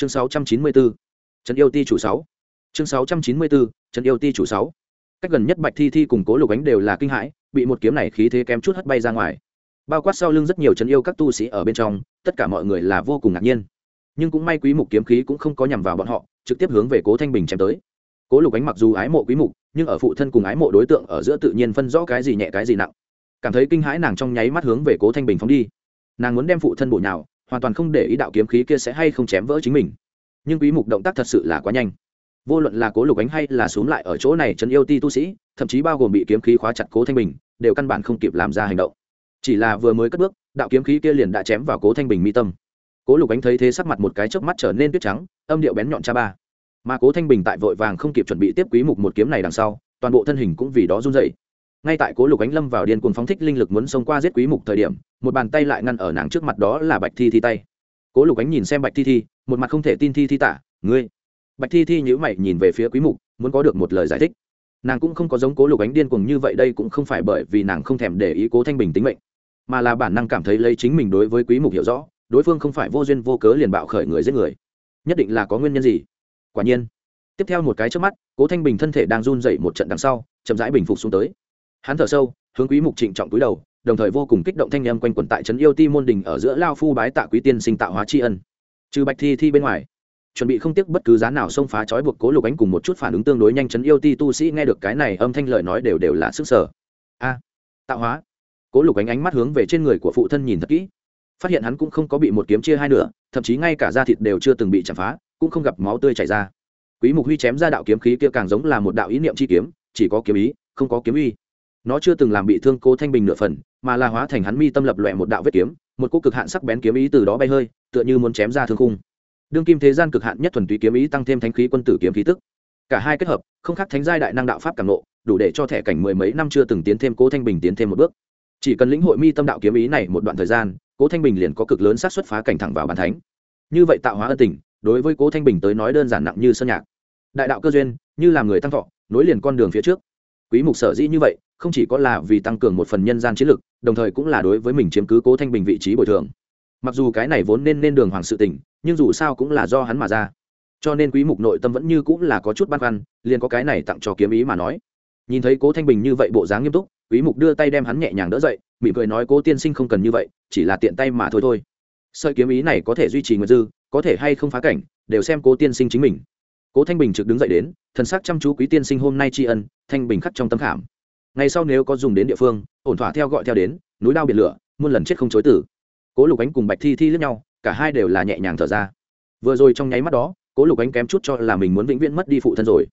chương 694, trấn yêu ti chủ sáu. Chương 694, trấn yêu ti chủ sáu. Cách gần nhất bạch thi thi cùng cố lục ánh đều là kinh hãi bị một kiếm này khí thế kém chút hất bay ra ngoài. Bao quát sau lưng rất nhiều trấn yêu các tu sĩ ở bên trong tất cả mọi người là vô cùng ngạc nhiên. Nhưng cũng may quý mục kiếm khí cũng không có nhằm vào bọn họ trực tiếp hướng về cố thanh bình chém tới. Cố lục ánh mặc dù ái mộ quý mục nhưng ở phụ thân cùng ái mộ đối tượng ở giữa tự nhiên phân rõ cái gì nhẹ cái gì nặng. Cảm thấy kinh hãi nàng trong nháy mắt hướng về cố thanh bình phóng đi. Nàng muốn đem phụ thân bổ nhào hoàn toàn không để ý đạo kiếm khí kia sẽ hay không chém vỡ chính mình. Nhưng quý mục động tác thật sự là quá nhanh. Vô luận là cố lục ánh hay là xuống lại ở chỗ này chấn yêu ti tu sĩ, thậm chí bao gồm bị kiếm khí khóa chặt cố thanh bình, đều căn bản không kịp làm ra hành động. Chỉ là vừa mới cất bước, đạo kiếm khí kia liền đã chém vào cố thanh bình mi tâm. Cố lục ánh thấy thế sắc mặt một cái chớp mắt trở nên tuyết trắng, âm điệu bén nhọn cha ba. Mà cố thanh bình tại vội vàng không kịp chuẩn bị tiếp quý mục một kiếm này đằng sau, toàn bộ thân hình cũng vì đó run rẩy ngay tại cố lục ánh lâm vào điên cuồng phóng thích linh lực muốn xông qua giết quý mục thời điểm, một bàn tay lại ngăn ở nàng trước mặt đó là bạch thi thi tay. Cố lục ánh nhìn xem bạch thi thi, một mặt không thể tin thi thi tả, ngươi. Bạch thi thi nhíu mày nhìn về phía quý mục, muốn có được một lời giải thích. Nàng cũng không có giống cố lục ánh điên cuồng như vậy, đây cũng không phải bởi vì nàng không thèm để ý cố thanh bình tính mệnh, mà là bản năng cảm thấy lấy chính mình đối với quý mục hiểu rõ, đối phương không phải vô duyên vô cớ liền bạo khởi người giết người. Nhất định là có nguyên nhân gì? Quả nhiên. Tiếp theo một cái trước mắt, cố thanh bình thân thể đang run dậy một trận đằng sau, chậm rãi bình phục xuống tới hắn thở sâu, hướng quý mục trịnh trọng túi đầu, đồng thời vô cùng kích động thanh âm quanh quẩn tại trấn yêu ti môn đình ở giữa lao phu bái tạ quý tiên sinh tạo hóa tri ân. Trừ bạch thi thi bên ngoài, chuẩn bị không tiếc bất cứ giá nào xông phá trói buộc cố lục ánh cùng một chút phản ứng tương đối nhanh chấn yêu ti tu sĩ nghe được cái này âm thanh lời nói đều đều là sức sở. A, tạo hóa. Cố lục ánh ánh mắt hướng về trên người của phụ thân nhìn thật kỹ. Phát hiện hắn cũng không có bị một kiếm chia hai nửa, thậm chí ngay cả da thịt đều chưa từng bị chạm phá, cũng không gặp máu tươi chảy ra. Quý mục huy chém ra đạo kiếm khí kia càng giống là một đạo ý niệm chi kiếm, chỉ có kiếm ý, không có kiếm uy nó chưa từng làm bị thương cố thanh bình nửa phần, mà là hóa thành hắn mi tâm lập loẹ một đạo vết kiếm, một cô cực hạn sắc bén kiếm ý từ đó bay hơi, tựa như muốn chém ra thương khung. Đương kim thế gian cực hạn nhất thuần túy kiếm ý tăng thêm thánh khí quân tử kiếm khí tức. Cả hai kết hợp, không khác thánh giai đại năng đạo pháp càng nộ đủ để cho thẻ cảnh mười mấy năm chưa từng tiến thêm cố thanh bình tiến thêm một bước. Chỉ cần lĩnh hội mi tâm đạo kiếm ý này một đoạn thời gian, cố thanh bình liền có cực lớn xác suất phá cảnh thẳng vào bàn thánh. Như vậy tạo hóa ân tình, đối với cố thanh bình tới nói đơn giản nặng như sơn nhạc. Đại đạo cơ duyên, như làm người tăng thọ, nối liền con đường phía trước. Quý mục sở dĩ như vậy không chỉ có là vì tăng cường một phần nhân gian chiến lực, đồng thời cũng là đối với mình chiếm cứ cố thanh bình vị trí bồi thường. Mặc dù cái này vốn nên nên đường hoàng sự tình, nhưng dù sao cũng là do hắn mà ra. Cho nên quý mục nội tâm vẫn như cũng là có chút băn khoăn, liền có cái này tặng cho kiếm ý mà nói. Nhìn thấy cố thanh bình như vậy bộ dáng nghiêm túc, quý mục đưa tay đem hắn nhẹ nhàng đỡ dậy, mỉm cười nói, cố tiên sinh không cần như vậy, chỉ là tiện tay mà thôi thôi. Sợi kiếm ý này có thể duy trì nguyệt dư, có thể hay không phá cảnh, đều xem cố tiên sinh chính mình. Cố thanh bình trực đứng dậy đến, thần sắc chăm chú quý tiên sinh hôm nay tri ân, thanh bình khắc trong tâm khảm ngày sau nếu có dùng đến địa phương, ổn thỏa theo gọi theo đến, núi đao biển lửa, muôn lần chết không chối tử cố lục ánh cùng bạch thi thi lướt nhau, cả hai đều là nhẹ nhàng thở ra. Vừa rồi trong nháy mắt đó, cố lục ánh kém chút cho là mình muốn vĩnh viễn mất đi phụ thân rồi.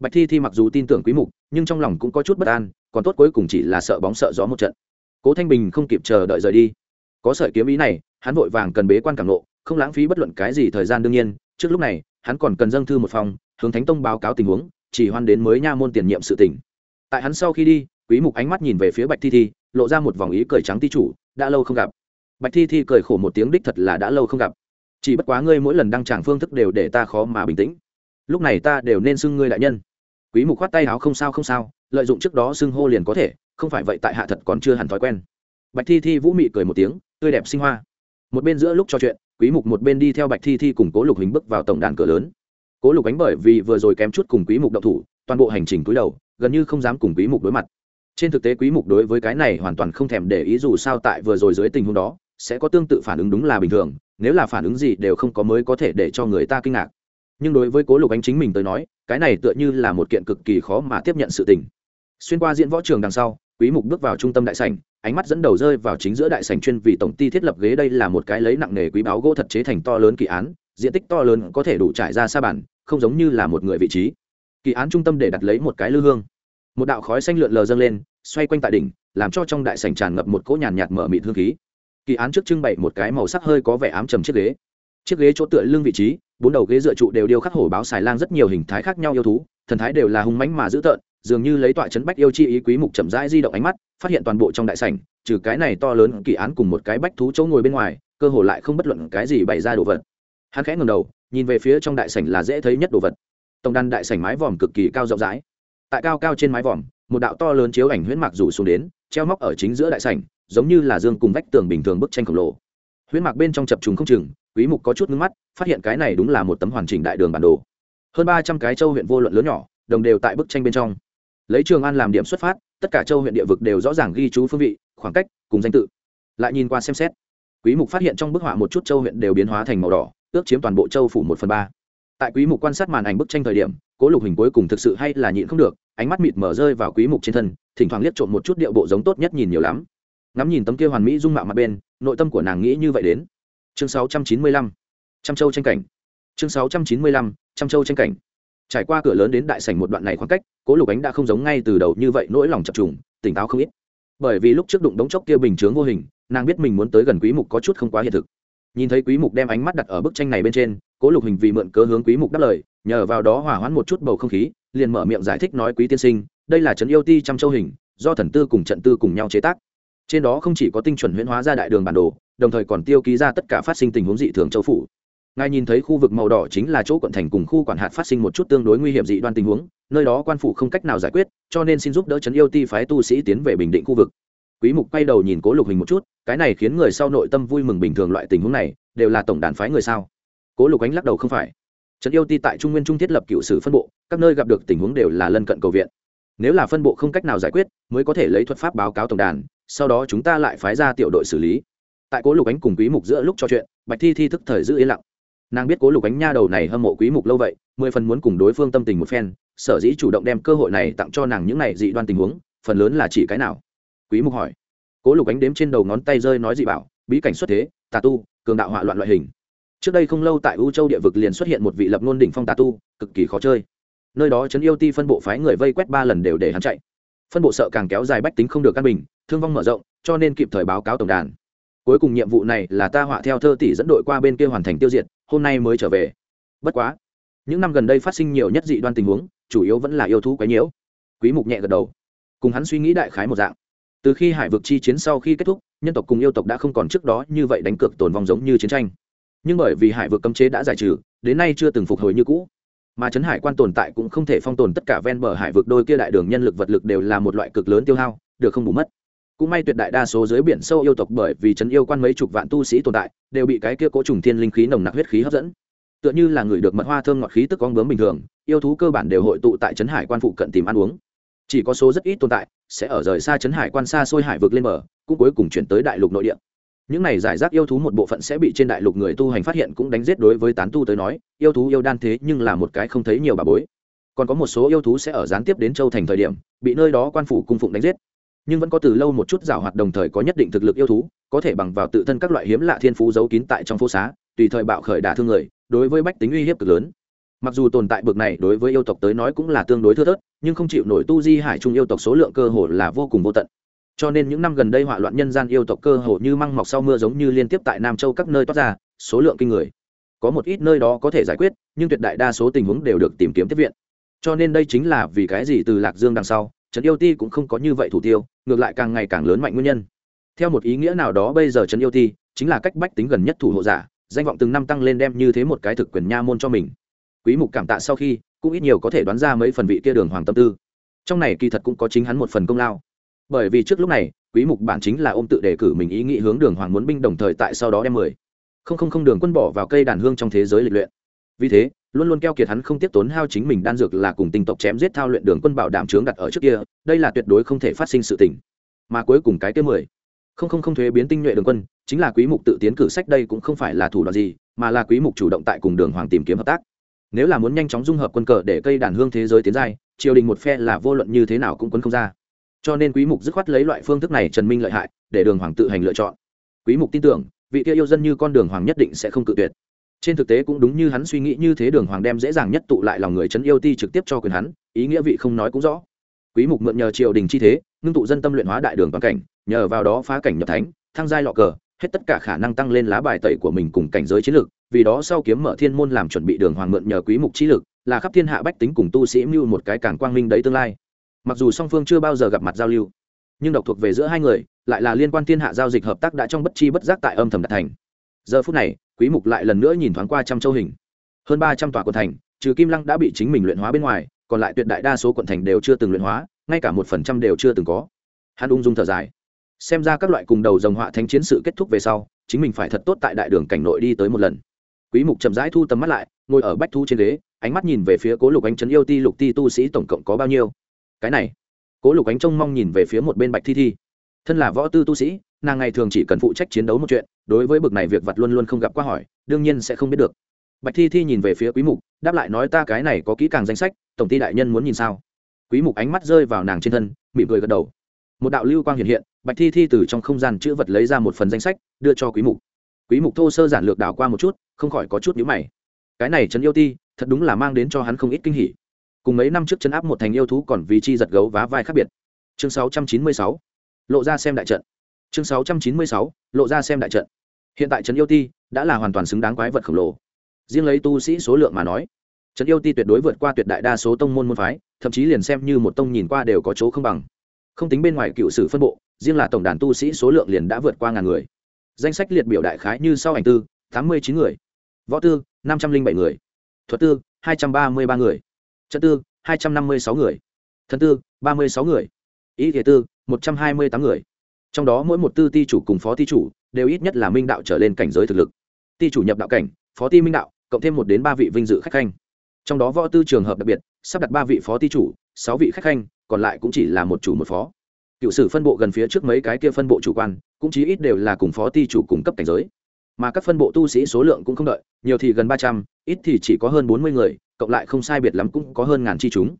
Bạch thi thi mặc dù tin tưởng quý mục, nhưng trong lòng cũng có chút bất an, còn tốt cuối cùng chỉ là sợ bóng sợ gió một trận. Cố thanh bình không kịp chờ đợi rời đi. Có sợi kiếm ý này, hắn vội vàng cần bế quan cảm nộ, không lãng phí bất luận cái gì thời gian đương nhiên, trước lúc này, hắn còn cần dâng thư một phòng, hướng thánh tông báo cáo tình huống, chỉ hoan đến mới nha môn tiền nhiệm sự tỉnh tại hắn sau khi đi, quý mục ánh mắt nhìn về phía bạch thi thi, lộ ra một vòng ý cười trắng ti chủ, đã lâu không gặp. Bạch thi thi cười khổ một tiếng đích thật là đã lâu không gặp. Chỉ bất quá ngươi mỗi lần đăng tràng phương thức đều để ta khó mà bình tĩnh. Lúc này ta đều nên xưng ngươi đại nhân. Quý mục khoát tay áo không sao không sao, lợi dụng trước đó xưng hô liền có thể, không phải vậy tại hạ thật còn chưa hẳn thói quen. Bạch thi thi vũ mị cười một tiếng, tươi đẹp sinh hoa. Một bên giữa lúc trò chuyện, quý mục một bên đi theo bạch thi thi cùng cố lục hình bước vào tổng đàn cửa lớn. Cố lục ánh bởi vì vừa rồi kém chút cùng quý mục động thủ, toàn bộ hành trình cúi đầu gần như không dám cùng quý mục đối mặt. Trên thực tế quý mục đối với cái này hoàn toàn không thèm để ý dù sao tại vừa rồi dưới tình huống đó, sẽ có tương tự phản ứng đúng là bình thường, nếu là phản ứng gì đều không có mới có thể để cho người ta kinh ngạc. Nhưng đối với cố lục ánh chính mình tới nói, cái này tựa như là một kiện cực kỳ khó mà tiếp nhận sự tình. Xuyên qua diễn võ trường đằng sau, quý mục bước vào trung tâm đại sảnh, ánh mắt dẫn đầu rơi vào chính giữa đại sảnh chuyên vì tổng ty thiết lập ghế đây là một cái lấy nặng nghề quý báo gỗ thật chế thành to lớn kỳ án, diện tích to lớn có thể đủ trải ra xa bản không giống như là một người vị trí. Kỳ án trung tâm để đặt lấy một cái lư hương một đạo khói xanh lượn lờ dâng lên, xoay quanh tại đỉnh, làm cho trong đại sảnh tràn ngập một cỗ nhàn nhạt mở mịt hương khí. Kỳ án trước trưng bày một cái màu sắc hơi có vẻ ám trầm chiếc ghế. Chiếc ghế chỗ tựa lưng vị trí, bốn đầu ghế dựa trụ đều điêu khắc hổ báo xài lang rất nhiều hình thái khác nhau yêu thú, thần thái đều là hung mãnh mà dữ tợn, dường như lấy tọa chấn bách yêu chi ý quý mục chậm rãi di động ánh mắt, phát hiện toàn bộ trong đại sảnh, trừ cái này to lớn kỳ án cùng một cái bách thú chỗ ngồi bên ngoài, cơ hồ lại không bất luận cái gì bày ra đồ vật. Hắn khẽ ngẩng đầu, nhìn về phía trong đại sảnh là dễ thấy nhất đồ vật. Tổng đàn đại sảnh mái vòm cực kỳ cao rộng rãi tại cao cao trên mái vòm, một đạo to lớn chiếu ảnh huyễn mạc rủ xuống đến, treo móc ở chính giữa đại sảnh, giống như là dương cùng vách tường bình thường bức tranh khổng lồ. Huyễn mạc bên trong chập trùng không chừng, quý mục có chút ngưng mắt, phát hiện cái này đúng là một tấm hoàn chỉnh đại đường bản đồ. Hơn ba trăm cái châu huyện vô luận lớn nhỏ, đồng đều tại bức tranh bên trong. Lấy trường an làm điểm xuất phát, tất cả châu huyện địa vực đều rõ ràng ghi chú phương vị, khoảng cách, cùng danh tự. Lại nhìn qua xem xét, quý mục phát hiện trong bức họa một chút châu huyện đều biến hóa thành màu đỏ, ước chiếm toàn bộ châu phủ một phần ba. Tại quý mục quan sát màn ảnh bức tranh thời điểm cố lục hình cuối cùng thực sự hay là nhịn không được, ánh mắt mịt mở rơi vào quý mục trên thân, thỉnh thoảng liếc trộm một chút điệu bộ giống tốt nhất nhìn nhiều lắm. Ngắm nhìn tấm kia hoàn mỹ dung mạo mặt bên, nội tâm của nàng nghĩ như vậy đến. Chương 695 trăm châu tranh cảnh. Chương 695 trăm châu tranh cảnh. Trải qua cửa lớn đến đại sảnh một đoạn này khoảng cách, cố lục ánh đã không giống ngay từ đầu như vậy nỗi lòng chập trùng, tỉnh táo không ít. Bởi vì lúc trước đụng đống chốc kia bình chướng vô hình, nàng biết mình muốn tới gần quý mục có chút không quá hiện thực. Nhìn thấy quý mục đem ánh mắt đặt ở bức tranh này bên trên, cố lục hình vì mượn cớ hướng quý mục đáp lời nhờ vào đó hỏa hoãn một chút bầu không khí, liền mở miệng giải thích nói quý tiên sinh, đây là trấn yêu ti trăm châu hình, do thần tư cùng trận tư cùng nhau chế tác. Trên đó không chỉ có tinh chuẩn huyễn hóa ra đại đường bản đồ, đồng thời còn tiêu ký ra tất cả phát sinh tình huống dị thường châu phủ. Ngài nhìn thấy khu vực màu đỏ chính là chỗ quận thành cùng khu quản hạt phát sinh một chút tương đối nguy hiểm dị đoan tình huống, nơi đó quan phủ không cách nào giải quyết, cho nên xin giúp đỡ trấn yêu ti phái tu sĩ tiến về bình định khu vực. Quý mục quay đầu nhìn cố lục hình một chút, cái này khiến người sau nội tâm vui mừng bình thường loại tình huống này, đều là tổng đàn phái người sao? Cố lục ánh lắc đầu không phải trấn yêu ti tại trung nguyên trung thiết lập cựu sử phân bộ, các nơi gặp được tình huống đều là lân cận cầu viện. Nếu là phân bộ không cách nào giải quyết, mới có thể lấy thuật pháp báo cáo tổng đàn, sau đó chúng ta lại phái ra tiểu đội xử lý. Tại cố lục ánh cùng quý mục giữa lúc trò chuyện, bạch thi thi thức thời giữ yên lặng. Nàng biết cố lục ánh nha đầu này hâm mộ quý mục lâu vậy, mười phần muốn cùng đối phương tâm tình một phen, sở dĩ chủ động đem cơ hội này tặng cho nàng những này dị đoan tình huống, phần lớn là chỉ cái nào? Quý mục hỏi. Cố lục ánh đếm trên đầu ngón tay rơi nói dị bảo, bí cảnh xuất thế, tà tu, cường đạo hỏa loạn loại hình trước đây không lâu tại u châu địa vực liền xuất hiện một vị lập ngôn đỉnh phong tà tu, cực kỳ khó chơi. Nơi đó trấn yêu ti phân bộ phái người vây quét ba lần đều để hắn chạy. Phân bộ sợ càng kéo dài bách tính không được căn bình, thương vong mở rộng, cho nên kịp thời báo cáo tổng đàn. Cuối cùng nhiệm vụ này là ta họa theo thơ tỷ dẫn đội qua bên kia hoàn thành tiêu diệt, hôm nay mới trở về. Bất quá, những năm gần đây phát sinh nhiều nhất dị đoan tình huống, chủ yếu vẫn là yêu thú quấy nhiễu. Quý mục nhẹ gật đầu. Cùng hắn suy nghĩ đại khái một dạng. Từ khi hải vực chi chiến sau khi kết thúc, nhân tộc cùng yêu tộc đã không còn trước đó như vậy đánh cược tồn vong giống như chiến tranh nhưng bởi vì hải vực cấm chế đã giải trừ, đến nay chưa từng phục hồi như cũ. Mà trấn hải quan tồn tại cũng không thể phong tồn tất cả ven bờ hải vực, đôi kia đại đường nhân lực vật lực đều là một loại cực lớn tiêu hao, được không bù mất. Cũng may tuyệt đại đa số dưới biển sâu yêu tộc bởi vì trấn yêu quan mấy chục vạn tu sĩ tồn tại, đều bị cái kia cố trùng thiên linh khí nồng nặc huyết khí hấp dẫn. Tựa như là người được mật hoa thơm ngọt khí tức con bướm bình thường, yêu thú cơ bản đều hội tụ tại trấn hải quan phụ cận tìm ăn uống. Chỉ có số rất ít tồn tại, sẽ ở rời xa trấn hải quan xa xôi hải vực lên bờ, cũng cuối cùng chuyển tới đại lục nội địa những này giải rác yêu thú một bộ phận sẽ bị trên đại lục người tu hành phát hiện cũng đánh giết đối với tán tu tới nói, yêu thú yêu đan thế nhưng là một cái không thấy nhiều bà bối. Còn có một số yêu thú sẽ ở gián tiếp đến châu thành thời điểm, bị nơi đó quan phủ cung phụng đánh giết. Nhưng vẫn có từ lâu một chút rào hoạt đồng thời có nhất định thực lực yêu thú, có thể bằng vào tự thân các loại hiếm lạ thiên phú giấu kín tại trong phố xá, tùy thời bạo khởi đả thương người, đối với bách tính uy hiếp cực lớn. Mặc dù tồn tại bực này đối với yêu tộc tới nói cũng là tương đối thưa thớt, nhưng không chịu nổi tu di hải trung yêu tộc số lượng cơ hồ là vô cùng vô tận cho nên những năm gần đây họa loạn nhân gian yêu tộc cơ hồ như măng mọc sau mưa giống như liên tiếp tại nam châu các nơi toát ra, số lượng kinh người. Có một ít nơi đó có thể giải quyết, nhưng tuyệt đại đa số tình huống đều được tìm kiếm tiếp viện. Cho nên đây chính là vì cái gì từ lạc dương đằng sau, trấn yêu ti cũng không có như vậy thủ tiêu, ngược lại càng ngày càng lớn mạnh nguyên nhân. Theo một ý nghĩa nào đó bây giờ trấn yêu ti chính là cách bách tính gần nhất thủ hộ giả, danh vọng từng năm tăng lên đem như thế một cái thực quyền nha môn cho mình. Quý mục cảm tạ sau khi, cũng ít nhiều có thể đoán ra mấy phần vị kia đường hoàng tâm tư. Trong này kỳ thật cũng có chính hắn một phần công lao bởi vì trước lúc này, quý mục bản chính là ôm tự đề cử mình ý nghĩ hướng đường hoàng muốn binh đồng thời tại sau đó đem mười. Không không không đường quân bỏ vào cây đàn hương trong thế giới lịch luyện. Vì thế, luôn luôn keo kiệt hắn không tiếp tốn hao chính mình đan dược là cùng tinh tộc chém giết thao luyện đường quân bảo đảm chướng đặt ở trước kia, đây là tuyệt đối không thể phát sinh sự tình. Mà cuối cùng cái kia mười. Không không không thuế biến tinh nhuệ đường quân, chính là quý mục tự tiến cử sách đây cũng không phải là thủ đoạn gì, mà là quý mục chủ động tại cùng đường hoàng tìm kiếm hợp tác. Nếu là muốn nhanh chóng dung hợp quân cờ để cây đàn hương thế giới tiến giai, triều đình một phe là vô luận như thế nào cũng quân không ra cho nên quý mục dứt khoát lấy loại phương thức này trần minh lợi hại, để đường hoàng tự hành lựa chọn. Quý mục tin tưởng, vị kia yêu dân như con đường hoàng nhất định sẽ không cự tuyệt. Trên thực tế cũng đúng như hắn suy nghĩ như thế đường hoàng đem dễ dàng nhất tụ lại lòng người trấn yêu ti trực tiếp cho quyền hắn, ý nghĩa vị không nói cũng rõ. Quý mục mượn nhờ triều đình chi thế, ngưng tụ dân tâm luyện hóa đại đường toàn cảnh, nhờ vào đó phá cảnh nhập thánh, thăng giai lọ cờ, hết tất cả khả năng tăng lên lá bài tẩy của mình cùng cảnh giới chiến lược, vì đó sau kiếm mở thiên môn làm chuẩn bị đường hoàng mượn nhờ quý mục trí lực, là khắp thiên hạ bách tính cùng tu sĩ mưu một cái càng quang minh đấy tương lai mặc dù song phương chưa bao giờ gặp mặt giao lưu, nhưng độc thuộc về giữa hai người lại là liên quan thiên hạ giao dịch hợp tác đã trong bất chi bất giác tại âm thầm đạt thành. Giờ phút này, quý mục lại lần nữa nhìn thoáng qua trăm châu hình. Hơn 300 tòa quận thành, trừ kim lăng đã bị chính mình luyện hóa bên ngoài, còn lại tuyệt đại đa số quận thành đều chưa từng luyện hóa, ngay cả một phần trăm đều chưa từng có. Hắn ung dung thở dài. Xem ra các loại cùng đầu dòng họa thánh chiến sự kết thúc về sau, chính mình phải thật tốt tại đại đường cảnh nội đi tới một lần. Quý mục chậm rãi thu tầm mắt lại, ngồi ở bách thu trên ghế, ánh mắt nhìn về phía cố lục anh trấn yêu ti lục ti tu sĩ tổng cộng có bao nhiêu cái này. Cố lục ánh trông mong nhìn về phía một bên bạch thi thi. Thân là võ tư tu sĩ, nàng ngày thường chỉ cần phụ trách chiến đấu một chuyện, đối với bực này việc vật luôn luôn không gặp qua hỏi, đương nhiên sẽ không biết được. Bạch thi thi nhìn về phía quý mục, đáp lại nói ta cái này có kỹ càng danh sách, tổng ty đại nhân muốn nhìn sao? Quý mục ánh mắt rơi vào nàng trên thân, mỉm cười gật đầu. Một đạo lưu quang hiện hiện, bạch thi thi từ trong không gian chữ vật lấy ra một phần danh sách, đưa cho quý mục. Quý mục thô sơ giản lược đảo qua một chút, không khỏi có chút nhíu mày. Cái này trấn yêu ti, thật đúng là mang đến cho hắn không ít kinh hỉ cùng mấy năm trước chấn áp một thành yêu thú còn vì chi giật gấu vá vai khác biệt. Chương 696 lộ ra xem đại trận. Chương 696 lộ ra xem đại trận. Hiện tại trấn yêu ti đã là hoàn toàn xứng đáng quái vật khổng lồ. Riêng lấy tu sĩ số lượng mà nói, trấn yêu ti tuyệt đối vượt qua tuyệt đại đa số tông môn môn phái, thậm chí liền xem như một tông nhìn qua đều có chỗ không bằng. Không tính bên ngoài cựu sử phân bộ, riêng là tổng đàn tu sĩ số lượng liền đã vượt qua ngàn người. Danh sách liệt biểu đại khái như sau ảnh tư, tám mươi chín người. Võ tư, năm trăm linh bảy người. Thuật tư, hai trăm ba mươi ba người trận tư, hai trăm năm mươi sáu người. Thần tư, ba mươi sáu người. Ý thể tư, một trăm hai mươi tám người. Trong đó mỗi một tư ti chủ cùng phó ti chủ đều ít nhất là minh đạo trở lên cảnh giới thực lực. Ti chủ nhập đạo cảnh, phó ti minh đạo, cộng thêm một đến ba vị vinh dự khách khanh. Trong đó võ tư trường hợp đặc biệt, sắp đặt ba vị phó ti chủ, sáu vị khách khanh, còn lại cũng chỉ là một chủ một phó. Cựu sử phân bộ gần phía trước mấy cái kia phân bộ chủ quan, cũng chí ít đều là cùng phó ti chủ cung cấp cảnh giới mà các phân bộ tu sĩ số lượng cũng không đợi, nhiều thì gần ba trăm, ít thì chỉ có hơn bốn mươi người, cộng lại không sai biệt lắm cũng có hơn ngàn chi chúng.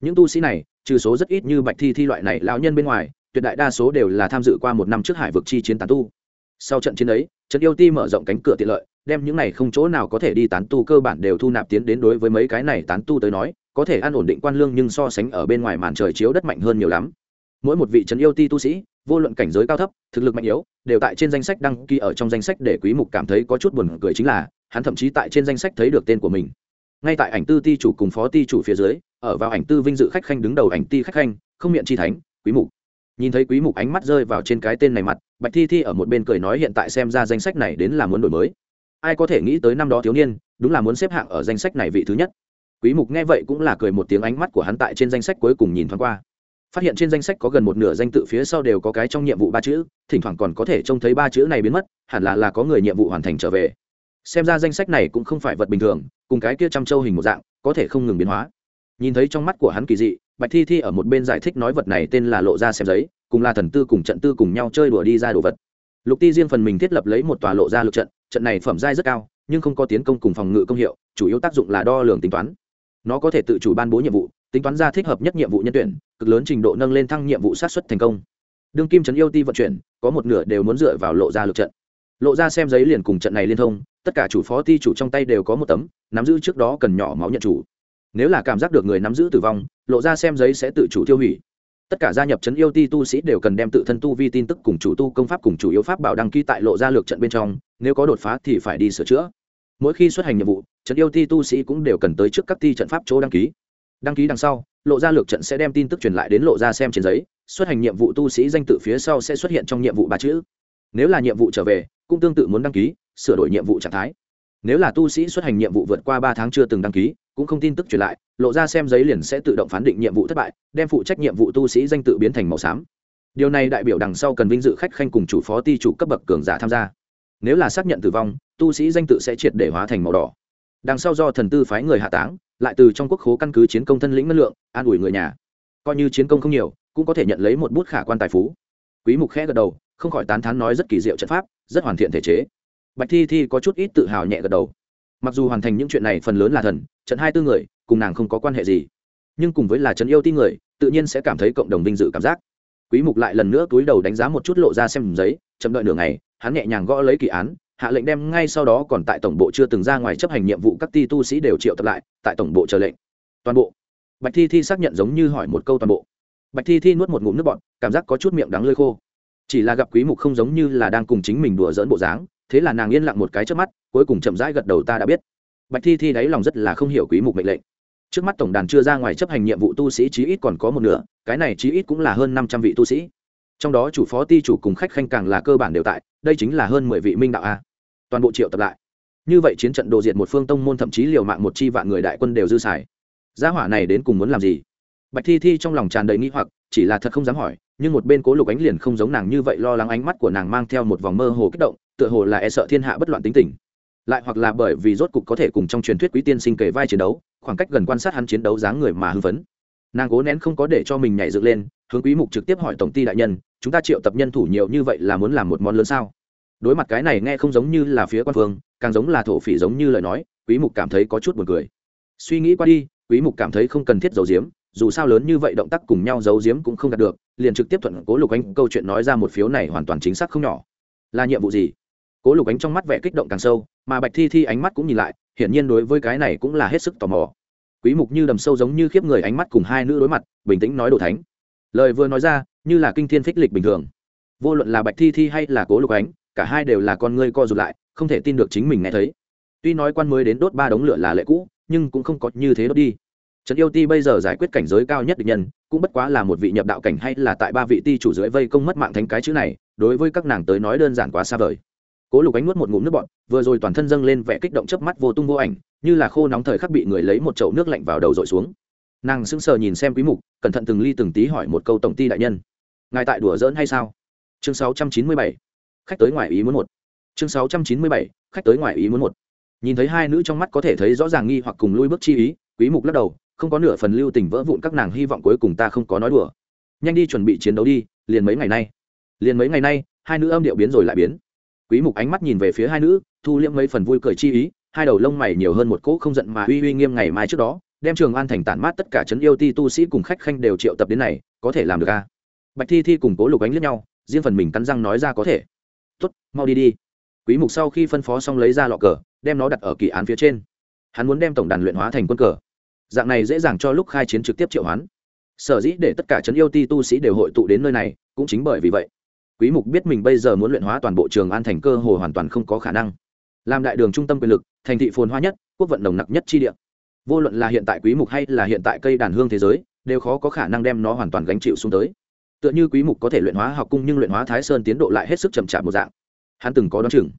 Những tu sĩ này, trừ số rất ít như bạch thi thi loại này lão nhân bên ngoài, tuyệt đại đa số đều là tham dự qua một năm trước hải vực chi chiến tán tu. Sau trận chiến ấy trận yêu ti mở rộng cánh cửa tiện lợi, đem những này không chỗ nào có thể đi tán tu cơ bản đều thu nạp tiến đến đối với mấy cái này tán tu tới nói, có thể ăn ổn định quan lương nhưng so sánh ở bên ngoài màn trời chiếu đất mạnh hơn nhiều lắm. Mỗi một vị trấn yêu ti tu sĩ vô luận cảnh giới cao thấp, thực lực mạnh yếu, đều tại trên danh sách đăng ký ở trong danh sách để quý mục cảm thấy có chút buồn cười chính là, hắn thậm chí tại trên danh sách thấy được tên của mình. Ngay tại ảnh tư ti chủ cùng phó ti chủ phía dưới, ở vào ảnh tư vinh dự khách khanh đứng đầu ảnh ti khách khanh, không miệng chi thánh, quý mục. Nhìn thấy quý mục ánh mắt rơi vào trên cái tên này mặt, bạch thi thi ở một bên cười nói hiện tại xem ra danh sách này đến là muốn đổi mới. Ai có thể nghĩ tới năm đó thiếu niên, đúng là muốn xếp hạng ở danh sách này vị thứ nhất. Quý mục nghe vậy cũng là cười một tiếng ánh mắt của hắn tại trên danh sách cuối cùng nhìn thoáng qua phát hiện trên danh sách có gần một nửa danh tự phía sau đều có cái trong nhiệm vụ ba chữ, thỉnh thoảng còn có thể trông thấy ba chữ này biến mất, hẳn là là có người nhiệm vụ hoàn thành trở về. Xem ra danh sách này cũng không phải vật bình thường, cùng cái kia trăm châu hình một dạng, có thể không ngừng biến hóa. Nhìn thấy trong mắt của hắn kỳ dị, bạch thi thi ở một bên giải thích nói vật này tên là lộ ra xem giấy, cùng là thần tư cùng trận tư cùng nhau chơi đùa đi ra đồ vật. Lục ti riêng phần mình thiết lập lấy một tòa lộ ra lực trận trận này phẩm giai rất cao, nhưng không có tiến công cùng phòng ngự công hiệu, chủ yếu tác dụng là đo lường tính toán. Nó có thể tự chủ ban bố nhiệm vụ, tính toán ra thích hợp nhất nhiệm vụ nhân tuyển cực lớn trình độ nâng lên thăng nhiệm vụ sát xuất thành công. Đương kim trấn yêu ti vận chuyển, có một nửa đều muốn dựa vào lộ ra lực trận. Lộ ra xem giấy liền cùng trận này liên thông, tất cả chủ phó ti chủ trong tay đều có một tấm, nắm giữ trước đó cần nhỏ máu nhận chủ. Nếu là cảm giác được người nắm giữ tử vong, lộ ra xem giấy sẽ tự chủ tiêu hủy. Tất cả gia nhập trấn yêu ti tu sĩ đều cần đem tự thân tu vi tin tức cùng chủ tu công pháp cùng chủ yếu pháp bảo đăng ký tại lộ ra lược trận bên trong, nếu có đột phá thì phải đi sửa chữa. Mỗi khi xuất hành nhiệm vụ, trấn yêu ti tu sĩ cũng đều cần tới trước các ti trận pháp chỗ đăng ký. Đăng ký đằng sau lộ ra lược trận sẽ đem tin tức truyền lại đến lộ ra xem trên giấy, xuất hành nhiệm vụ tu sĩ danh tự phía sau sẽ xuất hiện trong nhiệm vụ ba chữ. Nếu là nhiệm vụ trở về, cũng tương tự muốn đăng ký, sửa đổi nhiệm vụ trạng thái. Nếu là tu sĩ xuất hành nhiệm vụ vượt qua ba tháng chưa từng đăng ký, cũng không tin tức truyền lại, lộ ra xem giấy liền sẽ tự động phán định nhiệm vụ thất bại, đem phụ trách nhiệm vụ tu sĩ danh tự biến thành màu xám. Điều này đại biểu đằng sau cần vinh dự khách khanh cùng chủ phó ti chủ cấp bậc cường giả tham gia. Nếu là xác nhận tử vong, tu sĩ danh tự sẽ triệt để hóa thành màu đỏ. Đằng sau do thần tư phái người hạ táng lại từ trong quốc khố căn cứ chiến công thân lĩnh ngân lượng, an ủi người nhà. Coi như chiến công không nhiều, cũng có thể nhận lấy một bút khả quan tài phú. Quý mục khẽ gật đầu, không khỏi tán thán nói rất kỳ diệu trận pháp, rất hoàn thiện thể chế. Bạch thi thi có chút ít tự hào nhẹ gật đầu. Mặc dù hoàn thành những chuyện này phần lớn là thần, trận hai tư người, cùng nàng không có quan hệ gì. Nhưng cùng với là trấn yêu ti người, tự nhiên sẽ cảm thấy cộng đồng vinh dự cảm giác. Quý mục lại lần nữa túi đầu đánh giá một chút lộ ra xem giấy, chậm đợi nửa ngày, hắn nhẹ nhàng gõ lấy kỳ án hạ lệnh đem ngay sau đó còn tại tổng bộ chưa từng ra ngoài chấp hành nhiệm vụ các ti tu sĩ đều triệu tập lại, tại tổng bộ chờ lệnh. Toàn bộ. Bạch thi thi xác nhận giống như hỏi một câu toàn bộ. Bạch thi thi nuốt một ngụm nước bọt, cảm giác có chút miệng đắng lơi khô. Chỉ là gặp quý mục không giống như là đang cùng chính mình đùa dỡn bộ dáng, thế là nàng yên lặng một cái trước mắt, cuối cùng chậm rãi gật đầu ta đã biết. Bạch thi thi đáy lòng rất là không hiểu quý mục mệnh lệnh. Trước mắt tổng đàn chưa ra ngoài chấp hành nhiệm vụ tu sĩ chí ít còn có một nửa, cái này chí ít cũng là hơn 500 vị tu sĩ. Trong đó chủ phó ti chủ cùng khách khanh càng là cơ bản đều tại, đây chính là hơn 10 vị minh đạo a toàn bộ triệu tập lại. Như vậy chiến trận đồ diệt một phương tông môn thậm chí liều mạng một chi vạn người đại quân đều dư xài. Gia hỏa này đến cùng muốn làm gì? Bạch thi thi trong lòng tràn đầy nghĩ hoặc, chỉ là thật không dám hỏi, nhưng một bên cố lục ánh liền không giống nàng như vậy lo lắng ánh mắt của nàng mang theo một vòng mơ hồ kích động, tựa hồ là e sợ thiên hạ bất loạn tính tình. Lại hoặc là bởi vì rốt cục có thể cùng trong truyền thuyết quý tiên sinh kể vai chiến đấu, khoảng cách gần quan sát hắn chiến đấu dáng người mà hưng phấn. Nàng cố nén không có để cho mình nhảy dựng lên, hướng quý mục trực tiếp hỏi tổng ty đại nhân, chúng ta triệu tập nhân thủ nhiều như vậy là muốn làm một món lớn sao? Đối mặt cái này nghe không giống như là phía quan phương, càng giống là thổ phỉ giống như lời nói, quý mục cảm thấy có chút buồn cười. Suy nghĩ qua đi, quý mục cảm thấy không cần thiết giấu giếm, dù sao lớn như vậy động tác cùng nhau giấu giếm cũng không đạt được, liền trực tiếp thuận cố lục anh câu chuyện nói ra một phiếu này hoàn toàn chính xác không nhỏ. Là nhiệm vụ gì? Cố lục ánh trong mắt vẻ kích động càng sâu, mà bạch thi thi ánh mắt cũng nhìn lại, hiển nhiên đối với cái này cũng là hết sức tò mò. Quý mục như đầm sâu giống như khiếp người ánh mắt cùng hai nữ đối mặt, bình tĩnh nói đồ thánh. Lời vừa nói ra, như là kinh thiên phích lịch bình thường. Vô luận là bạch thi thi hay là cố lục ánh cả hai đều là con ngươi co rụt lại, không thể tin được chính mình nghe thấy. Tuy nói quan mới đến đốt ba đống lửa là lệ cũ, nhưng cũng không có như thế đốt đi. Trần yêu ti bây giờ giải quyết cảnh giới cao nhất địch nhân, cũng bất quá là một vị nhập đạo cảnh hay là tại ba vị ti chủ dưới vây công mất mạng thánh cái chữ này, đối với các nàng tới nói đơn giản quá xa vời. Cố lục ánh nuốt một ngụm nước bọt, vừa rồi toàn thân dâng lên vẻ kích động chớp mắt vô tung vô ảnh, như là khô nóng thời khắc bị người lấy một chậu nước lạnh vào đầu dội xuống. Nàng sững sờ nhìn xem quý mục, cẩn thận từng ly từng tí hỏi một câu tổng ty đại nhân. Ngài tại đùa giỡn hay sao? Chương 697 khách tới ngoài ý muốn một. Chương 697 khách tới ngoài ý muốn một. Nhìn thấy hai nữ trong mắt có thể thấy rõ ràng nghi hoặc cùng lui bước chi ý, quý mục lắc đầu, không có nửa phần lưu tình vỡ vụn các nàng hy vọng cuối cùng ta không có nói đùa. Nhanh đi chuẩn bị chiến đấu đi, liền mấy ngày nay. Liền mấy ngày nay, hai nữ âm điệu biến rồi lại biến. Quý mục ánh mắt nhìn về phía hai nữ, thu liễm mấy phần vui cười chi ý, hai đầu lông mày nhiều hơn một cỗ không giận mà uy uy nghiêm ngày mai trước đó, đem trường an thành tản mát tất cả trấn yêu ti tu sĩ cùng khách khanh đều triệu tập đến này, có thể làm được à? bạch thi thi cùng cố lục ánh liếc nhau, riêng phần mình cắn răng nói ra có thể tốt, mau đi đi. Quý mục sau khi phân phó xong lấy ra lọ cờ, đem nó đặt ở kỳ án phía trên. Hắn muốn đem tổng đàn luyện hóa thành quân cờ. Dạng này dễ dàng cho lúc khai chiến trực tiếp triệu hoán. Sở dĩ để tất cả chấn yêu ti tu sĩ đều hội tụ đến nơi này, cũng chính bởi vì vậy. Quý mục biết mình bây giờ muốn luyện hóa toàn bộ trường an thành cơ hồ hoàn toàn không có khả năng. Làm đại đường trung tâm quyền lực, thành thị phồn hoa nhất, quốc vận nồng nặc nhất chi địa. Vô luận là hiện tại quý mục hay là hiện tại cây đàn hương thế giới, đều khó có khả năng đem nó hoàn toàn gánh chịu xuống tới tựa như quý mục có thể luyện hóa học cung nhưng luyện hóa thái sơn tiến độ lại hết sức chậm chạp một dạng. Hắn từng có đoán chừng,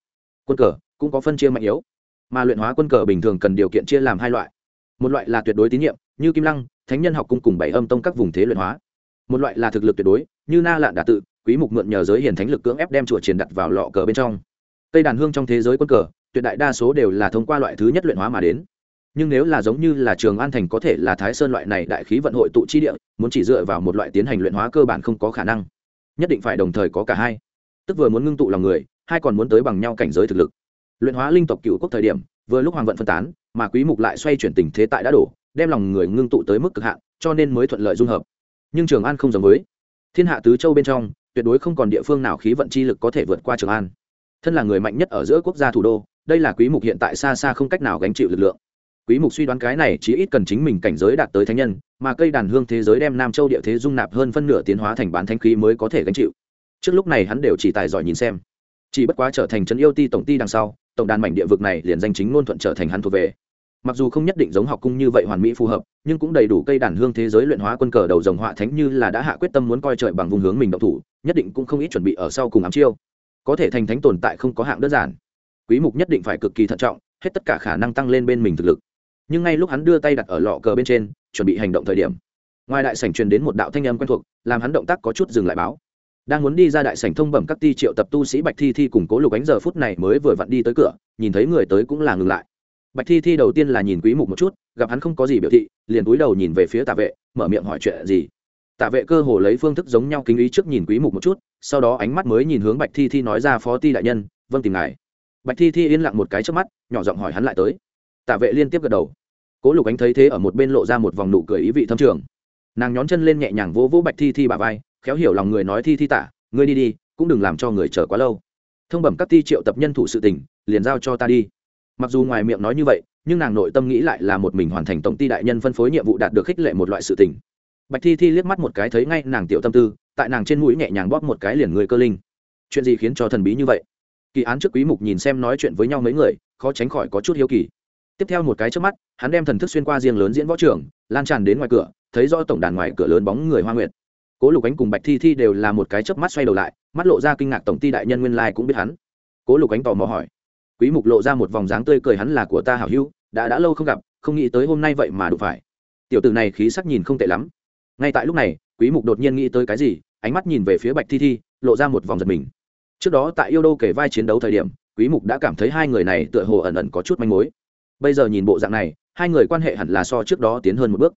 quân cờ cũng có phân chia mạnh yếu, mà luyện hóa quân cờ bình thường cần điều kiện chia làm hai loại. Một loại là tuyệt đối tín nhiệm, như kim lăng, thánh nhân học cung cùng bảy âm tông các vùng thế luyện hóa. Một loại là thực lực tuyệt đối, như na lạn đà tự, quý mục mượn nhờ giới hiền thánh lực cưỡng ép đem chùa triển đặt vào lọ cờ bên trong. Tây đàn hương trong thế giới quân cờ, tuyệt đại đa số đều là thông qua loại thứ nhất luyện hóa mà đến nhưng nếu là giống như là trường an thành có thể là thái sơn loại này đại khí vận hội tụ chi địa, muốn chỉ dựa vào một loại tiến hành luyện hóa cơ bản không có khả năng. Nhất định phải đồng thời có cả hai. Tức vừa muốn ngưng tụ lòng người, hai còn muốn tới bằng nhau cảnh giới thực lực. Luyện hóa linh tộc cựu quốc thời điểm, vừa lúc hoàng vận phân tán, mà quý mục lại xoay chuyển tình thế tại đã đổ, đem lòng người ngưng tụ tới mức cực hạn, cho nên mới thuận lợi dung hợp. Nhưng trường an không giống với. Thiên hạ tứ châu bên trong, tuyệt đối không còn địa phương nào khí vận chi lực có thể vượt qua trường an. Thân là người mạnh nhất ở giữa quốc gia thủ đô, đây là quý mục hiện tại xa xa không cách nào gánh chịu lực lượng quý mục suy đoán cái này chỉ ít cần chính mình cảnh giới đạt tới thánh nhân, mà cây đàn hương thế giới đem nam châu địa thế dung nạp hơn phân nửa tiến hóa thành bán thánh khí mới có thể gánh chịu. Trước lúc này hắn đều chỉ tài giỏi nhìn xem. Chỉ bất quá trở thành trấn yêu ti tổng ti đằng sau, tổng đàn mảnh địa vực này liền danh chính ngôn thuận trở thành hắn thuộc về. Mặc dù không nhất định giống học cung như vậy hoàn mỹ phù hợp, nhưng cũng đầy đủ cây đàn hương thế giới luyện hóa quân cờ đầu dòng họa thánh như là đã hạ quyết tâm muốn coi trời bằng vùng hướng mình động thủ, nhất định cũng không ít chuẩn bị ở sau cùng ám chiêu. Có thể thành thánh tồn tại không có hạng đơn giản. Quý mục nhất định phải cực kỳ thận trọng, hết tất cả khả năng tăng lên bên mình thực lực nhưng ngay lúc hắn đưa tay đặt ở lọ cờ bên trên, chuẩn bị hành động thời điểm, ngoài đại sảnh truyền đến một đạo thanh âm quen thuộc, làm hắn động tác có chút dừng lại báo. Đang muốn đi ra đại sảnh thông bẩm các ti triệu tập tu sĩ bạch thi thi cùng cố lục ánh giờ phút này mới vừa vặn đi tới cửa, nhìn thấy người tới cũng là ngừng lại. Bạch thi thi đầu tiên là nhìn quý mục một chút, gặp hắn không có gì biểu thị, liền cúi đầu nhìn về phía tạ vệ, mở miệng hỏi chuyện gì. Tạ vệ cơ hồ lấy phương thức giống nhau kính ý trước nhìn quý mục một chút, sau đó ánh mắt mới nhìn hướng bạch thi thi nói ra, phó ti đại nhân vâng tìm ngài. Bạch thi thi yên lặng một cái trước mắt, nhỏ giọng hỏi hắn lại tới. Tạ vệ liên tiếp gật đầu cố lục ánh thấy thế ở một bên lộ ra một vòng nụ cười ý vị thâm trường. Nàng nhón chân lên nhẹ nhàng vỗ vỗ bạch thi thi bà vai, khéo hiểu lòng người nói thi thi tả, ngươi đi đi, cũng đừng làm cho người chờ quá lâu. Thông bẩm các ti triệu tập nhân thủ sự tình, liền giao cho ta đi. Mặc dù ngoài miệng nói như vậy, nhưng nàng nội tâm nghĩ lại là một mình hoàn thành tổng ty đại nhân phân phối nhiệm vụ đạt được khích lệ một loại sự tình. Bạch thi thi liếc mắt một cái thấy ngay nàng tiểu tâm tư, tại nàng trên mũi nhẹ nhàng bóp một cái liền người cơ linh. Chuyện gì khiến cho thần bí như vậy? Kỳ án trước quý mục nhìn xem nói chuyện với nhau mấy người, khó tránh khỏi có chút hiếu kỳ tiếp theo một cái trước mắt, hắn đem thần thức xuyên qua riêng lớn diễn võ trưởng lan tràn đến ngoài cửa, thấy rõ tổng đàn ngoài cửa lớn bóng người hoa nguyệt. Cố lục ánh cùng bạch thi thi đều là một cái chớp mắt xoay đầu lại, mắt lộ ra kinh ngạc tổng ty đại nhân nguyên lai cũng biết hắn. Cố lục ánh tò mò hỏi. Quý mục lộ ra một vòng dáng tươi cười hắn là của ta hảo hữu, đã đã lâu không gặp, không nghĩ tới hôm nay vậy mà đủ phải. Tiểu tử này khí sắc nhìn không tệ lắm. Ngay tại lúc này, quý mục đột nhiên nghĩ tới cái gì, ánh mắt nhìn về phía bạch thi thi, lộ ra một vòng giật mình. Trước đó tại yêu đô kể vai chiến đấu thời điểm, quý mục đã cảm thấy hai người này tựa hồ ẩn ẩn có chút manh mối bây giờ nhìn bộ dạng này, hai người quan hệ hẳn là so trước đó tiến hơn một bước.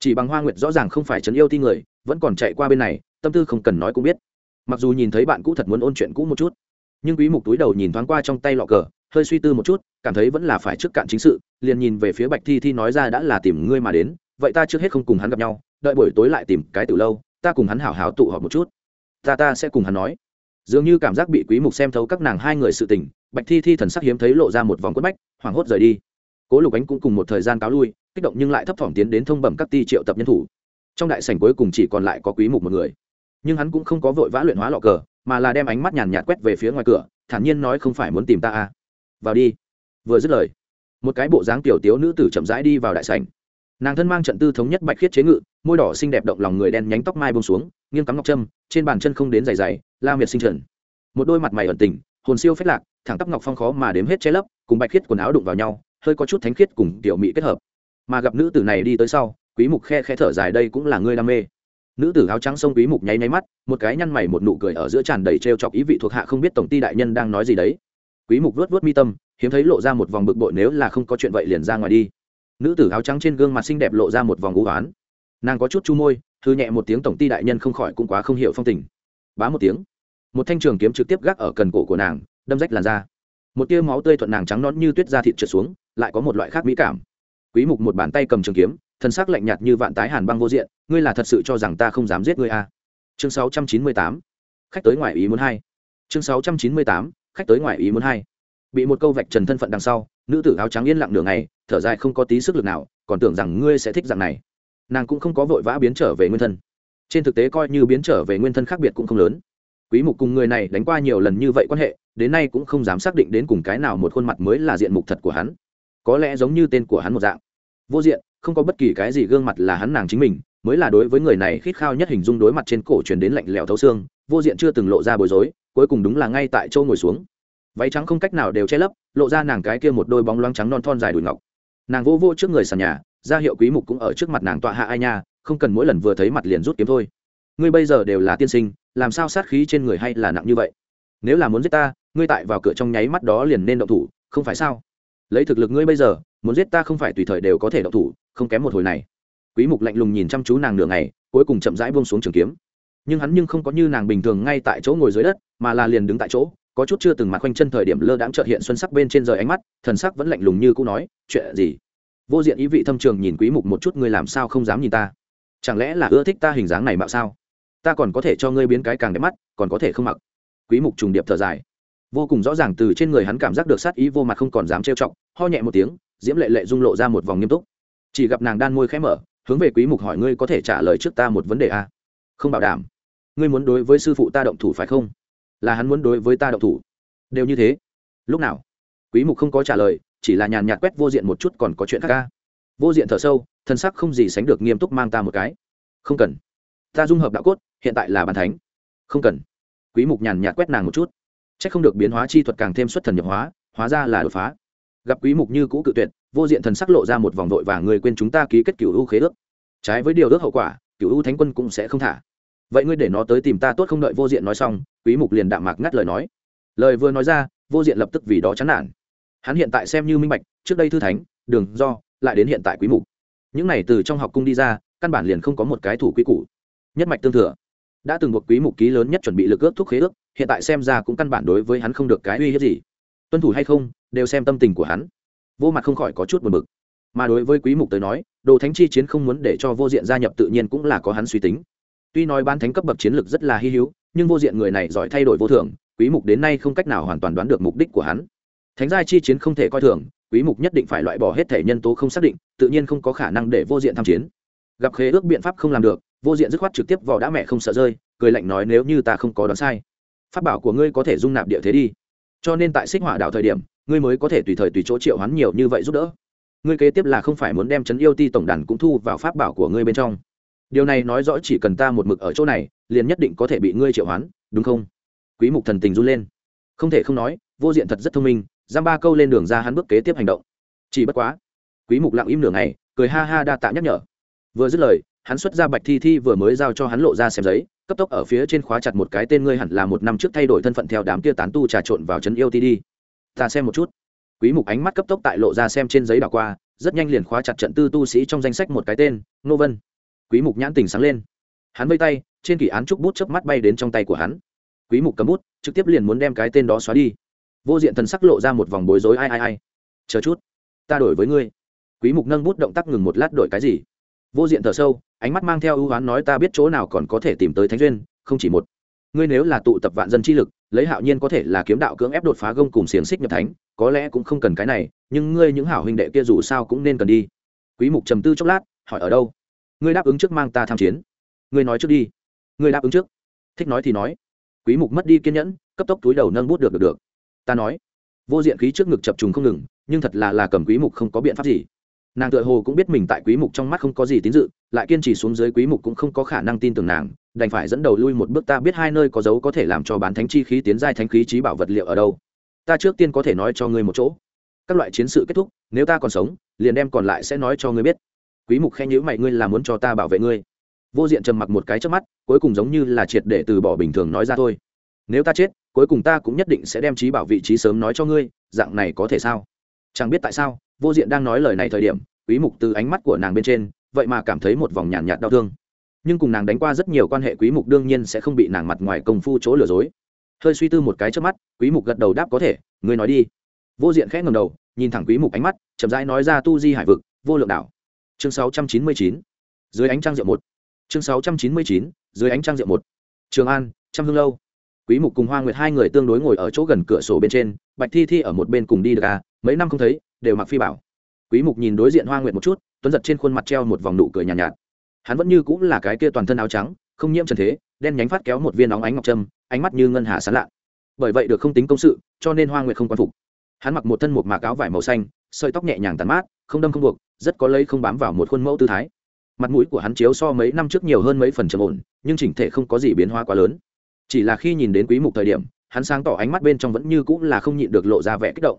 Chỉ bằng hoa nguyệt rõ ràng không phải trấn yêu ti người, vẫn còn chạy qua bên này, tâm tư không cần nói cũng biết. Mặc dù nhìn thấy bạn cũ thật muốn ôn chuyện cũ một chút, nhưng quý mục túi đầu nhìn thoáng qua trong tay lọ cờ, hơi suy tư một chút, cảm thấy vẫn là phải trước cạn chính sự, liền nhìn về phía bạch thi thi nói ra đã là tìm ngươi mà đến, vậy ta trước hết không cùng hắn gặp nhau, đợi buổi tối lại tìm cái từ lâu, ta cùng hắn hảo hảo tụ họp một chút. Ta ta sẽ cùng hắn nói. Dường như cảm giác bị quý mục xem thấu các nàng hai người sự tình, bạch thi thi thần sắc hiếm thấy lộ ra một vòng quất bách, hoảng hốt rời đi cố lục ánh cũng cùng một thời gian cáo lui, kích động nhưng lại thấp thỏm tiến đến thông bẩm các ti triệu tập nhân thủ. Trong đại sảnh cuối cùng chỉ còn lại có quý mục một người. Nhưng hắn cũng không có vội vã luyện hóa lọ cờ, mà là đem ánh mắt nhàn nhạt quét về phía ngoài cửa, thản nhiên nói không phải muốn tìm ta à. Vào đi. Vừa dứt lời, một cái bộ dáng tiểu tiếu nữ tử chậm rãi đi vào đại sảnh. Nàng thân mang trận tư thống nhất bạch khiết chế ngự, môi đỏ xinh đẹp động lòng người đen nhánh tóc mai bông xuống, nghiêng cắm ngọc trâm, trên bàn chân không đến dày dày, la miệt sinh trần. Một đôi mặt mày ẩn tình, hồn siêu phết lạc, thẳng tóc ngọc phong khó mà đếm hết che lấp, cùng bạch khiết quần áo đụng vào nhau hơi có chút thánh khiết cùng tiểu mỹ kết hợp. Mà gặp nữ tử này đi tới sau, quý mục khe khe thở dài, đây cũng là ngươi đam mê. Nữ tử áo trắng sông quý mục nháy nháy mắt, một cái nhăn mày một nụ cười ở giữa tràn đầy trêu chọc ý vị thuộc hạ không biết tổng ty đại nhân đang nói gì đấy. Quý mục vuốt vuốt mi tâm, hiếm thấy lộ ra một vòng bực bội nếu là không có chuyện vậy liền ra ngoài đi. Nữ tử áo trắng trên gương mặt xinh đẹp lộ ra một vòng u oán. Nàng có chút chu môi thư nhẹ một tiếng tổng ty đại nhân không khỏi cũng quá không hiểu phong tình. Bá một tiếng, một thanh trường kiếm trực tiếp gác ở cần cổ của nàng, đâm rách làn da một tia máu tươi thuận nàng trắng nón như tuyết da thịt trượt xuống, lại có một loại khác mỹ cảm. Quý mục một bàn tay cầm trường kiếm, thân xác lạnh nhạt như vạn tái hàn băng vô diện, ngươi là thật sự cho rằng ta không dám giết ngươi à. chương 698 khách tới ngoại ý muốn hai. Chương 698 khách tới ngoại ý muốn hai. Bị một câu vạch trần thân phận đằng sau, nữ tử áo trắng yên lặng nửa ngày, thở dài không có tí sức lực nào, còn tưởng rằng ngươi sẽ thích dạng này. Nàng cũng không có vội vã biến trở về nguyên thân. Trên thực tế coi như biến trở về nguyên thân khác biệt cũng không lớn. Quý mục cùng người này đánh qua nhiều lần như vậy quan hệ đến nay cũng không dám xác định đến cùng cái nào một khuôn mặt mới là diện mục thật của hắn. Có lẽ giống như tên của hắn một dạng. Vô diện, không có bất kỳ cái gì gương mặt là hắn nàng chính mình, mới là đối với người này khít khao nhất hình dung đối mặt trên cổ truyền đến lạnh lẽo thấu xương, vô diện chưa từng lộ ra bối rối, cuối cùng đúng là ngay tại châu ngồi xuống. Váy trắng không cách nào đều che lấp, lộ ra nàng cái kia một đôi bóng loáng trắng non thon dài đùi ngọc. Nàng vô vô trước người sàn nhà, ra hiệu quý mục cũng ở trước mặt nàng tọa hạ ai nha, không cần mỗi lần vừa thấy mặt liền rút kiếm thôi. Ngươi bây giờ đều là tiên sinh, làm sao sát khí trên người hay là nặng như vậy? Nếu là muốn giết ta ngươi tại vào cửa trong nháy mắt đó liền nên động thủ, không phải sao? Lấy thực lực ngươi bây giờ, muốn giết ta không phải tùy thời đều có thể động thủ, không kém một hồi này. Quý mục lạnh lùng nhìn chăm chú nàng nửa ngày, cuối cùng chậm rãi buông xuống trường kiếm. Nhưng hắn nhưng không có như nàng bình thường ngay tại chỗ ngồi dưới đất, mà là liền đứng tại chỗ, có chút chưa từng mặt quanh chân thời điểm lơ đãng chợt hiện xuân sắc bên trên rời ánh mắt, thần sắc vẫn lạnh lùng như cũ nói, chuyện gì? Vô diện ý vị thâm trường nhìn quý mục một chút, ngươi làm sao không dám nhìn ta? Chẳng lẽ là ưa thích ta hình dáng này mạo sao? Ta còn có thể cho ngươi biến cái càng đẹp mắt, còn có thể không mặc. Quý mục trùng điệp thở dài vô cùng rõ ràng từ trên người hắn cảm giác được sát ý vô mặt không còn dám trêu chọc, ho nhẹ một tiếng, diễm lệ lệ rung lộ ra một vòng nghiêm túc. Chỉ gặp nàng đan môi khẽ mở, hướng về quý mục hỏi ngươi có thể trả lời trước ta một vấn đề a à? không bảo đảm. Ngươi muốn đối với sư phụ ta động thủ phải không? Là hắn muốn đối với ta động thủ. Đều như thế. Lúc nào? Quý mục không có trả lời, chỉ là nhàn nhạt quét vô diện một chút còn có chuyện khác ca vô diện thở sâu, thân sắc không gì sánh được nghiêm túc mang ta một cái. Không cần. Ta dung hợp đạo cốt, hiện tại là bàn thánh. Không cần. Quý mục nhàn nhạt quét nàng một chút chắc không được biến hóa chi thuật càng thêm xuất thần nhập hóa hóa ra là đột phá. Gặp quý mục như cũ cự tuyệt, vô diện thần sắc lộ ra một vòng vội và người quên chúng ta ký kết cửu u khế ước. Trái với điều ước hậu quả, cửu u thánh quân cũng sẽ không thả. Vậy ngươi để nó tới tìm ta tốt không đợi vô diện nói xong, quý mục liền đạm mạc ngắt lời nói. Lời vừa nói ra, vô diện lập tức vì đó chán nản. Hắn hiện tại xem như minh bạch, trước đây thư thánh, đường, do, lại đến hiện tại quý mục. Những này từ trong học cung đi ra, căn bản liền không có một cái thủ quy cũ nhất mạch tương thừa. Đã từng buộc quý mục ký lớn nhất chuẩn bị lực ước thúc khế ước hiện tại xem ra cũng căn bản đối với hắn không được cái uy hiếp gì. Tuân thủ hay không, đều xem tâm tình của hắn. Vô mặt không khỏi có chút buồn bực. Mà đối với quý mục tới nói, đồ thánh chi chiến không muốn để cho vô diện gia nhập tự nhiên cũng là có hắn suy tính. Tuy nói ban thánh cấp bậc chiến lược rất là hy hữu, nhưng vô diện người này giỏi thay đổi vô thường, quý mục đến nay không cách nào hoàn toàn đoán được mục đích của hắn. Thánh giai chi chiến không thể coi thường, quý mục nhất định phải loại bỏ hết thể nhân tố không xác định, tự nhiên không có khả năng để vô diện tham chiến. Gặp khế ước biện pháp không làm được, vô diện dứt khoát trực tiếp vào đã mẹ không sợ rơi, cười lạnh nói nếu như ta không có đoán sai pháp bảo của ngươi có thể dung nạp địa thế đi. Cho nên tại xích hỏa đảo thời điểm, ngươi mới có thể tùy thời tùy chỗ triệu hoán nhiều như vậy giúp đỡ. Ngươi kế tiếp là không phải muốn đem chấn yêu ti tổng đàn cũng thu vào pháp bảo của ngươi bên trong. Điều này nói rõ chỉ cần ta một mực ở chỗ này, liền nhất định có thể bị ngươi triệu hoán, đúng không? Quý mục thần tình run lên. Không thể không nói, vô diện thật rất thông minh, giam ba câu lên đường ra hắn bước kế tiếp hành động. Chỉ bất quá, quý mục lặng im nửa ngày, cười ha ha đa tạ nhắc nhở. Vừa dứt lời hắn xuất ra bạch thi thi vừa mới giao cho hắn lộ ra xem giấy, cấp tốc ở phía trên khóa chặt một cái tên ngươi hẳn là một năm trước thay đổi thân phận theo đám kia tán tu trà trộn vào trấn yêu ti đi. Ta xem một chút. Quý mục ánh mắt cấp tốc tại lộ ra xem trên giấy đảo qua, rất nhanh liền khóa chặt trận tư tu sĩ trong danh sách một cái tên nô vân. Quý mục nhãn tình sáng lên. Hắn vây tay, trên kỷ án trúc bút chớp mắt bay đến trong tay của hắn. Quý mục cầm bút, trực tiếp liền muốn đem cái tên đó xóa đi. Vô diện thần sắc lộ ra một vòng bối rối ai ai ai, chờ chút, ta đổi với ngươi. Quý mục nâng bút động tác ngừng một lát đổi cái gì? Vô diện thở sâu, ánh mắt mang theo ưu oán nói ta biết chỗ nào còn có thể tìm tới thánh duyên, không chỉ một. Ngươi nếu là tụ tập vạn dân chi lực, lấy hạo nhiên có thể là kiếm đạo cưỡng ép đột phá gông cùng xiềng xích nhập thánh, có lẽ cũng không cần cái này, nhưng ngươi những hảo huynh đệ kia dù sao cũng nên cần đi. Quý mục trầm tư chốc lát, hỏi ở đâu? Ngươi đáp ứng trước mang ta tham chiến. Ngươi nói trước đi. Ngươi đáp ứng trước. Thích nói thì nói. Quý mục mất đi kiên nhẫn, cấp tốc túi đầu nâng bút được được được. Ta nói. Vô diện khí trước ngực chập trùng không ngừng, nhưng thật là là cầm quý mục không có biện pháp gì nàng tựa hồ cũng biết mình tại quý mục trong mắt không có gì tín dự, lại kiên trì xuống dưới quý mục cũng không có khả năng tin tưởng nàng, đành phải dẫn đầu lui một bước ta biết hai nơi có dấu có thể làm cho bán thánh chi khí tiến giai thánh khí trí bảo vật liệu ở đâu. Ta trước tiên có thể nói cho ngươi một chỗ. Các loại chiến sự kết thúc, nếu ta còn sống, liền đem còn lại sẽ nói cho ngươi biết. Quý mục khen nhữ mày, ngươi là muốn cho ta bảo vệ ngươi? Vô diện trầm mặc một cái trước mắt, cuối cùng giống như là triệt để từ bỏ bình thường nói ra thôi. Nếu ta chết, cuối cùng ta cũng nhất định sẽ đem trí bảo vị trí sớm nói cho ngươi, dạng này có thể sao? Chẳng biết tại sao, vô diện đang nói lời này thời điểm quý mục từ ánh mắt của nàng bên trên vậy mà cảm thấy một vòng nhàn nhạt, nhạt đau thương. Nhưng cùng nàng đánh qua rất nhiều quan hệ quý mục đương nhiên sẽ không bị nàng mặt ngoài công phu chỗ lừa dối. Hơi suy tư một cái trước mắt quý mục gật đầu đáp có thể ngươi nói đi. Vô diện khẽ ngẩng đầu nhìn thẳng quý mục ánh mắt chậm rãi nói ra tu di hải vực vô lượng đảo. Chương 699 dưới ánh trăng rượu một. Chương 699 dưới ánh trăng rượu một. Trường an trăm hương lâu. Quý mục cùng hoa nguyệt hai người tương đối ngồi ở chỗ gần cửa sổ bên trên bạch thi thi ở một bên cùng đi được à mấy năm không thấy đều mặc phi bảo quý mục nhìn đối diện hoa nguyệt một chút tuấn giật trên khuôn mặt treo một vòng nụ cười nhàn nhạt, nhạt. Hắn vẫn như cũng là cái kia toàn thân áo trắng không nhiễm trần thế đen nhánh phát kéo một viên óng ánh ngọc trâm ánh mắt như ngân hà sáng lạ. Bởi vậy được không tính công sự cho nên hoa nguyệt không quan phục. Hắn mặc một thân một mạc áo vải màu xanh sợi tóc nhẹ nhàng tàn mát không đâm không buộc rất có lấy không bám vào một khuôn mẫu tư thái. Mặt mũi của hắn chiếu so mấy năm trước nhiều hơn mấy phần trầm ổn nhưng chỉnh thể không có gì biến hóa quá lớn. Chỉ là khi nhìn đến quý mục thời điểm hắn sáng tỏ ánh mắt bên trong vẫn như cũng là không nhịn được lộ ra vẻ kích động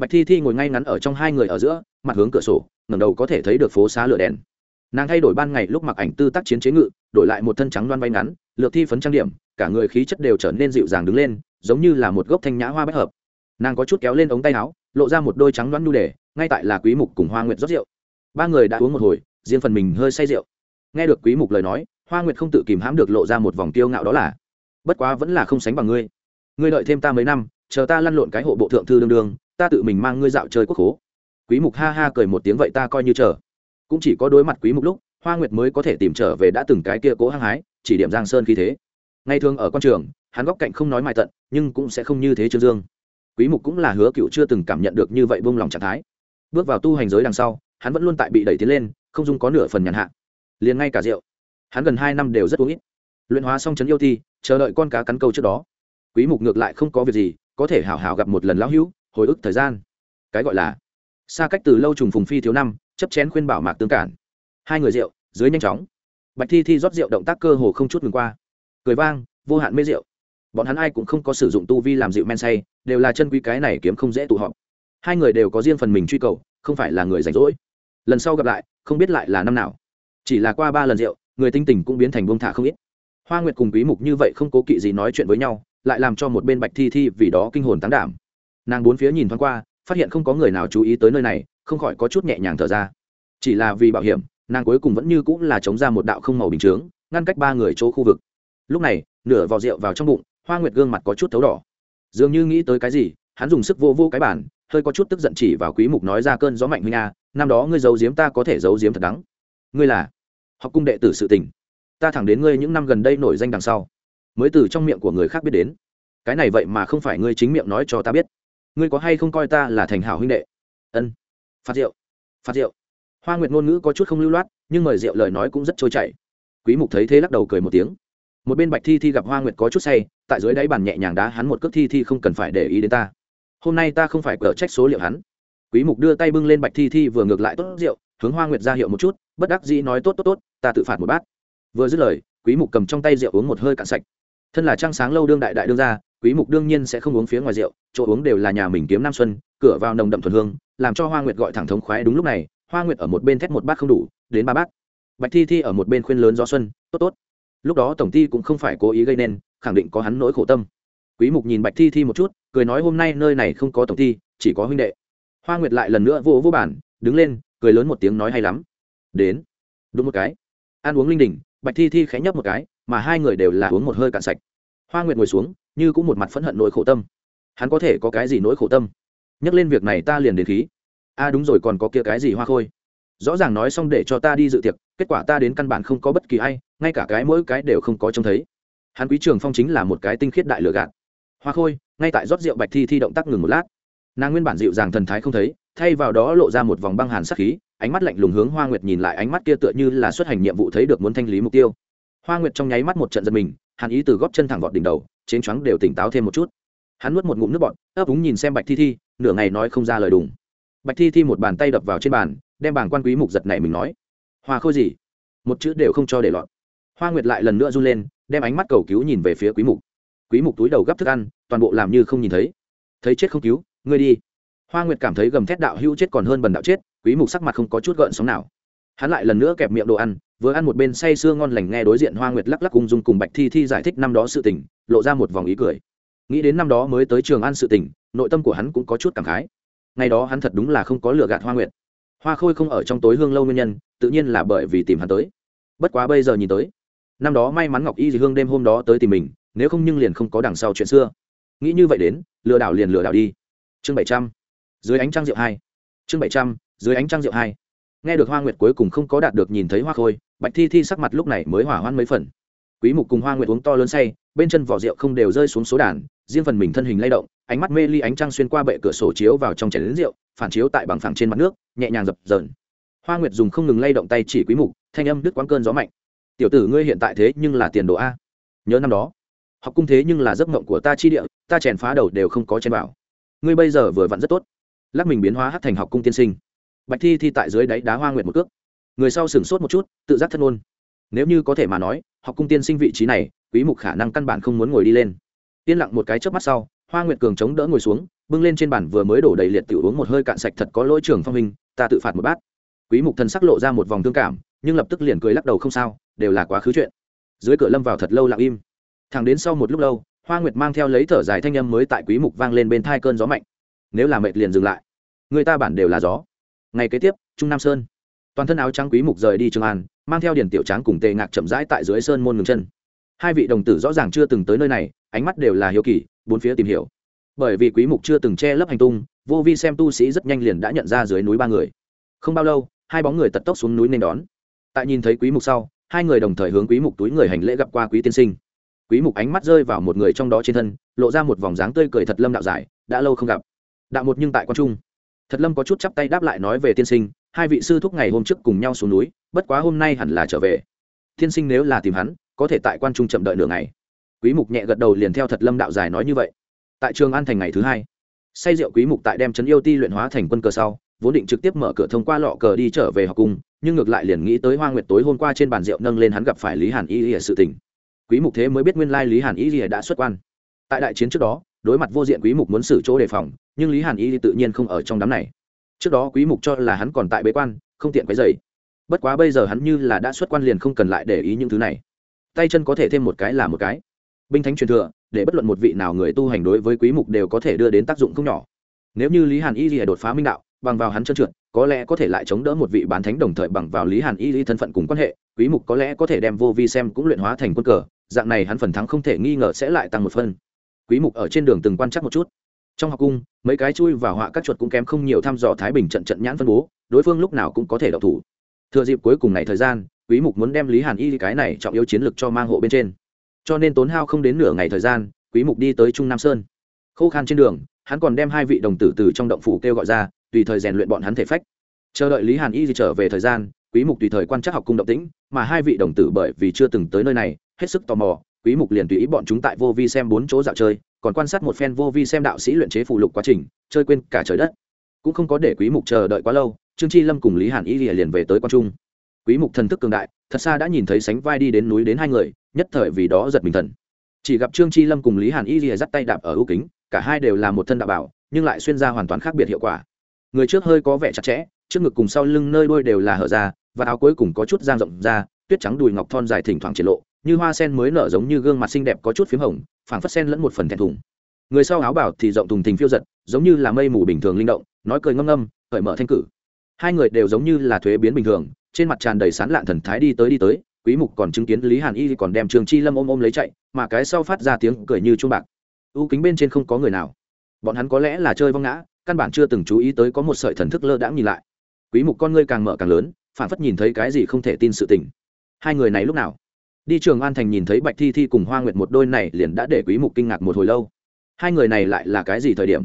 bạch thi thi ngồi ngay ngắn ở trong hai người ở giữa, mặt hướng cửa sổ, ngẩng đầu có thể thấy được phố xá lửa đèn. Nàng thay đổi ban ngày lúc mặc ảnh tư tác chiến chế ngự, đổi lại một thân trắng loan bay ngắn, lược thi phấn trang điểm, cả người khí chất đều trở nên dịu dàng đứng lên, giống như là một gốc thanh nhã hoa bách hợp. Nàng có chút kéo lên ống tay áo, lộ ra một đôi trắng loan nu đề, ngay tại là quý mục cùng hoa nguyệt rót rượu. Ba người đã uống một hồi, riêng phần mình hơi say rượu. Nghe được quý mục lời nói, hoa nguyệt không tự kìm hãm được lộ ra một vòng tiêu ngạo đó là, bất quá vẫn là không sánh bằng ngươi. Ngươi đợi thêm ta mấy năm, chờ ta lăn lộn cái hộ bộ thượng thư đương đương ta tự mình mang ngươi dạo chơi quốc khố. Quý mục ha ha cười một tiếng vậy ta coi như chờ. Cũng chỉ có đối mặt quý mục lúc, hoa nguyệt mới có thể tìm trở về đã từng cái kia cố hăng hái, chỉ điểm giang sơn khi thế. Ngày thường ở quan trường, hắn góc cạnh không nói mài tận, nhưng cũng sẽ không như thế trương dương. Quý mục cũng là hứa cựu chưa từng cảm nhận được như vậy buông lòng trạng thái. Bước vào tu hành giới đằng sau, hắn vẫn luôn tại bị đẩy tiến lên, không dung có nửa phần nhàn hạ. Liền ngay cả rượu. Hắn gần hai năm đều rất uống ít. Luyện hóa xong chấn yêu thi, chờ đợi con cá cắn câu trước đó. Quý mục ngược lại không có việc gì, có thể hảo hảo gặp một lần lão hữu hồi ức thời gian. Cái gọi là, xa cách từ lâu trùng phùng phi thiếu năm, chấp chén khuyên bảo mạc tương cản. Hai người rượu, dưới nhanh chóng. Bạch thi thi rót rượu động tác cơ hồ không chút ngừng qua. Cười vang, vô hạn mê rượu. Bọn hắn ai cũng không có sử dụng tu vi làm rượu men say, đều là chân quý cái này kiếm không dễ tụ họp. Hai người đều có riêng phần mình truy cầu, không phải là người rảnh rỗi. Lần sau gặp lại, không biết lại là năm nào. Chỉ là qua ba lần rượu, người tinh tình cũng biến thành bông thả không ít. Hoa nguyệt cùng quý mục như vậy không cố kỵ gì nói chuyện với nhau, lại làm cho một bên bạch thi thi vì đó kinh hồn tán đảm nàng bốn phía nhìn thoáng qua, phát hiện không có người nào chú ý tới nơi này, không khỏi có chút nhẹ nhàng thở ra. Chỉ là vì bảo hiểm, nàng cuối cùng vẫn như cũng là chống ra một đạo không màu bình chướng, ngăn cách ba người chỗ khu vực. Lúc này, nửa vò rượu vào trong bụng, hoa nguyệt gương mặt có chút thấu đỏ. Dường như nghĩ tới cái gì, hắn dùng sức vô vô cái bản hơi có chút tức giận chỉ vào quý mục nói ra cơn gió mạnh huynh a, năm đó ngươi giấu giếm ta có thể giấu giếm thật đắng. Ngươi là học cung đệ tử sự tình. Ta thẳng đến ngươi những năm gần đây nổi danh đằng sau, mới từ trong miệng của người khác biết đến. Cái này vậy mà không phải ngươi chính miệng nói cho ta biết ngươi có hay không coi ta là thành hảo huynh đệ? Ân. Phạt rượu. Phạt rượu. Hoa nguyệt ngôn ngữ có chút không lưu loát, nhưng mời rượu lời nói cũng rất trôi chảy. Quý mục thấy thế lắc đầu cười một tiếng. Một bên bạch thi thi gặp hoa nguyệt có chút say, tại dưới đáy bàn nhẹ nhàng đá hắn một cước thi thi không cần phải để ý đến ta. Hôm nay ta không phải cờ trách số liệu hắn. Quý mục đưa tay bưng lên bạch thi thi vừa ngược lại tốt rượu, hướng hoa nguyệt ra hiệu một chút, bất đắc dĩ nói tốt tốt tốt, ta tự phạt một bát. Vừa dứt lời, quý mục cầm trong tay rượu uống một hơi cạn sạch. Thân là trang sáng lâu đương đại đại đương gia quý mục đương nhiên sẽ không uống phía ngoài rượu, chỗ uống đều là nhà mình kiếm nam xuân, cửa vào nồng đậm thuần hương, làm cho hoa nguyệt gọi thẳng thống khoái đúng lúc này, hoa nguyệt ở một bên thét một bát không đủ, đến ba bát. Bạch thi thi ở một bên khuyên lớn gió xuân, tốt tốt. Lúc đó tổng ty cũng không phải cố ý gây nên, khẳng định có hắn nỗi khổ tâm. Quý mục nhìn bạch thi thi một chút, cười nói, hôm nay nơi này không có tổng thi chỉ có huynh đệ. Hoa nguyệt lại lần nữa vỗ vỗ bản đứng lên, cười lớn một tiếng nói, hay lắm. Đến. Đúng một cái. Ăn uống linh đình bạch thi thi khẽ nhấp một cái, mà hai người đều là uống một hơi cạn sạch. Hoa nguyệt ngồi xuống như cũng một mặt phẫn hận nỗi khổ tâm. Hắn có thể có cái gì nỗi khổ tâm? Nhắc lên việc này ta liền đến khí. A à đúng rồi, còn có kia cái gì hoa khôi? Rõ ràng nói xong để cho ta đi dự tiệc, kết quả ta đến căn bản không có bất kỳ ai, ngay cả cái mỗi cái đều không có trông thấy. Hắn quý trường phong chính là một cái tinh khiết đại lừa gạt. Hoa khôi, ngay tại rót rượu bạch thi thi động tác ngừng một lát. Nàng nguyên bản dịu dàng thần thái không thấy, thay vào đó lộ ra một vòng băng hàn sắc khí, ánh mắt lạnh lùng hướng hoa nguyệt nhìn lại, ánh mắt kia tựa như là xuất hành nhiệm vụ thấy được muốn thanh lý mục tiêu. Hoa nguyệt trong nháy mắt một trận giật mình hàn ý từ góp chân thẳng vọt đỉnh đầu chén choáng đều tỉnh táo thêm một chút. Hắn nuốt một ngụm nước bọt, ấp úng nhìn xem bạch thi thi, nửa ngày nói không ra lời đùng. Bạch thi thi một bàn tay đập vào trên bàn, đem bảng quan quý mục giật này mình nói, hoa khôi gì? Một chữ đều không cho để lọt. Hoa nguyệt lại lần nữa run lên, đem ánh mắt cầu cứu nhìn về phía quý mục. Quý mục túi đầu gấp thức ăn, toàn bộ làm như không nhìn thấy. Thấy chết không cứu, ngươi đi. Hoa nguyệt cảm thấy gầm thét đạo hữu chết còn hơn bần đạo chết, quý mục sắc mặt không có chút gợn sóng nào hắn lại lần nữa kẹp miệng đồ ăn, vừa ăn một bên say sưa ngon lành nghe đối diện hoa nguyệt lắc lắc cùng dung cùng bạch thi thi giải thích năm đó sự tình, lộ ra một vòng ý cười. Nghĩ đến năm đó mới tới trường ăn sự tình, nội tâm của hắn cũng có chút cảm khái. Ngày đó hắn thật đúng là không có lừa gạt hoa nguyệt. Hoa khôi không ở trong tối hương lâu nguyên nhân, tự nhiên là bởi vì tìm hắn tới. Bất quá bây giờ nhìn tới, năm đó may mắn ngọc y dì hương đêm hôm đó tới tìm mình, nếu không nhưng liền không có đằng sau chuyện xưa. Nghĩ như vậy đến, lừa đảo liền lừa đảo đi. Chương bảy trăm, dưới ánh trăng rượu hai. Chương bảy trăm, dưới ánh trăng rượu hai nghe được hoa nguyệt cuối cùng không có đạt được nhìn thấy hoa khôi, bạch thi thi sắc mặt lúc này mới hỏa hoan mấy phần. Quý mục cùng hoa nguyệt uống to lớn say, bên chân vỏ rượu không đều rơi xuống số đàn, riêng phần mình thân hình lay động, ánh mắt mê ly ánh trăng xuyên qua bệ cửa sổ chiếu vào trong chén lớn rượu, phản chiếu tại bằng phẳng trên mặt nước, nhẹ nhàng dập dờn. Hoa nguyệt dùng không ngừng lay động tay chỉ quý mục, thanh âm đứt quãng cơn gió mạnh. Tiểu tử ngươi hiện tại thế nhưng là tiền đồ a. Nhớ năm đó, học cung thế nhưng là giấc mộng của ta chi địa, ta chèn phá đầu đều không có chen vào. Ngươi bây giờ vừa vặn rất tốt. Lắc mình biến hóa hát thành học cung tiên sinh bạch thi thi tại dưới đáy đá hoa nguyệt một cước. Người sau sửng sốt một chút tự giác thân ôn. Nếu như có thể mà nói học cung tiên sinh vị trí này quý mục khả năng căn bản không muốn ngồi đi lên. Yên lặng một cái chớp mắt sau hoa nguyệt cường chống đỡ ngồi xuống bưng lên trên bàn vừa mới đổ đầy liệt tiểu uống một hơi cạn sạch thật có lỗi trưởng phong hình, ta tự phạt một bát. Quý mục thần sắc lộ ra một vòng thương cảm nhưng lập tức liền cười lắc đầu không sao đều là quá khứ chuyện. Dưới cửa lâm vào thật lâu lặng im. Thẳng đến sau một lúc lâu hoa nguyệt mang theo lấy thở dài thanh âm mới tại quý mục vang lên bên thai cơn gió mạnh. Nếu là mệt liền dừng lại. Người ta bản đều là gió ngày kế tiếp, trung nam sơn. Toàn thân áo trắng quý mục rời đi trường an, mang theo điển tiểu tráng cùng tề ngạc chậm rãi tại dưới sơn môn ngừng chân. Hai vị đồng tử rõ ràng chưa từng tới nơi này, ánh mắt đều là hiếu kỳ, bốn phía tìm hiểu. Bởi vì quý mục chưa từng che lấp hành tung, vô vi xem tu sĩ rất nhanh liền đã nhận ra dưới núi ba người. Không bao lâu, hai bóng người tật tốc xuống núi nên đón. Tại nhìn thấy quý mục sau, hai người đồng thời hướng quý mục túi người hành lễ gặp qua quý tiên sinh. Quý mục ánh mắt rơi vào một người trong đó trên thân, lộ ra một vòng dáng tươi cười thật lâm đạo giải, đã lâu không gặp. Đạo một nhưng tại quan trung thật lâm có chút chắp tay đáp lại nói về tiên sinh, hai vị sư thúc ngày hôm trước cùng nhau xuống núi, bất quá hôm nay hẳn là trở về. Tiên sinh nếu là tìm hắn, có thể tại quan trung chậm đợi nửa ngày. Quý mục nhẹ gật đầu liền theo thật lâm đạo giải nói như vậy. Tại trường an thành ngày thứ hai, say rượu quý mục tại đem trấn yêu ti luyện hóa thành quân cờ sau, vốn định trực tiếp mở cửa thông qua lọ cờ đi trở về học cung, nhưng ngược lại liền nghĩ tới hoa nguyệt tối hôm qua trên bàn rượu nâng lên hắn gặp phải lý hàn y lìa sự tình. Quý mục thế mới biết nguyên lai lý hàn y y đã xuất quan. Tại đại chiến trước đó đối mặt vô diện quý mục muốn xử chỗ đề phòng, nhưng lý hàn y tự nhiên không ở trong đám này. Trước đó quý mục cho là hắn còn tại bế quan, không tiện quấy rầy. Bất quá bây giờ hắn như là đã xuất quan liền không cần lại để ý những thứ này. Tay chân có thể thêm một cái là một cái. Binh thánh truyền thừa, để bất luận một vị nào người tu hành đối với quý mục đều có thể đưa đến tác dụng không nhỏ. Nếu như lý hàn y lìa đột phá minh đạo, bằng vào hắn chân trượt, có lẽ có thể lại chống đỡ một vị bán thánh đồng thời bằng vào lý hàn y lý thân phận cùng quan hệ, quý mục có lẽ có thể đem vô vi xem cũng luyện hóa thành quân cờ, dạng này hắn phần thắng không thể nghi ngờ sẽ lại tăng một phân quý mục ở trên đường từng quan chắc một chút. Trong học cung, mấy cái chui vào họa các chuột cũng kém không nhiều thăm dò thái bình trận trận nhãn phân bố, đối phương lúc nào cũng có thể độc thủ. Thừa dịp cuối cùng này thời gian, quý mục muốn đem lý hàn y cái này trọng yếu chiến lược cho mang hộ bên trên. Cho nên tốn hao không đến nửa ngày thời gian, quý mục đi tới trung nam sơn. Khô khan trên đường, hắn còn đem hai vị đồng tử từ trong động phủ kêu gọi ra, tùy thời rèn luyện bọn hắn thể phách. Chờ đợi lý hàn y trở về thời gian, quý mục tùy thời quan trắc học cung động tĩnh, mà hai vị đồng tử bởi vì chưa từng tới nơi này, hết sức tò mò, quý mục liền tùy ý bọn chúng tại vô vi xem bốn chỗ dạo chơi còn quan sát một phen vô vi xem đạo sĩ luyện chế phụ lục quá trình, chơi quên cả trời đất. Cũng không có để quý mục chờ đợi quá lâu, trương chi lâm cùng lý hàn y liền về tới quan trung. Quý mục thần thức cường đại, thật xa đã nhìn thấy sánh vai đi đến núi đến hai người, nhất thời vì đó giật mình thần. Chỉ gặp trương chi lâm cùng lý hàn y lìa dắt tay đạp ở ưu kính, cả hai đều là một thân đạo bảo, nhưng lại xuyên ra hoàn toàn khác biệt hiệu quả. Người trước hơi có vẻ chặt chẽ, trước ngực cùng sau lưng nơi đuôi đều là hở ra, và áo cuối cùng có chút giang rộng ra, tuyết trắng đùi ngọc thon dài thỉnh thoảng triển lộ như hoa sen mới nở giống như gương mặt xinh đẹp có chút p h í m hồng, phảng phất sen lẫn một phần thẹn thùng. Người sau áo bảo thì rộng thùng thình phiêu giật, giống như là mây mù bình thường linh động, nói cười ngâm ngâm, cởi mở thanh cử. Hai người đều giống như là thuế biến bình thường, trên mặt tràn đầy sán lạn thần thái đi tới đi tới, quý mục còn chứng kiến lý hàn y còn đem trường chi lâm ôm ôm lấy chạy, mà cái sau phát ra tiếng cười như chuông bạc. U kính bên trên không có người nào. Bọn hắn có lẽ là chơi vong ngã, căn bản chưa từng chú ý tới có một sợi thần thức lơ đãng nhìn lại. Quý mục con ngươi càng mở càng lớn phản phất nhìn thấy cái gì không thể tin sự tình. Hai người này lúc nào? Đi trường an thành nhìn thấy bạch thi thi cùng hoa nguyệt một đôi này liền đã để quý mục kinh ngạc một hồi lâu. Hai người này lại là cái gì thời điểm?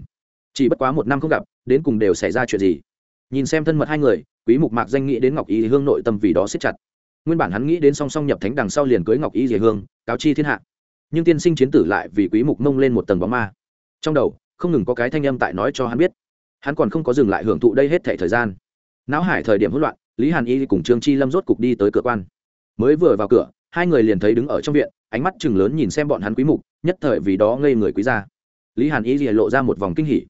Chỉ bất quá một năm không gặp, đến cùng đều xảy ra chuyện gì? Nhìn xem thân mật hai người, quý mục mạc danh nghĩ đến ngọc y hương nội tâm vì đó siết chặt. Nguyên bản hắn nghĩ đến song song nhập thánh đằng sau liền cưới ngọc y dề hương, cáo chi thiên hạ. Nhưng tiên sinh chiến tử lại vì quý mục mông lên một tầng bóng ma. Trong đầu, không ngừng có cái thanh âm tại nói cho hắn biết. Hắn còn không có dừng lại hưởng thụ đây hết thể thời gian. Não hải thời điểm hỗn loạn, lý hàn y cùng trương chi lâm rốt cục đi tới cửa quan. Mới vừa vào cửa hai người liền thấy đứng ở trong viện, ánh mắt chừng lớn nhìn xem bọn hắn quý mục, nhất thời vì đó ngây người quý ra lý hàn y lộ ra một vòng kinh hỉ.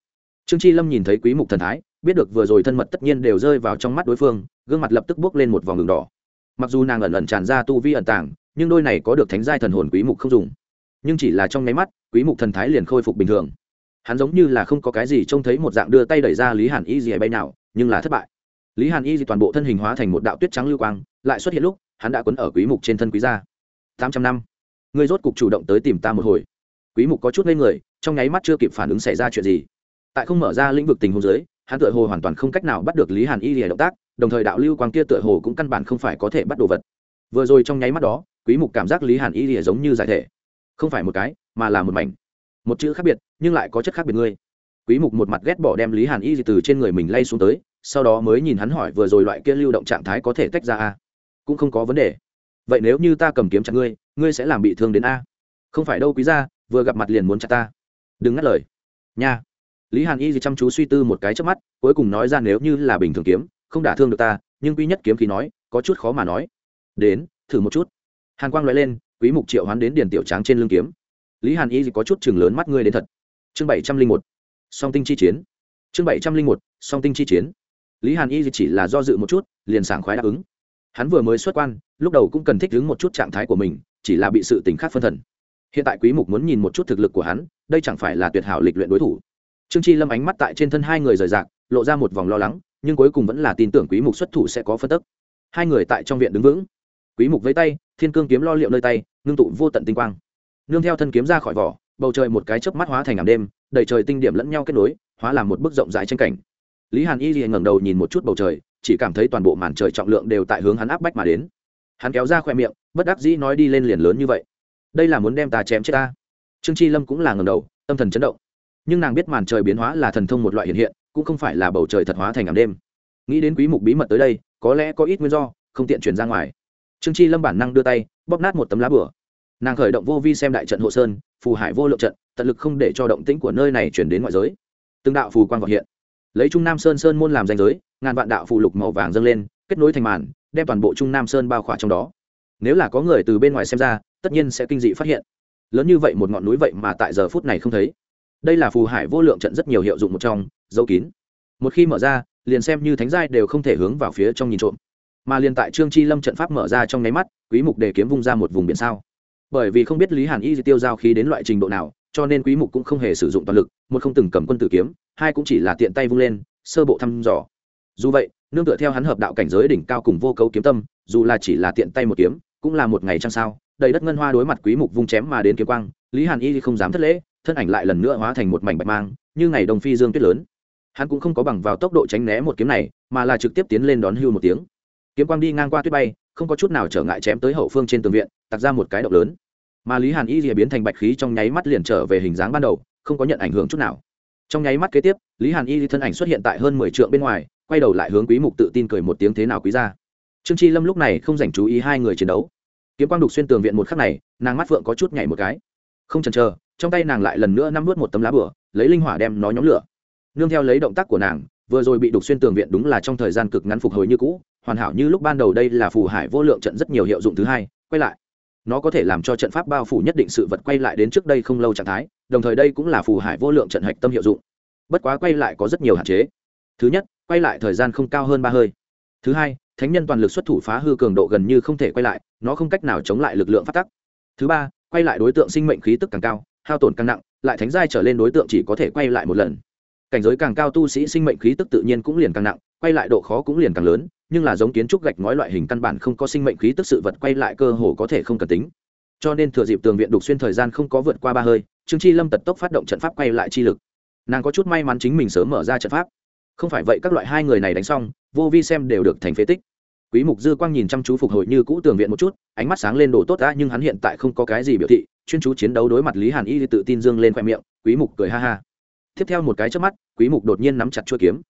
Trương chi lâm nhìn thấy quý mục thần thái, biết được vừa rồi thân mật tất nhiên đều rơi vào trong mắt đối phương, gương mặt lập tức bước lên một vòng đường đỏ. Mặc dù nàng ẩn ẩn tràn ra tu vi ẩn tàng, nhưng đôi này có được thánh giai thần hồn quý mục không dùng. Nhưng chỉ là trong nháy mắt, quý mục thần thái liền khôi phục bình thường. Hắn giống như là không có cái gì trông thấy một dạng đưa tay đẩy ra lý hàn y gì bay nào, nhưng là thất bại. Lý hàn y gì toàn bộ thân hình hóa thành một đạo tuyết trắng lưu quang lại xuất hiện lúc, hắn đã quấn ở quý mục trên thân quý gia. Tám trăm năm. Ngươi rốt cục chủ động tới tìm ta một hồi. Quý mục có chút ngây người, trong nháy mắt chưa kịp phản ứng xảy ra chuyện gì. Tại không mở ra lĩnh vực tình huống dưới, hắn tựa hồ hoàn toàn không cách nào bắt được lý hàn y lìa động tác, đồng thời đạo lưu quang kia tựa hồ cũng căn bản không phải có thể bắt đồ vật. Vừa rồi trong nháy mắt đó, quý mục cảm giác lý hàn y lìa giống như giải thể. Không phải một cái, mà là một mảnh. Một chữ khác biệt, nhưng lại có chất khác biệt ngươi. Quý mục một mặt ghét bỏ đem lý hàn y từ trên người mình lay xuống tới, sau đó mới nhìn hắn hỏi vừa rồi loại kia lưu động trạng thái có thể tách ra à cũng không có vấn đề. Vậy nếu như ta cầm kiếm chặt ngươi ngươi sẽ làm bị thương đến a. Không phải đâu quý gia, vừa gặp mặt liền muốn chặt ta. Đừng ngắt lời. Nha. Lý hàn y gì chăm chú suy tư một cái trước mắt, cuối cùng nói ra nếu như là bình thường kiếm, không đả thương được ta, nhưng quý nhất kiếm khi nói, có chút khó mà nói. Đến, thử một chút. Hàn quang loại lên, quý mục triệu hoán đến điền tiểu tráng trên lưng kiếm. Lý hàn y gì có chút chừng lớn mắt ngươi đến thật. Chương bảy trăm linh một. Song tinh chi chiến. Chương bảy trăm linh một. Song tinh chi chiến. Lý hàn y chỉ là do dự một chút, liền sảng khoái đáp ứng hắn vừa mới xuất quan, lúc đầu cũng cần thích đứng một chút trạng thái của mình, chỉ là bị sự tình khác phân thần. Hiện tại quý mục muốn nhìn một chút thực lực của hắn, đây chẳng phải là tuyệt hảo lịch luyện đối thủ. Trương chi lâm ánh mắt tại trên thân hai người rời rạc, lộ ra một vòng lo lắng, nhưng cuối cùng vẫn là tin tưởng quý mục xuất thủ sẽ có phân tức. Hai người tại trong viện đứng vững. Quý mục với tay, thiên cương kiếm lo liệu nơi tay, ngưng tụ vô tận tinh quang. Nương theo thân kiếm ra khỏi vỏ, bầu trời một cái chớp mắt hóa thành ảm đêm, đầy trời tinh điểm lẫn nhau kết nối, hóa làm một bức rộng rãi tranh cảnh. Lý hàn y liền ngẩng đầu nhìn một chút bầu trời chỉ cảm thấy toàn bộ màn trời trọng lượng đều tại hướng hắn áp bách mà đến. Hắn kéo ra khoe miệng, bất đắc dĩ nói đi lên liền lớn như vậy. Đây là muốn đem ta chém chết ta. Trương chi lâm cũng là ngầm đầu, tâm thần chấn động. Nhưng nàng biết màn trời biến hóa là thần thông một loại hiện hiện, cũng không phải là bầu trời thật hóa thành ảm đêm. Nghĩ đến quý mục bí mật tới đây, có lẽ có ít nguyên do, không tiện truyền ra ngoài. Trương chi lâm bản năng đưa tay, bóp nát một tấm lá bửa. Nàng khởi động vô vi xem đại trận hộ sơn, phù hải vô lượng trận, tận lực không để cho động tĩnh của nơi này chuyển đến ngoại giới. Từng đạo phù quang vọt hiện. Lấy trung nam sơn sơn môn làm danh giới ngàn vạn đạo phù lục màu vàng dâng lên, kết nối thành màn, đem toàn bộ trung nam sơn bao khỏa trong đó. Nếu là có người từ bên ngoài xem ra, tất nhiên sẽ kinh dị phát hiện. Lớn như vậy một ngọn núi vậy mà tại giờ phút này không thấy. Đây là phù hải vô lượng trận rất nhiều hiệu dụng một trong, dấu kín. Một khi mở ra, liền xem như thánh giai đều không thể hướng vào phía trong nhìn trộm. Mà liền tại trương chi lâm trận pháp mở ra trong nháy mắt, quý mục đề kiếm vung ra một vùng biển sao. Bởi vì không biết lý hàn y tiêu giao khí đến loại trình độ nào, cho nên quý mục cũng không hề sử dụng toàn lực, một không từng cầm quân tử kiếm, hai cũng chỉ là tiện tay vung lên, sơ bộ thăm dò dù vậy, nương tựa theo hắn hợp đạo cảnh giới đỉnh cao cùng vô cấu kiếm tâm, dù là chỉ là tiện tay một kiếm, cũng là một ngày trăng sao, đầy đất ngân hoa đối mặt quý mục vung chém mà đến kiếm quang, lý hàn y không dám thất lễ, thân ảnh lại lần nữa hóa thành một mảnh bạch mang, như ngày đồng phi dương tuyết lớn. Hắn cũng không có bằng vào tốc độ tránh né một kiếm này, mà là trực tiếp tiến lên đón hưu một tiếng. Kiếm quang đi ngang qua tuyết bay, không có chút nào trở ngại chém tới hậu phương trên tường viện tặc ra một cái động lớn. Mà lý hàn y rìa biến thành bạch khí trong nháy mắt liền trở về hình dáng ban đầu, không có nhận ảnh hưởng chút nào. Trong nháy mắt kế tiếp, lý hàn y thân ảnh xuất hiện tại hơn mười t bên ngoài quay đầu lại hướng quý mục tự tin cười một tiếng thế nào quý ra trương chi lâm lúc này không dành chú ý hai người chiến đấu. Kiếm quang đục xuyên tường viện một khắc này, nàng mắt phượng có chút nhảy một cái. Không chần chờ, trong tay nàng lại lần nữa nắm vớt một tấm lá bửa, lấy linh hỏa đem nó nhóm lửa. Nương theo lấy động tác của nàng, vừa rồi bị đục xuyên tường viện đúng là trong thời gian cực ngắn phục hồi như cũ, hoàn hảo như lúc ban đầu đây là phù hải vô lượng trận rất nhiều hiệu dụng thứ hai, quay lại. Nó có thể làm cho trận pháp bao phủ nhất định sự vật quay lại đến trước đây không lâu trạng thái, đồng thời đây cũng là phù hải vô lượng trận hạch tâm hiệu dụng. Bất quá quay lại có rất nhiều hạn chế. Thứ nhất quay lại thời gian không cao hơn ba hơi. Thứ hai, thánh nhân toàn lực xuất thủ phá hư cường độ gần như không thể quay lại, nó không cách nào chống lại lực lượng phát tắc. Thứ ba, quay lại đối tượng sinh mệnh khí tức càng cao, hao tổn càng nặng, lại thánh giai trở lên đối tượng chỉ có thể quay lại một lần. Cảnh giới càng cao tu sĩ sinh mệnh khí tức tự nhiên cũng liền càng nặng, quay lại độ khó cũng liền càng lớn, nhưng là giống kiến trúc gạch ngói loại hình căn bản không có sinh mệnh khí tức sự vật quay lại cơ hồ có thể không cần tính. Cho nên thừa dịp tường viện đục xuyên thời gian không có vượt qua ba hơi, trương chi lâm tật tốc phát động trận pháp quay lại chi lực. Nàng có chút may mắn chính mình sớm mở ra trận pháp không phải vậy các loại hai người này đánh xong, vô vi xem đều được thành phế tích. Quý mục dư quang nhìn chăm chú phục hồi như cũ tường viện một chút, ánh mắt sáng lên đồ tốt đã nhưng hắn hiện tại không có cái gì biểu thị, chuyên chú chiến đấu đối mặt lý hàn y thì tự tin dương lên khoe miệng, quý mục cười ha ha. Tiếp theo một cái chớp mắt, quý mục đột nhiên nắm chặt chuôi kiếm.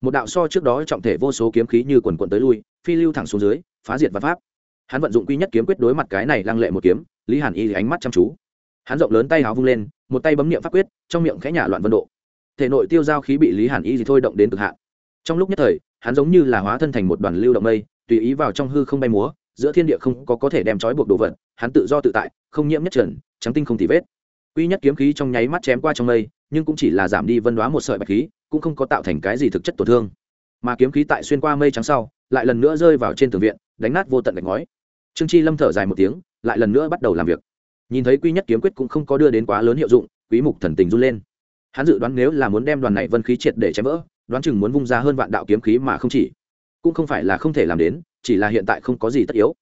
Một đạo so trước đó trọng thể vô số kiếm khí như quần quần tới lui, phi lưu thẳng xuống dưới, phá diệt và pháp. Hắn vận dụng quy nhất kiếm quyết đối mặt cái này lăng lệ một kiếm, lý hàn y thì ánh mắt chăm chú. Hắn rộng lớn tay háo vung lên, một tay bấm niệm pháp quyết, trong miệng khẽ nhả loạn vân độ thể nội tiêu giao khí bị lý hàn y thì thôi động đến cực hạn. Trong lúc nhất thời, hắn giống như là hóa thân thành một đoàn lưu động mây, tùy ý vào trong hư không bay múa, giữa thiên địa không có có thể đem trói buộc đồ vật, hắn tự do tự tại, không nhiễm nhất trần, trắng tinh không tì vết. Quy nhất kiếm khí trong nháy mắt chém qua trong mây, nhưng cũng chỉ là giảm đi vân đoá một sợi bạch khí, cũng không có tạo thành cái gì thực chất tổn thương. Mà kiếm khí tại xuyên qua mây trắng sau, lại lần nữa rơi vào trên tường viện, đánh nát vô tận gạch ngói. Trương chi lâm thở dài một tiếng, lại lần nữa bắt đầu làm việc. Nhìn thấy quy nhất kiếm quyết cũng không có đưa đến quá lớn hiệu dụng, quý mục thần tình run lên hắn dự đoán nếu là muốn đem đoàn này vân khí triệt để chém vỡ, đoán chừng muốn vung ra hơn vạn đạo kiếm khí mà không chỉ. Cũng không phải là không thể làm đến, chỉ là hiện tại không có gì tất yếu.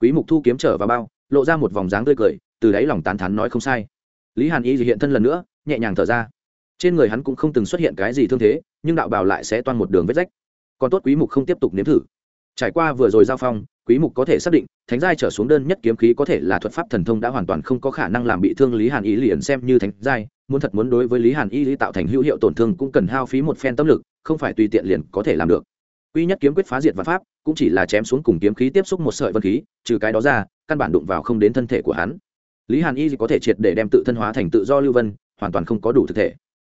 Quý mục thu kiếm trở vào bao, lộ ra một vòng dáng tươi cười, từ đáy lòng tán thán nói không sai. Lý hàn y hiện thân lần nữa, nhẹ nhàng thở ra. Trên người hắn cũng không từng xuất hiện cái gì thương thế, nhưng đạo bào lại sẽ toan một đường vết rách. Còn tốt quý mục không tiếp tục nếm thử. Trải qua vừa rồi giao phong, quý mục có thể xác định, thánh giai trở xuống đơn nhất kiếm khí có thể là thuật pháp thần thông đã hoàn toàn không có khả năng làm bị thương lý hàn y liền xem như thánh giai muốn thật muốn đối với lý hàn y lý tạo thành hữu hiệu tổn thương cũng cần hao phí một phen tâm lực, không phải tùy tiện liền có thể làm được. Quy nhất kiếm quyết phá diệt và pháp, cũng chỉ là chém xuống cùng kiếm khí tiếp xúc một sợi vân khí, trừ cái đó ra, căn bản đụng vào không đến thân thể của hắn. Lý hàn y có thể triệt để đem tự thân hóa thành tự do lưu vân, hoàn toàn không có đủ thực thể.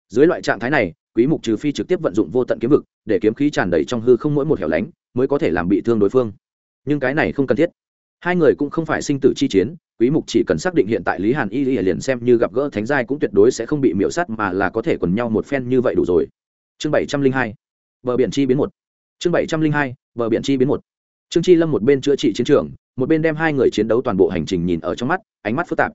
Dưới loại trạng thái này, quý mục trừ phi trực tiếp vận dụng vô tận kiếm vực, để kiếm khí tràn đầy trong hư không mỗi một hẻo lánh, mới có thể làm bị thương đối phương. Nhưng cái này không cần thiết. Hai người cũng không phải sinh tử chi chiến quý mục chỉ cần xác định hiện tại lý hàn y liền xem như gặp gỡ thánh giai cũng tuyệt đối sẽ không bị miễu sát mà là có thể quần nhau một phen như vậy đủ rồi. Chương 702 bờ biển chi biến một. Chương 702 bờ biển chi biến một. Trương chi lâm một bên chữa trị chiến trường, một bên đem hai người chiến đấu toàn bộ hành trình nhìn ở trong mắt, ánh mắt phức tạp.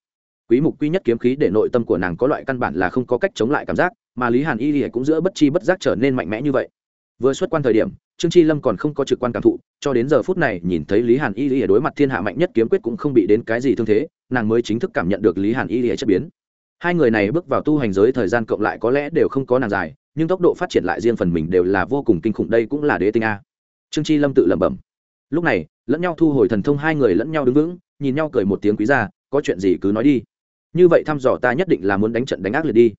Quý mục quy nhất kiếm khí để nội tâm của nàng có loại căn bản là không có cách chống lại cảm giác, mà lý hàn y cũng giữa bất chi bất giác trở nên mạnh mẽ như vậy. Vừa xuất quan thời điểm trương chi lâm còn không có trực quan cảm thụ, cho đến giờ phút này nhìn thấy lý hàn y lìa đối mặt thiên hạ mạnh nhất kiếm quyết cũng không bị đến cái gì thương thế, nàng mới chính thức cảm nhận được lý hàn y lìa chất biến. Hai người này bước vào tu hành giới thời gian cộng lại có lẽ đều không có nàng dài, nhưng tốc độ phát triển lại riêng phần mình đều là vô cùng kinh khủng, đây cũng là đế tinh a. Trương chi lâm tự lẩm bẩm. Lúc này, lẫn nhau thu hồi thần thông hai người lẫn nhau đứng vững, nhìn nhau cười một tiếng quý ra có chuyện gì cứ nói đi. Như vậy thăm dò ta nhất định là muốn đánh trận đánh ác liệt đi.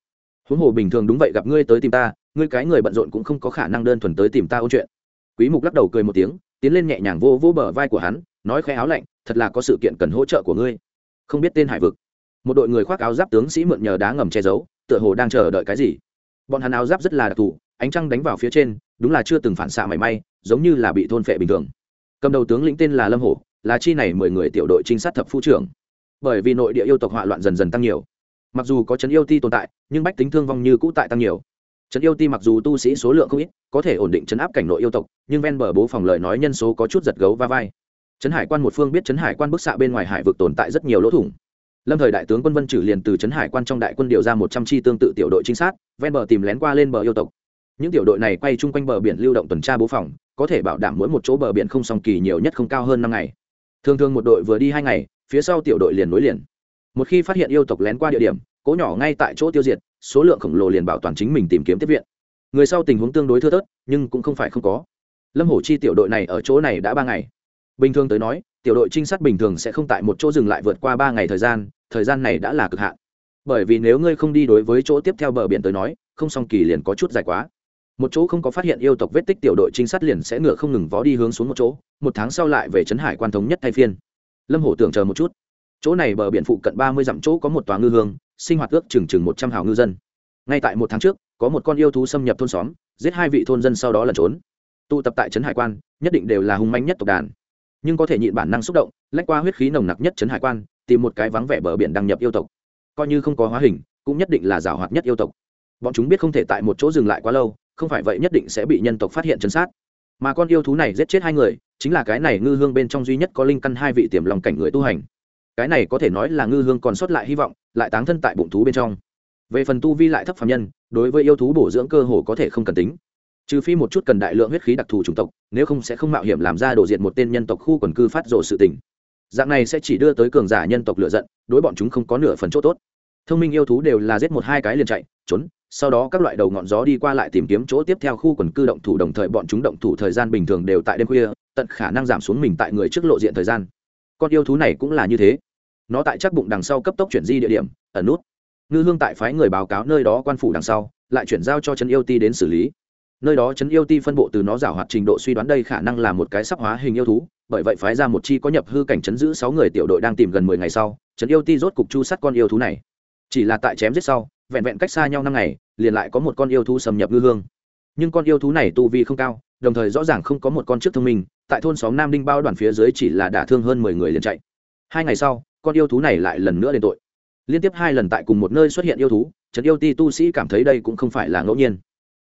Huống hồ bình thường đúng vậy gặp ngươi tới tìm ta, ngươi cái người bận rộn cũng không có khả năng đơn thuần tới tìm ta ôn chuyện quý mục lắc đầu cười một tiếng, tiến lên nhẹ nhàng vô vô bờ vai của hắn, nói khẽ áo lạnh, thật là có sự kiện cần hỗ trợ của ngươi. Không biết tên hải vực. Một đội người khoác áo giáp tướng sĩ mượn nhờ đá ngầm che giấu, tựa hồ đang chờ đợi cái gì. Bọn hắn áo giáp rất là đặc thù, ánh trăng đánh vào phía trên, đúng là chưa từng phản xạ mảy may, giống như là bị thôn phệ bình thường. Cầm đầu tướng lĩnh tên là lâm hổ, là chi này mười người tiểu đội trinh sát thập phu trưởng. Bởi vì nội địa yêu tộc họa loạn dần dần tăng nhiều. Mặc dù có chấn yêu ti tồn tại, nhưng bách tính thương vong như cũ tại tăng nhiều trấn yêu ti mặc dù tu sĩ số lượng không ít, có thể ổn định chấn áp cảnh nội yêu tộc, nhưng ven bờ bố phòng lời nói nhân số có chút giật gấu va vai. Trấn hải quan một phương biết trấn hải quan bức xạ bên ngoài hải vực tồn tại rất nhiều lỗ thủng. Lâm thời đại tướng quân vân trừ liền từ trấn hải quan trong đại quân điều ra một trăm chi tương tự tiểu đội trinh sát, ven bờ tìm lén qua lên bờ yêu tộc. Những tiểu đội này quay chung quanh bờ biển lưu động tuần tra bố phòng, có thể bảo đảm mỗi một chỗ bờ biển không song kỳ nhiều nhất không cao hơn năm ngày. Thường thường một đội vừa đi hai ngày, phía sau tiểu đội liền nối liền. Một khi phát hiện yêu tộc lén qua địa điểm cố nhỏ ngay tại chỗ tiêu diệt, số lượng khổng lồ liền bảo toàn chính mình tìm kiếm tiếp viện. Người sau tình huống tương đối thưa thớt, nhưng cũng không phải không có. Lâm hổ chi tiểu đội này ở chỗ này đã ba ngày. Bình thường tới nói, tiểu đội trinh sát bình thường sẽ không tại một chỗ dừng lại vượt qua ba ngày thời gian thời gian này đã là cực hạn. Bởi vì nếu ngươi không đi đối với chỗ tiếp theo bờ biển tới nói, không song kỳ liền có chút dài quá. Một chỗ không có phát hiện yêu tộc vết tích tiểu đội trinh sát liền sẽ ngựa không ngừng vó đi hướng xuống một chỗ, một tháng sau lại về trấn hải quan thống nhất thay phiên. Lâm hổ tưởng chờ một chút. Chỗ này bờ biển phụ cận ba mươi dặm chỗ có một tòa ngư hương sinh hoạt ước chừng chừng một trăm hào ngư dân. Ngay tại một tháng trước, có một con yêu thú xâm nhập thôn xóm, giết hai vị thôn dân sau đó lẩn trốn. Tụ tập tại trấn hải quan, nhất định đều là hung manh nhất tộc đàn. Nhưng có thể nhịn bản năng xúc động, lách qua huyết khí nồng nặc nhất trấn hải quan, tìm một cái vắng vẻ bờ biển đăng nhập yêu tộc. Coi như không có hóa hình, cũng nhất định là giảo hoạt nhất yêu tộc. Bọn chúng biết không thể tại một chỗ dừng lại quá lâu, không phải vậy nhất định sẽ bị nhân tộc phát hiện chấn sát. Mà con yêu thú này giết chết hai người, chính là cái này ngư hương bên trong duy nhất có linh căn hai vị tiềm lòng cảnh người tu hành cái này có thể nói là ngư hương còn sót lại hy vọng, lại táng thân tại bụng thú bên trong. Về phần tu vi lại thấp phạm nhân, đối với yêu thú bổ dưỡng cơ hồ có thể không cần tính. Trừ phi một chút cần đại lượng huyết khí đặc thù chủng tộc, nếu không sẽ không mạo hiểm làm ra đổ diện một tên nhân tộc khu quần cư phát rộ sự tình. Dạng này sẽ chỉ đưa tới cường giả nhân tộc lựa giận, đối bọn chúng không có nửa phần chỗ tốt. Thông minh yêu thú đều là giết một hai cái liền chạy, trốn, sau đó các loại đầu ngọn gió đi qua lại tìm kiếm chỗ tiếp theo khu quần cư động thủ đồng thời bọn chúng động thủ thời gian bình thường đều tại đêm khuya, tận khả năng giảm xuống mình tại người trước lộ diện thời gian. Con yêu thú này cũng là như thế nó tại chắc bụng đằng sau cấp tốc chuyển di địa điểm, ẩn nút. Ngư hương tại phái người báo cáo nơi đó quan phủ đằng sau, lại chuyển giao cho trấn yêu ti đến xử lý. Nơi đó trấn yêu ti phân bộ từ nó giảo hoạt trình độ suy đoán đây khả năng là một cái sắp hóa hình yêu thú, bởi vậy phái ra một chi có nhập hư cảnh chấn giữ sáu người tiểu đội đang tìm gần mười ngày sau, trấn yêu ti rốt cục chu sát con yêu thú này. Chỉ là tại chém giết sau, vẹn vẹn cách xa nhau năm ngày, liền lại có một con yêu thú xâm nhập ngư hương. Nhưng con yêu thú này tu vi không cao, đồng thời rõ ràng không có một con trước thông minh, tại thôn xóm nam đinh bao đoàn phía dưới chỉ là đả thương hơn mười người liền chạy. Hai ngày sau con yêu thú này lại lần nữa đền tội. Liên tiếp hai lần tại cùng một nơi xuất hiện yêu thú trấn yêu ti tu sĩ cảm thấy đây cũng không phải là ngẫu nhiên.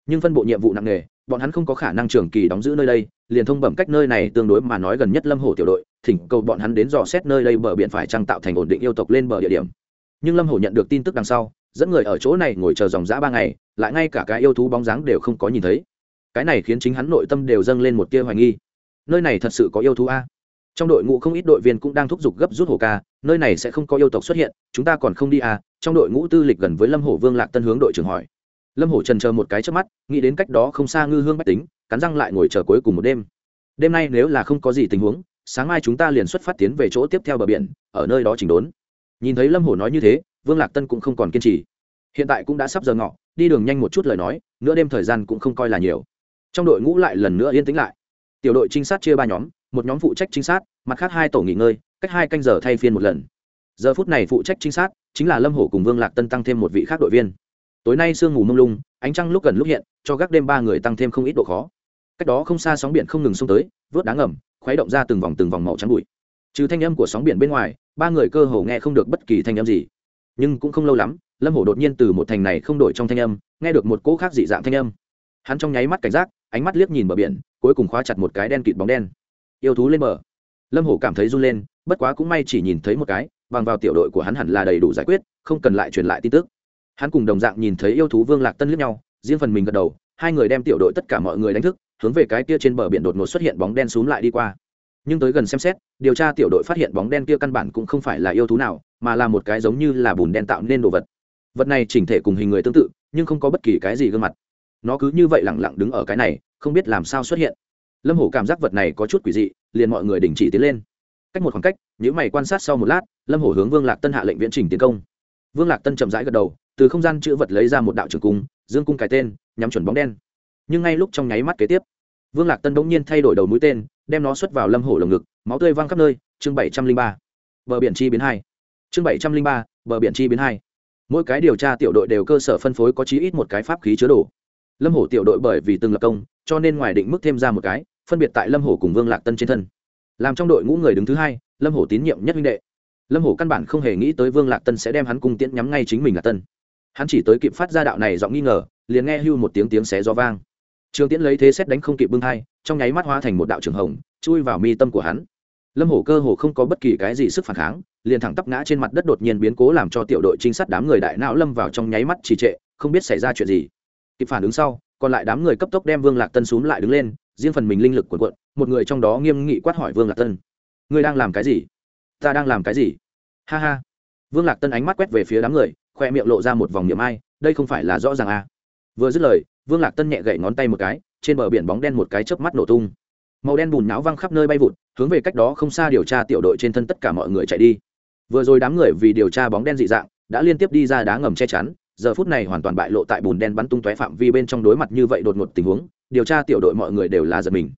Nhưng phân bộ nhiệm vụ nặng nề, bọn hắn không có khả năng trường kỳ đóng giữ nơi đây, liền thông bẩm cách nơi này tương đối mà nói gần nhất lâm hồ tiểu đội, thỉnh cầu bọn hắn đến dò xét nơi đây bờ biển phải trang tạo thành ổn định yêu tộc lên bờ địa điểm. Nhưng lâm hồ nhận được tin tức đằng sau, dẫn người ở chỗ này ngồi chờ dòng dã ba ngày, lại ngay cả cái yêu thú bóng dáng đều không có nhìn thấy. Cái này khiến chính hắn nội tâm đều dâng lên một tia hoài nghi. Nơi này thật sự có yêu thú a? Trong đội ngũ không ít đội viên cũng đang thúc giục gấp rút hồ ca, nơi này sẽ không có yêu tộc xuất hiện, chúng ta còn không đi à? Trong đội ngũ tư lịch gần với lâm hổ vương lạc tân hướng đội trưởng hỏi. Lâm hổ trần chờ một cái trước mắt, nghĩ đến cách đó không xa ngư hương bách tính, cắn răng lại ngồi chờ cuối cùng một đêm. Đêm nay nếu là không có gì tình huống, sáng mai chúng ta liền xuất phát tiến về chỗ tiếp theo bờ biển, ở nơi đó chỉnh đốn. Nhìn thấy lâm hổ nói như thế, vương lạc tân cũng không còn kiên trì. Hiện tại cũng đã sắp giờ ngọ, đi đường nhanh một chút lời nói, nửa đêm thời gian cũng không coi là nhiều. Trong đội ngũ lại lần nữa yên tĩnh lại. Tiểu đội trinh sát chia ba nhóm một nhóm phụ trách trinh sát, mặt khác hai tổ nghỉ ngơi, cách hai canh giờ thay phiên một lần. Giờ phút này phụ trách trinh sát chính là lâm hổ cùng vương lạc tân tăng thêm một vị khác đội viên. Tối nay sương mù mông lung, ánh trăng lúc gần lúc hiện, cho gác đêm ba người tăng thêm không ít độ khó. Cách đó không xa sóng biển không ngừng xông tới, vớt đá ngầm, khuấy động ra từng vòng từng vòng màu trắng bụi. Trừ thanh âm của sóng biển bên ngoài, ba người cơ hồ nghe không được bất kỳ thanh âm gì. Nhưng cũng không lâu lắm, lâm hổ đột nhiên từ một thành này không đổi trong thanh âm, nghe được một cỗ khác dị dạng thanh âm. Hắn trong nháy mắt cảnh giác, ánh mắt liếc nhìn bờ biển, cuối cùng khóa chặt một cái đen kịt bóng đen yêu thú lên bờ. Lâm hổ cảm thấy run lên, bất quá cũng may chỉ nhìn thấy một cái, bằng vào tiểu đội của hắn hẳn là đầy đủ giải quyết, không cần lại truyền lại tin tức. Hắn cùng đồng dạng nhìn thấy yêu thú vương lạc tân liếc nhau, riêng phần mình gật đầu, hai người đem tiểu đội tất cả mọi người đánh thức, hướng về cái kia trên bờ biển đột ngột xuất hiện bóng đen xúm lại đi qua. Nhưng tới gần xem xét, điều tra tiểu đội phát hiện bóng đen kia căn bản cũng không phải là yêu thú nào, mà là một cái giống như là bùn đen tạo nên đồ vật. Vật này chỉnh thể cùng hình người tương tự, nhưng không có bất kỳ cái gì gương mặt. Nó cứ như vậy lẳng lặng đứng ở cái này, không biết làm sao xuất hiện lâm hổ cảm giác vật này có chút quỷ dị, liền mọi người đình chỉ tiến lên. Cách một khoảng cách những mày quan sát sau một lát, lâm hổ hướng vương lạc tân hạ lệnh viễn trình tiến công. Vương lạc tân chậm rãi gật đầu, từ không gian chữ vật lấy ra một đạo trường cung, dương cung cái tên, nhắm chuẩn bóng đen. Nhưng ngay lúc trong nháy mắt kế tiếp, vương lạc tân bỗng nhiên thay đổi đầu mũi tên, đem nó xuất vào lâm hổ lồng ngực, máu tươi văng khắp nơi, chương bảy trăm linh ba, bờ biển chi biến hai. Chương bảy trăm linh ba, bờ biển chi biến hai. Mỗi cái điều tra tiểu đội đều cơ sở phân phối có chí ít một cái pháp khí chứa đồ. Lâm hổ tiểu đội bởi vì từng lập công, cho nên ngoài định mức thêm ra một cái phân biệt tại lâm hổ cùng vương lạc tân trên thân. Làm trong đội ngũ người đứng thứ hai, lâm hổ tín nhiệm nhất minh đệ. Lâm hổ căn bản không hề nghĩ tới vương lạc tân sẽ đem hắn cung tiễn nhắm ngay chính mình là tân. Hắn chỉ tới kịp phát ra đạo này giọng nghi ngờ, liền nghe hưu một tiếng tiếng xé gió vang. Trường tiễn lấy thế xét đánh không kịp bưng hai trong nháy mắt hóa thành một đạo trường hồng, chui vào mi tâm của hắn. Lâm hổ cơ hồ không có bất kỳ cái gì sức phản kháng, liền thẳng tắp ngã trên mặt đất đột nhiên biến cố làm cho tiểu đội trinh sát đám người đại não lâm vào trong nháy mắt trì trệ, không biết xảy ra chuyện gì. Kịp phản ứng sau, còn lại đám người cấp tốc đem vương lạc tân xúm lại đứng lên riêng phần mình linh lực cuộn cuộn một người trong đó nghiêm nghị quát hỏi vương lạc tân. Ngươi đang làm cái gì? Ta đang làm cái gì? Ha ha. Vương lạc tân ánh mắt quét về phía đám người, khoe miệng lộ ra một vòng niệm ai, đây không phải là rõ ràng à. vừa dứt lời, vương lạc tân nhẹ gậy ngón tay một cái, trên bờ biển bóng đen một cái chớp mắt nổ tung. Màu đen bùn náo văng khắp nơi bay vụt, hướng về cách đó không xa điều tra tiểu đội trên thân tất cả mọi người chạy đi. Vừa rồi đám người vì điều tra bóng đen dị dạng, đã liên tiếp đi ra đá ngầm che chắn giờ phút này hoàn toàn bại lộ tại bùn đen bắn tung tóe phạm vi bên trong đối mặt như vậy đột ngột tình huống, điều tra tiểu đội mọi người đều là giật mình.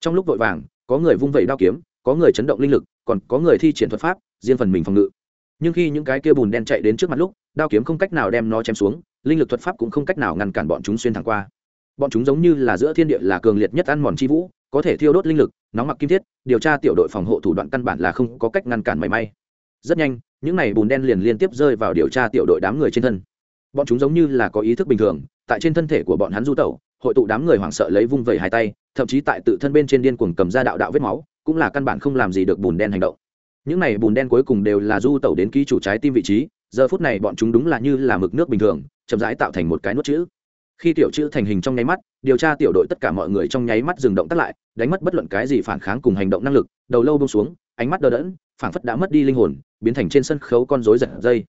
Trong lúc vội vàng, có người vung vẩy đao kiếm, có người chấn động linh lực, còn có người thi triển thuật pháp, riêng phần mình phòng ngự. Nhưng khi những cái kia bùn đen chạy đến trước mặt lúc, đao kiếm không cách nào đem nó chém xuống, linh lực thuật pháp cũng không cách nào ngăn cản bọn chúng xuyên thẳng qua. Bọn chúng giống như là giữa thiên địa là cường liệt nhất ăn mòn chi vũ, có thể thiêu đốt linh lực, nóng mặc kim thiết, điều tra tiểu đội phòng hộ thủ đoạn căn bản là không có cách ngăn cản mảy may. Rất nhanh, những này bùn đen liền liên tiếp rơi vào điều tra tiểu đội đám người trên thân bọn chúng giống như là có ý thức bình thường, tại trên thân thể của bọn hắn du tẩu, hội tụ đám người hoảng sợ lấy vung vẩy hai tay, thậm chí tại tự thân bên trên điên cuồng cầm ra đạo đạo vết máu, cũng là căn bản không làm gì được bùn đen hành động. Những này bùn đen cuối cùng đều là du tẩu đến ký chủ trái tim vị trí, giờ phút này bọn chúng đúng là như là mực nước bình thường, chậm rãi tạo thành một cái nốt chữ. Khi tiểu chữ thành hình trong nháy mắt, điều tra tiểu đội tất cả mọi người trong nháy mắt dừng động tắt lại, đánh mất bất luận cái gì phản kháng cùng hành động năng lực, đầu lâu bông xuống, ánh mắt đờ đẫn, phảng phất đã mất đi linh hồn, biến thành trên sân khấu con rối giật dây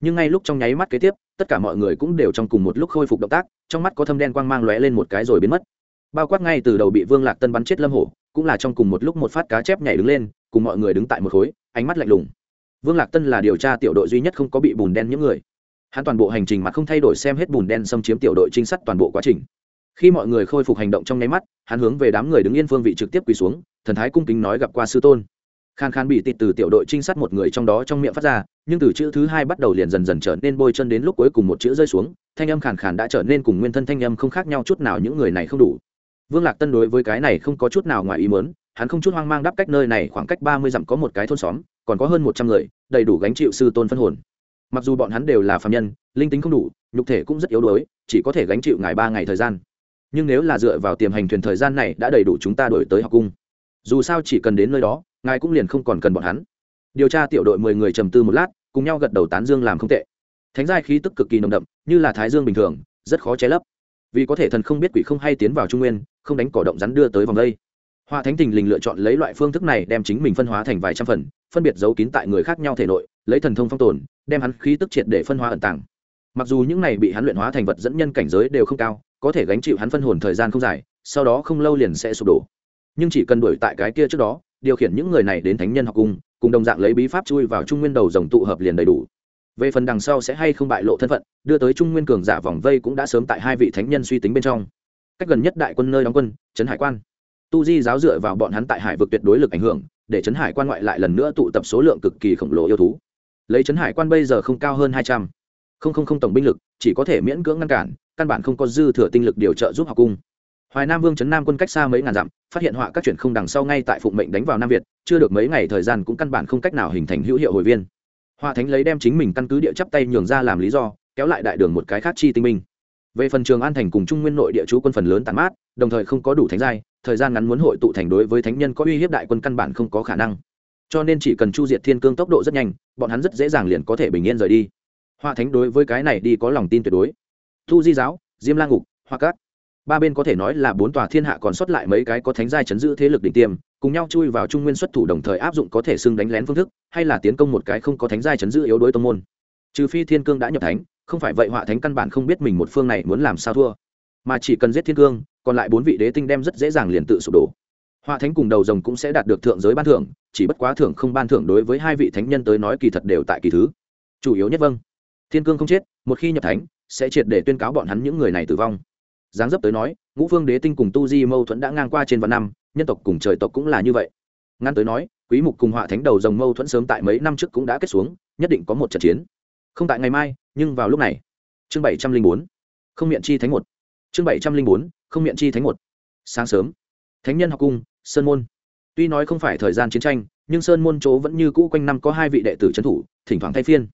nhưng ngay lúc trong nháy mắt kế tiếp, tất cả mọi người cũng đều trong cùng một lúc khôi phục động tác, trong mắt có thâm đen quang mang lóe lên một cái rồi biến mất. Bao quát ngay từ đầu bị vương lạc tân bắn chết lâm hổ, cũng là trong cùng một lúc một phát cá chép nhảy đứng lên, cùng mọi người đứng tại một khối, ánh mắt lạnh lùng. Vương lạc tân là điều tra tiểu đội duy nhất không có bị bùn đen những người. Hắn toàn bộ hành trình mà không thay đổi xem hết bùn đen xâm chiếm tiểu đội trinh sát toàn bộ quá trình. Khi mọi người khôi phục hành động trong nháy mắt, hắn hướng về đám người đứng yên phương vị trực tiếp quỳ xuống, thần thái cung kính nói gặp qua sư tôn khan khan bị tịt từ tiểu đội trinh sát một người trong đó trong miệng phát ra, nhưng từ chữ thứ hai bắt đầu liền dần dần trở nên bôi chân đến lúc cuối cùng một chữ rơi xuống, thanh âm khàn khàn đã trở nên cùng nguyên thân thanh âm không khác nhau chút nào, những người này không đủ. Vương lạc tân đối với cái này không có chút nào ngoài ý mớn hắn không chút hoang mang đáp cách nơi này khoảng cách ba mươi dặm có một cái thôn xóm, còn có hơn một trăm người, đầy đủ gánh chịu sư tôn phân hồn. Mặc dù bọn hắn đều là phạm nhân, linh tính không đủ, nhục thể cũng rất yếu đuối, chỉ có thể gánh chịu ngài ba ngày thời gian. Nhưng nếu là dựa vào tiềm hành thuyền thời gian này đã đầy đủ chúng ta đổi tới học cung, dù sao chỉ cần đến nơi đó ngài cũng liền không còn cần bọn hắn. Điều tra tiểu đội mười người trầm tư một lát, cùng nhau gật đầu tán dương làm không tệ. Thánh giai khí tức cực kỳ nồng đậm, như là thái dương bình thường, rất khó che lấp. Vì có thể thần không biết quỷ không hay tiến vào trung nguyên, không đánh cỏ động rắn đưa tới vòng đây. Hoa thánh tình lình lựa chọn lấy loại phương thức này đem chính mình phân hóa thành vài trăm phần, phân biệt giấu kín tại người khác nhau thể nội, lấy thần thông phong tồn, đem hắn khí tức triệt để phân hóa ẩn tàng. Mặc dù những này bị hắn luyện hóa thành vật dẫn nhân cảnh giới đều không cao, có thể gánh chịu hắn phân hồn thời gian không dài, sau đó không lâu liền sẽ sụp đổ. Nhưng chỉ cần đuổi tại cái kia trước đó điều khiển những người này đến thánh nhân học cung, cùng đồng dạng lấy bí pháp chui vào trung nguyên đầu dòng tụ hợp liền đầy đủ. Về phần đằng sau sẽ hay không bại lộ thân phận, đưa tới trung nguyên cường giả vòng vây cũng đã sớm tại hai vị thánh nhân suy tính bên trong. Cách gần nhất đại quân nơi đóng quân, trấn hải quan. Tu di giáo dựa vào bọn hắn tại hải vực tuyệt đối lực ảnh hưởng, để trấn hải quan ngoại lại lần nữa tụ tập số lượng cực kỳ khổng lồ yêu thú. Lấy trấn hải quan bây giờ không cao hơn hai trăm. Linh tổng binh lực, chỉ có thể miễn cưỡng ngăn cản, căn bản không có dư thừa tinh lực điều trợ giúp học cung hoài nam vương trấn nam quân cách xa mấy ngàn dặm, phát hiện họa các chuyện không đằng sau ngay tại phụng mệnh đánh vào nam việt, chưa được mấy ngày thời gian cũng căn bản không cách nào hình thành hữu hiệu hồi viên. Hoa thánh lấy đem chính mình căn cứ địa chắp tay nhường ra làm lý do, kéo lại đại đường một cái khác chi tinh minh về phần trường an thành cùng trung nguyên nội địa chú quân phần lớn tàn mát, đồng thời không có đủ thánh giai, thời gian ngắn muốn hội tụ thành đối với thánh nhân có uy hiếp đại quân căn bản không có khả năng. Cho nên chỉ cần chu diệt thiên cương tốc độ rất nhanh, bọn hắn rất dễ dàng liền có thể bình yên rời đi. Hoa thánh đối với cái này đi có lòng tin tuyệt đối. Thu di giáo, diêm la ngục, hoa cát ba bên có thể nói là bốn tòa thiên hạ còn sót lại mấy cái có thánh giai chấn giữ thế lực đỉnh tiêm, cùng nhau chui vào trung nguyên xuất thủ đồng thời áp dụng có thể xưng đánh lén phương thức, hay là tiến công một cái không có thánh giai chấn giữ yếu đối tông môn. Trừ phi thiên cương đã nhập thánh, không phải vậy họa thánh căn bản không biết mình một phương này muốn làm sao thua. Mà chỉ cần giết thiên cương, còn lại bốn vị đế tinh đem rất dễ dàng liền tự sụp đổ. Họa thánh cùng đầu rồng cũng sẽ đạt được thượng giới ban thưởng, chỉ bất quá thưởng không ban thưởng đối với hai vị thánh nhân tới nói kỳ thật đều tại kỳ thứ. Chủ yếu nhất vâng. Thiên cương không chết, một khi nhập thánh, sẽ triệt để tuyên cáo bọn hắn những người này tử vong giáng dấp tới nói, ngũ phương đế tinh cùng tu di mâu thuẫn đã ngang qua trên vạn năm, nhân tộc cùng trời tộc cũng là như vậy. Ngăn tới nói, quý mục cùng họa thánh đầu dòng mâu thuẫn sớm tại mấy năm trước cũng đã kết xuống, nhất định có một trận chiến. Không tại ngày mai, nhưng vào lúc này. Chương 704 không miệng chi thánh một. Chương 704 không miệng chi thánh một. Sáng sớm, thánh nhân học cung, sơn môn. Tuy nói không phải thời gian chiến tranh, nhưng sơn môn chỗ vẫn như cũ quanh năm có hai vị đệ tử trấn thủ, thỉnh thoảng thay phiên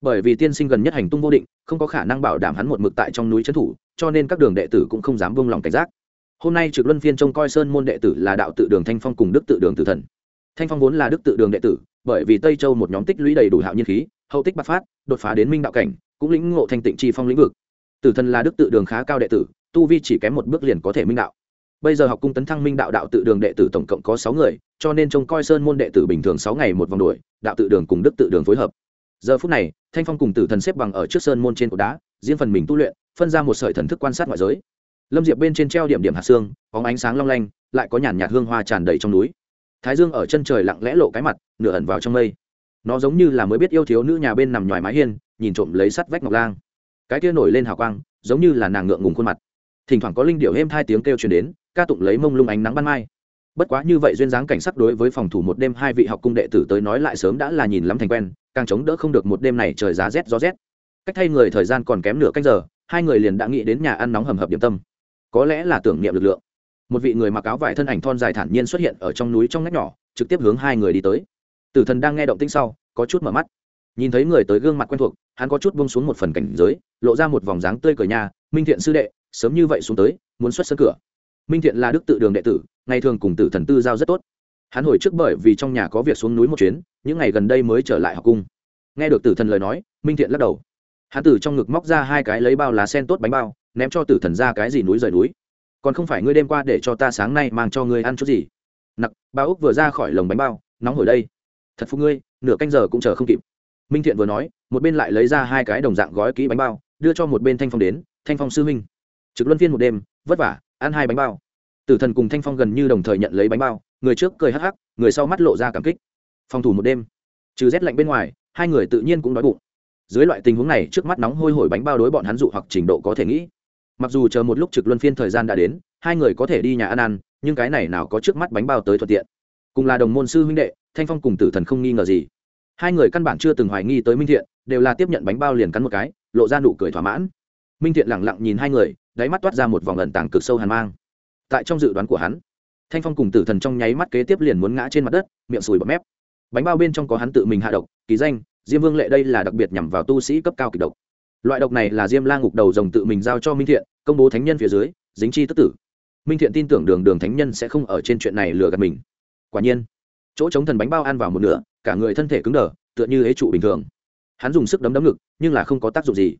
bởi vì tiên sinh gần nhất hành tung vô định, không có khả năng bảo đảm hắn một mực tại trong núi trấn thủ, cho nên các đường đệ tử cũng không dám buông lòng cảnh giác. Hôm nay trực luân phiên trông coi sơn môn đệ tử là đạo tự đường thanh phong cùng đức tự đường tử thần. Thanh phong vốn là đức tự đường đệ tử, bởi vì tây châu một nhóm tích lũy đầy đủ hạo nhiên khí, hậu tích bạc phát, đột phá đến minh đạo cảnh, cũng lĩnh ngộ thanh tịnh chi phong lĩnh vực. Tử thần là đức tự đường khá cao đệ tử, tu vi chỉ kém một bước liền có thể minh đạo. Bây giờ học cung tấn thăng minh đạo đạo tự đường đệ tử tổng cộng có sáu người, cho nên trông coi sơn môn đệ tử bình thường sáu ngày một vòng đuổi, đạo tự đường cùng đức tự đường phối hợp giờ phút này, thanh phong cùng tử thần xếp bằng ở trước sơn môn trên cột đá diễn phần mình tu luyện, phân ra một sợi thần thức quan sát ngoại giới. Lâm diệp bên trên treo điểm điểm hạt xương có ánh sáng long lanh, lại có nhàn nhạt hương hoa tràn đầy trong núi. Thái dương ở chân trời lặng lẽ lộ cái mặt, nửa ẩn vào trong mây. Nó giống như là mới biết yêu thiếu nữ nhà bên nằm ngoài mái hiên, nhìn trộm lấy sắt vách ngọc lang. Cái kia nổi lên hào quang, giống như là nàng ngượng ngùng khuôn mặt. Thỉnh thoảng có linh điệu êm hai tiếng kêu truyền đến, ca tụng lấy mông lung ánh nắng ban mai. Bất quá như vậy duyên dáng cảnh sắc đối với phòng thủ một đêm hai vị học cung đệ tử tới nói lại sớm đã là nhìn lắm thành quen càng chống đỡ không được một đêm này trời giá rét gió rét. Cách thay người thời gian còn kém nửa canh giờ, hai người liền đã nghĩ đến nhà ăn nóng hầm hập điểm tâm. Có lẽ là tưởng niệm lực lượng. Một vị người mặc áo vải thân ảnh thon dài thản nhiên xuất hiện ở trong núi trong ngách nhỏ, trực tiếp hướng hai người đi tới. Tử thần đang nghe động tinh sau, có chút mở mắt. Nhìn thấy người tới gương mặt quen thuộc, hắn có chút bông xuống một phần cảnh giới, lộ ra một vòng dáng tươi cờ nhà minh thiện sư đệ, sớm như vậy xuống tới, muốn xuất sân cửa. Minh thiện là đức tự đường đệ tử, ngày thường cùng tử thần tư giao rất tốt. Hắn hồi trước bởi vì trong nhà có việc xuống núi một chuyến những ngày gần đây mới trở lại học cung. Nghe được tử thần lời nói, minh thiện lắc đầu. Hắn tử trong ngực móc ra hai cái lấy bao lá sen tốt bánh bao, ném cho tử thần ra cái gì núi rời núi. Còn không phải ngươi đêm qua để cho ta sáng nay mang cho ngươi ăn chút gì? Nặc ba úc vừa ra khỏi lồng bánh bao, nóng hổi đây. Thật phụ ngươi, nửa canh giờ cũng chờ không kịp. Minh thiện vừa nói, một bên lại lấy ra hai cái đồng dạng gói kỹ bánh bao, đưa cho một bên thanh phong đến, thanh phong sư minh trực luân phiên một đêm, vất vả, ăn hai bánh bao. Tử thần cùng thanh phong gần như đồng thời nhận lấy bánh bao, người trước cười hắc hắc, người sau mắt lộ ra cảm kích phòng thủ một đêm. Trừ rét lạnh bên ngoài, hai người tự nhiên cũng đói bụng. Dưới loại tình huống này, trước mắt nóng hôi hổi bánh bao đối bọn hắn dụ hoặc trình độ có thể nghĩ. Mặc dù chờ một lúc trực luân phiên thời gian đã đến, hai người có thể đi nhà ăn ăn, nhưng cái này nào có trước mắt bánh bao tới thuận tiện. Cùng là đồng môn sư huynh đệ, thanh phong cùng tử thần không nghi ngờ gì. Hai người căn bản chưa từng hoài nghi tới minh thiện, đều là tiếp nhận bánh bao liền cắn một cái, lộ ra nụ cười thỏa mãn. Minh thiện lẳng lặng nhìn hai người, đáy mắt toát ra một vòng ẩn tàng cực sâu hàn mang. Tại trong dự đoán của hắn, thanh phong cùng tử thần trong nháy mắt kế tiếp liền muốn ngã trên mặt đất, miệng sùi bọt mép bánh bao bên trong có hắn tự mình hạ độc ký danh, diêm vương lệ đây là đặc biệt nhằm vào tu sĩ cấp cao kịch độc. Loại độc này là diêm la ngục đầu rồng tự mình giao cho minh thiện, công bố thánh nhân phía dưới, dính chi tức tử. Minh thiện tin tưởng đường đường thánh nhân sẽ không ở trên chuyện này lừa gạt mình. Quả nhiên, chỗ chống thần bánh bao ăn vào một nửa, cả người thân thể cứng đờ, tựa như hế trụ bình thường. Hắn dùng sức đấm đấm ngực, nhưng là không có tác dụng gì.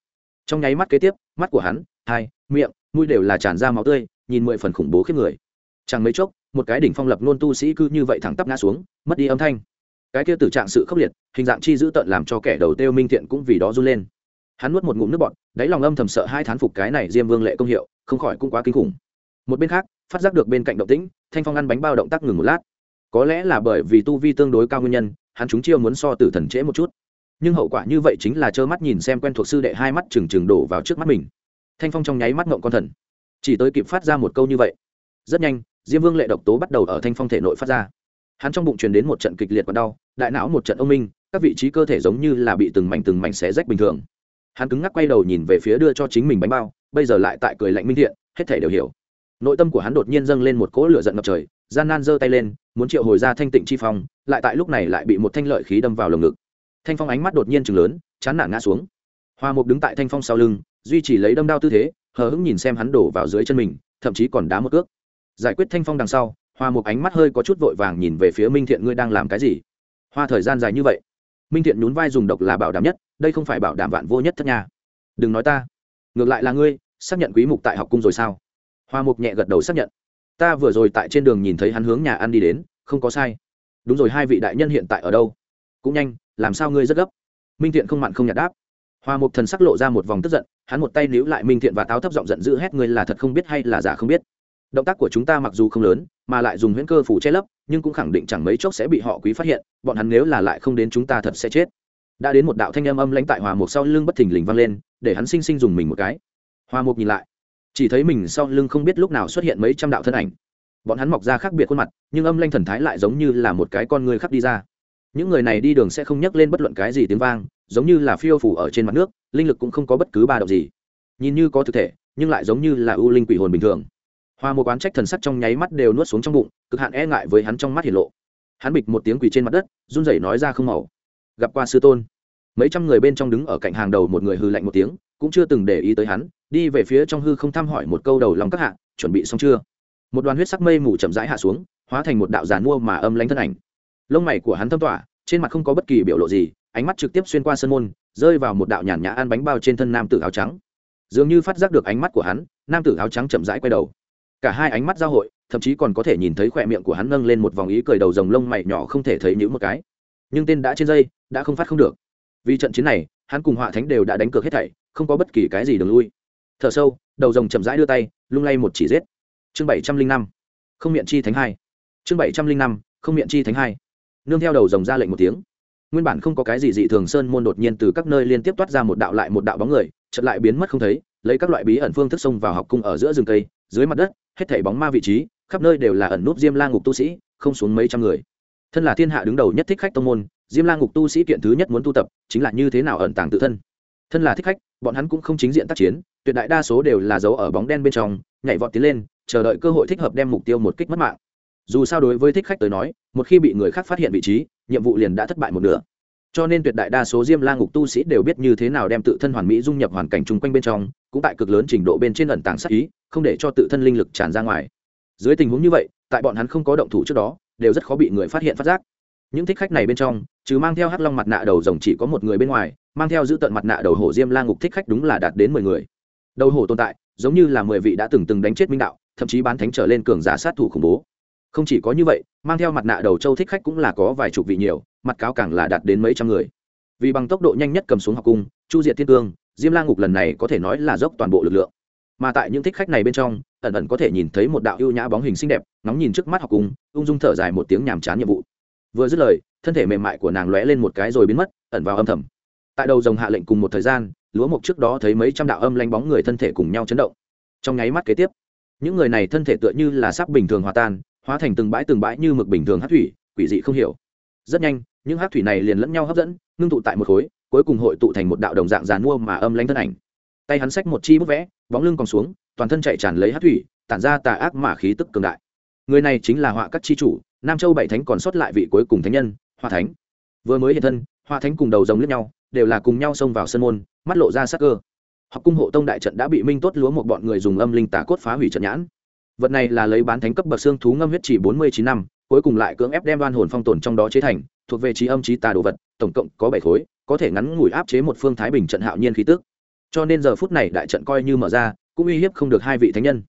Trong nháy mắt kế tiếp, mắt của hắn, hai, miệng, mũi đều là tràn ra máu tươi, nhìn mười phần khủng bố khiếp người. Chẳng mấy chốc, một cái đỉnh phong lập nôn tu sĩ cư như vậy thẳng tắp ngã xuống, mất đi âm thanh cái kia tử trạng sự khốc liệt, hình dạng chi dữ tợn làm cho kẻ đầu tiêu minh thiện cũng vì đó run lên. Hắn nuốt một ngụm nước bọt, đáy lòng âm thầm sợ hai thán phục cái này diêm vương lệ công hiệu, không khỏi cũng quá kinh khủng. Một bên khác, phát giác được bên cạnh động tĩnh, thanh phong ăn bánh bao động tác ngừng một lát. Có lẽ là bởi vì tu vi tương đối cao nguyên nhân, hắn chúng chiêu muốn so tử thần trễ một chút. Nhưng hậu quả như vậy chính là trơ mắt nhìn xem quen thuộc sư đệ hai mắt trừng trừng đổ vào trước mắt mình. Thanh phong trong nháy mắt ngộng con thần. Chỉ tới kịp phát ra một câu như vậy. Rất nhanh, diêm vương lệ độc tố bắt đầu ở thanh phong thể nội phát ra hắn trong bụng truyền đến một trận kịch liệt còn đau, đại não một trận ông minh, các vị trí cơ thể giống như là bị từng mảnh từng mảnh xé rách bình thường. Hắn cứng ngắc quay đầu nhìn về phía đưa cho chính mình bánh bao, bây giờ lại tại cười lạnh minh thiện, hết thể đều hiểu. Nội tâm của hắn đột nhiên dâng lên một cỗ lửa giận ngập trời, gian nan giơ tay lên, muốn triệu hồi ra thanh tịnh chi phong, lại tại lúc này lại bị một thanh lợi khí đâm vào lồng ngực. Thanh phong ánh mắt đột nhiên chừng lớn, chán nản ngã xuống. Hoa mục đứng tại thanh phong sau lưng, duy chỉ lấy đâm đao tư thế, hờ hững nhìn xem hắn đổ vào dưới chân mình, thậm chí còn đá một cước. Giải quyết thanh phong đằng sau hoa mục ánh mắt hơi có chút vội vàng nhìn về phía minh thiện, ngươi đang làm cái gì? Hoa, thời gian dài như vậy. Minh thiện nhún vai dùng độc là bảo đảm nhất, đây không phải bảo đảm vạn vô nhất thất nha. Đừng nói ta. Ngược lại là ngươi, xác nhận quý mục tại học cung rồi sao? Hoa mục nhẹ gật đầu xác nhận. Ta vừa rồi tại trên đường nhìn thấy hắn hướng nhà ăn đi đến, không có sai. Đúng rồi, hai vị đại nhân hiện tại ở đâu? Cũng nhanh, làm sao ngươi rất gấp? Minh thiện không mặn không nhạt đáp. Hoa mục thần sắc lộ ra một vòng tức giận, hắn một tay níu lại minh thiện và táo thấp giọng giận dữ hét, ngươi là thật không biết hay là giả không biết? Động tác của chúng ta mặc dù không lớn, mà lại dùng huyễn cơ phủ che lấp, nhưng cũng khẳng định chẳng mấy chốc sẽ bị họ quý phát hiện, bọn hắn nếu là lại không đến chúng ta thật sẽ chết. Đã đến một đạo thanh âm âm lãnh tại hòa mục sau lưng bất thình lình vang lên, để hắn sinh sinh dùng mình một cái. Hòa mục nhìn lại, chỉ thấy mình sau lưng không biết lúc nào xuất hiện mấy trăm đạo thân ảnh. Bọn hắn mọc ra khác biệt khuôn mặt, nhưng âm lanh thần thái lại giống như là một cái con người khác đi ra. Những người này đi đường sẽ không nhắc lên bất luận cái gì tiếng vang, giống như là phiêu phủ ở trên mặt nước, linh lực cũng không có bất cứ ba động gì. Nhìn như có thực thể, nhưng lại giống như là ưu linh quỷ hồn bình thường hoa một quán trách thần sắc trong nháy mắt đều nuốt xuống trong bụng, cực hạn e ngại với hắn trong mắt hiển lộ. Hắn bịch một tiếng quỳ trên mặt đất, run rẩy nói ra không màu. Gặp qua sư tôn. Mấy trăm người bên trong đứng ở cạnh hàng đầu một người hư lạnh một tiếng, cũng chưa từng để ý tới hắn, đi về phía trong hư không thăm hỏi một câu đầu lòng các hạ, chuẩn bị xong chưa? Một đoàn huyết sắc mây mù chậm rãi hạ xuống, hóa thành một đạo giàn mua mà âm lánh thân ảnh. Lông mày của hắn thâm tỏa, trên mặt không có bất kỳ biểu lộ gì, ánh mắt trực tiếp xuyên qua sân môn, rơi vào một đạo nhàn nhã ăn bánh bao trên thân nam tử áo trắng. Dường như phát giác được ánh mắt của hắn, nam tử áo trắng chậm rãi quay đầu cả hai ánh mắt giao hội, thậm chí còn có thể nhìn thấy khỏe miệng của hắn nâng lên một vòng ý cười đầu dòng lông mày nhỏ không thể thấy nhữ một cái. Nhưng tên đã trên dây, đã không phát không được. Vì trận chiến này, hắn cùng họa thánh đều đã đánh cược hết thảy, không có bất kỳ cái gì đường lui. Thở sâu, đầu rồng chậm rãi đưa tay, lung lay một chỉ giết. Chương bảy trăm linh năm, không miệng chi thánh hai. Chương bảy trăm linh năm, không miệng chi thánh hai. Nương theo đầu rồng ra lệnh một tiếng. Nguyên bản không có cái gì dị thường, sơn môn đột nhiên từ các nơi liên tiếp toát ra một đạo lại một đạo bóng người chật lại biến mất không thấy, lấy các loại bí ẩn phương thức xông vào học cung ở giữa rừng cây dưới mặt đất, hết thảy bóng ma vị trí, khắp nơi đều là ẩn núp diêm la ngục tu sĩ, không xuống mấy trăm người. Thân là thiên hạ đứng đầu nhất thích khách tông môn, diêm la ngục tu sĩ kiện thứ nhất muốn tu tập, chính là như thế nào ẩn tàng tự thân. Thân là thích khách, bọn hắn cũng không chính diện tác chiến, tuyệt đại đa số đều là giấu ở bóng đen bên trong, nhảy vọt tiến lên, chờ đợi cơ hội thích hợp đem mục tiêu một kích mất mạng. Dù sao đối với thích khách tới nói, một khi bị người khác phát hiện vị trí, nhiệm vụ liền đã thất bại một nửa. Cho nên tuyệt đại đa số diêm la ngục tu sĩ đều biết như thế nào đem tự thân hoàn mỹ dung nhập hoàn cảnh chung quanh bên trong cũng tại cực lớn trình độ bên trên ẩn tàng sát ý, không để cho tự thân linh lực tràn ra ngoài. Dưới tình huống như vậy, tại bọn hắn không có động thủ trước đó, đều rất khó bị người phát hiện phát giác. Những thích khách này bên trong chứ mang theo hắc long mặt nạ đầu rồng chỉ có một người bên ngoài, mang theo giữ tận mặt nạ đầu hổ diêm la ngục thích khách đúng là đạt đến mười người. Đầu hổ tồn tại, giống như là mười vị đã từng từng đánh chết minh đạo, thậm chí bán thánh trở lên cường giả sát thủ khủng bố. Không chỉ có như vậy, mang theo mặt nạ đầu châu thích khách cũng là có vài chục vị nhiều, mặt cáo càng là đạt đến mấy trăm người. Vì bằng tốc độ nhanh nhất cầm xuống học cung, chu diệt thiên cương diêm la ngục lần này có thể nói là dốc toàn bộ lực lượng. Mà tại những thích khách này bên trong, ẩn ẩn có thể nhìn thấy một đạo ưu nhã bóng hình xinh đẹp nóng nhìn trước mắt học cung ung dung thở dài một tiếng nhàm chán nhiệm vụ. Vừa dứt lời, thân thể mềm mại của nàng lóe lên một cái rồi biến mất, ẩn vào âm thầm. Tại đầu dòng hạ lệnh cùng một thời gian, lúa mộc trước đó thấy mấy trăm đạo âm lanh bóng người thân thể cùng nhau chấn động. Trong nháy mắt kế tiếp, những người này thân thể tựa như là sắc bình thường hòa tan, hóa thành từng bãi từng bãi như mực bình thường hát thủy, quỷ dị không hiểu. Rất nhanh, những hát thủy này liền lẫn nhau hấp dẫn, ngưng tụ tại một khối cuối cùng hội tụ thành một đạo đồng dạng dàn mua mà âm lanh thân ảnh. Tay hắn xách một chi bút vẽ, bóng lưng còn xuống, toàn thân chạy tràn lấy hát thủy, tản ra tà ác mà khí tức cường đại. Người này chính là họa các chi chủ, nam châu bảy thánh còn sót lại vị cuối cùng thánh nhân hoa thánh. Vừa mới hiện thân hoa thánh cùng đầu rồng lướt nhau, đều là cùng nhau xông vào sân môn, mắt lộ ra sắc cơ. Học cung hộ tông đại trận đã bị minh tốt lúa một bọn người dùng âm linh tà cốt phá hủy trận nhãn. Vật này là lấy bán thánh cấp bậc xương thú ngâm huyết chỉ bốn mươi chín năm, cuối cùng lại cưỡng ép đem đoan hồn phong tồn trong đó chế thành, thuộc về trí âm trí tà đồ vật, tổng cộng có bảy khối có thể ngắn ngủi áp chế một phương thái bình trận hạo nhiên khí tức. Cho nên giờ phút này đại trận coi như mở ra, cũng uy hiếp không được hai vị thánh nhân.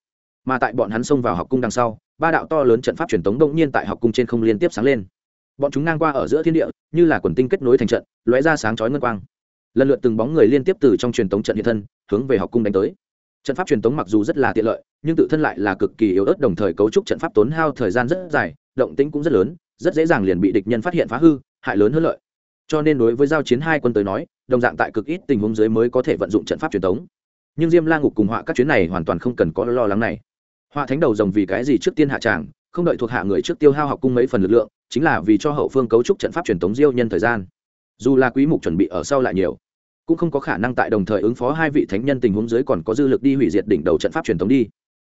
Mà tại bọn hắn xông vào học cung đằng sau, ba đạo to lớn trận pháp truyền tống đông nhiên tại học cung trên không liên tiếp sáng lên. Bọn chúng ngang qua ở giữa thiên địa, như là quần tinh kết nối thành trận, lóe ra sáng chói ngân quang. Lần lượt từng bóng người liên tiếp từ trong truyền tống trận hiện thân, hướng về học cung đánh tới. Trận pháp truyền tống mặc dù rất là tiện lợi, nhưng tự thân lại là cực kỳ yếu ớt đồng thời cấu trúc trận pháp tốn hao thời gian rất dài, động tĩnh cũng rất lớn, rất dễ dàng liền bị địch nhân phát hiện phá hư, hại lớn hơn lợi cho nên đối với giao chiến hai quân tới nói, đồng dạng tại cực ít tình huống dưới mới có thể vận dụng trận pháp truyền thống. nhưng diêm la ngục cùng họa các chuyến này hoàn toàn không cần có lo lắng này. Họa thánh đầu rồng vì cái gì trước tiên hạ tràng, không đợi thuộc hạ người trước tiêu hao học cung mấy phần lực lượng, chính là vì cho hậu phương cấu trúc trận pháp truyền thống diêu nhân thời gian. Dù là quý mục chuẩn bị ở sau lại nhiều, cũng không có khả năng tại đồng thời ứng phó hai vị thánh nhân tình huống dưới còn có dư lực đi hủy diệt đỉnh đầu trận pháp truyền thống đi.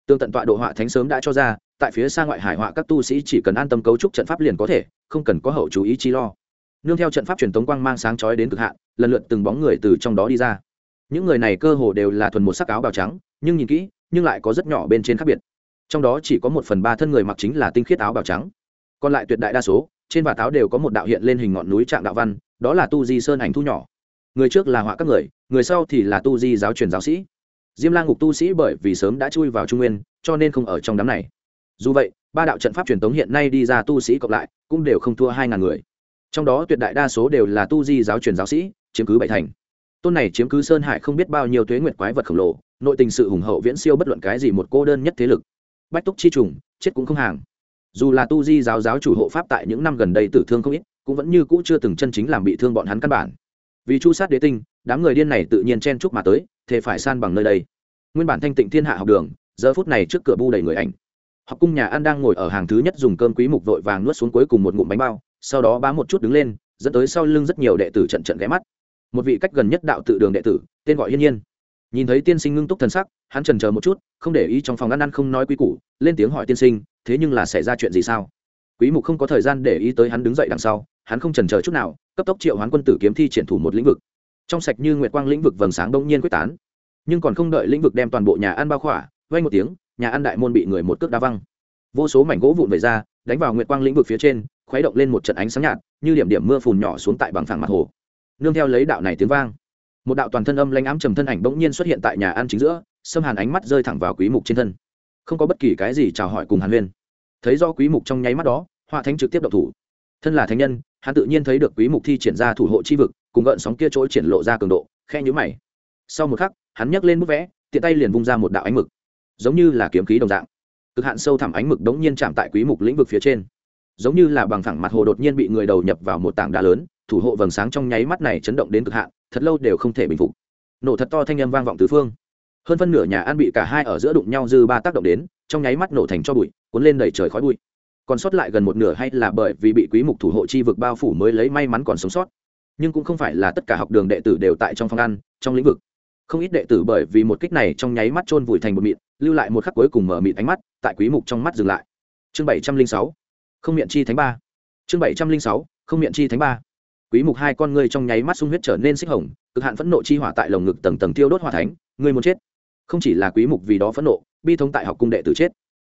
Tương tận tọa độ họa thánh sớm đã cho ra, tại phía xa ngoại hải họa các tu sĩ chỉ cần an tâm cấu trúc trận pháp liền có thể, không cần có hậu chú ý chi lo nương theo trận pháp truyền tống quang mang sáng chói đến cực hạn, lần lượt từng bóng người từ trong đó đi ra. Những người này cơ hồ đều là thuần một sắc áo bào trắng, nhưng nhìn kỹ, nhưng lại có rất nhỏ bên trên khác biệt. Trong đó chỉ có một phần ba thân người mặc chính là tinh khiết áo bào trắng. Còn lại tuyệt đại đa số, trên vạt áo đều có một đạo hiện lên hình ngọn núi trạng đạo văn, đó là tu di sơn ảnh thu nhỏ. Người trước là họa các người người sau thì là tu di giáo truyền giáo sĩ. Diêm la ngục tu sĩ bởi vì sớm đã chui vào trung nguyên, cho nên không ở trong đám này. Dù vậy, ba đạo trận pháp truyền thống hiện nay đi ra tu sĩ cộng lại, cũng đều không thua hai ngàn người trong đó tuyệt đại đa số đều là tu di giáo truyền giáo sĩ, chiếm cứ bảy thành. Tôn này chiếm cứ sơn hải không biết bao nhiêu thuế nguyệt quái vật khổng lồ, nội tình sự hùng hậu viễn siêu bất luận cái gì một cô đơn nhất thế lực. Bách túc chi trùng, chết cũng không hàng. Dù là tu di giáo giáo chủ hộ pháp tại những năm gần đây tử thương không ít, cũng vẫn như cũ chưa từng chân chính làm bị thương bọn hắn căn bản. Vì chu sát đế tinh, đám người điên này tự nhiên chen chúc mà tới thế phải san bằng nơi đây. Nguyên bản thanh tịnh thiên hạ học đường, giờ phút này trước cửa bu đầy người ảnh. Học cung nhà ăn đang ngồi ở hàng thứ nhất dùng cơm quý mục vội vàng nuốt xuống cuối cùng một ngụm bánh bao sau đó bám một chút đứng lên, dẫn tới sau lưng rất nhiều đệ tử trận trận ghé mắt. Một vị cách gần nhất đạo tự đường đệ tử, tên gọi hiên nhiên. Nhìn thấy tiên sinh ngưng túc thần sắc, hắn trần chờ một chút, không để ý trong phòng ăn ăn không nói quý củ, lên tiếng hỏi tiên sinh, thế nhưng là xảy ra chuyện gì sao? Quý mục không có thời gian để ý tới hắn đứng dậy đằng sau, hắn không trần chờ chút nào, cấp tốc triệu hoán quân tử kiếm thi triển thủ một lĩnh vực. Trong sạch như nguyệt quang lĩnh vực vầng sáng đông nhiên quyết tán. Nhưng còn không đợi lĩnh vực đem toàn bộ nhà ăn bao khỏa vay một tiếng, nhà ăn đại môn bị người một cước đá văng. Vô số mảnh gỗ vụn về ra, đánh vào nguyệt quang lĩnh vực phía trên khuấy động lên một trận ánh sáng nhạt, như điểm điểm mưa phùn nhỏ xuống tại bằng phẳng mặt hồ. Nương theo lấy đạo này tiếng vang, một đạo toàn thân âm lãnh ám trầm thân ảnh bỗng nhiên xuất hiện tại nhà ăn chính giữa, xâm hàn ánh mắt rơi thẳng vào quý mục trên thân. Không có bất kỳ cái gì chào hỏi cùng hàn huyên. Thấy do quý mục trong nháy mắt đó, họa thánh trực tiếp động thủ. Thân là thánh nhân, hắn tự nhiên thấy được quý mục thi triển ra thủ hộ chi vực, cùng gợn sóng kia trỗi triển lộ ra cường độ khe nhíu mày. Sau một khắc, hắn nhấc lên bút vẽ, tiện tay liền vung ra một đạo ánh mực, giống như là kiếm khí đồng dạng. Cực hạn sâu thẳm ánh mực đống nhiên chạm tại quý mục lĩnh vực phía trên giống như là bằng thẳng mặt hồ đột nhiên bị người đầu nhập vào một tảng đá lớn, thủ hộ vầng sáng trong nháy mắt này chấn động đến cực hạn, thật lâu đều không thể bình phục. Nổ thật to thanh âm vang vọng tứ phương. Hơn phân nửa nhà ăn bị cả hai ở giữa đụng nhau dư ba tác động đến, trong nháy mắt nổ thành cho bụi, cuốn lên đầy trời khói bụi. Còn sót lại gần một nửa hay là bởi vì bị quý mục thủ hộ chi vực bao phủ mới lấy may mắn còn sống sót. Nhưng cũng không phải là tất cả học đường đệ tử đều tại trong phòng ăn, trong lĩnh vực. Không ít đệ tử bởi vì một kích này trong nháy mắt chôn vùi thành một mịn, lưu lại một khắc cuối cùng mở mịt ánh mắt, tại quý mục trong mắt dừng lại. Chương 706 không miệng chi thánh ba. Chương 706 không miệng chi thánh ba. Quý mục hai con ngươi trong nháy mắt sung huyết trở nên xích hồng, cực hạn phẫn nộ chi hỏa tại lồng ngực tầng tầng tiêu đốt hỏa thánh, ngươi muốn chết. Không chỉ là quý mục vì đó phẫn nộ, bi thống tại học cung đệ tử chết.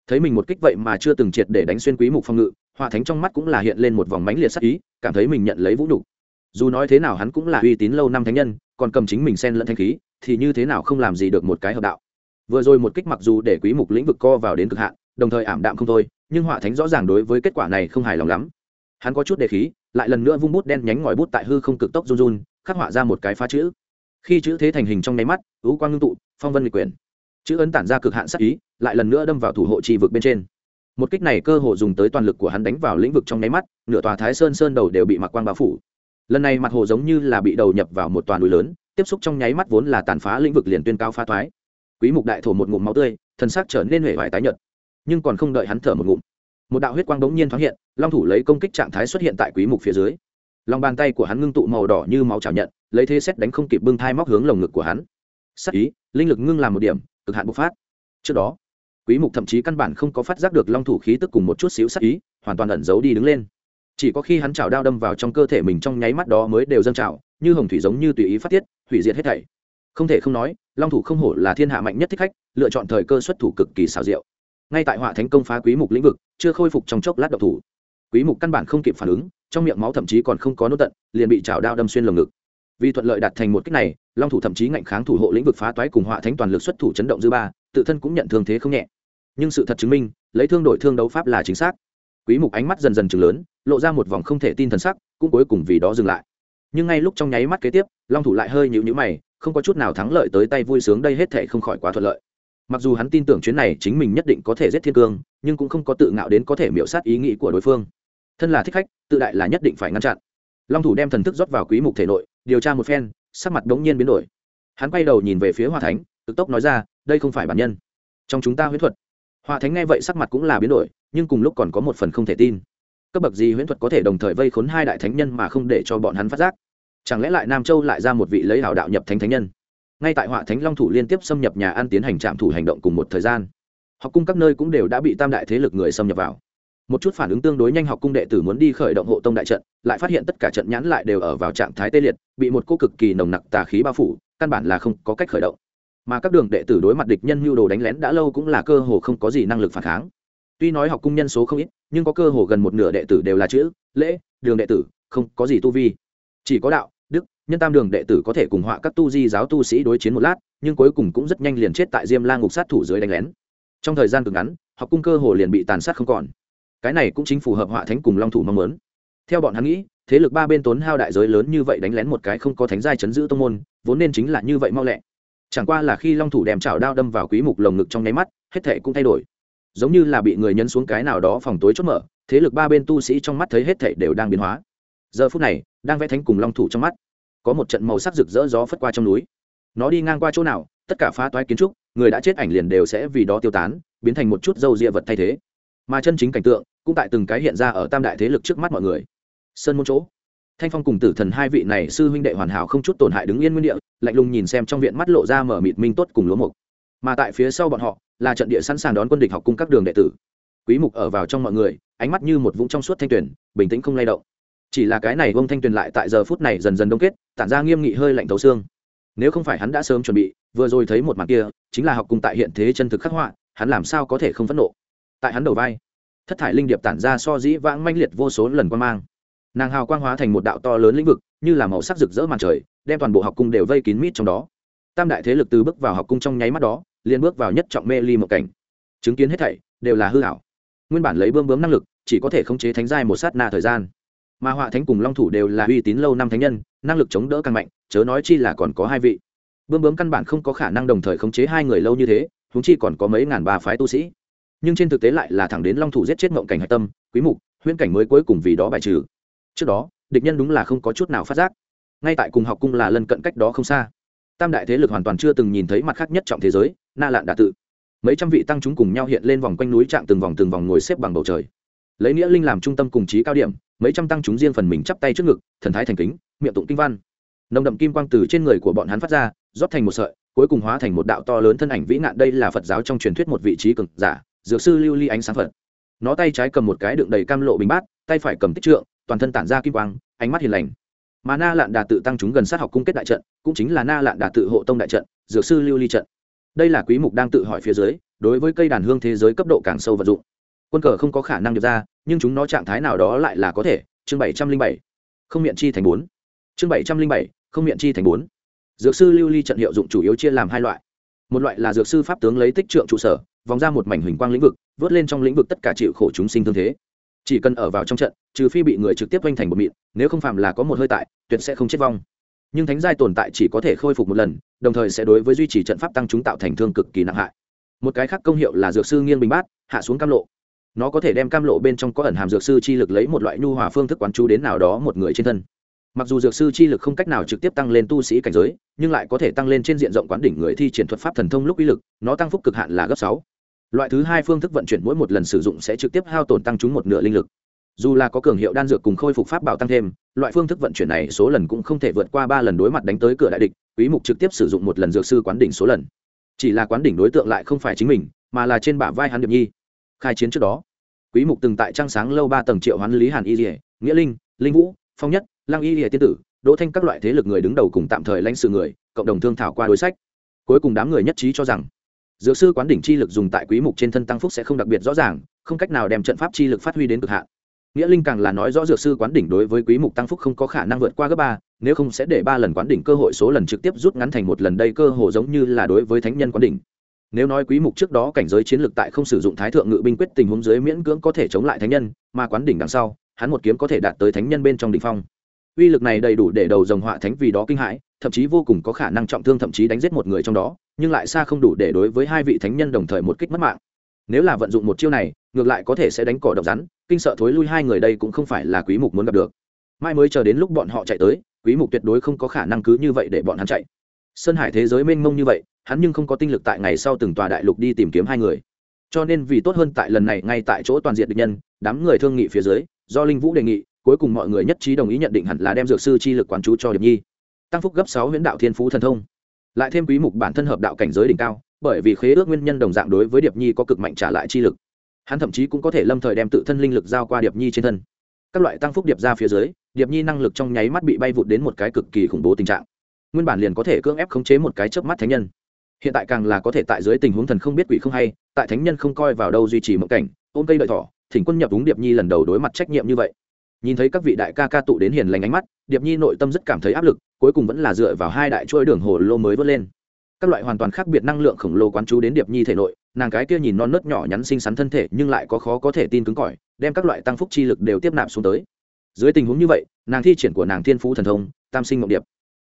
Thấy mình một kích vậy mà chưa từng triệt để đánh xuyên quý mục phong ngự, hỏa thánh trong mắt cũng là hiện lên một vòng mánh liệt sắc ý, cảm thấy mình nhận lấy vũ đủ. dù nói thế nào hắn cũng là uy tín lâu năm thánh nhân, còn cầm chính mình xen lẫn thanh khí, thì như thế nào không làm gì được một cái hợp đạo. Vừa rồi một kích mặc dù để quý mục lĩnh vực co vào đến cực hạn, đồng thời ảm đạm không thôi nhưng họa thánh rõ ràng đối với kết quả này không hài lòng lắm. Hắn có chút đề khí, lại lần nữa vung bút đen nhánh ngòi bút tại hư không cực tốc run run, khắc họa ra một cái phá chữ. Khi chữ thế thành hình trong nháy mắt ú quang ngưng tụ, phong vân lịch quyền. Chữ ấn tản ra cực hạn sắc ý, lại lần nữa đâm vào thủ hộ trì vực bên trên. Một kích này cơ hồ dùng tới toàn lực của hắn đánh vào lĩnh vực trong nháy mắt, nửa tòa thái sơn sơn đầu đều bị mặc quang bao phủ. Lần này mặt hồ giống như là bị đầu nhập vào một toàn núi lớn, tiếp xúc trong nháy mắt vốn là tàn phá lĩnh vực liền tuyên cao phá thoái. Quý mục đại thổ một ngụm máu tươi thân xác trở nên huệ vải tái nhợt nhưng còn không đợi hắn thở một ngụm. Một đạo huyết quang đống nhiên thoáng hiện, long thủ lấy công kích trạng thái xuất hiện tại quý mục phía dưới. Lòng bàn tay của hắn ngưng tụ màu đỏ như máu chảo nhận, lấy thế xét đánh không kịp bưng thai móc hướng lồng ngực của hắn. Sắc ý, linh lực ngưng làm một điểm, cực hạn bộc phát. Trước đó, quý mục thậm chí căn bản không có phát giác được long thủ khí tức cùng một chút xíu sắc ý, hoàn toàn ẩn giấu đi đứng lên. Chỉ có khi hắn chảo đao đâm vào trong cơ thể mình trong nháy mắt đó mới đều dâng trào, như hồng thủy giống như tùy ý phát tiết, hủy diệt hết thảy. Không thể không nói, long thủ không hổ là thiên hạ mạnh nhất thích khách, lựa chọn thời cơ xuất thủ cực kỳ xảo diệu ngay tại họa thánh công phá quý mục lĩnh vực, chưa khôi phục trong chốc lát độc thủ. Quý mục căn bản không kịp phản ứng, trong miệng máu thậm chí còn không có nốt tận, liền bị chảo đao đâm xuyên lồng ngực. Vì thuận lợi đạt thành một cách này, long thủ thậm chí ngạnh kháng thủ hộ lĩnh vực phá toái cùng họa thánh toàn lực xuất thủ chấn động dư ba, tự thân cũng nhận thương thế không nhẹ. Nhưng sự thật chứng minh, lấy thương đổi thương đấu pháp là chính xác. Quý mục ánh mắt dần dần chừng lớn, lộ ra một vòng không thể tin thần sắc, cũng cuối cùng vì đó dừng lại. Nhưng ngay lúc trong nháy mắt kế tiếp, long thủ lại hơi nhíu nhíu mày, không có chút nào thắng lợi tới tay vui sướng đây hết thể không khỏi quá thuận lợi mặc dù hắn tin tưởng chuyến này chính mình nhất định có thể giết thiên cương, nhưng cũng không có tự ngạo đến có thể miễu sát ý nghĩ của đối phương. Thân là thích khách, tự đại là nhất định phải ngăn chặn. Long thủ đem thần thức rót vào quý mục thể nội, điều tra một phen, sắc mặt đống nhiên biến đổi. Hắn quay đầu nhìn về phía hoa thánh, cực tốc nói ra, đây không phải bản nhân. Trong chúng ta huyễn thuật. Hoa thánh nghe vậy sắc mặt cũng là biến đổi, nhưng cùng lúc còn có một phần không thể tin. Cấp bậc gì huyễn thuật có thể đồng thời vây khốn hai đại thánh nhân mà không để cho bọn hắn phát giác? Chẳng lẽ lại nam châu lại ra một vị lấy hảo đạo nhập thánh thánh nhân? Ngay tại họa thánh long thủ liên tiếp xâm nhập nhà ăn tiến hành trạm thủ hành động cùng một thời gian, học cung các nơi cũng đều đã bị tam đại thế lực người xâm nhập vào. Một chút phản ứng tương đối nhanh học cung đệ tử muốn đi khởi động hộ tông đại trận, lại phát hiện tất cả trận nhãn lại đều ở vào trạng thái tê liệt, bị một cô cực kỳ nồng nặc tà khí bao phủ, căn bản là không có cách khởi động. Mà các đường đệ tử đối mặt địch nhân mưu đồ đánh lén đã lâu cũng là cơ hồ không có gì năng lực phản kháng. Tuy nói học cung nhân số không ít, nhưng có cơ hồ gần một nửa đệ tử đều là chữ, lễ, đường đệ tử, không có gì tu vi. Chỉ có đạo nhân tam đường đệ tử có thể cùng họa các tu di giáo tu sĩ đối chiến một lát, nhưng cuối cùng cũng rất nhanh liền chết tại diêm la ngục sát thủ dưới đánh lén. Trong thời gian cực ngắn, học cung cơ hồ liền bị tàn sát không còn. Cái này cũng chính phù hợp họa thánh cùng long thủ mong muốn. Theo bọn hắn nghĩ, thế lực ba bên tốn hao đại giới lớn như vậy đánh lén một cái không có thánh giai chấn giữ tông môn, vốn nên chính là như vậy mau lẹ. Chẳng qua là khi long thủ đem chảo đao đâm vào quý mục lồng ngực trong nháy mắt, hết thệ cũng thay đổi. Giống như là bị người nhấn xuống cái nào đó phòng tối chốt mở, thế lực ba bên tu sĩ trong mắt thấy hết thệ đều đang biến hóa. Giờ phút này, đang vẽ thánh cùng long thủ trong mắt có một trận màu sắc rực rỡ gió phất qua trong núi. Nó đi ngang qua chỗ nào, tất cả phá toái kiến trúc, người đã chết ảnh liền đều sẽ vì đó tiêu tán, biến thành một chút dâu ria vật thay thế. Mà chân chính cảnh tượng, cũng tại từng cái hiện ra ở tam đại thế lực trước mắt mọi người. Sơn môn chỗ. Thanh phong cùng tử thần hai vị này sư huynh đệ hoàn hảo không chút tổn hại đứng yên nguyên địa, lạnh lùng nhìn xem trong viện mắt lộ ra mở mịt minh tốt cùng lúa mục. Mà tại phía sau bọn họ, là trận địa sẵn sàng đón quân địch học cung các đường đệ tử. Quý mục ở vào trong mọi người, ánh mắt như một vũng trong suốt thanh tuyển bình tĩnh không lay động chỉ là cái này vông thanh tuyền lại tại giờ phút này dần dần đông kết, tản ra nghiêm nghị hơi lạnh thấu xương. Nếu không phải hắn đã sớm chuẩn bị, vừa rồi thấy một màn kia, chính là học cùng tại hiện thế chân thực khắc họa, hắn làm sao có thể không phẫn nộ? Tại hắn đầu vai, thất thải linh điệp tản ra so dĩ vãng manh liệt vô số lần quan mang. Nàng hào quang hóa thành một đạo to lớn lĩnh vực, như là màu sắc rực rỡ màn trời, đem toàn bộ học cung đều vây kín mít trong đó. Tam đại thế lực từ bước vào học cung trong nháy mắt đó, liền bước vào nhất trọng mê ly một cảnh. Chứng kiến hết thảy, đều là hư hảo nguyên bản lấy bơm bướm năng lực, chỉ có thể khống chế thánh giai một sát na thời gian mà họa thánh cùng long thủ đều là uy tín lâu năm thánh nhân, năng lực chống đỡ càng mạnh, chớ nói chi là còn có hai vị. Bươm bướm căn bản không có khả năng đồng thời khống chế hai người lâu như thế húng chi còn có mấy ngàn ba phái tu sĩ. Nhưng trên thực tế lại là thẳng đến long thủ giết chết mộng cảnh hạch tâm, quý mục, huyễn cảnh mới cuối cùng vì đó bài trừ. Trước đó, địch nhân đúng là không có chút nào phát giác. Ngay tại cùng học cung là lân cận cách đó không xa. Tam đại thế lực hoàn toàn chưa từng nhìn thấy mặt khác nhất trọng thế giới, na lạn đà tự. Mấy trăm vị tăng chúng cùng nhau hiện lên vòng quanh núi trạng từng vòng từng vòng ngồi xếp bằng bầu trời. Lấy nghĩa linh làm trung tâm cùng trí cao điểm mấy trăm tăng chúng riêng phần mình chắp tay trước ngực, thần thái thành kính, miệng tụng kinh văn. Nồng đậm kim quang từ trên người của bọn hắn phát ra, rót thành một sợi, cuối cùng hóa thành một đạo to lớn thân ảnh vĩ nạn đây là phật giáo trong truyền thuyết một vị trí cực giả, dược sư lưu ly ánh sáng phật. Nó tay trái cầm một cái đựng đầy cam lộ bình bát, tay phải cầm tích trượng, toàn thân tản ra kim quang, ánh mắt hiền lành. Mà na lạn đà tự tăng chúng gần sát học cung kết đại trận, cũng chính là na lạn đà tự hộ tông đại trận, dược sư lưu ly trận. Đây là quý mục đang tự hỏi phía dưới, đối với cây đàn hương thế giới cấp độ càng sâu vận dụng. Quân cờ không có khả năng được ra nhưng chúng nó trạng thái nào đó lại là có thể, chương bảy trăm linh bảy, không miệng chi thành bốn. Chương bảy trăm linh bảy, không miệng chi thành bốn. Dược sư lưu ly trận hiệu dụng chủ yếu chia làm hai loại. Một loại là dược sư pháp tướng lấy tích trượng trụ sở, vòng ra một mảnh huỳnh quang lĩnh vực, vớt lên trong lĩnh vực tất cả chịu khổ chúng sinh thương thế. Chỉ cần ở vào trong trận, trừ phi bị người trực tiếp oanh thành một mịn, nếu không phạm là có một hơi tại, tuyệt sẽ không chết vong. Nhưng thánh giai tồn tại chỉ có thể khôi phục một lần, đồng thời sẽ đối với duy trì trận pháp tăng chúng tạo thành thương cực kỳ nặng hại. Một cái khác công hiệu là dược sư nghiêng bình bát, hạ xuống cam lộ nó có thể đem cam lộ bên trong có ẩn hàm dược sư chi lực lấy một loại nhu hòa phương thức quán chú đến nào đó một người trên thân. Mặc dù dược sư chi lực không cách nào trực tiếp tăng lên tu sĩ cảnh giới, nhưng lại có thể tăng lên trên diện rộng quán đỉnh người thi triển thuật pháp thần thông lúc uy lực, nó tăng phúc cực hạn là gấp sáu. Loại thứ hai phương thức vận chuyển mỗi một lần sử dụng sẽ trực tiếp hao tổn tăng chúng một nửa linh lực. Dù là có cường hiệu đan dược cùng khôi phục pháp bảo tăng thêm, loại phương thức vận chuyển này số lần cũng không thể vượt qua ba lần đối mặt đánh tới cửa đại địch, quý mục trực tiếp sử dụng một lần dược sư quán đỉnh số lần. Chỉ là quán đỉnh đối tượng lại không phải chính mình, mà là trên bả vai hắn điệp nhi khai chiến trước đó. Quý mục từng tại trang sáng lâu ba tầng triệu hoán lý hàn y lìa, nghĩa linh linh vũ, phong nhất lang y lìa tiên tử, đỗ thanh các loại thế lực người đứng đầu cùng tạm thời lãnh sự người, cộng đồng thương thảo qua đối sách. Cuối cùng đám người nhất trí cho rằng, dược sư quán đỉnh chi lực dùng tại quý mục trên thân tăng phúc sẽ không đặc biệt rõ ràng, không cách nào đem trận pháp chi lực phát huy đến cực hạn. Nghĩa linh càng là nói rõ dược sư quán đỉnh đối với quý mục tăng phúc không có khả năng vượt qua gấp ba, nếu không sẽ để ba lần quán đỉnh cơ hội số lần trực tiếp rút ngắn thành một lần đây cơ hội giống như là đối với thánh nhân quán đỉnh nếu nói quý mục trước đó cảnh giới chiến lược tại không sử dụng thái thượng ngự binh quyết tình huống dưới miễn cưỡng có thể chống lại thánh nhân, mà quán đỉnh đằng sau, hắn một kiếm có thể đạt tới thánh nhân bên trong đỉnh phong. Uy lực này đầy đủ để đầu dòng họa thánh vì đó kinh hãi, thậm chí vô cùng có khả năng trọng thương thậm chí đánh giết một người trong đó, nhưng lại xa không đủ để đối với hai vị thánh nhân đồng thời một kích mất mạng. Nếu là vận dụng một chiêu này, ngược lại có thể sẽ đánh cỏ độc rắn, kinh sợ thối lui hai người đây cũng không phải là quý mục muốn gặp được. Mai mới chờ đến lúc bọn họ chạy tới, quý mục tuyệt đối không có khả năng cứ như vậy để bọn hắn chạy. Sơn hải thế giới mênh mông như vậy hắn nhưng không có tinh lực tại ngày sau từng tòa đại lục đi tìm kiếm hai người. Cho nên vì tốt hơn tại lần này, ngay tại chỗ toàn diện địch nhân, đám người thương nghị phía dưới, do linh vũ đề nghị, cuối cùng mọi người nhất trí đồng ý nhận định hẳn là đem dược sư chi lực quán chú cho điệp nhi. Tăng phúc gấp sáu huyễn đạo thiên phú thần thông. Lại thêm quý mục bản thân hợp đạo cảnh giới đỉnh cao, bởi vì khế ước nguyên nhân đồng dạng đối với điệp nhi có cực mạnh trả lại chi lực. Hắn thậm chí cũng có thể lâm thời đem tự thân linh lực giao qua điệp nhi trên thân. Các loại tăng phúc điệp ra phía dưới, điệp nhi năng lực trong nháy mắt bị bay vụt đến một cái cực kỳ khủng bố tình trạng. Nguyên bản liền có thể cưỡng ép khống chế một cái chớp mắt thánh nhân hiện tại càng là có thể tại dưới tình huống thần không biết quỷ không hay, tại thánh nhân không coi vào đâu duy trì mộng cảnh, ôm cây đợi thỏ, thỉnh quân nhập đúng điệp nhi lần đầu đối mặt trách nhiệm như vậy. Nhìn thấy các vị đại ca ca tụ đến hiền lành ánh mắt, điệp nhi nội tâm rất cảm thấy áp lực, cuối cùng vẫn là dựa vào hai đại chuỗi đường hồ lô mới vớt lên. Các loại hoàn toàn khác biệt năng lượng khổng lồ quán chú đến điệp nhi thể nội, nàng cái kia nhìn non nớt nhỏ nhắn xinh xắn thân thể nhưng lại có khó có thể tin cứng cỏi, đem các loại tăng phúc chi lực đều tiếp nạp xuống tới. Dưới tình huống như vậy, nàng thi triển của nàng thiên phú thần thông, tam sinh mộng điệp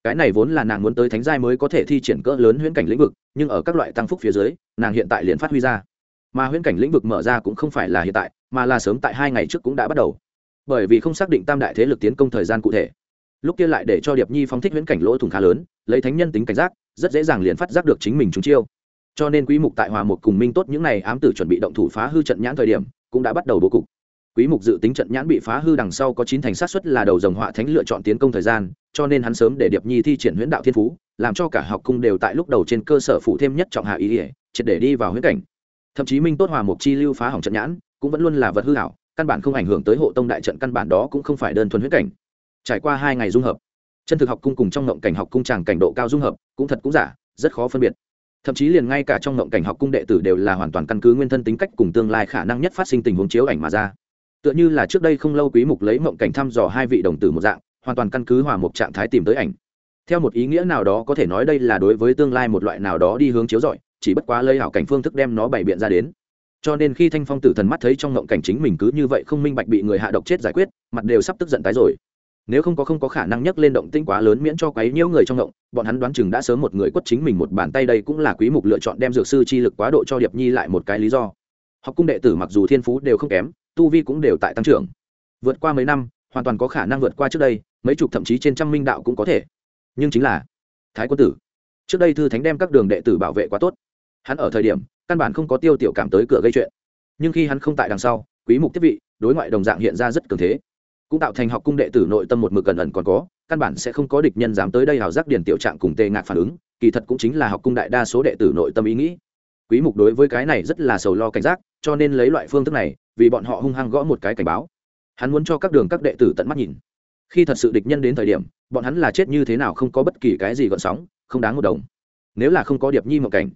cái này vốn là nàng muốn tới thánh giai mới có thể thi triển cỡ lớn huyễn cảnh lĩnh vực, nhưng ở các loại tăng phúc phía dưới, nàng hiện tại liền phát huy ra. Mà huyễn cảnh lĩnh vực mở ra cũng không phải là hiện tại, mà là sớm tại hai ngày trước cũng đã bắt đầu. Bởi vì không xác định tam đại thế lực tiến công thời gian cụ thể. Lúc kia lại để cho điệp nhi phóng thích huyễn cảnh lỗ thủng khá lớn, lấy thánh nhân tính cảnh giác, rất dễ dàng liền phát giác được chính mình trúng chiêu. Cho nên quý mục tại hòa một cùng minh tốt những này ám tử chuẩn bị động thủ phá hư trận nhãn thời điểm, cũng đã bắt đầu bố cục quý mục dự tính trận nhãn bị phá hư đằng sau có chín thành sát suất là đầu dòng họa thánh lựa chọn tiến công thời gian, cho nên hắn sớm để điệp nhi thi triển huyễn đạo thiên phú, làm cho cả học cung đều tại lúc đầu trên cơ sở phụ thêm nhất trọng hạ ý ỉa triệt để đi vào huyễn cảnh. Thậm chí minh tốt hòa mục chi lưu phá hỏng trận nhãn, cũng vẫn luôn là vật hư hảo, căn bản không ảnh hưởng tới hộ tông đại trận căn bản đó cũng không phải đơn thuần huyễn cảnh. Trải qua hai ngày dung hợp, chân thực học cung cùng trong ngộng cảnh học cung tràng cảnh độ cao dung hợp, cũng thật cũng giả, rất khó phân biệt. Thậm chí liền ngay cả trong ngộng cảnh học cung đệ tử đều là hoàn toàn căn cứ nguyên thân tính cách cùng tương lai khả năng nhất phát sinh tình huống chiếu ảnh mà ra tựa như là trước đây không lâu quý mục lấy mộng cảnh thăm dò hai vị đồng tử một dạng, hoàn toàn căn cứ hòa một trạng thái tìm tới ảnh. Theo một ý nghĩa nào đó có thể nói đây là đối với tương lai một loại nào đó đi hướng chiếu rọi, chỉ bất quá lây hảo cảnh phương thức đem nó bày biện ra đến. Cho nên khi thanh phong tử thần mắt thấy trong ngộng cảnh chính mình cứ như vậy không minh bạch bị người hạ độc chết giải quyết, mặt đều sắp tức giận tái rồi. Nếu không có không có khả năng nhấc lên động tĩnh quá lớn miễn cho quấy nhiễu người trong ngộng bọn hắn đoán chừng đã sớm một người quất chính mình một bàn tay đây cũng là quý mục lựa chọn đem dược sư chi lực quá độ cho điệp nhi lại một cái lý do. Học cung đệ tử mặc dù thiên phú đều không kém tu vi cũng đều tại tăng trưởng. Vượt qua mấy năm, hoàn toàn có khả năng vượt qua trước đây, mấy chục thậm chí trên trăm minh đạo cũng có thể. Nhưng chính là, thái quân tử, trước đây thư thánh đem các đường đệ tử bảo vệ quá tốt. Hắn ở thời điểm, căn bản không có tiêu tiểu cảm tới cửa gây chuyện. Nhưng khi hắn không tại đằng sau, quý mục tiếp vị, đối ngoại đồng dạng hiện ra rất cường thế. Cũng tạo thành học cung đệ tử nội tâm một mực cẩn ẩn còn có, căn bản sẽ không có địch nhân dám tới đây hào giác điển tiểu trạng cùng tề ngạc phản ứng, kỳ thật cũng chính là học cung đại đa số đệ tử nội tâm ý nghĩ. Quý mục đối với cái này rất là sầu lo cảnh giác, cho nên lấy loại phương thức này vì bọn họ hung hăng gõ một cái cảnh báo. Hắn muốn cho các đường các đệ tử tận mắt nhìn. Khi thật sự địch nhân đến thời điểm, bọn hắn là chết như thế nào không có bất kỳ cái gì gợn sóng, không đáng một đồng. Nếu là không có điệp nhi mộng cảnh,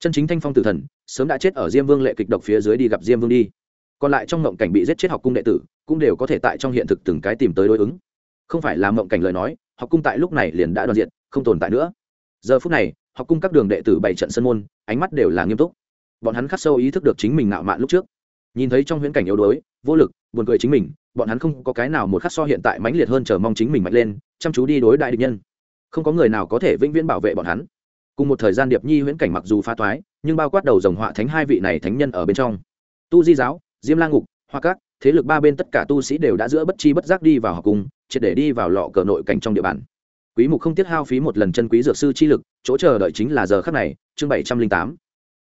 chân chính thanh phong tử thần sớm đã chết ở diêm vương lệ kịch độc phía dưới đi gặp diêm vương đi. Còn lại trong mộng cảnh bị giết chết học cung đệ tử, cũng đều có thể tại trong hiện thực từng cái tìm tới đối ứng. Không phải là mộng cảnh lời nói, học cung tại lúc này liền đã đoàn diện không tồn tại nữa. Giờ phút này, học cung các đường đệ tử bảy trận sân môn, ánh mắt đều là nghiêm túc. Bọn hắn khắc sâu ý thức được chính mình nạo mạn lúc trước nhìn thấy trong huyễn cảnh yếu đuối vô lực buồn cười chính mình bọn hắn không có cái nào một khắc so hiện tại mãnh liệt hơn chờ mong chính mình mạnh lên chăm chú đi đối đại địch nhân. Không có người nào có thể vĩnh viễn bảo vệ bọn hắn. Cùng một thời gian điệp nhi huyễn cảnh mặc dù pha toái nhưng bao quát đầu dòng họa thánh hai vị này thánh nhân ở bên trong. Tu di giáo diêm la ngục hoa các thế lực ba bên tất cả tu sĩ đều đã giữa bất chi bất giác đi vào học cung triệt để đi vào lọ cờ nội cảnh trong địa bàn. Quý mục không tiếc hao phí một lần chân quý dược sư chi lực chỗ chờ đợi chính là giờ khắc này chương 708.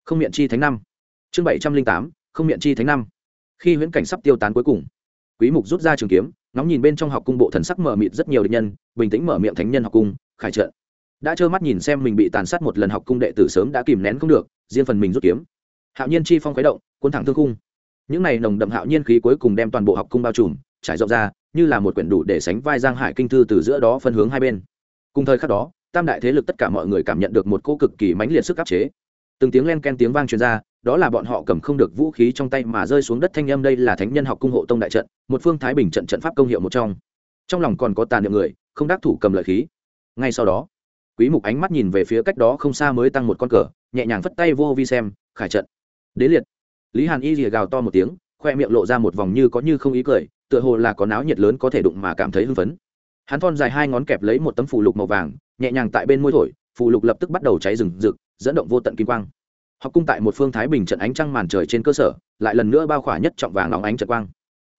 không miệng chi thánh năm. Chương 708, không miệng chi thánh năm. Khi huyễn cảnh sắp tiêu tán cuối cùng, quý mục rút ra trường kiếm, ngóng nhìn bên trong học cung bộ thần sắc mở mịt rất nhiều địch nhân, bình tĩnh mở miệng thánh nhân học cung, khải trợ đã trơ mắt nhìn xem mình bị tàn sát một lần học cung đệ tử sớm đã kìm nén không được, riêng phần mình rút kiếm. Hạo nhiên chi phong khuấy động, cuốn thẳng thương cung những này nồng đậm hạo nhiên khí cuối cùng đem toàn bộ học cung bao trùm, trải rộng ra, như là một quyển đủ để sánh vai giang hải kinh thư từ giữa đó phân hướng hai bên. Cùng thời khắc đó, tam đại thế lực tất cả mọi người cảm nhận được một cô cực kỳ mãnh liệt sức áp chế. Từng tiếng len ken tiếng vang truyền ra đó là bọn họ cầm không được vũ khí trong tay mà rơi xuống đất thanh âm đây là thánh nhân học cung hộ tông đại trận, một phương thái bình trận trận pháp công hiệu một trong. Trong lòng còn có tàn niệm người, không đắc thủ cầm lợi khí. Ngay sau đó, quý mục ánh mắt nhìn về phía cách đó không xa mới tăng một con cờ, nhẹ nhàng phất tay vô vi xem, khải trận. Đế liệt. Lý hàn y rìa gào to một tiếng, khoe miệng lộ ra một vòng như có như không ý cười, tựa hồ là có náo nhiệt lớn có thể đụng mà cảm thấy hưng phấn. Hắn thon dài hai ngón kẹp lấy một tấm phù lục màu vàng, nhẹ nhàng tại bên môi thổi, phù lục lập tức bắt đầu cháy rừng rực, dẫn động vô tận kim quang học cung tại một phương thái bình trận ánh trăng màn trời trên cơ sở, lại lần nữa bao khỏa nhất trọng vàng óng ánh trận quang.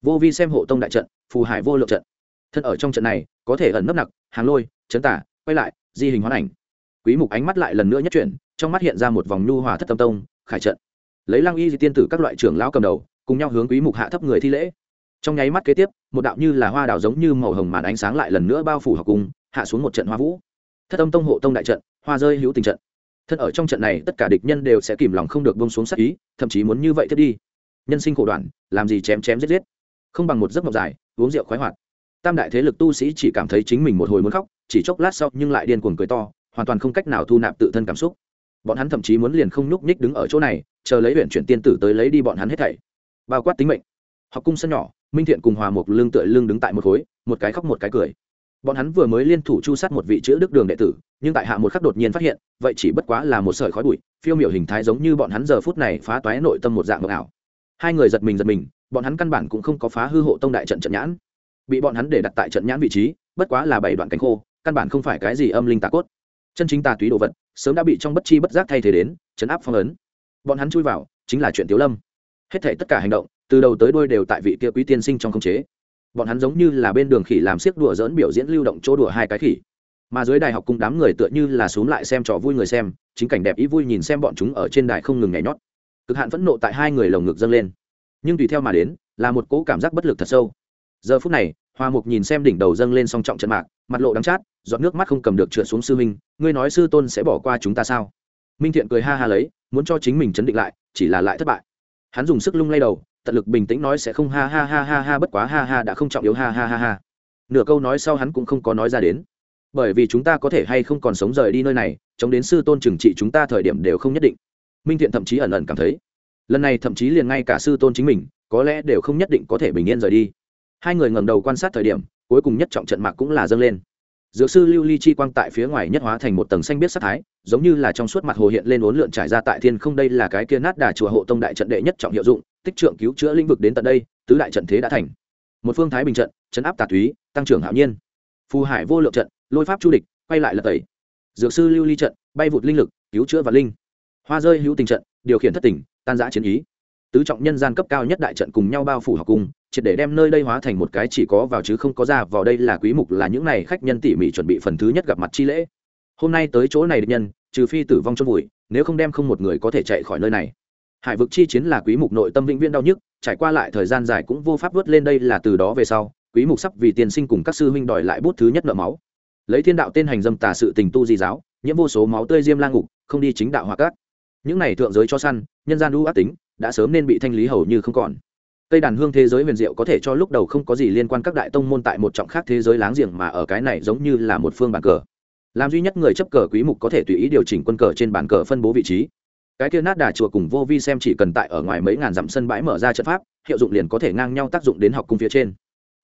Vô vi xem hộ tông đại trận, phù hải vô lượng trận. Thân ở trong trận này, có thể ẩn nấp nặc, hàng lôi, chấn tả, quay lại, di hình hoán ảnh. Quý mục ánh mắt lại lần nữa nhất chuyển, trong mắt hiện ra một vòng nhu hòa thất tâm tông, khải trận. Lấy lăng y di tiên tử các loại trưởng lão cầm đầu, cùng nhau hướng quý mục hạ thấp người thi lễ. Trong nháy mắt kế tiếp, một đạo như là hoa đào giống như màu hồng màn ánh sáng lại lần nữa bao phủ học cung, hạ xuống một trận hoa vũ. Thất tâm tông hộ tông đại trận, hoa rơi hữu tình trận thân ở trong trận này, tất cả địch nhân đều sẽ kìm lòng không được bông xuống sắc ý, thậm chí muốn như vậy thiết đi. Nhân sinh khổ đoạn, làm gì chém chém giết giết. Không bằng một giấc mộng dài, uống rượu khoái hoạt. Tam đại thế lực tu sĩ chỉ cảm thấy chính mình một hồi muốn khóc, chỉ chốc lát sau nhưng lại điên cuồng cười to, hoàn toàn không cách nào thu nạp tự thân cảm xúc. Bọn hắn thậm chí muốn liền không nhúc nhích đứng ở chỗ này, chờ lấy huyện chuyển tiên tử tới lấy đi bọn hắn hết thảy. Bao quát tính mệnh. Học cung sân nhỏ, minh thiện cùng hòa một lương tựa lương đứng tại một khối, một cái khóc một cái cười bọn hắn vừa mới liên thủ chu sát một vị chữ đức đường đệ tử, nhưng tại hạ một khắc đột nhiên phát hiện, vậy chỉ bất quá là một sợi khói bụi, phiêu miểu hình thái giống như bọn hắn giờ phút này phá toái nội tâm một dạng mộng ảo. Hai người giật mình giật mình, bọn hắn căn bản cũng không có phá hư hộ tông đại trận trận nhãn. Bị bọn hắn để đặt tại trận nhãn vị trí, bất quá là bảy đoạn cánh khô, căn bản không phải cái gì âm linh tà cốt. Chân chính tà túy đồ vật, sớm đã bị trong bất chi bất giác thay thế đến, chấn áp phong ấn. Bọn hắn chui vào, chính là chuyện tiếu lâm. Hết thể tất cả hành động, từ đầu tới đuôi đều tại vị kia quý tiên sinh trong khống chế bọn hắn giống như là bên đường khỉ làm siếc đùa dỡn biểu diễn lưu động chỗ đùa hai cái khỉ. Mà dưới đài học cùng đám người tựa như là xuống lại xem trò vui người xem, chính cảnh đẹp ý vui nhìn xem bọn chúng ở trên đài không ngừng nhảy nhót. Cực hạn phẫn nộ tại hai người lồng ngực dâng lên. Nhưng tùy theo mà đến, là một cỗ cảm giác bất lực thật sâu. Giờ phút này, hoa mục nhìn xem đỉnh đầu dâng lên song trọng trận mạc, mặt lộ đắng chát, giọt nước mắt không cầm được trượt xuống sư minh ngươi nói sư tôn sẽ bỏ qua chúng ta sao? Minh thiện cười ha ha lấy, muốn cho chính mình chấn định lại, chỉ là lại thất bại. Hắn dùng sức lung lay đầu tận lực bình tĩnh nói sẽ không ha ha ha ha ha bất quá ha ha đã không trọng yếu ha ha ha ha. Nửa câu nói sau hắn cũng không có nói ra đến. Bởi vì chúng ta có thể hay không còn sống rời đi nơi này, chống đến sư tôn trừng trị chúng ta thời điểm đều không nhất định. Minh thiện thậm chí ẩn ẩn cảm thấy, lần này thậm chí liền ngay cả sư tôn chính mình, có lẽ đều không nhất định có thể bình yên rời đi. Hai người ngầm đầu quan sát thời điểm, cuối cùng nhất trọng trận mạc cũng là dâng lên. Dược sư lưu ly chi quang tại phía ngoài nhất hóa thành một tầng xanh biết sắc thái, giống như là trong suốt mặt hồ hiện lên uốn lượn trải ra tại thiên không đây là cái kia nát đà chùa hộ tông đại trận đệ nhất trọng hiệu dụng tích trượng cứu chữa lĩnh vực đến tận đây, tứ đại trận thế đã thành. Một phương thái bình trận, chấn áp tà túy, tăng trưởng hạo nhiên. Phù hải vô lượng trận, lôi pháp chu địch, quay lại lật tẩy. Dược sư lưu ly trận, bay vụt linh lực, cứu chữa và linh. Hoa rơi hữu tình trận, điều khiển thất tỉnh, tan giã chiến ý. Tứ trọng nhân gian cấp cao nhất đại trận cùng nhau bao phủ học cung, triệt để đem nơi đây hóa thành một cái chỉ có vào chứ không có ra vào đây là quý mục là những này khách nhân tỉ mỉ chuẩn bị phần thứ nhất gặp mặt chi lễ. Hôm nay tới chỗ này địch nhân, trừ phi tử vong trong bụi nếu không đem không một người có thể chạy khỏi nơi này hải vực chi chiến là quý mục nội tâm vĩnh viễn đau nhức, trải qua lại thời gian dài cũng vô pháp vớt lên đây là từ đó về sau, quý mục sắp vì tiền sinh cùng các sư huynh đòi lại bút thứ nhất nợ máu. Lấy thiên đạo tên hành dâm tà sự tình tu di giáo, nhiễm vô số máu tươi diêm lang ngục, không đi chính đạo hòa cát những này thượng giới cho săn, nhân gian ưu ác tính, đã sớm nên bị thanh lý hầu như không còn. Cây đàn hương thế giới huyền diệu có thể cho lúc đầu không có gì liên quan các đại tông môn tại một trọng khác thế giới láng giềng mà ở cái này giống như là một phương bàn cờ. Làm duy nhất người chấp cờ quý mục có thể tùy ý điều chỉnh quân cờ trên bàn cờ phân bố vị trí cái kia nát đà chùa cùng vô vi xem chỉ cần tại ở ngoài mấy ngàn dặm sân bãi mở ra trận pháp, hiệu dụng liền có thể ngang nhau tác dụng đến học cung phía trên.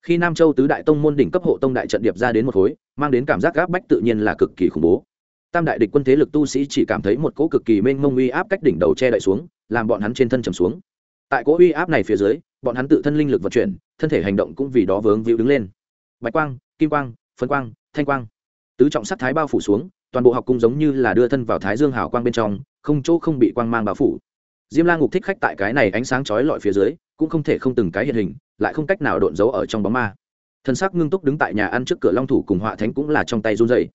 Khi nam châu tứ đại tông môn đỉnh cấp hộ tông đại trận điệp ra đến một khối, mang đến cảm giác gáp bách tự nhiên là cực kỳ khủng bố. Tam đại địch quân thế lực tu sĩ chỉ cảm thấy một cỗ cực kỳ mênh mông uy áp cách đỉnh đầu che đậy xuống, làm bọn hắn trên thân trầm xuống. Tại cỗ uy áp này phía dưới, bọn hắn tự thân linh lực vận chuyển, thân thể hành động cũng vì đó vướng víu đứng lên. Bạch quang, kim quang phân quang, thanh quang. Tứ trọng sắc thái bao phủ xuống, toàn bộ học cung giống như là đưa thân vào thái dương hào quang bên trong không chỗ không bị quang mang bao phủ. Diêm la ngục thích khách tại cái này ánh sáng chói lọi phía dưới, cũng không thể không từng cái hiện hình, lại không cách nào độn giấu ở trong bóng ma. Thân sắc ngưng túc đứng tại nhà ăn trước cửa long thủ cùng họa thánh cũng là trong tay run dày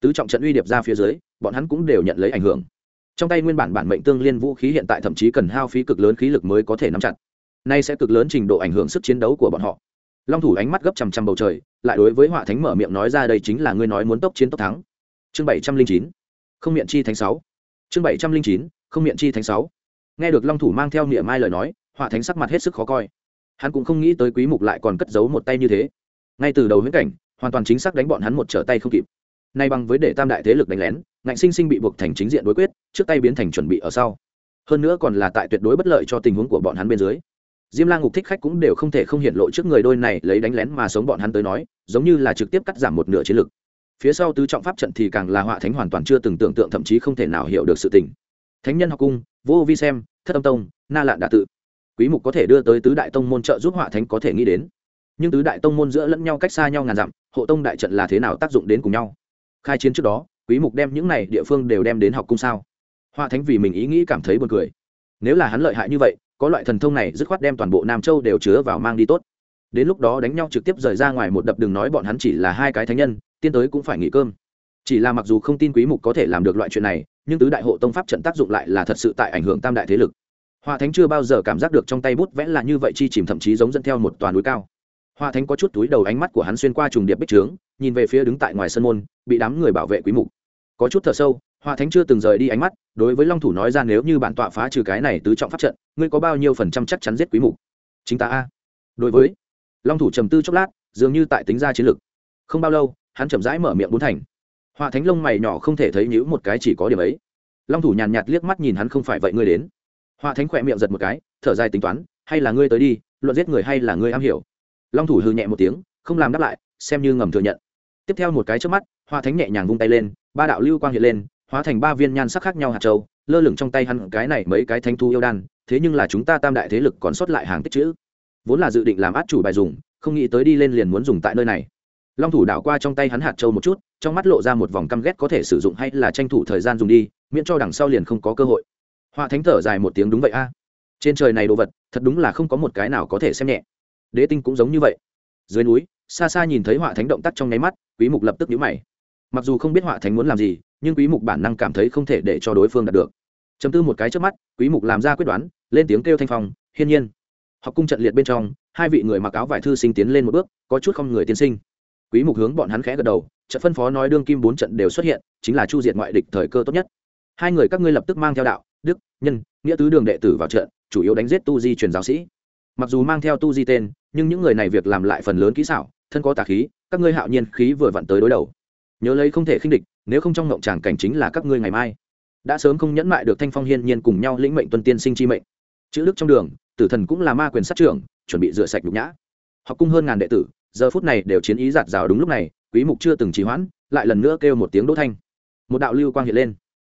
tứ trọng trận uy điệp ra phía dưới, bọn hắn cũng đều nhận lấy ảnh hưởng. Trong tay nguyên bản bản mệnh tương liên vũ khí hiện tại thậm chí cần hao phí cực lớn khí lực mới có thể nắm chặt. Nay sẽ cực lớn trình độ ảnh hưởng sức chiến đấu của bọn họ. Long thủ ánh mắt gấp chằm chằm bầu trời, lại đối với họa thánh mở miệng nói ra đây chính là ngươi nói muốn tốc chiến tốc thắng. Chương bảy trăm linh chín. Không miệng chi thánh sáu chương bảy trăm linh chín, không miệng chi thánh sáu. Nghe được long thủ mang theo niệm mai lời nói, họa thánh sắc mặt hết sức khó coi. Hắn cũng không nghĩ tới quý mục lại còn cất giấu một tay như thế. Ngay từ đầu huyễn cảnh, hoàn toàn chính xác đánh bọn hắn một trở tay không kịp. Nay bằng với để tam đại thế lực đánh lén, ngạnh sinh sinh bị buộc thành chính diện đối quyết, trước tay biến thành chuẩn bị ở sau. Hơn nữa còn là tại tuyệt đối bất lợi cho tình huống của bọn hắn bên dưới. Diêm la ngục thích khách cũng đều không thể không hiện lộ trước người đôi này, lấy đánh lén mà sống bọn hắn tới nói, giống như là trực tiếp cắt giảm một nửa chiến lực phía sau tứ trọng pháp trận thì càng là họa thánh hoàn toàn chưa từng tưởng tượng, thậm chí không thể nào hiểu được sự tình. Thánh nhân học cung, vô vi xem, thất âm tông, na lạn đã tự. Quý mục có thể đưa tới tứ đại tông môn trợ giúp họa thánh có thể nghĩ đến. Nhưng tứ đại tông môn giữa lẫn nhau cách xa nhau ngàn dặm, hộ tông đại trận là thế nào tác dụng đến cùng nhau? Khai chiến trước đó, quý mục đem những này địa phương đều đem đến học cung sao? Họa thánh vì mình ý nghĩ cảm thấy buồn cười. Nếu là hắn lợi hại như vậy, có loại thần thông này dứt khoát đem toàn bộ nam châu đều chứa vào mang đi tốt. Đến lúc đó đánh nhau trực tiếp rời ra ngoài một đập đừng nói bọn hắn chỉ là hai cái thánh nhân tiên tới cũng phải nghỉ cơm chỉ là mặc dù không tin quý mục có thể làm được loại chuyện này nhưng tứ đại hộ tông pháp trận tác dụng lại là thật sự tại ảnh hưởng tam đại thế lực Hoa Thánh chưa bao giờ cảm giác được trong tay bút vẽ là như vậy chi chìm thậm chí giống dẫn theo một toàn núi cao. Hoa Thánh có chút túi đầu ánh mắt của hắn xuyên qua trùng điệp bích trướng, nhìn về phía đứng tại ngoài sân môn, bị đám người bảo vệ quý mục. Có chút thở sâu, Hoa Thánh chưa từng rời đi ánh mắt, đối với Long thủ nói ra nếu như bản tọa phá trừ cái này tứ trọng pháp trận, ngươi có bao nhiêu phần trăm chắc chắn giết quý mục? Chính ta a. Đối với Long thủ trầm tư chốc lát, dường như tại tính ra chiến lược. Không bao lâu, hắn chậm rãi mở miệng bốn thành. Hoa Thánh lông mày nhỏ không thể thấy nhíu một cái chỉ có điểm ấy. Long thủ nhàn nhạt liếc mắt nhìn hắn không phải vậy ngươi đến. Hoa thánh khỏe miệng giật một cái, thở dài tính toán, hay là ngươi tới đi, luận giết người hay là ngươi am hiểu. Long thủ hư nhẹ một tiếng, không làm đáp lại, xem như ngầm thừa nhận. Tiếp theo một cái trước mắt hoa thánh nhẹ nhàng vung tay lên, ba đạo lưu quang hiện lên, hóa thành ba viên nhan sắc khác nhau hạt châu, lơ lửng trong tay hắn cái này mấy cái thanh thu yêu đan, thế nhưng là chúng ta tam đại thế lực còn sót lại hàng tích chữ. Vốn là dự định làm át chủ bài dùng, không nghĩ tới đi lên liền muốn dùng tại nơi này long thủ đảo qua trong tay hắn hạt châu một chút, trong mắt lộ ra một vòng căm ghét có thể sử dụng hay là tranh thủ thời gian dùng đi, miễn cho đằng sau liền không có cơ hội. Họa thánh thở dài một tiếng, đúng vậy a. Trên trời này đồ vật, thật đúng là không có một cái nào có thể xem nhẹ. Đế tinh cũng giống như vậy. Dưới núi, xa xa nhìn thấy họa thánh động tác trong nháy mắt, quý mục lập tức nhíu mày. Mặc dù không biết họa thánh muốn làm gì, nhưng quý mục bản năng cảm thấy không thể để cho đối phương đạt được. Chấm tư một cái trước mắt, quý mục làm ra quyết đoán, lên tiếng kêu thanh phong, hiên nhiên. Học cung trận liệt bên trong, hai vị người mặc áo vải thư sinh tiến lên một bước, có chút không người tiến sinh quý mục hướng bọn hắn khẽ gật đầu, trận phân phó nói đương kim bốn trận đều xuất hiện, chính là chu diệt ngoại địch thời cơ tốt nhất. Hai người các ngươi lập tức mang theo đạo, đức, nhân, nghĩa tứ đường đệ tử vào trận, chủ yếu đánh giết tu di truyền giáo sĩ. Mặc dù mang theo tu di tên, nhưng những người này việc làm lại phần lớn kỹ xảo, thân có tà khí, các ngươi hạo nhiên khí vừa vặn tới đối đầu. Nhớ lấy không thể khinh địch, nếu không trong ngộng tràng cảnh chính là các ngươi ngày mai. Đã sớm không nhẫn mại được thanh phong hiên nhiên cùng nhau lĩnh mệnh tuân tiên sinh chi mệnh. Chữ đức trong đường, tử thần cũng là ma quyền sát trưởng, chuẩn bị rửa sạch nhục nhã. Học cung hơn ngàn đệ tử giờ phút này đều chiến ý giạt rào đúng lúc này, quý mục chưa từng trì hoãn, lại lần nữa kêu một tiếng đỗ thanh. Một đạo lưu quang hiện lên.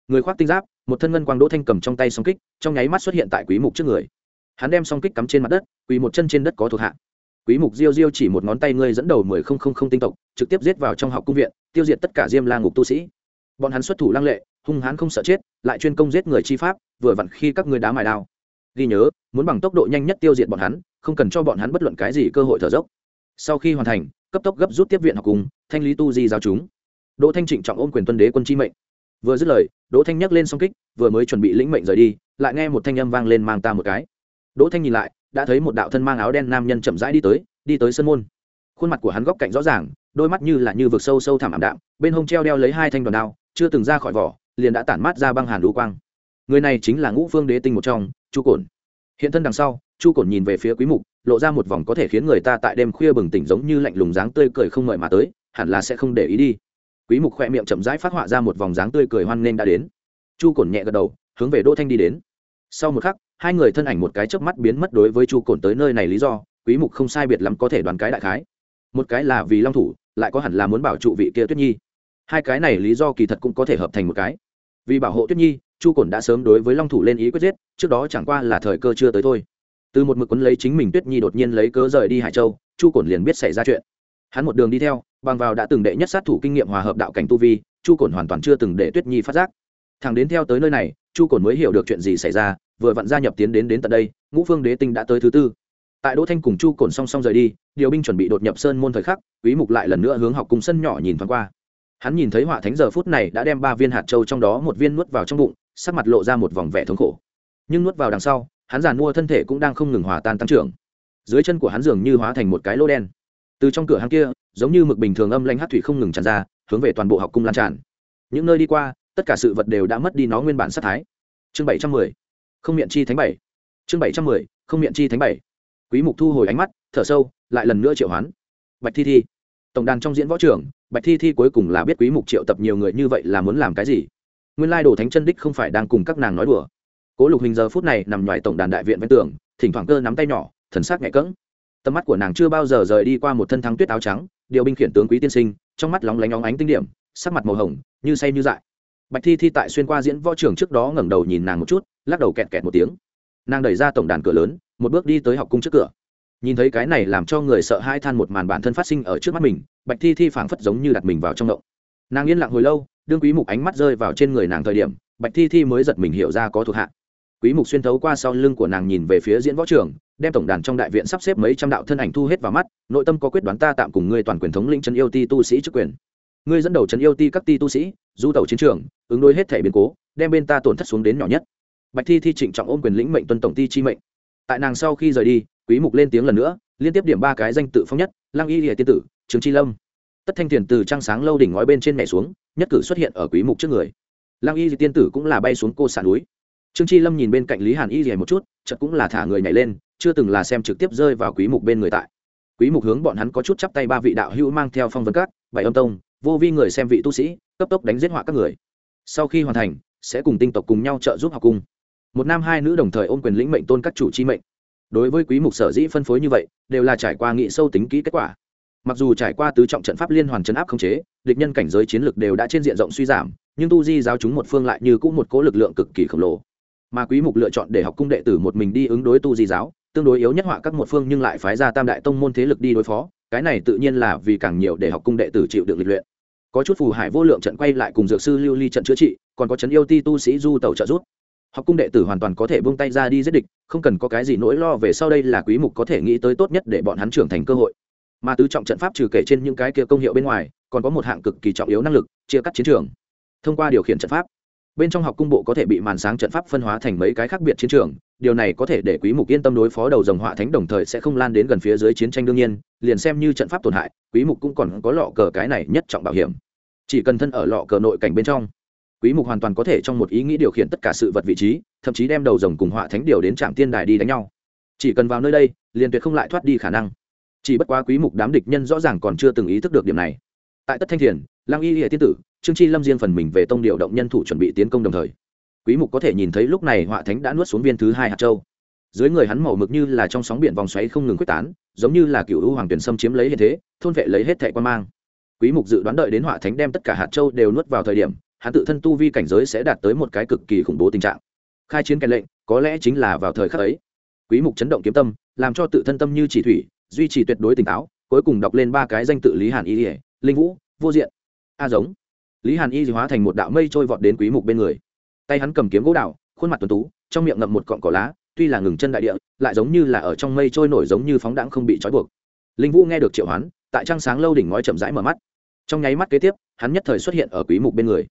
Người khoác tinh giáp, một thân ngân quang đỗ thanh cầm trong tay song kích, trong nháy mắt xuất hiện tại quý mục trước người. Hắn đem song kích cắm trên mặt đất, quỳ một chân trên đất có thuộc hạ. Quý mục diêu diêu chỉ một ngón tay ngươi dẫn đầu mười không không không tinh tộc, trực tiếp giết vào trong học cung viện, tiêu diệt tất cả diêm la ngục tu sĩ. Bọn hắn xuất thủ lăng lệ, hung hãn không sợ chết, lại chuyên công giết người chi pháp, vừa vặn khi các ngươi đá mài đao. Ghi nhớ, muốn bằng tốc độ nhanh nhất tiêu diệt bọn hắn, không cần cho bọn hắn bất luận cái gì cơ hội thở dốc sau khi hoàn thành, cấp tốc gấp rút tiếp viện học cùng, thanh lý tu di giáo chúng. Đỗ thanh trịnh trọng ôm quyền tuân đế quân chi mệnh. Vừa dứt lời, đỗ thanh nhắc lên song kích, vừa mới chuẩn bị lĩnh mệnh rời đi, lại nghe một thanh âm vang lên mang ta một cái. Đỗ thanh nhìn lại, đã thấy một đạo thân mang áo đen nam nhân chậm rãi đi tới đi tới sân môn. Khuôn mặt của hắn góc cạnh rõ ràng, đôi mắt như là như vực sâu sâu thẳm ảm đạm, bên hông treo đeo lấy hai thanh đoàn đao, chưa từng ra khỏi vỏ, liền đã tản mát ra băng hàn đũ quang. Người này chính là ngũ phương đế tinh một trong, chu cổn hiện thân đằng sau, chu cổn nhìn về phía quý mục, lộ ra một vòng có thể khiến người ta tại đêm khuya bừng tỉnh giống như lạnh lùng dáng tươi cười không ngợi mà tới, hẳn là sẽ không để ý đi. Quý mục khoe miệng chậm rãi phát họa ra một vòng dáng tươi cười hoan nghênh đã đến. Chu cổn nhẹ gật đầu, hướng về đỗ thanh đi đến. Sau một khắc, hai người thân ảnh một cái chớp mắt biến mất đối với chu Cổn tới nơi này lý do, quý mục không sai biệt lắm có thể đoán cái đại khái. Một cái là vì long thủ, lại có hẳn là muốn bảo trụ vị kia tuyết nhi. Hai cái này lý do kỳ thật cũng có thể hợp thành một cái. Vì bảo hộ tuyết nhi chu cổn đã sớm đối với long thủ lên ý quyết giết, trước đó chẳng qua là thời cơ chưa tới thôi. Từ một mực quấn lấy chính mình tuyết nhi đột nhiên lấy cớ rời đi hải châu, chu cổn liền biết xảy ra chuyện. Hắn một đường đi theo, bằng vào đã từng đệ nhất sát thủ kinh nghiệm hòa hợp đạo cảnh tu vi, chu cổn hoàn toàn chưa từng để tuyết nhi phát giác. Thằng đến theo tới nơi này, chu cổn mới hiểu được chuyện gì xảy ra, vừa vặn gia nhập tiến đến đến tận đây, ngũ phương đế tinh đã tới thứ tư. Tại đỗ thanh cùng chu cổn song song rời đi, điều binh chuẩn bị đột nhập sơn môn thời khắc, quý mục lại lần nữa hướng học cùng sân nhỏ nhìn thoáng qua. Hắn nhìn thấy họa thánh giờ phút này đã đem ba viên hạt châu trong đó một viên nuốt vào trong bụng sắc mặt lộ ra một vòng vẻ thống khổ. Nhưng nuốt vào đằng sau, hắn giàn mua thân thể cũng đang không ngừng hòa tan tăng trưởng. Dưới chân của hắn dường như hóa thành một cái lô đen. Từ trong cửa hàng kia, giống như mực bình thường âm lanh hát thủy không ngừng tràn ra, hướng về toàn bộ học cung lan tràn. Những nơi đi qua, tất cả sự vật đều đã mất đi nó nguyên bản sát thái. Chương bảy trăm mười, không miệng chi thánh bảy. Chương bảy trăm mười, không miệng chi thánh bảy. Quý mục thu hồi ánh mắt, thở sâu, lại lần nữa triệu hoán. Bạch thi thi, tổng đàn trong diễn võ trưởng, bạch thi thi cuối cùng là biết quý mục triệu tập nhiều người như vậy là muốn làm cái gì? Nguyên lai đồ thánh chân đích không phải đang cùng các nàng nói đùa. Cố lục hình giờ phút này nằm ngoài tổng đàn đại viện ven tường, thỉnh thoảng cơ nắm tay nhỏ, thần sắc nhẹ cỡng tầm mắt của nàng chưa bao giờ rời đi qua một thân thắng tuyết áo trắng, điều binh khiển tướng quý tiên sinh, trong mắt lóng lánh óng ánh tinh điểm, sắc mặt màu hồng, như say như dại. Bạch thi thi tại xuyên qua diễn võ trưởng trước đó ngẩng đầu nhìn nàng một chút, lắc đầu kẹt kẹt một tiếng. Nàng đẩy ra tổng đàn cửa lớn, một bước đi tới học cung trước cửa. Nhìn thấy cái này làm cho người sợ hai than một màn bản thân phát sinh ở trước mắt mình, bạch thi thi phảng phất giống như đặt mình vào trong động. Nàng yên lặng hồi lâu đương quý mục ánh mắt rơi vào trên người nàng thời điểm, bạch thi thi mới giật mình hiểu ra có thuộc hạ. Quý mục xuyên thấu qua sau lưng của nàng nhìn về phía diễn võ trường, đem tổng đàn trong đại viện sắp xếp mấy trăm đạo thân ảnh thu hết vào mắt, nội tâm có quyết đoán ta tạm cùng ngươi toàn quyền thống lĩnh chân yêu ti tu sĩ chức quyền. Ngươi dẫn đầu chân yêu ti các ti tu sĩ, du tàu chiến trường, ứng đối hết thể biến cố, đem bên ta tổn thất xuống đến nhỏ nhất. Bạch thi thi trịnh trọng ôm quyền lĩnh mệnh tuân tổng ti chi mệnh. Tại nàng sau khi rời đi, quý mục lên tiếng lần nữa, liên tiếp điểm ba cái danh tự phong nhất lang y lìa tiên tử, trường chi lâm tất thanh tiền từ trang sáng lâu đỉnh ngói bên trên mẹ xuống, nhất cử xuất hiện ở quý mục trước người. Lăng y tiên tử cũng là bay xuống cô sạn núi. Trương chi lâm nhìn bên cạnh lý hàn y rìa một chút, chợt cũng là thả người nhảy lên, chưa từng là xem trực tiếp rơi vào quý mục bên người tại. Quý mục hướng bọn hắn có chút chắp tay ba vị đạo hữu mang theo phong vân các, bảy âm tông, vô vi người xem vị tu sĩ, cấp tốc đánh giết họa các người. Sau khi hoàn thành, sẽ cùng tinh tộc cùng nhau trợ giúp học cung. Một nam hai nữ đồng thời ôm quyền lĩnh mệnh tôn các chủ chi mệnh. Đối với quý mục sở dĩ phân phối như vậy, đều là trải qua nghị sâu tính kỹ kết quả mặc dù trải qua tứ trọng trận pháp liên hoàn chấn áp không chế, địch nhân cảnh giới chiến lược đều đã trên diện rộng suy giảm, nhưng tu di giáo chúng một phương lại như cũng một cố lực lượng cực kỳ khổng lồ. Mà quý mục lựa chọn để học cung đệ tử một mình đi ứng đối tu di giáo, tương đối yếu nhất họa các một phương nhưng lại phái ra tam đại tông môn thế lực đi đối phó, cái này tự nhiên là vì càng nhiều để học cung đệ tử chịu được lịch luyện. Có chút phù hải vô lượng trận quay lại cùng dược sư lưu ly trận chữa trị, còn có chấn yêu ti tu sĩ du tàu trợ rút học cung đệ tử hoàn toàn có thể buông tay ra đi giết địch, không cần có cái gì nỗi lo về sau đây là quý mục có thể nghĩ tới tốt nhất để bọn hắn trưởng thành cơ hội mà tứ trọng trận pháp trừ kể trên những cái kia công hiệu bên ngoài, còn có một hạng cực kỳ trọng yếu năng lực, chia cắt chiến trường. Thông qua điều khiển trận pháp, bên trong học cung bộ có thể bị màn sáng trận pháp phân hóa thành mấy cái khác biệt chiến trường, điều này có thể để quý mục yên tâm đối phó đầu dòng họa thánh đồng thời sẽ không lan đến gần phía dưới chiến tranh đương nhiên, liền xem như trận pháp tổn hại, quý mục cũng còn có lọ cờ cái này nhất trọng bảo hiểm. Chỉ cần thân ở lọ cờ nội cảnh bên trong, quý mục hoàn toàn có thể trong một ý nghĩ điều khiển tất cả sự vật vị trí, thậm chí đem đầu rồng cùng họa thánh điều đến trạm tiên đài đi đánh nhau. Chỉ cần vào nơi đây, liền tuyệt không lại thoát đi khả năng chỉ bất quá quý mục đám địch nhân rõ ràng còn chưa từng ý thức được điểm này. Tại tất thanh thiền lang y hệ tiên tử, trương chi lâm riêng phần mình về tông điều động nhân thủ chuẩn bị tiến công đồng thời. Quý mục có thể nhìn thấy lúc này họa thánh đã nuốt xuống viên thứ hai hạt châu. Dưới người hắn màu mực như là trong sóng biển vòng xoáy không ngừng quyết tán, giống như là cựu u hoàng tuyển xâm chiếm lấy hiện thế, thôn vệ lấy hết thệ quan mang. Quý mục dự đoán đợi đến họa thánh đem tất cả hạt châu đều nuốt vào thời điểm, hắn tự thân tu vi cảnh giới sẽ đạt tới một cái cực kỳ khủng bố tình trạng. Khai chiến kèn lệnh, có lẽ chính là vào thời khắc ấy. Quý mục chấn động kiếm tâm, làm cho tự thân tâm như chỉ thủy duy trì tuyệt đối tỉnh táo, cuối cùng đọc lên ba cái danh tự lý hàn y linh vũ, vô diện, a giống. Lý hàn y hóa thành một đạo mây trôi vọt đến quý mục bên người. Tay hắn cầm kiếm gỗ đạo khuôn mặt tuấn tú, trong miệng ngậm một cọng cỏ lá, tuy là ngừng chân đại địa, lại giống như là ở trong mây trôi nổi giống như phóng đãng không bị trói buộc. Linh vũ nghe được triệu hoán, tại trăng sáng lâu đỉnh ngói chậm rãi mở mắt. Trong nháy mắt kế tiếp, hắn nhất thời xuất hiện ở quý mục bên người.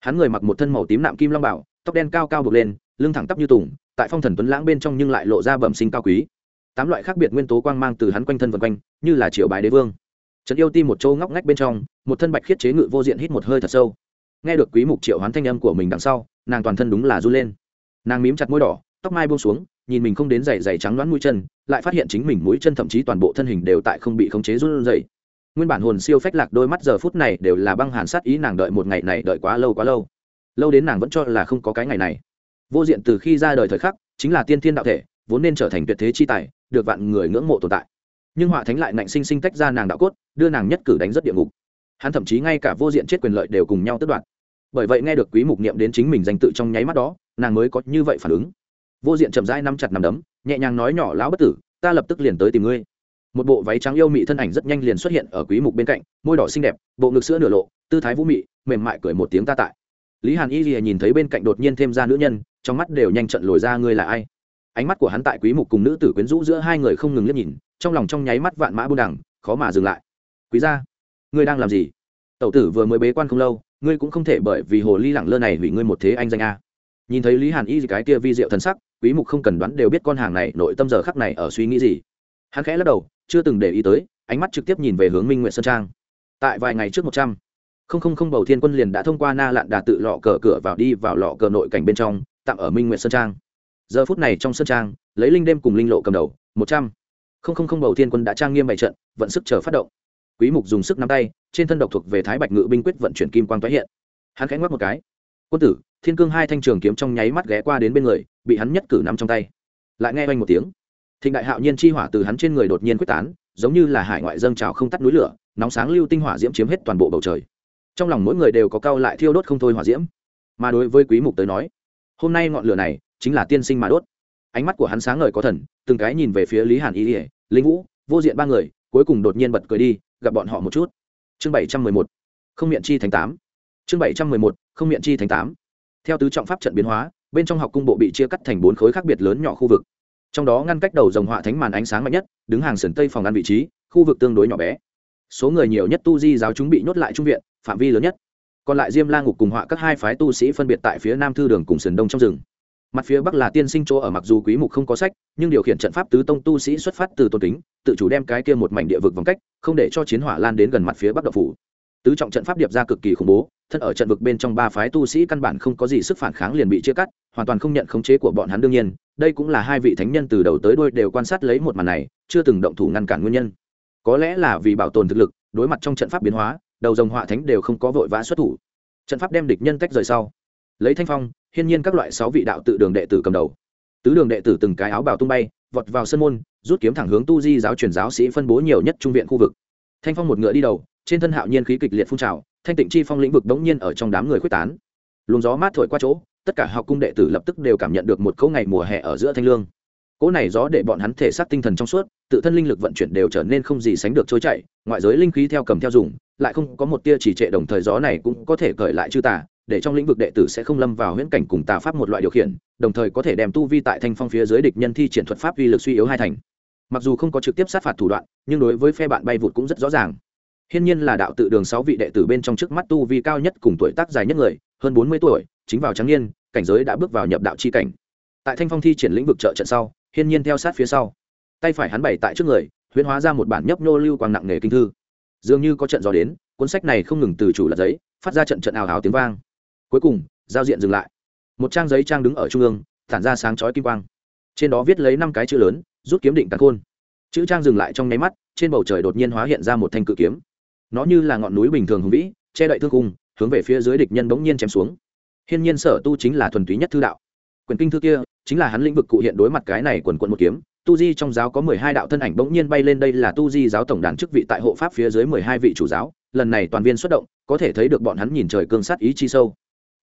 Hắn người mặc một thân màu tím nạm kim long bảo, tóc đen cao cao buộc lên, lưng thẳng tắp như tùng, tại phong thần tuấn lãng bên trong nhưng lại lộ ra bẩm sinh cao quý tám loại khác biệt nguyên tố quang mang từ hắn quanh thân vần quanh, như là triệu bài đế vương. Trấn yêu ti một châu ngóc ngách bên trong, một thân bạch khiết chế ngự vô diện hít một hơi thật sâu. Nghe được quý mục triệu hoán thanh âm của mình đằng sau, nàng toàn thân đúng là run lên. Nàng mím chặt môi đỏ, tóc mai buông xuống, nhìn mình không đến dày dày trắng đoán mũi chân, lại phát hiện chính mình mũi chân thậm chí toàn bộ thân hình đều tại không bị khống chế run rẩy. Nguyên bản hồn siêu phách lạc đôi mắt giờ phút này đều là băng hàn sát ý nàng đợi một ngày này đợi quá lâu quá lâu. Lâu đến nàng vẫn cho là không có cái ngày này. Vô diện từ khi ra đời thời khắc, chính là tiên thiên đạo thể, vốn nên trở thành tuyệt thế chi tài được vạn người ngưỡng mộ tồn tại. Nhưng họa thánh lại nạnh sinh sinh tách ra nàng đạo cốt, đưa nàng nhất cử đánh rất địa ngục. Hắn thậm chí ngay cả vô diện chết quyền lợi đều cùng nhau tất đoạt. Bởi vậy nghe được quý mục niệm đến chính mình danh tự trong nháy mắt đó, nàng mới có như vậy phản ứng. Vô diện chậm rãi nắm chặt nắm đấm, nhẹ nhàng nói nhỏ, lão bất tử, ta lập tức liền tới tìm ngươi. Một bộ váy trắng yêu mị thân ảnh rất nhanh liền xuất hiện ở quý mục bên cạnh, môi đỏ xinh đẹp, bộ ngực sữa nửa lộ, tư thái vũ mị, mềm mại cười một tiếng ta tại. Lý hàn y lìa nhìn thấy bên cạnh đột nhiên thêm ra nữ nhân, trong mắt đều nhanh trận lồi ra, ngươi là ai? Ánh mắt của hắn tại quý mục cùng nữ tử quyến rũ giữa hai người không ngừng liếc nhìn, trong lòng trong nháy mắt vạn mã buông đẳng khó mà dừng lại. Quý gia, ngươi đang làm gì? Tẩu tử vừa mới bế quan không lâu, ngươi cũng không thể bởi vì hồ ly lẳng lơ này hủy ngươi một thế anh danh a. Nhìn thấy lý hàn y cái kia vi diệu thần sắc, quý mục không cần đoán đều biết con hàng này nội tâm giờ khắc này ở suy nghĩ gì. Hắn khẽ lắc đầu, chưa từng để ý tới, ánh mắt trực tiếp nhìn về hướng minh nguyện sơn trang. Tại vài ngày trước một trăm, không không không bầu thiên quân liền đã thông qua na lạn đà tự lọ cờ cửa vào đi vào lọ cờ nội cảnh bên trong, tạm ở minh nguyện sơn trang giờ phút này trong sân trang, lấy linh đêm cùng linh lộ cầm đầu, một trăm. Không không không bầu thiên quân đã trang nghiêm bày trận, vận sức chờ phát động. Quý mục dùng sức nắm tay, trên thân độc thuộc về thái bạch ngự binh quyết vận chuyển kim quang tái hiện. Hắn khẽ ngoắc một cái. Quân tử, thiên cương hai thanh trường kiếm trong nháy mắt ghé qua đến bên người, bị hắn nhất cử nắm trong tay. Lại nghe oanh một tiếng. Thịnh đại hạo nhiên chi hỏa từ hắn trên người đột nhiên quyết tán, giống như là hải ngoại dâng trào không tắt núi lửa, nóng sáng lưu tinh hỏa diễm chiếm hết toàn bộ bầu trời. Trong lòng mỗi người đều có cao lại thiêu đốt không thôi hỏa diễm. Mà đối với quý mục tới nói, hôm nay ngọn lửa này chính là tiên sinh mà đốt. Ánh mắt của hắn sáng ngời có thần, từng cái nhìn về phía lý hàn y ỉa linh vũ, vô diện ba người, cuối cùng đột nhiên bật cười đi, gặp bọn họ một chút. Chương 711 không miệng chi thành tám. Chương 711 không miệng chi thành tám. Theo tứ trọng pháp trận biến hóa, bên trong học cung bộ bị chia cắt thành bốn khối khác biệt lớn nhỏ khu vực. Trong đó ngăn cách đầu dòng họa thánh màn ánh sáng mạnh nhất, đứng hàng sườn tây phòng ăn vị trí, khu vực tương đối nhỏ bé. Số người nhiều nhất tu di giáo chúng bị nhốt lại trung viện, phạm vi lớn nhất. Còn lại diêm la ngục cùng họa các hai phái tu sĩ phân biệt tại phía nam thư đường cùng sườn đông trong rừng mặt phía bắc là tiên sinh chỗ ở mặc dù quý mục không có sách, nhưng điều khiển trận pháp tứ tông tu sĩ xuất phát từ tôn kính, tự chủ đem cái kia một mảnh địa vực vòng cách, không để cho chiến hỏa lan đến gần mặt phía bắc đạo phủ. Tứ trọng trận pháp điệp ra cực kỳ khủng bố, thân ở trận vực bên trong ba phái tu sĩ căn bản không có gì sức phản kháng liền bị chia cắt, hoàn toàn không nhận khống chế của bọn hắn đương nhiên, đây cũng là hai vị thánh nhân từ đầu tới đuôi đều quan sát lấy một màn này, chưa từng động thủ ngăn cản nguyên nhân. Có lẽ là vì bảo tồn thực lực, đối mặt trong trận pháp biến hóa, đầu dòng họa thánh đều không có vội vã xuất thủ. Trận pháp đem địch nhân tách rời sau lấy thanh phong, hiên nhiên các loại sáu vị đạo tự đường đệ tử cầm đầu. Tứ đường đệ tử từng cái áo bào tung bay, vọt vào sân môn, rút kiếm thẳng hướng tu di giáo truyền giáo sĩ phân bố nhiều nhất trung viện khu vực. Thanh phong một ngựa đi đầu, trên thân hạo nhiên khí kịch liệt phun trào, thanh tịnh chi phong lĩnh vực đống nhiên ở trong đám người quyết tán. Luồng gió mát thổi qua chỗ, tất cả học cung đệ tử lập tức đều cảm nhận được một cỗ ngày mùa hè ở giữa thanh lương. Cỗ này gió để bọn hắn thể xác tinh thần trong suốt, tự thân linh lực vận chuyển đều trở nên không gì sánh được trôi chảy, ngoại giới linh khí theo cầm theo dùng, lại không có một tia chỉ trệ đồng thời gió này cũng có thể cởi lại chư tả để trong lĩnh vực đệ tử sẽ không lâm vào huyễn cảnh cùng tà pháp một loại điều khiển đồng thời có thể đem tu vi tại thanh phong phía dưới địch nhân thi triển thuật pháp uy lực suy yếu hai thành mặc dù không có trực tiếp sát phạt thủ đoạn nhưng đối với phe bạn bay vụt cũng rất rõ ràng Hiên nhiên là đạo tự đường sáu vị đệ tử bên trong trước mắt tu vi cao nhất cùng tuổi tác dài nhất người, hơn bốn mươi tuổi, chính vào trắng niên, cảnh giới đã bước vào nhập đạo chi cảnh. Tại Thanh Phong thi triển lĩnh vực trợ trận sau, Hiên nhiên theo sát phía sau. Tay phải hắn bày tại trước người, huyễn hóa ra một bản nhấp nhô lưu quang nặng nề kinh thư. Dường như có trận gió đến, cuốn sách này không ngừng từ chủ lật giấy, phát ra trận trận ào ào tiếng vang. Cuối cùng, giao diện dừng lại. Một trang giấy trang đứng ở trung ương, tản ra sáng chói kim quang. Trên đó viết lấy năm cái chữ lớn, rút kiếm định càn khôn. Chữ trang dừng lại trong nháy mắt, trên bầu trời đột nhiên hóa hiện ra một thanh cự kiếm nó như là ngọn núi bình thường hùng vĩ che đậy thương cung hướng về phía dưới địch nhân bỗng nhiên chém xuống hiên nhiên sở tu chính là thuần túy nhất thư đạo quyền kinh thư kia chính là hắn lĩnh vực cụ hiện đối mặt cái này quần quận một kiếm tu di trong giáo có mười hai đạo thân ảnh bỗng nhiên bay lên đây là tu di giáo tổng đàn chức vị tại hộ pháp phía dưới mười hai vị chủ giáo lần này toàn viên xuất động có thể thấy được bọn hắn nhìn trời cương sát ý chi sâu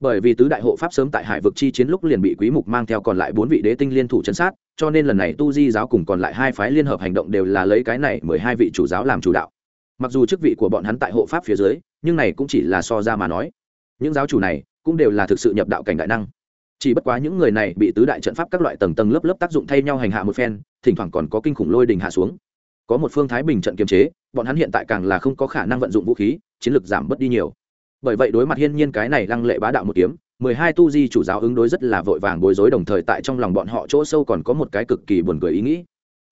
bởi vì tứ đại hộ pháp sớm tại hải vực chi chiến lúc liền bị quý mục mang theo còn lại bốn vị đế tinh liên thủ chấn sát, cho nên lần này tu di giáo cùng còn lại hai phái liên hợp hành động đều là lấy cái này mười hai vị chủ giáo làm chủ đạo. Mặc dù chức vị của bọn hắn tại hộ pháp phía dưới, nhưng này cũng chỉ là so ra mà nói. Những giáo chủ này cũng đều là thực sự nhập đạo cảnh đại năng. Chỉ bất quá những người này bị tứ đại trận pháp các loại tầng tầng lớp lớp tác dụng thay nhau hành hạ một phen, thỉnh thoảng còn có kinh khủng lôi đình hạ xuống. Có một phương thái bình trận kiềm chế, bọn hắn hiện tại càng là không có khả năng vận dụng vũ khí, chiến lược giảm bớt đi nhiều bởi vậy đối mặt hiên nhiên cái này lăng lệ bá đạo một kiếm, mười hai tu di chủ giáo ứng đối rất là vội vàng bối rối đồng thời tại trong lòng bọn họ chỗ sâu còn có một cái cực kỳ buồn cười ý nghĩ.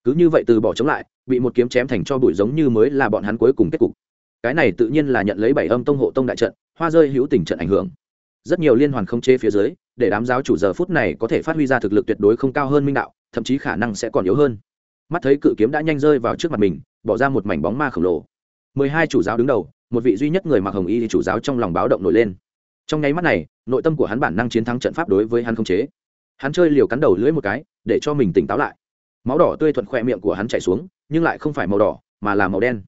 Cứ như vậy từ bỏ chống lại, bị một kiếm chém thành cho bụi giống như mới là bọn hắn cuối cùng kết cục. Cái này tự nhiên là nhận lấy bảy âm tông hộ tông đại trận, hoa rơi hữu tình trận ảnh hưởng. Rất nhiều liên hoàn không chê phía dưới, để đám giáo chủ giờ phút này có thể phát huy ra thực lực tuyệt đối không cao hơn minh đạo, thậm chí khả năng sẽ còn yếu hơn. Mắt thấy cự kiếm đã nhanh rơi vào trước mặt mình, bỏ ra một mảnh bóng ma khổng lồ. Mười hai chủ giáo đứng đầu một vị duy nhất người mặc hồng y chủ giáo trong lòng báo động nổi lên. Trong nháy mắt này, nội tâm của hắn bản năng chiến thắng trận pháp đối với hắn không chế. Hắn chơi liều cắn đầu lưỡi một cái, để cho mình tỉnh táo lại. Máu đỏ tươi thuận khoe miệng của hắn chảy xuống, nhưng lại không phải màu đỏ, mà là màu đen.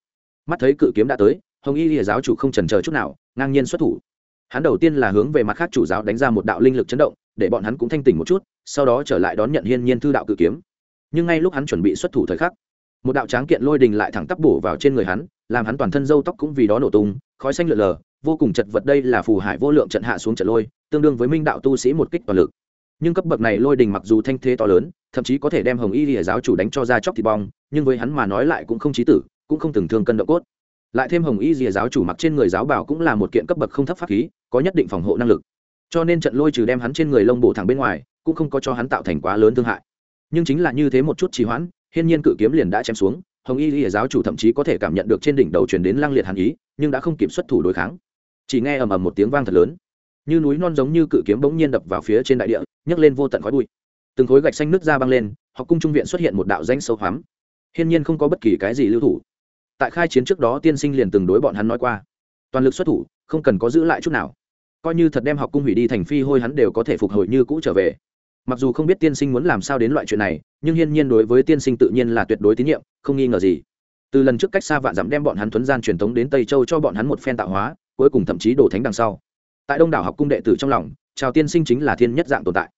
Mắt thấy cự kiếm đã tới, hồng y lìa giáo chủ không trần chờ chút nào, ngang nhiên xuất thủ. Hắn đầu tiên là hướng về mặt khác chủ giáo đánh ra một đạo linh lực chấn động, để bọn hắn cũng thanh tỉnh một chút, sau đó trở lại đón nhận hiên nhiên thư đạo cự kiếm. Nhưng ngay lúc hắn chuẩn bị xuất thủ thời khắc một đạo tráng kiện lôi đình lại thẳng tắp bổ vào trên người hắn, làm hắn toàn thân râu tóc cũng vì đó nổ tung, khói xanh lượn lờ, vô cùng chật vật đây là phù hải vô lượng trận hạ xuống trận lôi, tương đương với minh đạo tu sĩ một kích toàn lực. Nhưng cấp bậc này lôi đình mặc dù thanh thế to lớn, thậm chí có thể đem hồng y lìa giáo chủ đánh cho ra chóc thịt bong, nhưng với hắn mà nói lại cũng không chí tử, cũng không từng thương cân độ cốt. Lại thêm hồng y lìa giáo chủ mặc trên người giáo bảo cũng là một kiện cấp bậc không thấp pháp khí, có nhất định phòng hộ năng lực. Cho nên trận lôi trừ đem hắn trên người lông bổ thẳng bên ngoài, cũng không có cho hắn tạo thành quá lớn thương hại. Nhưng chính là như thế một chút trì hoãn hiên nhiên cự kiếm liền đã chém xuống, hồng y lìa giáo chủ thậm chí có thể cảm nhận được trên đỉnh đầu chuyển đến lăng liệt hàn ý, nhưng đã không kịp xuất thủ đối kháng. Chỉ nghe ầm ầm một tiếng vang thật lớn. Như núi non giống như cự kiếm bỗng nhiên đập vào phía trên đại địa, nhấc lên vô tận khói bụi. Từng khối gạch xanh nước ra băng lên, học cung trung viện xuất hiện một đạo danh sâu hoắm. Hiên nhiên không có bất kỳ cái gì lưu thủ. Tại khai chiến trước đó tiên sinh liền từng đối bọn hắn nói qua, toàn lực xuất thủ, không cần có giữ lại chút nào. Coi như thật đem học cung hủy đi thành phi hôi hắn đều có thể phục hồi như cũ trở về mặc dù không biết tiên sinh muốn làm sao đến loại chuyện này, nhưng hiên nhiên đối với tiên sinh tự nhiên là tuyệt đối tín nhiệm, không nghi ngờ gì. Từ lần trước cách xa vạn dặm đem bọn hắn thuấn gian truyền thống đến tây châu cho bọn hắn một phen tạo hóa, cuối cùng thậm chí đổ thánh đằng sau. Tại đông đảo học cung đệ tử trong lòng, chào tiên sinh chính là thiên nhất dạng tồn tại.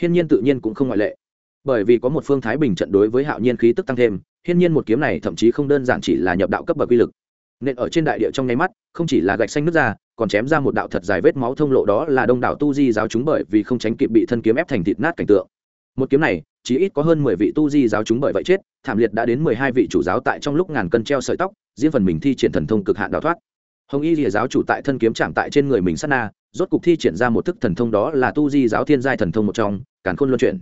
Hiên nhiên tự nhiên cũng không ngoại lệ. Bởi vì có một phương thái bình trận đối với hạo nhiên khí tức tăng thêm, hiên nhiên một kiếm này thậm chí không đơn giản chỉ là nhập đạo cấp bậc quy lực. Nên ở trên đại địa trong nháy mắt, không chỉ là gạch xanh nước ra còn chém ra một đạo thật dài vết máu thông lộ đó là đông đảo tu di giáo chúng bởi vì không tránh kịp bị thân kiếm ép thành thịt nát cảnh tượng. Một kiếm này chỉ ít có hơn mười vị tu di giáo chúng bởi vậy chết, thảm liệt đã đến mười hai vị chủ giáo tại trong lúc ngàn cân treo sợi tóc, riêng phần mình thi triển thần thông cực hạn đào thoát. Hồng y rìa giáo chủ tại thân kiếm chạm tại trên người mình sát na, rốt cục thi triển ra một thức thần thông đó là tu di giáo thiên giai thần thông một trong, càn khôn luân chuyển.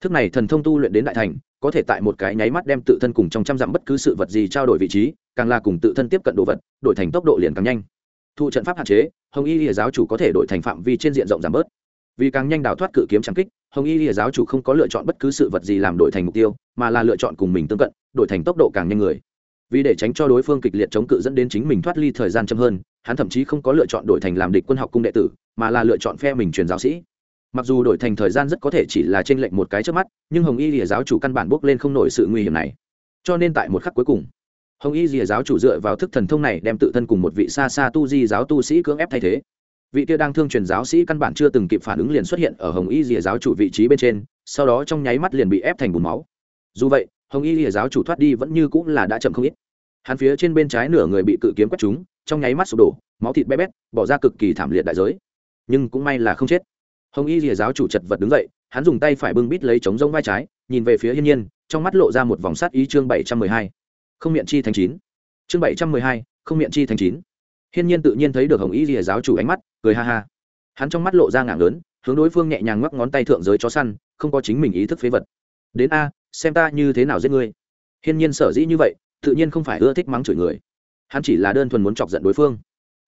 Thức này thần thông tu luyện đến đại thành, có thể tại một cái nháy mắt đem tự thân cùng trong trăm dặm bất cứ sự vật gì trao đổi vị trí, càng là cùng tự thân tiếp cận đồ vật, đổi thành tốc độ liền càng nhanh thụ trận pháp hạn chế, hồng y lìa giáo chủ có thể đổi thành phạm vi trên diện rộng giảm bớt. Vì càng nhanh đào thoát cự kiếm trắng kích, hồng y lìa giáo chủ không có lựa chọn bất cứ sự vật gì làm đổi thành mục tiêu, mà là lựa chọn cùng mình tương cận, đổi thành tốc độ càng nhanh người. Vì để tránh cho đối phương kịch liệt chống cự dẫn đến chính mình thoát ly thời gian chậm hơn, hắn thậm chí không có lựa chọn đổi thành làm địch quân học cung đệ tử, mà là lựa chọn phe mình truyền giáo sĩ. Mặc dù đổi thành thời gian rất có thể chỉ là trên lệnh một cái trước mắt, nhưng hồng y lìa giáo chủ căn bản bước lên không nổi sự nguy hiểm này. Cho nên tại một khắc cuối cùng hồng y Dìa giáo chủ dựa vào thức thần thông này đem tự thân cùng một vị xa xa tu di giáo tu sĩ cưỡng ép thay thế. Vị kia đang thương truyền giáo sĩ căn bản chưa từng kịp phản ứng liền xuất hiện ở hồng y Dìa giáo chủ vị trí bên trên, sau đó trong nháy mắt liền bị ép thành bùn máu. Dù vậy, hồng y Dìa giáo chủ thoát đi vẫn như cũng là đã chậm không ít. Hắn phía trên bên trái nửa người bị cự kiếm quét trúng, trong nháy mắt sụp đổ, máu thịt bé bét, bỏ ra cực kỳ thảm liệt đại giới. Nhưng cũng may là không chết. Hồng y rìa giáo chủ chật vật đứng dậy, hắn dùng tay phải bưng bít lấy chống rông vai trái, nhìn về phía hiên nhiên, trong mắt lộ ra một vòng sát ý chương bảy trăm mười hai không miệng chi thành chín. Chương bảy trăm mười hai, không miệng chi thành chín. Hiên nhiên tự nhiên thấy được hồng y rìa giáo chủ ánh mắt, cười ha ha. Hắn trong mắt lộ ra ngảng lớn, hướng đối phương nhẹ nhàng ngoắc ngón tay thượng giới chó săn, không có chính mình ý thức phế vật. Đến a, xem ta như thế nào giết ngươi. Hiên nhiên sở dĩ như vậy, tự nhiên không phải ưa thích mắng chửi người. Hắn chỉ là đơn thuần muốn chọc giận đối phương.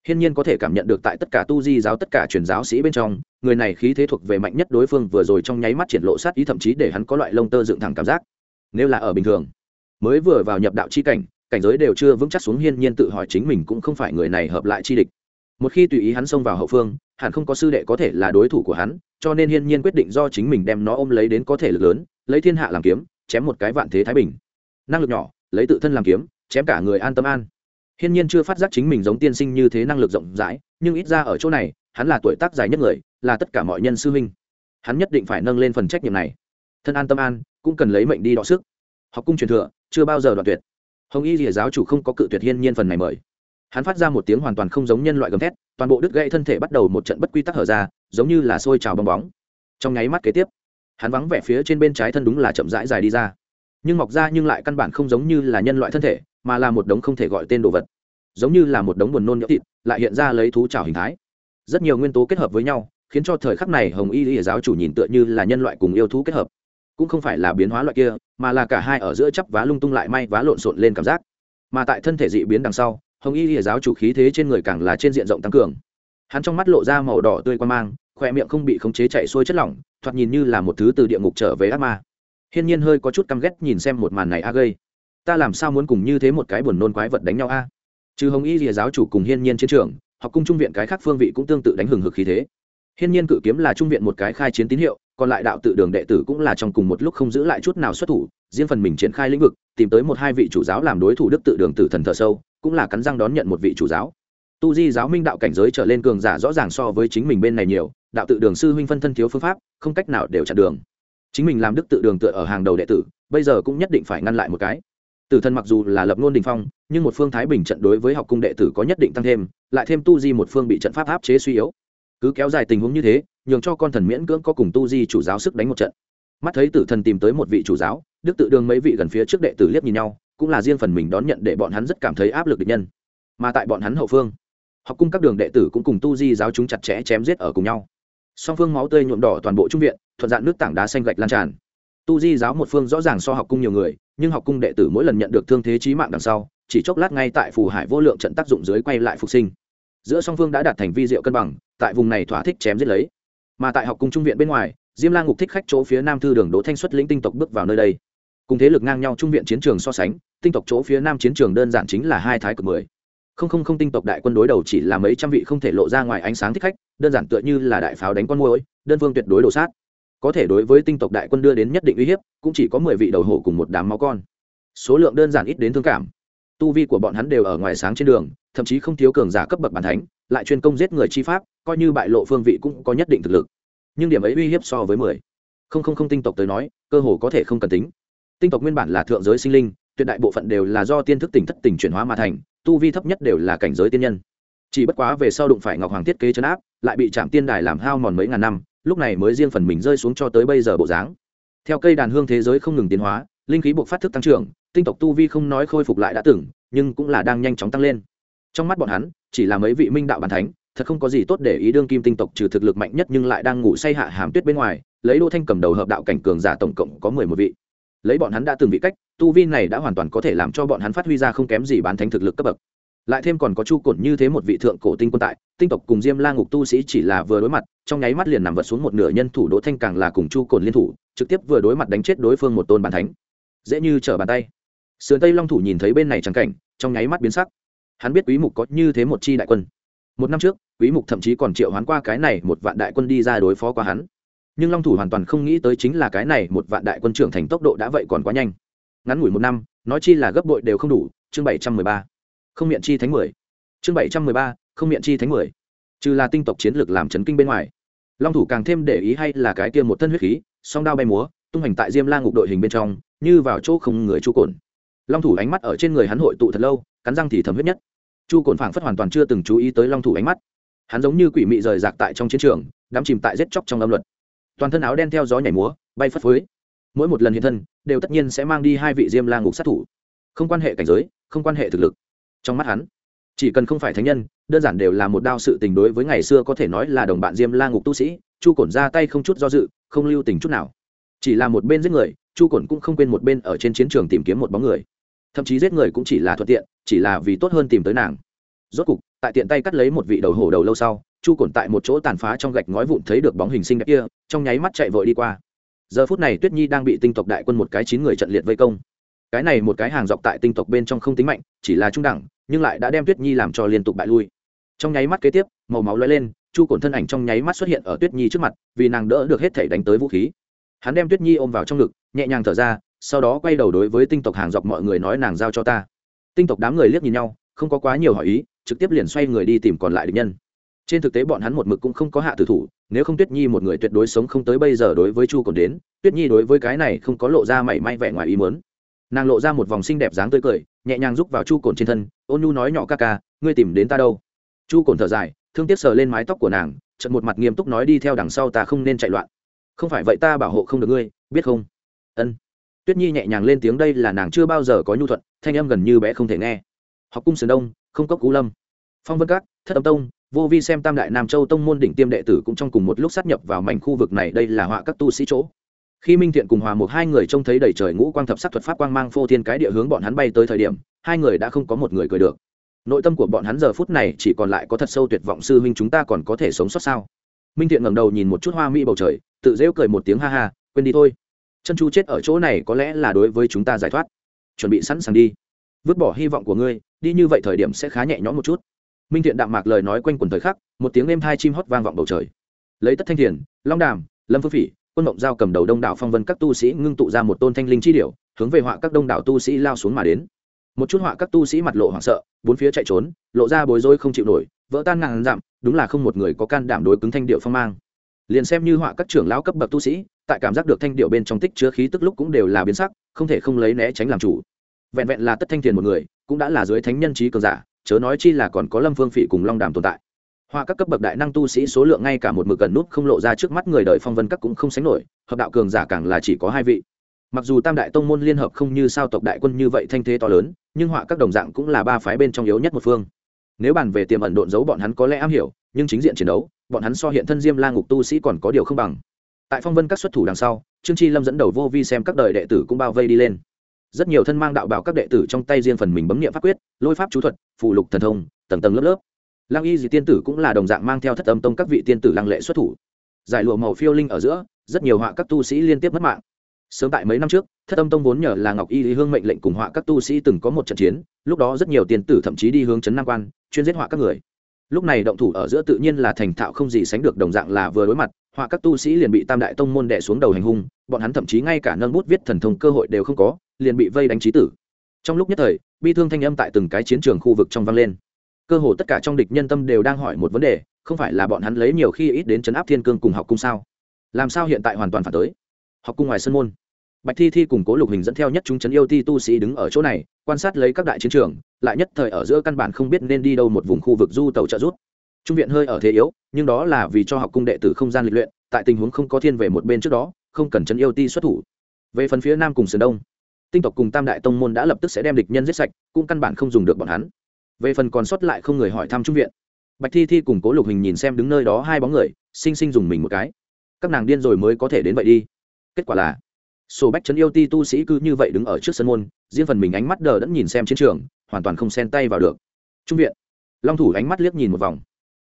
Hiên nhiên có thể cảm nhận được tại tất cả tu di giáo, tất cả truyền giáo sĩ bên trong, người này khí thế thuộc về mạnh nhất đối phương vừa rồi trong nháy mắt triển lộ sát ý thậm chí để hắn có loại lông tơ dựng thẳng cảm giác. Nếu là ở bình thường mới vừa vào nhập đạo chi cảnh cảnh giới đều chưa vững chắc xuống, hiên nhiên tự hỏi chính mình cũng không phải người này hợp lại chi địch. Một khi tùy ý hắn xông vào hậu phương, hẳn không có sư đệ có thể là đối thủ của hắn, cho nên hiên nhiên quyết định do chính mình đem nó ôm lấy đến có thể lực lớn, lấy thiên hạ làm kiếm, chém một cái vạn thế thái bình. Năng lực nhỏ, lấy tự thân làm kiếm, chém cả người an tâm an. Hiên nhiên chưa phát giác chính mình giống tiên sinh như thế năng lực rộng rãi, nhưng ít ra ở chỗ này, hắn là tuổi tác dài nhất người, là tất cả mọi nhân sư huynh. Hắn nhất định phải nâng lên phần trách nhiệm này. Thân an tâm an, cũng cần lấy mệnh đi đọ sức học cung truyền thừa, chưa bao giờ đoạn tuyệt. Hồng y rìa giáo chủ không có cự tuyệt hiên nhiên phần này mời. Hắn phát ra một tiếng hoàn toàn không giống nhân loại gầm thét, toàn bộ đứt gãy thân thể bắt đầu một trận bất quy tắc hở ra, giống như là sôi trào bong bóng. Trong nháy mắt kế tiếp, hắn vắng vẻ phía trên bên trái thân đúng là chậm rãi dài đi ra. Nhưng mọc ra nhưng lại căn bản không giống như là nhân loại thân thể, mà là một đống không thể gọi tên đồ vật. Giống như là một đống buồn nôn nhỡ thịt, lại hiện ra lấy thú trào hình thái. Rất nhiều nguyên tố kết hợp với nhau, khiến cho thời khắc này hồng y lý giáo chủ nhìn tựa như là nhân loại cùng yêu thú kết hợp cũng không phải là biến hóa loại kia, mà là cả hai ở giữa chấp vá lung tung lại may vá lộn xộn lên cảm giác. Mà tại thân thể dị biến đằng sau, hồng y y giáo chủ khí thế trên người càng là trên diện rộng tăng cường. Hắn trong mắt lộ ra màu đỏ tươi quan mang, khỏe miệng không bị khống chế chạy xuôi chất lỏng, thoạt nhìn như là một thứ từ địa ngục trở về ác ma. Hiên nhiên hơi có chút căm ghét nhìn xem một màn này a gây. Ta làm sao muốn cùng như thế một cái buồn nôn quái vật đánh nhau a? Trừ hồng y rìa giáo chủ cùng hiên nhiên chiến trường, học cung trung viện cái khác phương vị cũng tương tự đánh hừng hực khí thế. Hiên nhiên cự kiếm là trung viện một cái khai chiến tín hiệu còn lại đạo tự đường đệ tử cũng là trong cùng một lúc không giữ lại chút nào xuất thủ, riêng phần mình triển khai lĩnh vực, tìm tới một hai vị chủ giáo làm đối thủ đức tự đường tử thần thờ sâu, cũng là cắn răng đón nhận một vị chủ giáo. Tu di giáo minh đạo cảnh giới trở lên cường giả rõ ràng so với chính mình bên này nhiều, đạo tự đường sư huynh phân thân thiếu phương pháp, không cách nào đều chặn đường. Chính mình làm đức tự đường tựa ở hàng đầu đệ tử, bây giờ cũng nhất định phải ngăn lại một cái. Tử thần mặc dù là lập ngôn đình phong, nhưng một phương thái bình trận đối với học cung đệ tử có nhất định tăng thêm, lại thêm tu di một phương bị trận pháp áp chế suy yếu cứ kéo dài tình huống như thế, nhường cho con thần miễn cưỡng có cùng tu di chủ giáo sức đánh một trận. Mắt thấy tử thần tìm tới một vị chủ giáo, đức tự đường mấy vị gần phía trước đệ tử liếc nhìn nhau, cũng là riêng phần mình đón nhận để bọn hắn rất cảm thấy áp lực địch nhân. Mà tại bọn hắn hậu phương, học cung các đường đệ tử cũng cùng tu di giáo chúng chặt chẽ chém giết ở cùng nhau. Song phương máu tươi nhuộm đỏ toàn bộ trung viện, thuận dạn nước tảng đá xanh gạch lan tràn. Tu di giáo một phương rõ ràng so học cung nhiều người, nhưng học cung đệ tử mỗi lần nhận được thương thế trí mạng đằng sau, chỉ chốc lát ngay tại phù hải vô lượng trận tác dụng dưới quay lại phục sinh giữa song phương đã đạt thành vi diệu cân bằng, tại vùng này thỏa thích chém giết lấy. Mà tại học cung trung viện bên ngoài, diêm la ngục thích khách chỗ phía nam thư đường đỗ thanh xuất lĩnh tinh tộc bước vào nơi đây. Cùng thế lực ngang nhau trung viện chiến trường so sánh, tinh tộc chỗ phía nam chiến trường đơn giản chính là hai thái cực mười. Không không không tinh tộc đại quân đối đầu chỉ là mấy trăm vị không thể lộ ra ngoài ánh sáng thích khách, đơn giản tựa như là đại pháo đánh con môi đơn phương tuyệt đối đổ sát. Có thể đối với tinh tộc đại quân đưa đến nhất định uy hiếp, cũng chỉ có mười vị đầu hổ cùng một đám máu con. Số lượng đơn giản ít đến thương cảm. Tu vi của bọn hắn đều ở ngoài sáng trên đường thậm chí không thiếu cường giả cấp bậc bàn thánh, lại chuyên công giết người chi pháp, coi như bại lộ phương vị cũng có nhất định thực lực. Nhưng điểm ấy uy hiếp so với mười. Không không không, tinh tộc tới nói, cơ hồ có thể không cần tính. Tinh tộc nguyên bản là thượng giới sinh linh, tuyệt đại bộ phận đều là do tiên thức tỉnh thất tỉnh chuyển hóa mà thành, tu vi thấp nhất đều là cảnh giới tiên nhân. Chỉ bất quá về sau đụng phải ngọc hoàng thiết kế chấn áp, lại bị trạm tiên đài làm hao mòn mấy ngàn năm, lúc này mới riêng phần mình rơi xuống cho tới bây giờ bộ dáng. Theo cây đàn hương thế giới không ngừng tiến hóa, linh khí buộc phát thức tăng trưởng, tinh tộc tu vi không nói khôi phục lại đã từng, nhưng cũng là đang nhanh chóng tăng lên trong mắt bọn hắn, chỉ là mấy vị minh đạo bàn thánh, thật không có gì tốt để ý đương kim tinh tộc trừ thực lực mạnh nhất nhưng lại đang ngủ say hạ hàm tuyết bên ngoài, lấy đô thanh cầm đầu hợp đạo cảnh cường giả tổng cộng có mười một vị. Lấy bọn hắn đã từng vị cách, tu vi này đã hoàn toàn có thể làm cho bọn hắn phát huy ra không kém gì bán thánh thực lực cấp bậc. Lại thêm còn có chu cổn như thế một vị thượng cổ tinh quân tại, tinh tộc cùng diêm la ngục tu sĩ chỉ là vừa đối mặt, trong nháy mắt liền nằm vật xuống một nửa nhân thủ đỗ thanh càng là cùng chu cổn liên thủ, trực tiếp vừa đối mặt đánh chết đối phương một tôn bàn thánh. Dễ như trở bàn tay. Sườn tây long thủ nhìn thấy bên này trắng cảnh, trong nháy mắt biến sắc hắn biết quý mục có như thế một chi đại quân. Một năm trước, quý mục thậm chí còn triệu hoán qua cái này một vạn đại quân đi ra đối phó qua hắn. Nhưng long thủ hoàn toàn không nghĩ tới chính là cái này một vạn đại quân trưởng thành tốc độ đã vậy còn quá nhanh. Ngắn ngủi một năm, nói chi là gấp bội đều không đủ, chương 713 không miệng chi thánh mười. Chương 713 không miệng chi thánh mười. Trừ là tinh tộc chiến lược làm chấn kinh bên ngoài. Long thủ càng thêm để ý hay là cái kia một thân huyết khí, song đao bay múa, tung hành tại diêm la ngục đội hình bên trong, như vào chỗ không người chu cồn long thủ ánh mắt ở trên người hắn hội tụ thật lâu, cắn răng thì thấm huyết nhất chu cồn phảng phất hoàn toàn chưa từng chú ý tới long thủ ánh mắt hắn giống như quỷ mị rời rạc tại trong chiến trường đắm chìm tại giết chóc trong âm luật toàn thân áo đen theo gió nhảy múa bay phất phới mỗi một lần hiện thân đều tất nhiên sẽ mang đi hai vị diêm la ngục sát thủ không quan hệ cảnh giới không quan hệ thực lực trong mắt hắn chỉ cần không phải thánh nhân đơn giản đều là một đao sự tình đối với ngày xưa có thể nói là đồng bạn diêm la ngục tu sĩ chu cổn ra tay không chút do dự không lưu tình chút nào chỉ là một bên giết người chu cổn cũng không quên một bên ở trên chiến trường tìm kiếm một bóng người thậm chí giết người cũng chỉ là thuận tiện, chỉ là vì tốt hơn tìm tới nàng. Rốt cục, tại tiện tay cắt lấy một vị đầu hổ đầu lâu sau, chu cổn tại một chỗ tàn phá trong gạch ngói vụn thấy được bóng hình sinh đẹp kia, trong nháy mắt chạy vội đi qua. Giờ phút này tuyết nhi đang bị tinh tộc đại quân một cái chín người trận liệt vây công. Cái này một cái hàng dọc tại tinh tộc bên trong không tính mạnh, chỉ là trung đẳng, nhưng lại đã đem tuyết nhi làm cho liên tục bại lui. Trong nháy mắt kế tiếp, màu máu lóe lên, chu cổn thân ảnh trong nháy mắt xuất hiện ở tuyết nhi trước mặt, vì nàng đỡ được hết thể đánh tới vũ khí. Hắn đem tuyết nhi ôm vào trong ngực, nhẹ nhàng thở ra sau đó quay đầu đối với tinh tộc hàng dọc mọi người nói nàng giao cho ta. Tinh tộc đám người liếc nhìn nhau, không có quá nhiều hỏi ý, trực tiếp liền xoay người đi tìm còn lại địch nhân. Trên thực tế bọn hắn một mực cũng không có hạ tử thủ, nếu không tuyết nhi một người tuyệt đối sống không tới bây giờ đối với chu còn đến, tuyết nhi đối với cái này không có lộ ra mảy may vẻ ngoài ý muốn. Nàng lộ ra một vòng xinh đẹp dáng tươi cười, nhẹ nhàng rúc vào chu cồn trên thân, ôn nhu nói nhỏ ca ca, ngươi tìm đến ta đâu? Chu cồn thở dài, thương tiếc sờ lên mái tóc của nàng trận một mặt nghiêm túc nói, đi theo đằng sau ta không nên chạy loạn. Không phải vậy ta bảo hộ không được ngươi, biết không? Ân tuyết nhi nhẹ nhàng lên tiếng, đây là nàng chưa bao giờ có nhu thuận, thanh âm gần như bé không thể nghe. Học cung sườn đông, không cốc cú lâm. Phong vân các, thất âm tông, vô vi xem tam đại nam châu tông môn đỉnh tiêm đệ tử cũng trong cùng một lúc sát nhập vào mảnh khu vực này, đây là họa các tu sĩ chỗ. Khi minh thiện cùng hòa một hai người trông thấy đầy trời ngũ quang thập sắc thuật pháp quang mang phô thiên cái địa hướng bọn hắn bay tới thời điểm, hai người đã không có một người cười được. Nội tâm của bọn hắn giờ phút này chỉ còn lại có thật sâu tuyệt vọng, sư huynh chúng ta còn có thể sống sót sao? Minh thiện ngẩng đầu nhìn một chút hoa mỹ bầu trời, tự rêu cười một tiếng, ha ha, quên đi thôi chân chu chết ở chỗ này có lẽ là đối với chúng ta giải thoát. Chuẩn bị sẵn sàng đi. Vứt bỏ hy vọng của ngươi, đi như vậy thời điểm sẽ khá nhẹ nhõm một chút. Minh thiện đạm mạc lời nói quanh quần thời khắc, một tiếng êm thai chim hót vang vọng bầu trời. Lấy tất thanh thiền, long đàm, lâm phương phỉ, quân mộng giao cầm đầu đông đảo phong vân các tu sĩ ngưng tụ ra một tôn thanh linh chi điểu, hướng về họa các đông đảo tu sĩ lao xuống mà đến. Một chút họa các tu sĩ mặt lộ hoảng sợ, bốn phía chạy trốn, lộ ra bối rối không chịu nổi, vỡ tan ngàn dặm, đúng là không một người có can đảm đối cứng thanh điệu phong mang liền xem như họa các trưởng lão cấp bậc tu sĩ, tại cảm giác được thanh điệu bên trong tích chứa khí tức lúc cũng đều là biến sắc, không thể không lấy né tránh làm chủ. Vẹn vẹn là tất thanh thiền một người, cũng đã là dưới thánh nhân trí cường giả, chớ nói chi là còn có lâm phương phỉ cùng long đàm tồn tại. Họa các cấp bậc đại năng tu sĩ số lượng ngay cả một mực gần nút không lộ ra trước mắt người đời phong vân các cũng không sánh nổi, hợp đạo cường giả càng là chỉ có hai vị. Mặc dù tam đại tông môn liên hợp không như sao tộc đại quân như vậy thanh thế to lớn, nhưng họa các đồng dạng cũng là ba phái bên trong yếu nhất một phương. Nếu bàn về tiềm ẩn độn giấu bọn hắn có lẽ am hiểu, nhưng chính diện chiến đấu bọn hắn so hiện thân diêm la ngục tu sĩ còn có điều không bằng. Tại phong vân các xuất thủ đằng sau, trương chi lâm dẫn đầu vô vi xem các đời đệ tử cũng bao vây đi lên. Rất nhiều thân mang đạo bảo các đệ tử trong tay riêng phần mình bấm nghiệm pháp quyết, lôi pháp chú thuật phụ lục thần thông, tầng tầng lớp lớp. Lăng y dị tiên tử cũng là đồng dạng mang theo thất âm tông các vị tiên tử lăng lệ xuất thủ. Giải lụa màu phiêu linh ở giữa, rất nhiều họa các tu sĩ liên tiếp mất mạng. Sớm tại mấy năm trước, thất âm tông vốn nhờ là ngọc y lý hương mệnh lệnh cùng họa các tu sĩ từng có một trận chiến, lúc đó rất nhiều tiền tử thậm chí đi hướng trấn nam quan, chuyên giết họa các người lúc này động thủ ở giữa tự nhiên là thành thạo không gì sánh được đồng dạng là vừa đối mặt, họa các tu sĩ liền bị tam đại tông môn đẻ xuống đầu hành hung, bọn hắn thậm chí ngay cả nâng bút viết thần thông cơ hội đều không có, liền bị vây đánh trí tử. Trong lúc nhất thời, bi thương thanh âm tại từng cái chiến trường khu vực trong vang lên. Cơ hồ tất cả trong địch nhân tâm đều đang hỏi một vấn đề, không phải là bọn hắn lấy nhiều khi ít đến chấn áp thiên cương cùng học cung sao? Làm sao hiện tại hoàn toàn phản tới? Học cung ngoài sân môn bạch thi thi cùng cố lục hình dẫn theo nhất chúng chấn yêu ti tu sĩ đứng ở chỗ này, quan sát lấy các đại chiến trường, lại nhất thời ở giữa căn bản không biết nên đi đâu một vùng khu vực du tàu trợ rút trung viện hơi ở thế yếu, nhưng đó là vì cho học cung đệ tử không gian lịch luyện, tại tình huống không có thiên về một bên trước đó, không cần chấn yêu ti xuất thủ. Về phần phía nam cùng sườn đông, tinh tộc cùng tam đại tông môn đã lập tức sẽ đem địch nhân giết sạch, cũng căn bản không dùng được bọn hắn. Về phần còn sót lại không người hỏi thăm trung viện, bạch thi thi cùng cố lục hình nhìn xem đứng nơi đó hai bóng người, sinh sinh dùng mình một cái. Các nàng điên rồi mới có thể đến vậy đi. Kết quả là sổ bách trấn yêu ti tu sĩ cứ như vậy đứng ở trước sân môn, riêng phần mình ánh mắt đờ đẫn nhìn xem chiến trường, hoàn toàn không xen tay vào được. Trung viện. Long thủ ánh mắt liếc nhìn một vòng.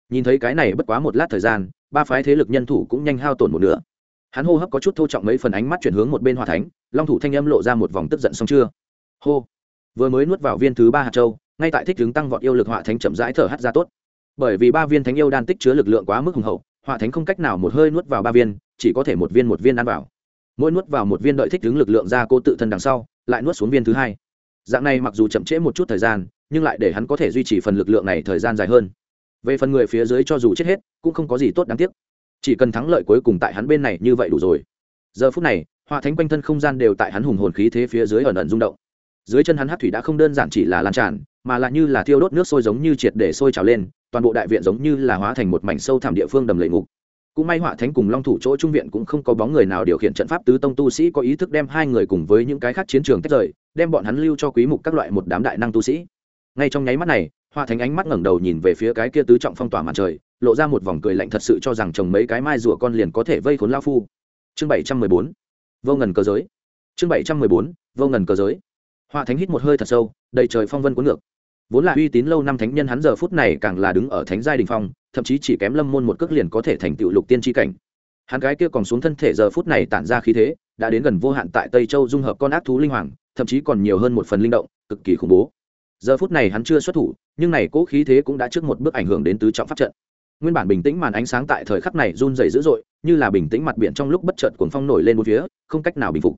Nhìn thấy cái này bất quá một lát thời gian, ba phái thế lực nhân thủ cũng nhanh hao tổn một nửa. Hắn hô hấp có chút thô trọng mấy phần ánh mắt chuyển hướng một bên hòa thánh, long thủ thanh âm lộ ra một vòng tức giận xong chưa? Hô. Vừa mới nuốt vào viên thứ ba hạt châu, ngay tại thích đứng tăng vọt yêu lực họa thánh chậm rãi thở hắt ra tốt. Bởi vì ba viên thánh yêu đan tích chứa lực lượng quá mức hùng hậu họa thánh không cách nào một hơi nuốt vào ba viên, chỉ có thể một viên một viên ăn vào mỗi nuốt vào một viên đợi thích ứng lực lượng ra cô tự thân đằng sau, lại nuốt xuống viên thứ hai. Dạng này mặc dù chậm trễ một chút thời gian, nhưng lại để hắn có thể duy trì phần lực lượng này thời gian dài hơn. Về phần người phía dưới cho dù chết hết, cũng không có gì tốt đáng tiếc. Chỉ cần thắng lợi cuối cùng tại hắn bên này như vậy đủ rồi. Giờ phút này, họa thánh quanh thân không gian đều tại hắn hùng hồn khí thế phía dưới ẩn ẩn rung động. Dưới chân hắn hát thủy đã không đơn giản chỉ là lan tràn, mà lại như là thiêu đốt nước sôi giống như triệt để sôi trào lên, toàn bộ đại viện giống như là hóa thành một mảnh sâu thẳm địa phương đầm lệ ngục cũng may họa thánh cùng long thủ chỗ trung viện cũng không có bóng người nào điều khiển trận pháp tứ tông tu sĩ có ý thức đem hai người cùng với những cái khác chiến trường tách rời, đem bọn hắn lưu cho quý mục các loại một đám đại năng tu sĩ. Ngay trong nháy mắt này, họa thánh ánh mắt ngẩng đầu nhìn về phía cái kia tứ trọng phong tỏa mặt trời, lộ ra một vòng cười lạnh thật sự cho rằng chồng mấy cái mai rùa con liền có thể vây khốn lao phu. Chương 714 vô ngần cờ giới. Chương 714 vô ngần cờ giới. Họa thánh hít một hơi thật sâu, đầy trời phong vân cuốn ngược. Vốn là uy tín lâu năm thánh nhân hắn giờ phút này càng là đứng ở thánh giai đình phong thậm chí chỉ kém lâm môn một cước liền có thể thành tựu lục tiên tri cảnh. Hắn gái kia còn xuống thân thể giờ phút này tản ra khí thế, đã đến gần vô hạn tại tây châu dung hợp con ác thú linh hoàng, thậm chí còn nhiều hơn một phần linh động, cực kỳ khủng bố. Giờ phút này hắn chưa xuất thủ, nhưng này cỗ khí thế cũng đã trước một bước ảnh hưởng đến tứ trọng pháp trận. Nguyên bản bình tĩnh màn ánh sáng tại thời khắc này run dày dữ dội, như là bình tĩnh mặt biển trong lúc bất chợt cuồng phong nổi lên một phía, không cách nào bình phục.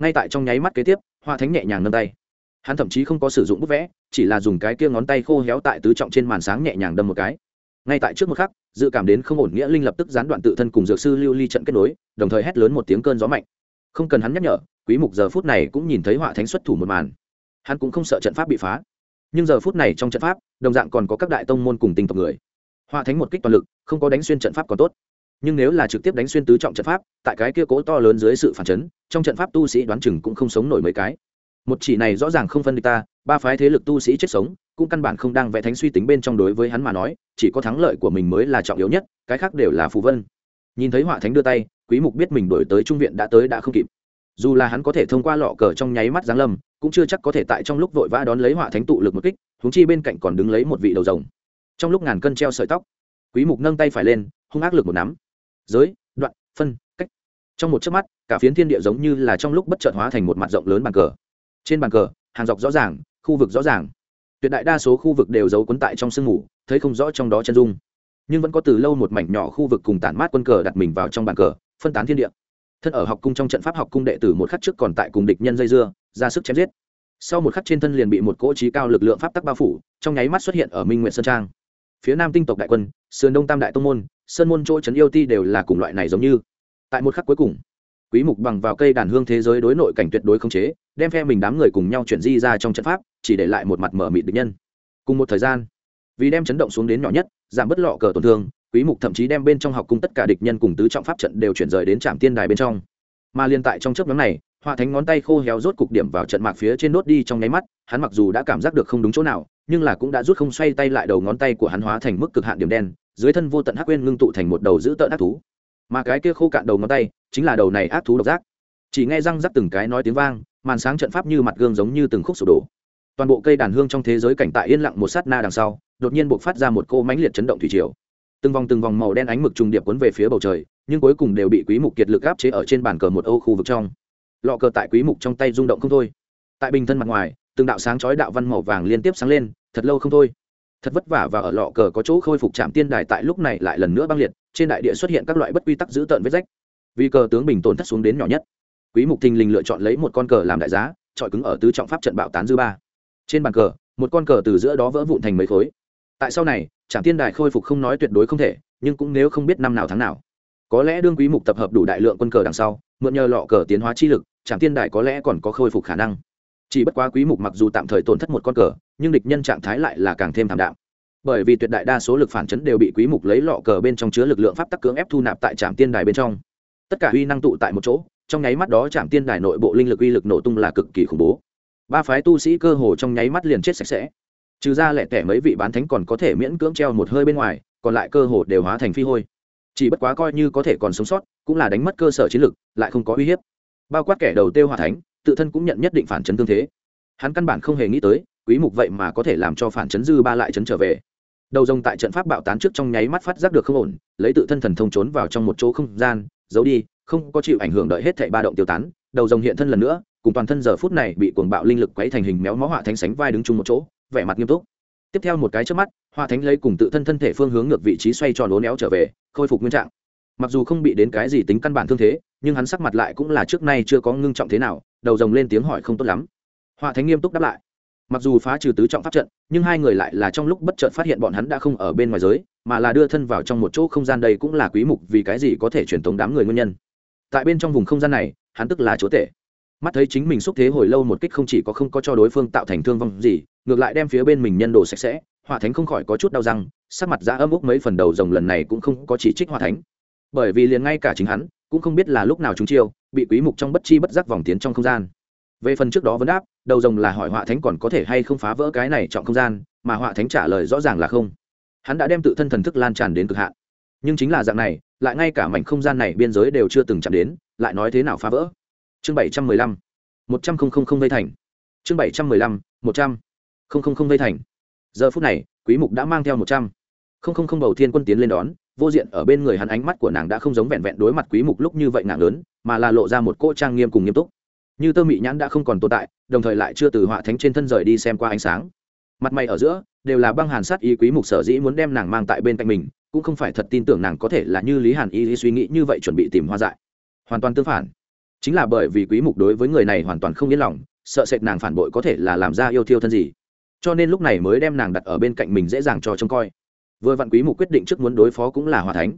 Ngay tại trong nháy mắt kế tiếp, hoa thánh nhẹ nhàng nâng tay. Hắn thậm chí không có sử dụng bút vẽ, chỉ là dùng cái kia ngón tay khô héo tại tứ trọng trên màn sáng nhẹ nhàng đâm một cái ngay tại trước một khắc, dự cảm đến không ổn nghĩa linh lập tức gián đoạn tự thân cùng dược sư lưu ly trận kết nối, đồng thời hét lớn một tiếng cơn gió mạnh. Không cần hắn nhắc nhở, quý mục giờ phút này cũng nhìn thấy họa thánh xuất thủ một màn. Hắn cũng không sợ trận pháp bị phá. Nhưng giờ phút này trong trận pháp, đồng dạng còn có các đại tông môn cùng tình tộc người. Họa thánh một kích toàn lực, không có đánh xuyên trận pháp còn tốt. Nhưng nếu là trực tiếp đánh xuyên tứ trọng trận pháp, tại cái kia cố to lớn dưới sự phản chấn, trong trận pháp tu sĩ đoán chừng cũng không sống nổi mấy cái. Một chỉ này rõ ràng không phân địch ta ba phái thế lực tu sĩ chết sống, cũng căn bản không đang vẽ thánh suy tính bên trong đối với hắn mà nói, chỉ có thắng lợi của mình mới là trọng yếu nhất, cái khác đều là phù vân. Nhìn thấy họa thánh đưa tay, quý mục biết mình đổi tới trung viện đã tới đã không kịp. Dù là hắn có thể thông qua lọ cờ trong nháy mắt giáng lâm, cũng chưa chắc có thể tại trong lúc vội vã đón lấy họa thánh tụ lực một kích, huống chi bên cạnh còn đứng lấy một vị đầu rồng. Trong lúc ngàn cân treo sợi tóc, quý mục nâng tay phải lên, hung ác lực một nắm. Giới, đoạn, phân, cách. Trong một chớp mắt, cả phiến thiên địa giống như là trong lúc bất chợt hóa thành một mặt rộng lớn bàn cờ. Trên bàn cờ, hàng dọc rõ ràng khu vực rõ ràng. Tuyệt đại đa số khu vực đều giấu quấn tại trong sương mù, thấy không rõ trong đó chân dung. Nhưng vẫn có từ lâu một mảnh nhỏ khu vực cùng tản mát quân cờ đặt mình vào trong bàn cờ, phân tán thiên địa. Thân ở học cung trong trận pháp học cung đệ tử một khắc trước còn tại cùng địch nhân dây dưa, ra sức chém giết. Sau một khắc trên thân liền bị một cỗ trí cao lực lượng pháp tắc bao phủ, trong nháy mắt xuất hiện ở minh nguyện sơn trang. Phía nam tinh tộc đại quân, sườn đông tam đại tông môn, sơn môn chỗ trấn yêu ti đều là cùng loại này giống như. Tại một khắc cuối cùng, quý mục bằng vào cây đàn hương thế giới đối nội cảnh tuyệt đối không chế, đem phe mình đám người cùng nhau chuyển di ra trong trận pháp chỉ để lại một mặt mở mịt địch nhân. Cùng một thời gian, vì đem chấn động xuống đến nhỏ nhất, giảm bớt lọ cờ tổn thương, quý mục thậm chí đem bên trong học cung tất cả địch nhân cùng tứ trọng pháp trận đều chuyển rời đến trạm tiên đài bên trong. Mà liên tại trong chớp nhóm này, hoa thánh ngón tay khô héo rốt cục điểm vào trận mạc phía trên đốt đi trong nháy mắt, hắn mặc dù đã cảm giác được không đúng chỗ nào, nhưng là cũng đã rút không xoay tay lại đầu ngón tay của hắn hóa thành mức cực hạn điểm đen, dưới thân vô tận hắc quên ngưng tụ thành một đầu dữ tợn ác thú. Mà cái kia khô cạn đầu ngón tay, chính là đầu này ác thú độc giác. Chỉ nghe răng rắc từng cái nói tiếng vang, màn sáng trận pháp như mặt gương giống như từng khúc sụp đổ toàn bộ cây đàn hương trong thế giới cảnh tại yên lặng một sát na đằng sau, đột nhiên buộc phát ra một cô mãnh liệt chấn động thủy triều. Từng vòng từng vòng màu đen ánh mực trùng điệp cuốn về phía bầu trời, nhưng cuối cùng đều bị quý mục kiệt lực áp chế ở trên bàn cờ một ô khu vực trong. Lọ cờ tại quý mục trong tay rung động không thôi. Tại bình thân mặt ngoài, từng đạo sáng chói đạo văn màu vàng liên tiếp sáng lên, thật lâu không thôi. Thật vất vả và ở lọ cờ có chỗ khôi phục chạm tiên đài tại lúc này lại lần nữa băng liệt, trên đại địa xuất hiện các loại bất quy tắc giữ tợn vết rách. Vì cờ tướng bình tồn thất xuống đến nhỏ nhất, quý mục thình lình lựa chọn lấy một con cờ làm đại giá trọi cứng ở tứ trọng pháp trận bạo tán dư ba trên bàn cờ, một con cờ từ giữa đó vỡ vụn thành mấy khối. Tại sau này trạm tiên đài khôi phục không nói tuyệt đối không thể, nhưng cũng nếu không biết năm nào tháng nào. Có lẽ đương quý mục tập hợp đủ đại lượng quân cờ đằng sau, mượn nhờ lọ cờ tiến hóa chi lực trạm tiên đài có lẽ còn có khôi phục khả năng. Chỉ bất quá quý mục mặc dù tạm thời tổn thất một con cờ, nhưng địch nhân trạng thái lại là càng thêm thảm đạm. Bởi vì tuyệt đại đa số lực phản chấn đều bị quý mục lấy lọ cờ bên trong chứa lực lượng pháp tắc cưỡng ép thu nạp tại trạm tiên đài bên trong. Tất cả uy năng tụ tại một chỗ, trong nháy mắt đó trạm tiên đài nội bộ linh lực uy lực nổ tung là cực kỳ khủng bố ba phái tu sĩ cơ hồ trong nháy mắt liền chết sạch sẽ. Trừ ra lẻ tẻ mấy vị bán thánh còn có thể miễn cưỡng treo một hơi bên ngoài, còn lại cơ hồ đều hóa thành phi hôi. Chỉ bất quá coi như có thể còn sống sót, cũng là đánh mất cơ sở chiến lực, lại không có uy hiếp. Bao quát kẻ đầu tiêu hòa thánh, tự thân cũng nhận nhất định phản chấn tương thế. Hắn căn bản không hề nghĩ tới, quý mục vậy mà có thể làm cho phản chấn dư ba lại chấn trở về. Đầu rồng tại trận pháp bạo tán trước trong nháy mắt phát giác được không ổn, lấy tự thân thần thông trốn vào trong một chỗ không gian, giấu đi, không có chịu ảnh hưởng đợi hết thảy ba động tiêu tán đầu rồng hiện thân lần nữa, cùng toàn thân giờ phút này bị cuồng bạo linh lực quấy thành hình méo mó họa thánh sánh vai đứng chung một chỗ, vẻ mặt nghiêm túc. Tiếp theo một cái trước mắt họa thánh lấy cùng tự thân thân thể phương hướng ngược vị trí xoay tròn lố néo trở về, khôi phục nguyên trạng. Mặc dù không bị đến cái gì tính căn bản thương thế, nhưng hắn sắc mặt lại cũng là trước nay chưa có ngưng trọng thế nào, đầu rồng lên tiếng hỏi không tốt lắm. Họa thánh nghiêm túc đáp lại. Mặc dù phá trừ tứ trọng pháp trận, nhưng hai người lại là trong lúc bất chợt phát hiện bọn hắn đã không ở bên ngoài giới, mà là đưa thân vào trong một chỗ không gian đây cũng là quý mục vì cái gì có thể truyền tống đám người nguyên nhân. Tại bên trong vùng không gian này hắn tức là chúa tể. Mắt thấy chính mình xúc thế hồi lâu một kích không chỉ có không có cho đối phương tạo thành thương vong gì, ngược lại đem phía bên mình nhân đồ sạch sẽ, hỏa thánh không khỏi có chút đau răng, sắc mặt ra âm úc mấy phần đầu rồng lần này cũng không có chỉ trích hỏa thánh. Bởi vì liền ngay cả chính hắn, cũng không biết là lúc nào chúng chiêu, bị quý mục trong bất chi bất giác vòng tiến trong không gian. Về phần trước đó vấn đáp, đầu rồng là hỏi hỏa thánh còn có thể hay không phá vỡ cái này trọng không gian, mà hỏa thánh trả lời rõ ràng là không. Hắn đã đem tự thân thần thức lan tràn đến cực hạn. Nhưng chính là dạng này, lại ngay cả mảnh không gian này biên giới đều chưa từng chạm đến lại nói thế nào phá vỡ? Chương bảy trăm mười lăm, một trăm không không vây thành. Chương bảy trăm mười lăm, một trăm không không không vây thành. Giờ phút này, quý mục đã mang theo một trăm không không không bầu thiên quân tiến lên đón, vô diện ở bên người hắn ánh mắt của nàng đã không giống vẹn vẹn đối mặt quý mục lúc như vậy nàng lớn, mà là lộ ra một cô trang nghiêm cùng nghiêm túc. Như tơ mị nhãn đã không còn tồn tại, đồng thời lại chưa từ họa thánh trên thân rời đi xem qua ánh sáng. Mặt mày ở giữa, đều là băng hàn sát ý quý mục sở dĩ muốn đem nàng mang tại bên cạnh mình, cũng không phải thật tin tưởng nàng có thể là như lý hàn y suy nghĩ như vậy chuẩn bị tìm hoa dại hoàn toàn tương phản. Chính là bởi vì quý mục đối với người này hoàn toàn không yên lòng, sợ sệt nàng phản bội có thể là làm ra yêu thiêu thân gì. Cho nên lúc này mới đem nàng đặt ở bên cạnh mình dễ dàng cho trông coi. Vừa vặn quý mục quyết định trước muốn đối phó cũng là hòa thánh.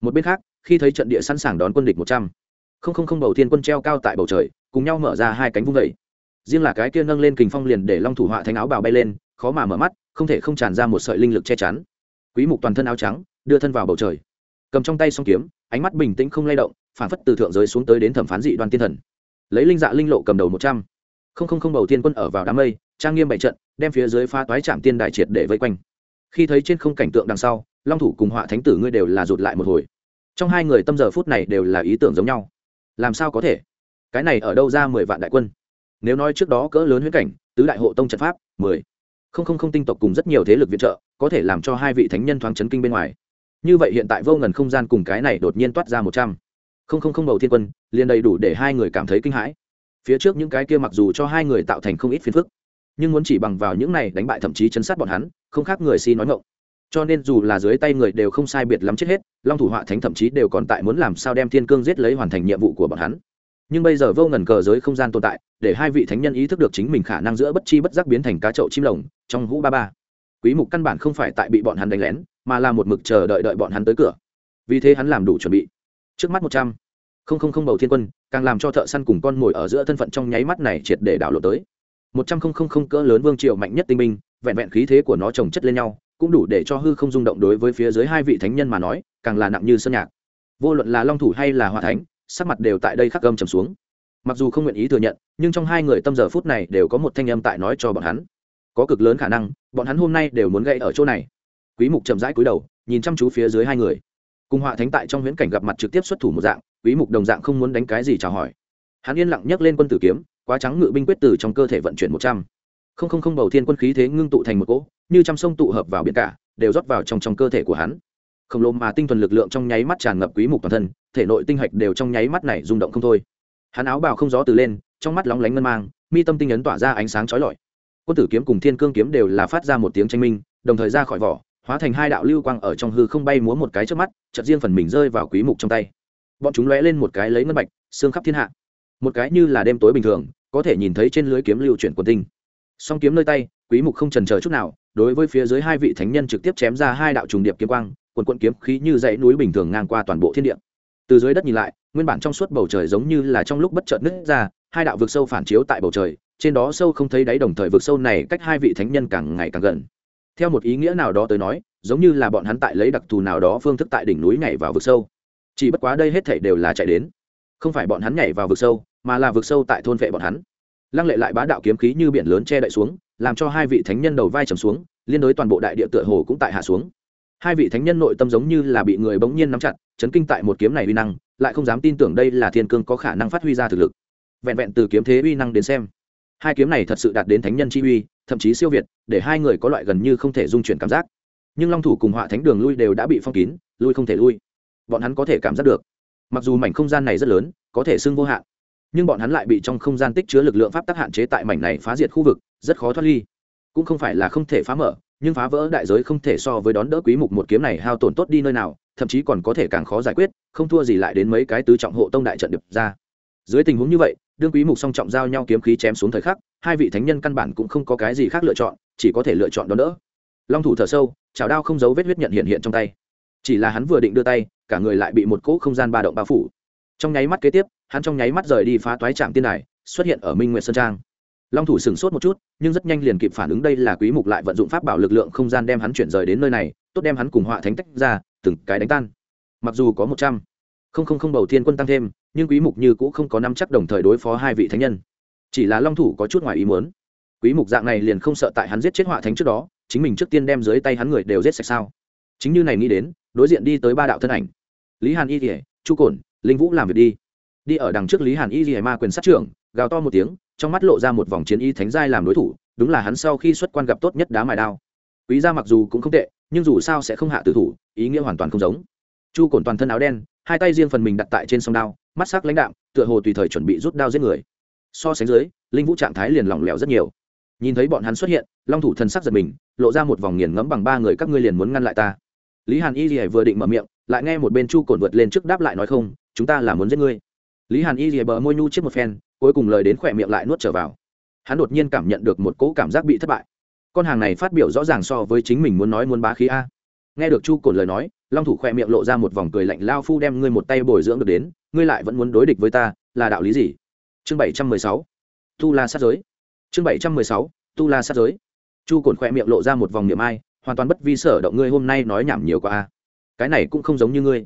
Một bên khác, khi thấy trận địa sẵn sàng đón quân địch 100 không không không bầu thiên quân treo cao tại bầu trời, cùng nhau mở ra hai cánh vung vẩy riêng là cái kia nâng lên kình phong liền để long thủ họa thánh áo bào bay lên, khó mà mở mắt, không thể không tràn ra một sợi linh lực che chắn. Quý mục toàn thân áo trắng, đưa thân vào bầu trời. Cầm trong tay song kiếm, ánh mắt bình tĩnh không lay động phản phất từ thượng giới xuống tới đến thẩm phán dị đoan tiên thần. Lấy linh dạ linh lộ cầm đầu một trăm. Không không không bầu tiên quân ở vào đám mây, trang nghiêm bảy trận, đem phía dưới pha toái trạm tiên đại triệt để vây quanh. Khi thấy trên không cảnh tượng đằng sau, long thủ cùng họa thánh tử ngươi đều là rụt lại một hồi. Trong hai người tâm giờ phút này đều là ý tưởng giống nhau. Làm sao có thể? Cái này ở đâu ra mười vạn đại quân? Nếu nói trước đó cỡ lớn huyết cảnh, tứ đại hộ tông trận pháp, mười. Không không không tinh tộc cùng rất nhiều thế lực viện trợ, có thể làm cho hai vị thánh nhân thoáng chấn kinh bên ngoài. Như vậy hiện tại vô ngần không gian cùng cái này đột nhiên toát ra một trăm không không không bầu thiên quân, liền đầy đủ để hai người cảm thấy kinh hãi. Phía trước những cái kia mặc dù cho hai người tạo thành không ít phiền phức, nhưng muốn chỉ bằng vào những này đánh bại thậm chí chấn sát bọn hắn, không khác người si nói ngộng cho nên dù là dưới tay người đều không sai biệt lắm chết hết, long thủ họa thánh thậm chí đều còn tại muốn làm sao đem thiên cương giết lấy hoàn thành nhiệm vụ của bọn hắn. Nhưng bây giờ vô ngần cờ giới không gian tồn tại, để hai vị thánh nhân ý thức được chính mình khả năng giữa bất chi bất giác biến thành cá chậu chim lồng, trong hũ ba ba. Quý mục căn bản không phải tại bị bọn hắn đánh lén, mà là một mực chờ đợi đợi bọn hắn tới cửa. Vì thế hắn làm đủ chuẩn bị trước mắt một trăm. Không không không bầu thiên quân, càng làm cho thợ săn cùng con mồi ở giữa thân phận trong nháy mắt này triệt để đảo lộ tới. Một trăm không không không cỡ lớn vương triều mạnh nhất tinh minh vẹn vẹn khí thế của nó chồng chất lên nhau, cũng đủ để cho hư không rung động đối với phía dưới hai vị thánh nhân mà nói, càng là nặng như sơn nhạc. Vô luận là long thủ hay là hòa thánh, sắc mặt đều tại đây khắc gâm trầm xuống. Mặc dù không nguyện ý thừa nhận, nhưng trong hai người tâm giờ phút này đều có một thanh âm tại nói cho bọn hắn. Có cực lớn khả năng, bọn hắn hôm nay đều muốn gây ở chỗ này. Quý mục chậm rãi cúi đầu, nhìn chăm chú phía dưới hai người cùng họa thánh tại trong huyễn cảnh gặp mặt trực tiếp xuất thủ một dạng, quý mục đồng dạng không muốn đánh cái gì chào hỏi. Hắn yên lặng nhấc lên quân tử kiếm, quá trắng ngự binh quyết tử trong cơ thể vận chuyển một trăm. Không không không bầu thiên quân khí thế ngưng tụ thành một cỗ, như trăm sông tụ hợp vào biển cả, đều rót vào trong trong cơ thể của hắn. Khổng lồ mà tinh thuần lực lượng trong nháy mắt tràn ngập quý mục toàn thân, thể nội tinh hạch đều trong nháy mắt này rung động không thôi. Hắn áo bào không gió từ lên, trong mắt lóng lánh ngân mang, mi tâm tinh ấn tỏa ra ánh sáng chói lọi. Quân tử kiếm cùng thiên cương kiếm đều là phát ra một tiếng tranh minh, đồng thời ra khỏi vỏ hóa thành hai đạo lưu quang ở trong hư không bay múa một cái trước mắt, chợt riêng phần mình rơi vào quý mục trong tay. Bọn chúng lóe lên một cái lấy ngân bạch, xương khắp thiên hạ. Một cái như là đêm tối bình thường, có thể nhìn thấy trên lưới kiếm lưu chuyển quần tinh. Song kiếm nơi tay, quý mục không chần chờ chút nào, đối với phía dưới hai vị thánh nhân trực tiếp chém ra hai đạo trùng điệp kiếm quang, quần quận kiếm khí như dãy núi bình thường ngang qua toàn bộ thiên địa. Từ dưới đất nhìn lại, nguyên bản trong suốt bầu trời giống như là trong lúc bất chợt nứt ra, hai đạo vực sâu phản chiếu tại bầu trời, trên đó sâu không thấy đáy đồng thời vực sâu này cách hai vị thánh nhân càng ngày càng gần theo một ý nghĩa nào đó tới nói, giống như là bọn hắn tại lấy đặc thù nào đó phương thức tại đỉnh núi nhảy vào vực sâu. Chỉ bất quá đây hết thảy đều là chạy đến. Không phải bọn hắn nhảy vào vực sâu, mà là vực sâu tại thôn vệ bọn hắn. Lăng lệ lại bá đạo kiếm khí như biển lớn che đậy xuống, làm cho hai vị thánh nhân đầu vai trầm xuống, liên đối toàn bộ đại địa tựa hồ cũng tại hạ xuống. Hai vị thánh nhân nội tâm giống như là bị người bỗng nhiên nắm chặt, chấn kinh tại một kiếm này uy năng, lại không dám tin tưởng đây là thiên cương có khả năng phát huy ra thực lực. Vẹn vẹn từ kiếm thế uy năng đến xem, hai kiếm này thật sự đạt đến thánh nhân chi uy thậm chí siêu việt, để hai người có loại gần như không thể dung chuyển cảm giác. Nhưng long thủ cùng họa thánh đường lui đều đã bị phong kín, lui không thể lui. Bọn hắn có thể cảm giác được. Mặc dù mảnh không gian này rất lớn, có thể xưng vô hạn, nhưng bọn hắn lại bị trong không gian tích chứa lực lượng pháp tắc hạn chế tại mảnh này phá diệt khu vực, rất khó thoát ly. Cũng không phải là không thể phá mở, nhưng phá vỡ đại giới không thể so với đón đỡ quý mục một kiếm này hao tổn tốt đi nơi nào, thậm chí còn có thể càng khó giải quyết, không thua gì lại đến mấy cái tứ trọng hộ tông đại trận điệp ra. Dưới tình huống như vậy đương quý mục song trọng giao nhau kiếm khí chém xuống thời khắc, hai vị thánh nhân căn bản cũng không có cái gì khác lựa chọn, chỉ có thể lựa chọn đón đỡ. Long thủ thở sâu, chảo đao không giấu vết huyết nhận hiện hiện trong tay. Chỉ là hắn vừa định đưa tay, cả người lại bị một cỗ không gian ba động bao phủ. Trong nháy mắt kế tiếp, hắn trong nháy mắt rời đi phá toái trạm tiên đài, xuất hiện ở minh nguyệt sơn trang. Long thủ sửng sốt một chút, nhưng rất nhanh liền kịp phản ứng đây là quý mục lại vận dụng pháp bảo lực lượng không gian đem hắn chuyển rời đến nơi này, tốt đem hắn cùng họa thánh tách ra, từng cái đánh tan. Mặc dù có một trăm không không không bầu thiên quân tăng thêm, nhưng quý mục như cũng không có năm chắc đồng thời đối phó hai vị thánh nhân. Chỉ là long thủ có chút ngoài ý muốn. Quý mục dạng này liền không sợ tại hắn giết chết họa thánh trước đó, chính mình trước tiên đem dưới tay hắn người đều giết sạch sao. Chính như này nghĩ đến, đối diện đi tới ba đạo thân ảnh. Lý hàn y thể chu cổn, linh vũ làm việc đi. Đi ở đằng trước lý hàn y kỉa ma quyền sát trưởng, gào to một tiếng, trong mắt lộ ra một vòng chiến y thánh giai làm đối thủ, đúng là hắn sau khi xuất quan gặp tốt nhất đá mài đao. Quý gia mặc dù cũng không tệ, nhưng dù sao sẽ không hạ tử thủ, ý nghĩa hoàn toàn không giống. Chu cổn toàn thân áo đen hai tay riêng phần mình đặt tại trên sông đao, mắt sắc lãnh đạm, tựa hồ tùy thời chuẩn bị rút đao giết người. So sánh dưới, linh vũ trạng thái liền lỏng lẻo rất nhiều. Nhìn thấy bọn hắn xuất hiện, long thủ thần sắc giật mình, lộ ra một vòng nghiền ngẫm bằng ba người các ngươi liền muốn ngăn lại ta. Lý hàn y rìa vừa định mở miệng, lại nghe một bên chu cổn vượt lên trước đáp lại nói không, chúng ta là muốn giết ngươi. Lý hàn y rìa bờ môi nhu chết một phen, cuối cùng lời đến khỏe miệng lại nuốt trở vào. Hắn đột nhiên cảm nhận được một cỗ cảm giác bị thất bại. Con hàng này phát biểu rõ ràng so với chính mình muốn nói muốn bá khí a nghe được chu cổn lời nói, long thủ khoe miệng lộ ra một vòng cười lạnh, lao phu đem ngươi một tay bồi dưỡng được đến, ngươi lại vẫn muốn đối địch với ta, là đạo lý gì? Chương bảy trăm mười sáu. Tu la sát giới. Chương bảy trăm mười sáu, tu la sát giới. Chu cổn khoe miệng lộ ra một vòng niệm ai, hoàn toàn bất vi sở động, ngươi hôm nay nói nhảm nhiều quá a. Cái này cũng không giống như ngươi.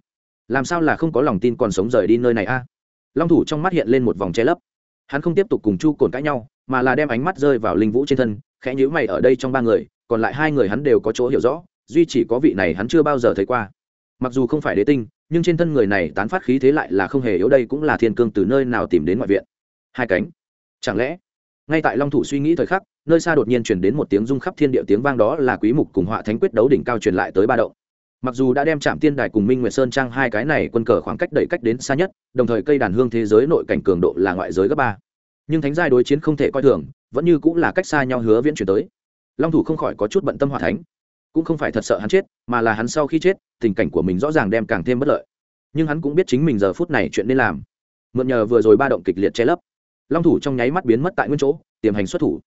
Làm sao là không có lòng tin còn sống rời đi nơi này a? Long thủ trong mắt hiện lên một vòng che lấp. Hắn không tiếp tục cùng chu cồn cãi nhau, mà là đem ánh mắt rơi vào linh vũ trên thân, khẽ nhữ mày ở đây trong ba người, còn lại hai người hắn đều có chỗ hiểu rõ duy chỉ có vị này hắn chưa bao giờ thấy qua. Mặc dù không phải đế tinh, nhưng trên thân người này tán phát khí thế lại là không hề yếu đây cũng là thiên cương từ nơi nào tìm đến ngoại viện. Hai cánh. Chẳng lẽ, ngay tại long thủ suy nghĩ thời khắc, nơi xa đột nhiên chuyển đến một tiếng rung khắp thiên địa tiếng vang đó là quý mục cùng họa thánh quyết đấu đỉnh cao truyền lại tới ba động. Mặc dù đã đem chạm tiên đài cùng minh nguyệt sơn trang hai cái này quân cờ khoảng cách đẩy cách đến xa nhất, đồng thời cây đàn hương thế giới nội cảnh cường độ là ngoại giới gấp ba. Nhưng thánh giai đối chiến không thể coi thường, vẫn như cũng là cách xa nhau hứa viễn chuyển tới. Long thủ không khỏi có chút bận tâm hỏa thánh cũng không phải thật sợ hắn chết, mà là hắn sau khi chết, tình cảnh của mình rõ ràng đem càng thêm bất lợi. Nhưng hắn cũng biết chính mình giờ phút này chuyện nên làm. Mượn nhờ vừa rồi ba động kịch liệt che lấp, long thủ trong nháy mắt biến mất tại nguyên chỗ, tiềm hành xuất thủ.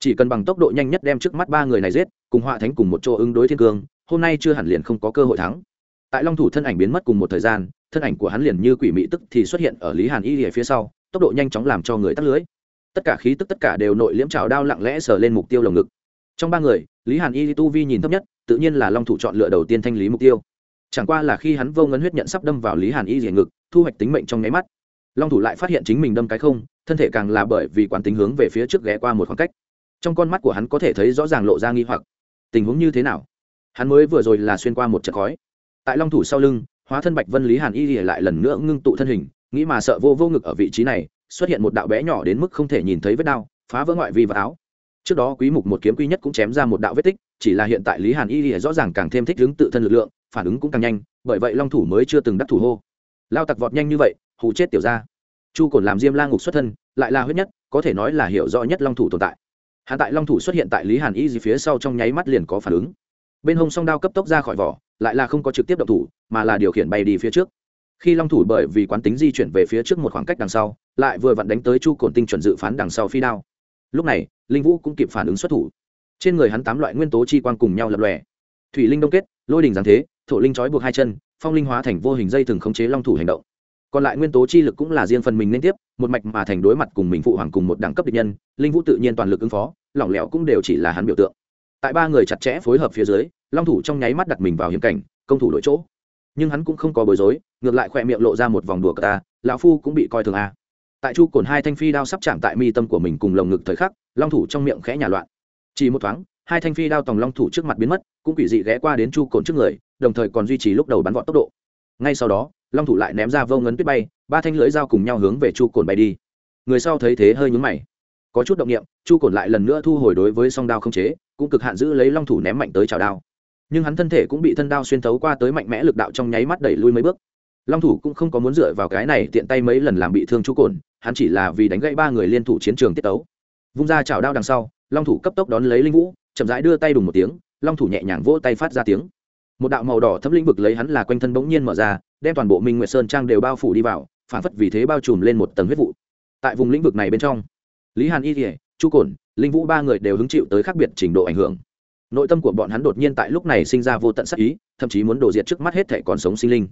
Chỉ cần bằng tốc độ nhanh nhất đem trước mắt ba người này giết, cùng họa thánh cùng một chỗ ứng đối thiên cương, hôm nay chưa hẳn liền không có cơ hội thắng. Tại long thủ thân ảnh biến mất cùng một thời gian, thân ảnh của hắn liền như quỷ mị tức thì xuất hiện ở lý hàn y ở phía sau, tốc độ nhanh chóng làm cho người tắt lưới. Tất cả khí tức tất cả đều nội liễm trào đao lặng lẽ sờ lên mục tiêu lồng ngực. Trong ba người, lý hàn y tu vi nhìn thấp nhất tự nhiên là long thủ chọn lựa đầu tiên thanh lý mục tiêu. Chẳng qua là khi hắn vô ngấn huyết nhận sắp đâm vào lý hàn y rỉa ngực thu hoạch tính mệnh trong nháy mắt. Long thủ lại phát hiện chính mình đâm cái không thân thể càng là bởi vì quán tính hướng về phía trước ghé qua một khoảng cách. Trong con mắt của hắn có thể thấy rõ ràng lộ ra nghi hoặc. Tình huống như thế nào? Hắn mới vừa rồi là xuyên qua một trận khói. Tại long thủ sau lưng hóa thân bạch vân lý hàn y lại lần nữa ngưng tụ thân hình nghĩ mà sợ vô vô ngực ở vị trí này xuất hiện một đạo bé nhỏ đến mức không thể nhìn thấy vết đau, phá vỡ ngoại vi và áo trước đó quý mục một kiếm quý nhất cũng chém ra một đạo vết tích, chỉ là hiện tại lý hàn y rõ ràng càng thêm thích ứng tự thân lực lượng, phản ứng cũng càng nhanh, bởi vậy long thủ mới chưa từng đắc thủ hô. Lao tặc vọt nhanh như vậy, hù chết tiểu ra chu cồn làm diêm la ngục xuất thân, lại là huyết nhất, có thể nói là hiểu rõ nhất long thủ tồn tại. Hạ tại long thủ xuất hiện tại lý hàn y gì phía sau trong nháy mắt liền có phản ứng. Bên hông song đao cấp tốc ra khỏi vỏ, lại là không có trực tiếp động thủ, mà là điều khiển bay đi phía trước. Khi long thủ bởi vì quán tính di chuyển về phía trước một khoảng cách đằng sau, lại vừa vặn đánh tới chu cồn tinh chuẩn dự phán đằng sau phi đao lúc này, linh vũ cũng kịp phản ứng xuất thủ. Trên người hắn tám loại nguyên tố chi quang cùng nhau lập lòe. Thủy linh đông kết, lôi đình giáng thế, thổ linh trói buộc hai chân, phong linh hóa thành vô hình dây thường khống chế long thủ hành động. Còn lại nguyên tố chi lực cũng là riêng phần mình liên tiếp, một mạch mà thành đối mặt cùng mình phụ hoàng cùng một đẳng cấp địch nhân, linh vũ tự nhiên toàn lực ứng phó, lỏng lẻo cũng đều chỉ là hắn biểu tượng. Tại ba người chặt chẽ phối hợp phía dưới, long thủ trong nháy mắt đặt mình vào hiểm cảnh, công thủ đội chỗ. Nhưng hắn cũng không có bối rối, ngược lại khỏe miệng lộ ra một vòng đùa cờ ta, lão phu cũng bị coi thường a tại chu cồn hai thanh phi đao sắp chạm tại mi tâm của mình cùng lồng ngực thời khắc, long thủ trong miệng khẽ nhà loạn. Chỉ một thoáng, hai thanh phi đao tòng long thủ trước mặt biến mất, cũng quỷ dị ghé qua đến chu cồn trước người, đồng thời còn duy trì lúc đầu bắn vọt tốc độ. Ngay sau đó, long thủ lại ném ra vô ngấn tuyết bay, ba thanh lưỡi dao cùng nhau hướng về chu cồn bay đi. Người sau thấy thế hơi nhúng mày. Có chút động nghiệm chu cồn lại lần nữa thu hồi đối với song đao không chế, cũng cực hạn giữ lấy long thủ ném mạnh tới chảo đao. Nhưng hắn thân thể cũng bị thân đao xuyên thấu qua tới mạnh mẽ lực đạo trong nháy mắt đẩy lui mấy bước long thủ cũng không có muốn dựa vào cái này tiện tay mấy lần làm bị thương chu cồn, hắn chỉ là vì đánh gãy ba người liên thủ chiến trường tiết tấu. Vung ra chảo đao đằng sau, long thủ cấp tốc đón lấy linh vũ, chậm rãi đưa tay đùng một tiếng, long thủ nhẹ nhàng vỗ tay phát ra tiếng. Một đạo màu đỏ thấm lĩnh vực lấy hắn là quanh thân bỗng nhiên mở ra, đem toàn bộ minh nguyệt sơn trang đều bao phủ đi vào, phản phất vì thế bao trùm lên một tầng huyết vụ. Tại vùng lĩnh vực này bên trong, lý hàn y thể chu cổn, linh vũ ba người đều hứng chịu tới khác biệt trình độ ảnh hưởng. Nội tâm của bọn hắn đột nhiên tại lúc này sinh ra vô tận sắc ý, thậm chí muốn đổ diệt trước mắt hết thể còn sống sinh linh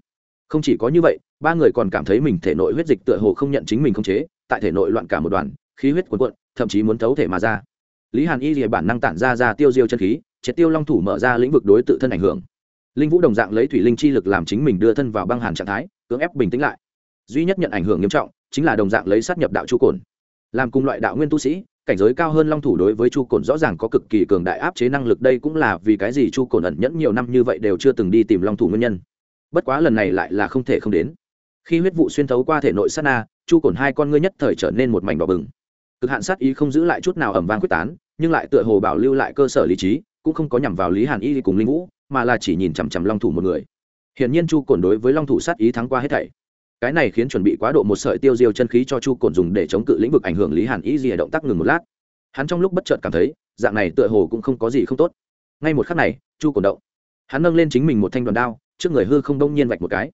không chỉ có như vậy, ba người còn cảm thấy mình thể nội huyết dịch tựa hồ không nhận chính mình không chế, tại thể nội loạn cả một đoàn, khí huyết cuồn cuộn, thậm chí muốn thấu thể mà ra. Lý hàn y thì bản năng tản ra ra tiêu diêu chân khí, triệt tiêu long thủ mở ra lĩnh vực đối tự thân ảnh hưởng. Linh vũ đồng dạng lấy thủy linh chi lực làm chính mình đưa thân vào băng hàn trạng thái, cưỡng ép bình tĩnh lại. Duy nhất nhận ảnh hưởng nghiêm trọng, chính là đồng dạng lấy sát nhập đạo chu cồn. Làm cùng loại đạo nguyên tu sĩ, cảnh giới cao hơn long thủ đối với chu cồn rõ ràng có cực kỳ cường đại áp chế năng lực, đây cũng là vì cái gì chu cồn ẩn nhẫn nhiều năm như vậy đều chưa từng đi tìm long thủ nguyên nhân bất quá lần này lại là không thể không đến. Khi huyết vụ xuyên thấu qua thể nội sát na, chu cồn hai con ngươi nhất thời trở nên một mảnh đỏ bừng. Cực hạn sát ý không giữ lại chút nào ẩm vang quyết tán, nhưng lại tựa hồ bảo lưu lại cơ sở lý trí, cũng không có nhằm vào lý hàn y cùng linh vũ, mà là chỉ nhìn chằm chằm long thủ một người. Hiển nhiên chu cồn đối với long thủ sát ý thắng qua hết thảy. Cái này khiến chuẩn bị quá độ một sợi tiêu diêu chân khí cho chu cồn dùng để chống cự lĩnh vực ảnh hưởng lý hàn ý gì động tác ngừng một lát. Hắn trong lúc bất chợt cảm thấy, dạng này tựa hồ cũng không có gì không tốt. Ngay một khắc này, chu cồn động. Hắn nâng lên chính mình một thanh đoàn đao trước người hư không đông nhiên vạch một cái.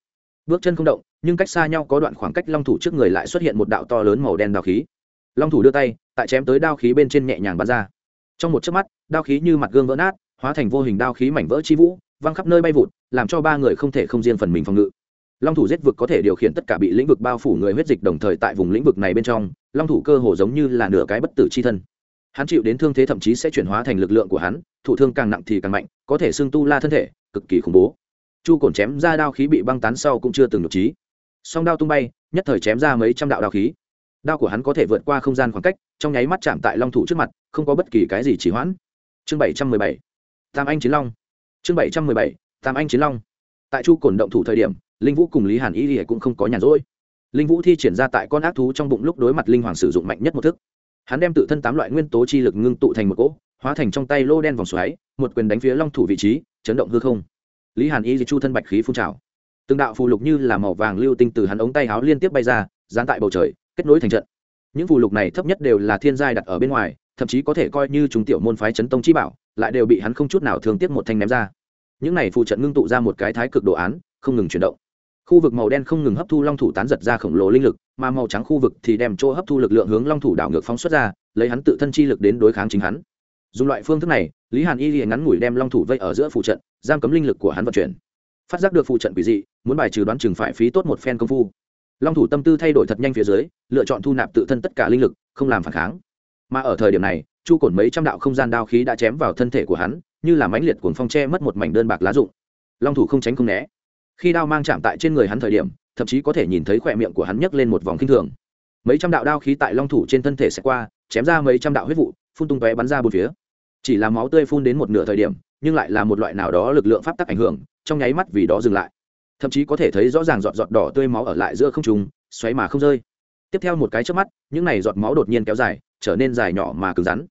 Bước chân không động, nhưng cách xa nhau có đoạn khoảng cách long thủ trước người lại xuất hiện một đạo to lớn màu đen đao khí. Long thủ đưa tay, tại chém tới đao khí bên trên nhẹ nhàng bắn ra. Trong một chớp mắt, đao khí như mặt gương vỡ nát, hóa thành vô hình đao khí mảnh vỡ chi vũ, văng khắp nơi bay vụt, làm cho ba người không thể không riêng phần mình phòng ngự. Long thủ giết vực có thể điều khiển tất cả bị lĩnh vực bao phủ người huyết dịch đồng thời tại vùng lĩnh vực này bên trong, long thủ cơ hồ giống như là nửa cái bất tử c h i thân. Hắn chịu đến thương thế thậm chí sẽ chuyển hóa thành lực lượng của hắn, thụ thương càng nặng thì càng mạnh, có thể xương tu la thân thể, cực kỳ khủng bố chu cổn chém ra đao khí bị băng tán sau cũng chưa từng nhục trí. Song đao tung bay, nhất thời chém ra mấy trăm đạo đao khí. Đao của hắn có thể vượt qua không gian khoảng cách, trong nháy mắt chạm tại long thủ trước mặt, không có bất kỳ cái gì chỉ hoãn. Chương bảy trăm mười bảy, tam anh chiến long. Chương bảy trăm mười bảy, tam anh chiến long. Tại chu cổn động thủ thời điểm, linh vũ cùng lý hàn y thì cũng không có nhàn rỗi. Linh vũ thi triển ra tại con ác thú trong bụng lúc đối mặt linh hoàng sử dụng mạnh nhất một thức. Hắn đem tự thân tám loại nguyên tố chi lực ngưng tụ thành một cỗ, hóa thành trong tay lô đen vòng xoáy, một quyền đánh phía long thủ vị trí, chấn động hư không lý hàn y di chu thân bạch khí phun trào. Từng đạo phù lục như là màu vàng lưu tinh từ hắn ống tay áo liên tiếp bay ra dán tại bầu trời, kết nối thành trận. Những phù lục này thấp nhất đều là thiên giai đặt ở bên ngoài, thậm chí có thể coi như chúng tiểu môn phái chấn tông chi bảo, lại đều bị hắn không chút nào thường tiếc một thanh ném ra. Những này phù trận ngưng tụ ra một cái thái cực đồ án, không ngừng chuyển động. Khu vực màu đen không ngừng hấp thu long thủ tán giật ra khổng lồ linh lực, mà màu trắng khu vực thì đem chỗ hấp thu lực lượng hướng long thủ đảo ngược phóng xuất ra, lấy hắn tự thân chi lực đến đối kháng chính hắn dùng loại phương thức này, lý hàn y liền ngắn ngủi đem long thủ vây ở giữa phụ trận, giam cấm linh lực của hắn vận chuyển. Phát giác được phụ trận quỷ dị, muốn bài trừ đoán chừng phải phí tốt một phen công phu. Long thủ tâm tư thay đổi thật nhanh phía dưới, lựa chọn thu nạp tự thân tất cả linh lực, không làm phản kháng. Mà ở thời điểm này, chu cổn mấy trăm đạo không gian đao khí đã chém vào thân thể của hắn, như là mãnh liệt cuồng phong tre mất một mảnh đơn bạc lá rụng. Long thủ không tránh không né. Khi đao mang chạm tại trên người hắn thời điểm, thậm chí có thể nhìn thấy khỏe miệng của hắn nhấc lên một vòng kinh thường. Mấy trăm đạo đao khí tại long thủ trên thân thể sẽ qua, chém ra mấy trăm đạo huyết vụ, phun tung tóe bắn ra bốn phía chỉ là máu tươi phun đến một nửa thời điểm, nhưng lại là một loại nào đó lực lượng pháp tắc ảnh hưởng, trong nháy mắt vì đó dừng lại. Thậm chí có thể thấy rõ ràng giọt giọt đỏ tươi máu ở lại giữa không trùng xoáy mà không rơi. Tiếp theo một cái trước mắt, những này giọt máu đột nhiên kéo dài, trở nên dài nhỏ mà cứng rắn.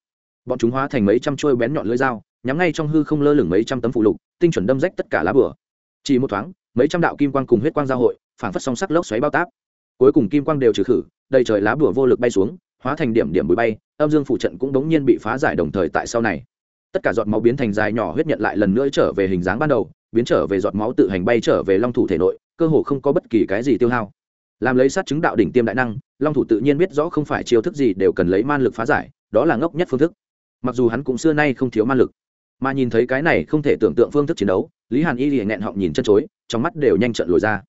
Bọn chúng hóa thành mấy trăm trôi bén nhọn lưỡi dao, nhắm ngay trong hư không lơ lửng mấy trăm tấm phụ lục, tinh chuẩn đâm rách tất cả lá bửa chỉ một thoáng, mấy trăm đạo kim quang cùng huyết quang giao hội, phảng phất song sắc lốc xoáy bao táp. Cuối cùng kim quang đều trừ khử, đầy trời lá bửa vô lực bay xuống, hóa thành điểm điểm bụi bay âm dương phủ trận cũng đống nhiên bị phá giải đồng thời tại sau này. Tất cả giọt máu biến thành dài nhỏ huyết nhận lại lần nữa trở về hình dáng ban đầu, biến trở về giọt máu tự hành bay trở về long thủ thể nội, cơ hồ không có bất kỳ cái gì tiêu hao. Làm lấy sát chứng đạo đỉnh tiêm đại năng, long thủ tự nhiên biết rõ không phải chiêu thức gì đều cần lấy man lực phá giải, đó là ngốc nhất phương thức. Mặc dù hắn cũng xưa nay không thiếu man lực, mà nhìn thấy cái này không thể tưởng tượng phương thức chiến đấu, lý hàn y liền nghẹn họng nhìn chân chối, trong mắt đều nhanh trận lồi ra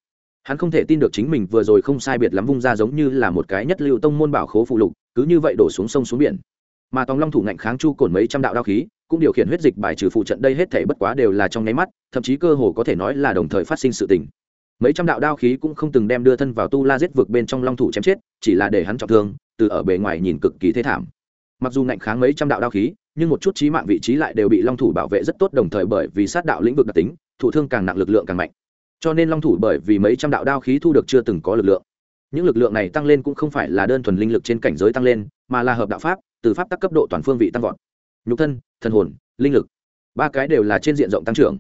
hắn không thể tin được chính mình vừa rồi không sai biệt lắm vung ra giống như là một cái nhất lưu tông môn bảo khố phụ lục, cứ như vậy đổ xuống sông xuống biển. Mà tòng long thủ ngạnh kháng chu cồn mấy trăm đạo đao khí, cũng điều khiển huyết dịch bài trừ phụ trận đây hết thể bất quá đều là trong nháy mắt, thậm chí cơ hồ có thể nói là đồng thời phát sinh sự tình. Mấy trăm đạo đao khí cũng không từng đem đưa thân vào tu la giết vực bên trong long thủ chém chết, chỉ là để hắn trọng thương, từ ở bề ngoài nhìn cực kỳ thế thảm. Mặc dù ngạnh kháng mấy trăm đạo đao khí, nhưng một chút trí mạng vị trí lại đều bị long thủ bảo vệ rất tốt, đồng thời bởi vì sát đạo lĩnh vực đặc tính thủ thương càng nặng lực lượng càng mạnh cho nên long thủ bởi vì mấy trăm đạo đao khí thu được chưa từng có lực lượng. Những lực lượng này tăng lên cũng không phải là đơn thuần linh lực trên cảnh giới tăng lên, mà là hợp đạo pháp, từ pháp tắc cấp độ toàn phương vị tăng vọt. Nhục thân, thần hồn, linh lực, ba cái đều là trên diện rộng tăng trưởng.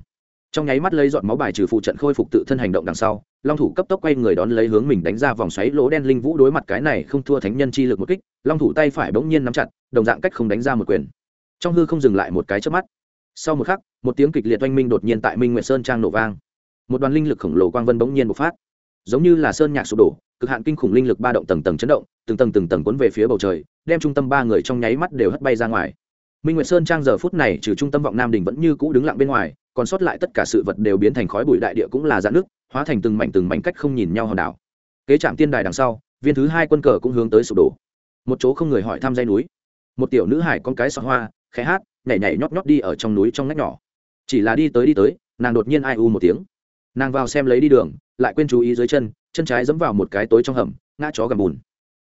Trong nháy mắt lấy dọn máu bài trừ phụ trận khôi phục tự thân hành động đằng sau, long thủ cấp tốc quay người đón lấy hướng mình đánh ra vòng xoáy lỗ đen linh vũ đối mặt cái này không thua thánh nhân chi lực một kích, long thủ tay phải bỗng nhiên nắm chặt, đồng dạng cách không đánh ra một quyền. Trong hư không dừng lại một cái trước mắt. Sau một khắc, một tiếng kịch liệt oanh minh đột nhiên tại minh nguyệt sơn trang nổ vang một đoàn linh lực khổng lồ quang vân bỗng nhiên bộc phát. Giống như là sơn nhạc sụp đổ, cực hạn kinh khủng linh lực ba động tầng tầng chấn động, từng tầng từng tầng cuốn về phía bầu trời, đem trung tâm ba người trong nháy mắt đều hất bay ra ngoài. Minh nguyệt sơn trang giờ phút này trừ trung tâm vọng nam đình vẫn như cũ đứng lặng bên ngoài, còn sót lại tất cả sự vật đều biến thành khói bụi đại địa cũng là dạn nước hóa thành từng mảnh từng mảnh cách không nhìn nhau hòn đảo. Kế trạm tiên đài đằng sau, viên thứ hai quân cờ cũng hướng tới sụp đổ. Một chỗ không người hỏi thăm dây núi. Một tiểu nữ hải con cái sọ hoa, khẽ hát, nhảy nhảy nhót nhót đi ở trong núi trong ngách nhỏ. Chỉ là đi tới đi tới, nàng đột nhiên ai u một tiếng nàng vào xem lấy đi đường, lại quên chú ý dưới chân chân trái dẫm vào một cái tối trong hầm, ngã chó gầm bùn.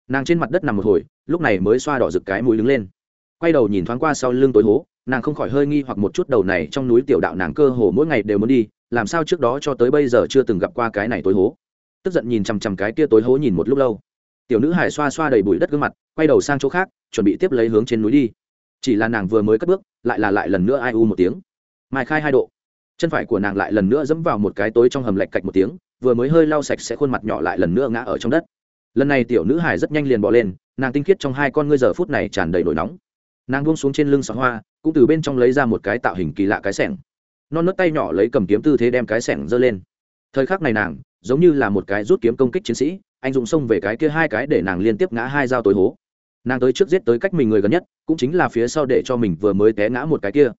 Nàng trên mặt đất nằm một hồi, lúc này mới xoa đỏ rực cái mũi đứng lên. Quay đầu nhìn thoáng qua sau lưng tối hố, nàng không khỏi hơi nghi hoặc một chút đầu này trong núi tiểu đạo nàng cơ hồ mỗi ngày đều muốn đi, làm sao trước đó cho tới bây giờ chưa từng gặp qua cái này tối hố. Tức giận nhìn chằm chằm cái kia tối hố nhìn một lúc lâu. Tiểu nữ hải xoa xoa đầy bụi đất gương mặt, quay đầu sang chỗ khác, chuẩn bị tiếp lấy hướng trên núi đi. Chỉ là nàng vừa mới cất bước, lại là lại lần nữa ai u một tiếng. Mai khai hai độ chân phải của nàng lại lần nữa dẫm vào một cái tối trong hầm lạch cạch một tiếng, vừa mới hơi lau sạch sẽ khuôn mặt nhỏ lại lần nữa ngã ở trong đất. Lần này tiểu nữ hải rất nhanh liền bỏ lên, nàng tinh khiết trong hai con ngươi giờ phút này tràn đầy nổi nóng. Nàng buông xuống trên lưng sọ hoa, cũng từ bên trong lấy ra một cái tạo hình kỳ lạ cái sẻng. Non nớt tay nhỏ lấy cầm kiếm tư thế đem cái sẻng giơ lên. Thời khắc này nàng, giống như là một cái rút kiếm công kích chiến sĩ, anh dùng xông về cái kia hai cái để nàng liên tiếp ngã hai dao tối hố. Nàng tới trước giết tới cách mình người gần nhất, cũng chính là phía sau để cho mình vừa mới té ngã một cái kia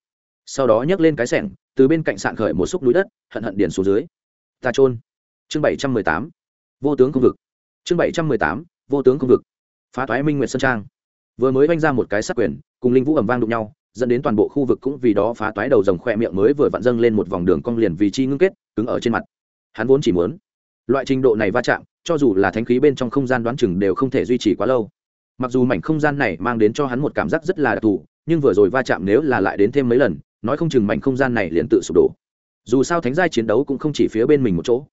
sau đó nhấc lên cái sẻng, từ bên cạnh sạn khởi một xúc núi đất, hận hận điền xuống dưới. Ta trôn chương bảy trăm mười tám. Vô tướng công vực. Chương bảy trăm mười tám. Vô tướng công vực. Phá toái minh nguyệt sơn trang. Vừa mới oanh ra một cái sắc quyền, cùng linh vũ ẩm vang đụng nhau, dẫn đến toàn bộ khu vực cũng vì đó phá toái đầu rồng khoe miệng mới vừa vặn dâng lên một vòng đường cong liền vì chi ngưng kết, cứng ở trên mặt. Hắn vốn chỉ muốn loại trình độ này va chạm, cho dù là thánh khí bên trong không gian đoán chừng đều không thể duy trì quá lâu. Mặc dù mảnh không gian này mang đến cho hắn một cảm giác rất là đặc thù, nhưng vừa rồi va chạm nếu là lại đến thêm mấy lần nói không chừng mảnh không gian này liền tự sụp đổ. Dù sao thánh giai chiến đấu cũng không chỉ phía bên mình một chỗ.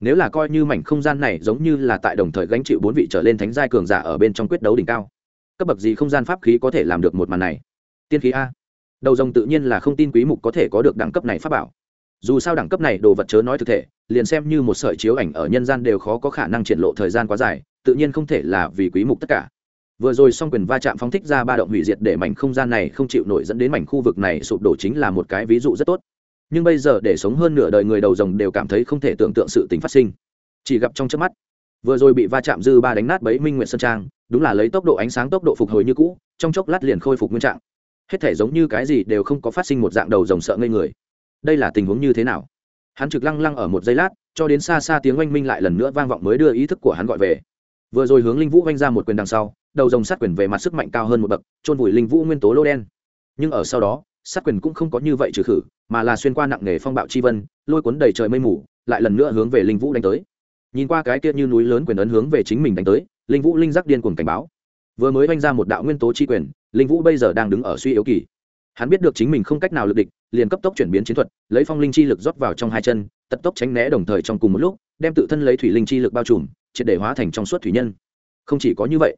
Nếu là coi như mảnh không gian này giống như là tại đồng thời gánh chịu bốn vị trở lên thánh giai cường giả ở bên trong quyết đấu đỉnh cao. Cấp bậc gì không gian pháp khí có thể làm được một màn này? Tiên khí a. Đầu rồng tự nhiên là không tin quý mục có thể có được đẳng cấp này pháp bảo. Dù sao đẳng cấp này đồ vật chớ nói thực thể, liền xem như một sợi chiếu ảnh ở nhân gian đều khó có khả năng triển lộ thời gian quá dài, tự nhiên không thể là vì quý mục tất cả vừa rồi song quyền va chạm phóng thích ra ba động hủy diệt để mảnh không gian này không chịu nổi dẫn đến mảnh khu vực này sụp đổ chính là một cái ví dụ rất tốt. Nhưng bây giờ để sống hơn nửa đời người đầu rồng đều cảm thấy không thể tưởng tượng sự tình phát sinh. Chỉ gặp trong trước mắt, vừa rồi bị va chạm dư ba đánh nát bấy minh nguyện sơn trang, đúng là lấy tốc độ ánh sáng tốc độ phục hồi như cũ, trong chốc lát liền khôi phục nguyên trạng. Hết thể giống như cái gì đều không có phát sinh một dạng đầu rồng sợ ngây người. Đây là tình huống như thế nào? Hắn trực lăng lăng ở một giây lát, cho đến xa xa tiếng oanh minh lại lần nữa vang vọng mới đưa ý thức của hắn gọi về. Vừa rồi hướng linh vũ oanh ra một quyền đằng sau đầu rồng sát quyền về mặt sức mạnh cao hơn một bậc trôn vùi linh vũ nguyên tố lô đen. Nhưng ở sau đó, sát quyền cũng không có như vậy trừ khử, mà là xuyên qua nặng nề phong bạo chi vân, lôi cuốn đầy trời mây mù, lại lần nữa hướng về linh vũ đánh tới. Nhìn qua cái kia như núi lớn quyền ấn hướng về chính mình đánh tới, linh vũ linh giác điên cuồng cảnh báo. Vừa mới oanh ra một đạo nguyên tố chi quyền, linh vũ bây giờ đang đứng ở suy yếu kỳ. Hắn biết được chính mình không cách nào lực địch, liền cấp tốc chuyển biến chiến thuật, lấy phong linh chi lực rót vào trong hai chân tật tốc tránh né đồng thời trong cùng một lúc, đem tự thân lấy thủy linh chi lực bao trùm, triệt để hóa thành trong suốt thủy nhân. Không chỉ có như vậy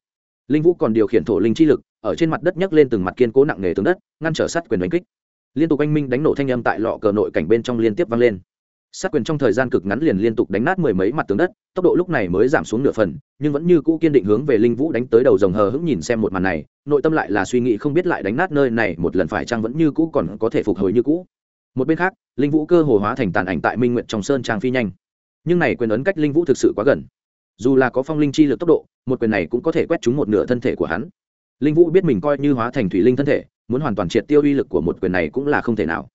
linh vũ còn điều khiển thổ linh chi lực, ở trên mặt đất nhấc lên từng mặt kiên cố nặng nề tướng đất, ngăn trở sát quyền đánh kích. Liên tục anh minh đánh nổ thanh âm tại lọ cờ nội cảnh bên trong liên tiếp vang lên. Sát quyền trong thời gian cực ngắn liền liên tục đánh nát mười mấy mặt tướng đất, tốc độ lúc này mới giảm xuống nửa phần, nhưng vẫn như cũ kiên định hướng về linh vũ đánh tới đầu rồng hờ hững nhìn xem một màn này, nội tâm lại là suy nghĩ không biết lại đánh nát nơi này, một lần phải chăng vẫn như cũ còn có thể phục hồi như cũ. Một bên khác, linh vũ cơ hồ hóa thành tàn ảnh tại minh nguyện trong sơn trang phi nhanh. Nhưng này quyền ấn cách linh vũ thực sự quá gần dù là có phong linh chi lực tốc độ, một quyền này cũng có thể quét trúng một nửa thân thể của hắn. Linh vũ biết mình coi như hóa thành thủy linh thân thể, muốn hoàn toàn triệt tiêu uy lực của một quyền này cũng là không thể nào.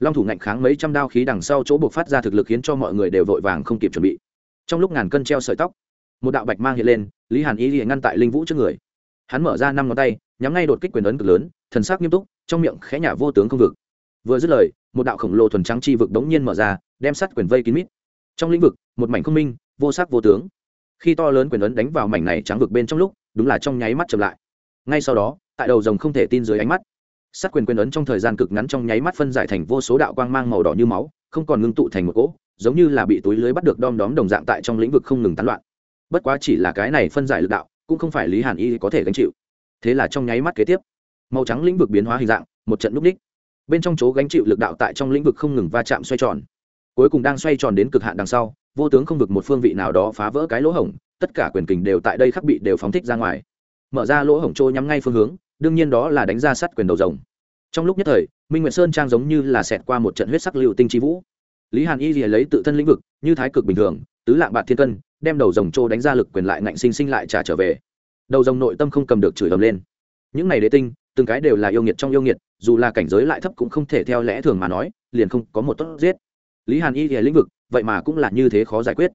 Long thủ ngạnh kháng mấy trăm đao khí đằng sau chỗ buộc phát ra thực lực khiến cho mọi người đều vội vàng không kịp chuẩn bị. Trong lúc ngàn cân treo sợi tóc, một đạo bạch mang hiện lên, lý hàn ý liền ngăn tại linh vũ trước người. Hắn mở ra năm ngón tay, nhắm ngay đột kích quyền ấn cực lớn, thần sắc nghiêm túc, trong miệng khẽ nhả vô tướng không vực. Vừa dứt lời, một đạo khổng lồ thuần trắng chi vực đống nhiên mở ra, đem sắt quyền vây kín mít. Trong lĩnh vực, một mảnh không minh, vô sắc vô tướng khi to lớn quyền ấn đánh vào mảnh này trắng vực bên trong lúc, đúng là trong nháy mắt chậm lại. Ngay sau đó, tại đầu rồng không thể tin dưới ánh mắt, sát quyền quyền ấn trong thời gian cực ngắn trong nháy mắt phân giải thành vô số đạo quang mang màu đỏ như máu, không còn ngưng tụ thành một cỗ, giống như là bị túi lưới bắt được đom đóm đồng dạng tại trong lĩnh vực không ngừng tán loạn. Bất quá chỉ là cái này phân giải lực đạo, cũng không phải lý hàn y có thể gánh chịu. Thế là trong nháy mắt kế tiếp, màu trắng lĩnh vực biến hóa hình dạng, một trận núp ních. Bên trong chỗ gánh chịu lực đạo tại trong lĩnh vực không ngừng va chạm xoay tròn, cuối cùng đang xoay tròn đến cực hạn đằng sau vô tướng không vực một phương vị nào đó phá vỡ cái lỗ hổng, tất cả quyền kình đều tại đây khắc bị đều phóng thích ra ngoài. Mở ra lỗ hổng trôi nhắm ngay phương hướng, đương nhiên đó là đánh ra sát quyền đầu rồng. Trong lúc nhất thời, minh nguyệt sơn trang giống như là xẹt qua một trận huyết sắc lưu tinh trí vũ. Lý hàn y rìa lấy tự thân lĩnh vực, như thái cực bình thường, tứ lạng bạc thiên cân, đem đầu rồng trô đánh ra lực quyền lại ngạnh sinh sinh lại trả trở về. Đầu rồng nội tâm không cầm được chửi ầm lên. Những này đế tinh, từng cái đều là yêu nghiệt trong yêu nghiệt, dù là cảnh giới lại thấp cũng không thể theo lẽ thường mà nói, liền không có một tốt giết. Lý hàn y rìa lĩnh vực vậy mà cũng là như thế khó giải quyết.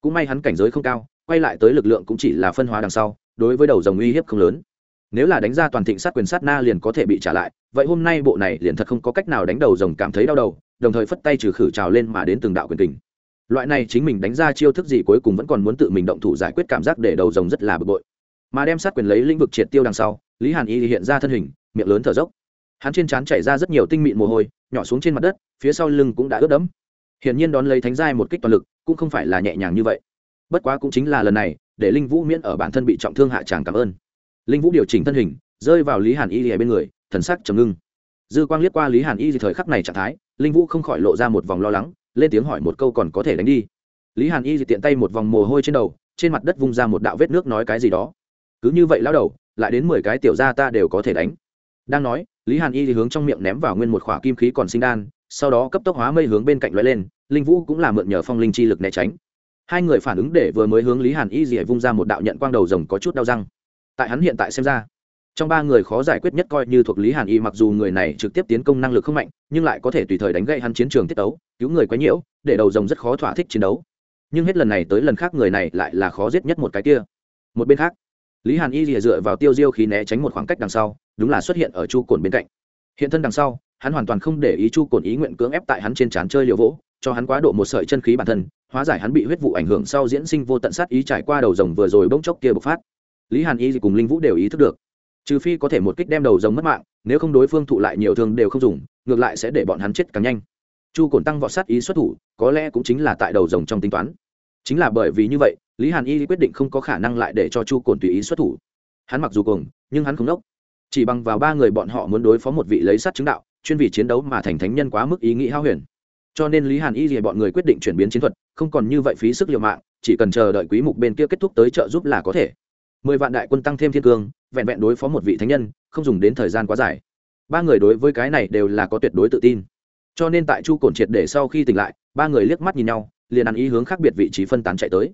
Cũng may hắn cảnh giới không cao, quay lại tới lực lượng cũng chỉ là phân hóa đằng sau, đối với đầu rồng uy hiếp không lớn. Nếu là đánh ra toàn thịnh sát quyền sát na liền có thể bị trả lại, vậy hôm nay bộ này liền thật không có cách nào đánh đầu rồng cảm thấy đau đầu, đồng thời phất tay trừ khử trào lên mà đến từng đạo quyền tình loại này chính mình đánh ra chiêu thức gì cuối cùng vẫn còn muốn tự mình động thủ giải quyết cảm giác để đầu rồng rất là bực bội. Mà đem sát quyền lấy lĩnh vực triệt tiêu đằng sau, lý hàn y hiện ra thân hình, miệng lớn thở dốc. Hắn trên trán chảy ra rất nhiều tinh mịn mồ hôi, nhỏ xuống trên mặt đất, phía sau lưng cũng đã ướt đẫm hiển nhiên đón lấy thánh giai một kích toàn lực, cũng không phải là nhẹ nhàng như vậy. Bất quá cũng chính là lần này, để linh vũ miễn ở bản thân bị trọng thương hạ tràng cảm ơn. Linh vũ điều chỉnh thân hình, rơi vào lý hàn y lìa bên người, thần sắc trầm ngưng. Dư quang liếc qua lý hàn y thì thời khắc này trạng thái, linh vũ không khỏi lộ ra một vòng lo lắng, lên tiếng hỏi một câu còn có thể đánh đi. Lý hàn y thì tiện tay một vòng mồ hôi trên đầu, trên mặt đất vung ra một đạo vết nước nói cái gì đó. Cứ như vậy lao đầu, lại đến mười cái tiểu ra ta đều có thể đánh. Đang nói, lý hàn y thì hướng trong miệng ném vào nguyên một khỏa kim khí còn sinh đan sau đó cấp tốc hóa mây hướng bên cạnh lóe lên, linh vũ cũng là mượn nhờ phong linh chi lực né tránh. Hai người phản ứng để vừa mới hướng lý hàn y dỉa vung ra một đạo nhận quang đầu rồng có chút đau răng. Tại hắn hiện tại xem ra, trong ba người khó giải quyết nhất coi như thuộc lý hàn y mặc dù người này trực tiếp tiến công năng lực không mạnh, nhưng lại có thể tùy thời đánh gậy hắn chiến trường tiết tấu, cứu người quá nhiễu, để đầu rồng rất khó thỏa thích chiến đấu. Nhưng hết lần này tới lần khác người này lại là khó giết nhất một cái kia. Một bên khác, lý hàn y rìa dựa vào tiêu diêu khí né tránh một khoảng cách đằng sau, đúng là xuất hiện ở chu cồn bên cạnh. Hiện thân đằng sau hắn hoàn toàn không để ý chu cồn ý nguyện cưỡng ép tại hắn trên trán chơi liều vỗ, cho hắn quá độ một sợi chân khí bản thân, hóa giải hắn bị huyết vụ ảnh hưởng sau diễn sinh vô tận sát ý trải qua đầu rồng vừa rồi bỗng chốc kia bộc phát. Lý hàn y cùng linh vũ đều ý thức được, trừ phi có thể một kích đem đầu rồng mất mạng, nếu không đối phương thụ lại nhiều thương đều không dùng, ngược lại sẽ để bọn hắn chết càng nhanh. Chu cồn tăng vọt sát ý xuất thủ, có lẽ cũng chính là tại đầu rồng trong tính toán. Chính là bởi vì như vậy, lý hàn y quyết định không có khả năng lại để cho chu cồn tùy ý xuất thủ. Hắn mặc dù cùng nhưng hắn không đốc chỉ bằng vào ba người bọn họ muốn đối phó một vị lấy sát chứng đạo chuyên vì chiến đấu mà thành thánh nhân quá mức ý nghĩ hao huyền. Cho nên lý hàn y thì bọn người quyết định chuyển biến chiến thuật, không còn như vậy phí sức liệu mạng, chỉ cần chờ đợi quý mục bên kia kết thúc tới trợ giúp là có thể. Mười vạn đại quân tăng thêm thiên cương, vẹn vẹn đối phó một vị thánh nhân, không dùng đến thời gian quá dài. Ba người đối với cái này đều là có tuyệt đối tự tin. Cho nên tại chu cổn triệt để sau khi tỉnh lại, ba người liếc mắt nhìn nhau, liền ăn ý hướng khác biệt vị trí phân tán chạy tới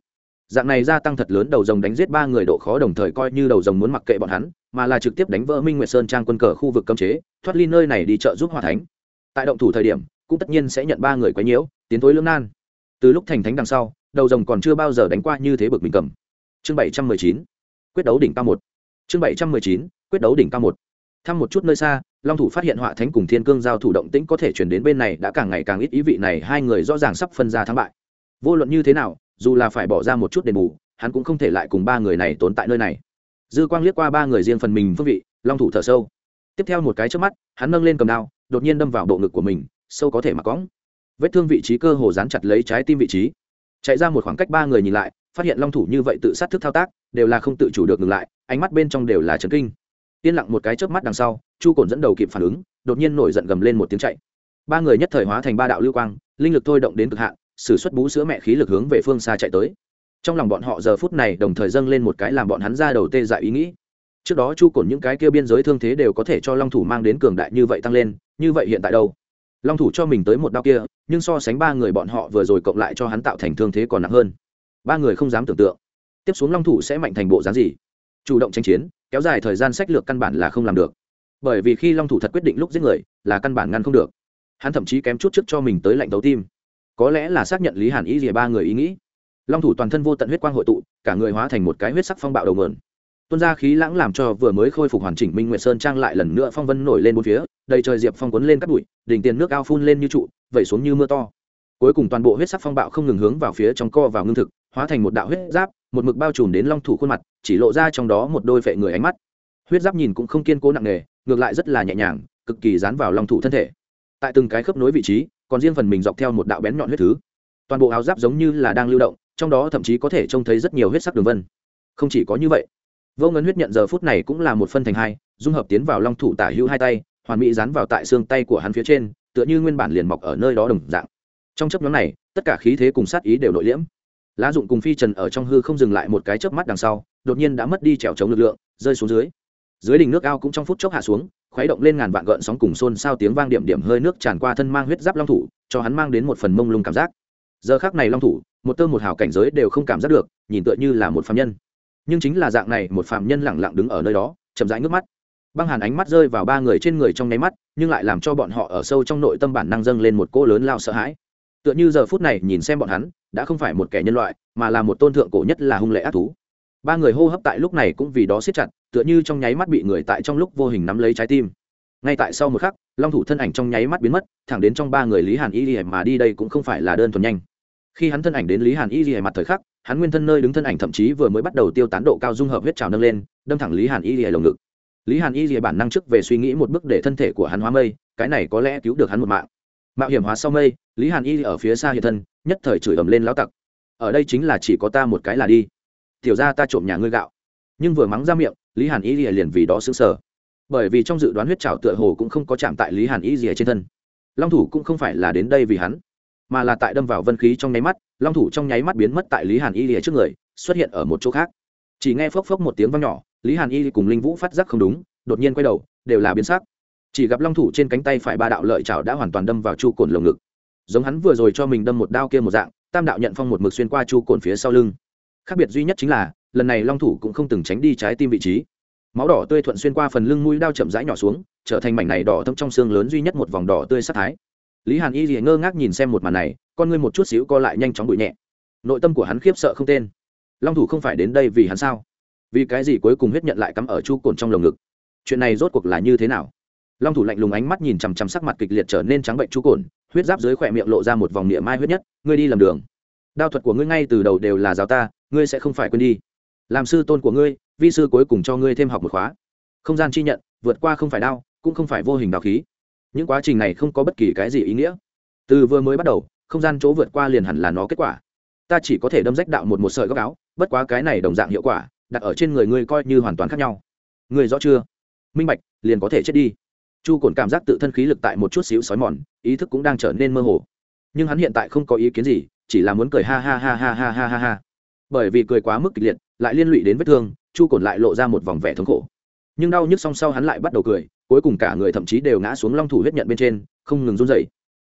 dạng này gia tăng thật lớn đầu rồng đánh giết ba người độ khó đồng thời coi như đầu rồng muốn mặc kệ bọn hắn, mà là trực tiếp đánh vỡ minh nguyệt sơn trang quân cờ khu vực cấm chế, thoát ly nơi này đi trợ giúp hòa thánh. Tại động thủ thời điểm, cũng tất nhiên sẽ nhận ba người quấy nhiễu, tiến thối lưỡng nan. Từ lúc thành thánh đằng sau, đầu rồng còn chưa bao giờ đánh qua như thế bực mình cầm. Chương bảy trăm mười chín, quyết đấu đỉnh cao một. Chương bảy trăm mười chín, quyết đấu đỉnh cao một. Thăm một chút nơi xa, long thủ phát hiện họa thánh cùng thiên cương giao thủ động tĩnh có thể chuyển đến bên này đã càng ngày càng ít, ý vị này hai người rõ ràng sắp phân ra thắng bại. Vô luận như thế nào dù là phải bỏ ra một chút đền bù, hắn cũng không thể lại cùng ba người này tốn tại nơi này. Dư quang liếc qua ba người riêng phần mình phương vị, long thủ thở sâu. Tiếp theo một cái trước mắt, hắn nâng lên cầm đao, đột nhiên đâm vào bộ ngực của mình, sâu có thể mặc cõng. Vết thương vị trí cơ hồ dán chặt lấy trái tim vị trí. Chạy ra một khoảng cách ba người nhìn lại, phát hiện long thủ như vậy tự sát thức thao tác, đều là không tự chủ được ngừng lại, ánh mắt bên trong đều là trấn kinh. Yên lặng một cái chớp mắt đằng sau, chu cồn dẫn đầu kịp phản ứng, đột nhiên nổi giận gầm lên một tiếng chạy. Ba người nhất thời hóa thành ba đạo lưu quang, linh lực thôi động đến cực hạn s ử suất bú sữa mẹ khí lực hướng về phương xa chạy tới. Trong lòng bọn họ giờ phút này đồng thời dâng lên một cái làm bọn hắn ra đầu tê dại ý nghĩ. Trước đó chu cồn những cái kia biên giới thương thế đều có thể cho long thủ mang đến cường đại như vậy tăng lên, như vậy hiện tại đâu? Long thủ cho mình tới một đau kia, nhưng so sánh ba người bọn họ vừa rồi cộng lại cho hắn tạo thành thương thế còn nặng hơn. Ba người không dám tưởng tượng. Tiếp xuống long thủ sẽ mạnh thành bộ dáng gì? Chủ động tranh chiến, kéo dài thời gian sách lược căn bản là không làm được. Bởi vì khi long thủ thật quyết định lúc giết người, là căn bản ngăn không được. Hắn thậm chí kém chút trước cho mình tới lạnh tấu tim có lẽ là xác nhận lý hàn ý rìa ba người ý nghĩ. Long thủ toàn thân vô tận huyết quang hội tụ, cả người hóa thành một cái huyết sắc phong bạo đầu mượn tuân ra khí lãng làm cho vừa mới khôi phục hoàn chỉnh minh nguyệt sơn trang lại lần nữa phong vân nổi lên bốn phía, đầy trời diệp phong quấn lên các bụi, đỉnh tiền nước ao phun lên như trụ, vẩy xuống như mưa to. Cuối cùng toàn bộ huyết sắc phong bạo không ngừng hướng vào phía trong co vào ngưng thực, hóa thành một đạo huyết giáp, một mực bao trùm đến long thủ khuôn mặt, chỉ lộ ra trong đó một đôi phệ người ánh mắt. Huyết giáp nhìn cũng không kiên cố nặng nề, ngược lại rất là nhẹ nhàng, cực kỳ dán vào long thủ thân thể. Tại từng cái khớp nối vị trí còn riêng phần mình dọc theo một đạo bén nhọn huyết thứ. Toàn bộ áo giáp giống như là đang lưu động, trong đó thậm chí có thể trông thấy rất nhiều huyết sắc đường vân. Không chỉ có như vậy, vô ngân huyết nhận giờ phút này cũng là một phân thành hai, dung hợp tiến vào long thủ tả hữu hai tay, hoàn mỹ dán vào tại xương tay của hắn phía trên, tựa như nguyên bản liền mọc ở nơi đó đồng dạng. Trong chấp nhóm này, tất cả khí thế cùng sát ý đều nội liễm. Lá dụng cùng phi trần ở trong hư không dừng lại một cái chớp mắt đằng sau, đột nhiên đã mất đi trèo chống lực lượng, rơi xuống dưới. Dưới đỉnh nước ao cũng trong phút chốc hạ xuống khuấy động lên ngàn vạn gợn sóng cùng xôn xao tiếng vang điểm điểm hơi nước tràn qua thân mang huyết giáp long thủ, cho hắn mang đến một phần mông lung cảm giác. Giờ khác này long thủ, một tơ một hào cảnh giới đều không cảm giác được, nhìn tựa như là một phạm nhân. Nhưng chính là dạng này, một phạm nhân lẳng lặng đứng ở nơi đó, chậm rãi nước mắt. Băng hàn ánh mắt rơi vào ba người trên người trong nháy mắt, nhưng lại làm cho bọn họ ở sâu trong nội tâm bản năng dâng lên một cỗ lớn lao sợ hãi. Tựa như giờ phút này nhìn xem bọn hắn, đã không phải một kẻ nhân loại, mà là một tôn thượng cổ nhất là hung lệ ác thú ba người hô hấp tại lúc này cũng vì đó siết chặt, tựa như trong nháy mắt bị người tại trong lúc vô hình nắm lấy trái tim. Ngay tại sau một khắc, long thủ thân ảnh trong nháy mắt biến mất, thẳng đến trong ba người lý hàn y lìa mà đi đây cũng không phải là đơn thuần nhanh. Khi hắn thân ảnh đến lý hàn y lìa mặt thời khắc, hắn nguyên thân nơi đứng thân ảnh thậm chí vừa mới bắt đầu tiêu tán độ cao dung hợp huyết trào nâng lên, đâm thẳng lý hàn y lìa lồng ngực. Lý hàn y lìa bản năng trước về suy nghĩ một bước để thân thể của hắn hóa mây, cái này có lẽ cứu được hắn một mạng. Mạo hiểm hóa sau mây, lý hàn y ở phía xa hiện thân, nhất thời chửi ầm lên lao tặc. Ở đây chính là chỉ có ta một cái là đi tiểu ra ta trộm nhà ngươi gạo. Nhưng vừa mắng ra miệng, lý hàn y lìa liền vì đó xứng sở bởi vì trong dự đoán huyết trào tựa hồ cũng không có chạm tại lý hàn y lìa trên thân. Long thủ cũng không phải là đến đây vì hắn, mà là tại đâm vào vân khí trong nháy mắt, long thủ trong nháy mắt biến mất tại lý hàn y lìa trước người, xuất hiện ở một chỗ khác. Chỉ nghe phốc phốc một tiếng văng nhỏ, lý hàn y cùng linh vũ phát giác không đúng, đột nhiên quay đầu, đều là biến sắc. Chỉ gặp long thủ trên cánh tay phải ba đạo lợi chảo đã hoàn toàn đâm vào chu cồn lồng ngực. Giống hắn vừa rồi cho mình đâm một đao kia một dạng, tam đạo nhận phong một mực xuyên qua chu cồn phía sau lưng khác biệt duy nhất chính là, lần này long thủ cũng không từng tránh đi trái tim vị trí. Máu đỏ tươi thuận xuyên qua phần lưng mũi đao chậm rãi nhỏ xuống, trở thành mảnh này đỏ thâm trong xương lớn duy nhất một vòng đỏ tươi sắc thái. Lý hàn y thì ngơ ngác nhìn xem một màn này, con ngươi một chút xíu co lại nhanh chóng bụi nhẹ. Nội tâm của hắn khiếp sợ không tên. Long thủ không phải đến đây vì hắn sao? Vì cái gì cuối cùng huyết nhận lại cắm ở chu cồn trong lồng ngực? Chuyện này rốt cuộc là như thế nào? Long thủ lạnh lùng ánh mắt nhìn chằm chằm sắc mặt kịch liệt trở nên trắng bệnh chu cồn huyết giáp dưới khỏe miệng lộ ra một vòng niệm mai huyết nhất, ngươi đi lầm đường. Đao thuật của ngươi ngay từ đầu đều là giáo ta ngươi sẽ không phải quên đi. Làm sư tôn của ngươi, vi sư cuối cùng cho ngươi thêm học một khóa. Không gian chi nhận, vượt qua không phải đao, cũng không phải vô hình đạo khí. Những quá trình này không có bất kỳ cái gì ý nghĩa. Từ vừa mới bắt đầu, không gian chỗ vượt qua liền hẳn là nó kết quả. Ta chỉ có thể đâm rách đạo một một sợi góc áo, bất quá cái này đồng dạng hiệu quả, đặt ở trên người ngươi coi như hoàn toàn khác nhau. Ngươi rõ chưa? Minh bạch, liền có thể chết đi. Chu cồn cảm giác tự thân khí lực tại một chút xíu sói mòn, ý thức cũng đang trở nên mơ hồ. Nhưng hắn hiện tại không có ý kiến gì, chỉ là muốn cười ha ha ha ha ha ha ha ha bởi vì cười quá mức kịch liệt, lại liên lụy đến vết thương, chu cồn lại lộ ra một vòng vẻ thống khổ. Nhưng đau nhức song sau hắn lại bắt đầu cười, cuối cùng cả người thậm chí đều ngã xuống long thủ huyết nhận bên trên, không ngừng run dậy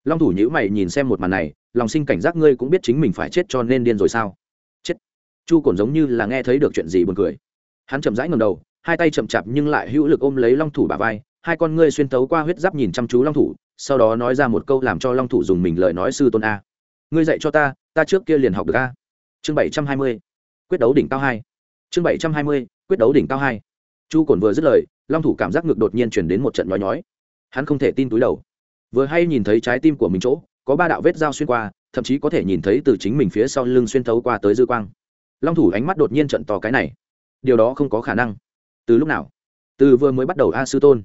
long thủ nhữ mày nhìn xem một màn này, lòng sinh cảnh giác ngươi cũng biết chính mình phải chết cho nên điên rồi sao? Chết. Chu cổn giống như là nghe thấy được chuyện gì buồn cười. Hắn chậm rãi ngầm đầu, hai tay chậm chạp nhưng lại hữu lực ôm lấy long thủ bà vai, hai con ngươi xuyên tấu qua huyết giáp nhìn chăm chú long thủ, sau đó nói ra một câu làm cho long thủ dùng mình lời nói sư tôn a. Ngươi dạy cho ta ta trước kia liền học được a chương bảy trăm hai mươi, quyết đấu đỉnh cao hai. Chương bảy trăm hai mươi, quyết đấu đỉnh cao hai. Chu cổn vừa dứt lời, long thủ cảm giác ngực đột nhiên chuyển đến một trận nói nhói. Hắn không thể tin túi đầu. Vừa hay nhìn thấy trái tim của mình chỗ, có ba đạo vết dao xuyên qua, thậm chí có thể nhìn thấy từ chính mình phía sau lưng xuyên thấu qua tới dư quang. Long thủ ánh mắt đột nhiên trận to cái này. Điều đó không có khả năng. Từ lúc nào? Từ vừa mới bắt đầu a sư tôn.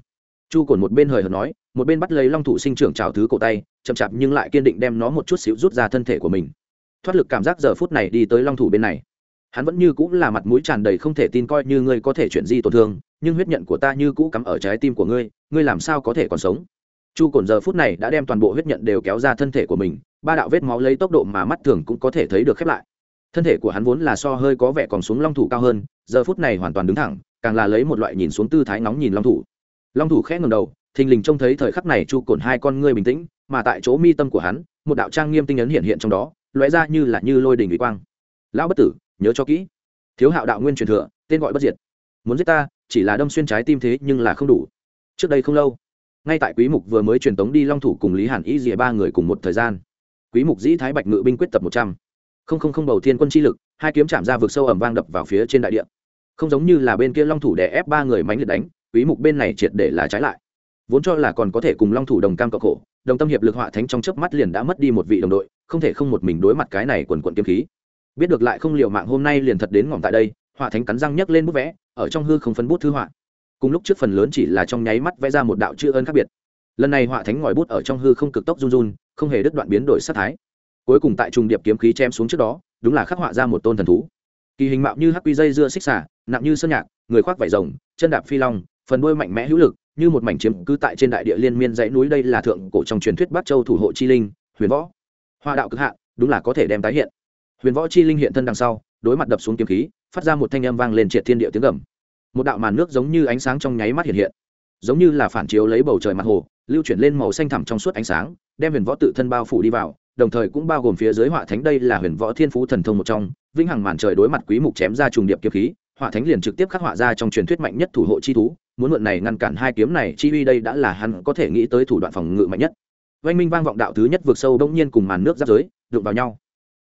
Chu cổn một bên hời hợt nói, một bên bắt lấy long thủ sinh trưởng trào thứ cổ tay, chậm chạp nhưng lại kiên định đem nó một chút xíu rút ra thân thể của mình thoát lực cảm giác giờ phút này đi tới long thủ bên này. Hắn vẫn như cũng là mặt mũi tràn đầy không thể tin coi như ngươi có thể chuyển di tổn thương, nhưng huyết nhận của ta như cũ cắm ở trái tim của ngươi ngươi làm sao có thể còn sống? Chu cồn giờ phút này đã đem toàn bộ huyết nhận đều kéo ra thân thể của mình, ba đạo vết máu lấy tốc độ mà mắt thường cũng có thể thấy được khép lại. Thân thể của hắn vốn là so hơi có vẻ còn xuống long thủ cao hơn, giờ phút này hoàn toàn đứng thẳng, càng là lấy một loại nhìn xuống tư thái nóng nhìn long thủ. Long thủ khẽ ngầm đầu, thình lình trông thấy thời khắc này chu cồn hai con ngươi bình tĩnh, mà tại chỗ mi tâm của hắn, một đạo trang nghiêm tinh ấn hiện hiện trong đó lóe ra như là như lôi đình ủy quang. Lão bất tử, nhớ cho kỹ. Thiếu hạo đạo nguyên truyền thừa, tên gọi bất diệt. Muốn giết ta, chỉ là đâm xuyên trái tim thế nhưng là không đủ. Trước đây không lâu, ngay tại quý mục vừa mới truyền tống đi long thủ cùng lý hàn ý dìa ba người cùng một thời gian, quý mục dĩ thái bạch ngự binh quyết tập một trăm. Không không không bầu thiên quân chi lực, hai kiếm chạm ra vực sâu ẩm vang đập vào phía trên đại địa. Không giống như là bên kia long thủ đè ép ba người mánh liệt đánh, quý mục bên này triệt để là trái lại. Vốn cho là còn có thể cùng long thủ đồng cam cộng khổ, đồng tâm hiệp lực họa thánh trong chớp mắt liền đã mất đi một vị đồng đội không thể không một mình đối mặt cái này quần quận kiếm khí. Biết được lại không liều mạng hôm nay liền thật đến ngỏm tại đây, họa thánh cắn răng nhấc lên bút vẽ, ở trong hư không phân bút thư họa. Cùng lúc trước phần lớn chỉ là trong nháy mắt vẽ ra một đạo chữ ơn khác biệt. Lần này họa thánh ngòi bút ở trong hư không cực tốc run run, không hề đứt đoạn biến đổi sát thái. Cuối cùng tại trùng điệp kiếm khí chém xuống trước đó, đúng là khắc họa ra một tôn thần thú. Kỳ hình mạo như hắc quy dây dưa xích xả, nặng như sơn nhạc, người khoác vải rồng, chân đạp phi long, phần đuôi mạnh mẽ hữu lực, như một mảnh chiếm cứ tại trên đại địa liên miên dãy núi đây là thượng cổ trong truyền thuyết bắc châu thủ hộ chi linh, huyền võ hoa đạo cực hạ, đúng là có thể đem tái hiện. Huyền võ chi linh hiện thân đằng sau, đối mặt đập xuống kiếm khí, phát ra một thanh âm vang lên triệt thiên địa tiếng gầm. Một đạo màn nước giống như ánh sáng trong nháy mắt hiện hiện, giống như là phản chiếu lấy bầu trời mặt hồ, lưu chuyển lên màu xanh thẳm trong suốt ánh sáng, đem huyền võ tự thân bao phủ đi vào, đồng thời cũng bao gồm phía dưới họa thánh đây là huyền võ thiên phú thần thông một trong, vĩnh hằng màn trời đối mặt quý mục chém ra trùng điệp kiếm khí, họa thánh liền trực tiếp khắc họa ra trong truyền thuyết mạnh nhất thủ hộ chi thú, muốn mượn này ngăn cản hai kiếm này, chi uy đây đã là hắn có thể nghĩ tới thủ đoạn phòng ngự mạnh nhất oanh minh vang vọng đạo thứ nhất vượt sâu đông nhiên cùng màn nước giáp giới, đụng vào nhau.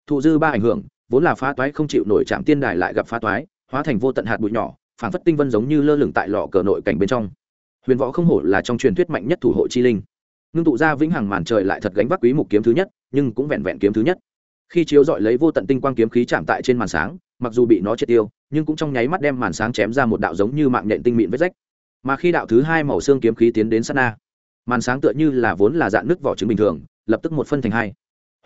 Thụ dư ba ảnh hưởng, vốn là phá toái không chịu nổi trạm tiên đài lại gặp phá toái, hóa thành vô tận hạt bụi nhỏ phản phất tinh vân giống như lơ lửng tại lọ cờ nội cảnh bên trong. Huyền võ không hổ là trong truyền thuyết mạnh nhất thủ hộ chi linh. Ngưng tụ ra vĩnh hằng màn trời lại thật gánh vác quý mục kiếm thứ nhất, nhưng cũng vẹn vẹn kiếm thứ nhất. Khi chiếu dọi lấy vô tận tinh quang kiếm khí chạm tại trên màn sáng, mặc dù bị nó triệt tiêu, nhưng cũng trong nháy mắt đem màn sáng chém ra một đạo giống như mạng nhện tinh mịn vết rách. Mà khi đạo thứ hai màu xương kiếm khí tiến đến sát na màn sáng tựa như là vốn là dạng nước vỏ trứng bình thường, lập tức một phân thành hai.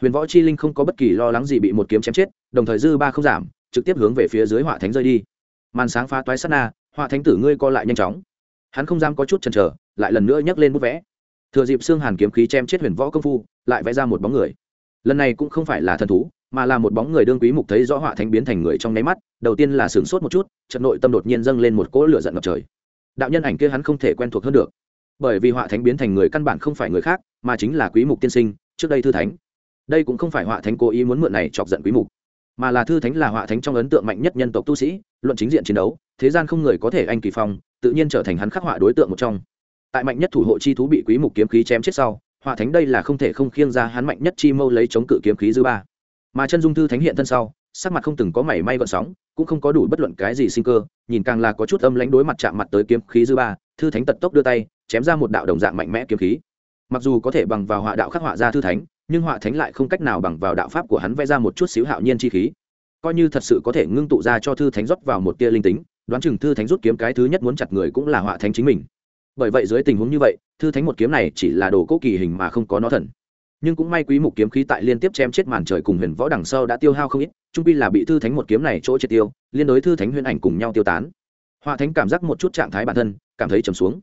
Huyền võ chi linh không có bất kỳ lo lắng gì bị một kiếm chém chết, đồng thời dư ba không giảm, trực tiếp hướng về phía dưới hỏa thánh rơi đi. Màn sáng phá toái sát na, hỏa thánh tử ngươi co lại nhanh chóng. Hắn không dám có chút chần chờ, lại lần nữa nhấc lên bút vẽ. Thừa dịp xương hàn kiếm khí chém chết huyền võ công phu, lại vẽ ra một bóng người. Lần này cũng không phải là thần thú, mà là một bóng người đương quý mục thấy rõ hỏa thánh biến thành người trong nháy mắt, đầu tiên là sửng sốt một chút trận nội tâm đột nhiên dâng lên một cỗ lửa giận ngập trời. Đạo nhân ảnh kia hắn không thể quen thuộc hơn được bởi vì họa thánh biến thành người căn bản không phải người khác, mà chính là quý mục tiên sinh, trước đây thư thánh. Đây cũng không phải họa thánh cố ý muốn mượn này chọc giận quý mục, mà là thư thánh là họa thánh trong ấn tượng mạnh nhất nhân tộc tu sĩ, luận chính diện chiến đấu, thế gian không người có thể anh kỳ phong, tự nhiên trở thành hắn khắc họa đối tượng một trong. Tại mạnh nhất thủ hộ chi thú bị quý mục kiếm khí chém chết sau, họa thánh đây là không thể không khiêng ra hắn mạnh nhất chi mâu lấy chống cự kiếm khí dư ba. Mà chân dung thư thánh hiện thân sau, sắc mặt không từng có mảy may gợn sóng, cũng không có đủ bất luận cái gì sinh cơ, nhìn càng là có chút âm lãnh đối mặt chạm mặt tới kiếm khí dư ba, thư thánh tật tốc đưa tay chém ra một đạo đồng dạng mạnh mẽ kiếm khí. Mặc dù có thể bằng vào họa đạo khắc họa ra thư thánh, nhưng họa thánh lại không cách nào bằng vào đạo pháp của hắn vẽ ra một chút xíu hạo nhiên chi khí. Coi như thật sự có thể ngưng tụ ra cho thư thánh rót vào một tia linh tính, đoán chừng thư thánh rút kiếm cái thứ nhất muốn chặt người cũng là họa thánh chính mình. Bởi vậy dưới tình huống như vậy, thư thánh một kiếm này chỉ là đồ cố kỳ hình mà không có nó thần. Nhưng cũng may quý mục kiếm khí tại liên tiếp chém chết màn trời cùng huyền võ đằng sau đã tiêu hao không ít, trung quy là bị thư thánh một kiếm này chỗ triệt tiêu, liên đối thư thánh huyền ảnh cùng nhau tiêu tán. Họa thánh cảm giác một chút trạng thái bản thân, cảm thấy trầm xuống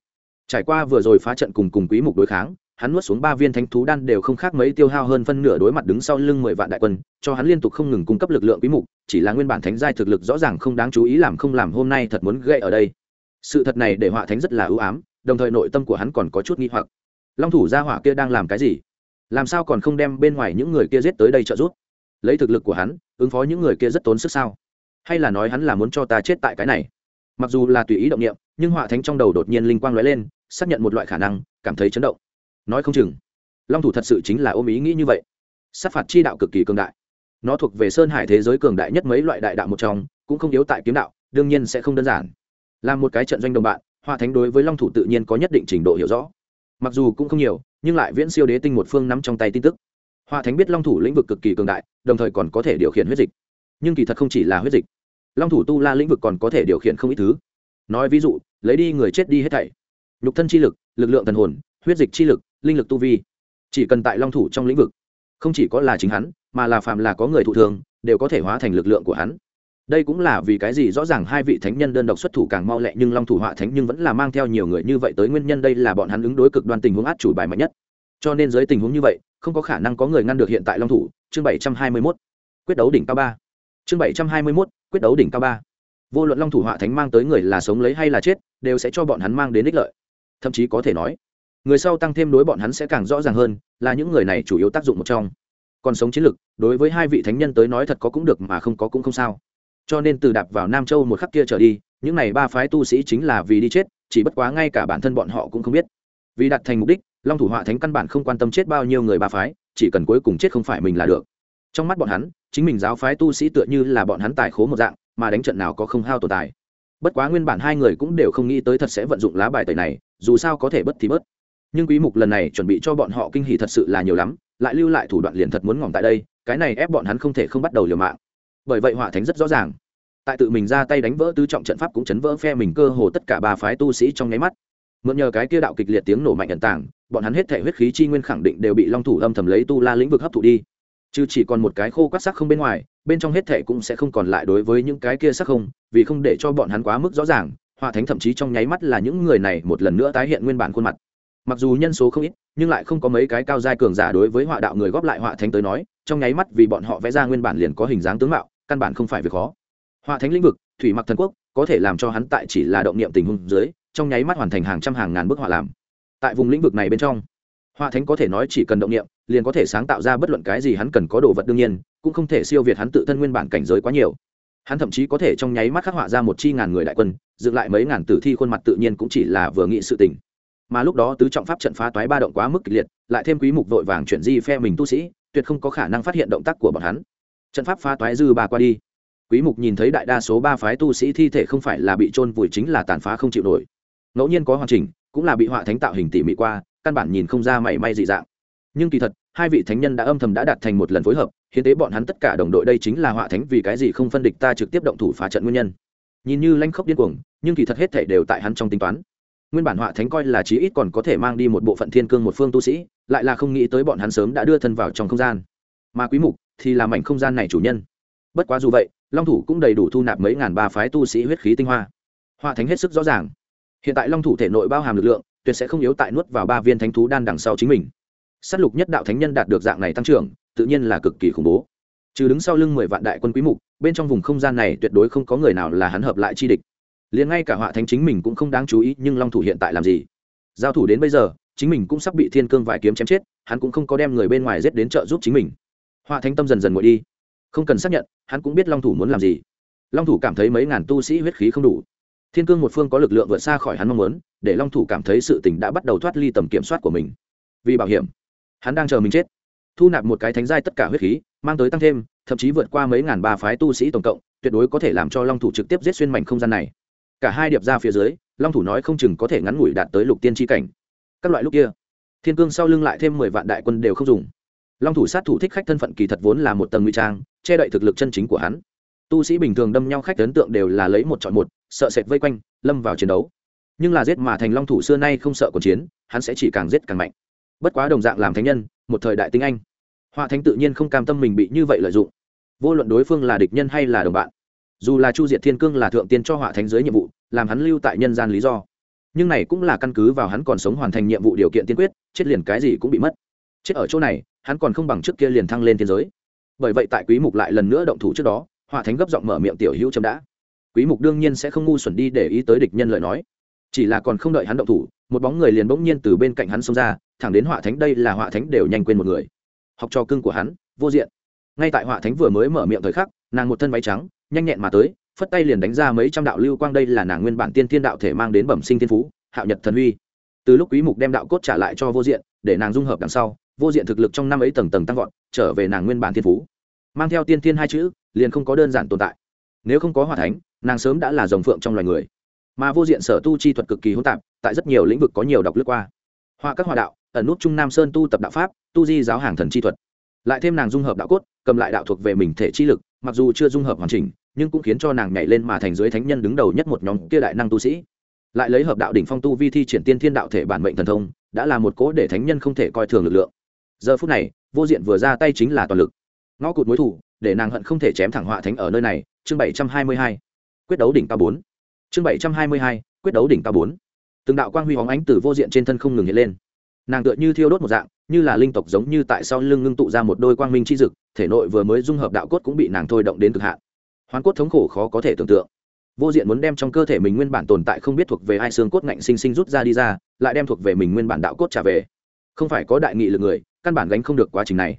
trải qua vừa rồi phá trận cùng cùng quý mục đối kháng, hắn nuốt xuống ba viên thánh thú đan đều không khác mấy tiêu hao hơn phân nửa đối mặt đứng sau lưng mười vạn đại quân, cho hắn liên tục không ngừng cung cấp lực lượng quý mục, chỉ là nguyên bản thánh giai thực lực rõ ràng không đáng chú ý làm không làm hôm nay thật muốn gây ở đây. Sự thật này để họa thánh rất là ưu ám, đồng thời nội tâm của hắn còn có chút nghi hoặc. Long thủ gia hỏa kia đang làm cái gì? Làm sao còn không đem bên ngoài những người kia giết tới đây trợ giúp? Lấy thực lực của hắn, ứng phó những người kia rất tốn sức sao? Hay là nói hắn là muốn cho ta chết tại cái này? Mặc dù là tùy ý động niệm, nhưng họa thánh trong đầu đột nhiên linh quang lóe lên xác nhận một loại khả năng, cảm thấy chấn động. Nói không chừng, long thủ thật sự chính là ôm ý nghĩ như vậy. Sát phạt chi đạo cực kỳ cường đại. Nó thuộc về sơn hải thế giới cường đại nhất mấy loại đại đạo một trong, cũng không yếu tại kiếm đạo, đương nhiên sẽ không đơn giản. Là một cái trận doanh đồng bạn, Hoa thánh đối với long thủ tự nhiên có nhất định trình độ hiểu rõ. Mặc dù cũng không nhiều, nhưng lại viễn siêu đế tinh một phương nắm trong tay tin tức. Hoa thánh biết long thủ lĩnh vực cực kỳ cường đại, đồng thời còn có thể điều khiển huyết dịch. Nhưng kỳ thật không chỉ là huyết dịch. Long thủ tu la lĩnh vực còn có thể điều khiển không ít thứ. Nói ví dụ, lấy đi người chết đi hết thảy nhục thân chi lực lực lượng thần hồn, huyết dịch chi lực, linh lực tu vi. Chỉ cần tại long thủ trong lĩnh vực, không chỉ có là chính hắn, mà là phạm là có người thụ thường đều có thể hóa thành lực lượng của hắn. Đây cũng là vì cái gì rõ ràng hai vị thánh nhân đơn độc xuất thủ càng mau lẹ nhưng long thủ họa thánh nhưng vẫn là mang theo nhiều người như vậy tới nguyên nhân đây là bọn hắn ứng đối cực đoan tình huống át chủ bài mạnh nhất. Cho nên dưới tình huống như vậy, không có khả năng có người ngăn được hiện tại long thủ. Chương bảy trăm hai mươi mốt, quyết đấu đỉnh cao ba. Chương bảy trăm hai mươi mốt, quyết đấu đỉnh cao ba. Vô luận long thủ họa thánh mang tới người là sống lấy hay là chết, đều sẽ cho bọn hắn mang đến ích lợi thậm chí có thể nói, người sau tăng thêm đối bọn hắn sẽ càng rõ ràng hơn, là những người này chủ yếu tác dụng một trong. Còn sống chiến lực, đối với hai vị thánh nhân tới nói thật có cũng được mà không có cũng không sao. Cho nên từ đạp vào nam châu một khắc kia trở đi, những này ba phái tu sĩ chính là vì đi chết, chỉ bất quá ngay cả bản thân bọn họ cũng không biết. Vì đạt thành mục đích, long thủ họa thánh căn bản không quan tâm chết bao nhiêu người ba phái, chỉ cần cuối cùng chết không phải mình là được. Trong mắt bọn hắn, chính mình giáo phái tu sĩ tựa như là bọn hắn tài khố một dạng, mà đánh trận nào có không hao tồn tại bất quá nguyên bản hai người cũng đều không nghĩ tới thật sẽ vận dụng lá bài tẩy này, dù sao có thể bất thì bớt. Nhưng quý mục lần này chuẩn bị cho bọn họ kinh hỉ thật sự là nhiều lắm, lại lưu lại thủ đoạn liền thật muốn ngỏm tại đây, cái này ép bọn hắn không thể không bắt đầu liều mạng. Bởi vậy hỏa thánh rất rõ ràng. Tại tự mình ra tay đánh vỡ tứ trọng trận pháp cũng chấn vỡ phe mình cơ hồ tất cả ba phái tu sĩ trong nháy mắt. Mượn nhờ cái kia đạo kịch liệt tiếng nổ mạnh ẩn tàng, bọn hắn hết thể huyết khí chi nguyên khẳng định đều bị long thủ âm thầm lấy tu la lĩnh vực hấp thụ đi chứ chỉ còn một cái khô quát sắc không bên ngoài, bên trong hết thể cũng sẽ không còn lại đối với những cái kia sắc không, vì không để cho bọn hắn quá mức rõ ràng, họa thánh thậm chí trong nháy mắt là những người này một lần nữa tái hiện nguyên bản khuôn mặt. Mặc dù nhân số không ít, nhưng lại không có mấy cái cao giai cường giả đối với họa đạo người góp lại họa thánh tới nói, trong nháy mắt vì bọn họ vẽ ra nguyên bản liền có hình dáng tướng mạo, căn bản không phải việc khó. Họa thánh lĩnh vực, thủy mặc thần quốc, có thể làm cho hắn tại chỉ là động niệm tình huống dưới, trong nháy mắt hoàn thành hàng trăm hàng ngàn bức họa làm. Tại vùng lĩnh vực này bên trong, họa thánh có thể nói chỉ cần động niệm liền có thể sáng tạo ra bất luận cái gì hắn cần có đồ vật đương nhiên, cũng không thể siêu việt hắn tự thân nguyên bản cảnh giới quá nhiều. Hắn thậm chí có thể trong nháy mắt khắc họa ra một chi ngàn người đại quân, dựng lại mấy ngàn tử thi khuôn mặt tự nhiên cũng chỉ là vừa nghị sự tình. Mà lúc đó tứ trọng pháp trận phá toái ba động quá mức kịch liệt, lại thêm quý mục vội vàng chuyển di phe mình tu sĩ, tuyệt không có khả năng phát hiện động tác của bọn hắn. Trận pháp phá toái dư ba qua đi. Quý mục nhìn thấy đại đa số ba phái tu sĩ thi thể không phải là bị trôn vùi chính là tàn phá không chịu nổi. Ngẫu nhiên có hoàn chỉnh, cũng là bị họa thánh tạo hình tỉ mỉ qua, căn bản nhìn không ra mảy may dị dạng. Nhưng kỳ thật hai vị thánh nhân đã âm thầm đã đạt thành một lần phối hợp, hiến tế bọn hắn tất cả đồng đội đây chính là họa thánh vì cái gì không phân địch ta trực tiếp động thủ phá trận nguyên nhân. Nhìn như lanh khốc điên cuồng, nhưng kỳ thật hết thể đều tại hắn trong tính toán. Nguyên bản họa thánh coi là chí ít còn có thể mang đi một bộ phận thiên cương một phương tu sĩ, lại là không nghĩ tới bọn hắn sớm đã đưa thân vào trong không gian. Mà quý mục thì là mảnh không gian này chủ nhân. Bất quá dù vậy, long thủ cũng đầy đủ thu nạp mấy ngàn ba phái tu sĩ huyết khí tinh hoa. Họa thánh hết sức rõ ràng. Hiện tại long thủ thể nội bao hàm lực lượng, tuyệt sẽ không yếu tại nuốt vào ba viên thánh thú đan đằng sau chính mình s á t lục nhất đạo thánh nhân đạt được dạng này tăng trưởng, tự nhiên là cực kỳ khủng bố. Trừ đứng sau lưng mười vạn đại quân quý mục, bên trong vùng không gian này tuyệt đối không có người nào là hắn hợp lại chi địch. Liền ngay cả họa thánh chính mình cũng không đáng chú ý, nhưng long thủ hiện tại làm gì? Giao thủ đến bây giờ, chính mình cũng sắp bị thiên cương vải kiếm chém chết, hắn cũng không có đem người bên ngoài giết đến trợ giúp chính mình. Họa thánh tâm dần dần ngồi đi. Không cần xác nhận, hắn cũng biết long thủ muốn làm gì. Long thủ cảm thấy mấy ngàn tu sĩ huyết khí không đủ. Thiên cương một phương có lực lượng vượt xa khỏi hắn mong muốn, để long thủ cảm thấy sự tình đã bắt đầu thoát ly tầm kiểm soát của mình. Vì bảo hiểm hắn đang chờ mình chết. Thu nạp một cái thánh giai tất cả huyết khí, mang tới tăng thêm, thậm chí vượt qua mấy ngàn ba phái tu sĩ tổng cộng, tuyệt đối có thể làm cho long thủ trực tiếp giết xuyên mảnh không gian này. Cả hai điệp ra phía dưới, long thủ nói không chừng có thể ngắn ngủi đạt tới lục tiên tri cảnh. Các loại lúc kia, thiên cương sau lưng lại thêm mười vạn đại quân đều không dùng. Long thủ sát thủ thích khách thân phận kỳ thật vốn là một tầng nguy trang, che đậy thực lực chân chính của hắn. Tu sĩ bình thường đâm nhau khách ấn tượng đều là lấy một chọn một, sợ sệt vây quanh, lâm vào chiến đấu. Nhưng là giết mà thành long thủ xưa nay không sợ cuộc chiến, hắn sẽ chỉ càng giết càng mạnh bất quá đồng dạng làm thánh nhân, một thời đại tinh anh, họa thánh tự nhiên không cam tâm mình bị như vậy lợi dụng. Vô luận đối phương là địch nhân hay là đồng bạn, dù là chu diệt thiên cương là thượng tiên cho họa thánh dưới nhiệm vụ, làm hắn lưu tại nhân gian lý do. Nhưng này cũng là căn cứ vào hắn còn sống hoàn thành nhiệm vụ điều kiện tiên quyết, chết liền cái gì cũng bị mất. Chết ở chỗ này, hắn còn không bằng trước kia liền thăng lên thiên giới. Bởi vậy tại quý mục lại lần nữa động thủ trước đó, họa thánh gấp giọng mở miệng tiểu hữu chấm đã. Quý mục đương nhiên sẽ không ngu xuẩn đi để ý tới địch nhân lời nói. Chỉ là còn không đợi hắn động thủ một bóng người liền bỗng nhiên từ bên cạnh hắn xông ra, thẳng đến họa thánh, đây là họa thánh đều nhanh quên một người. Học trò cưng của hắn, vô diện. Ngay tại họa thánh vừa mới mở miệng thời khắc, nàng một thân váy trắng, nhanh nhẹn mà tới, phất tay liền đánh ra mấy trăm đạo lưu quang, đây là nàng nguyên bản tiên thiên đạo thể mang đến bẩm sinh thiên phú, hạo nhật thần huy từ lúc quý mục đem đạo cốt trả lại cho vô diện, để nàng dung hợp đằng sau, vô diện thực lực trong năm ấy tầng tầng tăng vọt, trở về nàng nguyên bản thiên phú. Mang theo tiên thiên hai chữ, liền không có đơn giản tồn tại. Nếu không có hỏa thánh, nàng sớm đã là dòng phượng trong loài người mà vô diện sở tu chi thuật cực kỳ hỗn tạp, tại rất nhiều lĩnh vực có nhiều đọc lướt qua. Hoa các hòa đạo, ẩn nút trung nam sơn tu tập đạo pháp, tu di giáo hàng thần chi thuật. Lại thêm nàng dung hợp đạo cốt, cầm lại đạo thuộc về mình thể chi lực, mặc dù chưa dung hợp hoàn chỉnh, nhưng cũng khiến cho nàng nhảy lên mà thành dưới thánh nhân đứng đầu nhất một nhóm kia đại năng tu sĩ. Lại lấy hợp đạo đỉnh phong tu vi thi triển tiên thiên đạo thể bản mệnh thần thông, đã là một cố để thánh nhân không thể coi thường lực lượng. Giờ phút này, vô diện vừa ra tay chính là toàn lực. Ngõ cụt mối thủ, để nàng hận không thể chém thẳng họa thánh ở nơi này, chương bảy trăm hai mươi hai. Quyết đấu đỉnh cao bốn chương bảy trăm hai mươi hai, quyết đấu đỉnh cao bốn. Từng đạo quang huy hóng ánh từ vô diện trên thân không ngừng hiện lên. Nàng tựa như thiêu đốt một dạng, như là linh tộc giống như tại sau lưng ngưng tụ ra một đôi quang minh chi dực, thể nội vừa mới dung hợp đạo cốt cũng bị nàng thôi động đến cực hạn. Hoán cốt thống khổ khó có thể tưởng tượng. Vô diện muốn đem trong cơ thể mình nguyên bản tồn tại không biết thuộc về ai xương cốt ngạnh sinh sinh rút ra đi ra, lại đem thuộc về mình nguyên bản đạo cốt trả về. Không phải có đại nghị lực người, căn bản gánh không được quá trình này.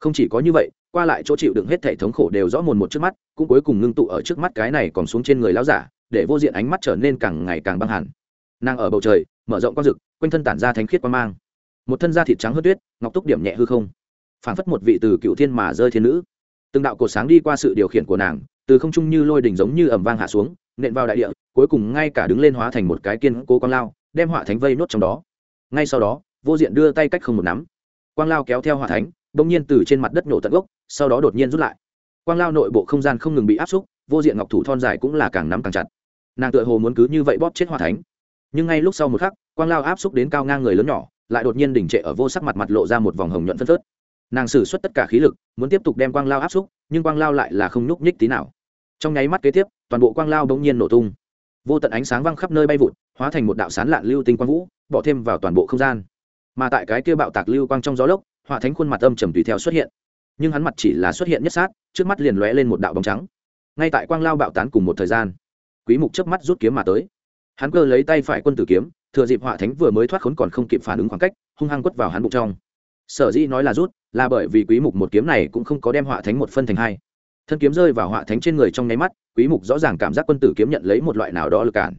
Không chỉ có như vậy, qua lại chỗ chịu đựng hết thể thống khổ đều rõ mồn một trước mắt, cũng cuối cùng ngưng tụ ở trước mắt cái này còn xuống trên người lão giả để vô diện ánh mắt trở nên càng ngày càng băng hẳn. Nàng ở bầu trời, mở rộng quang rực, quanh thân tản ra thánh khiết quang mang. Một thân da thịt trắng hớt tuyết, ngọc túc điểm nhẹ hư không. Phảng phất một vị từ cựu thiên mà rơi thiên nữ. Từng đạo cột sáng đi qua sự điều khiển của nàng, từ không trung như lôi đỉnh giống như ẩm vang hạ xuống, nện vào đại địa, cuối cùng ngay cả đứng lên hóa thành một cái kiên cố quang lao, đem hỏa thánh vây nốt trong đó. Ngay sau đó, vô diện đưa tay cách không một nắm. Quang lao kéo theo hỏa thánh, bỗng nhiên từ trên mặt đất nổ tận gốc, sau đó đột nhiên rút lại. Quang lao nội bộ không gian không ngừng bị áp xúc, vô diện ngọc thủ thon dài cũng là càng nắm càng chặt nàng tựa hồ muốn cứ như vậy bóp chết hoa thánh. Nhưng ngay lúc sau một khắc, quang lao áp xúc đến cao ngang người lớn nhỏ, lại đột nhiên đỉnh trệ ở vô sắc mặt mặt lộ ra một vòng hồng nhuận phân phớt. Nàng xử suất tất cả khí lực, muốn tiếp tục đem quang lao áp xúc, nhưng quang lao lại là không nhúc nhích tí nào. Trong nháy mắt kế tiếp, toàn bộ quang lao bỗng nhiên nổ tung. Vô tận ánh sáng văng khắp nơi bay vụt, hóa thành một đạo sán lạn lưu tinh quang vũ, bỏ thêm vào toàn bộ không gian. Mà tại cái kia bạo tạc lưu quang trong gió lốc họa thánh khuôn mặt âm trầm tùy theo xuất hiện. Nhưng hắn mặt chỉ là xuất hiện nhất sát, trước mắt liền lóe lên một đạo bóng trắng. Ngay tại quang lao bạo tán cùng một thời gian quý mục chớp mắt rút kiếm mà tới. Hắn cơ lấy tay phải quân tử kiếm, thừa dịp họa thánh vừa mới thoát khốn còn không kịp phản ứng khoảng cách, hung hăng quất vào hắn bụng trong. Sở dĩ nói là rút, là bởi vì quý mục một kiếm này cũng không có đem họa thánh một phân thành hai. Thân kiếm rơi vào họa thánh trên người trong nháy mắt, quý mục rõ ràng cảm giác quân tử kiếm nhận lấy một loại nào đó lực cản.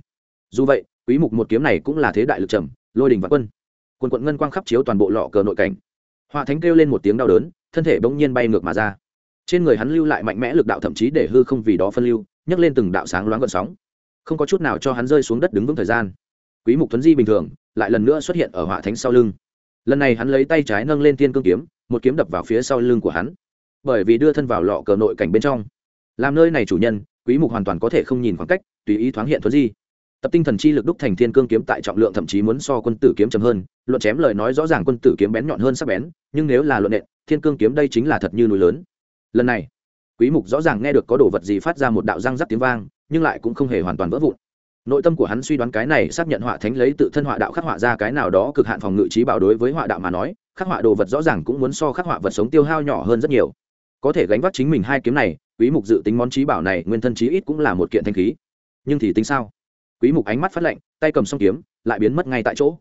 Dù vậy, quý mục một kiếm này cũng là thế đại lực trầm, lôi đình và quân. Quân quận ngân quang khắp chiếu toàn bộ lọ cờ nội cảnh. Họa thánh kêu lên một tiếng đau đớn, thân thể bỗng nhiên bay ngược mà ra. Trên người hắn lưu lại mạnh mẽ lực đạo thậm chí để hư không vì đó phân lưu nhấc lên từng đạo sáng loáng gợn sóng. Không có chút nào cho hắn rơi xuống đất đứng vững thời gian. Quý mục thuấn di bình thường, lại lần nữa xuất hiện ở hỏa thánh sau lưng. Lần này hắn lấy tay trái nâng lên thiên cương kiếm, một kiếm đập vào phía sau lưng của hắn. Bởi vì đưa thân vào lọ cờ nội cảnh bên trong. Làm nơi này chủ nhân, quý mục hoàn toàn có thể không nhìn khoảng cách, tùy ý thoáng hiện thuấn di. Tập tinh thần chi lực đúc thành thiên cương kiếm tại trọng lượng thậm chí muốn so quân tử kiếm chậm hơn, luận chém lời nói rõ ràng quân tử kiếm bén nhọn hơn sắc bén, nhưng nếu là luận nện, thiên cương kiếm đây chính là thật như núi lớn. Lần này quý mục rõ ràng nghe được có đồ vật gì phát ra một đạo răng rắc tiếng vang, nhưng lại cũng không hề hoàn toàn vỡ vụn. Nội tâm của hắn suy đoán cái này xác nhận họa thánh lấy tự thân họa đạo khắc họa ra cái nào đó cực hạn phòng ngự trí bảo đối với họa đạo mà nói, khắc họa đồ vật rõ ràng cũng muốn so khắc họa vật sống tiêu hao nhỏ hơn rất nhiều. Có thể gánh vác chính mình hai kiếm này, quý mục dự tính món trí bảo này nguyên thân chí ít cũng là một kiện thanh khí. Nhưng thì tính sao? Quý mục ánh mắt phát lạnh, tay cầm song kiếm, lại biến mất ngay tại chỗ.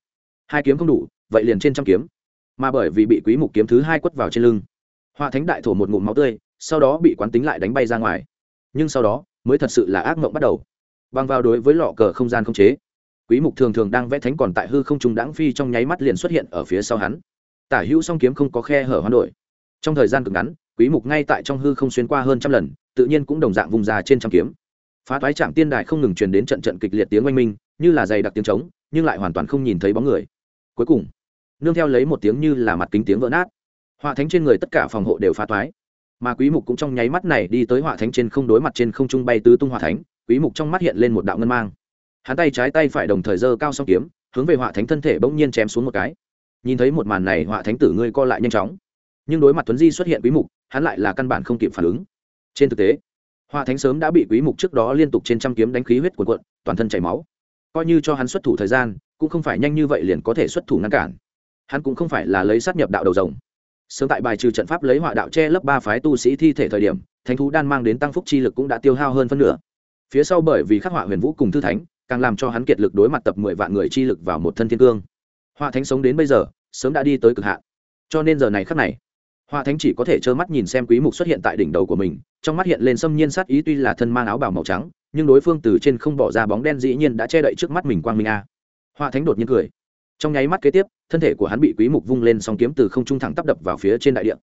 Hai kiếm không đủ, vậy liền trên trăm kiếm. Mà bởi vì bị quý mục kiếm thứ hai quất vào trên lưng, họa thánh đại thổ một ngụm máu tươi sau đó bị quán tính lại đánh bay ra ngoài. Nhưng sau đó, mới thật sự là ác mộng bắt đầu. Băng vào đối với lọ cờ không gian không chế, quý mục thường thường đang vẽ thánh còn tại hư không trung đãng phi trong nháy mắt liền xuất hiện ở phía sau hắn. Tả hữu song kiếm không có khe hở hoán đổi. Trong thời gian cực ngắn, quý mục ngay tại trong hư không xuyên qua hơn trăm lần, tự nhiên cũng đồng dạng vùng ra trên trăm kiếm. Phá toái trạm tiên đài không ngừng truyền đến trận trận kịch liệt tiếng oanh minh, như là dày đặc tiếng trống, nhưng lại hoàn toàn không nhìn thấy bóng người. Cuối cùng, nương theo lấy một tiếng như là mặt kính tiếng vỡ nát. Họa thánh trên người tất cả phòng hộ đều phá toái mà quý mục cũng trong nháy mắt này đi tới hỏa thánh trên không đối mặt trên không trung bay tứ tung hỏa thánh, quý mục trong mắt hiện lên một đạo ngân mang. Hắn tay trái tay phải đồng thời giơ cao song kiếm, hướng về hỏa thánh thân thể bỗng nhiên chém xuống một cái. Nhìn thấy một màn này hỏa thánh tử ngươi co lại nhanh chóng. Nhưng đối mặt tuấn di xuất hiện quý mục, hắn lại là căn bản không kịp phản ứng. Trên thực tế hỏa thánh sớm đã bị quý mục trước đó liên tục trên trăm kiếm đánh khí huyết cuộn cuộn, toàn thân chảy máu. Coi như cho hắn xuất thủ thời gian, cũng không phải nhanh như vậy liền có thể xuất thủ ngăn cản. Hắn cũng không phải là lấy sát nhập đạo đầu rồng sớm tại bài trừ trận pháp lấy họa đạo che lấp ba phái tu sĩ thi thể thời điểm, thánh thú đan mang đến tăng phúc chi lực cũng đã tiêu hao hơn phân nửa. Phía sau bởi vì khắc họa huyền vũ cùng thư thánh, càng làm cho hắn kiệt lực đối mặt tập mười vạn người chi lực vào một thân thiên cương. Họa thánh sống đến bây giờ, sớm đã đi tới cực hạn. Cho nên giờ này khắc này, họa thánh chỉ có thể trơ mắt nhìn xem quý mục xuất hiện tại đỉnh đầu của mình, trong mắt hiện lên xâm nhiên sát ý tuy là thân mang áo bào màu trắng, nhưng đối phương từ trên không bỏ ra bóng đen dĩ nhiên đã che đậy trước mắt mình quang minh a. Họa thánh đột nhiên cười trong nháy mắt kế tiếp, thân thể của hắn bị quý mục vung lên song kiếm từ không trung thẳng tắp đập vào phía trên đại địa.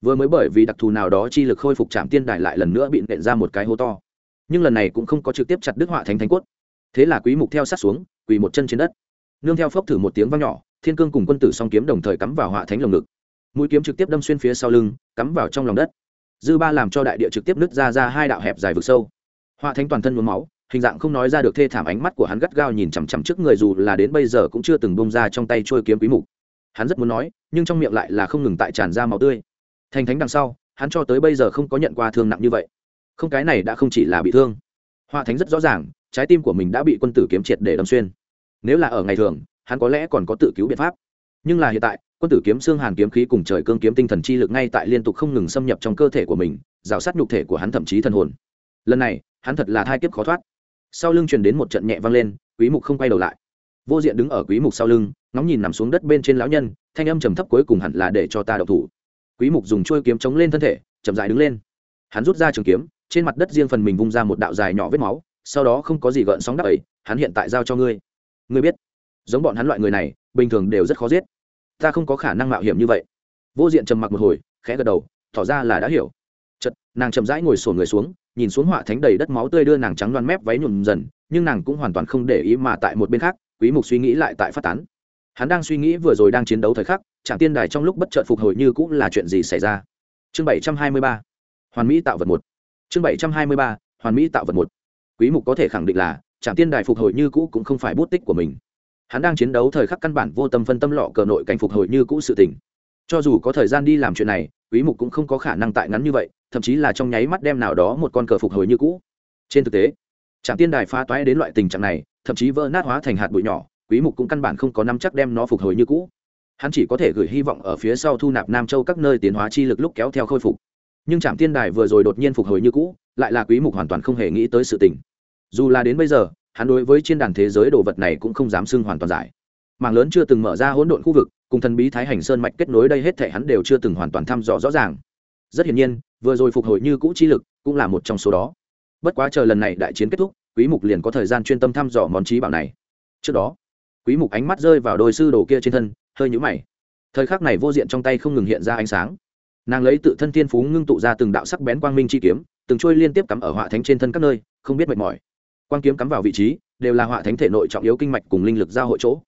Vừa mới bởi vì đặc thù nào đó chi lực khôi phục chạm tiên đài lại lần nữa bị nện ra một cái hố to. Nhưng lần này cũng không có trực tiếp chặt đứt họa thánh thánh cốt. Thế là quý mục theo sát xuống, quỳ một chân trên đất. Nương theo phốc thử một tiếng vang nhỏ, thiên cương cùng quân tử song kiếm đồng thời cắm vào họa thánh lồng ngực. Mũi kiếm trực tiếp đâm xuyên phía sau lưng, cắm vào trong lòng đất. Dư ba làm cho đại địa trực tiếp nứt ra ra hai đạo hẹp dài vực sâu. Họa thánh toàn thân nhuốm máu hình dạng không nói ra được thê thảm ánh mắt của hắn gắt gao nhìn chằm chằm trước người dù là đến bây giờ cũng chưa từng bông ra trong tay trôi kiếm quý mục. Hắn rất muốn nói, nhưng trong miệng lại là không ngừng tại tràn ra máu tươi. Thành thánh đằng sau, hắn cho tới bây giờ không có nhận qua thương nặng như vậy. Không, cái này đã không chỉ là bị thương. Hoa thánh rất rõ ràng, trái tim của mình đã bị quân tử kiếm triệt để đâm xuyên. Nếu là ở ngày thường, hắn có lẽ còn có tự cứu biện pháp. Nhưng là hiện tại, quân tử kiếm xương hàn kiếm khí cùng trời cương kiếm tinh thần chi lực ngay tại liên tục không ngừng xâm nhập trong cơ thể của mình, rào sát nhục thể của hắn thậm chí thần hồn. Lần này, hắn thật là thai kiếp khó thoát sau lưng truyền đến một trận nhẹ vang lên, quý mục không quay đầu lại. Vô diện đứng ở quý mục sau lưng, ngóng nhìn nằm xuống đất bên trên lão nhân, thanh âm trầm thấp cuối cùng hẳn là để cho ta đậu thủ. Quý mục dùng chuôi kiếm chống lên thân thể, chậm rãi đứng lên. Hắn rút ra trường kiếm, trên mặt đất riêng phần mình vung ra một đạo dài nhỏ vết máu, sau đó không có gì gợn sóng đắp ấy, hắn hiện tại giao cho ngươi. Ngươi biết, giống bọn hắn loại người này, bình thường đều rất khó giết. Ta không có khả năng mạo hiểm như vậy. Vô diện trầm mặc một hồi, khẽ gật đầu, tỏ ra là đã hiểu. Chật nàng chậm rãi ngồi sổn người xuống nhìn xuống họa thánh đầy đất máu tươi đưa nàng trắng loan mép váy nhuộm dần, nhưng nàng cũng hoàn toàn không để ý mà tại một bên khác, quý mục suy nghĩ lại tại phát tán. Hắn đang suy nghĩ vừa rồi đang chiến đấu thời khắc chẳng tiên đài trong lúc bất chợt phục hồi như cũng là chuyện gì xảy ra. Chương 723 hoàn mỹ tạo vật một. Chương 723 hoàn mỹ tạo vật một. Quý mục có thể khẳng định là chẳng tiên đài phục hồi như cũ cũng không phải bút tích của mình. Hắn đang chiến đấu thời khắc căn bản vô tâm phân tâm lọ cờ nội cảnh phục hồi như cũ sự tình. Cho dù có thời gian đi làm chuyện này, quý mục cũng không có khả năng tại ngắn như vậy thậm chí là trong nháy mắt đem nào đó một con cờ phục hồi như cũ. Trên thực tế, trạm tiên đài phá toái đến loại tình trạng này, thậm chí vỡ nát hóa thành hạt bụi nhỏ, quý mục cũng căn bản không có nắm chắc đem nó phục hồi như cũ. Hắn chỉ có thể gửi hy vọng ở phía sau thu nạp nam châu các nơi tiến hóa chi lực lúc kéo theo khôi phục. Nhưng trạm tiên đài vừa rồi đột nhiên phục hồi như cũ, lại là quý mục hoàn toàn không hề nghĩ tới sự tình. Dù là đến bây giờ, hắn đối với trên đàn thế giới đồ vật này cũng không dám xưng hoàn toàn giải. Mảng lớn chưa từng mở ra hỗn độn khu vực, cùng thần bí thái hành sơn mạch kết nối đây hết thể hắn đều chưa từng hoàn toàn thăm dò rõ ràng rất hiển nhiên, vừa rồi phục hồi như cũ chi lực cũng là một trong số đó. Bất quá chờ lần này đại chiến kết thúc, quý mục liền có thời gian chuyên tâm thăm dò món trí bảo này. Trước đó, quý mục ánh mắt rơi vào đôi sư đồ kia trên thân, hơi nhũ mày. Thời khắc này vô diện trong tay không ngừng hiện ra ánh sáng. Nàng lấy tự thân thiên phú ngưng tụ ra từng đạo sắc bén quang minh chi kiếm, từng trôi liên tiếp cắm ở họa thánh trên thân các nơi, không biết mệt mỏi. Quang kiếm cắm vào vị trí, đều là họa thánh thể nội trọng yếu kinh mạch cùng linh lực giao hội chỗ.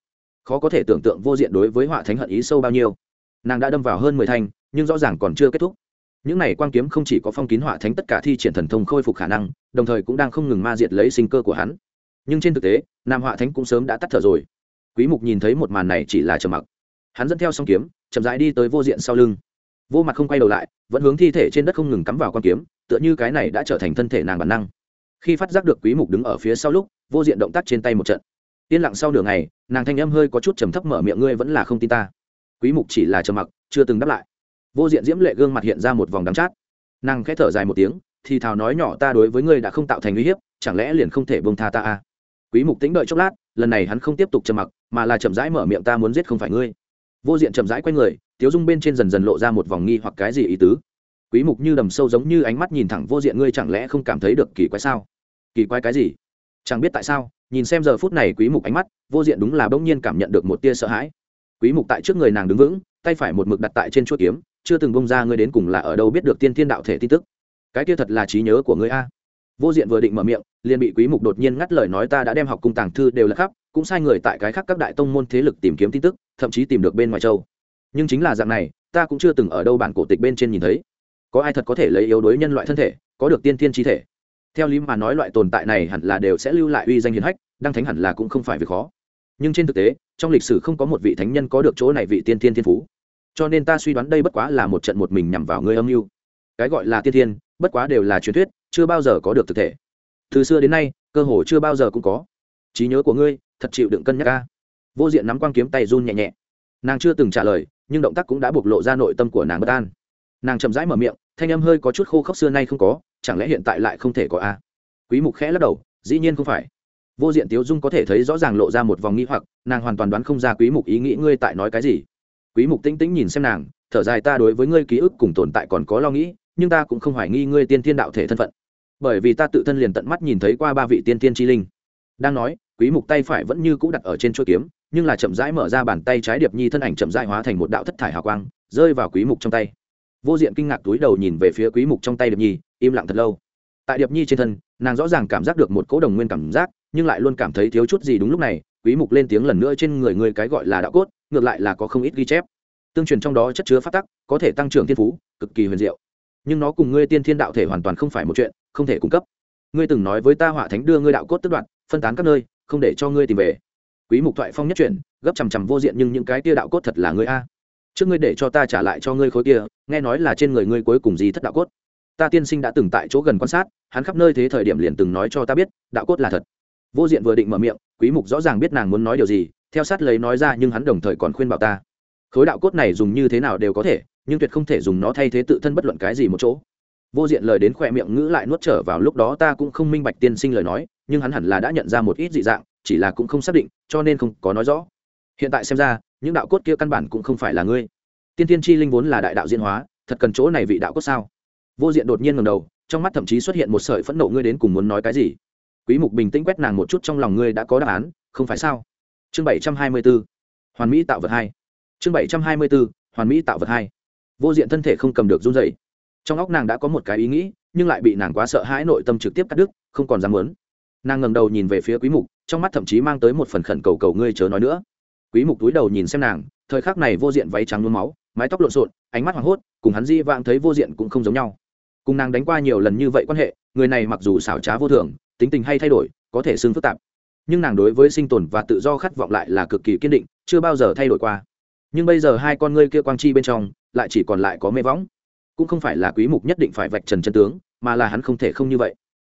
Khó có thể tưởng tượng vô diện đối với họa thánh hận ý sâu bao nhiêu. Nàng đã đâm vào hơn mười thanh, nhưng rõ ràng còn chưa kết thúc những này quang kiếm không chỉ có phong kín hỏa thánh tất cả thi triển thần thông khôi phục khả năng, đồng thời cũng đang không ngừng ma diệt lấy sinh cơ của hắn. Nhưng trên thực tế, nam hỏa thánh cũng sớm đã tắt thở rồi. Quý mục nhìn thấy một màn này chỉ là trầm mặc. Hắn dẫn theo song kiếm, chậm rãi đi tới vô diện sau lưng. Vô mặt không quay đầu lại, vẫn hướng thi thể trên đất không ngừng cắm vào con kiếm, tựa như cái này đã trở thành thân thể nàng bản năng. Khi phát giác được quý mục đứng ở phía sau lúc, vô diện động tác trên tay một trận. Yên lặng sau nửa ngày, nàng thanh âm hơi có chút trầm thấp mở miệng, ngươi vẫn là không tin ta. Quý mục chỉ là trầm mặc, chưa từng đáp lại vô diện diễm lệ gương mặt hiện ra một vòng đắng chát. Nàng khẽ thở dài một tiếng, thì thào nói nhỏ ta đối với ngươi đã không tạo thành uy hiếp, chẳng lẽ liền không thể bông tha ta à? quý mục tĩnh đợi chốc lát, lần này hắn không tiếp tục trầm mặc, mà là chậm rãi mở miệng ta muốn giết không phải ngươi. Vô diện chậm rãi quay người, tiếu dung bên trên dần dần lộ ra một vòng nghi hoặc cái gì ý tứ. Quý mục như đầm sâu giống như ánh mắt nhìn thẳng vô diện ngươi chẳng lẽ không cảm thấy được kỳ quái sao? Kỳ quái cái gì? Chẳng biết tại sao, nhìn xem giờ phút này quý mục ánh mắt, vô diện đúng là bỗng nhiên cảm nhận được một tia sợ hãi. Quý mục tại trước người nàng đứng vững, tay phải một mực đặt tại trên chuôi kiếm chưa từng bông ra ngươi đến cùng là ở đâu biết được tiên thiên đạo thể tin tức. Cái kia thật là trí nhớ của ngươi a. Vô diện vừa định mở miệng, liền bị quý mục đột nhiên ngắt lời nói ta đã đem học cung tàng thư đều là khắp, cũng sai người tại cái khác các đại tông môn thế lực tìm kiếm tin tức, thậm chí tìm được bên ngoài châu. Nhưng chính là dạng này, ta cũng chưa từng ở đâu bản cổ tịch bên trên nhìn thấy. Có ai thật có thể lấy yếu đuối nhân loại thân thể, có được tiên thiên chi thể? Theo lý mà nói loại tồn tại này hẳn là đều sẽ lưu lại uy danh hiền hách, đăng thánh hẳn là cũng không phải việc khó. Nhưng trên thực tế, trong lịch sử không có một vị thánh nhân có được chỗ này vị tiên thiên thiên phú cho nên ta suy đoán đây bất quá là một trận một mình nhằm vào ngươi âm mưu. Cái gọi là tiên thiên, bất quá đều là truyền thuyết, chưa bao giờ có được thực thể. Từ xưa đến nay, cơ hồ chưa bao giờ cũng có. Trí nhớ của ngươi, thật chịu đựng cân nhắc ca vô diện nắm quang kiếm tay run nhẹ nhẹ. Nàng chưa từng trả lời, nhưng động tác cũng đã bộc lộ ra nội tâm của nàng bất an. Nàng chậm rãi mở miệng, thanh âm hơi có chút khô khốc xưa nay không có, chẳng lẽ hiện tại lại không thể có a? Quý mục khẽ lắc đầu, dĩ nhiên không phải. Vô diện tiếu dung có thể thấy rõ ràng lộ ra một vòng nghi hoặc, nàng hoàn toàn đoán không ra quý mục ý nghĩ ngươi tại nói cái gì quý mục tĩnh tĩnh nhìn xem nàng, thở dài, ta đối với ngươi ký ức cùng tồn tại còn có lo nghĩ, nhưng ta cũng không hoài nghi ngươi tiên thiên đạo thể thân phận. Bởi vì ta tự thân liền tận mắt nhìn thấy qua ba vị tiên tiên chi linh. Đang nói, quý mục tay phải vẫn như cũ đặt ở trên chuôi kiếm, nhưng là chậm rãi mở ra bàn tay trái điệp nhi thân ảnh chậm rãi hóa thành một đạo thất thải hào quang, rơi vào quý mục trong tay. Vô diện kinh ngạc túi đầu nhìn về phía quý mục trong tay điệp nhi, im lặng thật lâu. Tại điệp nhi trên thân, nàng rõ ràng cảm giác được một cỗ đồng nguyên cảm giác, nhưng lại luôn cảm thấy thiếu chút gì đúng lúc này quý mục lên tiếng lần nữa trên người người cái gọi là đạo cốt, ngược lại là có không ít ghi chép. Tương truyền trong đó chất chứa phát tắc, có thể tăng trưởng thiên phú, cực kỳ huyền diệu. Nhưng nó cùng ngươi tiên thiên đạo thể hoàn toàn không phải một chuyện, không thể cung cấp. Ngươi từng nói với ta hỏa thánh đưa ngươi đạo cốt tức đoạn, phân tán các nơi, không để cho ngươi tìm về. Quý mục thoại phong nhất chuyển, gấp chằm chằm vô diện nhưng những cái kia đạo cốt thật là ngươi a. Trước ngươi để cho ta trả lại cho ngươi khối kia, nghe nói là trên người ngươi cuối cùng gì thất đạo cốt. Ta tiên sinh đã từng tại chỗ gần quan sát, hắn khắp nơi thế thời điểm liền từng nói cho ta biết, đạo cốt là thật vô diện vừa định mở miệng, quý mục rõ ràng biết nàng muốn nói điều gì, theo sát lấy nói ra nhưng hắn đồng thời còn khuyên bảo ta. Khối đạo cốt này dùng như thế nào đều có thể, nhưng tuyệt không thể dùng nó thay thế tự thân bất luận cái gì một chỗ. Vô diện lời đến khỏe miệng ngữ lại nuốt trở vào lúc đó ta cũng không minh bạch tiên sinh lời nói, nhưng hắn hẳn là đã nhận ra một ít dị dạng, chỉ là cũng không xác định, cho nên không có nói rõ. Hiện tại xem ra, những đạo cốt kia căn bản cũng không phải là ngươi. Tiên tiên chi linh vốn là đại đạo diễn hóa, thật cần chỗ này vị đạo cốt sao? Vô diện đột nhiên ngầm đầu, trong mắt thậm chí xuất hiện một sợi phẫn nộ, ngươi đến cùng muốn nói cái gì? Quý mục bình tĩnh quét nàng một chút trong lòng ngươi đã có đáp án không phải sao? Chương 724 hoàn mỹ tạo vật hai. Chương 724 hoàn mỹ tạo vật hai. Vô diện thân thể không cầm được run rẩy, trong óc nàng đã có một cái ý nghĩ nhưng lại bị nàng quá sợ hãi nội tâm trực tiếp cắt đứt không còn dám muốn. Nàng ngẩng đầu nhìn về phía quý mục trong mắt thậm chí mang tới một phần khẩn cầu cầu ngươi chớ nói nữa. Quý mục túi đầu nhìn xem nàng thời khắc này vô diện váy trắng nhuốm máu mái tóc lộn xộn ánh mắt hoảng hốt cùng hắn di vãng thấy vô diện cũng không giống nhau. Cùng nàng đánh qua nhiều lần như vậy quan hệ người này mặc dù xảo trá vô thường tính tình hay thay đổi, có thể xương phức tạp. Nhưng nàng đối với sinh tồn và tự do khát vọng lại là cực kỳ kiên định, chưa bao giờ thay đổi qua. Nhưng bây giờ hai con ngươi kia quang chi bên trong, lại chỉ còn lại có mê võng. Cũng không phải là quý mục nhất định phải vạch trần chân tướng, mà là hắn không thể không như vậy.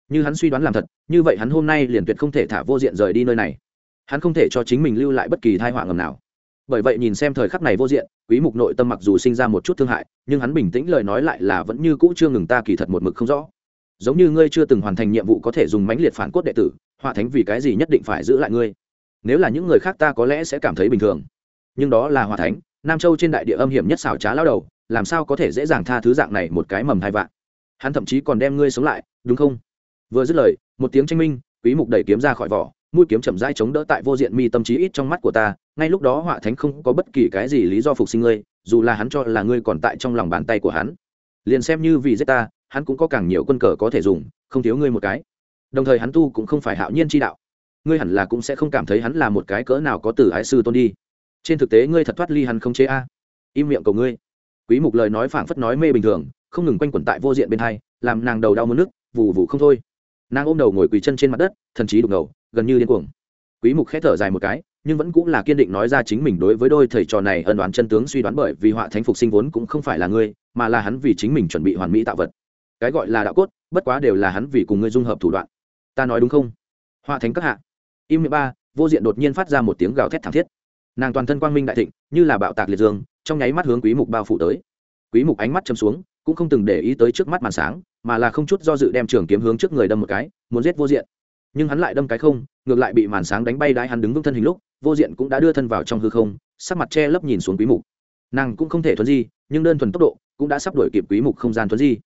Như hắn suy đoán làm thật, như vậy hắn hôm nay liền tuyệt không thể thả vô diện rời đi nơi này. Hắn không thể cho chính mình lưu lại bất kỳ thai họa ngầm nào. Bởi vậy nhìn xem thời khắc này vô diện, quý mục nội tâm mặc dù sinh ra một chút thương hại, nhưng hắn bình tĩnh lời nói lại là vẫn như cũ chưa ngừng ta kỳ thật một mực không rõ giống như ngươi chưa từng hoàn thành nhiệm vụ có thể dùng mãnh liệt phản cốt đệ tử, họa thánh vì cái gì nhất định phải giữ lại ngươi? Nếu là những người khác ta có lẽ sẽ cảm thấy bình thường. Nhưng đó là họa thánh, nam châu trên đại địa âm hiểm nhất xảo trá lao đầu, làm sao có thể dễ dàng tha thứ dạng này một cái mầm hai vạn? Hắn thậm chí còn đem ngươi sống lại, đúng không? Vừa dứt lời, một tiếng tranh minh, quý mục đẩy kiếm ra khỏi vỏ, mũi kiếm chậm rãi chống đỡ tại vô diện mi tâm trí ít trong mắt của ta, ngay lúc đó họa thánh không có bất kỳ cái gì lý do phục sinh ngươi, dù là hắn cho là ngươi còn tại trong lòng bàn tay của hắn. Liền xem như vì giết ta hắn cũng có càng nhiều quân cờ có thể dùng, không thiếu ngươi một cái. Đồng thời hắn tu cũng không phải hạo nhiên chi đạo. Ngươi hẳn là cũng sẽ không cảm thấy hắn là một cái cỡ nào có từ ái sư tôn đi. Trên thực tế ngươi thật thoát ly hắn không chế a. Im miệng cầu ngươi. Quý mục lời nói phảng phất nói mê bình thường, không ngừng quanh quẩn tại vô diện bên hai, làm nàng đầu đau muốn nước, vù vù không thôi. Nàng ôm đầu ngồi quỳ chân trên mặt đất, thần trí đục ngầu, gần như điên cuồng. Quý mục khẽ thở dài một cái, nhưng vẫn cũng là kiên định nói ra chính mình đối với đôi thầy trò này ân đoán chân tướng suy đoán bởi vì họa thánh phục sinh vốn cũng không phải là ngươi, mà là hắn vì chính mình chuẩn bị hoàn mỹ tạo vật cái gọi là đạo cốt, bất quá đều là hắn vì cùng ngươi dung hợp thủ đoạn. Ta nói đúng không? Hoa thánh các hạ. Im miệng ba, vô diện đột nhiên phát ra một tiếng gào thét thảm thiết. Nàng toàn thân quang minh đại thịnh, như là bạo tạc liệt dương, trong nháy mắt hướng quý mục bao phủ tới. Quý mục ánh mắt châm xuống, cũng không từng để ý tới trước mắt màn sáng, mà là không chút do dự đem trường kiếm hướng trước người đâm một cái, muốn giết vô diện. Nhưng hắn lại đâm cái không, ngược lại bị màn sáng đánh bay đái hắn đứng vững thân hình lúc, vô diện cũng đã đưa thân vào trong hư không, sắc mặt che lấp nhìn xuống quý mục. Nàng cũng không thể thuấn di, nhưng đơn thuần tốc độ cũng đã sắp đuổi kịp quý mục không gian thuấn di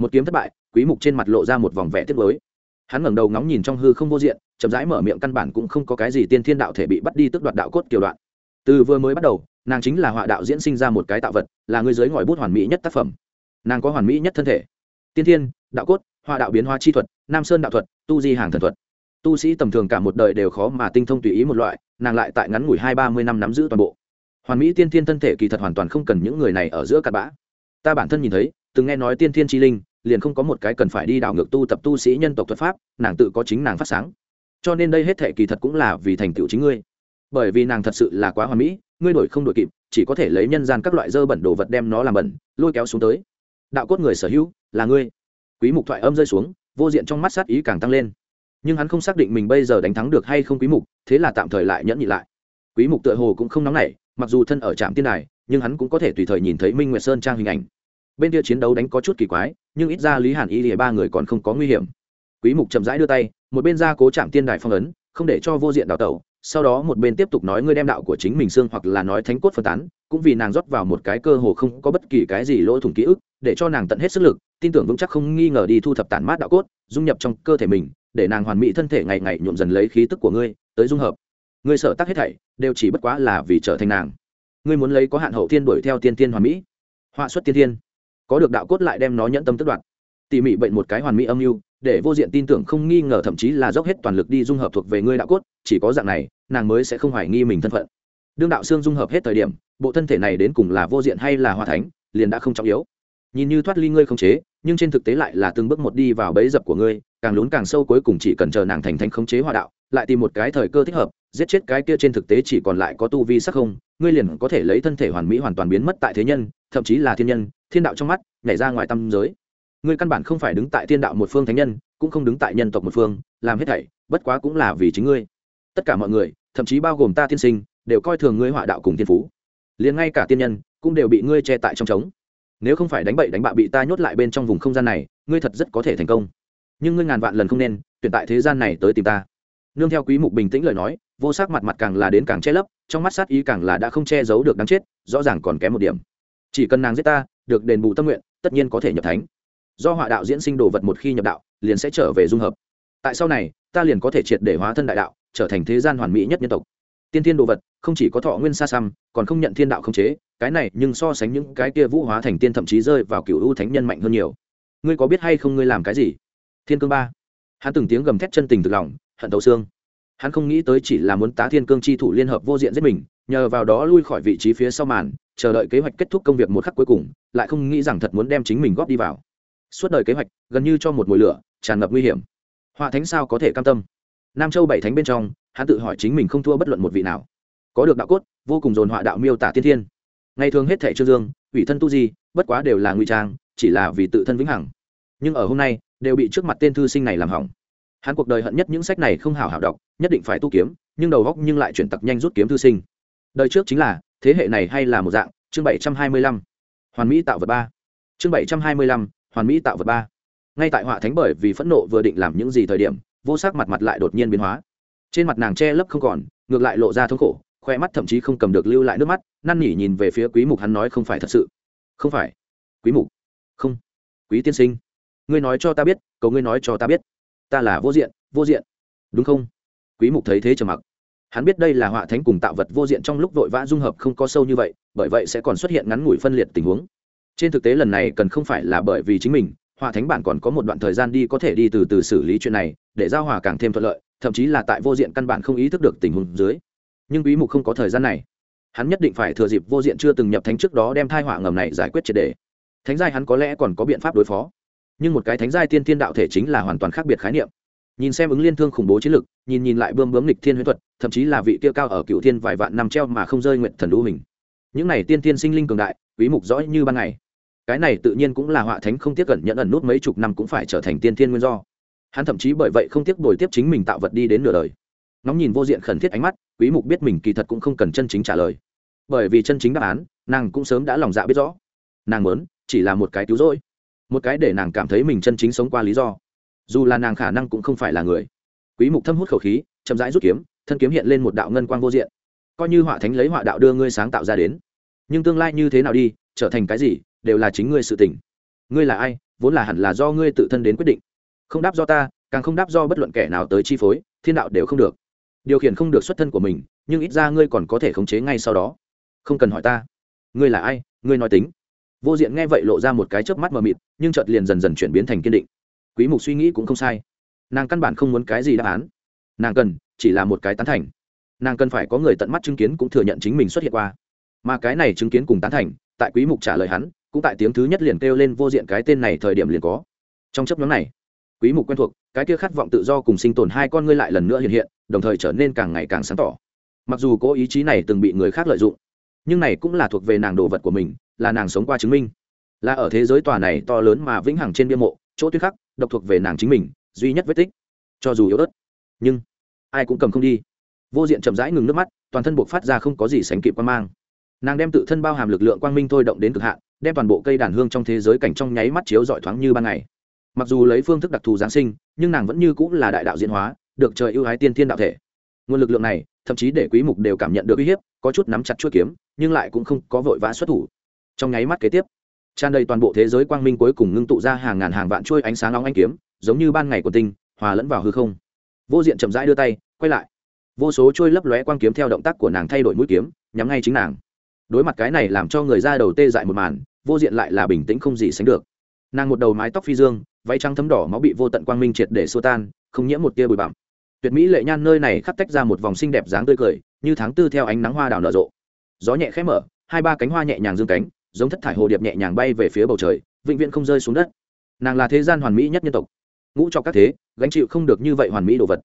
một kiếm thất bại, quý mục trên mặt lộ ra một vòng vẻ tiếc lối hắn ngẩng đầu ngóng nhìn trong hư không vô diện, chậm rãi mở miệng căn bản cũng không có cái gì tiên thiên đạo thể bị bắt đi tức đoạt đạo cốt kiều đoạn. Từ vừa mới bắt đầu, nàng chính là họa đạo diễn sinh ra một cái tạo vật, là người dưới ngòi bút hoàn mỹ nhất tác phẩm. Nàng có hoàn mỹ nhất thân thể. Tiên thiên, đạo cốt, họa đạo biến hóa chi thuật, nam sơn đạo thuật, tu di hàng thần thuật. Tu sĩ tầm thường cả một đời đều khó mà tinh thông tùy ý một loại, nàng lại tại ngắn ngủi hai ba mươi năm nắm giữ toàn bộ. Hoàn mỹ tiên thiên thân thể kỳ thật hoàn toàn không cần những người này ở giữa cặp bã. Ta bản thân nhìn thấy, từng nghe nói tiên thiên chi linh liền không có một cái cần phải đi đảo ngược tu tập tu sĩ nhân tộc thuật pháp, nàng tự có chính nàng phát sáng. Cho nên đây hết thệ kỳ thật cũng là vì thành tựu chính ngươi. Bởi vì nàng thật sự là quá hoàn mỹ, ngươi đổi không đổi kịp, chỉ có thể lấy nhân gian các loại dơ bẩn đồ vật đem nó làm bẩn, lôi kéo xuống tới. Đạo cốt người sở hữu, là ngươi. Quý mục thoại âm rơi xuống, vô diện trong mắt sát ý càng tăng lên. Nhưng hắn không xác định mình bây giờ đánh thắng được hay không quý mục, thế là tạm thời lại nhẫn nhị lại. Quý mục tựa hồ cũng không nóng nảy, mặc dù thân ở trạm tiên đài, nhưng hắn cũng có thể tùy thời nhìn thấy minh nguyệt sơn trang hình ảnh. Bên kia chiến đấu đánh có chút kỳ quái nhưng ít ra lý hàn y lìa ba người còn không có nguy hiểm. Quý mục chậm rãi đưa tay, một bên ra cố chạm tiên đài phong ấn, không để cho vô diện đào tẩu, sau đó một bên tiếp tục nói ngươi đem đạo của chính mình xương hoặc là nói thánh cốt phân tán, cũng vì nàng rót vào một cái cơ hồ không có bất kỳ cái gì lỗ thủng ký ức, để cho nàng tận hết sức lực, tin tưởng vững chắc không nghi ngờ đi thu thập tàn mát đạo cốt, dung nhập trong cơ thể mình, để nàng hoàn mỹ thân thể ngày ngày nhuộm dần lấy khí tức của ngươi, tới dung hợp. Ngươi sở tác hết thảy, đều chỉ bất quá là vì trở thành nàng. Ngươi muốn lấy có hạn hậu thiên đuổi theo tiên tiên hoàn mỹ. Họa xuất tiên tiên có được đạo cốt lại đem nó nhẫn tâm tức đoạt. Tỉ mỉ bệnh một cái hoàn mỹ âm mưu, để vô diện tin tưởng không nghi ngờ thậm chí là dốc hết toàn lực đi dung hợp thuộc về ngươi đạo cốt, chỉ có dạng này, nàng mới sẽ không hoài nghi mình thân phận. Đương đạo xương dung hợp hết thời điểm, bộ thân thể này đến cùng là vô diện hay là hoa thánh, liền đã không trọng yếu. Nhìn như thoát ly ngươi không chế, nhưng trên thực tế lại là từng bước một đi vào bẫy dập của ngươi, càng lún càng sâu cuối cùng chỉ cần chờ nàng thành thánh khống chế hòa đạo, lại tìm một cái thời cơ thích hợp giết chết cái kia trên thực tế chỉ còn lại có tu vi sắc không, ngươi liền có thể lấy thân thể hoàn mỹ hoàn toàn biến mất tại thế nhân, thậm chí là thiên nhân, thiên đạo trong mắt, nhảy ra ngoài tâm giới. Ngươi căn bản không phải đứng tại thiên đạo một phương thánh nhân, cũng không đứng tại nhân tộc một phương, làm hết thảy, bất quá cũng là vì chính ngươi. Tất cả mọi người, thậm chí bao gồm ta tiên sinh, đều coi thường ngươi họa đạo cùng thiên phú. Liền ngay cả tiên nhân, cũng đều bị ngươi che tại trong trống. Nếu không phải đánh bậy đánh bạ bị ta nhốt lại bên trong vùng không gian này, ngươi thật rất có thể thành công. Nhưng ngươi ngàn vạn lần không nên, tuyển tại thế gian này tới tìm ta. Nương theo quý mục bình tĩnh lời nói vô sắc mặt mặt càng là đến càng che lấp, trong mắt sát ý càng là đã không che giấu được đáng chết, rõ ràng còn kém một điểm. Chỉ cần nàng giết ta, được đền bù tâm nguyện, tất nhiên có thể nhập thánh. Do họa đạo diễn sinh đồ vật một khi nhập đạo, liền sẽ trở về dung hợp. Tại sau này, ta liền có thể triệt để hóa thân đại đạo, trở thành thế gian hoàn mỹ nhất nhân tộc. Tiên thiên đồ vật, không chỉ có thọ nguyên xa xăm, còn không nhận thiên đạo không chế, cái này nhưng so sánh những cái kia vũ hóa thành tiên thậm chí rơi vào cựu ưu thánh nhân mạnh hơn nhiều. Ngươi có biết hay không ngươi làm cái gì? Thiên cương ba. Hắn từng tiếng gầm thét chân tình thực lòng, hận tấu xương hắn không nghĩ tới chỉ là muốn tá thiên cương chi thủ liên hợp vô diện giết mình, nhờ vào đó lui khỏi vị trí phía sau màn, chờ đợi kế hoạch kết thúc công việc một khắc cuối cùng, lại không nghĩ rằng thật muốn đem chính mình góp đi vào. Suốt đời kế hoạch, gần như cho một mùi lửa, tràn ngập nguy hiểm. Họa thánh sao có thể cam tâm? Nam châu bảy thánh bên trong, hắn tự hỏi chính mình không thua bất luận một vị nào. Có được đạo cốt, vô cùng dồn họa đạo miêu tả tiên thiên. Ngày thường hết thẻ trương dương, ủy thân tu di, bất quá đều là ngụy trang, chỉ là vì tự thân vĩnh hằng. Nhưng ở hôm nay, đều bị trước mặt tên thư sinh này làm hỏng hắn cuộc đời hận nhất những sách này không hảo hảo đọc, nhất định phải tu kiếm, nhưng đầu góc nhưng lại chuyển tặc nhanh rút kiếm thư sinh. Đời trước chính là, thế hệ này hay là một dạng, chương bảy trăm hai mươi lăm. Hoàn mỹ tạo vật ba. Chương bảy trăm hai mươi lăm, hoàn mỹ tạo vật ba. Ngay tại họa thánh bởi vì phẫn nộ vừa định làm những gì thời điểm, vô sắc mặt mặt lại đột nhiên biến hóa. Trên mặt nàng che lấp không còn, ngược lại lộ ra thống khổ, khoe mắt thậm chí không cầm được lưu lại nước mắt, năn nỉ nhìn về phía quý mục hắn nói không phải thật sự. Không phải. Quý mục. Không. Quý tiên sinh. Ngươi nói cho ta biết, cầu ngươi nói cho ta biết ta là vô diện vô diện. Đúng không? Quý mục thấy thế trầm mặc. Hắn biết đây là họa thánh cùng tạo vật vô diện trong lúc vội vã dung hợp không có sâu như vậy, bởi vậy sẽ còn xuất hiện ngắn ngủi phân liệt tình huống. Trên thực tế lần này cần không phải là bởi vì chính mình, họa thánh bản còn có một đoạn thời gian đi có thể đi từ từ xử lý chuyện này, để giao hòa càng thêm thuận lợi, thậm chí là tại vô diện căn bản không ý thức được tình huống dưới. Nhưng quý mục không có thời gian này. Hắn nhất định phải thừa dịp vô diện chưa từng nhập thánh trước đó đem thai họa ngầm này giải quyết triệt đề thánh giai hắn có lẽ còn có biện pháp đối phó nhưng một cái thánh giai tiên thiên đạo thể chính là hoàn toàn khác biệt khái niệm. Nhìn xem ứng liên thương khủng bố chiến lực, nhìn nhìn lại bơm bướm lịch thiên huyễn thuật, thậm chí là vị kia cao ở cựu thiên vài vạn năm treo mà không rơi nguyện thần đũ hình. Những này tiên thiên sinh linh cường đại, quý mục rõ như ban ngày. Cái này tự nhiên cũng là họa thánh không tiếc cẩn nhận ẩn nút mấy chục năm cũng phải trở thành tiên thiên nguyên do. Hắn thậm chí bởi vậy không tiếc đổi tiếp chính mình tạo vật đi đến nửa đời. Nóng nhìn vô diện khẩn thiết ánh mắt, quý mục biết mình kỳ thật cũng không cần chân chính trả lời. Bởi vì chân chính đáp án, nàng cũng sớm đã lòng dạ biết rõ. Nàng muốn, chỉ là một cái cứu rỗi một cái để nàng cảm thấy mình chân chính sống qua lý do. Dù là nàng khả năng cũng không phải là người. Quý mục thâm hút khẩu khí, chậm rãi rút kiếm, thân kiếm hiện lên một đạo ngân quang vô diện. Coi như họa thánh lấy họa đạo đưa ngươi sáng tạo ra đến, nhưng tương lai như thế nào đi, trở thành cái gì, đều là chính ngươi sự tỉnh. ngươi là ai, vốn là hẳn là do ngươi tự thân đến quyết định. Không đáp do ta, càng không đáp do bất luận kẻ nào tới chi phối, thiên đạo đều không được. Điều khiển không được xuất thân của mình, nhưng ít ra ngươi còn có thể khống chế ngay sau đó. Không cần hỏi ta. Ngươi là ai, ngươi nói tính vô diện nghe vậy lộ ra một cái chớp mắt mờ mịt, nhưng chợt liền dần dần chuyển biến thành kiên định. Quý mục suy nghĩ cũng không sai. Nàng căn bản không muốn cái gì đáp án. Nàng cần chỉ là một cái tán thành. Nàng cần phải có người tận mắt chứng kiến cũng thừa nhận chính mình xuất hiện qua. Mà cái này chứng kiến cùng tán thành, tại quý mục trả lời hắn, cũng tại tiếng thứ nhất liền kêu lên vô diện cái tên này thời điểm liền có. Trong chấp nhóm này, quý mục quen thuộc, cái kia khát vọng tự do cùng sinh tồn hai con ngươi lại lần nữa hiện hiện, đồng thời trở nên càng ngày càng sáng tỏ. Mặc dù cố ý chí này từng bị người khác lợi dụng, nhưng này cũng là thuộc về nàng đồ vật của mình là nàng sống qua chứng minh. Là ở thế giới tòa này to lớn mà vĩnh hằng trên bia mộ, chỗ tuyết khắc, độc thuộc về nàng chính mình, duy nhất vết tích. Cho dù yếu ớt, nhưng ai cũng cầm không đi. Vô diện chậm rãi ngừng nước mắt, toàn thân buộc phát ra không có gì sánh kịp quan mang. Nàng đem tự thân bao hàm lực lượng quang minh thôi động đến cực hạn, đem toàn bộ cây đàn hương trong thế giới cảnh trong nháy mắt chiếu dọi thoáng như ban ngày. Mặc dù lấy phương thức đặc thù giáng sinh, nhưng nàng vẫn như cũng là đại đạo diễn hóa, được trời ưu ái tiên thiên đạo thể. Nguồn lực lượng này, thậm chí để quý mục đều cảm nhận được uy hiếp, có chút nắm chặt chuôi kiếm, nhưng lại cũng không có vội vã xuất thủ trong nháy mắt kế tiếp, tràn đầy toàn bộ thế giới quang minh cuối cùng ngưng tụ ra hàng ngàn hàng vạn chuôi ánh sáng nóng anh kiếm, giống như ban ngày của tinh, hòa lẫn vào hư không. Vô diện chậm rãi đưa tay, quay lại. Vô số chuôi lấp lóe quang kiếm theo động tác của nàng thay đổi mũi kiếm, nhắm ngay chính nàng. Đối mặt cái này làm cho người ra đầu tê dại một màn, vô diện lại là bình tĩnh không gì sánh được. Nàng một đầu mái tóc phi dương, váy trắng thấm đỏ máu bị vô tận quang minh triệt để xua tan, không nhiễm một tia bụi bặm. Tuyệt mỹ lệ nhan nơi này khắp tách ra một vòng xinh đẹp dáng tươi cười, như tháng tư theo ánh nắng hoa đào nở rộ. Gió nhẹ khẽ mở, hai ba cánh hoa nhẹ nhàng dương cánh giống thất thải hồ điệp nhẹ nhàng bay về phía bầu trời, vĩnh viễn không rơi xuống đất. Nàng là thế gian hoàn mỹ nhất nhân tộc, ngũ cho các thế, gánh chịu không được như vậy hoàn mỹ đồ vật.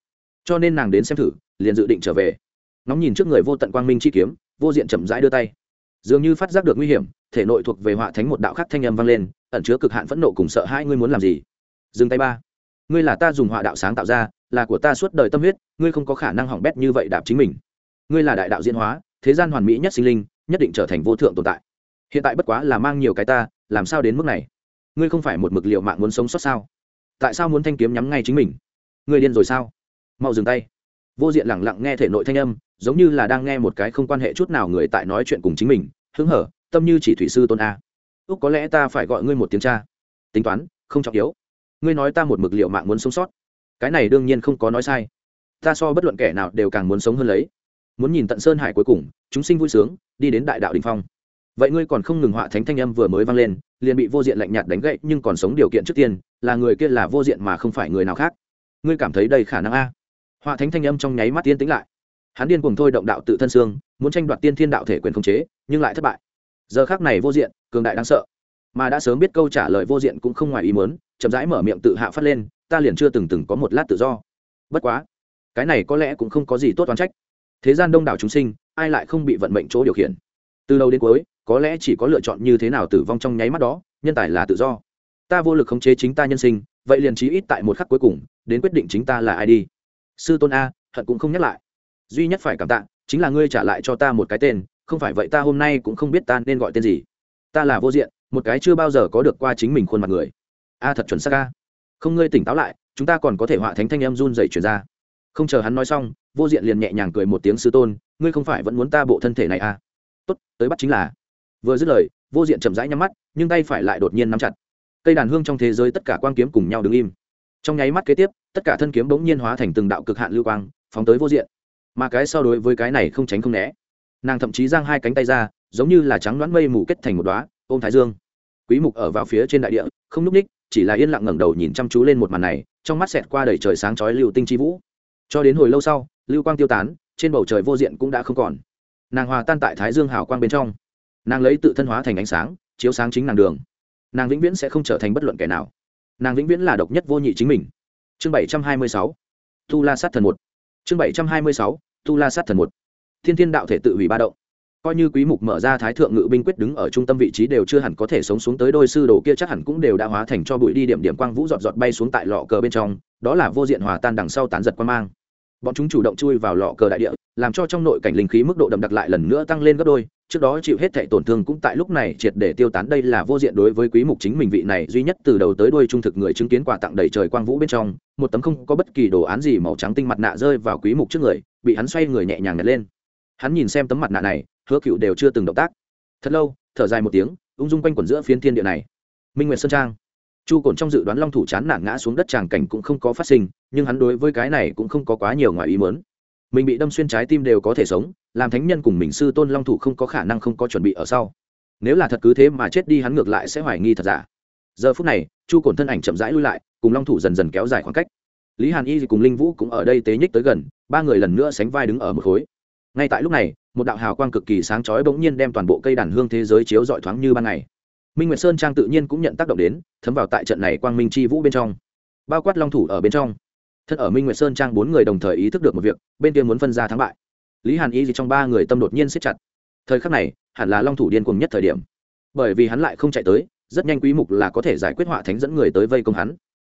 Cho nên nàng đến xem thử, liền dự định trở về. Nóng nhìn trước người vô tận quang minh chi kiếm, vô diện chậm rãi đưa tay. Dường như phát giác được nguy hiểm, thể nội thuộc về họa thánh một đạo khắc thanh âm vang lên, ẩn chứa cực hạn phẫn nộ cùng sợ hãi, ngươi muốn làm gì? Dừng tay ba. Ngươi là ta dùng họa đạo sáng tạo ra, là của ta suốt đời tâm huyết, ngươi không có khả năng hỏng bét như vậy đạp chính mình. Ngươi là đại đạo diễn hóa, thế gian hoàn mỹ nhất sinh linh, nhất định trở thành vô thượng tồn tại hiện tại bất quá là mang nhiều cái ta, làm sao đến mức này? Ngươi không phải một mực liệu mạng muốn sống sót sao? Tại sao muốn thanh kiếm nhắm ngay chính mình? Ngươi điên rồi sao? Mau dừng tay. Vô diện lẳng lặng nghe thể nội thanh âm, giống như là đang nghe một cái không quan hệ chút nào người tại nói chuyện cùng chính mình. Hứng hở, tâm như chỉ thủy sư tôn a. Úc, có lẽ ta phải gọi ngươi một tiếng cha. Tính toán, không trọng yếu. Ngươi nói ta một mực liệu mạng muốn sống sót. Cái này đương nhiên không có nói sai. Ta so bất luận kẻ nào đều càng muốn sống hơn lấy. Muốn nhìn tận sơn hải cuối cùng, chúng sinh vui sướng, đi đến đại đạo đình phong vậy ngươi còn không ngừng họa thánh thanh âm vừa mới vang lên, liền bị vô diện lạnh nhạt đánh gậy, nhưng còn sống điều kiện trước tiên, là người kia là vô diện mà không phải người nào khác. Ngươi cảm thấy đây khả năng a? Họa thánh thanh âm trong nháy mắt tiên tính lại. Hắn điên cùng thôi động đạo tự thân xương, muốn tranh đoạt tiên thiên đạo thể quyền khống chế, nhưng lại thất bại. Giờ khác này vô diện, cường đại đáng sợ. Mà đã sớm biết câu trả lời vô diện cũng không ngoài ý muốn, chậm rãi mở miệng tự hạ phát lên, ta liền chưa từng từng có một lát tự do. Bất quá, cái này có lẽ cũng không có gì tốt oán trách. Thế gian đông đảo chúng sinh, ai lại không bị vận mệnh chỗ điều khiển? Từ đầu đến cuối có lẽ chỉ có lựa chọn như thế nào tử vong trong nháy mắt đó, nhân tài là tự do. Ta vô lực khống chế chính ta nhân sinh, vậy liền chí ít tại một khắc cuối cùng, đến quyết định chính ta là ai đi. Sư tôn a, hận cũng không nhắc lại. Duy nhất phải cảm tạ, chính là ngươi trả lại cho ta một cái tên, không phải vậy ta hôm nay cũng không biết ta nên gọi tên gì. Ta là vô diện, một cái chưa bao giờ có được qua chính mình khuôn mặt người. A thật chuẩn xác a. Không ngươi tỉnh táo lại, chúng ta còn có thể họa thánh thanh em run dậy chuyển ra. Không chờ hắn nói xong, vô diện liền nhẹ nhàng cười một tiếng sư tôn, ngươi không phải vẫn muốn ta bộ thân thể này à tốt, tới bắt chính là vừa dứt lời, vô diện chậm rãi nhắm mắt, nhưng tay phải lại đột nhiên nắm chặt. Cây đàn hương trong thế giới tất cả quang kiếm cùng nhau đứng im. Trong nháy mắt kế tiếp, tất cả thân kiếm bỗng nhiên hóa thành từng đạo cực hạn lưu quang, phóng tới vô diện. Mà cái so đối với cái này không tránh không né. Nàng thậm chí giang hai cánh tay ra, giống như là trắng đoán mây mù kết thành một đoá ôm thái dương. Quý mục ở vào phía trên đại địa, không núp ních, chỉ là yên lặng ngẩng đầu nhìn chăm chú lên một màn này, trong mắt xẹt qua đầy trời sáng chói lưu tinh chi vũ. Cho đến hồi lâu sau, lưu quang tiêu tán, trên bầu trời vô diện cũng đã không còn. Nàng hòa tan tại thái dương hào quang bên trong nàng lấy tự thân hóa thành ánh sáng, chiếu sáng chính nàng đường. Nàng vĩnh viễn sẽ không trở thành bất luận kẻ nào. Nàng vĩnh viễn là độc nhất vô nhị chính mình. Chương bảy trăm hai mươi sáu. Tu la sát thần một. Chương bảy trăm hai mươi sáu. Tu la sát thần một. Thiên thiên đạo thể tự hủy ba động. Coi như quý mục mở ra thái thượng ngự binh quyết đứng ở trung tâm vị trí đều chưa hẳn có thể sống xuống tới đôi sư đồ kia chắc hẳn cũng đều đã hóa thành cho bụi đi điểm điểm quang vũ giọt giọt bay xuống tại lọ cờ bên trong, đó là vô diện hòa tan đằng sau tán giật quan mang. Bọn chúng chủ động chui vào lọ cờ đại địa, làm cho trong nội cảnh linh khí mức độ đậm đặc lại lần nữa tăng lên gấp đôi trước đó chịu hết thệ tổn thương cũng tại lúc này triệt để tiêu tán. Đây là vô diện đối với quý mục chính mình vị này, duy nhất từ đầu tới đuôi trung thực người chứng kiến quà tặng đầy trời quang vũ bên trong, một tấm không có bất kỳ đồ án gì màu trắng tinh mặt nạ rơi vào quý mục trước người, bị hắn xoay người nhẹ nhàng nhặt lên. Hắn nhìn xem tấm mặt nạ này, hứa cựu đều chưa từng động tác. Thật lâu, thở dài một tiếng, ung dung quanh quẩn giữa phiến thiên địa này. Minh nguyệt sơn trang. Chu cồn trong dự đoán long thủ chán nản ngã xuống đất tràng cảnh cũng không có phát sinh, nhưng hắn đối với cái này cũng không có quá nhiều ngoài ý mớn mình bị đâm xuyên trái tim đều có thể sống làm thánh nhân cùng mình sư tôn long thủ không có khả năng không có chuẩn bị ở sau. Nếu là thật cứ thế mà chết đi hắn ngược lại sẽ hoài nghi thật giả. Giờ phút này, chu cổn thân ảnh chậm rãi lui lại, cùng long thủ dần dần kéo dài khoảng cách. Lý hàn y cùng linh vũ cũng ở đây tế nhích tới gần, ba người lần nữa sánh vai đứng ở một khối. Ngay tại lúc này, một đạo hào quang cực kỳ sáng chói bỗng nhiên đem toàn bộ cây đàn hương thế giới chiếu rọi thoáng như ban ngày. Minh nguyệt sơn trang tự nhiên cũng nhận tác động đến, thấm vào tại trận này quang minh chi vũ bên trong. Bao quát long thủ ở bên trong. Thân ở minh nguyệt sơn trang bốn người đồng thời ý thức được một việc, bên kia muốn phân ra thắng bại lý hàn y gì trong ba người tâm đột nhiên siết chặt. Thời khắc này, hẳn là long thủ điên cuồng nhất thời điểm. Bởi vì hắn lại không chạy tới, rất nhanh quý mục là có thể giải quyết họa thánh dẫn người tới vây công hắn.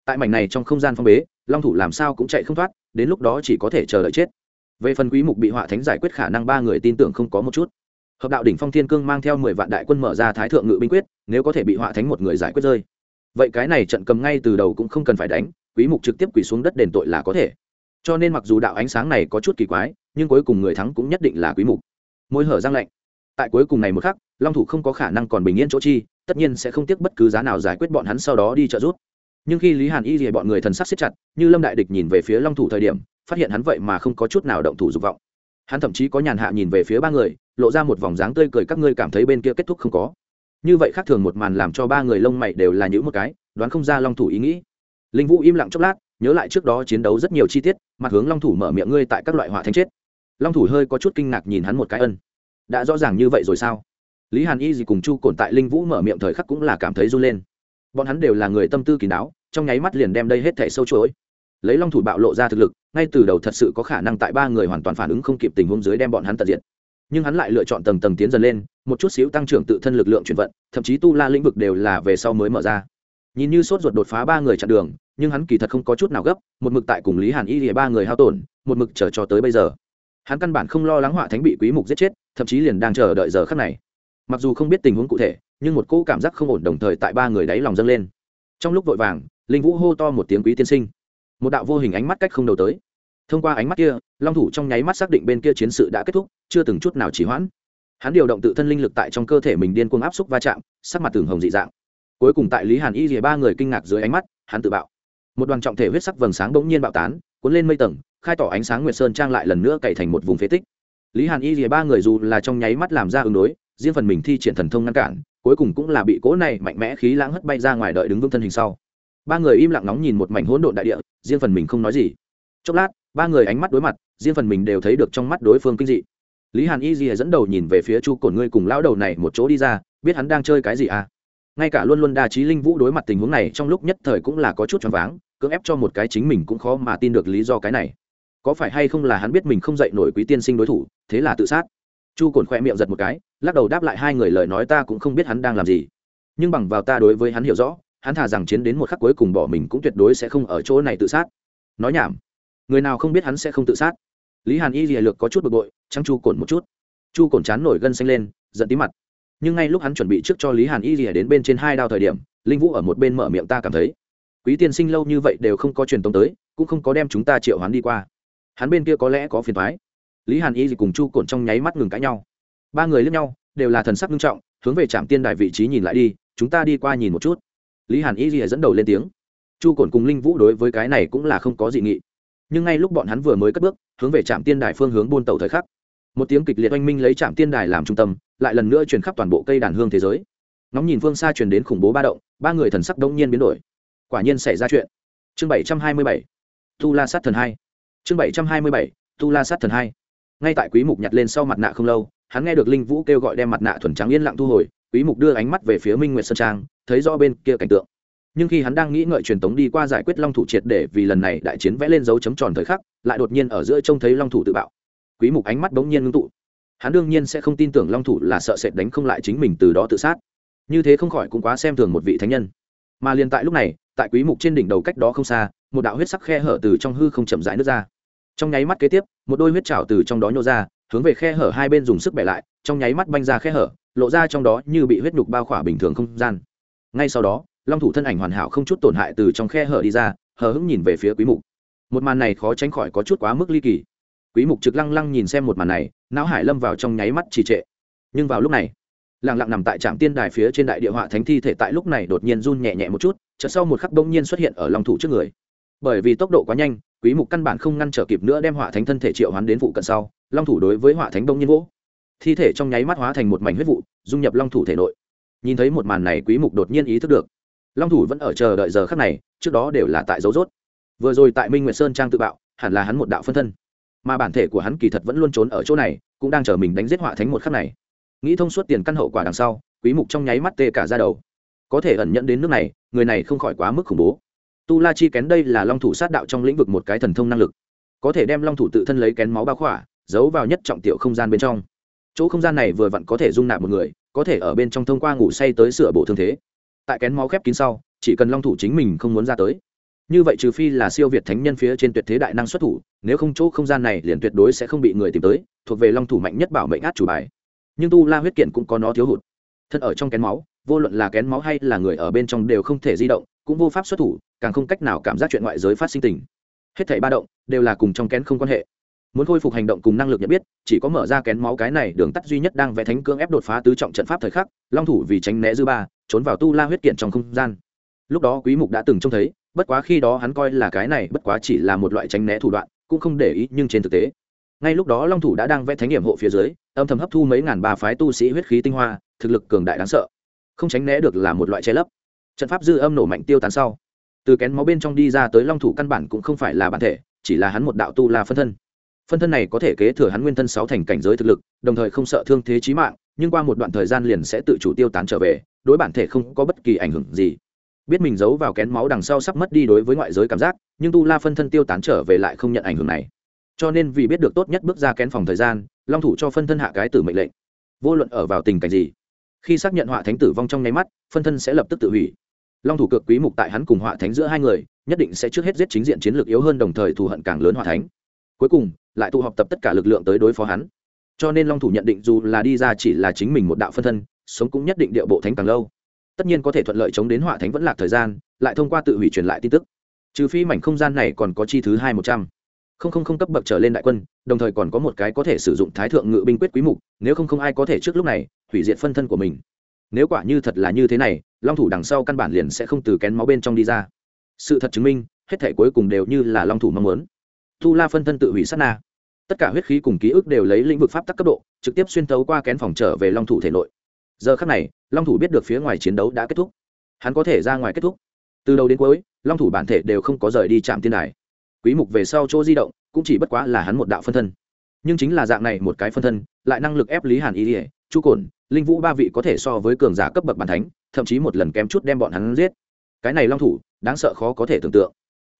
Tại mảnh này trong không gian phong bế, long thủ làm sao cũng chạy không thoát, đến lúc đó chỉ có thể chờ đợi chết. Về phần quý mục bị họa thánh giải quyết khả năng ba người tin tưởng không có một chút. Hợp đạo đỉnh phong thiên cương mang theo mười vạn đại quân mở ra thái thượng ngự binh quyết, nếu có thể bị họa thánh một người giải quyết rơi. Vậy cái này trận cầm ngay từ đầu cũng không cần phải đánh, quý mục trực tiếp quỳ xuống đất đền tội là có thể. Cho nên mặc dù đạo ánh sáng này có chút kỳ quái nhưng cuối cùng người thắng cũng nhất định là quý mục. Môi hở răng lạnh. Tại cuối cùng này một khắc, long thủ không có khả năng còn bình yên chỗ chi, tất nhiên sẽ không tiếc bất cứ giá nào giải quyết bọn hắn sau đó đi trợ giúp. Nhưng khi lý hàn y rìa bọn người thần sắc siết chặt, như lâm đại địch nhìn về phía long thủ thời điểm, phát hiện hắn vậy mà không có chút nào động thủ dục vọng. Hắn thậm chí có nhàn hạ nhìn về phía ba người, lộ ra một vòng dáng tươi cười các ngươi cảm thấy bên kia kết thúc không có. Như vậy khác thường một màn làm cho ba người lông mày đều là những một cái, đoán không ra long thủ ý nghĩ. Linh vũ im lặng chốc lát, nhớ lại trước đó chiến đấu rất nhiều chi tiết, mặt hướng long thủ mở miệng ngươi tại các loại hỏa thanh chết long thủ hơi có chút kinh ngạc nhìn hắn một cái ân. Đã rõ ràng như vậy rồi sao? Lý hàn y gì cùng chu cồn tại linh vũ mở miệng thời khắc cũng là cảm thấy run lên. Bọn hắn đều là người tâm tư kín đáo, trong nháy mắt liền đem đây hết thẻ sâu chuỗi. Lấy long thủ bạo lộ ra thực lực, ngay từ đầu thật sự có khả năng tại ba người hoàn toàn phản ứng không kịp tình huống dưới đem bọn hắn tận diện nhưng hắn lại lựa chọn tầng tầng tiến dần lên, một chút xíu tăng trưởng tự thân lực lượng chuyển vận, thậm chí tu la lĩnh vực đều là về sau mới mở ra. Nhìn như sốt ruột đột phá ba người chặn đường, nhưng hắn kỳ thật không có chút nào gấp, một mực tại cùng lý hàn y thì ba người hao tổn, một mực chờ cho tới bây giờ hắn căn bản không lo lắng họa thánh bị quý mục giết chết, thậm chí liền đang chờ đợi giờ khắc này. Mặc dù không biết tình huống cụ thể, nhưng một cỗ cảm giác không ổn đồng thời tại ba người đáy lòng dâng lên. Trong lúc vội vàng, linh vũ hô to một tiếng quý tiên sinh. Một đạo vô hình ánh mắt cách không đầu tới. Thông qua ánh mắt kia, long thủ trong nháy mắt xác định bên kia chiến sự đã kết thúc, chưa từng chút nào chỉ hoãn. Hắn điều động tự thân linh lực tại trong cơ thể mình điên cuồng áp xúc va chạm, sắc mặt tường hồng dị dạng. Cuối cùng tại lý hàn y rìa ba người kinh ngạc dưới ánh mắt, hắn tự bạo. Một đoàn trọng thể huyết sắc vầng sáng bỗng nhiên bạo tán, cuốn lên mây tầng khai tỏ ánh sáng nguyệt sơn trang lại lần nữa cày thành một vùng phế tích. Lý hàn y rìa ba người dù là trong nháy mắt làm ra ứng đối, riêng phần mình thi triển thần thông ngăn cản, cuối cùng cũng là bị cố này mạnh mẽ khí lãng hất bay ra ngoài đợi đứng vững thân hình sau. Ba người im lặng nóng nhìn một mảnh hỗn độn đại địa, riêng phần mình không nói gì. Chốc lát, ba người ánh mắt đối mặt, riêng phần mình đều thấy được trong mắt đối phương kinh dị. Lý hàn y rìa dẫn đầu nhìn về phía chu cổn ngươi cùng lão đầu này một chỗ đi ra, biết hắn đang chơi cái gì à? Ngay cả luôn luôn đa trí linh vũ đối mặt tình huống này trong lúc nhất thời cũng là có chút choáng váng, cưỡng ép cho một cái chính mình cũng khó mà tin được lý do cái này có phải hay không là hắn biết mình không dạy nổi quý tiên sinh đối thủ, thế là tự sát. Chu cồn khoe miệng giật một cái, lắc đầu đáp lại hai người lời nói ta cũng không biết hắn đang làm gì. Nhưng bằng vào ta đối với hắn hiểu rõ, hắn thà rằng chiến đến một khắc cuối cùng bỏ mình cũng tuyệt đối sẽ không ở chỗ này tự sát. Nói nhảm. Người nào không biết hắn sẽ không tự sát. Lý hàn y rìa lược có chút bực bội, trắng chu cồn một chút. Chu cồn chán nổi gân xanh lên, giận tí mặt. Nhưng ngay lúc hắn chuẩn bị trước cho lý hàn y rìa đến bên trên hai đao thời điểm, linh vũ ở một bên mở miệng ta cảm thấy, quý tiên sinh lâu như vậy đều không có truyền tống tới, cũng không có đem chúng ta triệu hắn đi qua hắn bên kia có lẽ có phiền thoái lý hàn y gì cùng chu cổn trong nháy mắt ngừng cãi nhau. Ba người lướt nhau, đều là thần sắc nghiêm trọng, hướng về trạm tiên đài vị trí nhìn lại đi, chúng ta đi qua nhìn một chút. Lý hàn y gì dẫn đầu lên tiếng. Chu cổn cùng linh vũ đối với cái này cũng là không có dị nghị. Nhưng ngay lúc bọn hắn vừa mới cất bước, hướng về trạm tiên đài phương hướng buôn tàu thời khắc, một tiếng kịch liệt oanh minh lấy trạm tiên đài làm trung tâm, lại lần nữa truyền khắp toàn bộ cây đàn hương thế giới. Ngóng nhìn phương xa truyền đến khủng bố ba động, ba người thần sắc đông nhiên biến đổi. Quả nhiên xảy ra chuyện. Chương bảy trăm hai mươi bảy. Tu la sát thần hai chương bảy trăm hai mươi bảy, tu la sát thần hai. Ngay tại quý mục nhặt lên sau mặt nạ không lâu, hắn nghe được linh vũ kêu gọi đem mặt nạ thuần trắng yên lặng thu hồi, quý mục đưa ánh mắt về phía minh nguyệt sơn trang, thấy rõ bên kia cảnh tượng. Nhưng khi hắn đang nghĩ ngợi truyền tống đi qua giải quyết long thủ triệt để vì lần này đại chiến vẽ lên dấu chấm tròn thời khắc, lại đột nhiên ở giữa trông thấy long thủ tự bạo. Quý mục ánh mắt bỗng nhiên ngưng tụ. Hắn đương nhiên sẽ không tin tưởng long thủ là sợ sệt đánh không lại chính mình từ đó tự sát. Như thế không khỏi cũng quá xem thường một vị thánh nhân. Mà liền tại lúc này, tại quý mục trên đỉnh đầu cách đó không xa, một đạo huyết sắc khe hở từ trong hư không chậm rãi nước ra trong nháy mắt kế tiếp, một đôi huyết trào từ trong đó nhô ra, hướng về khe hở hai bên dùng sức bẻ lại, trong nháy mắt banh ra khe hở, lộ ra trong đó như bị huyết nhục bao khỏa bình thường không gian. Ngay sau đó, long thủ thân ảnh hoàn hảo không chút tổn hại từ trong khe hở đi ra, hờ hững nhìn về phía quý mục. Một màn này khó tránh khỏi có chút quá mức ly kỳ. Quý mục trực lăng lăng nhìn xem một màn này, não hải lâm vào trong nháy mắt trì trệ. Nhưng vào lúc này, lặng lặng nằm tại trạm tiên đài phía trên đại địa họa thánh thi thể tại lúc này đột nhiên run nhẹ nhẹ một chút, chợt sau một khắc bỗng nhiên xuất hiện ở long thủ trước người. Bởi vì tốc độ quá nhanh quý mục căn bản không ngăn trở kịp nữa đem hỏa thánh thân thể triệu hoán đến vụ cận sau, long thủ đối với hỏa thánh đông nhiên vỗ. Thi thể trong nháy mắt hóa thành một mảnh huyết vụ, dung nhập long thủ thể nội. Nhìn thấy một màn này, quý mục đột nhiên ý thức được. Long thủ vẫn ở chờ đợi giờ khắc này, trước đó đều là tại dấu rốt. Vừa rồi tại minh nguyệt sơn trang tự bạo, hẳn là hắn một đạo phân thân. Mà bản thể của hắn kỳ thật vẫn luôn trốn ở chỗ này, cũng đang chờ mình đánh giết hỏa thánh một khắc này. Nghĩ thông suốt tiền căn hậu quả đằng sau, quý mục trong nháy mắt tê cả ra đầu. Có thể ẩn nhận đến nước này, người này không khỏi quá mức khủng bố tu la chi kén đây là long thủ sát đạo trong lĩnh vực một cái thần thông năng lực. Có thể đem long thủ tự thân lấy kén máu bao khỏa, giấu vào nhất trọng tiểu không gian bên trong. Chỗ không gian này vừa vặn có thể dung nạp một người, có thể ở bên trong thông qua ngủ say tới sửa bộ thương thế. Tại kén máu khép kín sau, chỉ cần long thủ chính mình không muốn ra tới. Như vậy trừ phi là siêu việt thánh nhân phía trên tuyệt thế đại năng xuất thủ, nếu không chỗ không gian này liền tuyệt đối sẽ không bị người tìm tới, thuộc về long thủ mạnh nhất bảo mệnh át chủ bài. Nhưng tu la huyết kiện cũng có nó thiếu hụt. Thân ở trong kén máu, vô luận là kén máu hay là người ở bên trong đều không thể di động cũng vô pháp xuất thủ, càng không cách nào cảm giác chuyện ngoại giới phát sinh tình. Hết thảy ba động đều là cùng trong kén không quan hệ. Muốn khôi phục hành động cùng năng lực nhận biết, chỉ có mở ra kén máu cái này đường tắt duy nhất đang vẽ thánh cương ép đột phá tứ trọng trận pháp thời khắc, long thủ vì tránh né dư ba, trốn vào tu la huyết kiện trong không gian. Lúc đó quý mục đã từng trông thấy, bất quá khi đó hắn coi là cái này bất quá chỉ là một loại tránh né thủ đoạn, cũng không để ý nhưng trên thực tế, ngay lúc đó long thủ đã đang vẽ thánh nghiệm hộ phía dưới, âm thầm hấp thu mấy ngàn ba phái tu sĩ huyết khí tinh hoa, thực lực cường đại đáng sợ. Không tránh né được là một loại che lấp trận pháp dư âm nổ mạnh tiêu tán sau, từ kén máu bên trong đi ra tới long thủ căn bản cũng không phải là bản thể, chỉ là hắn một đạo tu la phân thân. Phân thân này có thể kế thừa hắn nguyên thân sáu thành cảnh giới thực lực, đồng thời không sợ thương thế chí mạng, nhưng qua một đoạn thời gian liền sẽ tự chủ tiêu tán trở về, đối bản thể không có bất kỳ ảnh hưởng gì. Biết mình giấu vào kén máu đằng sau sắp mất đi đối với ngoại giới cảm giác, nhưng tu la phân thân tiêu tán trở về lại không nhận ảnh hưởng này. Cho nên vì biết được tốt nhất bước ra kén phòng thời gian, long thủ cho phân thân hạ cái tử mệnh lệnh. Vô luận ở vào tình cảnh gì, khi xác nhận họa thánh tử vong trong nháy mắt, phân thân sẽ lập tức tự hủy long thủ cực quý mục tại hắn cùng họa thánh giữa hai người, nhất định sẽ trước hết giết chính diện chiến lược yếu hơn đồng thời thù hận càng lớn họa thánh. Cuối cùng, lại tụ họp tập tất cả lực lượng tới đối phó hắn. Cho nên long thủ nhận định dù là đi ra chỉ là chính mình một đạo phân thân, sống cũng nhất định điệu bộ thánh càng lâu. Tất nhiên có thể thuận lợi chống đến họa thánh vẫn lạc thời gian, lại thông qua tự hủy truyền lại tin tức. Trừ phi mảnh không gian này còn có chi thứ hai một trăm. Không không không cấp bậc trở lên đại quân, đồng thời còn có một cái có thể sử dụng thái thượng ngự binh quyết quý mục, nếu không không ai có thể trước lúc này hủy diệt phân thân của mình nếu quả như thật là như thế này, long thủ đằng sau căn bản liền sẽ không từ kén máu bên trong đi ra. Sự thật chứng minh, hết thể cuối cùng đều như là long thủ mong muốn. Tu la phân thân tự hủy sát na. Tất cả huyết khí cùng ký ức đều lấy lĩnh vực pháp tắc cấp độ, trực tiếp xuyên tấu qua kén phòng trở về long thủ thể nội. Giờ khắc này, long thủ biết được phía ngoài chiến đấu đã kết thúc. Hắn có thể ra ngoài kết thúc. Từ đầu đến cuối, long thủ bản thể đều không có rời đi trạm tiên đài. Quý mục về sau chỗ di động, cũng chỉ bất quá là hắn một đạo phân thân. Nhưng chính là dạng này một cái phân thân, lại năng lực ép lý hàn y ỉa chu cồn linh vũ ba vị có thể so với cường giả cấp bậc bản thánh, thậm chí một lần kém chút đem bọn hắn giết. Cái này long thủ, đáng sợ khó có thể tưởng tượng.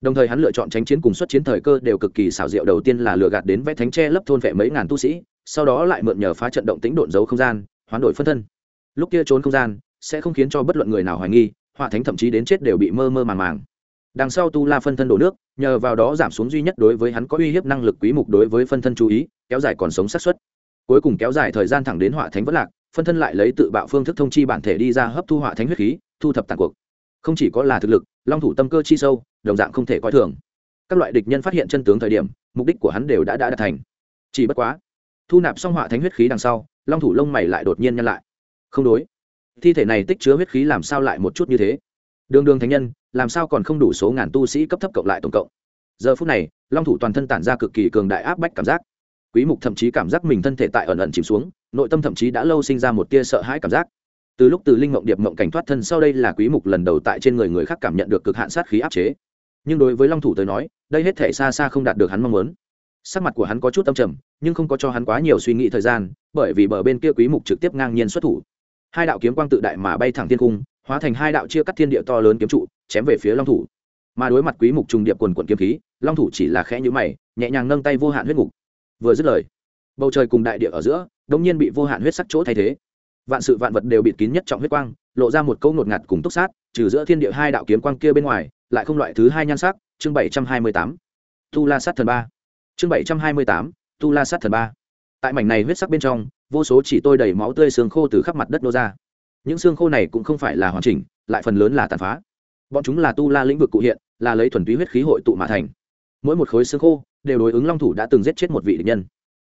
Đồng thời hắn lựa chọn tránh chiến cùng xuất chiến thời cơ đều cực kỳ xảo diệu. Đầu tiên là lừa gạt đến vẽ thánh tre lấp thôn vệ mấy ngàn tu sĩ, sau đó lại mượn nhờ phá trận động tĩnh độn giấu không gian, hoán đổi phân thân. Lúc kia trốn không gian, sẽ không khiến cho bất luận người nào hoài nghi, họa thánh thậm chí đến chết đều bị mơ mơ màng màng. Đằng sau tu la phân thân đổ nước, nhờ vào đó giảm xuống duy nhất đối với hắn có uy hiếp năng lực quý mục đối với phân thân chú ý, kéo dài còn sống sát xuất cuối cùng kéo dài thời gian thẳng đến họa thánh vất lạc phân thân lại lấy tự bạo phương thức thông chi bản thể đi ra hấp thu họa thánh huyết khí, thu thập tàn cuộc. Không chỉ có là thực lực, long thủ tâm cơ chi sâu, đồng dạng không thể coi thường. Các loại địch nhân phát hiện chân tướng thời điểm, mục đích của hắn đều đã đã đạt thành. Chỉ bất quá, thu nạp xong họa thánh huyết khí đằng sau, long thủ lông mày lại đột nhiên nhăn lại. Không đối. Thi thể này tích chứa huyết khí làm sao lại một chút như thế? Đường đường thánh nhân, làm sao còn không đủ số ngàn tu sĩ cấp thấp cộng lại tổng cộng? Giờ phút này, long thủ toàn thân tản ra cực kỳ cường đại áp bách cảm giác. Quý mục thậm chí cảm giác mình thân thể tại ẩn ẩn chìm xuống nội tâm thậm chí đã lâu sinh ra một tia sợ hãi cảm giác. Từ lúc từ linh mộng điệp mộng cảnh thoát thân sau đây là quý mục lần đầu tại trên người người khác cảm nhận được cực hạn sát khí áp chế. Nhưng đối với long thủ tới nói, đây hết thể xa xa không đạt được hắn mong muốn. Sắc mặt của hắn có chút âm trầm, nhưng không có cho hắn quá nhiều suy nghĩ thời gian, bởi vì bờ bên kia quý mục trực tiếp ngang nhiên xuất thủ. Hai đạo kiếm quang tự đại mà bay thẳng thiên cung, hóa thành hai đạo chia cắt thiên địa to lớn kiếm trụ, chém về phía long thủ. Mà đối mặt quý mục trùng điệp quần quần kiếm khí, long thủ chỉ là khẽ như mày, nhẹ nhàng nâng tay vô hạn huyết ngục. Vừa dứt lời bầu trời cùng đại địa ở giữa, đông nhiên bị vô hạn huyết sắc chỗ thay thế. Vạn sự vạn vật đều bịt kín nhất trọng huyết quang, lộ ra một câu ngột ngạt cùng túc sát, trừ giữa thiên địa hai đạo kiếm quang kia bên ngoài, lại không loại thứ hai nhan sắc, chương bảy trăm hai mươi tám. Tu la sát thần ba. Chương bảy trăm hai mươi tám, tu la sát thần ba. Tại mảnh này huyết sắc bên trong, vô số chỉ tôi đầy máu tươi xương khô từ khắp mặt đất nô ra. Những xương khô này cũng không phải là hoàn chỉnh, lại phần lớn là tàn phá. Bọn chúng là tu la lĩnh vực cụ hiện, là lấy thuần túy huyết khí hội tụ mà thành. Mỗi một khối xương khô đều đối ứng long thủ đã từng giết chết một vị địch nhân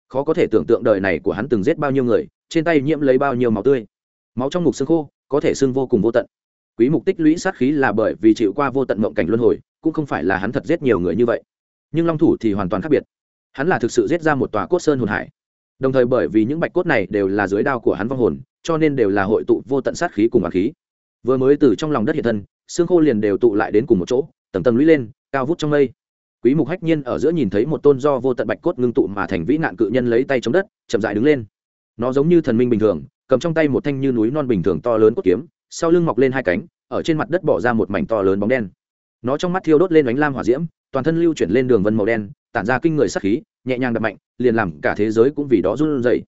khó có thể tưởng tượng đời này của hắn từng giết bao nhiêu người, trên tay nhiễm lấy bao nhiêu máu tươi. Máu trong mục xương khô, có thể xương vô cùng vô tận. Quý mục tích lũy sát khí là bởi vì chịu qua vô tận mộng cảnh luân hồi, cũng không phải là hắn thật giết nhiều người như vậy. Nhưng long thủ thì hoàn toàn khác biệt. Hắn là thực sự giết ra một tòa cốt sơn hồn hải. Đồng thời bởi vì những bạch cốt này đều là dưới đao của hắn vong hồn, cho nên đều là hội tụ vô tận sát khí cùng hỏa khí. Vừa mới từ trong lòng đất hiện thân, xương khô liền đều tụ lại đến cùng một chỗ, tầng tầng lũy lên, cao vút trong mây quý mục hách nhiên ở giữa nhìn thấy một tôn do vô tận bạch cốt ngưng tụ mà thành vĩ nạn cự nhân lấy tay chống đất, chậm rãi đứng lên. Nó giống như thần minh bình thường, cầm trong tay một thanh như núi non bình thường to lớn cốt kiếm, sau lưng mọc lên hai cánh, ở trên mặt đất bỏ ra một mảnh to lớn bóng đen. Nó trong mắt thiêu đốt lên ánh lam hỏa diễm, toàn thân lưu chuyển lên đường vân màu đen, tản ra kinh người sắc khí, nhẹ nhàng đập mạnh, liền làm cả thế giới cũng vì đó run rẩy.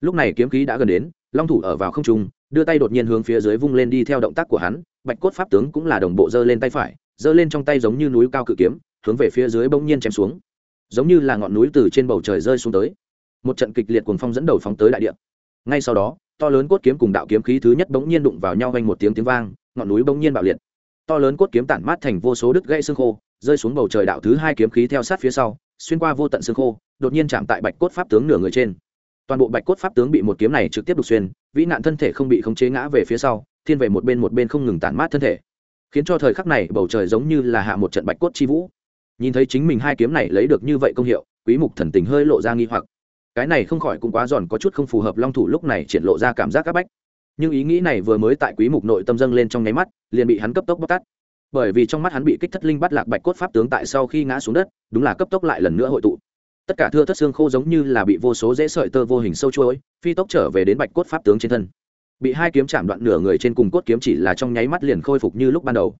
Lúc này kiếm khí đã gần đến, long thủ ở vào không trung, đưa tay đột nhiên hướng phía dưới vung lên đi theo động tác của hắn, bạch cốt pháp tướng cũng là đồng bộ giơ lên tay phải, giơ lên trong tay giống như núi cao cự kiếm hướng về phía dưới bỗng nhiên chém xuống. Giống như là ngọn núi từ trên bầu trời rơi xuống tới. Một trận kịch liệt cuồng phong dẫn đầu phóng tới đại địa. Ngay sau đó, to lớn cốt kiếm cùng đạo kiếm khí thứ nhất bỗng nhiên đụng vào nhau vang một tiếng tiếng vang, ngọn núi bỗng nhiên bạo liệt. To lớn cốt kiếm tản mát thành vô số đứt gãy xương khô, rơi xuống bầu trời đạo thứ hai kiếm khí theo sát phía sau, xuyên qua vô tận xương khô, đột nhiên chạm tại bạch cốt pháp tướng nửa người trên. Toàn bộ bạch cốt pháp tướng bị một kiếm này trực tiếp đục xuyên, vĩ nạn thân thể không bị khống chế ngã về phía sau, thiên về một bên một bên không ngừng tản mát thân thể. Khiến cho thời khắc này bầu trời giống như là hạ một trận bạch cốt chi vũ nhìn thấy chính mình hai kiếm này lấy được như vậy công hiệu, quý mục thần tình hơi lộ ra nghi hoặc. Cái này không khỏi cũng quá giòn, có chút không phù hợp long thủ lúc này triển lộ ra cảm giác áp bách. Nhưng ý nghĩ này vừa mới tại quý mục nội tâm dâng lên trong nháy mắt, liền bị hắn cấp tốc bóc tát. Bởi vì trong mắt hắn bị kích thất linh bắt lạc bạch cốt pháp tướng tại sau khi ngã xuống đất, đúng là cấp tốc lại lần nữa hội tụ. Tất cả thưa thất xương khô giống như là bị vô số dễ sợi tơ vô hình sâu chuỗi, phi tốc trở về đến bạch cốt pháp tướng trên thân. Bị hai kiếm chạm đoạn nửa người trên cùng cốt kiếm chỉ là trong nháy mắt liền khôi phục như lúc ban đầu.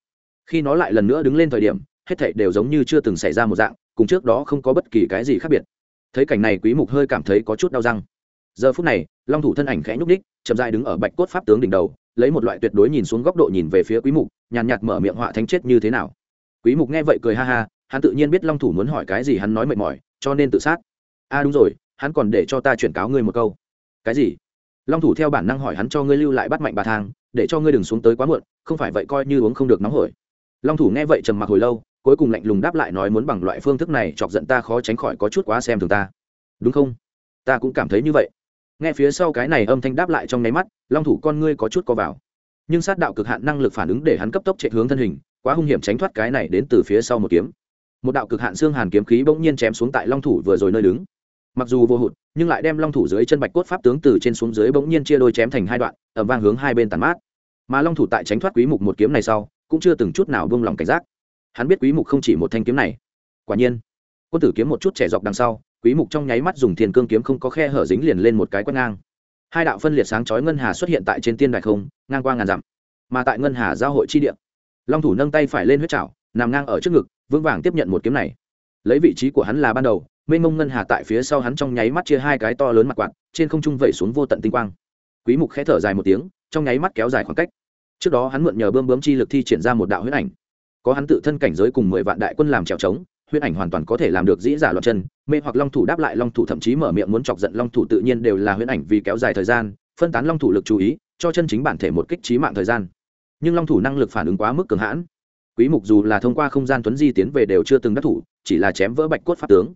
Khi nó lại lần nữa đứng lên thời điểm hết thảy đều giống như chưa từng xảy ra một dạng, cùng trước đó không có bất kỳ cái gì khác biệt. Thấy cảnh này quý mục hơi cảm thấy có chút đau răng. Giờ phút này, long thủ thân ảnh khẽ nhúc ních chậm rãi đứng ở bạch cốt pháp tướng đỉnh đầu, lấy một loại tuyệt đối nhìn xuống góc độ nhìn về phía quý mục, nhàn nhạt mở miệng họa thánh chết như thế nào. Quý mục nghe vậy cười ha ha, hắn tự nhiên biết long thủ muốn hỏi cái gì hắn nói mệt mỏi, cho nên tự sát. A à đúng rồi, hắn còn để cho ta chuyển cáo ngươi một câu. Cái gì? Long thủ theo bản năng hỏi hắn cho ngươi lưu lại bắt mạnh bà thang, để cho ngươi đừng xuống tới quá muộn, không phải vậy coi như uống không được nóng hổi. Long thủ nghe vậy trầm mặc hồi lâu cuối cùng lạnh lùng đáp lại nói muốn bằng loại phương thức này chọc giận ta khó tránh khỏi có chút quá xem thường ta. Đúng không? Ta cũng cảm thấy như vậy. Nghe phía sau cái này âm thanh đáp lại trong nháy mắt, long thủ con ngươi có chút co vào. Nhưng sát đạo cực hạn năng lực phản ứng để hắn cấp tốc chạy hướng thân hình, quá hung hiểm tránh thoát cái này đến từ phía sau một kiếm. Một đạo cực hạn xương hàn kiếm khí bỗng nhiên chém xuống tại long thủ vừa rồi nơi đứng. Mặc dù vô hụt, nhưng lại đem long thủ dưới chân bạch cốt pháp tướng từ trên xuống dưới bỗng nhiên chia đôi chém thành hai đoạn ẩm vang hướng hai bên tàn mát. Mà long thủ tại tránh thoát quý mục một kiếm này sau, cũng chưa từng chút nào buông lòng cảnh giác hắn biết quý mục không chỉ một thanh kiếm này. Quả nhiên, quân tử kiếm một chút trẻ dọc đằng sau, quý mục trong nháy mắt dùng thiên cương kiếm không có khe hở dính liền lên một cái quét ngang. Hai đạo phân liệt sáng chói ngân hà xuất hiện tại trên tiên đài không, ngang qua ngàn dặm. Mà tại ngân hà giao hội chi địa, long thủ nâng tay phải lên huyết chảo, nằm ngang ở trước ngực, vững vàng tiếp nhận một kiếm này. Lấy vị trí của hắn là ban đầu, mênh mông ngân hà tại phía sau hắn trong nháy mắt chia hai cái to lớn mặt quạt, trên không trung vẩy xuống vô tận tinh quang. Quý mục khẽ thở dài một tiếng, trong nháy mắt kéo dài khoảng cách. Trước đó hắn mượn nhờ bơm bướm chi lực thi triển ra một đạo huyết ảnh có hắn tự thân cảnh giới cùng mười vạn đại quân làm trèo trống huyết ảnh hoàn toàn có thể làm được dĩ giả loạn chân, mê hoặc long thủ đáp lại long thủ thậm chí mở miệng muốn chọc giận long thủ tự nhiên đều là huyết ảnh vì kéo dài thời gian, phân tán long thủ lực chú ý, cho chân chính bản thể một kích trí mạng thời gian. Nhưng long thủ năng lực phản ứng quá mức cường hãn. Quý mục dù là thông qua không gian tuấn di tiến về đều chưa từng đắc thủ, chỉ là chém vỡ bạch cốt pháp tướng.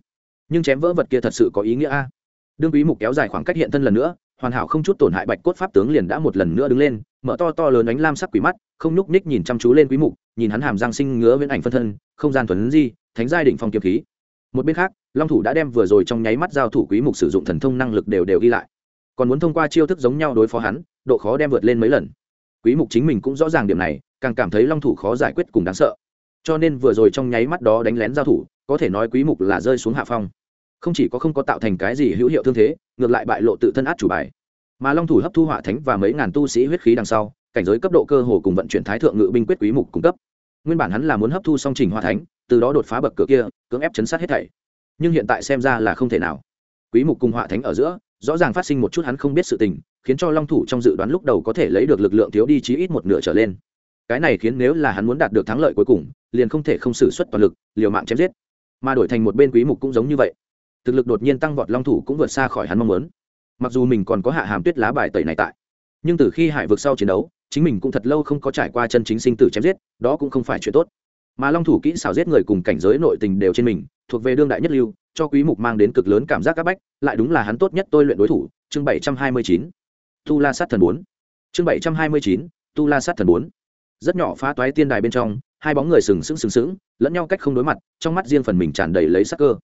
Nhưng chém vỡ vật kia thật sự có ý nghĩa a. Đương quý mục kéo dài khoảng cách hiện thân lần nữa, hoàn hảo không chút tổn hại bạch cốt pháp tướng liền đã một lần nữa đứng lên, mở to to lớn ánh lam sắc quỷ mắt, không nhúc ních nhìn chăm chú lên quý mục nhìn hắn hàm răng sinh ngứa viễn ảnh phân thân, không gian thuần di, thánh giai đỉnh phong kiếm khí. Một bên khác, long thủ đã đem vừa rồi trong nháy mắt giao thủ quý mục sử dụng thần thông năng lực đều đều ghi lại. Còn muốn thông qua chiêu thức giống nhau đối phó hắn, độ khó đem vượt lên mấy lần. Quý mục chính mình cũng rõ ràng điểm này, càng cảm thấy long thủ khó giải quyết cùng đáng sợ. Cho nên vừa rồi trong nháy mắt đó đánh lén giao thủ, có thể nói quý mục là rơi xuống hạ phong. Không chỉ có không có tạo thành cái gì hữu hiệu thương thế, ngược lại bại lộ tự thân át chủ bài. Mà long thủ hấp thu hỏa thánh và mấy ngàn tu sĩ huyết khí đằng sau, cảnh giới cấp độ cơ hồ cùng vận chuyển thái thượng ngự binh quyết quý mục cung cấp nguyên bản hắn là muốn hấp thu song trình hoa thánh, từ đó đột phá bậc cửa kia, cưỡng ép chấn sát hết thảy. Nhưng hiện tại xem ra là không thể nào. Quý mục cùng hỏa thánh ở giữa, rõ ràng phát sinh một chút hắn không biết sự tình, khiến cho long thủ trong dự đoán lúc đầu có thể lấy được lực lượng thiếu đi chí ít một nửa trở lên. Cái này khiến nếu là hắn muốn đạt được thắng lợi cuối cùng, liền không thể không sử xuất toàn lực, liều mạng chém giết. Mà đổi thành một bên quý mục cũng giống như vậy. Thực lực đột nhiên tăng vọt long thủ cũng vượt xa khỏi hắn mong muốn. Mặc dù mình còn có hạ hàm tuyết lá bài tẩy này tại, nhưng từ khi hải vực sau chiến đấu chính mình cũng thật lâu không có trải qua chân chính sinh tử chém giết đó cũng không phải chuyện tốt. Mà long thủ kỹ xảo giết người cùng cảnh giới nội tình đều trên mình thuộc về đương đại nhất lưu cho quý mục mang đến cực lớn cảm giác các bách lại đúng là hắn tốt nhất tôi luyện đối thủ chương 729. tu la sát thần 4 chương 729, tu la sát thần 4 rất nhỏ phá toái tiên đài bên trong hai bóng người sừng sững sừng sững lẫn nhau cách không đối mặt trong mắt riêng phần mình tràn đầy lấy sắc cơ.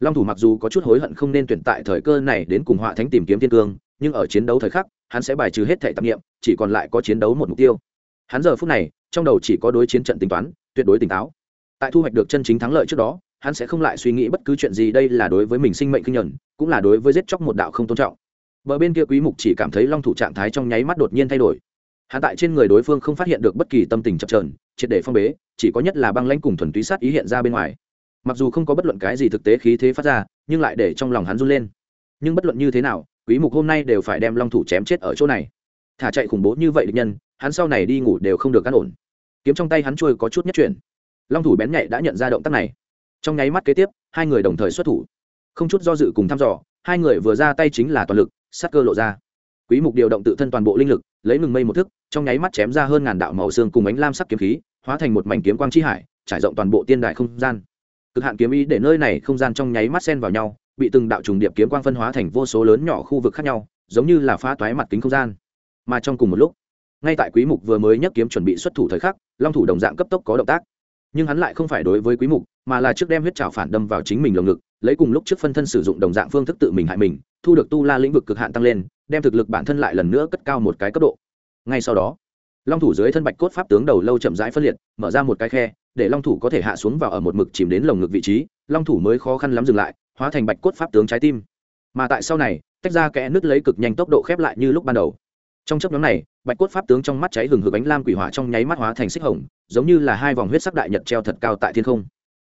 Long thủ mặc dù có chút hối hận không nên tuyển tại thời cơ này đến cùng họa thánh tìm kiếm thiên cương nhưng ở chiến đấu thời khắc hắn sẽ bài trừ hết thể tạp nghiệm chỉ còn lại có chiến đấu một mục tiêu. Hắn giờ phút này trong đầu chỉ có đối chiến trận tính toán tuyệt đối tỉnh táo. Tại thu hoạch được chân chính thắng lợi trước đó hắn sẽ không lại suy nghĩ bất cứ chuyện gì đây là đối với mình sinh mệnh kinh nhuận cũng là đối với giết chóc một đạo không tôn trọng. Bờ bên kia quý mục chỉ cảm thấy long thủ trạng thái trong nháy mắt đột nhiên thay đổi. Hắn tại trên người đối phương không phát hiện được bất kỳ tâm tình chập chờn, triệt để phong bế chỉ có nhất là băng lãnh cùng thuần túy sát ý hiện ra bên ngoài. Mặc dù không có bất luận cái gì thực tế khí thế phát ra nhưng lại để trong lòng hắn run lên. Nhưng bất luận như thế nào quý mục hôm nay đều phải đem long thủ chém chết ở chỗ này thả chạy khủng bố như vậy địch nhân, hắn sau này đi ngủ đều không được cắt ổn. Kiếm trong tay hắn trôi có chút nhất chuyển. Long thủ bén nhạy đã nhận ra động tác này. Trong nháy mắt kế tiếp, hai người đồng thời xuất thủ. Không chút do dự cùng thăm dò, hai người vừa ra tay chính là toàn lực, sát cơ lộ ra. Quý mục điều động tự thân toàn bộ linh lực, lấy ngừng mây một thức, trong nháy mắt chém ra hơn ngàn đạo màu xương cùng ánh lam sắc kiếm khí, hóa thành một mảnh kiếm quang chi hải, trải rộng toàn bộ tiên đại không gian. Cực hạn kiếm ý để nơi này không gian trong nháy mắt xen vào nhau, bị từng đạo trùng điệp kiếm quang phân hóa thành vô số lớn nhỏ khu vực khác nhau, giống như là phá toái mặt kính không gian mà trong cùng một lúc, ngay tại quý mục vừa mới nhấc kiếm chuẩn bị xuất thủ thời khắc, long thủ đồng dạng cấp tốc có động tác. Nhưng hắn lại không phải đối với quý mục, mà là trước đem huyết trảo phản đâm vào chính mình lồng ngực, lấy cùng lúc trước phân thân sử dụng đồng dạng phương thức tự mình hại mình, thu được tu la lĩnh vực cực hạn tăng lên, đem thực lực bản thân lại lần nữa cất cao một cái cấp độ. Ngay sau đó, long thủ dưới thân bạch cốt pháp tướng đầu lâu chậm rãi phân liệt, mở ra một cái khe, để long thủ có thể hạ xuống vào ở một mực chìm đến lồng ngực vị trí, long thủ mới khó khăn lắm dừng lại, hóa thành bạch cốt pháp tướng trái tim. Mà tại sau này, tách ra kẽ nứt lấy cực nhanh tốc độ khép lại như lúc ban đầu trong chấp nhóm này, bạch cốt pháp tướng trong mắt cháy hừng hực ánh lam quỷ hỏa trong nháy mắt hóa thành xích hồng, giống như là hai vòng huyết sắc đại nhật treo thật cao tại thiên không.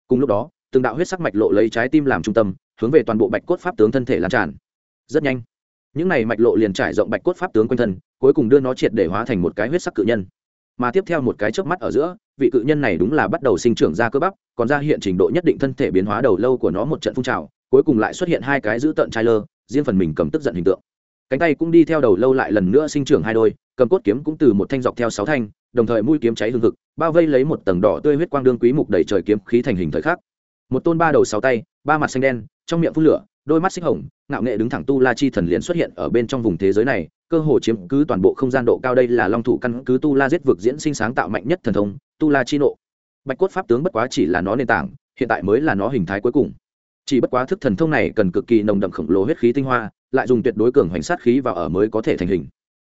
Cùng lúc đó, từng đạo huyết sắc mạch lộ lấy trái tim làm trung tâm, hướng về toàn bộ bạch cốt pháp tướng thân thể lan tràn. Rất nhanh, những này mạch lộ liền trải rộng bạch cốt pháp tướng quanh thân, cuối cùng đưa nó triệt để hóa thành một cái huyết sắc cự nhân. Mà tiếp theo một cái chớp mắt ở giữa, vị cự nhân này đúng là bắt đầu sinh trưởng ra cơ bắp, còn ra hiện trình độ nhất định thân thể biến hóa đầu lâu của nó một trận phun trào, cuối cùng lại xuất hiện hai cái giữ tận trai lơ, riêng phần mình cầm tức giận hình tượng cánh tay cũng đi theo đầu lâu lại lần nữa sinh trưởng hai đôi, cầm cốt kiếm cũng từ một thanh dọc theo sáu thanh, đồng thời mũi kiếm cháy hương thực bao vây lấy một tầng đỏ tươi huyết quang đương quý mục đầy trời kiếm khí thành hình thời khắc. Một tôn ba đầu sáu tay, ba mặt xanh đen, trong miệng phun lửa, đôi mắt xích hồng, ngạo nghệ đứng thẳng tu la chi thần liền xuất hiện ở bên trong vùng thế giới này, cơ hồ chiếm cứ toàn bộ không gian độ cao đây là long thủ căn cứ tu la giết vực diễn sinh sáng tạo mạnh nhất thần thông, tu la chi nộ. Bạch cốt pháp tướng bất quá chỉ là nó nền tảng, hiện tại mới là nó hình thái cuối cùng. Chỉ bất quá thức thần thông này cần cực kỳ nồng đậm khổng lồ huyết khí tinh hoa lại dùng tuyệt đối cường hoành sát khí vào ở mới có thể thành hình.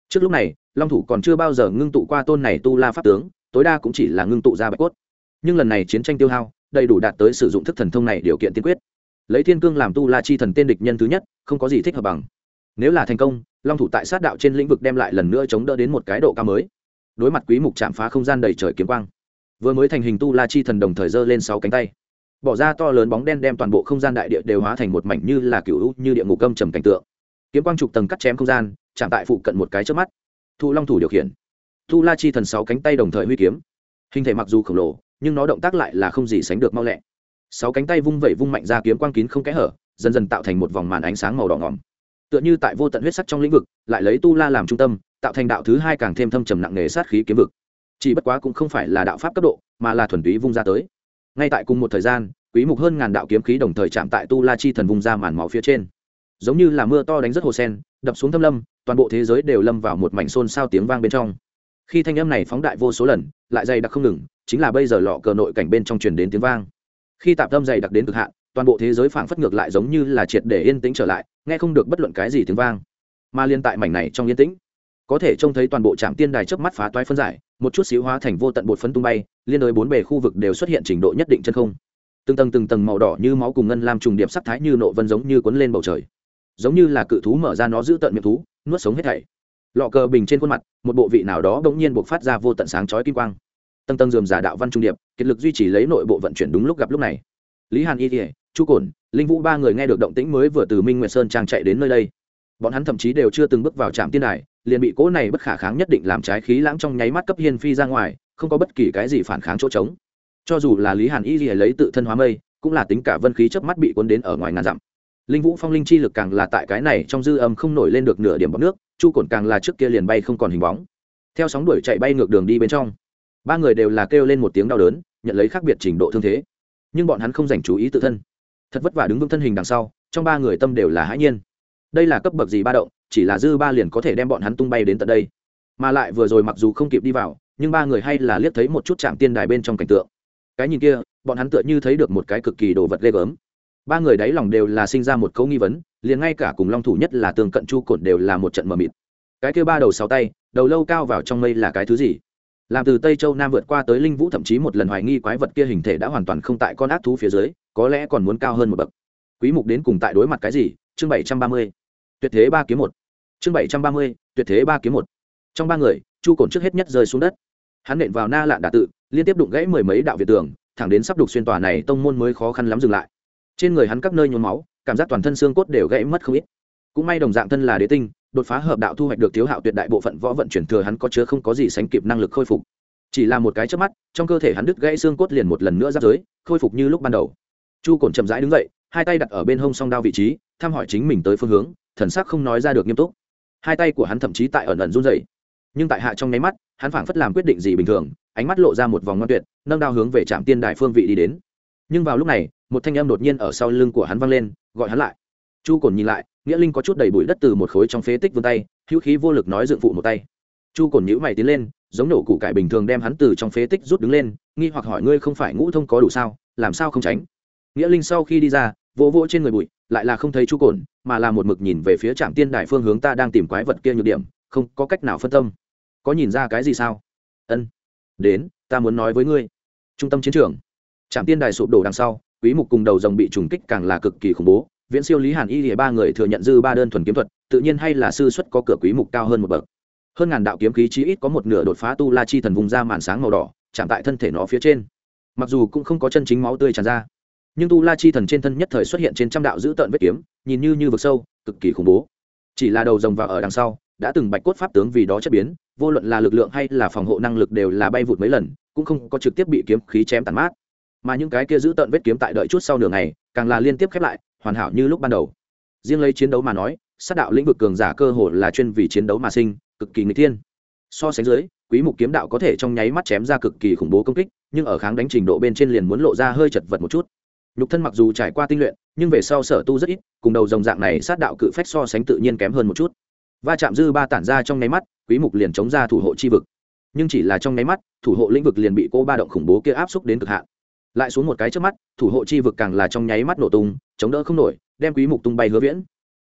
Trước lúc này, long thủ còn chưa bao giờ ngưng tụ qua tôn này tu la pháp tướng, tối đa cũng chỉ là ngưng tụ ra bạch cốt. Nhưng lần này chiến tranh tiêu hao, đầy đủ đạt tới sử dụng thức thần thông này điều kiện tiên quyết. Lấy thiên cương làm tu la chi thần tên địch nhân thứ nhất, không có gì thích hợp bằng. Nếu là thành công, long thủ tại sát đạo trên lĩnh vực đem lại lần nữa chống đỡ đến một cái độ cao mới. Đối mặt quý mục chạm phá không gian đầy trời kiếm quang. Vừa mới thành hình tu la chi thần đồng thời giơ lên sáu cánh tay. Bỏ ra to lớn bóng đen đem toàn bộ không gian đại địa đều hóa thành một mảnh như là cựu như địa ngục âm trầm cảnh tượng kiếm quang trục tầng cắt chém không gian, chạm tại phụ cận một cái trước mắt. Thu long thủ điều khiển. Tu la chi thần sáu cánh tay đồng thời huy kiếm. Hình thể mặc dù khổng lồ, nhưng nó động tác lại là không gì sánh được mau lẹ. Sáu cánh tay vung vẩy vung mạnh ra kiếm quang kín không kẽ hở, dần dần tạo thành một vòng màn ánh sáng màu đỏ ngỏm. Tựa như tại vô tận huyết sắc trong lĩnh vực, lại lấy tu la làm trung tâm, tạo thành đạo thứ hai càng thêm thâm trầm nặng nề sát khí kiếm vực. Chỉ bất quá cũng không phải là đạo pháp cấp độ, mà là thuần túy vung ra tới. Ngay tại cùng một thời gian, quý mục hơn ngàn đạo kiếm khí đồng thời chạm tại tu la chi thần vung ra màn máu phía trên giống như là mưa to đánh rất hồ sen, đập xuống thâm lâm, toàn bộ thế giới đều lâm vào một mảnh xôn xao tiếng vang bên trong. Khi thanh âm này phóng đại vô số lần, lại dày đặc không ngừng, chính là bây giờ lọ cờ nội cảnh bên trong truyền đến tiếng vang. Khi tạp tâm dày đặc đến cực hạn, toàn bộ thế giới phảng phất ngược lại giống như là triệt để yên tĩnh trở lại, nghe không được bất luận cái gì tiếng vang. Mà liên tại mảnh này trong yên tĩnh, có thể trông thấy toàn bộ trạm tiên đài trước mắt phá toái phân giải, một chút xíu hóa thành vô tận bột phấn tung bay, liên đối bốn bề khu vực đều xuất hiện trình độ nhất định chân không. Từng tầng từng tầng màu đỏ như máu cùng ngân lam trùng điệp sắc thái như nộ vân giống như cuốn lên bầu trời giống như là cự thú mở ra nó giữ tận miệng thú, nuốt sống hết thảy. Lọ cờ bình trên khuôn mặt, một bộ vị nào đó bỗng nhiên buộc phát ra vô tận sáng chói kim quang. Tầng tầng dườm giả đạo văn trung điệp, kiệt lực duy trì lấy nội bộ vận chuyển đúng lúc gặp lúc này. Lý hàn y thỉa chu cổn, linh vũ ba người nghe được động tĩnh mới vừa từ minh nguyệt sơn trang chạy đến nơi đây. Bọn hắn thậm chí đều chưa từng bước vào trạm tiên đài, liền bị cỗ này bất khả kháng nhất định làm trái khí lãng trong nháy mắt cấp hiên phi ra ngoài, không có bất kỳ cái gì phản kháng chỗ trống. Cho dù là lý hàn y thỉa lấy tự thân hóa mây, cũng là tính cả vân khí chớp mắt bị cuốn đến ở ngoài ngàn dặm linh vũ phong linh chi lực càng là tại cái này trong dư âm không nổi lên được nửa điểm bọc nước, chu cổn càng là trước kia liền bay không còn hình bóng. Theo sóng đuổi chạy bay ngược đường đi bên trong, ba người đều là kêu lên một tiếng đau đớn, nhận lấy khác biệt trình độ thương thế. Nhưng bọn hắn không dành chú ý tự thân. Thật vất vả đứng vững thân hình đằng sau, trong ba người tâm đều là hãi nhiên. Đây là cấp bậc gì ba động, chỉ là dư ba liền có thể đem bọn hắn tung bay đến tận đây. Mà lại vừa rồi mặc dù không kịp đi vào, nhưng ba người hay là liếc thấy một chút trạm tiên đài bên trong cảnh tượng. Cái nhìn kia, bọn hắn tựa như thấy được một cái cực kỳ đồ vật ghê gớm ba người đáy lòng đều là sinh ra một câu nghi vấn liền ngay cả cùng long thủ nhất là tường cận chu cột đều là một trận mờ mịt. Cái kia ba đầu sáu tay đầu lâu cao vào trong mây là cái thứ gì? Làm từ tây châu nam vượt qua tới linh vũ thậm chí một lần hoài nghi quái vật kia hình thể đã hoàn toàn không tại con ác thú phía dưới có lẽ còn muốn cao hơn một bậc. Quý mục đến cùng tại đối mặt cái gì? Chương 730. tuyệt thế ba kiếm một. Chương 730, tuyệt thế ba kiếm một. Trong ba người chu cổn trước hết nhất rơi xuống đất. Hắn nện vào na lạn đà tự liên tiếp đụng gãy mười mấy đạo việt tường thẳng đến sắp đục xuyên tòa này tông môn mới khó khăn lắm dừng lại trên người hắn các nơi nhuốm máu, cảm giác toàn thân xương cốt đều gãy mất không ít. Cũng may đồng dạng thân là đế tinh, đột phá hợp đạo thu hoạch được thiếu hạo tuyệt đại bộ phận võ vận chuyển thừa hắn có chứa không có gì sánh kịp năng lực khôi phục. Chỉ là một cái trước mắt, trong cơ thể hắn đứt gãy xương cốt liền một lần nữa giáp giới, khôi phục như lúc ban đầu. Chu cổn chậm rãi đứng dậy, hai tay đặt ở bên hông song đao vị trí, thăm hỏi chính mình tới phương hướng, thần sắc không nói ra được nghiêm túc. Hai tay của hắn thậm chí tại ẩn ẩn run rẩy. Nhưng tại hạ trong nháy mắt, hắn phảng phất làm quyết định gì bình thường, ánh mắt lộ ra một vòng ngoan tuyệt, nâng đao hướng về trạm tiên đại phương vị đi đến. Nhưng vào lúc này một thanh âm đột nhiên ở sau lưng của hắn vang lên, gọi hắn lại. Chu cồn nhìn lại, nghĩa linh có chút đầy bụi đất từ một khối trong phế tích vươn tay, hữu khí vô lực nói dựng phụ một tay. Chu cồn nhữ mày tiến lên, giống nổ củ cải bình thường đem hắn từ trong phế tích rút đứng lên, nghi hoặc hỏi ngươi không phải ngũ thông có đủ sao, làm sao không tránh? Nghĩa linh sau khi đi ra, vỗ vỗ trên người bụi, lại là không thấy chu cồn mà là một mực nhìn về phía trạm tiên đại phương hướng ta đang tìm quái vật kia nhược điểm, không có cách nào phân tâm. Có nhìn ra cái gì sao? Ân, đến, ta muốn nói với ngươi. Trung tâm chiến trường. Trạm tiên đài sụp đổ đằng sau quý mục cùng đầu rồng bị trùng kích càng là cực kỳ khủng bố. Viễn siêu lý hàn y lìa ba người thừa nhận dư ba đơn thuần kiếm thuật, tự nhiên hay là sư xuất có cửa quý mục cao hơn một bậc. Hơn ngàn đạo kiếm khí chí ít có một nửa đột phá tu la chi thần vùng ra màn sáng màu đỏ, chạm tại thân thể nó phía trên. Mặc dù cũng không có chân chính máu tươi tràn ra, nhưng tu la chi thần trên thân nhất thời xuất hiện trên trăm đạo giữ tợn vết kiếm, nhìn như như vực sâu, cực kỳ khủng bố. Chỉ là đầu rồng và ở đằng sau, đã từng bạch cốt pháp tướng vì đó chất biến, vô luận là lực lượng hay là phòng hộ năng lực đều là bay vụt mấy lần, cũng không có trực tiếp bị kiếm khí chém tàn mát mà những cái kia giữ tận vết kiếm tại đợi chút sau nửa ngày, càng là liên tiếp khép lại, hoàn hảo như lúc ban đầu. Riêng lấy chiến đấu mà nói, sát đạo lĩnh vực cường giả cơ hồ là chuyên vì chiến đấu mà sinh, cực kỳ người thiên. So sánh dưới, quý mục kiếm đạo có thể trong nháy mắt chém ra cực kỳ khủng bố công kích, nhưng ở kháng đánh trình độ bên trên liền muốn lộ ra hơi chật vật một chút. Nhục thân mặc dù trải qua tinh luyện, nhưng về sau sở tu rất ít, cùng đầu dòng dạng này sát đạo cự phách so sánh tự nhiên kém hơn một chút. Va chạm dư ba tản ra trong nháy mắt, quý mục liền chống ra thủ hộ chi vực. Nhưng chỉ là trong nháy mắt, thủ hộ lĩnh vực liền bị cô ba động khủng bố kia áp xúc đến cực hạn lại xuống một cái trước mắt, thủ hộ chi vực càng là trong nháy mắt nổ tung, chống đỡ không nổi, đem quý mục tung bay hứa viễn.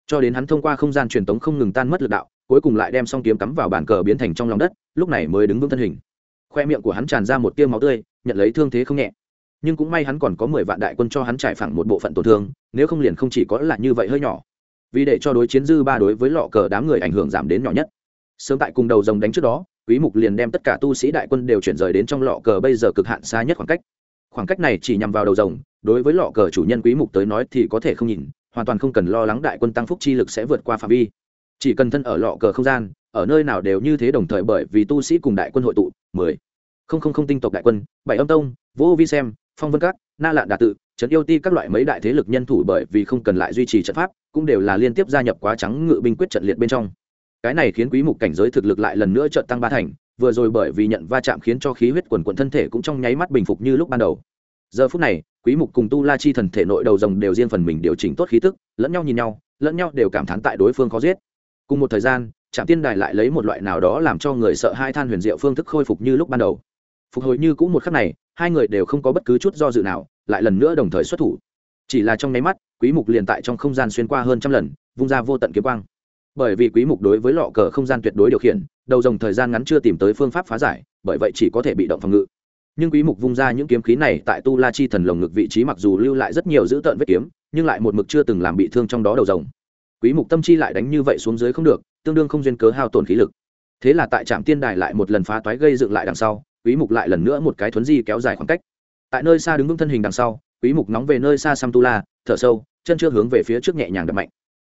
Cho đến hắn thông qua không gian truyền tống không ngừng tan mất lực đạo, cuối cùng lại đem song kiếm cắm vào bàn cờ biến thành trong lòng đất, lúc này mới đứng vững thân hình. Khoe miệng của hắn tràn ra một tia máu tươi, nhận lấy thương thế không nhẹ. Nhưng cũng may hắn còn có mười vạn đại quân cho hắn trải phẳng một bộ phận tổn thương, nếu không liền không chỉ có là như vậy hơi nhỏ. Vì để cho đối chiến dư ba đối với lọ cờ đám người ảnh hưởng giảm đến nhỏ nhất. Sớm tại cùng đầu rồng đánh trước đó, quý mục liền đem tất cả tu sĩ đại quân đều chuyển rời đến trong lọ cờ bây giờ cực hạn xa nhất khoảng cách khoảng cách này chỉ nhằm vào đầu rồng, đối với lọ cờ chủ nhân quý mục tới nói thì có thể không nhìn, hoàn toàn không cần lo lắng đại quân tăng phúc chi lực sẽ vượt qua phạm vi chỉ cần thân ở lọ cờ không gian, ở nơi nào đều như thế đồng thời bởi vì tu sĩ cùng đại quân hội tụ 10. không không không tinh tộc đại quân, bảy âm tông, vô vi xem, phong vân các, na lạn đà tự, trấn yêu ti các loại mấy đại thế lực nhân thủ bởi vì không cần lại duy trì trận pháp, cũng đều là liên tiếp gia nhập quá trắng ngự binh quyết trận liệt bên trong cái này khiến quý mục cảnh giới thực lực lại lần nữa trận tăng ba thành vừa rồi bởi vì nhận va chạm khiến cho khí huyết quần quần thân thể cũng trong nháy mắt bình phục như lúc ban đầu. Giờ phút này, quý mục cùng tu la chi thần thể nội đầu rồng đều riêng phần mình điều chỉnh tốt khí tức, lẫn nhau nhìn nhau, lẫn nhau đều cảm thán tại đối phương khó giết. Cùng một thời gian, trạm tiên đài lại lấy một loại nào đó làm cho người sợ hai than huyền diệu phương thức khôi phục như lúc ban đầu. Phục hồi như cũ một khắc này, hai người đều không có bất cứ chút do dự nào, lại lần nữa đồng thời xuất thủ. Chỉ là trong nháy mắt, quý mục liền tại trong không gian xuyên qua hơn trăm lần, vung ra vô tận kiếm quang bởi vì quý mục đối với lọ cờ không gian tuyệt đối điều khiển, đầu dòng thời gian ngắn chưa tìm tới phương pháp phá giải, bởi vậy chỉ có thể bị động phòng ngự. Nhưng quý mục vung ra những kiếm khí này tại tu la chi thần lồng ngực vị trí mặc dù lưu lại rất nhiều dữ tợn vết kiếm, nhưng lại một mực chưa từng làm bị thương trong đó đầu rồng quý mục tâm chi lại đánh như vậy xuống dưới không được, tương đương không duyên cớ hao tổn khí lực. Thế là tại trạm tiên đài lại một lần phá toái gây dựng lại đằng sau, quý mục lại lần nữa một cái thuấn di kéo dài khoảng cách. Tại nơi xa đứng vững thân hình đằng sau, quý mục nóng về nơi xa xăm tu la, thở sâu, chân chưa hướng về phía trước nhẹ nhàng đập mạnh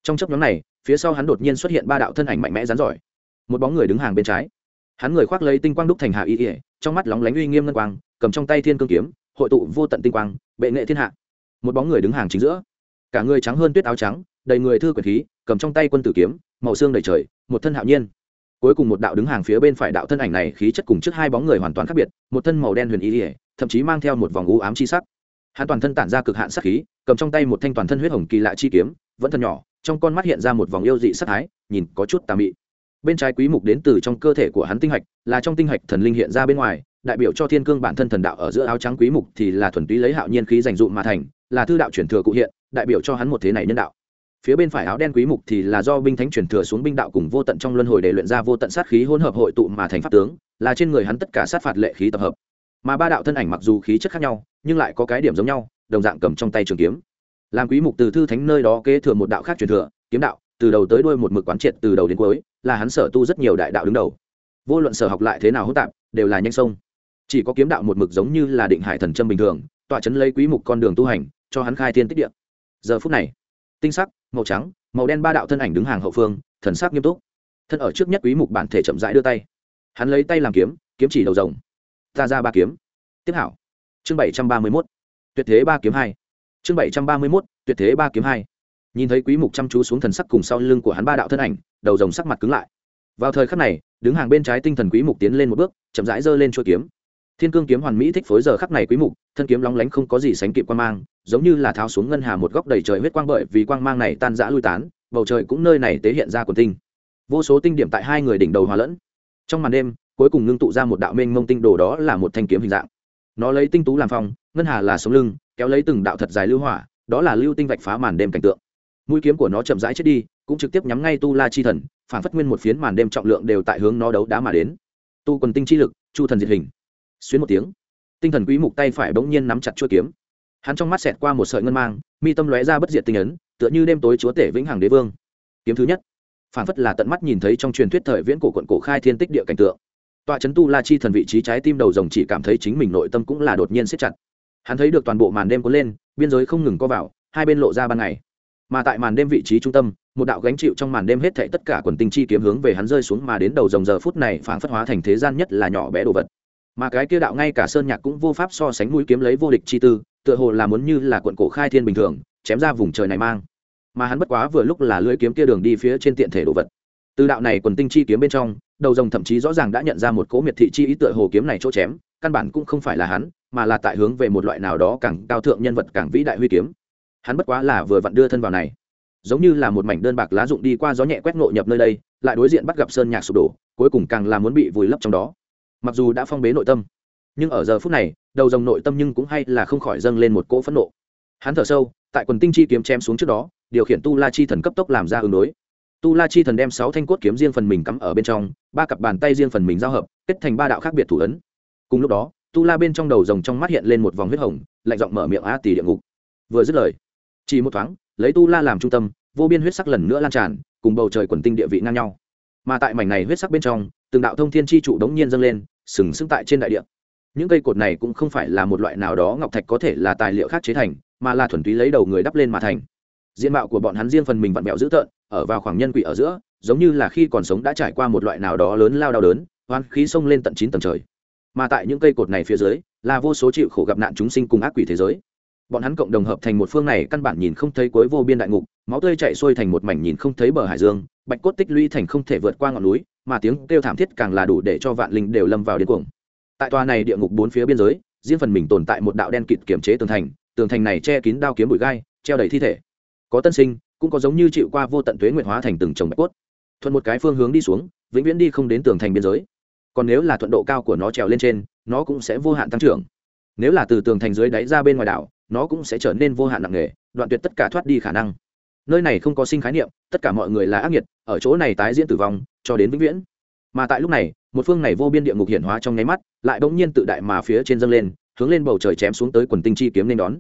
trong chấp nhóm này, phía sau hắn đột nhiên xuất hiện ba đạo thân ảnh mạnh mẽ rắn giỏi. Một bóng người đứng hàng bên trái. Hắn người khoác lấy tinh quang đúc thành hạ y ỉa trong mắt lóng lánh uy nghiêm ngân quang, cầm trong tay thiên cương kiếm, hội tụ vô tận tinh quang, bệ nghệ thiên hạ. Một bóng người đứng hàng chính giữa. Cả người trắng hơn tuyết áo trắng, đầy người thư quyền khí, cầm trong tay quân tử kiếm, màu xương đầy trời, một thân hạo nhiên. Cuối cùng một đạo đứng hàng phía bên phải đạo thân ảnh này khí chất cùng trước hai bóng người hoàn toàn khác biệt, một thân màu đen huyền ý ỉa thậm chí mang theo một vòng u ám chi sắc. Hắn toàn thân tản ra cực hạn sắc khí, cầm trong tay một thanh toàn thân huyết hồng kỳ lạ chi kiếm, vẫn thân nhỏ trong con mắt hiện ra một vòng yêu dị sắc thái, nhìn có chút tà mị. Bên trái quý mục đến từ trong cơ thể của hắn tinh hạch, là trong tinh hạch thần linh hiện ra bên ngoài, đại biểu cho thiên cương bản thân thần đạo ở giữa áo trắng quý mục thì là thuần túy lấy hạo nhiên khí dành dụm mà thành, là thư đạo chuyển thừa cụ hiện, đại biểu cho hắn một thế này nhân đạo. Phía bên phải áo đen quý mục thì là do binh thánh chuyển thừa xuống binh đạo cùng vô tận trong luân hồi để luyện ra vô tận sát khí hỗn hợp hội tụ mà thành pháp tướng, là trên người hắn tất cả sát phạt lệ khí tập hợp. Mà ba đạo thân ảnh mặc dù khí chất khác nhau, nhưng lại có cái điểm giống nhau, đồng dạng cầm trong tay trường kiếm làm quý mục từ thư thánh nơi đó kế thừa một đạo khác truyền thừa, kiếm đạo, từ đầu tới đuôi một mực quán triệt từ đầu đến cuối, là hắn sở tu rất nhiều đại đạo đứng đầu. Vô luận sở học lại thế nào hỗn tạp, đều là nhanh sông. Chỉ có kiếm đạo một mực giống như là định hải thần châm bình thường, tọa chấn lấy quý mục con đường tu hành, cho hắn khai thiên tích địa. Giờ phút này, tinh sắc, màu trắng, màu đen ba đạo thân ảnh đứng hàng hậu phương, thần sắc nghiêm túc. Thân ở trước nhất quý mục bản thể chậm rãi đưa tay. Hắn lấy tay làm kiếm kiếm chỉ đầu rồng. Ta ra ba kiếm. Tiếp hảo. Chương 731 tuyệt thế ba kiếm hai chương 731 tuyệt thế ba kiếm hai. Nhìn thấy quý mục chăm chú xuống thần sắc cùng sau lưng của hắn ba đạo thân ảnh, đầu rồng sắc mặt cứng lại. Vào thời khắc này, đứng hàng bên trái tinh thần quý mục tiến lên một bước, chậm rãi giơ lên chuôi kiếm. Thiên cương kiếm hoàn mỹ thích phối giờ khắc này quý mục, thân kiếm lóng lánh không có gì sánh kịp quang mang, giống như là tháo xuống ngân hà một góc đầy trời huyết quang bởi vì quang mang này tan rã lui tán, bầu trời cũng nơi này tế hiện ra quần tinh. Vô số tinh điểm tại hai người đỉnh đầu hòa lẫn. Trong màn đêm, cuối cùng ngưng tụ ra một đạo mênh mông tinh đồ đó là một thanh kiếm hình dạng. Nó lấy tinh tú làm phong, ngân hà là sống lưng kéo lấy từng đạo thật dài lưu hỏa, đó là lưu tinh vạch phá màn đêm cảnh tượng. Mũi kiếm của nó chậm rãi chết đi, cũng trực tiếp nhắm ngay tu la chi thần, phản phất nguyên một phiến màn đêm trọng lượng đều tại hướng nó đấu đá mà đến. Tu quần tinh chi lực, chu thần diệt hình. Xuyến một tiếng, tinh thần quý mục tay phải bỗng nhiên nắm chặt chuôi kiếm. Hắn trong mắt xẹt qua một sợi ngân mang, mi tâm lóe ra bất diệt tinh ấn, tựa như đêm tối chúa tể vĩnh hằng đế vương. Kiếm thứ nhất, phản phất là tận mắt nhìn thấy trong truyền thuyết thời viễn cổ quận cổ khai thiên tích địa cảnh tượng. Tọa chấn tu la chi thần vị trí trái tim đầu rồng chỉ cảm thấy chính mình nội tâm cũng là đột nhiên siết chặt hắn thấy được toàn bộ màn đêm cuốn lên, biên giới không ngừng co vào, hai bên lộ ra ban ngày. Mà tại màn đêm vị trí trung tâm, một đạo gánh chịu trong màn đêm hết thảy tất cả quần tinh chi kiếm hướng về hắn rơi xuống mà đến đầu rồng giờ phút này phảng phất hóa thành thế gian nhất là nhỏ bé đồ vật. Mà cái kia đạo ngay cả sơn nhạc cũng vô pháp so sánh mũi kiếm lấy vô địch chi tư, tựa hồ là muốn như là quận cổ khai thiên bình thường, chém ra vùng trời này mang. Mà hắn bất quá vừa lúc là lưỡi kiếm kia đường đi phía trên tiện thể đồ vật. Từ đạo này quần tinh chi kiếm bên trong, đầu rồng thậm chí rõ ràng đã nhận ra một cố miệt thị chi ý tựa hồ kiếm này chỗ chém, căn bản cũng không phải là hắn mà là tại hướng về một loại nào đó càng cao thượng nhân vật càng vĩ đại huy kiếm. Hắn bất quá là vừa vặn đưa thân vào này. Giống như là một mảnh đơn bạc lá rụng đi qua gió nhẹ quét ngộ nhập nơi đây, lại đối diện bắt gặp sơn nhạc sụp đổ, cuối cùng càng là muốn bị vùi lấp trong đó. Mặc dù đã phong bế nội tâm, nhưng ở giờ phút này, đầu dòng nội tâm nhưng cũng hay là không khỏi dâng lên một cỗ phẫn nộ. Hắn thở sâu, tại quần tinh chi kiếm chém xuống trước đó, điều khiển tu la chi thần cấp tốc làm ra ứng đối. Tu la chi thần đem sáu thanh cốt kiếm riêng phần mình cắm ở bên trong, ba cặp bàn tay riêng phần mình giao hợp, kết thành ba đạo khác biệt thủ ấn. Cùng lúc đó tu la bên trong đầu rồng trong mắt hiện lên một vòng huyết hồng, lạnh giọng mở miệng a tỷ địa ngục. Vừa dứt lời, chỉ một thoáng, lấy tu la làm trung tâm, vô biên huyết sắc lần nữa lan tràn, cùng bầu trời quần tinh địa vị ngang nhau. Mà tại mảnh này huyết sắc bên trong, từng đạo thông thiên chi trụ đống nhiên dâng lên, sừng sững tại trên đại địa. Những cây cột này cũng không phải là một loại nào đó ngọc thạch có thể là tài liệu khác chế thành, mà là thuần túy lấy đầu người đắp lên mà thành. Diện mạo của bọn hắn riêng phần mình vặn vẹo dữ tợn, ở vào khoảng nhân quỷ ở giữa, giống như là khi còn sống đã trải qua một loại nào đó lớn lao đau đớn hoan khí xông lên tận chín tầng trời mà tại những cây cột này phía dưới là vô số chịu khổ gặp nạn chúng sinh cùng ác quỷ thế giới. Bọn hắn cộng đồng hợp thành một phương này, căn bản nhìn không thấy cuối vô biên đại ngục, máu tươi chạy xuôi thành một mảnh nhìn không thấy bờ hải dương, bạch cốt tích lũy thành không thể vượt qua ngọn núi, mà tiếng kêu thảm thiết càng là đủ để cho vạn linh đều lâm vào điên cuồng. Tại tòa này địa ngục bốn phía biên giới, riêng phần mình tồn tại một đạo đen kịt kiểm chế tường thành tường thành này che kín đao kiếm bụi gai, treo đầy thi thể. Có tân sinh, cũng có giống như chịu qua vô tận tuế nguyện hóa thành từng chồng bạch cốt. Thuận một cái phương hướng đi xuống, vĩnh viễn đi không đến tường thành biên giới còn nếu là thuận độ cao của nó trèo lên trên, nó cũng sẽ vô hạn tăng trưởng. Nếu là từ tường thành dưới đáy ra bên ngoài đảo, nó cũng sẽ trở nên vô hạn nặng nề, đoạn tuyệt tất cả thoát đi khả năng. Nơi này không có sinh khái niệm, tất cả mọi người là ác nghiệt, ở chỗ này tái diễn tử vong, cho đến vĩnh viễn. Mà tại lúc này, một phương này vô biên địa ngục hiển hóa trong nháy mắt, lại bỗng nhiên tự đại mà phía trên dâng lên, hướng lên bầu trời chém xuống tới quần tinh chi kiếm nên đón.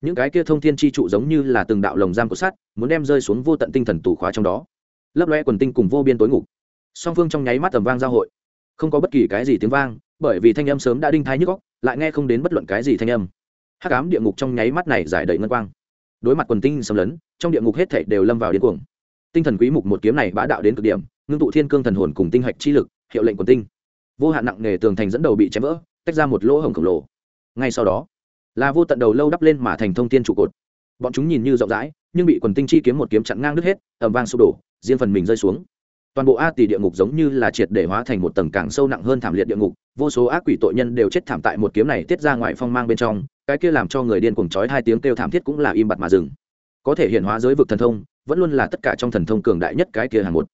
Những cái kia thông thiên chi trụ giống như là từng đạo lồng giam của sắt, muốn đem rơi xuống vô tận tinh thần tủ khóa trong đó. Lấp loe quần tinh cùng vô biên tối ngục. Song phương trong nháy mắt tầm vang giao hội không có bất kỳ cái gì tiếng vang, bởi vì thanh âm sớm đã đinh thái nhức góc lại nghe không đến bất luận cái gì thanh âm. Hắc ám địa ngục trong nháy mắt này giải đầy ngân quang. Đối mặt quần tinh xâm lấn, trong địa ngục hết thảy đều lâm vào điên cuồng. Tinh thần quý mục một kiếm này bá đạo đến cực điểm, ngưng tụ thiên cương thần hồn cùng tinh hạch chi lực, hiệu lệnh quần tinh. Vô hạn nặng nề tường thành dẫn đầu bị chém vỡ, tách ra một lỗ hổng khổng lồ. Ngay sau đó, là vô tận đầu lâu đắp lên mà thành thông thiên trụ cột. Bọn chúng nhìn như rộng rãi, nhưng bị quần tinh chi kiếm một kiếm chặn ngang đứt hết, ầm vang sụp đổ, riêng phần mình rơi xuống toàn bộ a tỷ địa ngục giống như là triệt để hóa thành một tầng càng sâu nặng hơn thảm liệt địa ngục, vô số ác quỷ tội nhân đều chết thảm tại một kiếm này tiết ra ngoài phong mang bên trong, cái kia làm cho người điên cuồng chói hai tiếng kêu thảm thiết cũng là im bặt mà dừng. Có thể hiện hóa giới vực thần thông, vẫn luôn là tất cả trong thần thông cường đại nhất cái kia hàng một.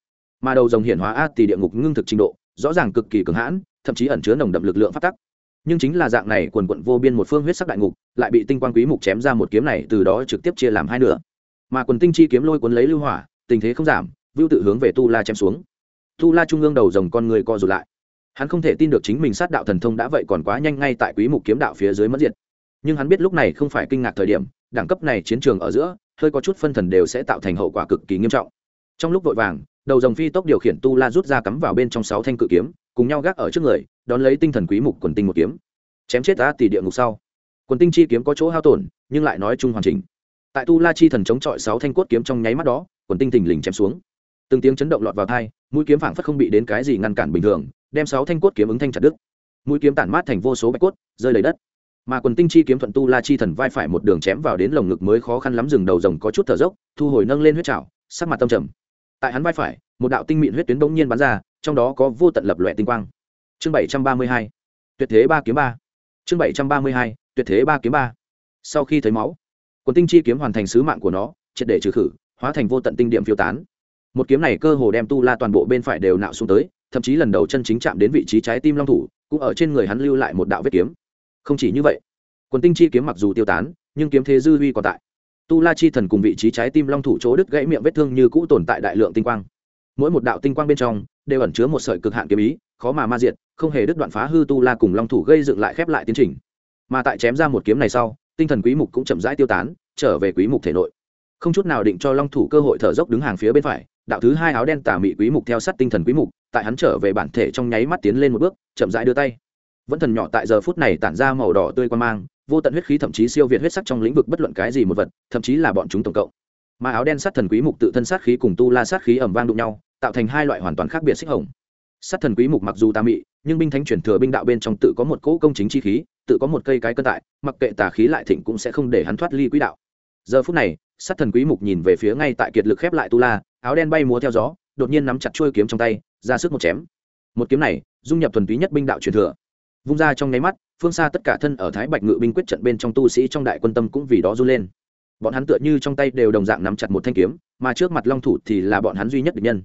Mà đầu dòng hiện hóa a tỷ địa ngục ngưng thực trình độ, rõ ràng cực kỳ cường hãn, thậm chí ẩn chứa nồng đậm lực lượng phát tắc. Nhưng chính là dạng này quần quận vô biên một phương huyết sắc đại ngục, lại bị tinh quang quý mục chém ra một kiếm này từ đó trực tiếp chia làm hai nửa. Mà quần tinh chi kiếm lôi cuốn lấy lưu hỏa, tình thế không giảm vưu tự hướng về tu la chém xuống. Tu la trung ương đầu dòng con người co rụt lại. Hắn không thể tin được chính mình sát đạo thần thông đã vậy còn quá nhanh ngay tại quý mục kiếm đạo phía dưới mất diệt. Nhưng hắn biết lúc này không phải kinh ngạc thời điểm, đẳng cấp này chiến trường ở giữa, hơi có chút phân thần đều sẽ tạo thành hậu quả cực kỳ nghiêm trọng. Trong lúc vội vàng, đầu dòng phi tốc điều khiển tu la rút ra cắm vào bên trong sáu thanh cự kiếm, cùng nhau gác ở trước người, đón lấy tinh thần quý mục quần tinh một kiếm. Chém chết ta tỷ địa ngục sau. Quần tinh chi kiếm có chỗ hao tổn, nhưng lại nói chung hoàn chỉnh. Tại tu la chi thần chống chọi sáu thanh cốt kiếm trong nháy mắt đó, quần tinh thình lình chém xuống từng tiếng chấn động lọt vào thai mũi kiếm phảng phất không bị đến cái gì ngăn cản bình thường, đem sáu thanh cốt kiếm ứng thanh chặt đứt. Mũi kiếm tản mát thành vô số bạch cốt, rơi lấy đất. Mà quần tinh chi kiếm thuận tu la chi thần vai phải một đường chém vào đến lồng ngực mới khó khăn lắm dừng đầu rồng có chút thở dốc, thu hồi nâng lên huyết trào sắc mặt tâm trầm. Tại hắn vai phải, một đạo tinh mịn huyết tuyến bỗng nhiên bắn ra, trong đó có vô tận lập lòe tinh quang. Chương bảy trăm ba mươi hai, tuyệt thế ba kiếm ba. Chương bảy trăm ba mươi hai, tuyệt thế ba kiếm ba. Sau khi thấy máu, quần tinh chi kiếm hoàn thành sứ mạng của nó, triệt để trừ khử, hóa thành vô tận tinh điểm phiêu tán một kiếm này cơ hồ đem tu la toàn bộ bên phải đều nạo xuống tới, thậm chí lần đầu chân chính chạm đến vị trí trái tim long thủ, cũng ở trên người hắn lưu lại một đạo vết kiếm. Không chỉ như vậy, quần tinh chi kiếm mặc dù tiêu tán, nhưng kiếm thế dư huy còn tại. Tu la chi thần cùng vị trí trái tim long thủ chỗ đứt gãy miệng vết thương như cũ tồn tại đại lượng tinh quang. Mỗi một đạo tinh quang bên trong, đều ẩn chứa một sợi cực hạn kiếm ý, khó mà ma diệt, không hề đứt đoạn phá hư tu la cùng long thủ gây dựng lại khép lại tiến trình. Mà tại chém ra một kiếm này sau, tinh thần quý mục cũng chậm rãi tiêu tán, trở về quý mục thể nội. Không chút nào định cho long thủ cơ hội thở dốc đứng hàng phía bên phải đạo thứ hai áo đen tà mị quý mục theo sát tinh thần quý mục, tại hắn trở về bản thể trong nháy mắt tiến lên một bước, chậm rãi đưa tay. Vẫn thần nhỏ tại giờ phút này tản ra màu đỏ tươi quan mang, vô tận huyết khí thậm chí siêu việt huyết sắc trong lĩnh vực bất luận cái gì một vật, thậm chí là bọn chúng tổng cộng. Mà áo đen sát thần quý mục tự thân sát khí cùng tu la sát khí ẩm vang đụng nhau, tạo thành hai loại hoàn toàn khác biệt xích hồng. Sát thần quý mục mặc dù tà mị, nhưng binh thánh chuyển thừa binh đạo bên trong tự có một cỗ công chính chi khí, tự có một cây cái cân tại, mặc kệ tà khí lại thịnh cũng sẽ không để hắn thoát ly quỹ đạo. Giờ phút này, sát thần quý mục nhìn về phía ngay tại kiệt lực khép lại tu la áo đen bay múa theo gió, đột nhiên nắm chặt chuôi kiếm trong tay, ra sức một chém. Một kiếm này, dung nhập thuần túy nhất binh đạo truyền thừa. Vung ra trong nháy mắt, phương xa tất cả thân ở thái bạch ngự binh quyết trận bên trong tu sĩ trong đại quân tâm cũng vì đó run lên. Bọn hắn tựa như trong tay đều đồng dạng nắm chặt một thanh kiếm, mà trước mặt long thủ thì là bọn hắn duy nhất địch nhân.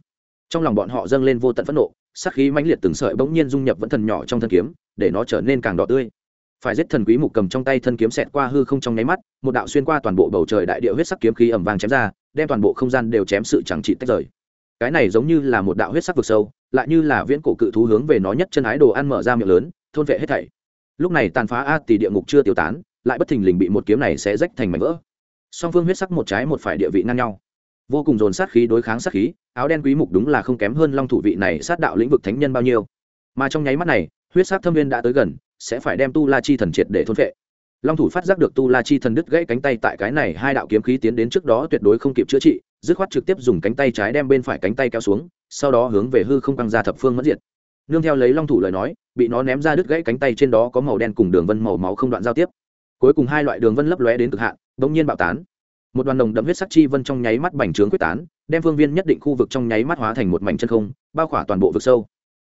Trong lòng bọn họ dâng lên vô tận phẫn nộ sắc khí mãnh liệt từng sợi bỗng nhiên dung nhập vẫn thần nhỏ trong thân kiếm, để nó trở nên càng đỏ tươi phải giết thần quý mục cầm trong tay thân kiếm xẹt qua hư không trong nháy mắt, một đạo xuyên qua toàn bộ bầu trời đại địa huyết sắc kiếm khí ầm vang chém ra, đem toàn bộ không gian đều chém sự chẳng trị tách rời. Cái này giống như là một đạo huyết sắc vực sâu, lại như là viễn cổ cự thú hướng về nó nhất chân ái đồ ăn mở ra miệng lớn, thôn vệ hết thảy. Lúc này tàn phá a tỷ địa ngục chưa tiêu tán, lại bất thình lình bị một kiếm này sẽ rách thành mảnh vỡ. Song phương huyết sắc một trái một phải địa vị ngang nhau. Vô cùng dồn sát khí đối kháng sát khí, áo đen quý mục đúng là không kém hơn long thủ vị này sát đạo lĩnh vực thánh nhân bao nhiêu. Mà trong nháy mắt này, huyết sắc thâm viên đã tới gần sẽ phải đem tu la chi thần triệt để thôn vệ long thủ phát giác được tu la chi thần đứt gãy cánh tay tại cái này hai đạo kiếm khí tiến đến trước đó tuyệt đối không kịp chữa trị, dứt khoát trực tiếp dùng cánh tay trái đem bên phải cánh tay kéo xuống, sau đó hướng về hư không căng ra thập phương mất diệt. Nương theo lấy long thủ lời nói, bị nó ném ra đứt gãy cánh tay trên đó có màu đen cùng đường vân màu máu không đoạn giao tiếp. Cuối cùng hai loại đường vân lấp lóe đến cực hạn, bỗng nhiên bạo tán. Một đoàn đồng đậm huyết sắc chi vân trong nháy mắt bành trướng quyết tán, đem phương viên nhất định khu vực trong nháy mắt hóa thành một mảnh chân không, bao khỏa toàn bộ vực sâu.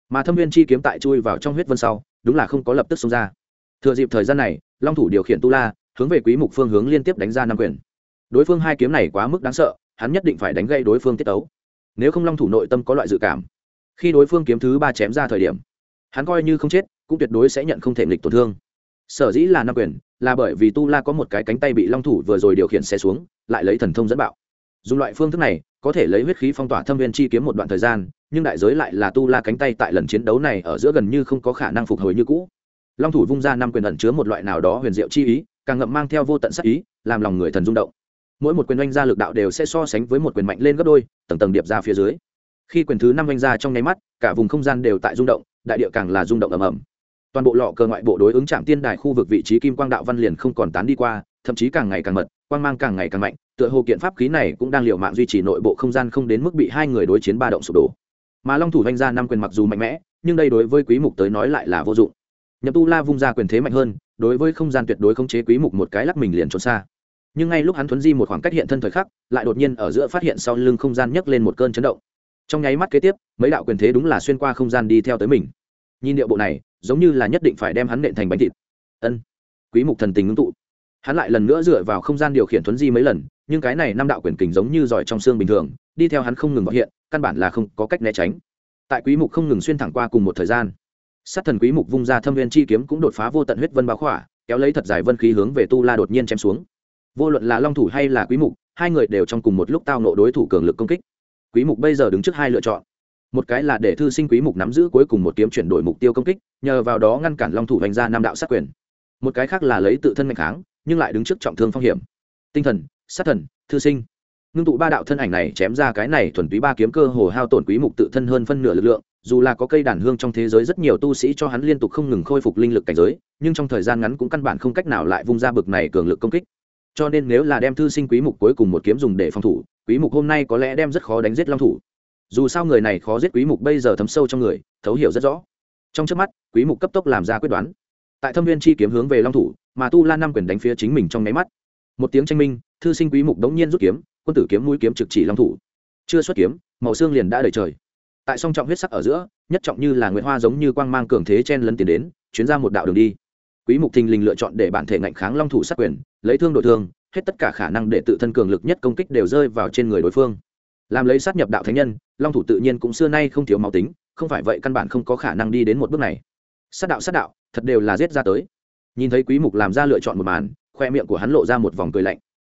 Mà thâm viên chi kiếm tại chui vào trong huyết vân sau đúng là không có lập tức xông ra. Thừa dịp thời gian này, long thủ điều khiển tu la, hướng về quý mục phương hướng liên tiếp đánh ra năm quyền. Đối phương hai kiếm này quá mức đáng sợ, hắn nhất định phải đánh gây đối phương tiết tấu. Nếu không long thủ nội tâm có loại dự cảm, khi đối phương kiếm thứ ba chém ra thời điểm, hắn coi như không chết, cũng tuyệt đối sẽ nhận không thể nghịch tổn thương. Sở dĩ là năm quyền, là bởi vì tu la có một cái cánh tay bị long thủ vừa rồi điều khiển xe xuống, lại lấy thần thông dẫn bạo. Dùng loại phương thức này có thể lấy huyết khí phong tỏa thâm viên chi kiếm một đoạn thời gian, nhưng đại giới lại là tu la cánh tay tại lần chiến đấu này ở giữa gần như không có khả năng phục hồi như cũ. Long thủ vung ra năm quyền ẩn chứa một loại nào đó huyền diệu chi ý, càng ngậm mang theo vô tận sắc ý, làm lòng người thần rung động. Mỗi một quyền oanh ra lực đạo đều sẽ so sánh với một quyền mạnh lên gấp đôi, tầng tầng điệp ra phía dưới. Khi quyền thứ năm oanh ra trong nháy mắt, cả vùng không gian đều tại rung động, đại địa càng là rung động ầm ầm. Toàn bộ lọ cờ ngoại bộ đối ứng trạm tiên đài khu vực vị trí kim quang đạo văn liền không còn tán đi qua, thậm chí càng ngày càng mật quang mang càng ngày càng mạnh, tựa hồ kiện pháp khí này cũng đang liệu mạng duy trì nội bộ không gian không đến mức bị hai người đối chiến ba động sụp đổ. Mà long thủ vanh ra năm quyền mặc dù mạnh mẽ, nhưng đây đối với quý mục tới nói lại là vô dụng. Nhậm tu la vung ra quyền thế mạnh hơn, đối với không gian tuyệt đối khống chế quý mục một cái lắc mình liền trốn xa. Nhưng ngay lúc hắn thuấn di một khoảng cách hiện thân thời khắc, lại đột nhiên ở giữa phát hiện sau lưng không gian nhấc lên một cơn chấn động. Trong nháy mắt kế tiếp, mấy đạo quyền thế đúng là xuyên qua không gian đi theo tới mình. Nhìn điệu bộ này, giống như là nhất định phải đem hắn nện thành bánh thịt. Ân. Quý mục thần tình ngưng tụ hắn lại lần nữa dựa vào không gian điều khiển thuấn di mấy lần, nhưng cái này năm đạo quyền kình giống như giỏi trong xương bình thường, đi theo hắn không ngừng hiện, căn bản là không có cách né tránh. Tại quý mục không ngừng xuyên thẳng qua cùng một thời gian, sát thần quý mục vung ra thâm viên chi kiếm cũng đột phá vô tận huyết vân báo khỏa, kéo lấy thật dài vân khí hướng về tu la đột nhiên chém xuống. Vô luận là long thủ hay là quý mục, hai người đều trong cùng một lúc tao nộ đối thủ cường lực công kích. Quý mục bây giờ đứng trước hai lựa chọn. Một cái là để thư sinh quý mục nắm giữ cuối cùng một kiếm chuyển đổi mục tiêu công kích, nhờ vào đó ngăn cản long thủ hành ra nam đạo sát quyền. Một cái khác là lấy tự thân mạnh kháng nhưng lại đứng trước trọng thương phong hiểm. Tinh thần, sát thần, thư sinh. Ngưng tụ ba đạo thân ảnh này chém ra cái này thuần túy ba kiếm cơ hồ hao tổn quý mục tự thân hơn phân nửa lực lượng, dù là có cây đàn hương trong thế giới rất nhiều tu sĩ cho hắn liên tục không ngừng khôi phục linh lực cảnh giới, nhưng trong thời gian ngắn cũng căn bản không cách nào lại vung ra bực này cường lực công kích. Cho nên nếu là đem thư sinh quý mục cuối cùng một kiếm dùng để phòng thủ, quý mục hôm nay có lẽ đem rất khó đánh giết long thủ. Dù sao người này khó giết quý mục bây giờ thấm sâu trong người, thấu hiểu rất rõ. Trong trước mắt, quý mục cấp tốc làm ra quyết đoán. Tại thâm viên chi kiếm hướng về long thủ mà tu la năm quyền đánh phía chính mình trong nháy mắt. Một tiếng tranh minh, thư sinh quý mục đống nhiên rút kiếm, quân tử kiếm mũi kiếm trực chỉ long thủ. Chưa xuất kiếm, màu xương liền đã đầy trời. Tại song trọng huyết sắc ở giữa, nhất trọng như là nguyễn hoa giống như quang mang cường thế chen lấn tiền đến, chuyến ra một đạo đường đi. Quý mục thình lình lựa chọn để bản thể ngạnh kháng long thủ sát quyền, lấy thương đổi thương, hết tất cả khả năng để tự thân cường lực nhất công kích đều rơi vào trên người đối phương. Làm lấy sát nhập đạo thánh nhân, long thủ tự nhiên cũng xưa nay không thiếu máu tính, không phải vậy căn bản không có khả năng đi đến một bước này. Sát đạo sát đạo, thật đều là giết ra tới nhìn thấy quý mục làm ra lựa chọn một màn, khoe miệng của hắn lộ ra một vòng cười lạnh.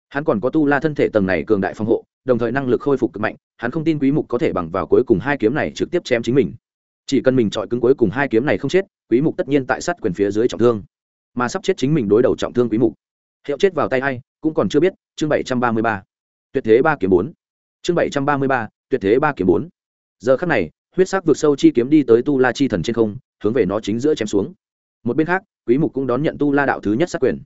Hắn còn có tu la thân thể tầng này cường đại phòng hộ, đồng thời năng lực khôi phục cực mạnh, hắn không tin quý mục có thể bằng vào cuối cùng hai kiếm này trực tiếp chém chính mình. Chỉ cần mình chọi cứng cuối cùng hai kiếm này không chết, quý mục tất nhiên tại sát quyền phía dưới trọng thương. Mà sắp chết chính mình đối đầu trọng thương quý mục. Hiệu chết vào tay hay cũng còn chưa biết, chương 733 tuyệt thế ba kiếm bốn. Chương 733 tuyệt thế ba kiếm bốn. Giờ khắc này, huyết sắc vượt sâu chi kiếm đi tới tu la chi thần trên không, hướng về nó chính giữa chém xuống một bên khác, quý mục cũng đón nhận tu la đạo thứ nhất sát quyền.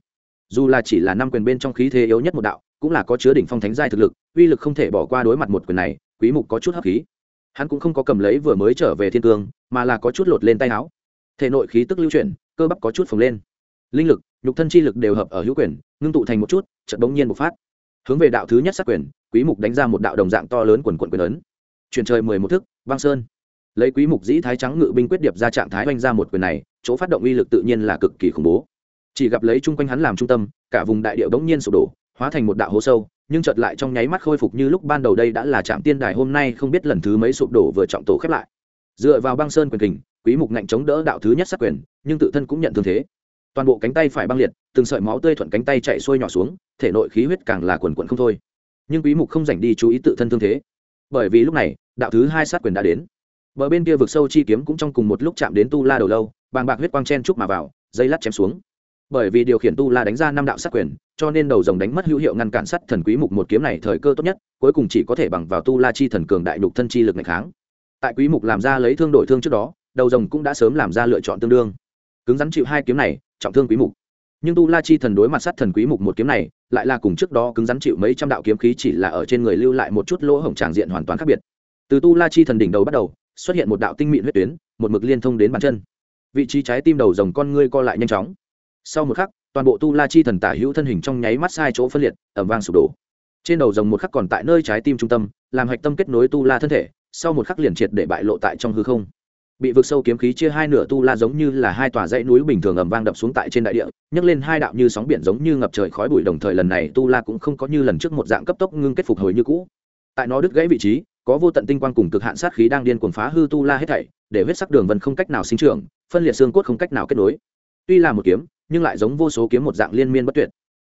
Dù là chỉ là năm quyền bên trong khí thế yếu nhất một đạo, cũng là có chứa đỉnh phong thánh giai thực lực, uy lực không thể bỏ qua đối mặt một quyền này, quý mục có chút hấp khí. Hắn cũng không có cầm lấy vừa mới trở về thiên cương, mà là có chút lột lên tay áo. Thể nội khí tức lưu chuyển, cơ bắp có chút phồng lên. Linh lực, nhục thân chi lực đều hợp ở hữu quyền, ngưng tụ thành một chút, chợt bỗng nhiên một phát. Hướng về đạo thứ nhất sát quyền, quý mục đánh ra một đạo đồng dạng to lớn quần quần quyền ấn. Chuyển trời mười một thức, băng sơn lấy quý mục dĩ thái trắng ngự binh quyết điệp ra trạng thái oanh ra một quyền này, chỗ phát động uy lực tự nhiên là cực kỳ khủng bố. Chỉ gặp lấy chung quanh hắn làm trung tâm, cả vùng đại địa bỗng nhiên sụp đổ, hóa thành một đạo hố sâu, nhưng chợt lại trong nháy mắt khôi phục như lúc ban đầu đây đã là trạm tiên đài hôm nay không biết lần thứ mấy sụp đổ vừa trọng tổ khép lại. Dựa vào băng sơn quyền kình, quý mục ngạnh chống đỡ đạo thứ nhất sát quyền, nhưng tự thân cũng nhận thương thế. Toàn bộ cánh tay phải băng liệt, từng sợi máu tươi thuận cánh tay chạy xuôi nhỏ xuống, thể nội khí huyết càng là quần quần không thôi. Nhưng quý mục không dành đi chú ý tự thân thương thế. Bởi vì lúc này, đạo thứ hai sát quyền đã đến bờ bên kia vực sâu chi kiếm cũng trong cùng một lúc chạm đến tu la đầu lâu, bàng bạc huyết quang chen chúc mà vào, dây lát chém xuống. Bởi vì điều khiển tu la đánh ra năm đạo sát quyền, cho nên đầu rồng đánh mất hữu hiệu ngăn cản sắt thần quý mục một kiếm này thời cơ tốt nhất, cuối cùng chỉ có thể bằng vào tu la chi thần cường đại nhục thân chi lực ngày kháng. Tại quý mục làm ra lấy thương đổi thương trước đó, đầu rồng cũng đã sớm làm ra lựa chọn tương đương. Cứng rắn chịu hai kiếm này, trọng thương quý mục. Nhưng tu la chi thần đối mặt sát thần quý mục một kiếm này, lại là cùng trước đó cứng rắn chịu mấy trăm đạo kiếm khí chỉ là ở trên người lưu lại một chút lỗ hổng tràng diện hoàn toàn khác biệt. Từ tu la chi thần đỉnh đầu bắt đầu xuất hiện một đạo tinh mịn huyết tuyến, một mực liên thông đến bàn chân. Vị trí trái tim đầu rồng con ngươi co lại nhanh chóng. Sau một khắc, toàn bộ tu la chi thần tả hữu thân hình trong nháy mắt sai chỗ phân liệt ẩm vang sụp đổ. Trên đầu rồng một khắc còn tại nơi trái tim trung tâm, làm hạch tâm kết nối tu la thân thể, sau một khắc liền triệt để bại lộ tại trong hư không. Bị vực sâu kiếm khí chia hai nửa tu la giống như là hai tòa dãy núi bình thường ầm vang đập xuống tại trên đại địa, nhấc lên hai đạo như sóng biển giống như ngập trời khói bụi đồng thời lần này tu la cũng không có như lần trước một dạng cấp tốc ngưng kết phục hồi như cũ tại nó đứt gãy vị trí, có vô tận tinh quang cùng cực hạn sát khí đang điên cuồng phá hư tu la hết thảy, để huyết sắc đường vân không cách nào sinh trưởng, phân liệt xương cốt không cách nào kết nối. Tuy là một kiếm, nhưng lại giống vô số kiếm một dạng liên miên bất tuyệt.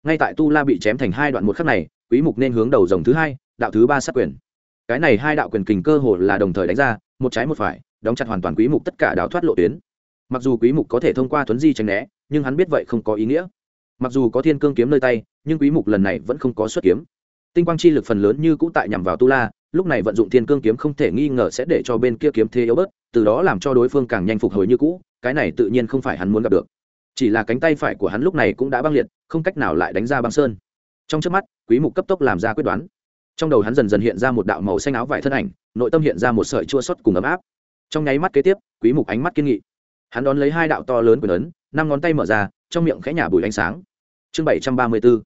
Ngay tại tu la bị chém thành hai đoạn một khắc này, quý mục nên hướng đầu dòng thứ hai, đạo thứ ba sát quyền. Cái này hai đạo quyền kình cơ hồ là đồng thời đánh ra, một trái một phải, đóng chặt hoàn toàn quý mục tất cả đào thoát lộ tuyến. Mặc dù quý mục có thể thông qua thuấn di tránh né, nhưng hắn biết vậy không có ý nghĩa. Mặc dù có thiên cương kiếm nơi tay, nhưng quý mục lần này vẫn không có xuất kiếm tinh quang chi lực phần lớn như cũ tại nhằm vào tu la, lúc này vận dụng thiên cương kiếm không thể nghi ngờ sẽ để cho bên kia kiếm thế yếu bớt, từ đó làm cho đối phương càng nhanh phục hồi như cũ, cái này tự nhiên không phải hắn muốn gặp được. Chỉ là cánh tay phải của hắn lúc này cũng đã băng liệt, không cách nào lại đánh ra băng sơn. Trong trước mắt, quý mục cấp tốc làm ra quyết đoán. Trong đầu hắn dần dần hiện ra một đạo màu xanh áo vải thân ảnh, nội tâm hiện ra một sợi chua xót cùng ấm áp. Trong nháy mắt kế tiếp, quý mục ánh mắt kiên nghị. Hắn đón lấy hai đạo to lớn quyền ấn, năm ngón tay mở ra, trong miệng khẽ nhả bùi ánh sáng. Chương 734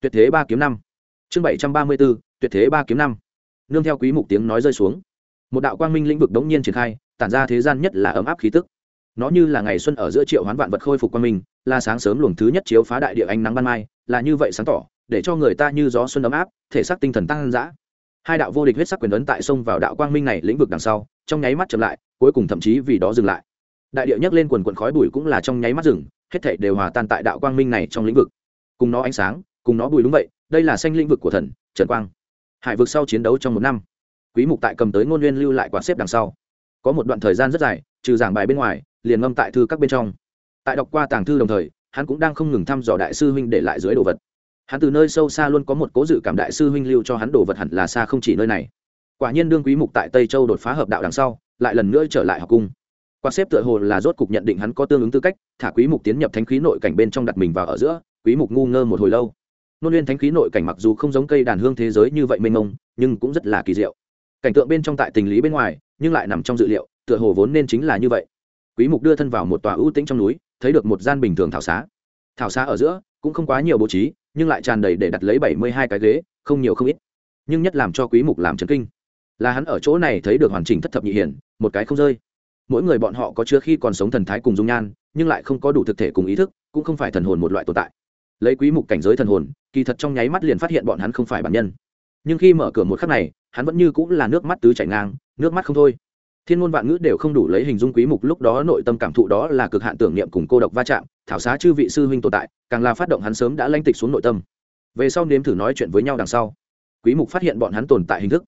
tuyệt thế ba kiếm năm chương 734 tuyệt thế ba kiếm năm. Nương theo quý mục tiếng nói rơi xuống, một đạo quang minh lĩnh vực đống nhiên triển khai, tản ra thế gian nhất là ấm áp khí tức. Nó như là ngày xuân ở giữa triệu hoán vạn vật khôi phục quang minh, là sáng sớm luồng thứ nhất chiếu phá đại địa ánh nắng ban mai, là như vậy sáng tỏ, để cho người ta như gió xuân ấm áp, thể xác tinh thần tăng dã. Hai đạo vô địch huyết sắc quyền ấn tại sông vào đạo quang minh này lĩnh vực đằng sau, trong nháy mắt chậm lại, cuối cùng thậm chí vì đó dừng lại. Đại địa nhấc lên quần quần khói bụi cũng là trong nháy mắt rừng hết thảy đều hòa tan tại đạo quang minh này trong lĩnh vực. Cùng nó ánh sáng, cùng nó bụi đúng vậy đây là xanh lĩnh vực của thần, trần quang. Hải vực sau chiến đấu trong một năm, quý mục tại cầm tới ngôn nguyên lưu lại quạt xếp đằng sau. Có một đoạn thời gian rất dài, trừ giảng bài bên ngoài, liền ngâm tại thư các bên trong. Tại đọc qua tàng thư đồng thời, hắn cũng đang không ngừng thăm dò đại sư huynh để lại dưới đồ vật. Hắn từ nơi sâu xa luôn có một cố dự cảm đại sư huynh lưu cho hắn đồ vật hẳn là xa không chỉ nơi này. Quả nhiên đương quý mục tại tây châu đột phá hợp đạo đằng sau, lại lần nữa trở lại học cung. Quan xếp tựa hồ là rốt cục nhận định hắn có tương ứng tư cách, thả quý mục tiến nhập thánh khí nội cảnh bên trong đặt mình vào ở giữa, quý mục ngu ngơ một hồi lâu nôn liên thánh khí nội cảnh mặc dù không giống cây đàn hương thế giới như vậy mênh mông, nhưng cũng rất là kỳ diệu. Cảnh tượng bên trong tại tình lý bên ngoài, nhưng lại nằm trong dự liệu, tựa hồ vốn nên chính là như vậy. Quý mục đưa thân vào một tòa ưu tĩnh trong núi, thấy được một gian bình thường thảo xá. Thảo xá ở giữa, cũng không quá nhiều bố trí, nhưng lại tràn đầy để đặt lấy 72 cái ghế, không nhiều không ít. Nhưng nhất làm cho quý mục làm chấn kinh, là hắn ở chỗ này thấy được hoàn chỉnh thất thập nhị hiển, một cái không rơi. Mỗi người bọn họ có chưa khi còn sống thần thái cùng dung nhan, nhưng lại không có đủ thực thể cùng ý thức, cũng không phải thần hồn một loại tồn tại lấy quý mục cảnh giới thần hồn, kỳ thật trong nháy mắt liền phát hiện bọn hắn không phải bản nhân. Nhưng khi mở cửa một khắc này, hắn vẫn như cũng là nước mắt tứ chảy ngang, nước mắt không thôi. Thiên ngôn vạn ngữ đều không đủ lấy hình dung quý mục lúc đó nội tâm cảm thụ đó là cực hạn tưởng niệm cùng cô độc va chạm, thảo xá chư vị sư huynh tồn tại, càng là phát động hắn sớm đã lanh tịch xuống nội tâm. Về sau nếm thử nói chuyện với nhau đằng sau, quý mục phát hiện bọn hắn tồn tại hình thức.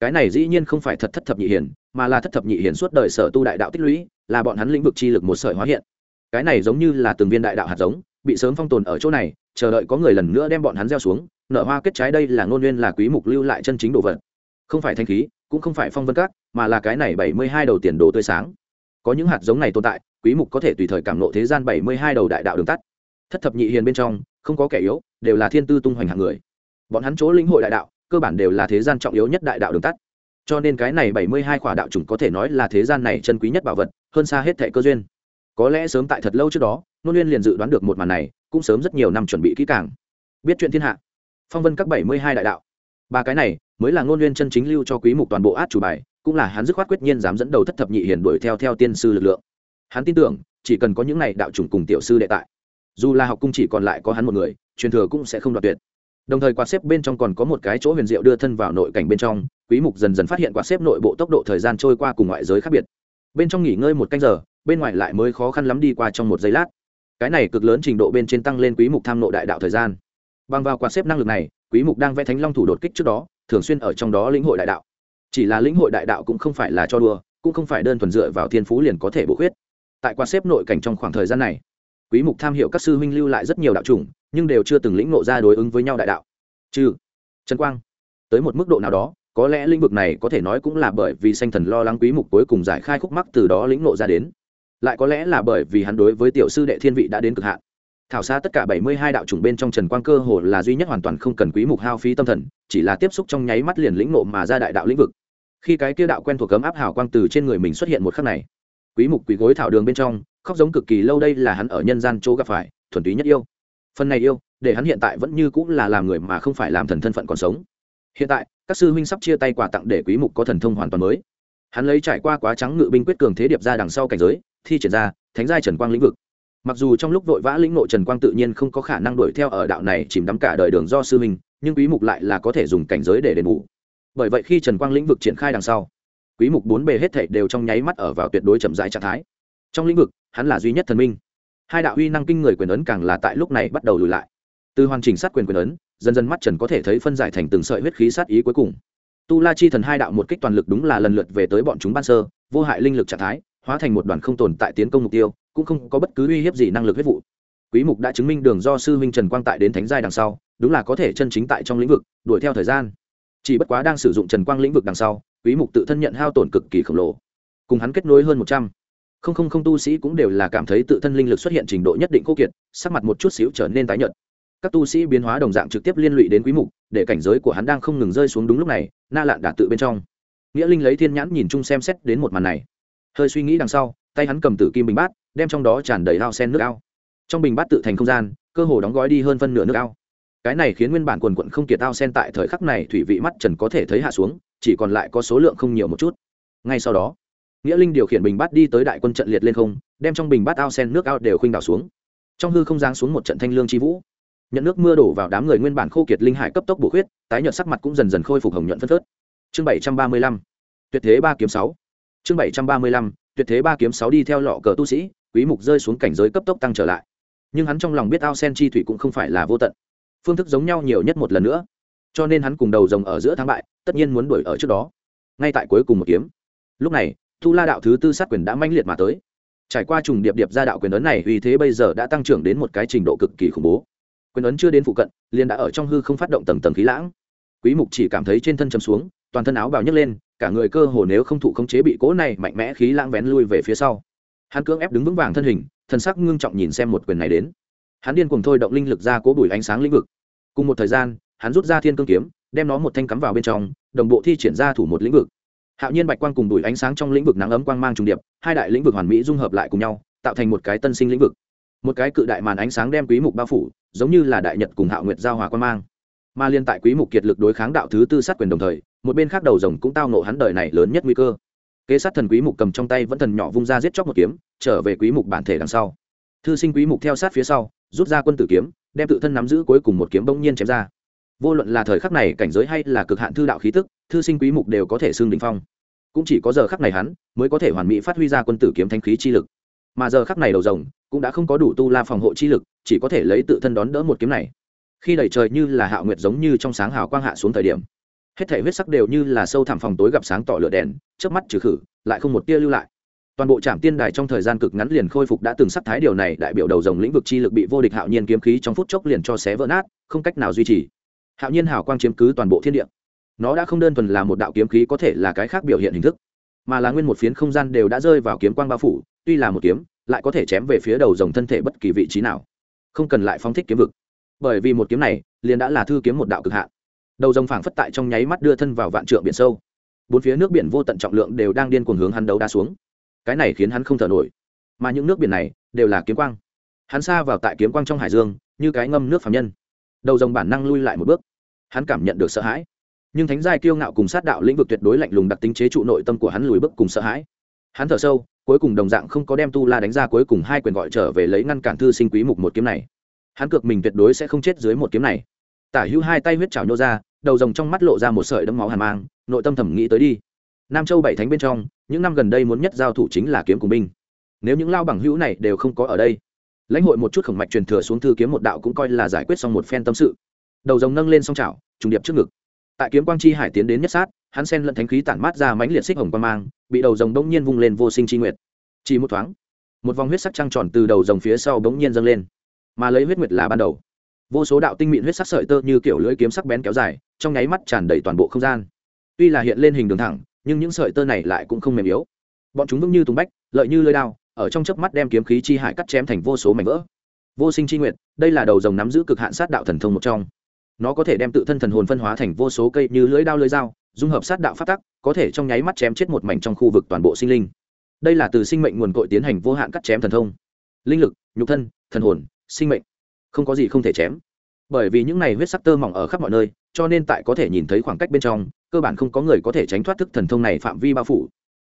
Cái này dĩ nhiên không phải thật thất thập nhị hiển mà là thất thập nhị hiển suốt đời sở tu đại đạo tích lũy, là bọn hắn lĩnh vực chi lực một sợi hóa hiện. Cái này giống như là từng viên đại đạo hạt giống bị sớm phong tồn ở chỗ này, chờ đợi có người lần nữa đem bọn hắn gieo xuống, nở hoa kết trái đây là ngôn nguyên là quý mục lưu lại chân chính đồ vật. Không phải thanh khí, cũng không phải phong vân các, mà là cái này 72 đầu tiền đồ tươi sáng. Có những hạt giống này tồn tại, quý mục có thể tùy thời cảm nộ thế gian 72 đầu đại đạo đường tắt. Thất thập nhị hiền bên trong, không có kẻ yếu, đều là thiên tư tung hoành hạng người. Bọn hắn chỗ linh hội đại đạo, cơ bản đều là thế gian trọng yếu nhất đại đạo đường tắt. Cho nên cái này 72 khỏa đạo chủng có thể nói là thế gian này chân quý nhất bảo vật, hơn xa hết thệ cơ duyên có lẽ sớm tại thật lâu trước đó, nôn liên liền dự đoán được một màn này, cũng sớm rất nhiều năm chuẩn bị kỹ càng. Biết chuyện thiên hạ. Phong vân các 72 đại đạo. Ba cái này, mới là ngôn nguyên chân chính lưu cho quý mục toàn bộ át chủ bài, cũng là hắn dứt khoát quyết nhiên dám dẫn đầu thất thập nhị hiền đuổi theo theo tiên sư lực lượng. Hắn tin tưởng, chỉ cần có những này đạo chủng cùng tiểu sư đệ tại, dù là học cung chỉ còn lại có hắn một người, truyền thừa cũng sẽ không đoạt tuyệt. Đồng thời quạt xếp bên trong còn có một cái chỗ huyền diệu đưa thân vào nội cảnh bên trong, quý mục dần dần phát hiện quạt xếp nội bộ tốc độ thời gian trôi qua cùng ngoại giới khác biệt. Bên trong nghỉ ngơi một canh giờ bên ngoài lại mới khó khăn lắm đi qua trong một giây lát. Cái này cực lớn trình độ bên trên tăng lên quý mục tham nội đại đạo thời gian. Bằng vào quạt xếp năng lực này, quý mục đang vẽ thánh long thủ đột kích trước đó, thường xuyên ở trong đó lĩnh hội đại đạo. Chỉ là lĩnh hội đại đạo cũng không phải là cho đùa, cũng không phải đơn thuần dựa vào thiên phú liền có thể bổ khuyết. Tại quạt xếp nội cảnh trong khoảng thời gian này, quý mục tham hiệu các sư huynh lưu lại rất nhiều đạo chủng, nhưng đều chưa từng lĩnh ngộ ra đối ứng với nhau đại đạo. Trừ trần quang, tới một mức độ nào đó, có lẽ lĩnh vực này có thể nói cũng là bởi vì sanh thần lo lắng quý mục cuối cùng giải khai khúc mắc từ đó lĩnh ngộ ra đến lại có lẽ là bởi vì hắn đối với tiểu sư đệ thiên vị đã đến cực hạn. Thảo xa tất cả 72 đạo chủng bên trong trần quang cơ hồ là duy nhất hoàn toàn không cần quý mục hao phí tâm thần, chỉ là tiếp xúc trong nháy mắt liền lĩnh ngộ mà ra đại đạo lĩnh vực. Khi cái kia đạo quen thuộc cấm áp hào quang từ trên người mình xuất hiện một khắc này, quý mục quỳ gối thảo đường bên trong, khóc giống cực kỳ lâu đây là hắn ở nhân gian chỗ gặp phải, thuần túy nhất yêu. Phần này yêu, để hắn hiện tại vẫn như cũng là làm người mà không phải làm thần thân phận còn sống. Hiện tại, các sư huynh sắp chia tay quà tặng để quý mục có thần thông hoàn toàn mới. Hắn lấy trải qua quá trắng ngự binh quyết cường thế điệp ra đằng sau cảnh giới thi triển ra thánh giai trần quang lĩnh vực. Mặc dù trong lúc vội vã lĩnh nội trần quang tự nhiên không có khả năng đuổi theo ở đạo này chìm đắm cả đời đường do sư mình, nhưng quý mục lại là có thể dùng cảnh giới để đền bù. Bởi vậy khi trần quang lĩnh vực triển khai đằng sau quý mục bốn bề hết thảy đều trong nháy mắt ở vào tuyệt đối chậm rãi trạng thái. Trong lĩnh vực hắn là duy nhất thần minh. Hai đạo uy năng kinh người quyền ấn càng là tại lúc này bắt đầu lùi lại. Từ hoàn chỉnh sát quyền quyền ấn dần dần mắt trần có thể thấy phân giải thành từng sợi huyết khí sát ý cuối cùng. Tu la chi thần hai đạo một kích toàn lực đúng là lần lượt về tới bọn chúng ban sơ vô hại linh lực trạng thái hóa thành một đoàn không tồn tại tiến công mục tiêu, cũng không có bất cứ uy hiếp gì năng lực huyết vụ. Quý mục đã chứng minh đường do sư huynh trần quang tại đến thánh giai đằng sau, đúng là có thể chân chính tại trong lĩnh vực, đuổi theo thời gian. Chỉ bất quá đang sử dụng trần quang lĩnh vực đằng sau, quý mục tự thân nhận hao tổn cực kỳ khổng lồ. Cùng hắn kết nối hơn 100 không không không tu sĩ cũng đều là cảm thấy tự thân linh lực xuất hiện trình độ nhất định khô kiệt, sắc mặt một chút xíu trở nên tái nhợt. Các tu sĩ biến hóa đồng dạng trực tiếp liên lụy đến quý mục, để cảnh giới của hắn đang không ngừng rơi xuống đúng lúc này, na lạn đã tự bên trong. Nghĩa linh lấy thiên nhãn nhìn chung xem xét đến một màn này hơi suy nghĩ đằng sau, tay hắn cầm tử kim bình bát, đem trong đó tràn đầy ao sen nước ao. Trong bình bát tự thành không gian, cơ hồ đóng gói đi hơn phân nửa nước ao. Cái này khiến nguyên bản quần quận không kiệt ao sen tại thời khắc này thủy vị mắt trần có thể thấy hạ xuống, chỉ còn lại có số lượng không nhiều một chút. Ngay sau đó, nghĩa linh điều khiển bình bát đi tới đại quân trận liệt lên không, đem trong bình bát ao sen nước ao đều khuynh đảo xuống. Trong hư không giáng xuống một trận thanh lương chi vũ. Nhận nước mưa đổ vào đám người nguyên bản khô kiệt linh hải cấp tốc bổ khuyết, tái nhợt sắc mặt cũng dần dần khôi phục hồng nhuận phân phớt. Chương bảy trăm ba mươi lăm, tuyệt thế ba kiếm sáu chương bảy trăm ba mươi lăm, tuyệt thế ba kiếm sáu đi theo lọ cờ tu sĩ, quý mục rơi xuống cảnh giới cấp tốc tăng trở lại. Nhưng hắn trong lòng biết ao sen chi thủy cũng không phải là vô tận. Phương thức giống nhau nhiều nhất một lần nữa. Cho nên hắn cùng đầu rồng ở giữa thắng bại, tất nhiên muốn đuổi ở trước đó. Ngay tại cuối cùng một kiếm. Lúc này, thu la đạo thứ tư sát quyền đã manh liệt mà tới. Trải qua trùng điệp điệp ra đạo quyền ấn này vì thế bây giờ đã tăng trưởng đến một cái trình độ cực kỳ khủng bố. Quyền ấn chưa đến phụ cận, liền đã ở trong hư không phát động tầng tầng khí lãng. Quý mục chỉ cảm thấy trên thân chấm xuống toàn thân áo bào nhấc lên, cả người cơ hồ nếu không thụ khống chế bị cố này mạnh mẽ khí lãng vén lui về phía sau. Hắn cưỡng ép đứng vững vàng thân hình, thần sắc ngưng trọng nhìn xem một quyền này đến. Hắn điên cùng thôi động linh lực ra cố bùi ánh sáng lĩnh vực. Cùng một thời gian, hắn rút ra thiên cương kiếm, đem nó một thanh cắm vào bên trong, đồng bộ thi triển ra thủ một lĩnh vực. Hạo nhiên bạch quang cùng bùi ánh sáng trong lĩnh vực nắng ấm quang mang trùng điệp, hai đại lĩnh vực hoàn mỹ dung hợp lại cùng nhau, tạo thành một cái tân sinh lĩnh vực. Một cái cự đại màn ánh sáng đem quý mục bao phủ, giống như là đại nhật cùng hạo nguyệt giao hòa quang mang mà liên tại quý mục kiệt lực đối kháng đạo thứ tư sát quyền đồng thời, một bên khác đầu rồng cũng tao nộ hắn đời này lớn nhất nguy cơ. Kế sát thần quý mục cầm trong tay vẫn thần nhỏ vung ra giết chóc một kiếm, trở về quý mục bản thể đằng sau. Thư sinh quý mục theo sát phía sau, rút ra quân tử kiếm, đem tự thân nắm giữ cuối cùng một kiếm bỗng nhiên chém ra. Vô luận là thời khắc này cảnh giới hay là cực hạn thư đạo khí tức, thư sinh quý mục đều có thể xương đỉnh phong. Cũng chỉ có giờ khắc này hắn, mới có thể hoàn mỹ phát huy ra quân tử kiếm thanh khí chi lực. Mà giờ khắc này đầu rồng, cũng đã không có đủ tu la phòng hộ chi lực, chỉ có thể lấy tự thân đón đỡ một kiếm này khi đầy trời như là hạo nguyệt giống như trong sáng hào quang hạ xuống thời điểm, hết thể huyết sắc đều như là sâu thẳm phòng tối gặp sáng tỏ lửa đèn trước mắt trừ khử, lại không một tia lưu lại. Toàn bộ trạm tiên đài trong thời gian cực ngắn liền khôi phục đã từng sắc thái điều này, đại biểu đầu dòng lĩnh vực chi lực bị vô địch hạo nhiên kiếm khí trong phút chốc liền cho xé vỡ nát, không cách nào duy trì. Hạo nhiên hào quang chiếm cứ toàn bộ thiên địa. Nó đã không đơn thuần là một đạo kiếm khí có thể là cái khác biểu hiện hình thức, mà là nguyên một phiến không gian đều đã rơi vào kiếm quang bao phủ, tuy là một kiếm, lại có thể chém về phía đầu dòng thân thể bất kỳ vị trí nào. Không cần lại phóng thích kiếm vực bởi vì một kiếm này, liền đã là thư kiếm một đạo cực hạn. Đầu rồng phảng phất tại trong nháy mắt đưa thân vào vạn trượng biển sâu. Bốn phía nước biển vô tận trọng lượng đều đang điên cuồng hướng hắn đấu đá xuống. Cái này khiến hắn không thở nổi. Mà những nước biển này đều là kiếm quang. Hắn xa vào tại kiếm quang trong hải dương, như cái ngâm nước phạm nhân. Đầu rồng bản năng lui lại một bước. Hắn cảm nhận được sợ hãi. Nhưng thánh giai kiêu ngạo cùng sát đạo lĩnh vực tuyệt đối lạnh lùng đặc tính chế trụ nội tâm của hắn lùi bước cùng sợ hãi. Hắn thở sâu, cuối cùng đồng dạng không có đem tu la đánh ra cuối cùng hai quyền gọi trở về lấy ngăn cản thư sinh quý mục một kiếm này hắn cược mình tuyệt đối sẽ không chết dưới một kiếm này. Tả hữu hai tay huyết chảo nhô ra, đầu rồng trong mắt lộ ra một sợi đấm máu hàn mang, nội tâm thẩm nghĩ tới đi. Nam châu bảy thánh bên trong, những năm gần đây muốn nhất giao thủ chính là kiếm cùng binh. Nếu những lao bằng hữu này đều không có ở đây, lãnh hội một chút khổng mạch truyền thừa xuống thư kiếm một đạo cũng coi là giải quyết xong một phen tâm sự. Đầu rồng nâng lên song chảo, trùng điệp trước ngực. Tại kiếm quang chi hải tiến đến nhất sát, hắn sen lẫn thánh khí tản mát ra mãnh liệt xích hồng quang mang, bị đầu rồng đông nhiên vung lên vô sinh chi nguyệt. Chỉ một thoáng, một vòng huyết sắc trăng tròn từ đầu rồng phía sau bỗng nhiên dâng lên mà lấy huyết nguyệt là ban đầu. Vô số đạo tinh mịn huyết sắc sợi tơ như kiểu lưỡi kiếm sắc bén kéo dài, trong nháy mắt tràn đầy toàn bộ không gian. Tuy là hiện lên hình đường thẳng, nhưng những sợi tơ này lại cũng không mềm yếu. Bọn chúng vững như tùng bách, lợi như lơi đao, ở trong chớp mắt đem kiếm khí chi hải cắt chém thành vô số mảnh vỡ. Vô sinh chi nguyệt, đây là đầu rồng nắm giữ cực hạn sát đạo thần thông một trong. Nó có thể đem tự thân thần hồn phân hóa thành vô số cây như lưỡi đao lưỡi dao, dung hợp sát đạo phát tắc, có thể trong nháy mắt chém chết một mảnh trong khu vực toàn bộ sinh linh. Đây là từ sinh mệnh nguồn cội tiến hành vô hạn cắt chém thần thông. Linh lực, nhục thân, thần hồn sinh mệnh. Không có gì không thể chém. Bởi vì những này huyết sắc tơ mỏng ở khắp mọi nơi, cho nên tại có thể nhìn thấy khoảng cách bên trong, cơ bản không có người có thể tránh thoát thức thần thông này phạm vi bao phủ.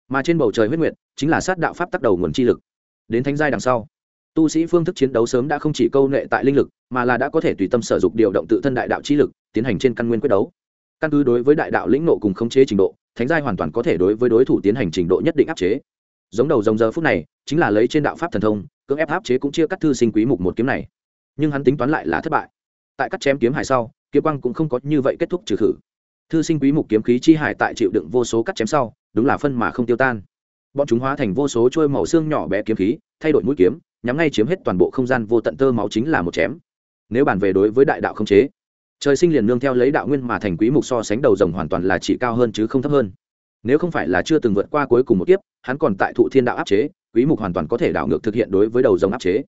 Mà trên bầu trời huyết nguyệt, chính là sát đạo pháp tác đầu nguồn chi lực. Đến thánh giai đằng sau, tu sĩ phương thức chiến đấu sớm đã không chỉ câu nệ tại linh lực, mà là đã có thể tùy tâm sở dục điều động tự thân đại đạo chi lực, tiến hành trên căn nguyên quyết đấu. Căn cứ đối với đại đạo lĩnh nộ cùng khống chế trình độ, thánh giai hoàn toàn có thể đối với đối thủ tiến hành trình độ nhất định áp chế. Giống đầu dòng giờ phút này, chính là lấy trên đạo pháp thần thông cưỡng ép áp chế cũng chia cắt thư sinh quý mục một kiếm này. Nhưng hắn tính toán lại là thất bại. Tại cắt chém kiếm hải sau, kiếm quang cũng không có như vậy kết thúc trừ khử. Thư sinh quý mục kiếm khí chi hải tại chịu đựng vô số cắt chém sau, đúng là phân mà không tiêu tan. Bọn chúng hóa thành vô số trôi màu xương nhỏ bé kiếm khí, thay đổi mũi kiếm, nhắm ngay chiếm hết toàn bộ không gian vô tận tơ máu chính là một chém. Nếu bàn về đối với đại đạo không chế, trời sinh liền nương theo lấy đạo nguyên mà thành quý mục so sánh đầu rồng hoàn toàn là chỉ cao hơn chứ không thấp hơn. Nếu không phải là chưa từng vượt qua cuối cùng một kiếp, hắn còn tại thụ thiên đạo áp chế quý mục hoàn toàn có thể đảo ngược thực hiện đối với đầu rồng áp chế.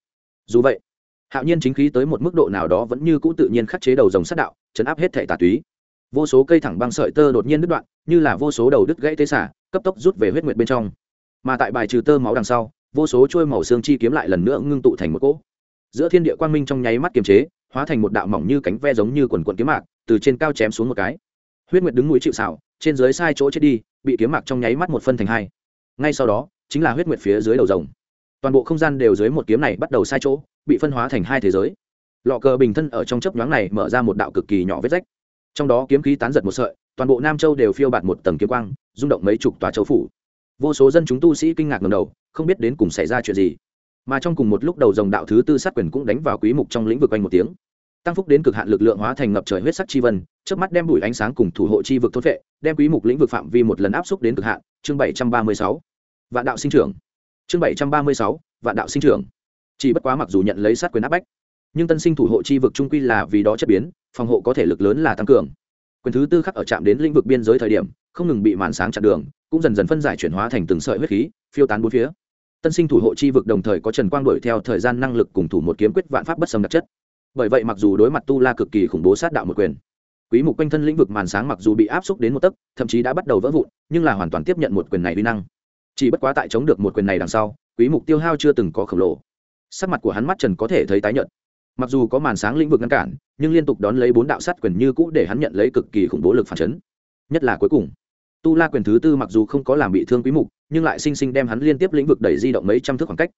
Dù vậy, hạo nhiên chính khí tới một mức độ nào đó vẫn như cũ tự nhiên khắc chế đầu rồng sát đạo, chấn áp hết thể tà túy. Vô số cây thẳng băng sợi tơ đột nhiên đứt đoạn, như là vô số đầu đứt gãy tế xả, cấp tốc rút về huyết nguyệt bên trong. Mà tại bài trừ tơ máu đằng sau, vô số trôi màu xương chi kiếm lại lần nữa ngưng tụ thành một cỗ. Giữa thiên địa quang minh trong nháy mắt kiềm chế, hóa thành một đạo mỏng như cánh ve giống như quần quần kiếm mạc, từ trên cao chém xuống một cái. Huyết nguyệt đứng núi chịu xảo trên dưới sai chỗ chết đi, bị kiếm mạc trong nháy mắt một phân thành hai. Ngay sau đó chính là huyết nguyệt phía dưới đầu rồng. Toàn bộ không gian đều dưới một kiếm này bắt đầu sai chỗ, bị phân hóa thành hai thế giới. Lọ cờ bình thân ở trong chớp nhoáng này mở ra một đạo cực kỳ nhỏ vết rách. Trong đó kiếm khí tán giật một sợi, toàn bộ nam châu đều phiêu bạt một tầng kiếm quang, rung động mấy chục tòa châu phủ. Vô số dân chúng tu sĩ kinh ngạc ngầm đầu, không biết đến cùng xảy ra chuyện gì. Mà trong cùng một lúc đầu dòng đạo thứ tư sát quyền cũng đánh vào quý mục trong lĩnh vực quanh một tiếng. Tăng phúc đến cực hạn lực lượng hóa thành ngập trời huyết sắc chi vân trước mắt đem bụi ánh sáng cùng thủ hộ chi vực thốt vệ đem quý mục lĩnh vực phạm vi một lần áp xúc đến cực hạn, chương 736 vạn đạo sinh trưởng. Chương 736 vạn đạo sinh trưởng. Chỉ bất quá mặc dù nhận lấy sát quyền áp bách, nhưng tân sinh thủ hộ chi vực trung quy là vì đó chất biến, phòng hộ có thể lực lớn là tăng cường. Quyền thứ tư khắc ở chạm đến lĩnh vực biên giới thời điểm, không ngừng bị màn sáng chặn đường, cũng dần dần phân giải chuyển hóa thành từng sợi huyết khí, phiêu tán bốn phía. Tân sinh thủ hộ chi vực đồng thời có trần quang đuổi theo thời gian năng lực cùng thủ một kiếm quyết vạn pháp bất sâm đặc chất. Bởi vậy mặc dù đối mặt tu la cực kỳ khủng bố sát đạo một quyền, quý mục quanh thân lĩnh vực màn sáng mặc dù bị áp xúc đến một tấc, thậm chí đã bắt đầu vỡ vụn, nhưng là hoàn toàn tiếp nhận một quyền này uy năng chỉ bất quá tại chống được một quyền này đằng sau, quý mục tiêu hao chưa từng có khổng lồ. Sắc mặt của hắn mắt trần có thể thấy tái nhợt. Mặc dù có màn sáng lĩnh vực ngăn cản, nhưng liên tục đón lấy bốn đạo sát quyền như cũ để hắn nhận lấy cực kỳ khủng bố lực phản chấn. Nhất là cuối cùng, tu la quyền thứ tư mặc dù không có làm bị thương quý mục, nhưng lại sinh sinh đem hắn liên tiếp lĩnh vực đẩy di động mấy trăm thước khoảng cách.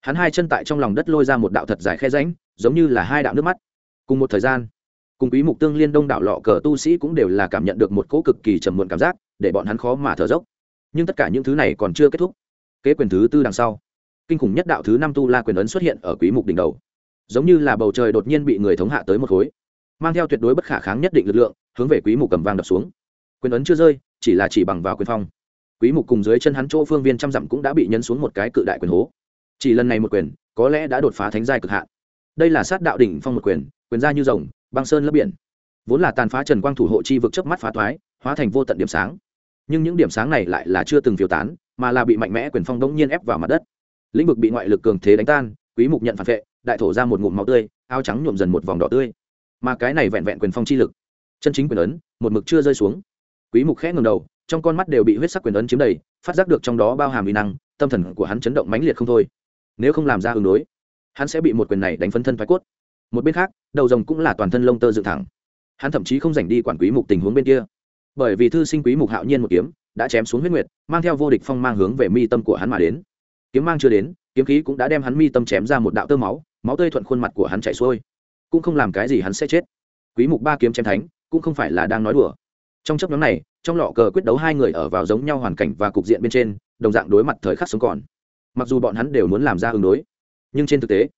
Hắn hai chân tại trong lòng đất lôi ra một đạo thật dài khe rãnh, giống như là hai đạo nước mắt. Cùng một thời gian, cùng quý mục tương liên đông đảo lọ cờ tu sĩ cũng đều là cảm nhận được một cỗ cực kỳ trầm muộn cảm giác, để bọn hắn khó mà thở dốc nhưng tất cả những thứ này còn chưa kết thúc. Kế quyền thứ tư đằng sau, kinh khủng nhất đạo thứ năm tu la quyền ấn xuất hiện ở quý mục đỉnh đầu. Giống như là bầu trời đột nhiên bị người thống hạ tới một khối, mang theo tuyệt đối bất khả kháng nhất định lực lượng, hướng về quý mục cầm vang đập xuống. Quyền ấn chưa rơi, chỉ là chỉ bằng vào quyền phong. Quý mục cùng dưới chân hắn chỗ phương viên trăm dặm cũng đã bị nhấn xuống một cái cự đại quyền hố. Chỉ lần này một quyền, có lẽ đã đột phá thánh giai cực hạn. Đây là sát đạo đỉnh phong một quyền quyền ra như rồng, băng sơn lấp biển. Vốn là tàn phá trần quang thủ hộ chi vực chớp mắt phá thoái, hóa thành vô tận điểm sáng nhưng những điểm sáng này lại là chưa từng phiêu tán, mà là bị mạnh mẽ quyền phong đống nhiên ép vào mặt đất. Lĩnh vực bị ngoại lực cường thế đánh tan, quý mục nhận phản vệ, đại thổ ra một ngụm máu tươi, áo trắng nhuộm dần một vòng đỏ tươi. Mà cái này vẹn vẹn quyền phong chi lực, chân chính quyền ấn, một mực chưa rơi xuống. Quý mục khẽ ngẩng đầu, trong con mắt đều bị huyết sắc quyền ấn chiếm đầy, phát giác được trong đó bao hàm uy năng, tâm thần của hắn chấn động mãnh liệt không thôi. Nếu không làm ra ứng đối, hắn sẽ bị một quyền này đánh phân thân phái cốt. Một bên khác, đầu rồng cũng là toàn thân lông tơ dựng thẳng. Hắn thậm chí không rảnh đi quản quý mục tình huống bên kia bởi vì thư sinh quý mục hạo nhiên một kiếm đã chém xuống huyết nguyệt, mang theo vô địch phong mang hướng về mi tâm của hắn mà đến. Kiếm mang chưa đến, kiếm khí cũng đã đem hắn mi tâm chém ra một đạo tơ máu máu tươi thuận khuôn mặt của hắn chảy xuôi. Cũng không làm cái gì hắn sẽ chết. Quý mục ba kiếm chém thánh, cũng không phải là đang nói đùa. Trong chấp nhóm này, trong lọ cờ quyết đấu hai người ở vào giống nhau hoàn cảnh và cục diện bên trên, đồng dạng đối mặt thời khắc sống còn. Mặc dù bọn hắn đều muốn làm ra ứng đối, nhưng trên thực tế,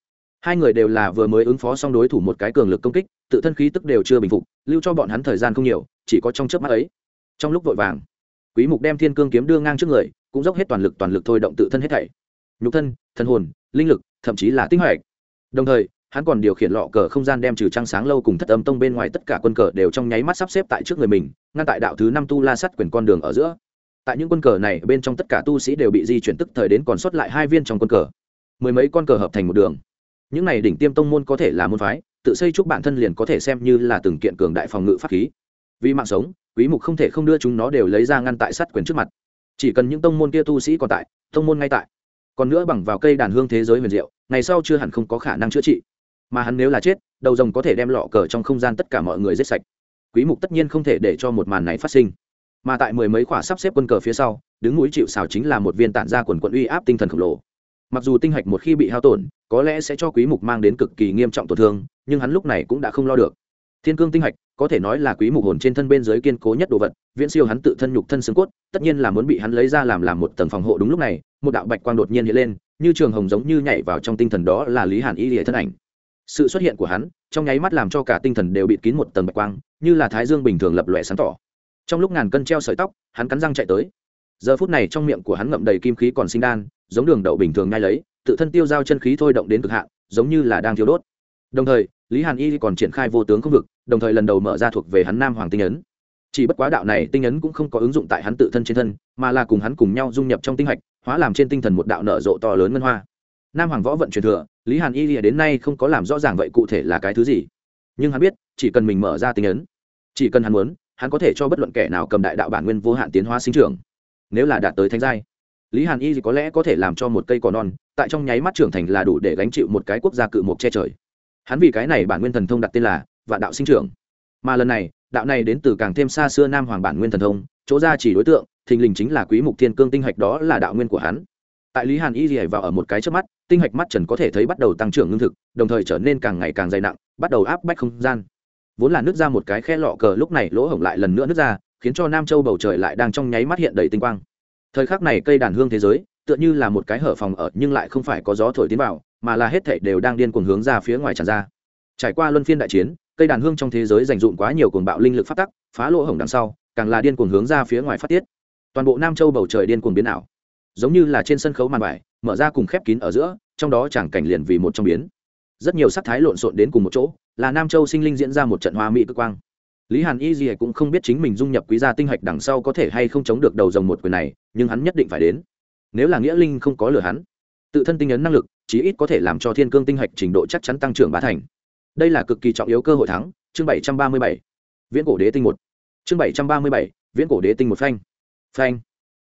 hai người đều là vừa mới ứng phó xong đối thủ một cái cường lực công kích, tự thân khí tức đều chưa bình phục, lưu cho bọn hắn thời gian không nhiều chỉ có trong chớp mắt ấy. Trong lúc vội vàng, quý mục đem thiên cương kiếm đưa ngang trước người, cũng dốc hết toàn lực toàn lực thôi động tự thân hết thảy. Nhục thân thân hồn, linh lực, thậm chí là tinh hoạch. Đồng thời, hắn còn điều khiển lọ cờ không gian đem trừ trăng sáng lâu cùng thất âm tông bên ngoài tất cả quân cờ đều trong nháy mắt sắp xếp tại trước người mình, ngăn tại đạo thứ năm tu la sắt quyền con đường ở giữa. Tại những quân cờ này, bên trong tất cả tu sĩ đều bị di chuyển tức thời đến còn sót lại hai viên trong quân cờ. Mười mấy con cờ hợp thành một đường. Những này đỉnh tiêm tông môn có thể là môn phái, tự xây chúc bản thân liền có thể xem như là từng kiện cường đại phòng ngự pháp khí vì mạng sống, quý mục không thể không đưa chúng nó đều lấy ra ngăn tại sát quyền trước mặt. Chỉ cần những tông môn kia tu sĩ còn tại, tông môn ngay tại. Còn nữa bằng vào cây đàn hương thế giới huyền diệu, ngày sau chưa hẳn không có khả năng chữa trị. Mà hắn nếu là chết, đầu rồng có thể đem lọ cờ trong không gian tất cả mọi người giết sạch. Quý mục tất nhiên không thể để cho một màn này phát sinh. Mà tại mười mấy khỏa sắp xếp quân cờ phía sau, đứng mũi chịu xào chính là một viên tản ra quần quận uy áp tinh thần khổng lồ. Mặc dù tinh hạch một khi bị hao tổn, có lẽ sẽ cho quý mục mang đến cực kỳ nghiêm trọng tổn thương, nhưng hắn lúc này cũng đã không lo được thiên cương tinh hạch, có thể nói là quý mục hồn trên thân bên dưới kiên cố nhất đồ vật, viễn siêu hắn tự thân nhục thân xương cốt, tất nhiên là muốn bị hắn lấy ra làm làm một tầng phòng hộ đúng lúc này, một đạo bạch quang đột nhiên hiện lên, như trường hồng giống như nhảy vào trong tinh thần đó là lý hàn y lìa thân ảnh. Sự xuất hiện của hắn, trong nháy mắt làm cho cả tinh thần đều bị kín một tầng bạch quang, như là thái dương bình thường lập lòe sáng tỏ. Trong lúc ngàn cân treo sợi tóc, hắn cắn răng chạy tới. Giờ phút này trong miệng của hắn ngậm đầy kim khí còn sinh đan, giống đường đậu bình thường ngay lấy, tự thân tiêu giao chân khí thôi động đến cực hạn, giống như là đang thiếu đốt. Đồng thời lý hàn y còn triển khai vô tướng không vực, đồng thời lần đầu mở ra thuộc về hắn nam hoàng tinh ấn. Chỉ bất quá đạo này tinh ấn cũng không có ứng dụng tại hắn tự thân trên thân, mà là cùng hắn cùng nhau dung nhập trong tinh hạch, hóa làm trên tinh thần một đạo nở rộ to lớn ngân hoa. Nam hoàng võ vận truyền thừa, lý hàn y lìa đến nay không có làm rõ ràng vậy cụ thể là cái thứ gì. Nhưng hắn biết, chỉ cần mình mở ra tinh ấn, chỉ cần hắn muốn, hắn có thể cho bất luận kẻ nào cầm đại đạo bản nguyên vô hạn tiến hóa sinh trưởng. Nếu là đạt tới thánh giai, lý hàn y thì có lẽ có thể làm cho một cây cỏ non, tại trong nháy mắt trưởng thành là đủ để gánh chịu một cái quốc gia cự mộc che trời hắn vì cái này bản nguyên thần thông đặt tên là vạn đạo sinh trưởng. Mà lần này, đạo này đến từ càng thêm xa xưa nam hoàng bản nguyên thần thông, chỗ ra chỉ đối tượng, thình lình chính là quý mục thiên cương tinh hạch đó là đạo nguyên của hắn. Tại lý hàn y rỉa vào ở một cái trước mắt, tinh hạch mắt trần có thể thấy bắt đầu tăng trưởng ngưng thực, đồng thời trở nên càng ngày càng dày nặng, bắt đầu áp bách không gian. Vốn là nước ra một cái khe lọ cờ lúc này lỗ hổng lại lần nữa nước ra, khiến cho nam châu bầu trời lại đang trong nháy mắt hiện đầy tinh quang. Thời khắc này cây đàn hương thế giới, tựa như là một cái hở phòng ở nhưng lại không phải có gió thổi tiến vào mà là hết thảy đều đang điên cuồng hướng ra phía ngoài tràn ra. Trải qua luân phiên đại chiến, cây đàn hương trong thế giới dành dụm quá nhiều cuồng bạo linh lực phát tắc, phá lỗ hổng đằng sau, càng là điên cuồng hướng ra phía ngoài phát tiết. Toàn bộ nam châu bầu trời điên cuồng biến ảo. Giống như là trên sân khấu màn bài mở ra cùng khép kín ở giữa, trong đó chẳng cảnh liền vì một trong biến. Rất nhiều sắc thái lộn xộn đến cùng một chỗ, là nam châu sinh linh diễn ra một trận hoa mỹ cực quang. Lý hàn y gì cũng không biết chính mình dung nhập quý gia tinh hạch đằng sau có thể hay không chống được đầu rồng một quyền này, nhưng hắn nhất định phải đến. Nếu là nghĩa linh không có lừa hắn, tự thân tinh ấn năng lực chí ít có thể làm cho thiên cương tinh hạch trình độ chắc chắn tăng trưởng bá thành. Đây là cực kỳ trọng yếu cơ hội thắng, chương bảy trăm ba mươi bảy. Viễn cổ đế tinh một. Chương bảy trăm ba mươi bảy, viễn cổ đế tinh một phanh. Phanh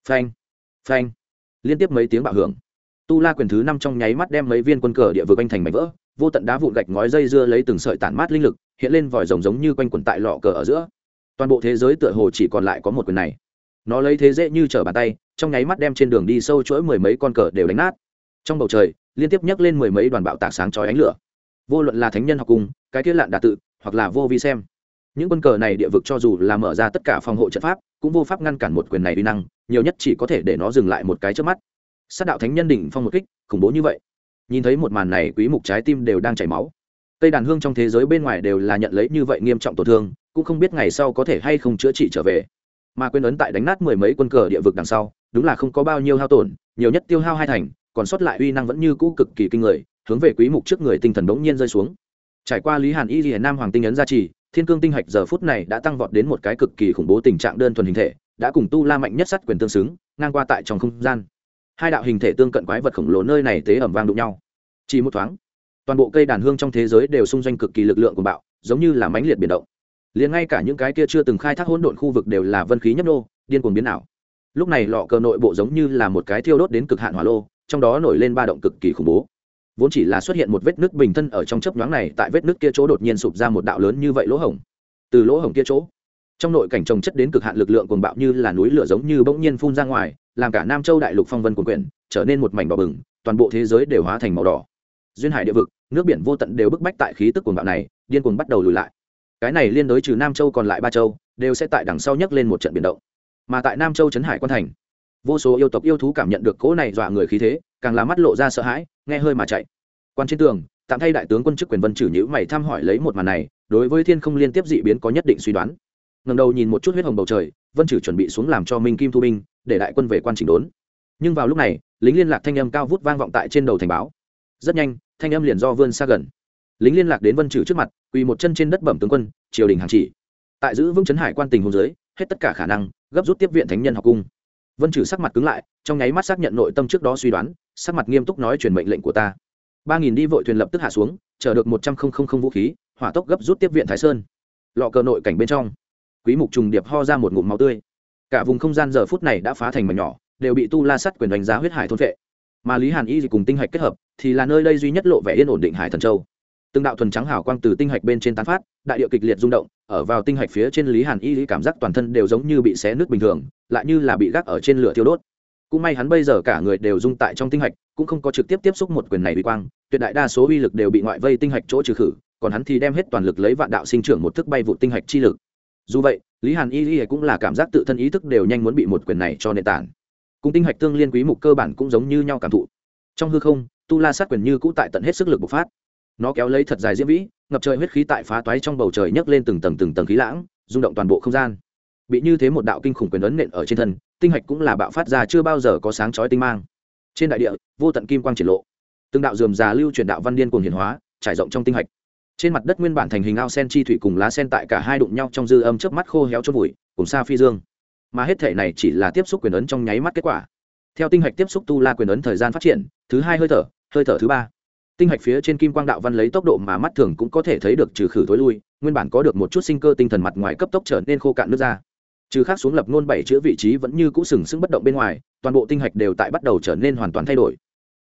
phanh phanh. Liên tiếp mấy tiếng bạo hưởng. Tu la quyền thứ năm trong nháy mắt đem mấy viên quân cờ địa vực anh thành mảnh vỡ, vô tận đá vụn gạch ngói dây dưa lấy từng sợi tản mát linh lực, hiện lên vòi rồng giống như quanh quần tại lọ cờ ở giữa. Toàn bộ thế giới tựa hồ chỉ còn lại có một quyền này. Nó lấy thế dễ như trở bàn tay, trong nháy mắt đem trên đường đi sâu chuỗi mười mấy con cờ đều đánh nát. Trong bầu trời liên tiếp nhấc lên mười mấy đoàn bạo tạc sáng chói ánh lửa. Vô luận là thánh nhân học cung cái kia lạn đà tự, hoặc là vô vi xem. Những quân cờ này địa vực cho dù là mở ra tất cả phòng hộ trận pháp, cũng vô pháp ngăn cản một quyền này uy năng, nhiều nhất chỉ có thể để nó dừng lại một cái trước mắt. Sát đạo thánh nhân đỉnh phong một kích, khủng bố như vậy. Nhìn thấy một màn này, quý mục trái tim đều đang chảy máu. Cây đàn hương trong thế giới bên ngoài đều là nhận lấy như vậy nghiêm trọng tổn thương, cũng không biết ngày sau có thể hay không chữa trị trở về. Mà quên ấn tại đánh nát mười mấy quân cờ địa vực đằng sau, đúng là không có bao nhiêu hao tổn, nhiều nhất tiêu hao hai thành còn sót lại uy năng vẫn như cũ cực kỳ kinh người, hướng về quý mục trước người tinh thần đống nhiên rơi xuống. Trải qua lý hàn y lìa nam hoàng tinh ấn gia trì, thiên cương tinh hạch giờ phút này đã tăng vọt đến một cái cực kỳ khủng bố tình trạng đơn thuần hình thể, đã cùng tu la mạnh nhất sắt quyền tương xứng, ngang qua tại trong không gian. Hai đạo hình thể tương cận quái vật khổng lồ nơi này tế ẩm vang đụng nhau. Chỉ một thoáng, toàn bộ cây đàn hương trong thế giới đều xung doanh cực kỳ lực lượng của bạo, giống như là mãnh liệt biển động. Liền ngay cả những cái kia chưa từng khai thác hỗn độn khu vực đều là vân khí nhấp nô, điên cuồng biến ảo. Lúc này lọ cờ nội bộ giống như là một cái thiêu đốt đến cực hạn hỏa lô trong đó nổi lên ba động cực kỳ khủng bố. Vốn chỉ là xuất hiện một vết nứt bình thân ở trong chớp nhoáng này, tại vết nứt kia chỗ đột nhiên sụp ra một đạo lớn như vậy lỗ hổng. Từ lỗ hổng kia chỗ, trong nội cảnh trồng chất đến cực hạn lực lượng cuồng bạo như là núi lửa giống như bỗng nhiên phun ra ngoài, làm cả nam châu đại lục phong vân cuồn quyển, trở nên một mảnh đỏ bừng, toàn bộ thế giới đều hóa thành màu đỏ. Duyên hải địa vực, nước biển vô tận đều bức bách tại khí tức cuồng bạo này, điên cuồng bắt đầu lùi lại. Cái này liên đối trừ nam châu còn lại ba châu, đều sẽ tại đằng sau nhấc lên một trận biển động. Mà tại nam châu trấn hải quan thành vô số yêu tộc yêu thú cảm nhận được cỗ này dọa người khí thế, càng là mắt lộ ra sợ hãi, nghe hơi mà chạy. Quan trên tường, tạm thay đại tướng quân chức quyền vân chử nhữ mày thăm hỏi lấy một màn này, đối với thiên không liên tiếp dị biến có nhất định suy đoán. Ngầm đầu nhìn một chút huyết hồng bầu trời, vân chử chuẩn bị xuống làm cho minh kim thu binh, để đại quân về quan chỉnh đốn. Nhưng vào lúc này, lính liên lạc thanh âm cao vút vang vọng tại trên đầu thành báo. Rất nhanh, thanh âm liền do vươn xa gần. Lính liên lạc đến vân chử trước mặt, quỳ một chân trên đất bẩm tướng quân, triều đình hàng chỉ. Tại giữ vững chấn hải quan tình hôn giới hết tất cả khả năng, gấp rút tiếp viện thánh nhân học cung vân trừ sắc mặt cứng lại, trong nháy mắt xác nhận nội tâm trước đó suy đoán, sắc mặt nghiêm túc nói truyền mệnh lệnh của ta. Ba nghìn đi vội thuyền lập tức hạ xuống chở được một trăm linh vũ khí, hỏa tốc gấp rút tiếp viện thái sơn. Lọ cờ nội cảnh bên trong, quý mục trùng điệp ho ra một ngụm máu tươi. Cả vùng không gian giờ phút này đã phá thành mảnh nhỏ, đều bị tu la sắt quyền đánh giá huyết hải thôn vệ. Mà lý hàn y cùng tinh hạch kết hợp, thì là nơi đây duy nhất lộ vẻ yên ổn định hải thần châu từng đạo thuần trắng hào quang từ tinh hạch bên trên tán phát, đại địa kịch liệt rung động, ở vào tinh hạch phía trên lý hàn y cảm giác toàn thân đều giống như bị xé nước bình thường, lại như là bị gác ở trên lửa thiêu đốt. Cũng may hắn bây giờ cả người đều rung tại trong tinh hạch, cũng không có trực tiếp tiếp xúc một quyền này uy quang, tuyệt đại đa số uy lực đều bị ngoại vây tinh hạch chỗ trừ khử, còn hắn thì đem hết toàn lực lấy vạn đạo sinh trưởng một thức bay vụ tinh hạch chi lực. Dù vậy, lý hàn y y cũng là cảm giác tự thân ý thức đều nhanh muốn bị một quyền này cho nền tảng cùng tinh hạch tương liên quý mục cơ bản cũng giống như nhau cảm thụ. Trong hư không, tu la sát quyền như cũ tại tận hết sức lực bộc phát nó kéo lấy thật dài diễm vĩ, ngập trời huyết khí tại phá toái trong bầu trời nhấc lên từng tầng từng tầng khí lãng, rung động toàn bộ không gian. Bị như thế một đạo kinh khủng quyền ấn nện ở trên thân, tinh hạch cũng là bạo phát ra chưa bao giờ có sáng chói tinh mang. Trên đại địa, vô tận kim quang triển lộ. Từng đạo dườm già lưu truyền đạo văn điên cuồng hiển hóa, trải rộng trong tinh hạch. Trên mặt đất nguyên bản thành hình ao sen chi thủy cùng lá sen tại cả hai đụng nhau trong dư âm chớp mắt khô héo chốt bụi cùng xa phi dương. Mà hết thể này chỉ là tiếp xúc quyền ấn trong nháy mắt kết quả. Theo tinh hạch tiếp xúc tu la quyền ấn thời gian phát triển, thứ hai hơi thở hơi thở thứ ba tinh hạch phía trên kim quang đạo văn lấy tốc độ mà mắt thường cũng có thể thấy được trừ khử thối lui, nguyên bản có được một chút sinh cơ tinh thần mặt ngoài cấp tốc trở nên khô cạn nước ra. Trừ khác xuống lập ngôn bảy chữ vị trí vẫn như cũ sừng sững bất động bên ngoài, toàn bộ tinh hạch đều tại bắt đầu trở nên hoàn toàn thay đổi.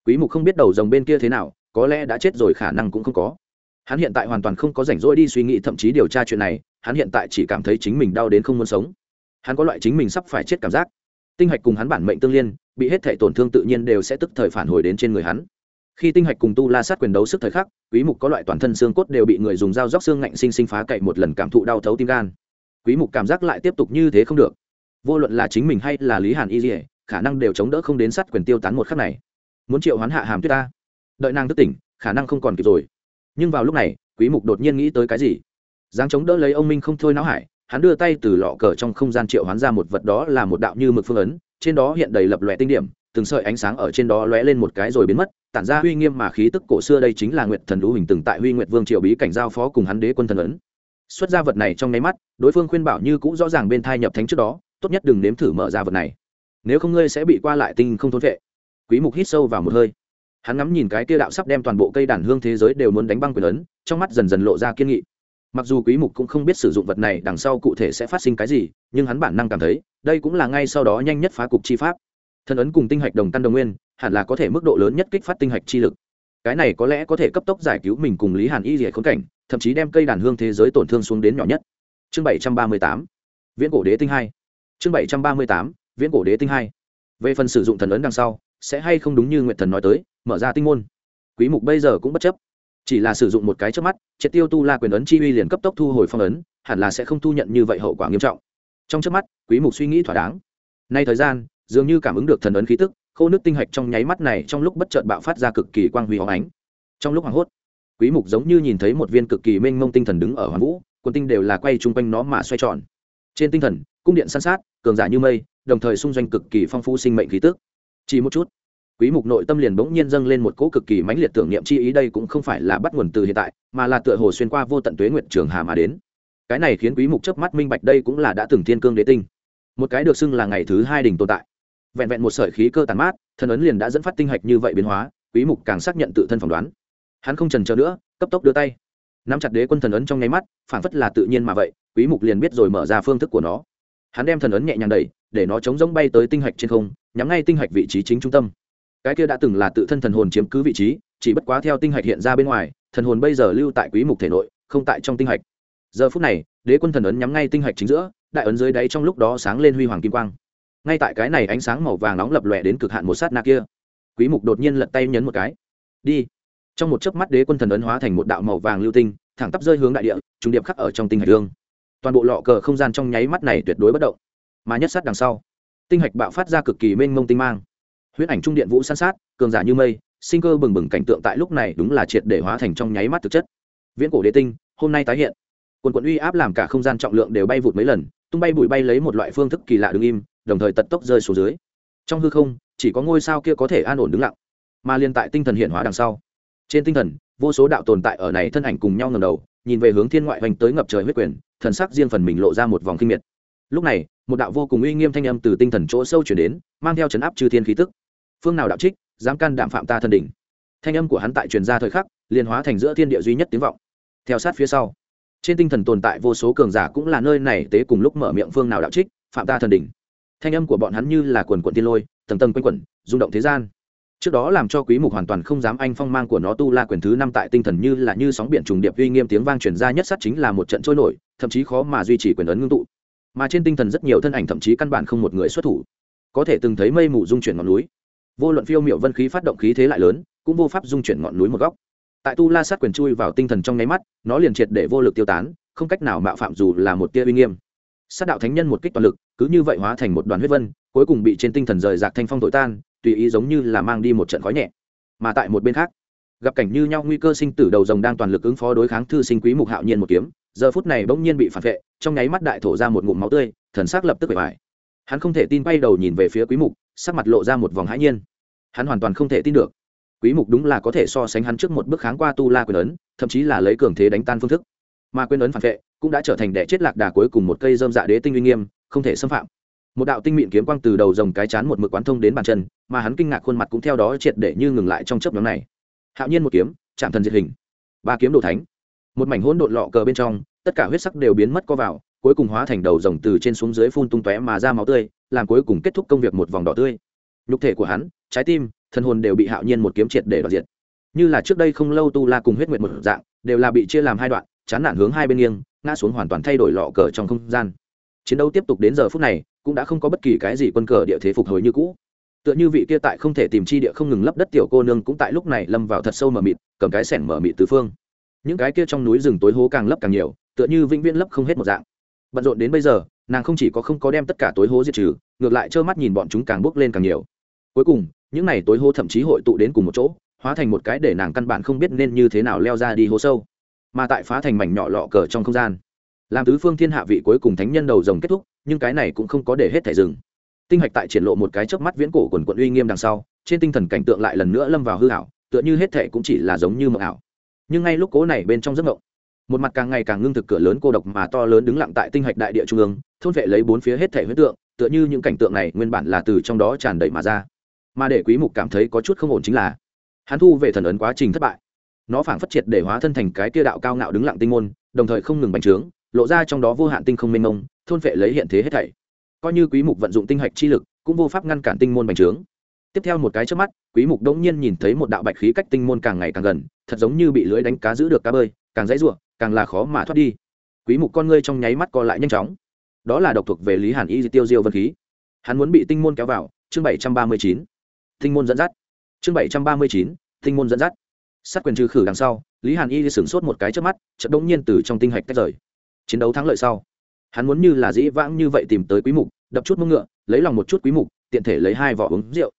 Quý mục không biết đầu dòng bên kia thế nào, có lẽ đã chết rồi khả năng cũng không có. Hắn hiện tại hoàn toàn không có rảnh rỗi đi suy nghĩ, thậm chí điều tra chuyện này, hắn hiện tại chỉ cảm thấy chính mình đau đến không muốn sống. Hắn có loại chính mình sắp phải chết cảm giác. Tinh hạch cùng hắn bản mệnh tương liên, bị hết thể tổn thương tự nhiên đều sẽ tức thời phản hồi đến trên người hắn khi tinh hạch cùng tu la sát quyền đấu sức thời khắc, quý mục có loại toàn thân xương cốt đều bị người dùng dao róc xương ngạnh sinh sinh phá cậy một lần cảm thụ đau thấu tim gan. Quý mục cảm giác lại tiếp tục như thế không được. Vô luận là chính mình hay là lý hàn y dỉa khả năng đều chống đỡ không đến sát quyền tiêu tán một khắc này. Muốn triệu hoán hạ hàm tuyết ta. Đợi nàng thức tỉnh, khả năng không còn kịp rồi. Nhưng vào lúc này, quý mục đột nhiên nghĩ tới cái gì? Dáng chống đỡ lấy ông minh không thôi não hải, hắn đưa tay từ lọ cờ trong không gian triệu hoán ra một vật đó là một đạo như mực phương ấn, trên đó hiện đầy lập lòe tinh điểm, từng sợi ánh sáng ở trên đó lóe lên một cái rồi biến mất tản ra uy nghiêm mà khí tức cổ xưa đây chính là nguyệt thần đũ hình từng tại huy nguyệt vương triều bí cảnh giao phó cùng hắn đế quân thần ấn. Xuất ra vật này trong nháy mắt, đối phương khuyên bảo như cũng rõ ràng bên thai nhập thánh trước đó, tốt nhất đừng nếm thử mở ra vật này. Nếu không ngươi sẽ bị qua lại tinh không thốn vệ. Quý mục hít sâu vào một hơi. Hắn ngắm nhìn cái kia đạo sắp đem toàn bộ cây đàn hương thế giới đều muốn đánh băng quyền ấn trong mắt dần dần lộ ra kiên nghị. Mặc dù quý mục cũng không biết sử dụng vật này đằng sau cụ thể sẽ phát sinh cái gì, nhưng hắn bản năng cảm thấy, đây cũng là ngay sau đó nhanh nhất phá cục chi pháp. Thần ấn cùng tinh hạch đồng căn đồng nguyên hẳn là có thể mức độ lớn nhất kích phát tinh hạch chi lực. Cái này có lẽ có thể cấp tốc giải cứu mình cùng lý hàn y rỉa khốn cảnh, thậm chí đem cây đàn hương thế giới tổn thương xuống đến nhỏ nhất. Chương bảy trăm ba mươi tám, viễn cổ đế tinh hai. Chương bảy trăm ba mươi tám, viễn cổ đế tinh hai. Về phần sử dụng thần ấn đằng sau, sẽ hay không đúng như nguyện thần nói tới, mở ra tinh môn. Quý mục bây giờ cũng bất chấp. Chỉ là sử dụng một cái trước mắt, triệt tiêu tu la quyền ấn chi uy liền cấp tốc thu hồi phong ấn, hẳn là sẽ không thu nhận như vậy hậu quả nghiêm trọng. Trong trước mắt, quý mục suy nghĩ thỏa đáng. Nay thời gian, dường như cảm ứng được thần ấn khí tức khô nước tinh hạch trong nháy mắt này trong lúc bất chợt bạo phát ra cực kỳ quang huy hóng ánh. Trong lúc hoảng hốt, quý mục giống như nhìn thấy một viên cực kỳ mênh mông tinh thần đứng ở hoàng vũ quân tinh đều là quay chung quanh nó mà xoay tròn. Trên tinh thần, cung điện san sát, cường giả như mây, đồng thời xung doanh cực kỳ phong phú sinh mệnh khí tức. Chỉ một chút, quý mục nội tâm liền bỗng nhiên dâng lên một cỗ cực kỳ mãnh liệt tưởng niệm chi ý đây cũng không phải là bắt nguồn từ hiện tại, mà là tựa hồ xuyên qua vô tận tuế nguyện trường hà mà đến. Cái này khiến quý mục chớp mắt minh bạch đây cũng là đã từng thiên cương đế tinh. Một cái được xưng là ngày thứ hai đỉnh tồn tại vẹn vẹn một sợi khí cơ tàn mát thần ấn liền đã dẫn phát tinh hạch như vậy biến hóa, quý mục càng xác nhận tự thân phỏng đoán. Hắn không chần chờ nữa, cấp tốc đưa tay. Nắm chặt đế quân thần ấn trong nháy mắt, phản phất là tự nhiên mà vậy, quý mục liền biết rồi mở ra phương thức của nó. Hắn đem thần ấn nhẹ nhàng đẩy, để nó chống rỗng bay tới tinh hạch trên không, nhắm ngay tinh hạch vị trí chính trung tâm. Cái kia đã từng là tự thân thần hồn chiếm cứ vị trí, chỉ bất quá theo tinh hạch hiện ra bên ngoài, thần hồn bây giờ lưu tại quý mục thể nội, không tại trong tinh hạch. Giờ phút này, đế quân thần ấn nhắm ngay tinh hạch chính giữa, đại ấn dưới đáy trong lúc đó sáng lên huy hoàng kim quang ngay tại cái này ánh sáng màu vàng nóng lập lòe đến cực hạn một sát na kia, quý mục đột nhiên lật tay nhấn một cái. Đi. Trong một chớp mắt đế quân thần ấn hóa thành một đạo màu vàng lưu tinh, thẳng tắp rơi hướng đại địa trung điệp khắc ở trong tinh hải dương toàn bộ lọ cờ không gian trong nháy mắt này tuyệt đối bất động. Mà nhất sát đằng sau, tinh hạch bạo phát ra cực kỳ mênh mông tinh mang. Huyết ảnh trung điện vũ san sát, cường giả như mây, sinh cơ bừng bừng cảnh tượng tại lúc này đúng là triệt để hóa thành trong nháy mắt thực chất. Viễn cổ đế tinh, hôm nay tái hiện. Quần quận uy áp làm cả không gian trọng lượng đều bay vụt mấy lần, tung bay bụi bay lấy một loại phương thức kỳ lạ đứng im đồng thời tật tốc rơi xuống dưới. Trong hư không, chỉ có ngôi sao kia có thể an ổn đứng lặng, mà liên tại tinh thần hiện hóa đằng sau. Trên tinh thần, vô số đạo tồn tại ở này thân ảnh cùng nhau ngầm đầu, nhìn về hướng thiên ngoại hoành tới ngập trời huyết quyền, thần sắc riêng phần mình lộ ra một vòng kinh miệt. Lúc này, một đạo vô cùng uy nghiêm thanh âm từ tinh thần chỗ sâu chuyển đến, mang theo chấn áp chư thiên khí tức. Phương nào đạo trích, dám can đảm phạm ta thân đỉnh. Thanh âm của hắn tại truyền ra thời khắc, liền hóa thành giữa thiên địa duy nhất tiếng vọng. Theo sát phía sau, trên tinh thần tồn tại vô số cường giả cũng là nơi này tế cùng lúc mở miệng phương nào đạo trích, phạm ta thần đỉnh thanh âm của bọn hắn như là quần quận tiên lôi, tầng tầng quanh quẩn, rung động thế gian. Trước đó làm cho quý mục hoàn toàn không dám anh phong mang của nó tu la quyền thứ năm tại tinh thần như là như sóng biển trùng điệp uy nghiêm tiếng vang truyền ra nhất sát chính là một trận trôi nổi, thậm chí khó mà duy trì quyền ấn ngưng tụ. Mà trên tinh thần rất nhiều thân ảnh thậm chí căn bản không một người xuất thủ. Có thể từng thấy mây mù dung chuyển ngọn núi. Vô luận phiêu miệu vân khí phát động khí thế lại lớn, cũng vô pháp dung chuyển ngọn núi một góc. Tại tu la sát quyền chui vào tinh thần trong nháy mắt, nó liền triệt để vô lực tiêu tán, không cách nào mạo phạm dù là một tia uy nghiêm sát đạo thánh nhân một kích toàn lực cứ như vậy hóa thành một đoàn huyết vân cuối cùng bị trên tinh thần rời rạc thanh phong tội tan tùy ý giống như là mang đi một trận khói nhẹ. Mà tại một bên khác gặp cảnh như nhau nguy cơ sinh tử đầu rồng đang toàn lực ứng phó đối kháng thư sinh quý mục hạo nhiên một kiếm giờ phút này bỗng nhiên bị phản vệ trong nháy mắt đại thổ ra một ngụm máu tươi thần sắc lập tức bể bại, hắn không thể tin bay đầu nhìn về phía quý mục sắc mặt lộ ra một vòng hãi nhiên. Hắn hoàn toàn không thể tin được. Quý mục đúng là có thể so sánh hắn trước một bước kháng qua tu la quyền ấn thậm chí là lấy cường thế đánh tan phương thức. Mà quyền ấn phản vệ cũng đã trở thành đẻ chết lạc đà cuối cùng một cây dơm dạ đế tinh uy nghiêm, không thể xâm phạm. Một đạo tinh mịn kiếm quang từ đầu dòng cái chán một mực quán thông đến bàn chân, mà hắn kinh ngạc khuôn mặt cũng theo đó triệt để như ngừng lại trong chớp nhóm này. Hạo nhiên một kiếm, chạm thần diệt hình. Ba kiếm đồ thánh. Một mảnh hỗn độn lọ cờ bên trong, tất cả huyết sắc đều biến mất co vào, cuối cùng hóa thành đầu rồng từ trên xuống dưới phun tung tóe mà ra máu tươi, làm cuối cùng kết thúc công việc một vòng đỏ tươi. Nhục thể của hắn, trái tim thân hồn đều bị hạo nhiên một kiếm triệt để đoạt diệt. Như là trước đây không lâu tu la cùng huyết nguyệt một dạng, đều là bị chia làm hai đoạn, chán nản hướng hai bên nghiêng ngã xuống hoàn toàn thay đổi lọ cờ trong không gian. Chiến đấu tiếp tục đến giờ phút này, cũng đã không có bất kỳ cái gì quân cờ địa thế phục hồi như cũ. Tựa như vị kia tại không thể tìm chi địa không ngừng lấp đất tiểu cô nương cũng tại lúc này lâm vào thật sâu mờ mịt, cầm cái sẻn mờ mịt từ phương. Những cái kia trong núi rừng tối hố càng lấp càng nhiều, tựa như vĩnh viễn lấp không hết một dạng. Bận rộn đến bây giờ, nàng không chỉ có không có đem tất cả tối hố diệt trừ, ngược lại trơ mắt nhìn bọn chúng càng bước lên càng nhiều. Cuối cùng, những n à y tối hố thậm chí hội tụ đến cùng một chỗ, hóa thành một cái để nàng căn bản không biết nên như thế nào leo ra đi hố sâu mà tại phá thành mảnh nhỏ lọ cờ trong không gian. Làm tứ phương thiên hạ vị cuối cùng thánh nhân đầu rồng kết thúc nhưng cái này cũng không có để hết thẻ rừng tinh hạch tại triển lộ một cái chớp mắt viễn cổ quần quận uy nghiêm đằng sau trên tinh thần cảnh tượng lại lần nữa lâm vào hư ảo, tựa như hết thẻ cũng chỉ là giống như mộng ảo. Nhưng ngay lúc cố này bên trong giấc mộng một mặt càng ngày càng ngưng thực cửa lớn cô độc mà to lớn đứng lặng tại tinh hạch đại địa trung ương thôn vệ lấy bốn phía hết thể huyết tượng tựa như những cảnh tượng này nguyên bản là từ trong đó tràn đầy mà ra. Mà để quý mục cảm thấy có chút không ổn chính là hắn thu về thần ấn quá trình thất bại nó phảng phất triệt để hóa thân thành cái kia đạo cao ngạo đứng lặng tinh môn đồng thời không ngừng bành trướng lộ ra trong đó vô hạn tinh không mênh mông thôn vệ lấy hiện thế hết thảy. Coi như quý mục vận dụng tinh hạch chi lực cũng vô pháp ngăn cản tinh môn bành trướng. Tiếp theo một cái trước mắt quý mục đống nhiên nhìn thấy một đạo bạch khí cách tinh môn càng ngày càng gần thật giống như bị lưới đánh cá giữ được cá bơi càng dãy rủa, càng là khó mà thoát đi. Quý mục con ngươi trong nháy mắt co lại nhanh chóng. Đó là độc thuộc về lý hàn y tiêu diêu vân khí. Hắn muốn bị tinh môn kéo vào chương 739 tinh môn dẫn dắt. Chương 739 tinh môn dẫn dắt sát quyền trừ khử đằng sau, lý hàn y sửng sốt một cái trước mắt, chợt đống nhiên từ trong tinh hạch tách rời. Chiến đấu thắng lợi sau, hắn muốn như là dĩ vãng như vậy tìm tới quý mục, đập chút mông ngựa, lấy lòng một chút quý mục, tiện thể lấy hai vỏ uống rượu.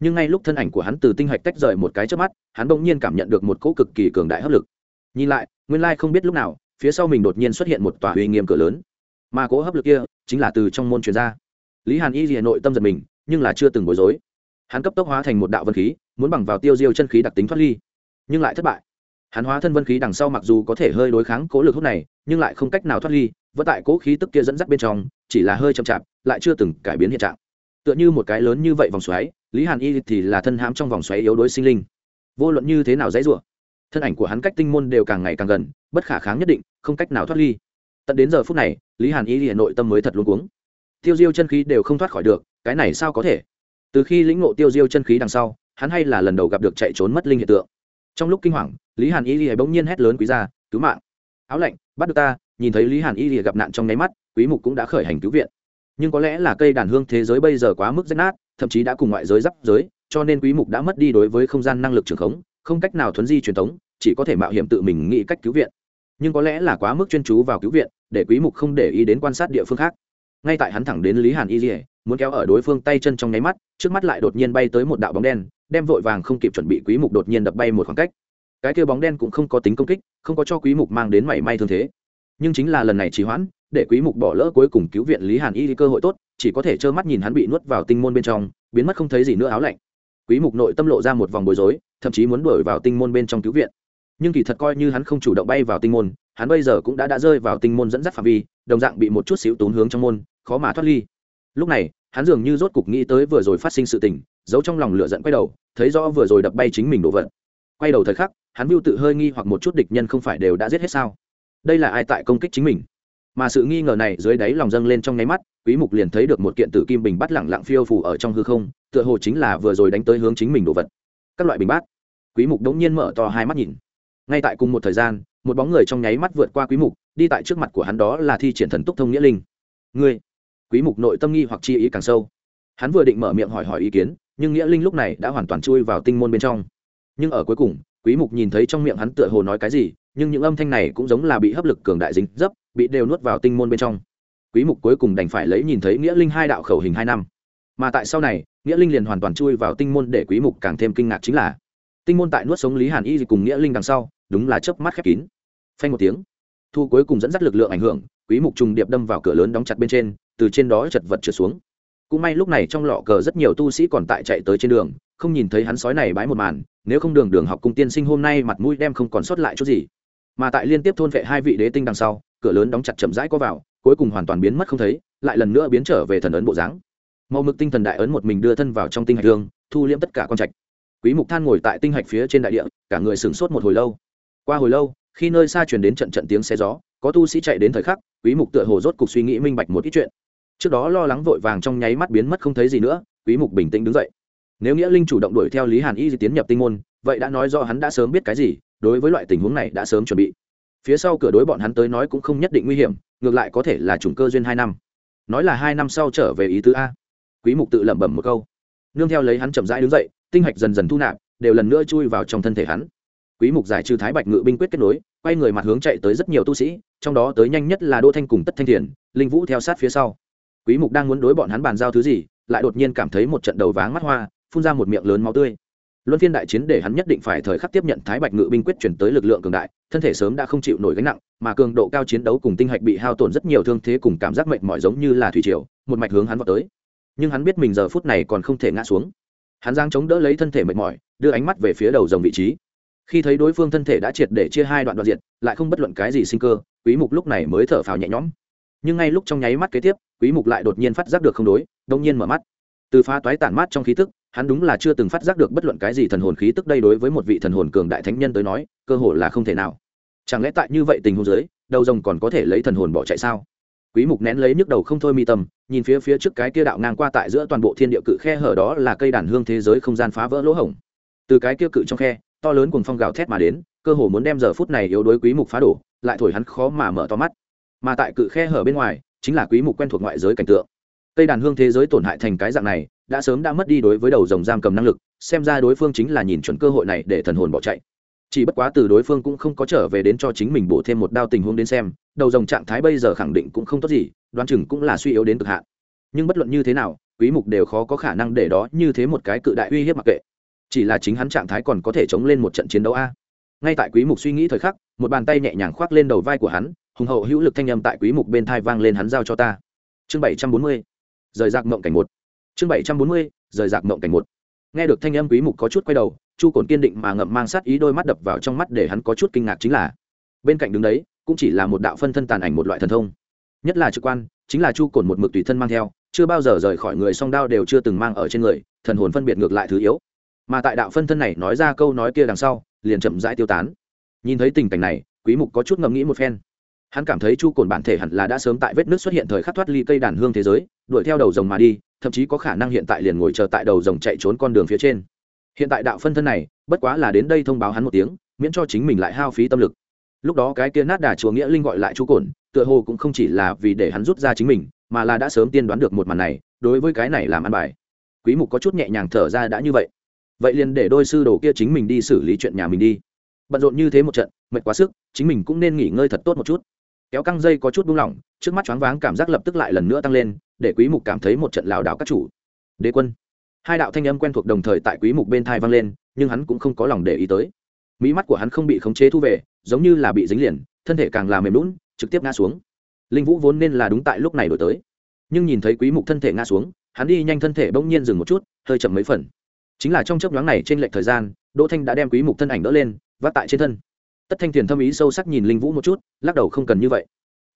Nhưng ngay lúc thân ảnh của hắn từ tinh hạch tách rời một cái trước mắt, hắn bỗng nhiên cảm nhận được một cỗ cực kỳ cường đại hấp lực. Nhìn lại, nguyên lai không biết lúc nào, phía sau mình đột nhiên xuất hiện một tòa uy nghiêm cửa lớn. Mà cỗ hấp lực kia chính là từ trong môn truyền ra. Lý hàn y hà nội tâm giật mình, nhưng là chưa từng bối rối. Hắn cấp tốc hóa thành một đạo vân khí, muốn bằng vào tiêu diêu chân khí đặc tính thoát ly nhưng lại thất bại. Hắn hóa thân vân khí đằng sau mặc dù có thể hơi đối kháng cố lực hút này, nhưng lại không cách nào thoát ly, vẫn tại cố khí tức kia dẫn dắt bên trong, chỉ là hơi chậm chạp, lại chưa từng cải biến hiện trạng. Tựa như một cái lớn như vậy vòng xoáy, lý hàn y thì là thân hãm trong vòng xoáy yếu đối sinh linh. Vô luận như thế nào dãy rủa, thân ảnh của hắn cách tinh môn đều càng ngày càng gần, bất khả kháng nhất định, không cách nào thoát ly. Tận đến giờ phút này, lý hàn y thì nội tâm mới thật luôn cuống. Tiêu diêu chân khí đều không thoát khỏi được, cái này sao có thể? Từ khi lĩnh ngộ tiêu diêu chân khí đằng sau, hắn hay là lần đầu gặp được chạy trốn mất linh hiện tượng trong lúc kinh hoàng lý hàn y Lìa bỗng nhiên hét lớn quý ra cứu mạng! Áo lạnh bắt được ta! Nhìn thấy lý hàn y Lìa gặp nạn trong nháy mắt quý mục cũng đã khởi hành cứu viện. Nhưng có lẽ là cây đàn hương thế giới bây giờ quá mức rách nát thậm chí đã cùng ngoại giới giáp giới cho nên quý mục đã mất đi đối với không gian năng lực trường khống không cách nào thuấn di truyền thống chỉ có thể mạo hiểm tự mình nghĩ cách cứu viện. Nhưng có lẽ là quá mức chuyên chú vào cứu viện để quý mục không để ý đến quan sát địa phương khác. Ngay tại hắn thẳng đến lý hàn y Lìa, muốn kéo ở đối phương tay chân trong nháy mắt trước mắt lại đột nhiên bay tới một đạo bóng đen đem vội vàng không kịp chuẩn bị quý mục đột nhiên đập bay một khoảng cách. Cái kia bóng đen cũng không có tính công kích, không có cho quý mục mang đến mảy may thương thế. Nhưng chính là lần này trì hoãn, để quý mục bỏ lỡ cuối cùng cứu viện lý hàn y cơ hội tốt, chỉ có thể trơ mắt nhìn hắn bị nuốt vào tinh môn bên trong, biến mất không thấy gì nữa áo lạnh. Quý mục nội tâm lộ ra một vòng bối rối, thậm chí muốn đuổi vào tinh môn bên trong cứu viện. Nhưng kỳ thật coi như hắn không chủ động bay vào tinh môn, hắn bây giờ cũng đã đã rơi vào tinh môn dẫn dắt phạm vi, đồng dạng bị một chút xíu tốn hướng trong môn, khó mà thoát ly. Lúc này hắn dường như rốt cục nghĩ tới vừa rồi phát sinh sự tình, giấu trong lòng lửa giận quay đầu, thấy rõ vừa rồi đập bay chính mình đổ vật. Quay đầu thời khắc, hắn mưu tự hơi nghi hoặc một chút địch nhân không phải đều đã giết hết sao? Đây là ai tại công kích chính mình? Mà sự nghi ngờ này dưới đáy lòng dâng lên trong nháy mắt, quý mục liền thấy được một kiện tử kim bình bắt lẳng lặng phiêu phù ở trong hư không, tựa hồ chính là vừa rồi đánh tới hướng chính mình đồ vật. Các loại bình bát. Quý mục đống nhiên mở to hai mắt nhìn. Ngay tại cùng một thời gian, một bóng người trong nháy mắt vượt qua quý mục, đi tại trước mặt của hắn đó là thi triển thần túc thông nghĩa linh. Ngươi! Quý mục nội tâm nghi hoặc chi ý càng sâu. Hắn vừa định mở miệng hỏi hỏi ý kiến, nhưng nghĩa linh lúc này đã hoàn toàn chui vào tinh môn bên trong. Nhưng ở cuối cùng, quý mục nhìn thấy trong miệng hắn tựa hồ nói cái gì, nhưng những âm thanh này cũng giống là bị hấp lực cường đại dính dấp, bị đều nuốt vào tinh môn bên trong. Quý mục cuối cùng đành phải lấy nhìn thấy nghĩa linh hai đạo khẩu hình hai năm. Mà tại sau này, nghĩa linh liền hoàn toàn chui vào tinh môn để quý mục càng thêm kinh ngạc chính là, tinh môn tại nuốt sống lý hàn y cùng nghĩa linh đằng sau, đúng là chớp mắt khép kín. Phanh một tiếng, thu cuối cùng dẫn dắt lực lượng ảnh hưởng, quý mục trùng điệp đâm vào cửa lớn đóng chặt bên trên từ trên đó chật vật trượt xuống. Cũng may lúc này trong lọ cờ rất nhiều tu sĩ còn tại chạy tới trên đường, không nhìn thấy hắn sói này bái một màn, nếu không đường đường học cung tiên sinh hôm nay mặt mũi đem không còn sót lại chút gì. Mà tại liên tiếp thôn vệ hai vị đế tinh đằng sau, cửa lớn đóng chặt chậm rãi có vào, cuối cùng hoàn toàn biến mất không thấy, lại lần nữa biến trở về thần ấn bộ dáng. Màu mực tinh thần đại ấn một mình đưa thân vào trong tinh hạch hương thu liễm tất cả con trạch. Quý mục than ngồi tại tinh hạch phía trên đại địa, cả người sửng sốt một hồi lâu. Qua hồi lâu, khi nơi xa truyền đến trận trận tiếng xe gió, có tu sĩ chạy đến thời khắc, quý mục tựa hồ rốt cục suy nghĩ minh bạch một ít chuyện trước đó lo lắng vội vàng trong nháy mắt biến mất không thấy gì nữa, quý mục bình tĩnh đứng dậy. Nếu nghĩa linh chủ động đuổi theo lý hàn y di tiến nhập tinh môn, vậy đã nói do hắn đã sớm biết cái gì, đối với loại tình huống này đã sớm chuẩn bị. Phía sau cửa đối bọn hắn tới nói cũng không nhất định nguy hiểm, ngược lại có thể là chủng cơ duyên hai năm. Nói là hai năm sau trở về ý tứ a. Quý mục tự lẩm bẩm một câu. Nương theo lấy hắn chậm rãi đứng dậy, tinh hạch dần dần thu nạp, đều lần nữa chui vào trong thân thể hắn. Quý mục giải trừ thái bạch ngự binh quyết kết nối, quay người mặt hướng chạy tới rất nhiều tu sĩ, trong đó tới nhanh nhất là đỗ thanh cùng tất thanh thiền, linh vũ theo sát phía sau quý mục đang muốn đối bọn hắn bàn giao thứ gì, lại đột nhiên cảm thấy một trận đầu váng mắt hoa, phun ra một miệng lớn máu tươi. Luân phiên đại chiến để hắn nhất định phải thời khắc tiếp nhận thái bạch ngự binh quyết chuyển tới lực lượng cường đại, thân thể sớm đã không chịu nổi gánh nặng, mà cường độ cao chiến đấu cùng tinh hạch bị hao tổn rất nhiều thương thế cùng cảm giác mệt mỏi giống như là thủy triều, một mạch hướng hắn vào tới. Nhưng hắn biết mình giờ phút này còn không thể ngã xuống. Hắn giang chống đỡ lấy thân thể mệt mỏi, đưa ánh mắt về phía đầu dòng vị trí. Khi thấy đối phương thân thể đã triệt để chia hai đoạn đoạn diện lại không bất luận cái gì sinh cơ, quý mục lúc này mới thở phào nhẹ nhõm. Nhưng ngay lúc trong nháy mắt kế tiếp quý mục lại đột nhiên phát giác được không đối, đông nhiên mở mắt. Từ phá toái tản mát trong khí tức, hắn đúng là chưa từng phát giác được bất luận cái gì thần hồn khí tức đây đối với một vị thần hồn cường đại thánh nhân tới nói, cơ hội là không thể nào. Chẳng lẽ tại như vậy tình huống dưới, đầu rồng còn có thể lấy thần hồn bỏ chạy sao? Quý mục nén lấy nhức đầu không thôi mi tâm, nhìn phía phía trước cái kia đạo ngang qua tại giữa toàn bộ thiên địa cự khe hở đó là cây đàn hương thế giới không gian phá vỡ lỗ hổng. Từ cái kia cự trong khe, to lớn cùng phong gào thét mà đến, cơ hồ muốn đem giờ phút này yếu đối quý mục phá đổ, lại thổi hắn khó mà mở to mắt. Mà tại cự khe hở bên ngoài chính là quý mục quen thuộc ngoại giới cảnh tượng. Cây đàn hương thế giới tổn hại thành cái dạng này, đã sớm đã mất đi đối với đầu rồng giam cầm năng lực, xem ra đối phương chính là nhìn chuẩn cơ hội này để thần hồn bỏ chạy. Chỉ bất quá từ đối phương cũng không có trở về đến cho chính mình bổ thêm một đao tình huống đến xem, đầu rồng trạng thái bây giờ khẳng định cũng không tốt gì, đoán chừng cũng là suy yếu đến cực hạn. Nhưng bất luận như thế nào, quý mục đều khó có khả năng để đó như thế một cái cự đại uy hiếp mặc kệ. Chỉ là chính hắn trạng thái còn có thể chống lên một trận chiến đấu a. Ngay tại quý mục suy nghĩ thời khắc, một bàn tay nhẹ nhàng khoác lên đầu vai của hắn hùng hậu hữu lực thanh âm tại quý mục bên thai vang lên hắn giao cho ta. Chương 740 rời rạc mộng cảnh một. Chương 740 rời rạc mộng cảnh một. Nghe được thanh âm quý mục có chút quay đầu, chu cồn kiên định mà ngậm mang sát ý đôi mắt đập vào trong mắt để hắn có chút kinh ngạc chính là, bên cạnh đứng đấy, cũng chỉ là một đạo phân thân tàn ảnh một loại thần thông. Nhất là trực quan, chính là chu cồn một mực tùy thân mang theo, chưa bao giờ rời khỏi người song đao đều chưa từng mang ở trên người, thần hồn phân biệt ngược lại thứ yếu. Mà tại đạo phân thân này nói ra câu nói kia đằng sau, liền chậm rãi tiêu tán. Nhìn thấy tình cảnh này, quý mục có chút ngẫm nghĩ một phen hắn cảm thấy chu cồn bản thể hẳn là đã sớm tại vết nước xuất hiện thời khắc thoát ly cây đàn hương thế giới, đuổi theo đầu rồng mà đi, thậm chí có khả năng hiện tại liền ngồi chờ tại đầu rồng chạy trốn con đường phía trên. Hiện tại đạo phân thân này, bất quá là đến đây thông báo hắn một tiếng, miễn cho chính mình lại hao phí tâm lực. Lúc đó cái kia nát đà chùa nghĩa linh gọi lại chu cồn, tựa hồ cũng không chỉ là vì để hắn rút ra chính mình, mà là đã sớm tiên đoán được một màn này, đối với cái này làm ăn bài. Quý mục có chút nhẹ nhàng thở ra đã như vậy. Vậy liền để đôi sư đồ kia chính mình đi xử lý chuyện nhà mình đi. Bận rộn như thế một trận, mệt quá sức, chính mình cũng nên nghỉ ngơi thật tốt một chút kéo căng dây có chút buông lỏng, trước mắt choáng váng cảm giác lập tức lại lần nữa tăng lên, để quý mục cảm thấy một trận lảo đảo các chủ. Đế quân. Hai đạo thanh âm quen thuộc đồng thời tại quý mục bên thai vang lên, nhưng hắn cũng không có lòng để ý tới. Mỹ mắt của hắn không bị khống chế thu về, giống như là bị dính liền, thân thể càng là mềm lún, trực tiếp ngã xuống. Linh vũ vốn nên là đúng tại lúc này đổi tới. Nhưng nhìn thấy quý mục thân thể ngã xuống, hắn đi nhanh thân thể bỗng nhiên dừng một chút, hơi chậm mấy phần. Chính là trong chớp nhoáng này trên lệch thời gian, đỗ thanh đã đem quý mục thân ảnh đỡ lên, vác tại trên thân tất thanh tiền thâm ý sâu sắc nhìn linh vũ một chút, lắc đầu không cần như vậy.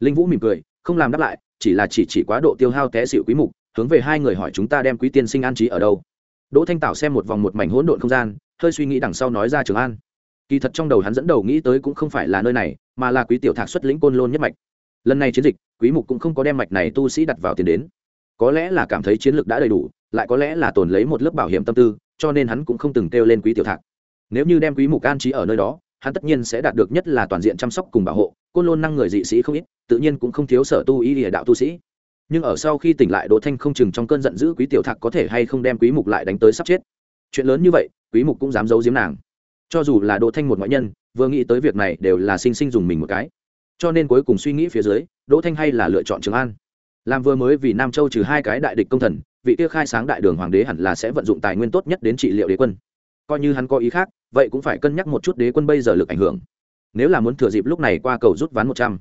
Linh vũ mỉm cười, không làm đáp lại, chỉ là chỉ chỉ quá độ tiêu hao té xịu quý mục, hướng về hai người hỏi chúng ta đem quý tiên sinh an trí ở đâu. Đỗ thanh tảo xem một vòng một mảnh hỗn độn không gian, hơi suy nghĩ đằng sau nói ra trường an. Kỳ thật trong đầu hắn dẫn đầu nghĩ tới cũng không phải là nơi này, mà là quý tiểu thạc xuất lĩnh côn lôn nhất mạch. Lần này chiến dịch, quý mục cũng không có đem mạch này tu sĩ đặt vào tiền đến. Có lẽ là cảm thấy chiến lược đã đầy đủ, lại có lẽ là tồn lấy một lớp bảo hiểm tâm tư, cho nên hắn cũng không từng kêu lên quý tiểu thạc. Nếu như đem quý mục an trí ở nơi đó hắn tất nhiên sẽ đạt được nhất là toàn diện chăm sóc cùng bảo hộ, côn lôn năng người dị sĩ không ít, tự nhiên cũng không thiếu sở tu y địa đạo tu sĩ. Nhưng ở sau khi tỉnh lại, đỗ thanh không chừng trong cơn giận dữ quý tiểu thạc có thể hay không đem quý mục lại đánh tới sắp chết. Chuyện lớn như vậy, quý mục cũng dám giấu giếm nàng. Cho dù là đỗ thanh một ngoại nhân, vừa nghĩ tới việc này đều là sinh sinh dùng mình một cái. Cho nên cuối cùng suy nghĩ phía dưới, đỗ thanh hay là lựa chọn trường an. Làm vừa mới vì nam châu trừ hai cái đại địch công thần, vị kia khai sáng đại đường hoàng đế hẳn là sẽ vận dụng tài nguyên tốt nhất đến trị liệu đế quân coi như hắn có ý khác, vậy cũng phải cân nhắc một chút đế quân bây giờ lực ảnh hưởng. Nếu là muốn thừa dịp lúc này qua cầu rút ván một trăm,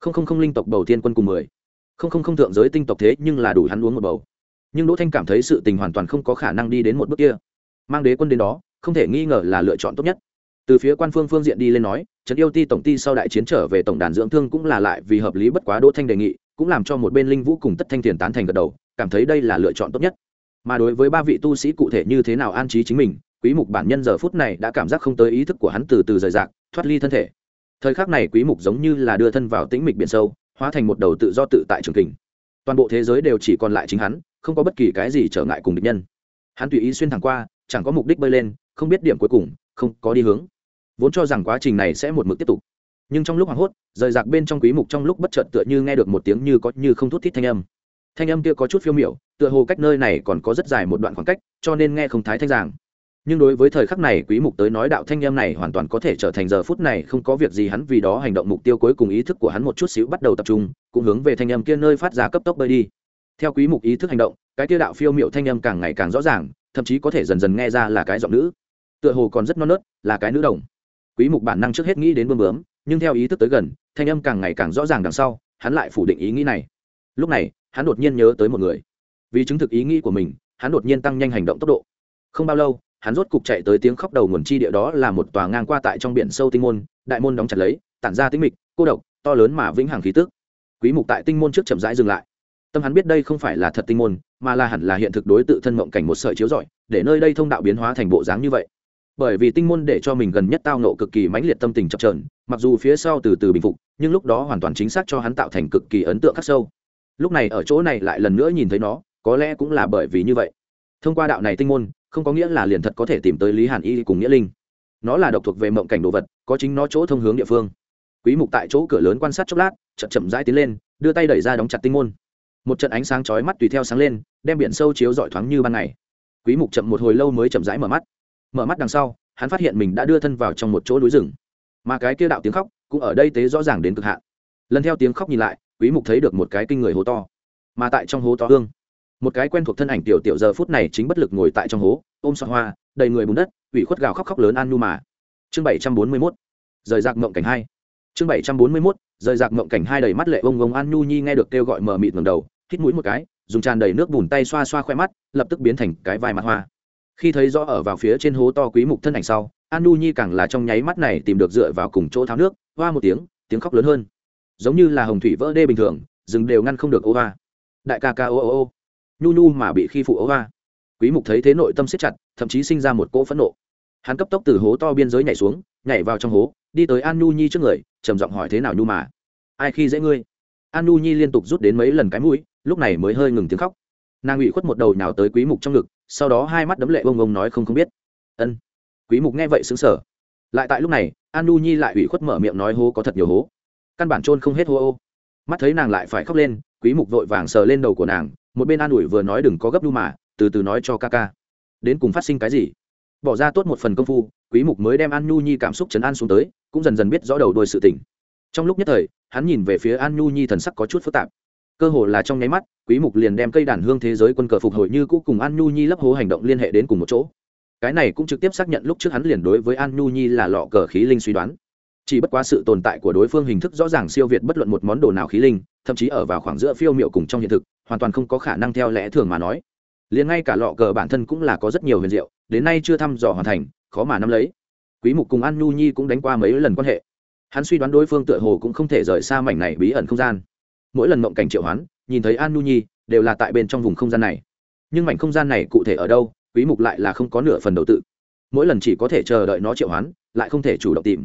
không không không linh tộc bầu thiên quân cùng mười, không không không thượng giới tinh tộc thế nhưng là đủ hắn uống một bầu. Nhưng đỗ thanh cảm thấy sự tình hoàn toàn không có khả năng đi đến một bước kia. Mang đế quân đến đó, không thể nghi ngờ là lựa chọn tốt nhất. Từ phía quan phương phương diện đi lên nói, trấn yêu ti tổng ti sau đại chiến trở về tổng đàn dưỡng thương cũng là lại vì hợp lý bất quá đỗ thanh đề nghị, cũng làm cho một bên linh vũ cùng tất thanh tiền tán thành gật đầu, cảm thấy đây là lựa chọn tốt nhất. Mà đối với ba vị tu sĩ cụ thể như thế nào an trí chính mình quý mục bản nhân giờ phút này đã cảm giác không tới ý thức của hắn từ từ rời rạc, thoát ly thân thể. Thời khắc này quý mục giống như là đưa thân vào tĩnh mịch biển sâu, hóa thành một đầu tự do tự tại trường kình. Toàn bộ thế giới đều chỉ còn lại chính hắn, không có bất kỳ cái gì trở ngại cùng địch nhân. Hắn tùy ý xuyên thẳng qua, chẳng có mục đích bơi lên, không biết điểm cuối cùng, không có đi hướng. Vốn cho rằng quá trình này sẽ một mực tiếp tục. Nhưng trong lúc hoảng hốt, rời rạc bên trong quý mục trong lúc bất chợt tựa như nghe được một tiếng như có như không thút thít thanh âm. Thanh âm kia có chút phiêu miểu, tựa hồ cách nơi này còn có rất dài một đoạn khoảng cách, cho nên nghe không thái thanh giảng nhưng đối với thời khắc này quý mục tới nói đạo thanh âm này hoàn toàn có thể trở thành giờ phút này không có việc gì hắn vì đó hành động mục tiêu cuối cùng ý thức của hắn một chút xíu bắt đầu tập trung, cũng hướng về thanh âm kia nơi phát ra cấp tốc bơi đi. Theo quý mục ý thức hành động, cái kia đạo phiêu miệu thanh âm càng ngày càng rõ ràng, thậm chí có thể dần dần nghe ra là cái giọng nữ. Tựa hồ còn rất non nớt, là cái nữ đồng. Quý mục bản năng trước hết nghĩ đến bơm bướm, nhưng theo ý thức tới gần, thanh âm càng ngày càng rõ ràng đằng sau, hắn lại phủ định ý nghĩ này. Lúc này, hắn đột nhiên nhớ tới một người. Vì chứng thực ý nghĩ của mình, hắn đột nhiên tăng nhanh hành động tốc độ. Không bao lâu hắn rốt cục chạy tới tiếng khóc đầu nguồn chi địa đó là một tòa ngang qua tại trong biển sâu tinh môn đại môn đóng chặt lấy tản ra tĩnh mịch cô độc to lớn mà vĩnh hằng khí tức. Quý mục tại tinh môn trước chậm rãi dừng lại. Tâm hắn biết đây không phải là thật tinh môn mà là hẳn là hiện thực đối tự thân mộng cảnh một sợi chiếu rọi để nơi đây thông đạo biến hóa thành bộ dáng như vậy. Bởi vì tinh môn để cho mình gần nhất tao nộ cực kỳ mãnh liệt tâm tình chập chờn, mặc dù phía sau từ từ bình phục nhưng lúc đó hoàn toàn chính xác cho hắn tạo thành cực kỳ ấn tượng khắc sâu. Lúc này ở chỗ này lại lần nữa nhìn thấy nó có lẽ cũng là bởi vì như vậy. Thông qua đạo này tinh môn không có nghĩa là liền thật có thể tìm tới lý hàn y cùng nghĩa linh nó là độc thuộc về mộng cảnh đồ vật có chính nó chỗ thông hướng địa phương quý mục tại chỗ cửa lớn quan sát chốc lát chậm chậm rãi tiến lên đưa tay đẩy ra đóng chặt tinh môn một trận ánh sáng chói mắt tùy theo sáng lên đem biển sâu chiếu rọi thoáng như ban ngày quý mục chậm một hồi lâu mới chậm rãi mở mắt mở mắt đằng sau hắn phát hiện mình đã đưa thân vào trong một chỗ núi rừng mà cái kia đạo tiếng khóc cũng ở đây tế rõ ràng đến cực hạn lần theo tiếng khóc nhìn lại quý mục thấy được một cái kinh người hố to mà tại trong hố to hương một cái quen thuộc thân ảnh tiểu tiểu giờ phút này chính bất lực ngồi tại trong hố, ôm xoa hoa, đầy người bùn đất, ủy khuất gào khóc khóc lớn an nhu mà. Chương 741 rời rạc mộng cảnh hai. Chương 741 rời rạc mộng cảnh hai đầy mắt lệ ông ông an nhu nhi nghe được kêu gọi mờ mịt ngẩng đầu, hít mũi một cái, dùng tràn đầy nước bùn tay xoa xoa khoe mắt, lập tức biến thành cái vai mặt hoa. Khi thấy rõ ở vào phía trên hố to quý mục thân ảnh sau, an nu nhi càng là trong nháy mắt này tìm được dựa vào cùng chỗ tháo nước, hoa một tiếng tiếng khóc lớn hơn. Giống như là hồng thủy vỡ đê bình thường, rừng đều ngăn không được ô hoa. Đại ca ca ô ô ô nhu nhu mà bị khi phụ ấu hoa. Quý mục thấy thế nội tâm siết chặt, thậm chí sinh ra một cỗ phẫn nộ. Hắn cấp tốc từ hố to biên giới nhảy xuống, nhảy vào trong hố, đi tới an nhu nhi trước người, trầm giọng hỏi thế nào nhu mà? Ai khi dễ ngươi? An nhu nhi liên tục rút đến mấy lần cái mũi, lúc này mới hơi ngừng tiếng khóc. Nàng ủy khuất một đầu nào tới quý mục trong ngực, sau đó hai mắt đấm lệ bông bông nói không không biết. Ân. Quý mục nghe vậy sững sờ. Lại tại lúc này, an nhu nhi lại ủy khuất mở miệng nói hố có thật nhiều hố. Căn bản trôn không hết hô ô. Mắt thấy nàng lại phải khóc lên, quý mục vội vàng sờ lên đầu của nàng một bên an ủi vừa nói đừng có gấp đu mà, từ từ nói cho ca ca. Đến cùng phát sinh cái gì? Bỏ ra tốt một phần công phu, quý mục mới đem an nhu nhi cảm xúc chấn an xuống tới, cũng dần dần biết rõ đầu đuôi sự tình. Trong lúc nhất thời, hắn nhìn về phía an nhu nhi thần sắc có chút phức tạp. Cơ hồ là trong nháy mắt, quý mục liền đem cây đàn hương thế giới quân cờ phục hồi như cũ cùng an nhu nhi lấp hố hành động liên hệ đến cùng một chỗ. Cái này cũng trực tiếp xác nhận lúc trước hắn liền đối với an nhu nhi là lọ cờ khí linh suy đoán chỉ bất quá sự tồn tại của đối phương hình thức rõ ràng siêu việt bất luận một món đồ nào khí linh, thậm chí ở vào khoảng giữa phiêu miệu cùng trong hiện thực, hoàn toàn không có khả năng theo lẽ thường mà nói. Liền ngay cả lọ cờ bản thân cũng là có rất nhiều huyền diệu, đến nay chưa thăm dò hoàn thành, khó mà nắm lấy. Quý mục cùng an nhu nhi cũng đánh qua mấy lần quan hệ. Hắn suy đoán đối phương tựa hồ cũng không thể rời xa mảnh này bí ẩn không gian. Mỗi lần mộng cảnh triệu hoán, nhìn thấy an nhu nhi, đều là tại bên trong vùng không gian này. Nhưng mảnh không gian này cụ thể ở đâu, quý mục lại là không có nửa phần đầu tự. Mỗi lần chỉ có thể chờ đợi nó triệu hoán, lại không thể chủ động tìm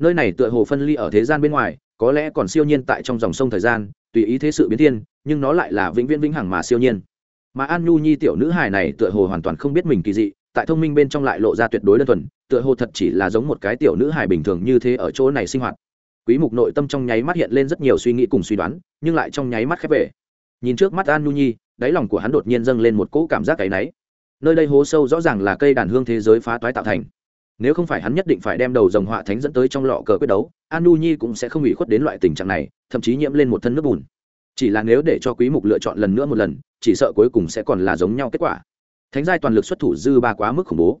nơi này tựa hồ phân ly ở thế gian bên ngoài, có lẽ còn siêu nhiên tại trong dòng sông thời gian, tùy ý thế sự biến thiên, nhưng nó lại là vĩnh viễn vĩnh hằng mà siêu nhiên. Mà an nhu nhi tiểu nữ hài này tựa hồ hoàn toàn không biết mình kỳ dị, tại thông minh bên trong lại lộ ra tuyệt đối đơn thuần, tựa hồ thật chỉ là giống một cái tiểu nữ hài bình thường như thế ở chỗ này sinh hoạt. Quý mục nội tâm trong nháy mắt hiện lên rất nhiều suy nghĩ cùng suy đoán, nhưng lại trong nháy mắt khép về. Nhìn trước mắt an nhu nhi, đáy lòng của hắn đột nhiên dâng lên một cỗ cảm giác cái náy. Nơi đây hố sâu rõ ràng là cây đàn hương thế giới phá toái tạo thành nếu không phải hắn nhất định phải đem đầu dòng họa thánh dẫn tới trong lọ cờ quyết đấu an nhi cũng sẽ không bị khuất đến loại tình trạng này, thậm chí nhiễm lên một thân nước bùn. Chỉ là nếu để cho quý mục lựa chọn lần nữa một lần, chỉ sợ cuối cùng sẽ còn là giống nhau kết quả. Thánh giai toàn lực xuất thủ dư ba quá mức khủng bố.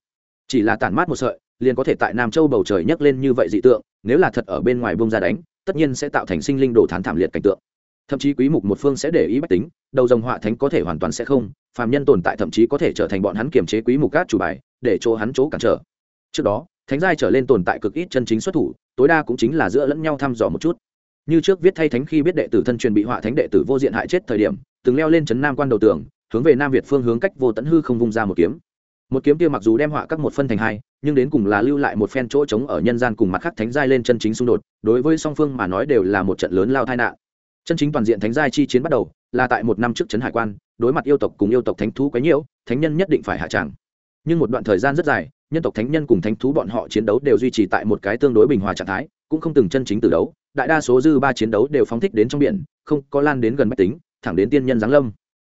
Chỉ là tản mát một sợi, liền có thể tại nam châu bầu trời nhấc lên như vậy dị tượng, nếu là thật ở bên ngoài bông ra đánh, tất nhiên sẽ tạo thành sinh linh đồ thán thảm liệt cảnh tượng. Thậm chí quý mục một phương sẽ để ý bách tính, đầu dòng họa thánh có thể hoàn toàn sẽ không, phàm nhân tồn tại thậm chí có thể trở thành bọn hắn kiềm chế quý mục các chủ bài, để chỗ hắn chỗ cản trở trước đó, thánh giai trở lên tồn tại cực ít chân chính xuất thủ, tối đa cũng chính là giữa lẫn nhau thăm dò một chút. Như trước viết thay thánh khi biết đệ tử thân truyền bị họa thánh đệ tử vô diện hại chết thời điểm, từng leo lên chấn nam quan đầu tường, hướng về nam việt phương hướng cách vô tận hư không vung ra một kiếm. Một kiếm kia mặc dù đem họa các một phân thành hai, nhưng đến cùng là lưu lại một phen chỗ trống ở nhân gian cùng mặt khắc thánh giai lên chân chính xung đột, đối với song phương mà nói đều là một trận lớn lao tai nạn. Chân chính toàn diện thánh giai chi chiến bắt đầu, là tại một năm trước trấn hải quan, đối mặt yêu tộc cùng yêu tộc thánh thú quấy nhiễu, thánh nhân nhất định phải hạ tràng nhưng một đoạn thời gian rất dài, nhân tộc thánh nhân cùng thánh thú bọn họ chiến đấu đều duy trì tại một cái tương đối bình hòa trạng thái, cũng không từng chân chính từ đấu. Đại đa số dư ba chiến đấu đều phóng thích đến trong biển, không có lan đến gần máy tính, thẳng đến tiên nhân giáng lâm.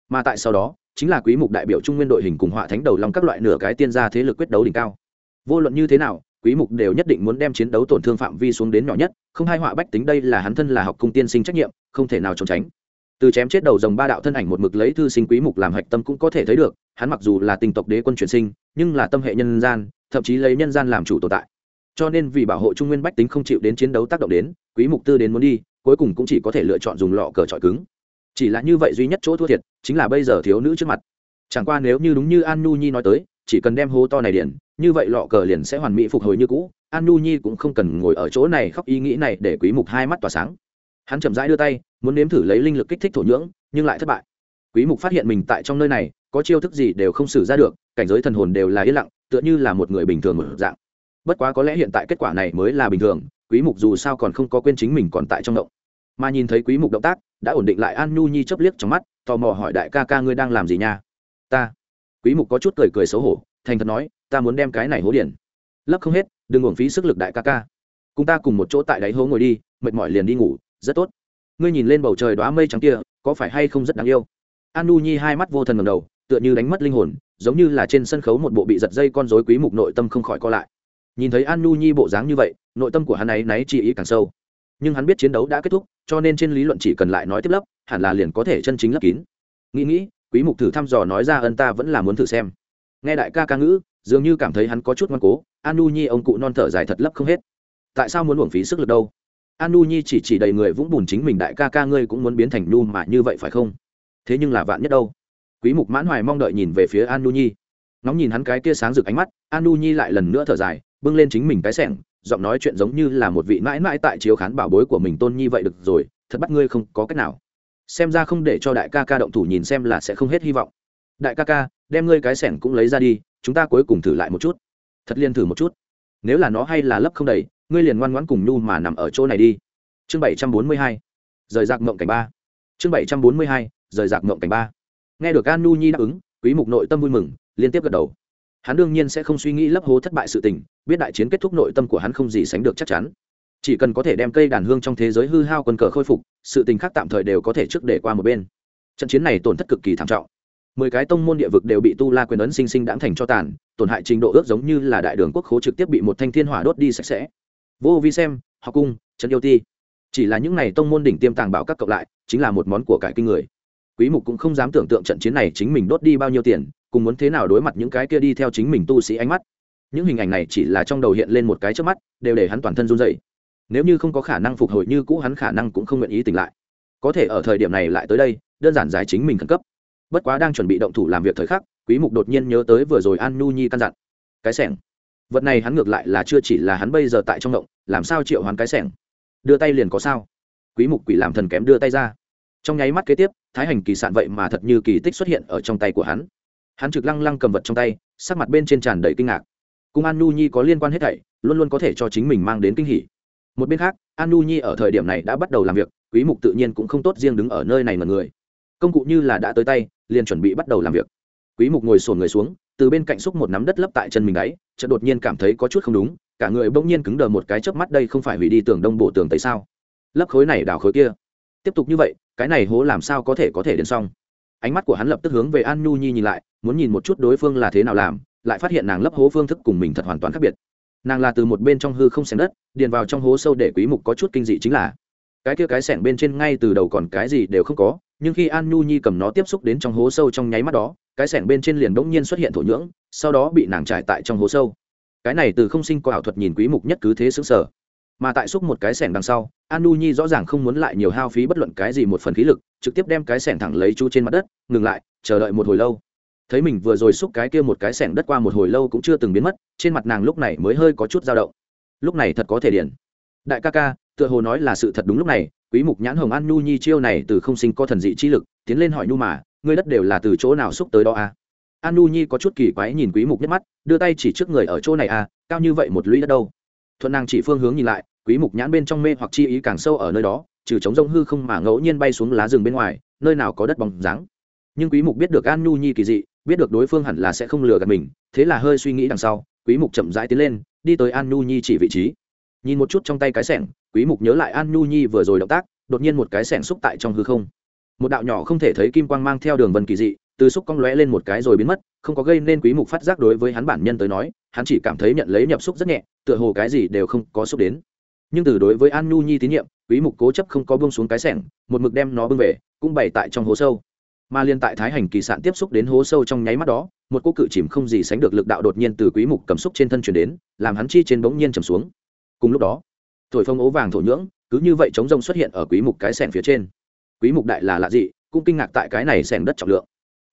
Mà tại sau đó, chính là quý mục đại biểu trung nguyên đội hình cùng họa thánh đầu long các loại nửa cái tiên gia thế lực quyết đấu đỉnh cao. Vô luận như thế nào, quý mục đều nhất định muốn đem chiến đấu tổn thương phạm vi xuống đến nhỏ nhất, không hai họa bách tính đây là hắn thân là học cung tiên sinh trách nhiệm, không thể nào trốn tránh từ chém chết đầu dòng ba đạo thân ảnh một mực lấy thư sinh quý mục làm hạch tâm cũng có thể thấy được, hắn mặc dù là tình tộc đế quân chuyển sinh, nhưng là tâm hệ nhân gian, thậm chí lấy nhân gian làm chủ tồn tại. Cho nên vì bảo hộ trung nguyên bách tính không chịu đến chiến đấu tác động đến, quý mục tư đến muốn đi, cuối cùng cũng chỉ có thể lựa chọn dùng lọ cờ trọi cứng. Chỉ là như vậy duy nhất chỗ thua thiệt, chính là bây giờ thiếu nữ trước mặt. Chẳng qua nếu như đúng như an nu nhi nói tới, chỉ cần đem hố to này điển, như vậy lọ cờ liền sẽ hoàn mỹ phục hồi như cũ. An nu nhi cũng không cần ngồi ở chỗ này khóc ý nghĩ này để quý mục hai mắt tỏa sáng hắn chậm rãi đưa tay, muốn nếm thử lấy linh lực kích thích thổ nhưỡng, nhưng lại thất bại. Quý mục phát hiện mình tại trong nơi này, có chiêu thức gì đều không xử ra được, cảnh giới thần hồn đều là yên lặng, tựa như là một người bình thường một dạng. Bất quá có lẽ hiện tại kết quả này mới là bình thường, quý mục dù sao còn không có quên chính mình còn tại trong động. Mà nhìn thấy quý mục động tác, đã ổn định lại an nhu nhi chớp liếc trong mắt, tò mò hỏi đại ca ca ngươi đang làm gì nha? Ta. Quý mục có chút cười cười xấu hổ, thành thật nói, ta muốn đem cái này hố điển lấp không hết, đừng uổng phí sức lực đại ca ca. Cùng ta cùng một chỗ tại đáy hố ngồi đi, mệt mỏi liền đi ngủ rất tốt. Ngươi nhìn lên bầu trời đoá mây trắng kia, có phải hay không rất đáng yêu? An nu nhi hai mắt vô thần ngầm đầu, tựa như đánh mất linh hồn, giống như là trên sân khấu một bộ bị giật dây con rối quý mục nội tâm không khỏi co lại. Nhìn thấy an nu nhi bộ dáng như vậy, nội tâm của hắn ấy náy chỉ ý càng sâu. Nhưng hắn biết chiến đấu đã kết thúc, cho nên trên lý luận chỉ cần lại nói tiếp lấp, hẳn là liền có thể chân chính lấp kín. Nghĩ nghĩ, quý mục thử thăm dò nói ra ân ta vẫn là muốn thử xem. Nghe đại ca ca ngữ, dường như cảm thấy hắn có chút ngoan cố an nu nhi ông cụ non thở dài thật lấp không hết. Tại sao muốn uổng phí sức lực đâu? An nu nhi chỉ chỉ đầy người vũng bùn chính mình đại ca ca ngươi cũng muốn biến thành nu mà như vậy phải không? Thế nhưng là vạn nhất đâu? Quý mục mãn hoài mong đợi nhìn về phía an nu nhi. Nóng nhìn hắn cái kia sáng rực ánh mắt an nu nhi lại lần nữa thở dài, bưng lên chính mình cái sẻng, giọng nói chuyện giống như là một vị mãi mãi tại chiếu khán bảo bối của mình tôn nhi vậy được rồi, thật bắt ngươi không có cách nào. Xem ra không để cho đại ca ca động thủ nhìn xem là sẽ không hết hy vọng. Đại ca ca, đem ngươi cái sẻng cũng lấy ra đi, chúng ta cuối cùng thử lại một chút. Thật liên thử một chút. Nếu là nó hay là lấp không đầy ngươi liền ngoan ngoãn cùng nhu mà nằm ở chỗ này đi. Chương bảy trăm bốn mươi hai, rời rạc mộng cảnh ba. Chương bảy trăm bốn mươi hai, rời rạc mộng cảnh ba. Nghe được an nu nhi đáp ứng, quý mục nội tâm vui mừng, liên tiếp gật đầu. Hắn đương nhiên sẽ không suy nghĩ lấp hố thất bại sự tình, biết đại chiến kết thúc nội tâm của hắn không gì sánh được chắc chắn. Chỉ cần có thể đem cây đàn hương trong thế giới hư hao quân cờ khôi phục, sự tình khác tạm thời đều có thể trước để qua một bên. Trận chiến này tổn thất cực kỳ thảm trọng. Mười cái tông môn địa vực đều bị tu la quyền ấn sinh sinh đãng thành cho tàn, tổn hại trình độ ước giống như là đại đường quốc khố trực tiếp bị một thanh thiên hỏa đốt đi sạch sẽ vô vi xem, học cung trấn yêu ti. Chỉ là những n à y tông môn đỉnh tiêm tàng bảo các cộng lại, chính là một món của cải kinh người. Quý mục cũng không dám tưởng tượng trận chiến này chính mình đốt đi bao nhiêu tiền, cùng muốn thế nào đối mặt những cái kia đi theo chính mình tu sĩ ánh mắt. Những hình ảnh này chỉ là trong đầu hiện lên một cái trước mắt, đều để hắn toàn thân run dậy nếu như không có khả năng phục hồi như cũ, hắn khả năng cũng không nguyện ý tỉnh lại. Có thể ở thời điểm này lại tới đây, đơn giản giải chính mình khẩn cấp. Bất quá đang chuẩn bị động thủ làm việc thời khắc, quý mục đột nhiên nhớ tới vừa rồi an nu nhi căn dặn. Cái sẻng. Vật này hắn ngược lại là chưa chỉ là hắn bây giờ tại trong động làm sao triệu hoán cái sẻng? Đưa tay liền có sao? Quý mục quỷ làm thần kém đưa tay ra. Trong nháy mắt kế tiếp, thái hành kỳ sạn vậy mà thật như kỳ tích xuất hiện ở trong tay của hắn. Hắn trực lăng lăng cầm vật trong tay, sắc mặt bên trên tràn đầy kinh ngạc. Cùng an nu nhi có liên quan hết thảy, luôn luôn có thể cho chính mình mang đến kinh hỉ. Một bên khác, an nu nhi ở thời điểm này đã bắt đầu làm việc, quý mục tự nhiên cũng không tốt riêng đứng ở nơi này mà người. Công cụ như là đã tới tay, liền chuẩn bị bắt đầu làm việc. Quý mục ngồi sồn người xuống, từ bên cạnh xúc một nắm đất lấp tại chân mình đấy chợt đột nhiên cảm thấy có chút không đúng cả người bỗng nhiên cứng đờ một cái chớp mắt đây không phải hủy đi tường đông bộ tường tây sao? Lấp khối này đào khối kia. Tiếp tục như vậy, cái này hố làm sao có thể có thể đến xong? Ánh mắt của hắn lập tức hướng về an nhu nhi nhìn lại, muốn nhìn một chút đối phương là thế nào làm, lại phát hiện nàng lấp hố phương thức cùng mình thật hoàn toàn khác biệt. Nàng là từ một bên trong hư không xẻng đất, điền vào trong hố sâu để quý mục có chút kinh dị chính là, cái kia cái xẻng bên trên ngay từ đầu còn cái gì đều không có, nhưng khi an nhu nhi cầm nó tiếp xúc đến trong hố sâu trong nháy mắt đó, cái xẻng bên trên liền bỗng nhiên xuất hiện thổ nhưỡng, sau đó bị nàng trải tại trong hố sâu cái này từ không sinh có ảo thuật nhìn quý mục nhất cứ thế xứng sở mà tại xúc một cái sẻng đằng sau, an nu nhi rõ ràng không muốn lại nhiều hao phí bất luận cái gì một phần khí lực, trực tiếp đem cái sẻng thẳng lấy chú trên mặt đất, ngừng lại, chờ đợi một hồi lâu. Thấy mình vừa rồi xúc cái kia một cái sẻng đất qua một hồi lâu cũng chưa từng biến mất, trên mặt nàng lúc này mới hơi có chút dao động. Lúc này thật có thể điển đại ca ca, tựa hồ nói là sự thật đúng lúc này, quý mục nhãn hồng an nu nhi chiêu này từ không sinh có thần dị chi lực, tiến lên hỏi nu mà, ngươi đất đều là từ chỗ nào xúc tới đó à? An nu nhi có chút kỳ quái nhìn quý mục nhất mắt, đưa tay chỉ trước người ở chỗ này à cao như vậy một lũy đất đâu. Thuận nàng chỉ phương hướng nhìn lại, quý mục nhãn bên trong mê hoặc chi ý càng sâu ở nơi đó, trừ chống rông hư không mà ngẫu nhiên bay xuống lá rừng bên ngoài, nơi nào có đất bóng dáng. Nhưng quý mục biết được an nu nhi kỳ dị, biết được đối phương hẳn là sẽ không lừa gạt mình, thế là hơi suy nghĩ đằng sau, quý mục chậm rãi tiến lên, đi tới an nu nhi chỉ vị trí. Nhìn một chút trong tay cái sẻng, quý mục nhớ lại an nu nhi vừa rồi động tác, đột nhiên một cái sẻng xúc tại trong hư không. Một đạo nhỏ không thể thấy kim quang mang theo đường vân kỳ dị từ xúc cong lóe lên một cái rồi biến mất, không có gây nên quý mục phát giác đối với hắn bản nhân tới nói, hắn chỉ cảm thấy nhận lấy nhập xúc rất nhẹ, tựa hồ cái gì đều không có xúc đến. Nhưng từ đối với an nhu nhi tín nhiệm, quý mục cố chấp không có buông xuống cái sẻng, một mực đem nó bưng về, cũng bày tại trong hố sâu. Mà liên tại thái hành kỳ sạn tiếp xúc đến hố sâu trong nháy mắt đó, một cô cự chìm không gì sánh được lực đạo đột nhiên từ quý mục cầm xúc trên thân truyền đến, làm hắn chi trên bỗng nhiên trầm xuống. Cùng lúc đó, thổi phong ố vàng thổ nhưỡng, cứ như vậy chống rông xuất hiện ở quý mục cái sẻng phía trên. Quý mục đại là lạ dị, cũng kinh ngạc tại cái này sẻng đất trọng lượng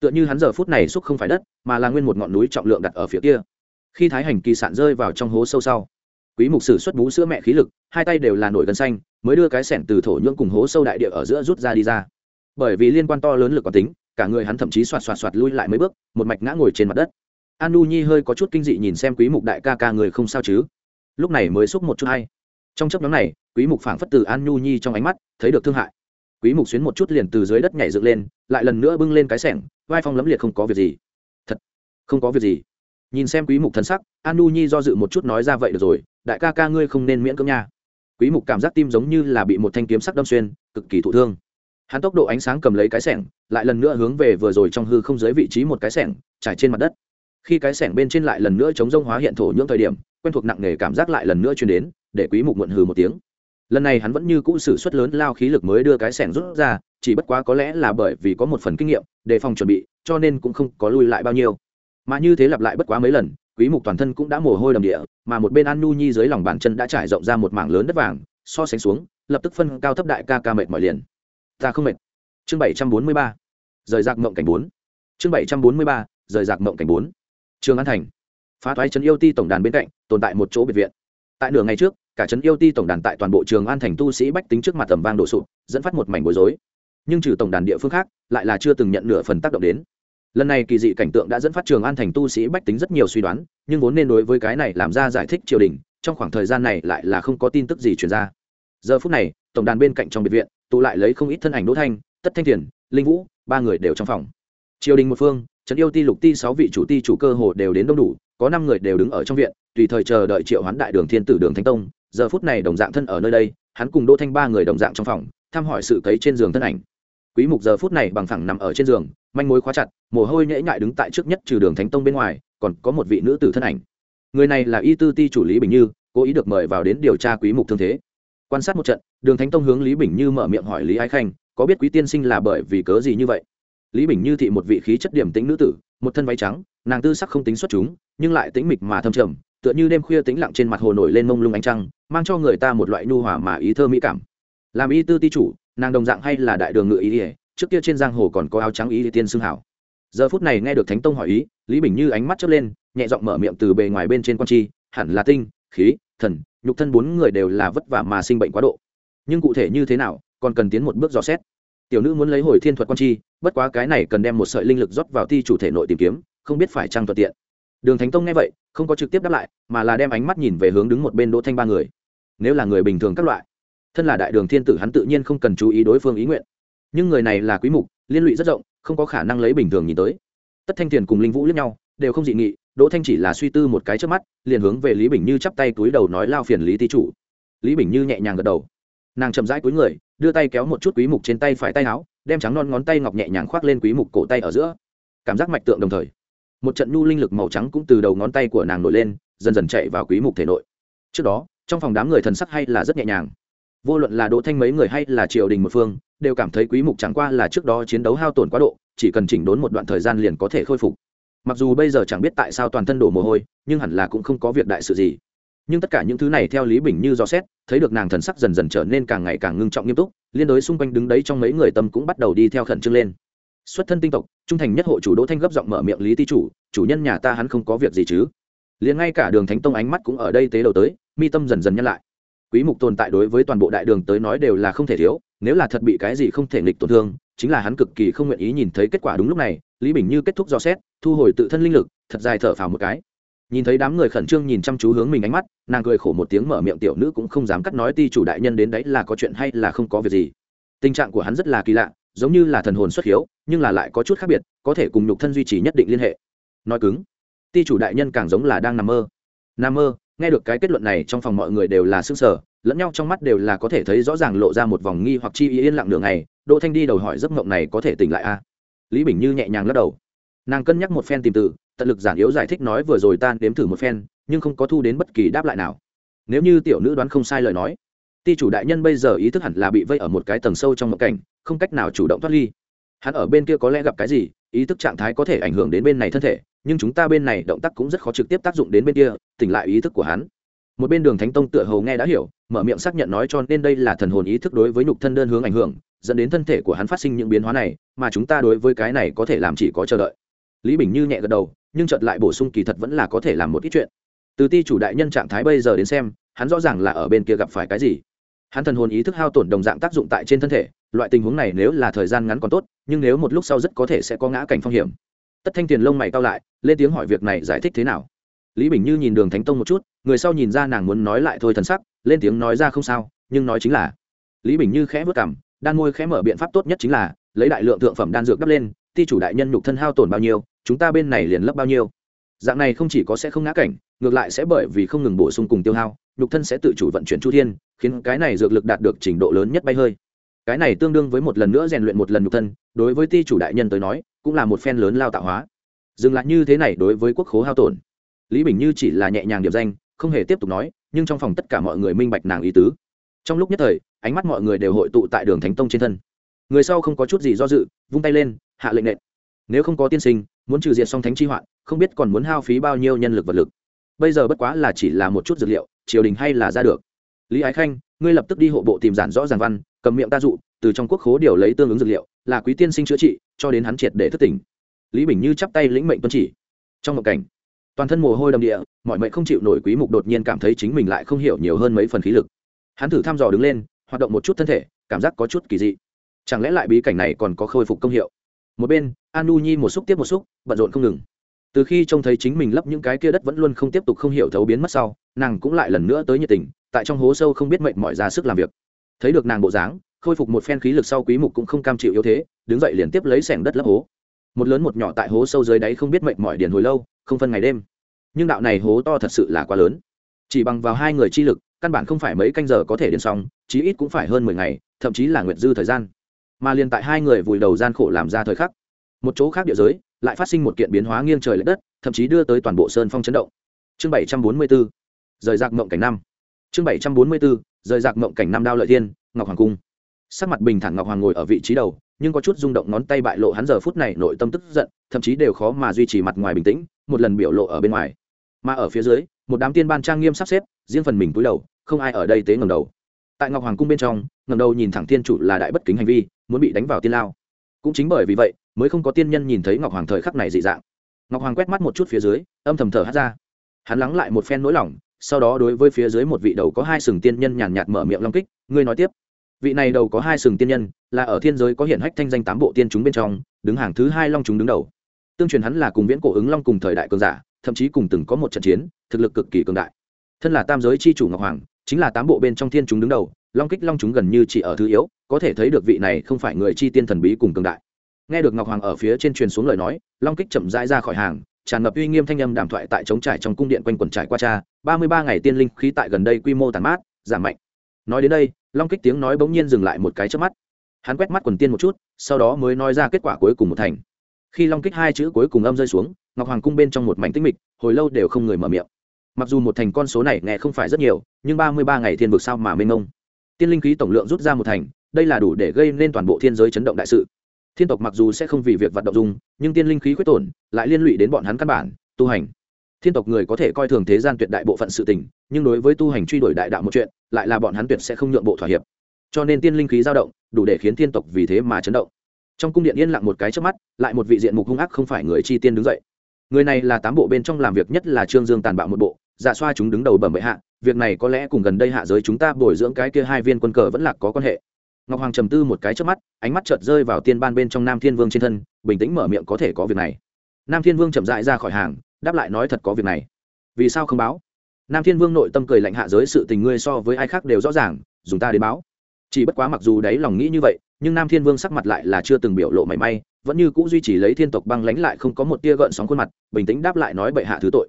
tựa như hắn giờ phút này xúc không phải đất, mà là nguyên một ngọn núi trọng lượng đặt ở phía kia. Khi thái hành kỳ sạn rơi vào trong hố sâu sau, quý mục sử xuất bú sữa mẹ khí lực, hai tay đều là nổi gân xanh, mới đưa cái sẻn từ thổ nhưỡng cùng hố sâu đại địa ở giữa rút ra đi ra. Bởi vì liên quan to lớn lực quán tính, cả người hắn thậm chí xoạt xoạt xoạt lui lại mấy bước, một mạch ngã ngồi trên mặt đất. Anu nhi hơi có chút kinh dị nhìn xem quý mục đại ca ca người không sao chứ? Lúc này mới xúc một chút hay. Trong chấp nhóm này, quý mục phảng phất từ an nhi trong ánh mắt, thấy được thương hại. Quý mục xuyến một chút liền từ dưới đất nhảy dựng lên, lại lần nữa bưng lên cái sẻng vai phong lẫm liệt không có việc gì. Thật, không có việc gì. Nhìn xem quý mục thần sắc, an nu nhi do dự một chút nói ra vậy được rồi, đại ca ca ngươi không nên miễn cưỡng nha. Quý mục cảm giác tim giống như là bị một thanh kiếm sắc đâm xuyên, cực kỳ thụ thương. Hắn tốc độ ánh sáng cầm lấy cái sẻng, lại lần nữa hướng về vừa rồi trong hư không dưới vị trí một cái sẻng, trải trên mặt đất. Khi cái sẻng bên trên lại lần nữa chống rông hóa hiện thổ những thời điểm, quen thuộc nặng nề cảm giác lại lần nữa truyền đến, để quý mục muộn hừ một tiếng. Lần này hắn vẫn như cũ sử xuất lớn lao khí lực mới đưa cái sẻng rút ra chỉ bất quá có lẽ là bởi vì có một phần kinh nghiệm đề phòng chuẩn bị, cho nên cũng không có lui lại bao nhiêu. Mà như thế lặp lại bất quá mấy lần, quý mục toàn thân cũng đã mồ hôi đầm địa, mà một bên an nu nhi dưới lòng bàn chân đã trải rộng ra một mảng lớn đất vàng, so sánh xuống, lập tức phân cao thấp đại ca ca mệt mỏi liền. Ta không mệt. Chương 743 rời rạc mộng cảnh 4 chương 743 rời rạc mộng cảnh 4 trường an thành. Phá thoái trấn yêu ti tổng đàn bên cạnh, tồn tại một chỗ biệt viện. Tại nửa ngày trước, cả trấn yêu ti tổng đàn tại toàn bộ trường an thành tu sĩ bách tính trước mặt tầm vang đổ sụp, dẫn phát một mảnh bối rối nhưng trừ tổng đàn địa phương khác, lại là chưa từng nhận nửa phần tác động đến. Lần này kỳ dị cảnh tượng đã dẫn phát trường an thành tu sĩ bách tính rất nhiều suy đoán, nhưng vốn nên đối với cái này làm ra giải thích triều đình, trong khoảng thời gian này lại là không có tin tức gì chuyển ra. Giờ phút này, tổng đàn bên cạnh trong biệt viện, tụ lại lấy không ít thân ảnh đỗ thanh, tất thanh thiền, linh vũ, ba người đều trong phòng. Triều đình một phương, trấn yêu ti, lục ti, sáu vị chủ ti, chủ cơ hồ đều đến đông đủ, có năm người đều đứng ở trong viện, tùy thời chờ đợi triệu hoán đại đường thiên tử đường thánh tông. Giờ phút này đồng dạng thân ở nơi đây, hắn cùng đỗ thanh ba người đồng dạng trong phòng, thăm hỏi sự cấy trên giường thân ảnh quý mục giờ phút này bằng thẳng nằm ở trên giường, manh mối khóa chặt, mồ hôi nhễ nhại đứng tại trước nhất trừ đường thánh tông bên ngoài, còn có một vị nữ tử thân ảnh. Người này là y tư ti chủ lý bình như, cố ý được mời vào đến điều tra quý mục thương thế. Quan sát một trận, đường thánh tông hướng lý bình như mở miệng hỏi lý ái khanh, có biết quý tiên sinh là bởi vì cớ gì như vậy? Lý bình như thị một vị khí chất điểm tính nữ tử, một thân váy trắng, nàng tư sắc không tính xuất chúng, nhưng lại tính mịch mà thâm trầm, tựa như đêm khuya tĩnh lặng trên mặt hồ nổi lên mông lung ánh trăng, mang cho người ta một loại nhu hòa mà ý thơ mỹ cảm. Làm y tư ti chủ nàng đồng dạng hay là đại đường ngự ý ỉa, trước kia trên giang hồ còn có áo trắng ý tiên xương hảo. Giờ phút này nghe được thánh tông hỏi ý, lý bình như ánh mắt chớp lên, nhẹ giọng mở miệng từ bề ngoài bên trên con chi, hẳn là tinh, khí, thần, nhục thân bốn người đều là vất vả mà sinh bệnh quá độ. Nhưng cụ thể như thế nào, còn cần tiến một bước dò xét. Tiểu nữ muốn lấy hồi thiên thuật con chi, bất quá cái này cần đem một sợi linh lực rót vào thi chủ thể nội tìm kiếm, không biết phải trăng thuận tiện. Đường thánh tông nghe vậy, không có trực tiếp đáp lại, mà là đem ánh mắt nhìn về hướng đứng một bên đỗ thanh ba người. Nếu là người bình thường các loại thân là đại đường thiên tử hắn tự nhiên không cần chú ý đối phương ý nguyện. Nhưng người này là quý mục, liên lụy rất rộng, không có khả năng lấy bình thường nhìn tới. Tất thanh tiền cùng linh vũ liếc nhau, đều không dị nghị, đỗ thanh chỉ là suy tư một cái trước mắt, liền hướng về lý bình như chắp tay túi đầu nói lao phiền lý ti chủ. Lý bình như nhẹ nhàng gật đầu. Nàng chậm rãi cúi người, đưa tay kéo một chút quý mục trên tay phải tay áo, đem trắng non ngón tay ngọc nhẹ nhàng khoác lên quý mục cổ tay ở giữa. Cảm giác mạch tượng đồng thời, một trận nhu linh lực màu trắng cũng từ đầu ngón tay của nàng nổi lên, dần dần chạy vào quý mục thể nội. Trước đó, trong phòng đám người thần sắc hay là rất nhẹ nhàng vô luận là đỗ thanh mấy người hay là triều đình một phương, đều cảm thấy quý mục chẳng qua là trước đó chiến đấu hao tổn quá độ, chỉ cần chỉnh đốn một đoạn thời gian liền có thể khôi phục. Mặc dù bây giờ chẳng biết tại sao toàn thân đổ mồ hôi, nhưng hẳn là cũng không có việc đại sự gì. Nhưng tất cả những thứ này theo lý bình như do xét, thấy được nàng thần sắc dần dần trở nên càng ngày càng ngưng trọng nghiêm túc, liên đối xung quanh đứng đấy trong mấy người tâm cũng bắt đầu đi theo khẩn trương lên. Xuất thân tinh tộc, trung thành nhất hộ chủ đỗ thanh gấp giọng mở miệng lý ti chủ chủ nhân nhà ta hắn không có việc gì chứ? Liền ngay cả đường thánh tông ánh mắt cũng ở đây tế đầu tới, mi tâm dần dần nhân lại quý mục tồn tại đối với toàn bộ đại đường tới nói đều là không thể thiếu, nếu là thật bị cái gì không thể nghịch tổn thương, chính là hắn cực kỳ không nguyện ý nhìn thấy kết quả đúng lúc này, lý bình như kết thúc do xét, thu hồi tự thân linh lực, thật dài thở phào một cái. Nhìn thấy đám người khẩn trương nhìn chăm chú hướng mình ánh mắt, nàng cười khổ một tiếng mở miệng tiểu nữ cũng không dám cắt nói ti chủ đại nhân đến đấy là có chuyện hay là không có việc gì. Tình trạng của hắn rất là kỳ lạ, giống như là thần hồn xuất hiếu, nhưng là lại có chút khác biệt, có thể cùng nhục thân duy trì nhất định liên hệ. Nói cứng, ti chủ đại nhân càng giống là đang nằm mơ. Nằm mơ? Nghe được cái kết luận này, trong phòng mọi người đều là sững sở lẫn nhau trong mắt đều là có thể thấy rõ ràng lộ ra một vòng nghi hoặc chi ý yên lặng đường này đỗ thanh đi đầu hỏi giấc mộng này có thể tỉnh lại a à? lý bình như nhẹ nhàng lắc đầu. Nàng cân nhắc một phen tìm từ, tận lực giản yếu giải thích nói vừa rồi tan đếm thử một phen, nhưng không có thu đến bất kỳ đáp lại nào. Nếu như tiểu nữ đoán không sai lời nói, ti chủ đại nhân bây giờ ý thức hẳn là bị vây ở một cái tầng sâu trong mộng cảnh, không cách nào chủ động thoát ly. Hắn ở bên kia có lẽ gặp cái gì, ý thức trạng thái có thể ảnh hưởng đến bên này thân thể nhưng chúng ta bên này động tác cũng rất khó trực tiếp tác dụng đến bên kia, tỉnh lại ý thức của hắn. Một bên đường thánh tông tựa hầu nghe đã hiểu, mở miệng xác nhận nói cho nên đây là thần hồn ý thức đối với nhục thân đơn hướng ảnh hưởng, dẫn đến thân thể của hắn phát sinh những biến hóa này, mà chúng ta đối với cái này có thể làm chỉ có chờ đợi. Lý bình như nhẹ gật đầu, nhưng chợt lại bổ sung kỳ thật vẫn là có thể làm một ít chuyện. Từ ti chủ đại nhân trạng thái bây giờ đến xem, hắn rõ ràng là ở bên kia gặp phải cái gì. Hắn thần hồn ý thức hao tổn đồng dạng tác dụng tại trên thân thể, loại tình huống này nếu là thời gian ngắn còn tốt, nhưng nếu một lúc sau rất có thể sẽ có ngã cảnh phong hiểm tất thanh tiền lông mày cao lại, lên tiếng hỏi việc này giải thích thế nào? Lý bình như nhìn đường thánh tông một chút, người sau nhìn ra nàng muốn nói lại thôi thần sắc, lên tiếng nói ra không sao, nhưng nói chính là. Lý bình như khẽ vất cảm đan môi khẽ mở biện pháp tốt nhất chính là, lấy đại lượng thượng phẩm đan dược đắp lên, ti chủ đại nhân nhục thân hao tổn bao nhiêu, chúng ta bên này liền lấp bao nhiêu. Dạng này không chỉ có sẽ không ngã cảnh, ngược lại sẽ bởi vì không ngừng bổ sung cùng tiêu hao, nhục thân sẽ tự chủ vận chuyển chu thiên, khiến cái này dược lực đạt được trình độ lớn nhất bay hơi cái này tương đương với một lần nữa rèn luyện một lần nhục thân, đối với ti chủ đại nhân tới nói, cũng là một phen lớn lao tạo hóa. Dừng lại như thế này đối với quốc khố hao tổn. Lý bình như chỉ là nhẹ nhàng điệp danh, không hề tiếp tục nói, nhưng trong phòng tất cả mọi người minh bạch nàng ý tứ. Trong lúc nhất thời, ánh mắt mọi người đều hội tụ tại đường thánh tông trên thân. Người sau không có chút gì do dự, vung tay lên, hạ lệnh nện. Nếu không có tiên sinh, muốn trừ diệt song thánh chi hoạn, không biết còn muốn hao phí bao nhiêu nhân lực vật lực. Bây giờ bất quá là chỉ là một chút dược liệu, triều đình hay là ra được. Lý ái khanh, ngươi lập tức đi hộ bộ tìm giản rõ ràng văn cầm miệng ta dụ, từ trong quốc khố điều lấy tương ứng dược liệu, là quý tiên sinh chữa trị, cho đến hắn triệt để thất tỉnh. Lý bình như chắp tay lĩnh mệnh tuân chỉ. Trong một cảnh, toàn thân mồ hôi đầm địa, mọi mệnh không chịu nổi quý mục đột nhiên cảm thấy chính mình lại không hiểu nhiều hơn mấy phần khí lực. Hắn thử thăm dò đứng lên, hoạt động một chút thân thể, cảm giác có chút kỳ dị. Chẳng lẽ lại bí cảnh này còn có khôi phục công hiệu? Một bên, anu nhi một xúc tiếp một xúc, bận rộn không ngừng. Từ khi trông thấy chính mình lấp những cái kia đất vẫn luôn không tiếp tục không hiểu thấu biến mất sau, nàng cũng lại lần nữa tới nhiệt tình, tại trong hố sâu không biết mệnh mọi ra sức làm việc thấy được nàng bộ dáng, khôi phục một phen khí lực sau quý mục cũng không cam chịu yếu thế, đứng dậy liền tiếp lấy sẻng đất lấp hố. Một lớn một nhỏ tại hố sâu dưới đáy không biết mệnh mỏi điền hồi lâu, không phân ngày đêm. Nhưng đạo này hố to thật sự là quá lớn. Chỉ bằng vào hai người chi lực, căn bản không phải mấy canh giờ có thể điền xong, chí ít cũng phải hơn mười ngày, thậm chí là nguyệt dư thời gian. Mà liền tại hai người vùi đầu gian khổ làm ra thời khắc, một chỗ khác địa giới, lại phát sinh một kiện biến hóa nghiêng trời l đất, thậm chí đưa tới toàn bộ sơn phong chấn động. Chương bảy trăm bốn mươi bốn, rời rạc mộng cảnh năm. Chương bảy trăm bốn mươi bốn rời rạc mộng cảnh năm đao lợi thiên, ngọc hoàng cung. Sắc mặt bình thản ngọc hoàng ngồi ở vị trí đầu, nhưng có chút rung động ngón tay bại lộ hắn giờ phút này nội tâm tức giận, thậm chí đều khó mà duy trì mặt ngoài bình tĩnh, một lần biểu lộ ở bên ngoài. Mà ở phía dưới, một đám tiên ban trang nghiêm sắp xếp, riêng phần mình cúi đầu, không ai ở đây tế ngầm đầu. Tại ngọc hoàng cung bên trong ngầm đầu nhìn thẳng thiên chủ là đại bất kính hành vi, muốn bị đánh vào tiên lao. Cũng chính bởi vì vậy, mới không có tiên nhân nhìn thấy ngọc hoàng thời khắc này dị dạng. Ngọc hoàng quét mắt một chút phía dưới, âm thầm thở hát ra. Hắn lắng lại một phen nỗi lòng sau đó đối với phía dưới một vị đầu có hai sừng tiên nhân nhàn nhạt mở miệng long kích, ngươi nói tiếp. Vị này đầu có hai sừng tiên nhân, là ở thiên giới có hiển hách thanh danh tám bộ tiên chúng bên trong, đứng hàng thứ hai long chúng đứng đầu. Tương truyền hắn là cùng viễn cổ ứng long cùng thời đại cường giả, thậm chí cùng từng có một trận chiến, thực lực cực kỳ cường đại. Thân là tam giới c h i chủ ngọc hoàng, chính là tám bộ bên trong thiên chúng đứng đầu, long kích long chúng gần như chỉ ở thứ yếu, có thể thấy được vị này không phải người chi tiên thần bí cùng cường đại. Nghe được ngọc hoàng ở phía trên truyền xuống lời nói, long kích chậm rãi ra khỏi hàng tràn ngập uy nghiêm thanh âm đàm thoại tại trống trải trong cung điện quanh quần trải qua cha, ba mươi ba ngày tiên linh khí tại gần đây quy mô tàn mát, giảm mạnh. Nói đến đây, long kích tiếng nói bỗng nhiên dừng lại một cái trước mắt. Hắn quét mắt quần tiên một chút, sau đó mới nói ra kết quả cuối cùng một thành. Khi long kích hai chữ cuối cùng âm rơi xuống, ngọc hoàng cung bên trong một mảnh tích mịch, hồi lâu đều không người mở miệng. Mặc dù một thành con số này nghe không phải rất nhiều, nhưng ba mươi ba ngày thiên vực sao mà mênh mông. Tiên linh khí tổng lượng rút ra một thành, đây là đủ để gây nên toàn bộ thiên giới chấn động đại sự thiên tộc mặc dù sẽ không vì việc vận động dung nhưng tiên linh khí quyết tổn, lại liên lụy đến bọn hắn căn bản, tu hành. Thiên tộc người có thể coi thường thế gian tuyệt đại bộ phận sự tình, nhưng đối với tu hành truy đuổi đại đạo một chuyện, lại là bọn hắn tuyệt sẽ không nhượng bộ thỏa hiệp. Cho nên tiên linh khí dao động, đủ để khiến thiên tộc vì thế mà chấn động. Trong cung điện yên lặng một cái trước mắt, lại một vị diện mục hung ác không phải người chi tiên đứng dậy. Người này là tám bộ bên trong làm việc nhất là trương dương tàn bạo một bộ dạ xoa chúng đứng đầu bẩm bệ hạ, việc này có lẽ cùng gần đây hạ giới chúng ta bồi dưỡng cái kia hai viên quân cờ vẫn là có quan hệ ngọc hoàng trầm tư một cái trước mắt, ánh mắt chợt rơi vào tiên ban bên trong nam thiên vương trên thân, bình tĩnh mở miệng có thể có việc này. Nam thiên vương chậm dại ra khỏi hàng, đáp lại nói thật có việc này. Vì sao không báo? Nam thiên vương nội tâm cười lạnh hạ giới sự tình ngươi so với ai khác đều rõ ràng, dùng ta đến báo. Chỉ bất quá mặc dù đấy lòng nghĩ như vậy, nhưng nam thiên vương sắc mặt lại là chưa từng biểu lộ mảy may, vẫn như cũ duy trì lấy thiên tộc băng lánh lại không có một tia gợn sóng khuôn mặt, bình tĩnh đáp lại nói bệ hạ thứ tội.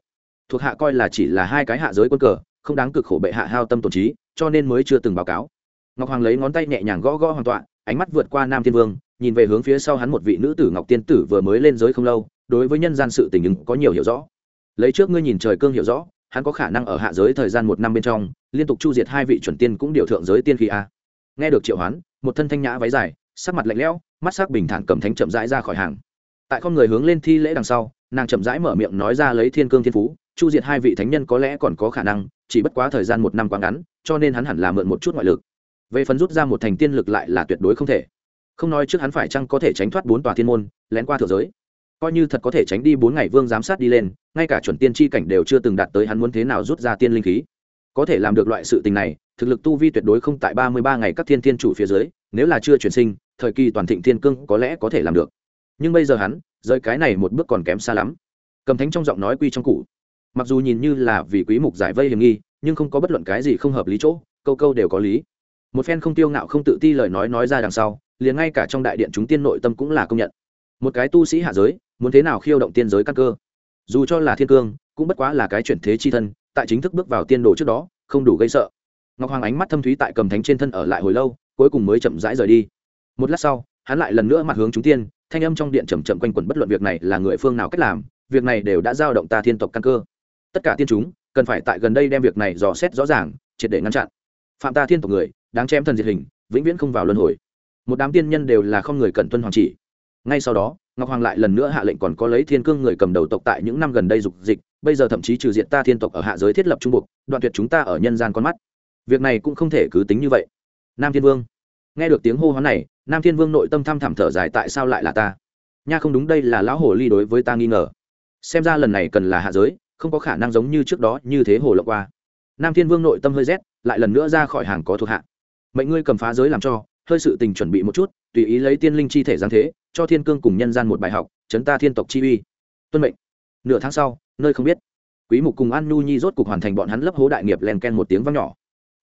Thuộc hạ coi là chỉ là hai cái hạ giới quân cờ, không đáng cực khổ bệ hạ hao tâm tổn trí, cho nên mới chưa từng báo cáo ngọc hoàng lấy ngón tay nhẹ nhàng gõ gõ hoàn tọa, ánh mắt vượt qua nam thiên vương, nhìn về hướng phía sau hắn một vị nữ tử ngọc tiên tử vừa mới lên giới không lâu, đối với nhân gian sự tình ứng có nhiều hiểu rõ. Lấy trước ngươi nhìn trời cương hiểu rõ, hắn có khả năng ở hạ giới thời gian một năm bên trong, liên tục chu diệt hai vị chuẩn tiên cũng điều thượng giới tiên khí a. Nghe được triệu hoán, một thân thanh nhã váy dài, sắc mặt lạnh lẽo, mắt sắc bình thản cầm thánh chậm rãi ra khỏi hàng. Tại con người hướng lên thi lễ đằng sau, nàng chậm rãi mở miệng nói ra lấy thiên cương thiên phú, chu diệt hai vị thánh nhân có lẽ còn có khả năng, chỉ bất quá thời gian một năm quá ngắn, cho nên hắn hẳn là mượn một chút ngoại lực về phần rút ra một thành tiên lực lại là tuyệt đối không thể. Không nói trước hắn phải chăng có thể tránh thoát bốn tòa thiên môn, lén qua thượng giới. Coi như thật có thể tránh đi bốn ngày vương giám sát đi lên, ngay cả chuẩn tiên tri cảnh đều chưa từng đạt tới hắn muốn thế nào rút ra tiên linh khí. Có thể làm được loại sự tình này, thực lực tu vi tuyệt đối không tại ba mươi ba ngày các thiên thiên chủ phía dưới, nếu là chưa chuyển sinh, thời kỳ toàn thịnh thiên cương có lẽ có thể làm được. Nhưng bây giờ hắn rơi cái này một bước còn kém xa lắm. Cầm thánh trong giọng nói quy trong cụ mặc dù nhìn như là vì quý mục giải vây hiểm nghi, nhưng không có bất luận cái gì không hợp lý chỗ, câu câu đều có lý một phen không tiêu ngạo không tự ti lời nói nói ra đằng sau, liền ngay cả trong đại điện chúng tiên nội tâm cũng là công nhận. Một cái tu sĩ hạ giới, muốn thế nào khiêu động tiên giới căn cơ? Dù cho là thiên cương, cũng bất quá là cái chuyển thế chi thân, tại chính thức bước vào tiên đồ trước đó, không đủ gây sợ. Ngọc hoàng ánh mắt thâm thúy tại cầm thánh trên thân ở lại hồi lâu, cuối cùng mới chậm rãi rời đi. Một lát sau, hắn lại lần nữa mặt hướng chúng tiên, thanh âm trong điện chầm chậm quanh quẩn bất luận việc này là người phương nào cách làm, việc này đều đã giao động ta thiên tộc căn cơ. Tất cả tiên chúng, cần phải tại gần đây đem việc này dò xét rõ ràng, triệt để ngăn chặn. Phạm ta thiên tộc người đáng chém thần diệt hình, vĩnh viễn không vào luân hồi. Một đám tiên nhân đều là không người cần tuân hoàng chỉ. Ngay sau đó, ngọc hoàng lại lần nữa hạ lệnh còn có lấy thiên cương người cầm đầu tộc tại những năm gần đây dục dịch, bây giờ thậm chí trừ diện ta thiên tộc ở hạ giới thiết lập trung buộc đoạn tuyệt chúng ta ở nhân gian con mắt. Việc này cũng không thể cứ tính như vậy. Nam thiên vương. Nghe được tiếng hô hoán này, nam thiên vương nội tâm thăm thẳm thở dài tại sao lại là ta? Nha không đúng đây là lão hồ ly đối với ta nghi ngờ. Xem ra lần này cần là hạ giới, không có khả năng giống như trước đó như thế hồ lộng qua. Nam thiên vương nội tâm hơi rét, lại lần nữa ra khỏi hàng có thuộc hạ mệnh ngươi cầm phá giới làm cho, hơi sự tình chuẩn bị một chút, tùy ý lấy tiên linh chi thể giáng thế, cho thiên cương cùng nhân gian một bài học, chấn ta thiên tộc chi uy. Tuân mệnh. Nửa tháng sau, nơi không biết, quý mục cùng an Nu nhi rốt cục hoàn thành bọn hắn lấp hố đại nghiệp len ken một tiếng vang nhỏ.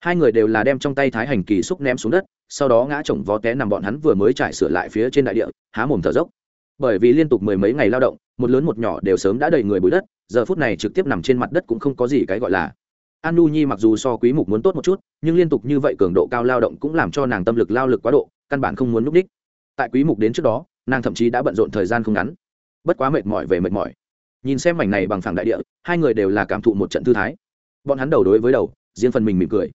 Hai người đều là đem trong tay thái hành kỳ xúc ném xuống đất, sau đó ngã chồng vó té nằm bọn hắn vừa mới trải sửa lại phía trên đại địa, há mồm thở dốc. Bởi vì liên tục mười mấy ngày lao động, một lớn một nhỏ đều sớm đã đầy người bụi đất, giờ phút này trực tiếp nằm trên mặt đất cũng không có gì cái gọi là an nu nhi mặc dù so quý mục muốn tốt một chút nhưng liên tục như vậy cường độ cao lao động cũng làm cho nàng tâm lực lao lực quá độ căn bản không muốn núp đích tại quý mục đến trước đó nàng thậm chí đã bận rộn thời gian không ngắn bất quá mệt mỏi về mệt mỏi nhìn xem mảnh này bằng phẳng đại địa hai người đều là cảm thụ một trận thư thái bọn hắn đầu đối với đầu riêng phần mình mỉm cười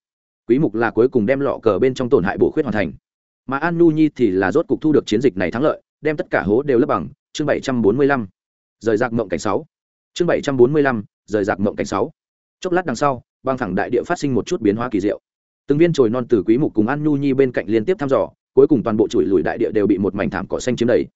quý mục là cuối cùng đem lọ cờ bên trong tổn hại bổ khuyết hoàn thành mà an nu nhi thì là rốt cục thu được chiến dịch này thắng lợi đem tất cả hố đều lấp bằng chương 745. rời rạc mộng cảnh 6. chương 745, rời rạc mộng cảnh 6. chốc lát đằng sau băng thẳng đại địa phát sinh một chút biến hóa kỳ diệu. Từng viên trồi non từ quý mục cùng an nhu nhi bên cạnh liên tiếp thăm dò, cuối cùng toàn bộ chuỗi lùi đại địa đều bị một mảnh thảm cỏ xanh chiếm đầy.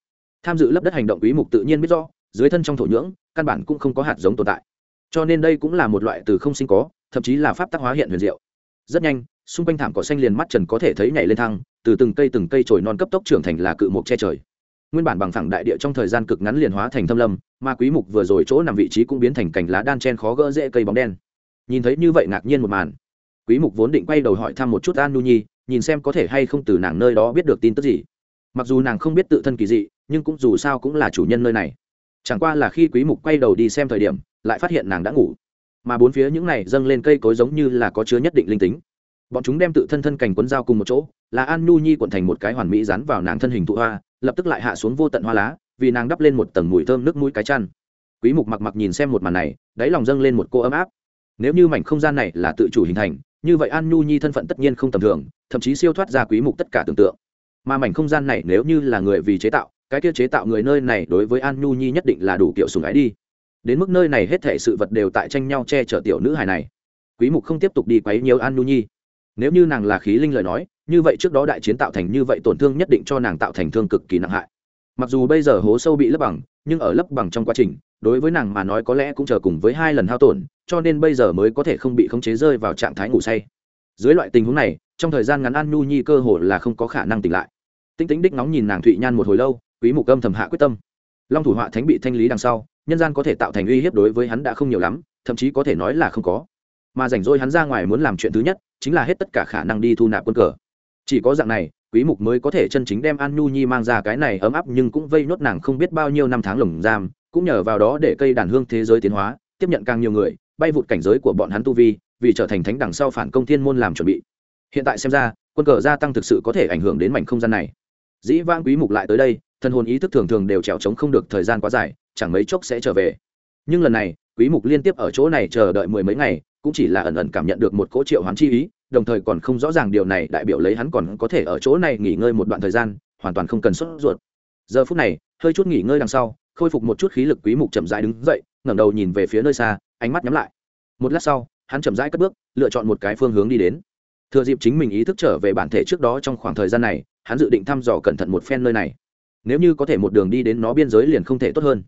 Tham dự lấp đất hành động quý mục tự nhiên biết rõ, dưới thân trong thổ nhưỡng, căn bản cũng không có hạt giống tồn tại. Cho nên đây cũng là một loại từ không sinh có, thậm chí là pháp tác hóa hiện huyền diệu. Rất nhanh, xung quanh thảm cỏ xanh liền mắt trần có thể thấy nhảy lên thăng, từ từng cây từng cây trồi non cấp tốc trưởng thành là cự mục che trời. Nguyên bản bằng phẳng đại địa trong thời gian cực ngắn liền hóa thành thâm lâm, mà quý mục vừa rồi chỗ nằm vị trí cũng biến thành cành lá đan chen khó gỡ dễ cây bóng đen nhìn thấy như vậy ngạc nhiên một màn. Quý mục vốn định quay đầu hỏi thăm một chút an nu nhi, nhìn xem có thể hay không từ nàng nơi đó biết được tin tức gì. Mặc dù nàng không biết tự thân kỳ dị, nhưng cũng dù sao cũng là chủ nhân nơi này. Chẳng qua là khi quý mục quay đầu đi xem thời điểm, lại phát hiện nàng đã ngủ. Mà bốn phía những này dâng lên cây cối giống như là có chứa nhất định linh tính. Bọn chúng đem tự thân thân cành quấn dao cùng một chỗ, là an nu nhi cuộn thành một cái hoàn mỹ dán vào nàng thân hình thụ hoa, lập tức lại hạ xuống vô tận hoa lá, vì nàng đắp lên một tầng mùi thơm nước mũi cái chăn. Quý mục mặc mặc nhìn xem một màn này, đáy lòng dâng lên một cô ấm áp nếu như mảnh không gian này là tự chủ hình thành, như vậy an nhu nhi thân phận tất nhiên không tầm thường, thậm chí siêu thoát ra quý mục tất cả tưởng tượng. Mà mảnh không gian này nếu như là người vì chế tạo, cái kia chế tạo người nơi này đối với an nhu nhi nhất định là đủ kiểu sùng ái đi. Đến mức nơi này hết thể sự vật đều tại tranh nhau che chở tiểu nữ hài này. Quý mục không tiếp tục đi quấy nhiều an nhu nhi. Nếu như nàng là khí linh lời nói, như vậy trước đó đại chiến tạo thành như vậy tổn thương nhất định cho nàng tạo thành thương cực kỳ nặng hại. Mặc dù bây giờ hố sâu bị lấp bằng nhưng ở lấp bằng trong quá trình, đối với nàng mà nói có lẽ cũng chờ cùng với hai lần hao tổn, cho nên bây giờ mới có thể không bị khống chế rơi vào trạng thái ngủ say. Dưới loại tình huống này, trong thời gian ngắn an nhu nhi cơ hồ là không có khả năng tỉnh lại. Tinh tính đích nóng nhìn nàng thụy nhan một hồi lâu, quý mục âm thầm hạ quyết tâm. Long thủ họa thánh bị thanh lý đằng sau, nhân gian có thể tạo thành uy hiếp đối với hắn đã không nhiều lắm, thậm chí có thể nói là không có. Mà rảnh rỗi hắn ra ngoài muốn làm chuyện thứ nhất, chính là hết tất cả khả năng đi thu nạp quân cờ chỉ có dạng này, quý mục mới có thể chân chính đem an nhu nhi mang ra cái này ấm áp nhưng cũng vây nốt nàng không biết bao nhiêu năm tháng lồng giam, cũng nhờ vào đó để cây đàn hương thế giới tiến hóa, tiếp nhận càng nhiều người, bay vụt cảnh giới của bọn hắn tu vi, vì trở thành thánh đằng sau phản công thiên môn làm chuẩn bị. Hiện tại xem ra, quân cờ gia tăng thực sự có thể ảnh hưởng đến mảnh không gian này. Dĩ vãng quý mục lại tới đây thân hồn ý thức thường thường đều trèo trống không được thời gian quá dài, chẳng mấy chốc sẽ trở về. Nhưng lần này, quý mục liên tiếp ở chỗ này chờ đợi mười mấy ngày, cũng chỉ là ẩn ẩn cảm nhận được một cỗ triệu hoán chi ý đồng thời còn không rõ ràng điều này, đại biểu lấy hắn còn có thể ở chỗ này nghỉ ngơi một đoạn thời gian, hoàn toàn không cần sốt ruột. Giờ phút này, hơi chút nghỉ ngơi đằng sau, khôi phục một chút khí lực quý mục chậm rãi đứng dậy, ngẩng đầu nhìn về phía nơi xa, ánh mắt nhắm lại. Một lát sau, hắn chậm rãi cất bước, lựa chọn một cái phương hướng đi đến. Thừa dịp chính mình ý thức trở về bản thể trước đó trong khoảng thời gian này, hắn dự định thăm dò cẩn thận một phen nơi này. Nếu như có thể một đường đi đến nó biên giới liền không thể tốt hơn.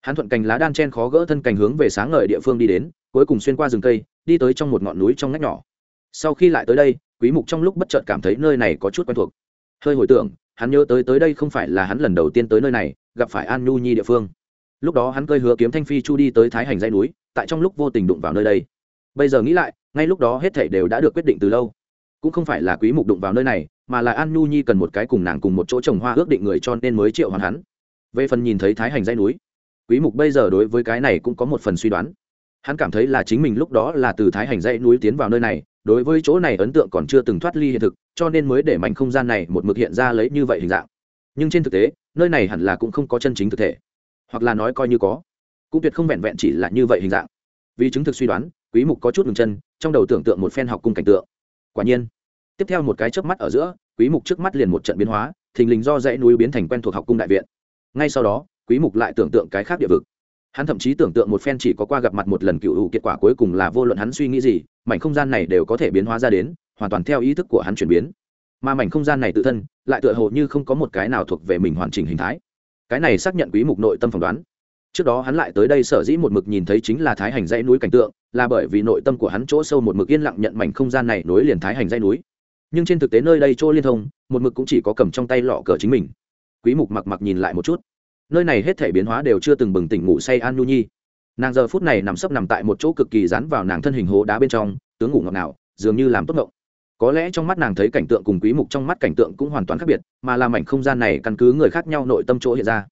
Hắn thuận cành lá đan chen khó gỡ thân cành hướng về sáng ngời địa phương đi đến, cuối cùng xuyên qua rừng cây, đi tới trong một ngọn núi trong ngách nhỏ sau khi lại tới đây, quý mục trong lúc bất chợt cảm thấy nơi này có chút quen thuộc. Hơi hồi tưởng, hắn nhớ tới tới đây không phải là hắn lần đầu tiên tới nơi này, gặp phải an nhu nhi địa phương. Lúc đó hắn cơi hứa kiếm thanh phi chu đi tới thái hành dãy núi, tại trong lúc vô tình đụng vào nơi đây. Bây giờ nghĩ lại, ngay lúc đó hết thảy đều đã được quyết định từ lâu. Cũng không phải là quý mục đụng vào nơi này, mà là an nhu nhi cần một cái cùng nàng cùng một chỗ trồng hoa ước định người cho nên mới triệu hoàn hắn. Về phần nhìn thấy thái hành dãy núi, quý mục bây giờ đối với cái này cũng có một phần suy đoán. Hắn cảm thấy là chính mình lúc đó là từ thái hành dãy núi tiến vào nơi này đối với chỗ này ấn tượng còn chưa từng thoát ly hiện thực, cho nên mới để mảnh không gian này một mực hiện ra lấy như vậy hình dạng. Nhưng trên thực tế, nơi này hẳn là cũng không có chân chính thực thể. Hoặc là nói coi như có. Cũng tuyệt không vẹn vẹn chỉ là như vậy hình dạng. Vì chứng thực suy đoán, quý mục có chút ngừng chân, trong đầu tưởng tượng một phen học cung cảnh tượng. Quả nhiên, tiếp theo một cái chớp mắt ở giữa, quý mục trước mắt liền một trận biến hóa, thình lình do dãy núi biến thành quen thuộc học cung đại viện. Ngay sau đó, quý mục lại tưởng tượng cái khác địa vực hắn thậm chí tưởng tượng một phen chỉ có qua gặp mặt một lần cựu hữu, kết quả cuối cùng là vô luận hắn suy nghĩ gì, mảnh không gian này đều có thể biến hóa ra đến, hoàn toàn theo ý thức của hắn chuyển biến. Mà mảnh không gian này tự thân, lại tựa hồ như không có một cái nào thuộc về mình hoàn chỉnh hình thái. Cái này xác nhận quý mục nội tâm phỏng đoán. Trước đó hắn lại tới đây sở dĩ một mực nhìn thấy chính là thái hành dãy núi cảnh tượng, là bởi vì nội tâm của hắn chỗ sâu một mực yên lặng nhận mảnh không gian này nối liền thái hành dãy núi. Nhưng trên thực tế nơi đây chỗ liên thông, một mực cũng chỉ có cầm trong tay lọ cờ chính mình. Quý mục mặc mặc nhìn lại một chút nơi này hết thể biến hóa đều chưa từng bừng tỉnh ngủ say an nhu nhi. Nàng giờ phút này nằm sấp nằm tại một chỗ cực kỳ dán vào nàng thân hình hố đá bên trong, tướng ngủ ngọt nào dường như làm tốt ngộng. Có lẽ trong mắt nàng thấy cảnh tượng cùng quý mục trong mắt cảnh tượng cũng hoàn toàn khác biệt, mà làm mảnh không gian này căn cứ người khác nhau nội tâm chỗ hiện ra.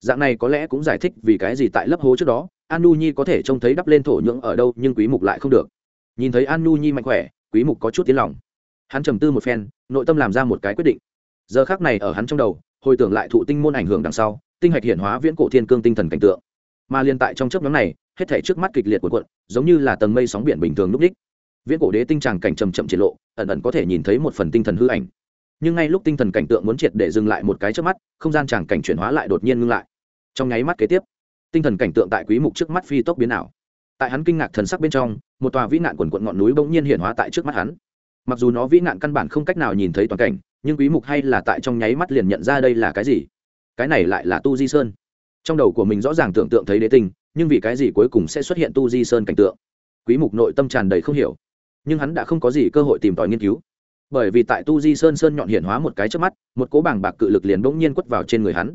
Dạng này có lẽ cũng giải thích vì cái gì tại lớp hố trước đó, an nu nhi có thể trông thấy đắp lên thổ nhưỡng ở đâu nhưng quý mục lại không được. Nhìn thấy an nu nhi mạnh khỏe, quý mục có chút tiếng lòng. Hắn trầm tư một phen, nội tâm làm ra một cái quyết định. Giờ khắc này ở hắn trong đầu, hồi tưởng lại thụ tinh môn ảnh hưởng đằng sau tinh hạch hiện hóa viễn cổ thiên cương tinh thần cảnh tượng. Mà liên tại trong chớp nhóm này, hết thảy trước mắt kịch liệt cuộn cuộn, giống như là tầng mây sóng biển bình thường lúc đích. Viễn cổ đế tinh tràng cảnh trầm chậm triển lộ, ẩn ẩn có thể nhìn thấy một phần tinh thần hư ảnh. Nhưng ngay lúc tinh thần cảnh tượng muốn triệt để dừng lại một cái trước mắt, không gian tràng cảnh chuyển hóa lại đột nhiên ngưng lại. Trong nháy mắt kế tiếp, tinh thần cảnh tượng tại quý mục trước mắt phi tốc biến ảo. Tại hắn kinh ngạc thần sắc bên trong, một tòa vĩ nạn quần quận ngọn núi bỗng nhiên hiện hóa tại trước mắt hắn. Mặc dù nó vĩ nạn căn bản không cách nào nhìn thấy toàn cảnh, nhưng quý mục hay là tại trong nháy mắt liền nhận ra đây là cái gì cái này lại là tu di sơn. Trong đầu của mình rõ ràng tưởng tượng thấy đế tinh, nhưng vì cái gì cuối cùng sẽ xuất hiện tu di sơn cảnh tượng? Quý mục nội tâm tràn đầy không hiểu. Nhưng hắn đã không có gì cơ hội tìm tòi nghiên cứu. Bởi vì tại tu di sơn sơn nhọn hiện hóa một cái trước mắt, một cố bảng bạc cự lực liền bỗng nhiên quất vào trên người hắn.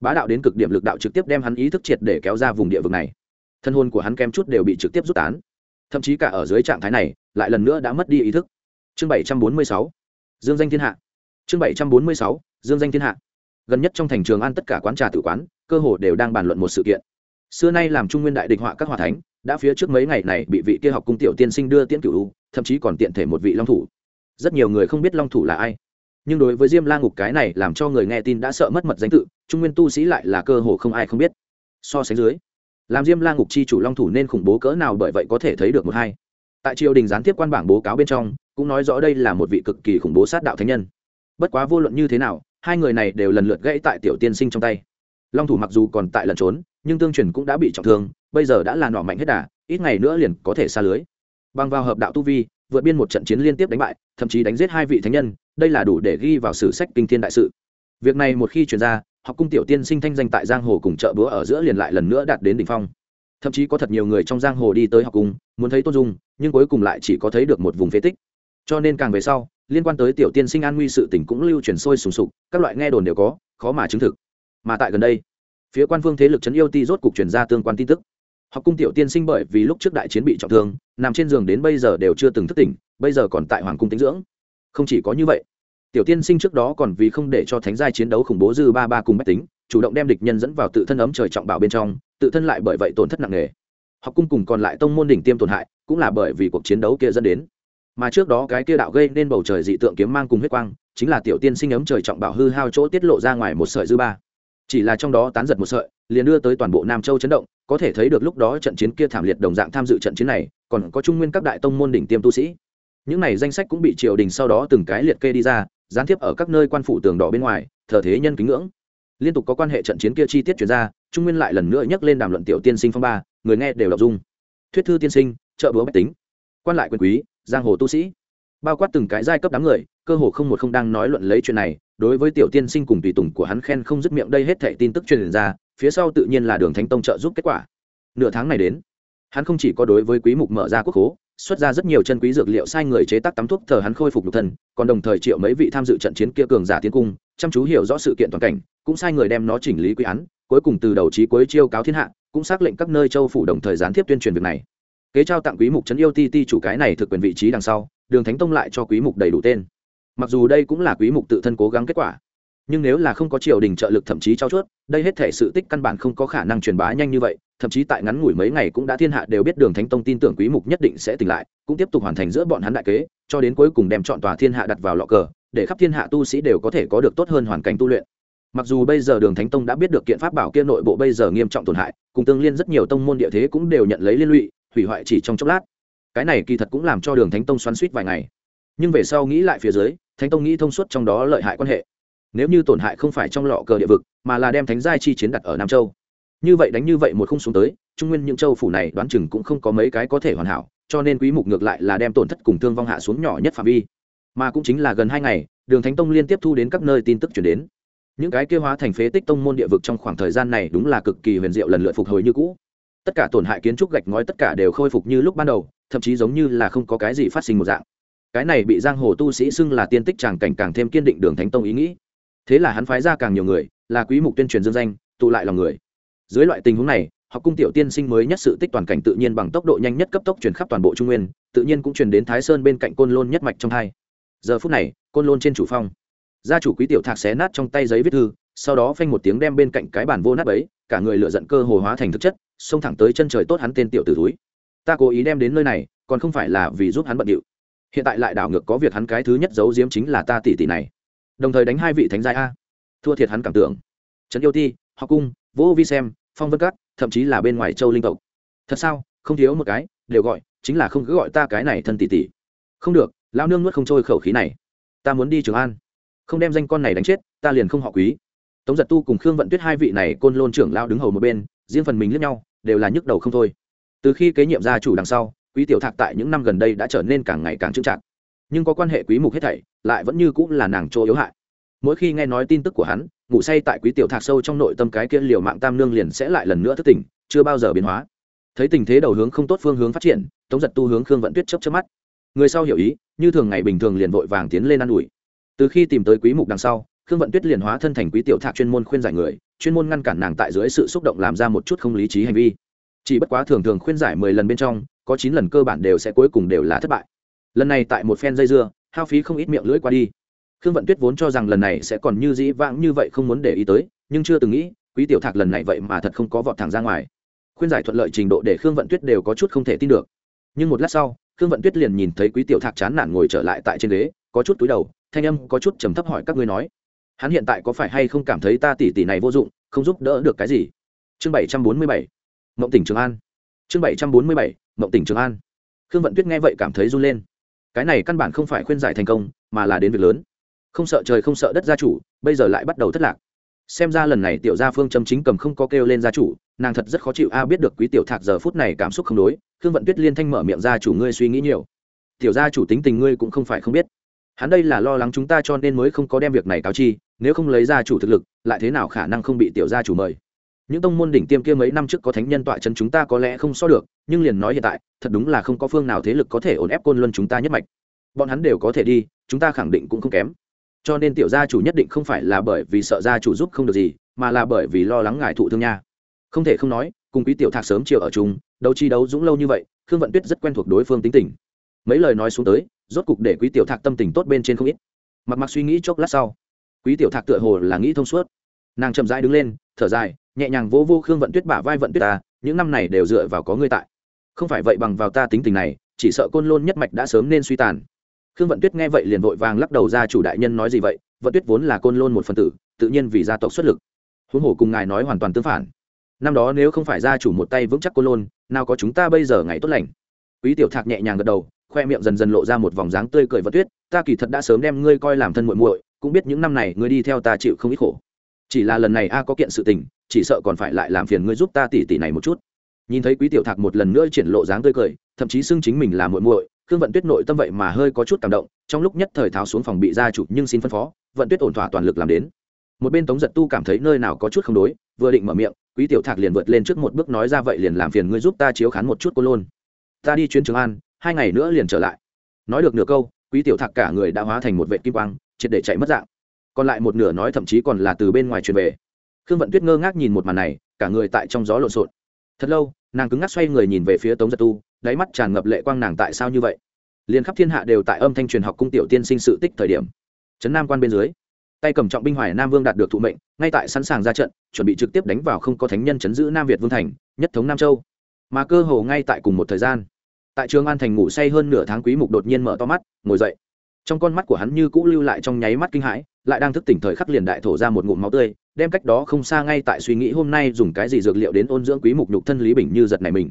Bá đạo đến cực điểm lực đạo trực tiếp đem hắn ý thức triệt để kéo ra vùng địa vực này. Thân hồn của hắn kem chút đều bị trực tiếp rút tán. Thậm chí cả ở dưới trạng thái này, lại lần nữa đã mất đi ý thức. Chương 746 dương danh thiên hạ. Chương 746 dương danh thiên hạ gần nhất trong thành trường an tất cả quán trà tử quán, cơ hồ đều đang bàn luận một sự kiện. Xưa nay làm trung nguyên đại địch họa các hòa thánh, đã phía trước mấy ngày này bị vị kia học cung tiểu tiên sinh đưa tiễn cửu thậm chí còn tiện thể một vị long thủ. Rất nhiều người không biết long thủ là ai. Nhưng đối với diêm la ngục cái này làm cho người nghe tin đã sợ mất mật danh tự, trung nguyên tu sĩ lại là cơ hồ không ai không biết. So sánh dưới, làm diêm la ngục chi chủ long thủ nên khủng bố cỡ nào bởi vậy có thể thấy được một hai. Tại triều đình gián tiếp quan bảng bố cáo bên trong, cũng nói rõ đây là một vị cực kỳ khủng bố sát đạo thánh nhân. Bất quá vô luận như thế nào hai người này đều lần lượt gãy tại tiểu tiên sinh trong tay. Long thủ mặc dù còn tại lần trốn, nhưng tương truyền cũng đã bị trọng thương, bây giờ đã là nọ mạnh hết đà, ít ngày nữa liền có thể xa lưới. Bằng vào hợp đạo tu vi, vượt biên một trận chiến liên tiếp đánh bại, thậm chí đánh giết hai vị thánh nhân, đây là đủ để ghi vào sử sách kinh thiên đại sự. Việc này một khi truyền ra, học cung tiểu tiên sinh thanh danh tại giang hồ cùng chợ búa ở giữa liền lại lần nữa đạt đến đỉnh phong. Thậm chí có thật nhiều người trong giang hồ đi tới học cung, muốn thấy tôn dung, nhưng cuối cùng lại chỉ có thấy được một vùng phế tích. Cho nên càng về sau liên quan tới tiểu tiên sinh an nguy sự tình cũng lưu truyền sôi sùng sục, các loại nghe đồn đều có, khó mà chứng thực. Mà tại gần đây, phía quan phương thế lực trấn yêu ti rốt cục truyền ra tương quan tin tức. Học cung tiểu tiên sinh bởi vì lúc trước đại chiến bị trọng thương, nằm trên giường đến bây giờ đều chưa từng thức tỉnh, bây giờ còn tại hoàng cung tính dưỡng. Không chỉ có như vậy, tiểu tiên sinh trước đó còn vì không để cho thánh giai chiến đấu khủng bố dư ba ba cùng bách tính, chủ động đem địch nhân dẫn vào tự thân ấm trời trọng bảo bên trong, tự thân lại bởi vậy tổn thất nặng nề. Học cung cùng còn lại tông môn đỉnh tiêm tổn hại, cũng là bởi vì cuộc chiến đấu kia dẫn đến mà trước đó cái kia đạo gây nên bầu trời dị tượng kiếm mang cùng huyết quang, chính là tiểu tiên sinh ấm trời trọng bảo hư hao chỗ tiết lộ ra ngoài một sợi dư ba. Chỉ là trong đó tán giật một sợi, liền đưa tới toàn bộ nam châu chấn động, có thể thấy được lúc đó trận chiến kia thảm liệt đồng dạng tham dự trận chiến này, còn có trung nguyên các đại tông môn đỉnh tiêm tu sĩ. Những này danh sách cũng bị triều đình sau đó từng cái liệt kê đi ra, gián tiếp ở các nơi quan phủ tường đỏ bên ngoài, thờ thế nhân kính ngưỡng. Liên tục có quan hệ trận chiến kia chi tiết chuyển ra, trung nguyên lại lần nữa nhắc lên đàm luận tiểu tiên sinh phong ba, người nghe đều đọc dung. Thuyết thư tiên sinh, trợ búa bách tính. Quan lại quyền quý giang hồ tu sĩ. Bao quát từng cái giai cấp đám người, cơ hồ không một không đang nói luận lấy chuyện này, đối với tiểu tiên sinh cùng tùy tùng của hắn khen không dứt miệng đây hết thảy tin tức truyền ra, phía sau tự nhiên là đường thánh tông trợ giúp kết quả. Nửa tháng này đến, hắn không chỉ có đối với quý mục mở ra quốc hố, xuất ra rất nhiều chân quý dược liệu sai người chế tác tắm thuốc thờ hắn khôi phục nhục thân, còn đồng thời triệu mấy vị tham dự trận chiến kia cường giả tiến cung, chăm chú hiểu rõ sự kiện toàn cảnh, cũng sai người đem nó chỉnh lý quy án, cuối cùng từ đầu chí cuối chiêu cáo thiên hạ, cũng xác lệnh các nơi châu phủ đồng thời gián tiếp tuyên truyền việc này kế trao tặng quý mục trấn yêu ti ti chủ cái này thực quyền vị trí đằng sau, đường thánh tông lại cho quý mục đầy đủ tên. Mặc dù đây cũng là quý mục tự thân cố gắng kết quả, nhưng nếu là không có triều đình trợ lực thậm chí trao chuốt, đây hết thể sự tích căn bản không có khả năng truyền bá nhanh như vậy, thậm chí tại ngắn ngủi mấy ngày cũng đã thiên hạ đều biết đường thánh tông tin tưởng quý mục nhất định sẽ tỉnh lại, cũng tiếp tục hoàn thành giữa bọn hắn đại kế, cho đến cuối cùng đem chọn tòa thiên hạ đặt vào lọ cờ, để khắp thiên hạ tu sĩ đều có thể có được tốt hơn hoàn cảnh tu luyện. Mặc dù bây giờ đường thánh tông đã biết được kiện pháp bảo kia nội bộ bây giờ nghiêm trọng tổn hại, cùng tương liên rất nhiều tông môn địa thế cũng đều nhận lấy liên lụy hủy hoại chỉ trong chốc lát. Cái này kỳ thật cũng làm cho đường thánh tông xoắn suýt vài ngày. Nhưng về sau nghĩ lại phía dưới, thánh tông nghĩ thông suốt trong đó lợi hại quan hệ. Nếu như tổn hại không phải trong lọ cờ địa vực, mà là đem thánh giai chi chiến đặt ở nam châu. Như vậy đánh như vậy một khung xuống tới, trung nguyên những châu phủ này đoán chừng cũng không có mấy cái có thể hoàn hảo, cho nên quý mục ngược lại là đem tổn thất cùng thương vong hạ xuống nhỏ nhất phạm vi. Mà cũng chính là gần hai ngày, đường thánh tông liên tiếp thu đến các nơi tin tức chuyển đến. Những cái kia hóa thành phế tích tông môn địa vực trong khoảng thời gian này đúng là cực kỳ huyền diệu lần lượt phục hồi như cũ tất cả tổn hại kiến trúc gạch ngói tất cả đều khôi phục như lúc ban đầu, thậm chí giống như là không có cái gì phát sinh một dạng. Cái này bị giang hồ tu sĩ xưng là tiên tích tràng cảnh càng thêm kiên định đường thánh tông ý nghĩ. Thế là hắn phái ra càng nhiều người, là quý mục tuyên truyền dương danh, tụ lại lòng người. Dưới loại tình huống này, học cung tiểu tiên sinh mới nhất sự tích toàn cảnh tự nhiên bằng tốc độ nhanh nhất cấp tốc truyền khắp toàn bộ trung nguyên, tự nhiên cũng truyền đến thái sơn bên cạnh côn lôn nhất mạch trong hai. Giờ phút này, côn lôn trên chủ phong. Gia chủ quý tiểu thạc xé nát trong tay giấy viết thư, sau đó phanh một tiếng đem bên cạnh cái bàn vô nát ấy cả người lựa giận cơ hồ hóa thành thực chất, xông thẳng tới chân trời tốt hắn tên tiểu tử túi ta cố ý đem đến nơi này, còn không phải là vì giúp hắn bận điệu. Hiện tại lại đảo ngược có việc hắn cái thứ nhất giấu diếm chính là ta tỷ tỷ này. Đồng thời đánh hai vị thánh giai a. Thua thiệt hắn cảm tưởng. Trấn yêu ti họ cung, vô vi xem, phong vân cát thậm chí là bên ngoài châu linh tộc. Thật sao? Không thiếu một cái, đều gọi, chính là không cứ gọi ta cái này thân tỷ tỷ. Không được lao nương nuốt không trôi khẩu khí này. Ta muốn đi trường an. Không đem danh con này đánh chết, ta liền không họ quý tống giật tu cùng khương vận tuyết hai vị này côn lôn trưởng lao đứng hầu một bên, riêng phần mình lẫn nhau, đều là nhức đầu không thôi. Từ khi kế nhiệm gia chủ đằng sau, quý tiểu thạc tại những năm gần đây đã trở nên càng ngày càng trưng trạng nhưng có quan hệ quý mục hết thảy, lại vẫn như cũng là nàng chỗ yếu hại. Mỗi khi nghe nói tin tức của hắn, ngủ say tại quý tiểu thạc sâu trong nội tâm cái kia liều mạng tam nương liền sẽ lại lần nữa thức tỉnh, chưa bao giờ biến hóa. Thấy tình thế đầu hướng không tốt phương hướng phát triển, tống giật tu hướng khương vận tuyết chấp chấp mắt. Người sau hiểu ý, như thường ngày bình thường liền vội vàng tiến lên ă n ủi. Từ khi tìm tới quý mục đằng sau khương vận tuyết liền hóa thân thành quý tiểu thạc chuyên môn khuyên giải người, chuyên môn ngăn cản nàng tại dưới sự xúc động làm ra một chút không lý trí hành vi. Chỉ bất quá thường thường khuyên giải mười lần bên trong, có chín lần cơ bản đều sẽ cuối cùng đều là thất bại. Lần này tại một phen dây dưa, hao phí không ít miệng lưỡi qua đi. Khương vận tuyết vốn cho rằng lần này sẽ còn như dĩ vãng như vậy không muốn để ý tới, nhưng chưa từng nghĩ, quý tiểu thạc lần này vậy mà thật không có vọt thẳng ra ngoài. Khuyên giải thuận lợi trình độ để khương vận tuyết đều có chút không thể tin được. Nhưng một lát sau, khương vận tuyết liền nhìn thấy quý tiểu thạc chán nản ngồi trở lại tại trên ghế, có chút túi đầu, thanh âm có chút trầm thấp hỏi các ngươi nói hắn hiện tại có phải hay không cảm thấy ta tỷ tỷ này vô dụng, không giúp đỡ được cái gì? Chương bảy trăm bốn mươi bảy, mộng tỉnh trường an. Chương bảy trăm bốn mươi bảy, mộng tỉnh trường an. Khương vận tuyết nghe vậy cảm thấy run lên. Cái này căn bản không phải khuyên giải thành công, mà là đến việc lớn. Không sợ trời không sợ đất gia chủ, bây giờ lại bắt đầu thất lạc. Xem ra lần này tiểu gia phương châm chính cầm không có kêu lên gia chủ, nàng thật rất khó chịu. A, biết được quý tiểu thạc giờ phút này cảm xúc không đối, khương vận tuyết liên thanh mở miệng gia chủ ngươi suy nghĩ nhiều. Tiểu gia chủ tính tình ngươi cũng không phải không biết hắn đây là lo lắng chúng ta cho nên mới không có đem việc này cáo chi, nếu không lấy gia chủ thực lực, lại thế nào khả năng không bị tiểu gia chủ mời? Những tông môn đỉnh tiêm kia mấy năm trước có thánh nhân tọa chân chúng ta có lẽ không so được, nhưng liền nói hiện tại, thật đúng là không có phương nào thế lực có thể ổn ép côn luân chúng ta nhất mạch. Bọn hắn đều có thể đi, chúng ta khẳng định cũng không kém. Cho nên tiểu gia chủ nhất định không phải là bởi vì sợ gia chủ giúp không được gì, mà là bởi vì lo lắng ngài thụ thương nha. Không thể không nói, cùng quý tiểu thạc sớm chiều ở chung, đấu chi đấu dũng lâu như vậy, khương vận tuyết rất quen thuộc đối phương tính tình. Mấy lời nói xuống tới rốt cục để quý tiểu thạc tâm tình tốt bên trên không ít. Mặc mặc suy nghĩ chốc lát sau, quý tiểu thạc tựa hồ là nghĩ thông suốt. Nàng chậm rãi đứng lên, thở dài, nhẹ nhàng vô vô khương vận tuyết bả vai vận tuyết ta, những năm này đều dựa vào có ngươi tại. Không phải vậy bằng vào ta tính tình này, chỉ sợ côn lôn nhất mạch đã sớm nên suy tàn. Khương vận tuyết nghe vậy liền vội vàng lắc đầu ra chủ đại nhân nói gì vậy, vận tuyết vốn là côn lôn một phần tử, tự nhiên vì gia tộc xuất lực. Huống hồ cùng ngài nói hoàn toàn tương phản. Năm đó nếu không phải gia chủ một tay vững chắc côn lôn, nào có chúng ta bây giờ ngày tốt lành. Quý tiểu thạc nhẹ nhàng gật đầu khoe miệng dần dần lộ ra một vòng dáng tươi cười vật tuyết, ta kỳ thật đã sớm đem ngươi coi làm thân muội muội, cũng biết những năm này ngươi đi theo ta chịu không ít khổ. Chỉ là lần này a có kiện sự tình, chỉ sợ còn phải lại làm phiền ngươi giúp ta tỉ tỉ này một chút. Nhìn thấy quý tiểu thạc một lần nữa triển lộ dáng tươi cười, thậm chí xưng chính mình là muội muội, khương vận tuyết nội tâm vậy mà hơi có chút cảm động, trong lúc nhất thời tháo xuống phòng bị gia chủ nhưng xin phân phó, vận tuyết ổn thỏa toàn lực làm đến. Một bên tống giật tu cảm thấy nơi nào có chút không đối, vừa định mở miệng, quý tiểu thạc liền vượt lên trước một bước nói ra vậy liền làm phiền ngươi giúp ta chiếu khán một chút cô lôn. Ta đi chuyến trường an hai ngày nữa liền trở lại. Nói được nửa câu, quý tiểu thạc cả người đã hóa thành một vệ kim quang, triệt để chạy mất dạng. Còn lại một nửa nói thậm chí còn là từ bên ngoài truyền về. Khương vận tuyết ngơ ngác nhìn một màn này, cả người tại trong gió lộn xộn. Thật lâu, nàng cứng ngắc xoay người nhìn về phía tống giật tu, đáy mắt tràn ngập lệ quang nàng tại sao như vậy? Liền khắp thiên hạ đều tại âm thanh truyền học cung tiểu tiên sinh sự tích thời điểm. Trấn nam quan bên dưới, tay cầm trọng binh hoài nam vương đạt được thụ mệnh, ngay tại sẵn sàng ra trận, chuẩn bị trực tiếp đánh vào không có thánh nhân chấn giữ nam việt vương thành, nhất thống nam châu. Mà cơ hồ ngay tại cùng một thời gian tại trường an thành ngủ say hơn nửa tháng quý mục đột nhiên mở to mắt, ngồi dậy. Trong con mắt của hắn như cũ lưu lại trong nháy mắt kinh hãi, lại đang thức tỉnh thời khắc liền đại thổ ra một ngụm máu tươi, đem cách đó không xa ngay tại suy nghĩ hôm nay dùng cái gì dược liệu đến ôn dưỡng quý mục nhục thân lý bình như giật này mình.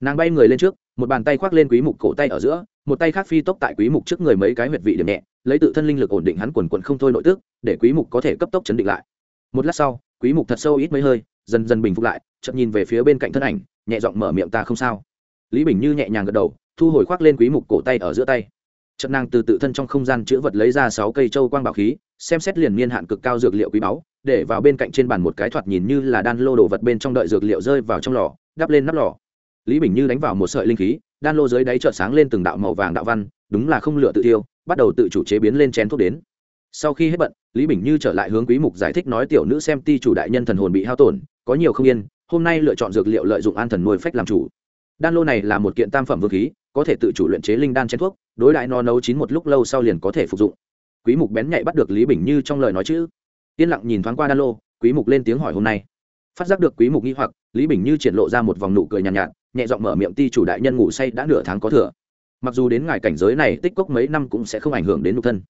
Nàng bay người lên trước, một bàn tay khoác lên quý mục cổ tay ở giữa, một tay khác phi tốc tại quý mục trước người mấy cái huyệt vị điểm nhẹ, lấy tự thân linh lực ổn định hắn quần quần không thôi nội tức, để quý mục có thể cấp tốc chấn định lại. Một lát sau, quý mục thật sâu ít mấy hơi, dần dần bình phục lại, chợt nhìn về phía bên cạnh thân ảnh, nhẹ giọng mở miệng, ta không sao lý bình như nhẹ nhàng gật đầu, thu hồi khoác lên quý mục cổ tay ở giữa tay. Chợt năng từ tự thân trong không gian chữ vật lấy ra sáu cây châu quang bảo khí, xem xét liền niên hạn cực cao dược liệu quý báu, để vào bên cạnh trên bàn một cái thoạt nhìn như là đan lô đồ vật bên trong đợi dược liệu rơi vào trong lò, đắp lên nắp lò. Lý bình như đánh vào một sợi linh khí, đan lô dưới đáy chợt sáng lên từng đạo màu vàng đạo văn, đúng là không lựa tự tiêu bắt đầu tự chủ chế biến lên chén thuốc đến. Sau khi hết bận, lý bình như trở lại hướng quý mục giải thích nói tiểu nữ xem ti chủ đại nhân thần hồn bị hao tổn, có nhiều không yên, hôm nay lựa chọn dược liệu lợi dụng an thần nuôi phách làm chủ đan lô này là một kiện tam phẩm vương khí có thể tự chủ luyện chế linh đan chén thuốc đối đại nó nấu chín một lúc lâu sau liền có thể phục dụng. Quý mục bén nhạy bắt được lý bình như trong lời nói chữ. Yên lặng nhìn thoáng qua đan lô quý mục lên tiếng hỏi hôm nay. Phát giác được quý mục nghi hoặc lý bình như triển lộ ra một vòng nụ cười nhàn nhạt, nhạt nhẹ giọng mở miệng ti chủ đại nhân ngủ say đã nửa tháng có thừa. Mặc dù đến ngài cảnh giới này tích cốc mấy năm cũng sẽ không ảnh hưởng đến nhục thân.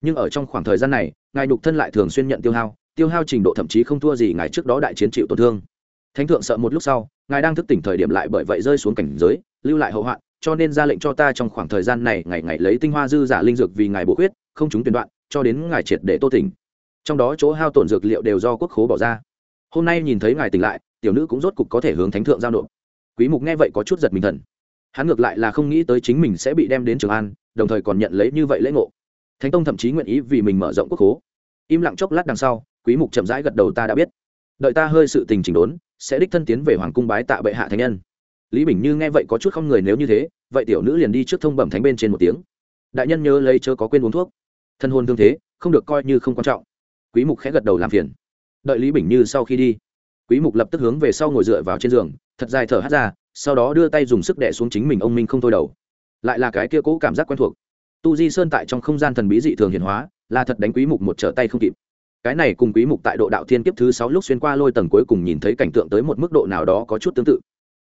Nhưng ở trong khoảng thời gian này ngài nhục thân lại thường xuyên nhận tiêu hao tiêu hao trình độ thậm chí không thua gì ngài trước đó đại chiến chịu tổn thương thánh thượng sợ một lúc sau, ngài đang thức tỉnh thời điểm lại bởi vậy rơi xuống cảnh giới, lưu lại hậu hoạn, cho nên ra lệnh cho ta trong khoảng thời gian này ngày ngày lấy tinh hoa dư giả linh dược vì ngài bổ khuyết, không chúng tuyển đoạn, cho đến ngài triệt để tô tỉnh. Trong đó chỗ hao tổn dược liệu đều do quốc khố bỏ ra. Hôm nay nhìn thấy ngài tỉnh lại, tiểu nữ cũng rốt cục có thể hướng thánh thượng giao nộp. Quý mục nghe vậy có chút giật mình thần. Hắn ngược lại là không nghĩ tới chính mình sẽ bị đem đến trường an, đồng thời còn nhận lấy như vậy lễ ngộ. Thánh tông thậm chí nguyện ý vì mình mở rộng quốc khố. Im lặng chốc lát đằng sau, quý mục chậm rãi gật đầu, ta đã biết. Đợi ta hơi sự tình chỉnh đốn sẽ đích thân tiến về hoàng cung bái tạ bệ hạ thánh nhân. Lý bình như nghe vậy có chút không người nếu như thế, vậy tiểu nữ liền đi trước thông bẩm thánh bên trên một tiếng. Đại nhân nhớ lấy chớ có quên uống thuốc. Thân hôn thương thế, không được coi như không quan trọng. Quý mục khẽ gật đầu làm phiền. Đợi lý bình như sau khi đi, quý mục lập tức hướng về sau ngồi dựa vào trên giường, thật dài thở hắt ra, sau đó đưa tay dùng sức đè xuống chính mình ông minh không thôi đầu. Lại là cái kia cũ cảm giác quen thuộc. Tu di sơn tại trong không gian thần bí dị thường hiển hóa, là thật đánh quý mục một trở tay không kịp cái này cùng quý mục tại độ đạo thiên kiếp thứ sáu lúc xuyên qua lôi tầng cuối cùng nhìn thấy cảnh tượng tới một mức độ nào đó có chút tương tự.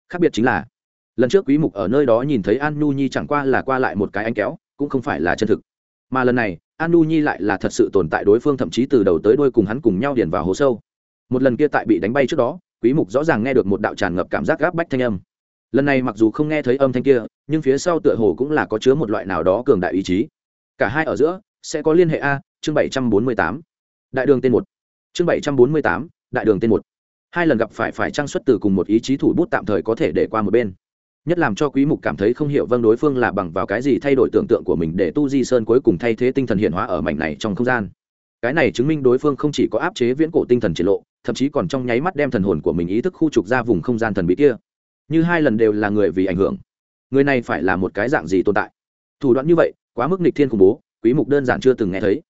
Khác biệt chính là, lần trước quý mục ở nơi đó nhìn thấy an nu nhi chẳng qua là qua lại một cái anh kéo, cũng không phải là chân thực. Mà lần này, an nu nhi lại là thật sự tồn tại đối phương thậm chí từ đầu tới đuôi cùng hắn cùng nhau điền vào hố sâu. Một lần kia tại bị đánh bay trước đó, quý mục rõ ràng nghe được một đạo tràn ngập cảm giác gáp bách thanh âm. Lần này mặc dù không nghe thấy âm thanh kia, nhưng phía sau tựa hồ cũng là có chứa một loại nào đó cường đại ý chí. Cả hai ở giữa, sẽ có liên hệ a, chương 748 đại đường tên một. Chương 748 đại đường tên một. Hai lần gặp phải phải trang xuất từ cùng một ý chí thủ bút tạm thời có thể để qua một bên. Nhất làm cho quý mục cảm thấy không hiểu vâng đối phương là bằng vào cái gì thay đổi tưởng tượng của mình để tu di sơn cuối cùng thay thế tinh thần hiện hóa ở mảnh này trong không gian. Cái này chứng minh đối phương không chỉ có áp chế viễn cổ tinh thần triển lộ, thậm chí còn trong nháy mắt đem thần hồn của mình ý thức khu trục ra vùng không gian thần bí kia. Như hai lần đều là người vì ảnh hưởng. Người này phải là một cái dạng gì tồn tại? Thủ đoạn như vậy, quá mức nghịch thiên khủng bố, quý mục đơn giản chưa từng nghe thấy.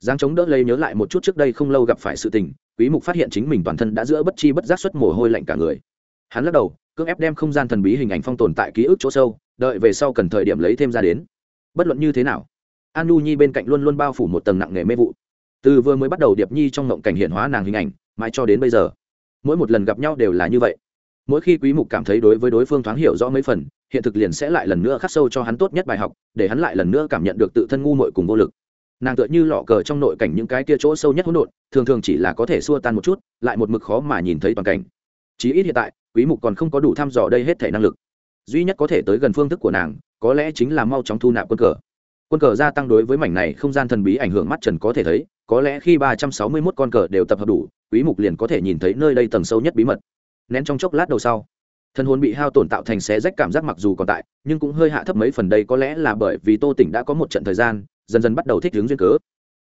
Giáng chống đỡ lấy nhớ lại một chút trước đây không lâu gặp phải sự tình, quý mục phát hiện chính mình toàn thân đã giữa bất chi bất giác xuất mồ hôi lạnh cả người. Hắn lắc đầu, cưỡng ép đem không gian thần bí hình ảnh phong tồn tại ký ức chỗ sâu, đợi về sau cần thời điểm lấy thêm ra đến. Bất luận như thế nào, an nu nhi bên cạnh luôn luôn bao phủ một tầng nặng nghề mê vụ. Từ vừa mới bắt đầu điệp nhi trong ngộng cảnh hiện hóa nàng hình ảnh, mãi cho đến bây giờ, mỗi một lần gặp nhau đều là như vậy. Mỗi khi quý mục cảm thấy đối với đối phương thoáng hiểu rõ mấy phần, hiện thực liền sẽ lại lần nữa khắc sâu cho hắn tốt nhất bài học, để hắn lại lần nữa cảm nhận được tự thân ngu muội cùng vô lực nàng tựa như lọ cờ trong nội cảnh những cái kia chỗ sâu nhất hỗn độn, thường thường chỉ là có thể xua tan một chút, lại một mực khó mà nhìn thấy toàn cảnh. Chí ít hiện tại, quý mục còn không có đủ thăm dò đây hết thể năng lực. Duy nhất có thể tới gần phương thức của nàng, có lẽ chính là mau chóng thu nạp quân cờ. Quân cờ gia tăng đối với mảnh này không gian thần bí ảnh hưởng mắt trần có thể thấy, có lẽ khi 361 con cờ đều tập hợp đủ, quý mục liền có thể nhìn thấy nơi đây tầng sâu nhất bí mật. Nén trong chốc lát đầu sau thân hồn bị hao tổn tạo thành xé rách cảm giác mặc dù còn tại, nhưng cũng hơi hạ thấp mấy phần đây có lẽ là bởi vì tô tỉnh đã có một trận thời gian dần dần bắt đầu thích hướng duyên cớ.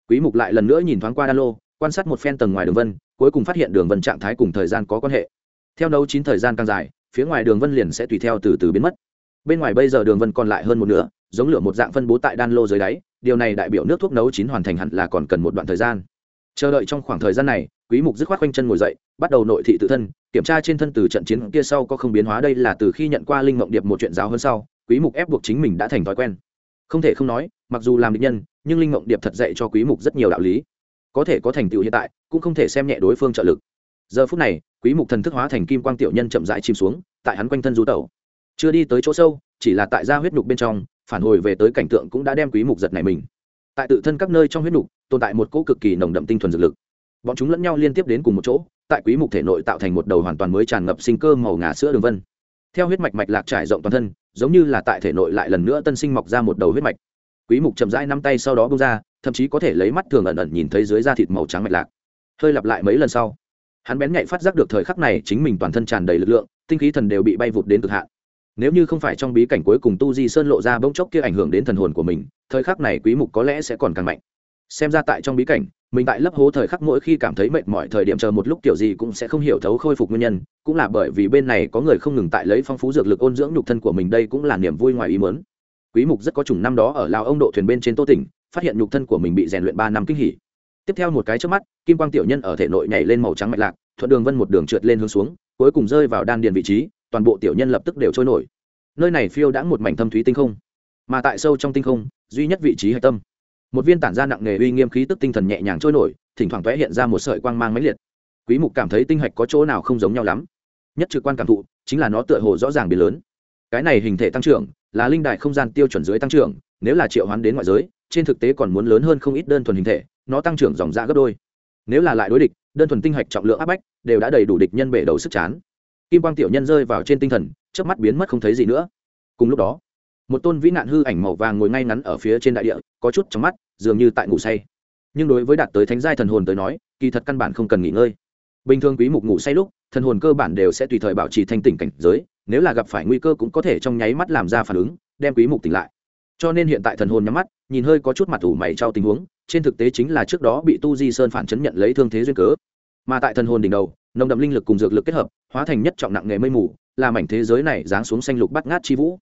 Quý mục lại lần nữa nhìn thoáng qua đan lô, quan sát một phen tầng ngoài đường vân, cuối cùng phát hiện đường vân trạng thái cùng thời gian có quan hệ. Theo nấu chín thời gian càng dài, phía ngoài đường vân liền sẽ tùy theo từ từ biến mất. Bên ngoài bây giờ đường vân còn lại hơn một nửa, giống lửa một dạng phân bố tại đan lô dưới đáy, điều này đại biểu nước thuốc nấu chín hoàn thành hẳn là còn cần một đoạn thời gian. Chờ đợi trong khoảng thời gian này, quý mục dứt khoát quanh chân ngồi dậy, bắt đầu nội thị tự thân, kiểm tra trên thân từ trận chiến kia sau có không biến hóa, đây là từ khi nhận qua linh mộng điệp một chuyện giáo hơn sau, quý mục ép buộc chính mình đã thành thói quen không thể không nói, mặc dù làm định nhân, nhưng linh mộng điệp thật dạy cho quý mục rất nhiều đạo lý. Có thể có thành tựu hiện tại, cũng không thể xem nhẹ đối phương trợ lực. Giờ phút này, quý mục thần thức hóa thành kim quang tiểu nhân chậm rãi chìm xuống, tại hắn quanh thân du tẩu. Chưa đi tới chỗ sâu, chỉ là tại gia huyết nhục bên trong, phản hồi về tới cảnh tượng cũng đã đem quý mục giật này mình. Tại tự thân các nơi trong huyết nhục, tồn tại một cỗ cực kỳ nồng đậm tinh thuần dược lực. Bọn chúng lẫn nhau liên tiếp đến cùng một chỗ, tại quý mục thể nội tạo thành một đầu hoàn toàn mới tràn ngập sinh cơ màu ngà sữa đường vân. Theo huyết mạch mạch lạc trải rộng toàn thân giống như là tại thể nội lại lần nữa tân sinh mọc ra một đầu huyết mạch. Quý mục chậm rãi năm tay sau đó bung ra, thậm chí có thể lấy mắt thường ẩn ẩn nhìn thấy dưới da thịt màu trắng mạch lạc. Hơi lặp lại mấy lần sau, hắn bén nhạy phát giác được thời khắc này chính mình toàn thân tràn đầy lực lượng, tinh khí thần đều bị bay vụt đến cực hạn. Nếu như không phải trong bí cảnh cuối cùng tu di sơn lộ ra bỗng chốc kia ảnh hưởng đến thần hồn của mình, thời khắc này quý mục có lẽ sẽ còn càng mạnh. Xem ra tại trong bí cảnh mình tại lấp hố thời khắc mỗi khi cảm thấy mệt mỏi thời điểm chờ một lúc kiểu gì cũng sẽ không hiểu thấu khôi phục nguyên nhân, cũng là bởi vì bên này có người không ngừng tại lấy phong phú dược lực ôn dưỡng nhục thân của mình đây cũng là niềm vui ngoài ý muốn. Quý mục rất có chủng năm đó ở lào ông độ thuyền bên trên tô tỉnh, phát hiện nhục thân của mình bị rèn luyện ba năm kinh hỉ. Tiếp theo một cái trước mắt, kim quang tiểu nhân ở thể nội nhảy lên màu trắng mạch lạc, thuận đường vân một đường trượt lên hướng xuống, cuối cùng rơi vào đan điền vị trí, toàn bộ tiểu nhân lập tức đều trôi nổi. Nơi này phiêu đã một mảnh thâm thúy tinh không, mà tại sâu trong tinh không, duy nhất vị trí hạch tâm một viên tản ra nặng nề uy nghiêm khí tức tinh thần nhẹ nhàng trôi nổi, thỉnh thoảng vẽ hiện ra một sợi quang mang mãnh liệt. Quý mục cảm thấy tinh hạch có chỗ nào không giống nhau lắm. Nhất trực quan cảm thụ, chính là nó tựa hồ rõ ràng biến lớn. Cái này hình thể tăng trưởng, là linh đại không gian tiêu chuẩn dưới tăng trưởng, nếu là triệu hoán đến ngoại giới, trên thực tế còn muốn lớn hơn không ít đơn thuần hình thể, nó tăng trưởng dòng ra gấp đôi. Nếu là lại đối địch, đơn thuần tinh hạch trọng lượng áp bách, đều đã đầy đủ địch nhân bể đầu sức chán. Kim quang tiểu nhân rơi vào trên tinh thần trước mắt biến mất không thấy gì nữa. Cùng lúc đó, một tôn vĩ nạn hư ảnh màu vàng ngồi ngay ngắn ở phía trên đại địa, có chút trong mắt dường như tại ngủ say. Nhưng đối với đạt tới thánh giai thần hồn tới nói, kỳ thật căn bản không cần nghỉ ngơi. Bình thường quý mục ngủ say lúc, thần hồn cơ bản đều sẽ tùy thời bảo trì thanh tỉnh cảnh giới, nếu là gặp phải nguy cơ cũng có thể trong nháy mắt làm ra phản ứng, đem quý mục tỉnh lại. Cho nên hiện tại thần hồn nhắm mắt, nhìn hơi có chút mặt ủ mày trao tình huống, trên thực tế chính là trước đó bị tu di sơn phản chấn nhận lấy thương thế duyên cớ. Mà tại thần hồn đỉnh đầu, nồng đậm linh lực cùng dược lực kết hợp, hóa thành nhất trọng nặng nghề mây mù, làm mảnh thế giới này giáng xuống xanh lục bắt ngát chi vũ.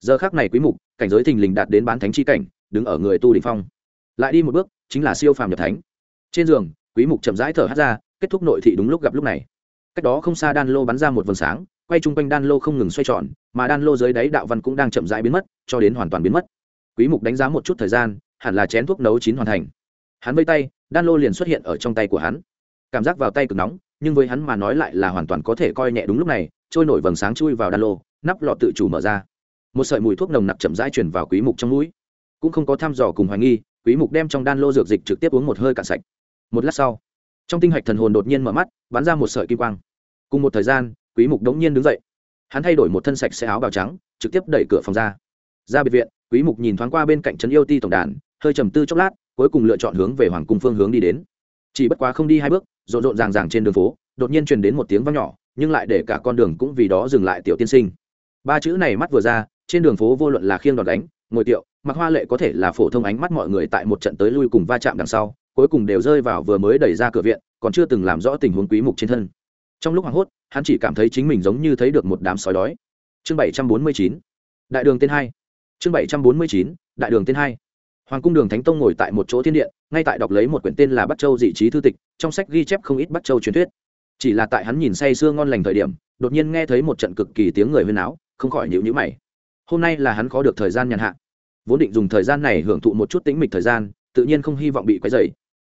Giờ khác này quý mục, cảnh giới thình lình đạt đến bán thánh chi cảnh, đứng ở người tu đỉnh phong lại đi một bước, chính là siêu phàm nhập thánh. Trên giường, quý mục chậm rãi thở hắt ra, kết thúc nội thị đúng lúc gặp lúc này. Cách đó không xa đan lô bắn ra một vầng sáng, quay chung quanh đan lô không ngừng xoay tròn, mà đan lô dưới đáy đạo văn cũng đang chậm rãi biến mất, cho đến hoàn toàn biến mất. Quý mục đánh giá một chút thời gian, hẳn là chén thuốc nấu chín hoàn thành. Hắn vây tay, đan lô liền xuất hiện ở trong tay của hắn. Cảm giác vào tay cực nóng, nhưng với hắn mà nói lại là hoàn toàn có thể coi nhẹ đúng lúc này, trôi nổi vầng sáng chui vào đan lô, nắp lọ tự chủ mở ra. Một sợi mùi thuốc nồng nặc chậm rãi chuyển vào quý mục trong mũi. Cũng không có thăm dò cùng hoài nghi quý mục đem trong đan lô dược dịch trực tiếp uống một hơi cạn sạch. Một lát sau, trong tinh hạch thần hồn đột nhiên mở mắt, bắn ra một sợi kim quang. Cùng một thời gian, quý mục đống nhiên đứng dậy. Hắn thay đổi một thân sạch xe áo bào trắng, trực tiếp đẩy cửa phòng ra. Ra biệt viện, quý mục nhìn thoáng qua bên cạnh trấn yêu ti tổng đàn, hơi trầm tư chốc lát, cuối cùng lựa chọn hướng về hoàng cung phương hướng đi đến. Chỉ bất quá không đi hai bước, rộn rộn ràng ràng trên đường phố, đột nhiên truyền đến một tiếng vang nhỏ, nhưng lại để cả con đường cũng vì đó dừng lại tiểu tiên sinh. Ba chữ này mắt vừa ra, trên đường phố vô luận là khiêng đòn đánh ngồi tiệu, mặc hoa lệ có thể là phổ thông ánh mắt mọi người tại một trận tới lui cùng va chạm đằng sau, cuối cùng đều rơi vào vừa mới đẩy ra cửa viện, còn chưa từng làm rõ tình huống quý mục trên thân. Trong lúc hoảng hốt, hắn chỉ cảm thấy chính mình giống như thấy được một đám sói đói. Chương 749 đại đường tên hai. Chương 749 đại đường tên hai. Hoàng cung đường thánh tông ngồi tại một chỗ thiên điện, ngay tại đọc lấy một quyển tên là bắt châu dị trí thư tịch, trong sách ghi chép không ít bắt châu truyền thuyết. Chỉ là tại hắn nhìn say sưa ngon lành thời điểm, đột nhiên nghe thấy một trận cực kỳ tiếng người huyên áo không khỏi nhịu nhữ mày hôm nay là hắn có được thời gian nhàn hạ. Vốn định dùng thời gian này hưởng thụ một chút tính mịch thời gian, tự nhiên không hy vọng bị quấy dày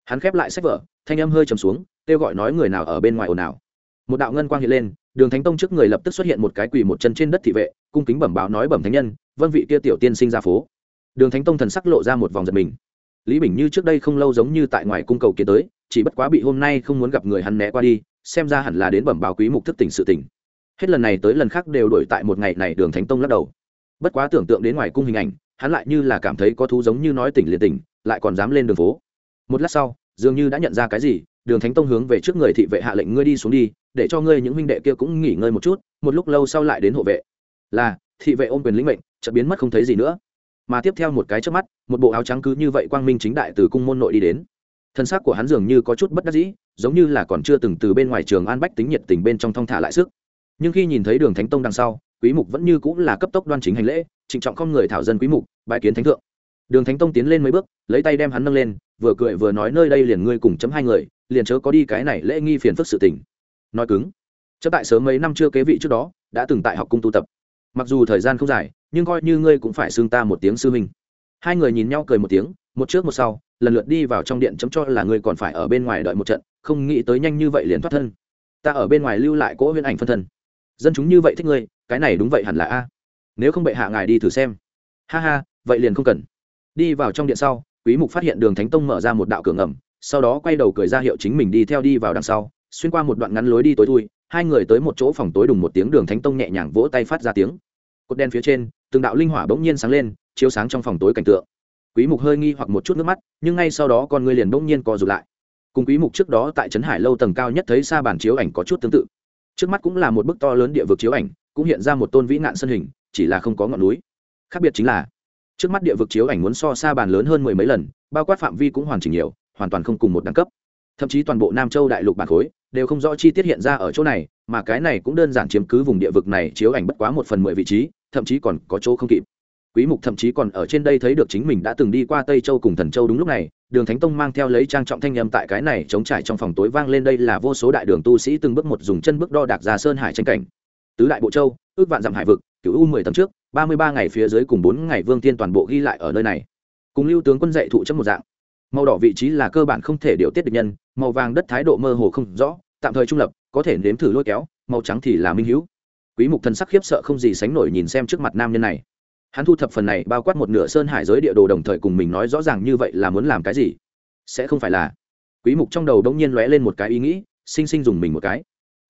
hắn khép lại sách vở, thanh âm hơi trầm xuống, kêu gọi nói người nào ở bên ngoài ồn ào. Một đạo ngân quang hiện lên, đường thánh tông trước người lập tức xuất hiện một cái quỳ một chân trên đất thị vệ, cung kính bẩm báo nói bẩm thánh nhân, vân vị kia tiểu tiên sinh ra phố. Đường thánh tông thần sắc lộ ra một vòng giật mình. Lý bình như trước đây không lâu giống như tại ngoài cung cầu kiến tới, chỉ bất quá bị hôm nay không muốn gặp người hắn né qua đi, xem ra hẳn là đến bẩm báo quý mục thức tỉnh sự tỉnh. Hết lần này tới lần khác đều đổi tại một ngày này, đường thánh tông lắc đầu bất quá tưởng tượng đến ngoài cung hình ảnh, hắn lại như là cảm thấy có thú giống như nói tỉnh liền tỉnh, lại còn dám lên đường phố. Một lát sau, dường như đã nhận ra cái gì, đường thánh tông hướng về trước người thị vệ hạ lệnh ngươi đi xuống đi, để cho ngươi những huynh đệ kia cũng nghỉ ngơi một chút, một lúc lâu sau lại đến hộ vệ. Là, thị vệ ôm quyền lĩnh mệnh, chợt biến mất không thấy gì nữa. Mà tiếp theo một cái trước mắt, một bộ áo trắng cứ như vậy quang minh chính đại từ cung môn nội đi đến. Thân xác của hắn dường như có chút bất đắc dĩ, giống như là còn chưa từng từ bên ngoài trường an bách tính nhiệt tình bên trong thong thả lại sức. Nhưng khi nhìn thấy đường thánh tông đằng sau quý mục vẫn như cũng là cấp tốc đoan chính hành lễ, trịnh trọng không người thảo dân quý mục bài kiến thánh thượng. Đường thánh tông tiến lên mấy bước, lấy tay đem hắn nâng lên, vừa cười vừa nói nơi đây liền ngươi cùng chấm hai người, liền chớ có đi cái này lễ nghi phiền phức sự tình. Nói cứng. Chấp tại sớm mấy năm chưa kế vị trước đó, đã từng tại học cung tu tập. Mặc dù thời gian không dài, nhưng coi như ngươi cũng phải xưng ta một tiếng sư huynh. Hai người nhìn nhau cười một tiếng, một trước một sau, lần lượt đi vào trong điện chấm cho là ngươi còn phải ở bên ngoài đợi một trận, không nghĩ tới nhanh như vậy liền thoát thân. Ta ở bên ngoài lưu lại cỗ huyễn ảnh phân thân. Dân chúng như vậy thích ngươi cái này đúng vậy hẳn là a. Nếu không bệ hạ ngài đi thử xem. Ha ha, vậy liền không cần. Đi vào trong điện sau, quý mục phát hiện đường thánh tông mở ra một đạo cửa ngầm, sau đó quay đầu cười ra hiệu chính mình đi theo đi vào đằng sau, xuyên qua một đoạn ngắn lối đi tối thui, hai người tới một chỗ phòng tối đùng một tiếng đường thánh tông nhẹ nhàng vỗ tay phát ra tiếng. Cột đen phía trên, từng đạo linh hỏa bỗng nhiên sáng lên, chiếu sáng trong phòng tối cảnh tượng. Quý mục hơi nghi hoặc một chút nước mắt, nhưng ngay sau đó con người liền bỗng nhiên co rụt lại. Cùng quý mục trước đó tại trấn hải lâu tầng cao nhất thấy xa bản chiếu ảnh có chút tương tự. Trước mắt cũng là một bức to lớn địa vực chiếu ảnh cũng hiện ra một tôn vĩ nạn sân hình, chỉ là không có ngọn núi. Khác biệt chính là, trước mắt địa vực chiếu ảnh muốn so xa bàn lớn hơn mười mấy lần, bao quát phạm vi cũng hoàn chỉnh nhiều, hoàn toàn không cùng một đẳng cấp. Thậm chí toàn bộ nam châu đại lục bản khối đều không rõ chi tiết hiện ra ở chỗ này, mà cái này cũng đơn giản chiếm cứ vùng địa vực này chiếu ảnh bất quá một phần mười vị trí, thậm chí còn có chỗ không kịp. Quý mục thậm chí còn ở trên đây thấy được chính mình đã từng đi qua tây châu cùng thần châu đúng lúc này, đường thánh tông mang theo lấy trang trọng thanh âm tại cái này chống trải trong phòng tối vang lên đây là vô số đại đường tu sĩ từng bước một dùng chân bước đo đạc ra sơn hải tranh cảnh tứ đại bộ châu, ước vạn dặm hải vực, cửu u mười tầng trước, ba mươi ba ngày phía dưới cùng bốn ngày vương tiên toàn bộ ghi lại ở nơi này. Cùng lưu tướng quân dạy thụ chấm một dạng. Màu đỏ vị trí là cơ bản không thể điều tiết được nhân, màu vàng đất thái độ mơ hồ không rõ, tạm thời trung lập, có thể nếm thử lôi kéo, màu trắng thì là minh hữu. Quý mục thần sắc khiếp sợ không gì sánh nổi nhìn xem trước mặt nam nhân này. Hắn thu thập phần này bao quát một nửa sơn hải giới địa đồ đồng thời cùng mình nói rõ ràng như vậy là muốn làm cái gì? Sẽ không phải là. Quý mục trong đầu đống nhiên lóe lên một cái ý nghĩ, sinh sinh dùng mình một cái.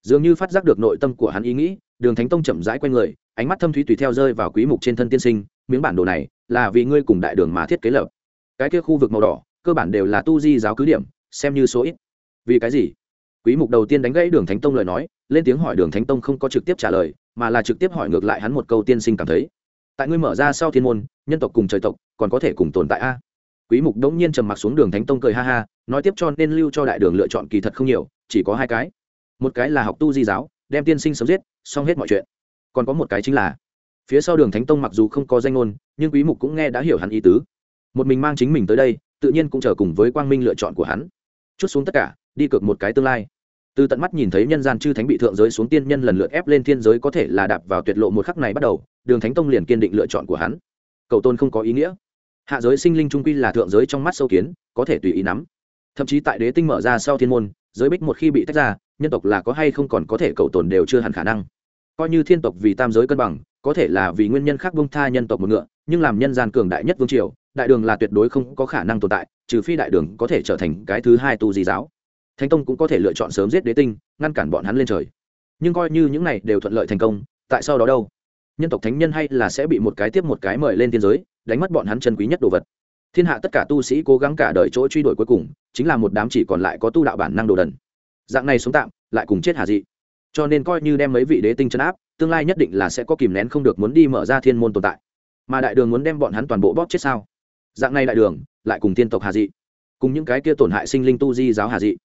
Dường như phát giác được nội tâm của hắn ý nghĩ đường thánh tông chậm rãi quay người, ánh mắt thâm thúy tùy theo rơi vào quý mục trên thân tiên sinh, miếng bản đồ này là vì ngươi cùng đại đường mà thiết kế lập. Cái kia khu vực màu đỏ, cơ bản đều là tu di giáo cứ điểm, xem như số ít. Vì cái gì? Quý mục đầu tiên đánh gãy đường thánh tông lời nói, lên tiếng hỏi đường thánh tông không có trực tiếp trả lời, mà là trực tiếp hỏi ngược lại hắn một câu tiên sinh cảm thấy. Tại ngươi mở ra sau thiên môn, nhân tộc cùng trời tộc còn có thể cùng tồn tại a? Quý mục đống nhiên trầm mặc xuống đường thánh tông cười ha ha, nói tiếp cho nên lưu cho đại đường lựa chọn kỳ thật không nhiều, chỉ có hai cái. Một cái là học tu di giáo đem tiên sinh sớm giết, xong hết mọi chuyện. Còn có một cái chính là, phía sau đường thánh tông mặc dù không có danh ngôn, nhưng quý mục cũng nghe đã hiểu hắn ý tứ. Một mình mang chính mình tới đây, tự nhiên cũng chờ cùng với quang minh lựa chọn của hắn. Chút xuống tất cả, đi cược một cái tương lai. Từ tận mắt nhìn thấy nhân gian chư thánh bị thượng giới xuống tiên nhân lần lượt ép lên thiên giới có thể là đạp vào tuyệt lộ một khắc này bắt đầu, đường thánh tông liền kiên định lựa chọn của hắn. Cầu tôn không có ý nghĩa. Hạ giới sinh linh trung quy là thượng giới trong mắt sâu kiến, có thể tùy ý nắm. Thậm chí tại đế tinh mở ra sau thiên môn giới bích một khi bị tách ra, nhân tộc là có hay không còn có thể cầu tồn đều chưa hẳn khả năng. Coi như thiên tộc vì tam giới cân bằng, có thể là vì nguyên nhân khác bông tha nhân tộc một ngựa, nhưng làm nhân gian cường đại nhất vương triều, đại đường là tuyệt đối không có khả năng tồn tại, trừ phi đại đường có thể trở thành cái thứ hai tu di giáo. Thánh tông cũng có thể lựa chọn sớm giết đế tinh, ngăn cản bọn hắn lên trời. Nhưng coi như những này đều thuận lợi thành công, tại sao đó đâu? Nhân tộc thánh nhân hay là sẽ bị một cái tiếp một cái mời lên thiên giới, đánh mất bọn hắn chân quý nhất đồ vật thiên hạ tất cả tu sĩ cố gắng cả đời chỗ truy đuổi cuối cùng, chính là một đám chỉ còn lại có tu đạo bản năng đồ đần. Dạng này sống tạm, lại cùng chết hà dị. Cho nên coi như đem mấy vị đế tinh chân áp, tương lai nhất định là sẽ có kìm nén không được muốn đi mở ra thiên môn tồn tại. Mà đại đường muốn đem bọn hắn toàn bộ bóp chết sao? Dạng này đại đường, lại cùng tiên tộc hà dị, cùng những cái kia tổn hại sinh linh tu di giáo hà dị.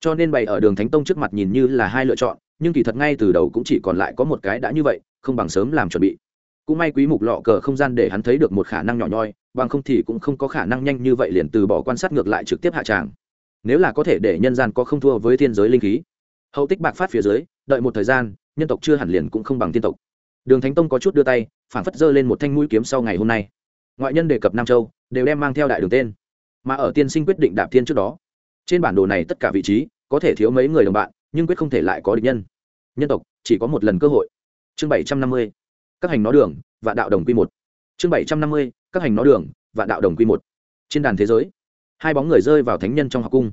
Cho nên bày ở đường thánh tông trước mặt nhìn như là hai lựa chọn, nhưng kỳ thật ngay từ đầu cũng chỉ còn lại có một cái đã như vậy, không bằng sớm làm chuẩn bị cũng may quý mục lọ cờ không gian để hắn thấy được một khả năng nhỏ nhoi, bằng không thì cũng không có khả năng nhanh như vậy liền từ bỏ quan sát ngược lại trực tiếp hạ tràng. Nếu là có thể để nhân gian có không thua với thiên giới linh khí. Hậu tích bạc phát phía dưới, đợi một thời gian, nhân tộc chưa hẳn liền cũng không bằng tiên tộc. Đường thánh tông có chút đưa tay phản phất dơ lên một thanh mũi kiếm sau ngày hôm nay. Ngoại nhân đề cập nam châu, đều đem mang theo đại đường tên. Mà ở tiên sinh quyết định đạp thiên trước đó, trên bản đồ này tất cả vị trí, có thể thiếu mấy người đồng bạn, nhưng quyết không thể lại có địch nhân. Nhân tộc, chỉ có một lần cơ hội. Chương bảy trăm năm mươi các hành nó đường, và đạo đồng quy một. Chương bảy trăm năm mươi, các hành nó đường, và đạo đồng quy một. Trên đàn thế giới, hai bóng người rơi vào thánh nhân trong học cung.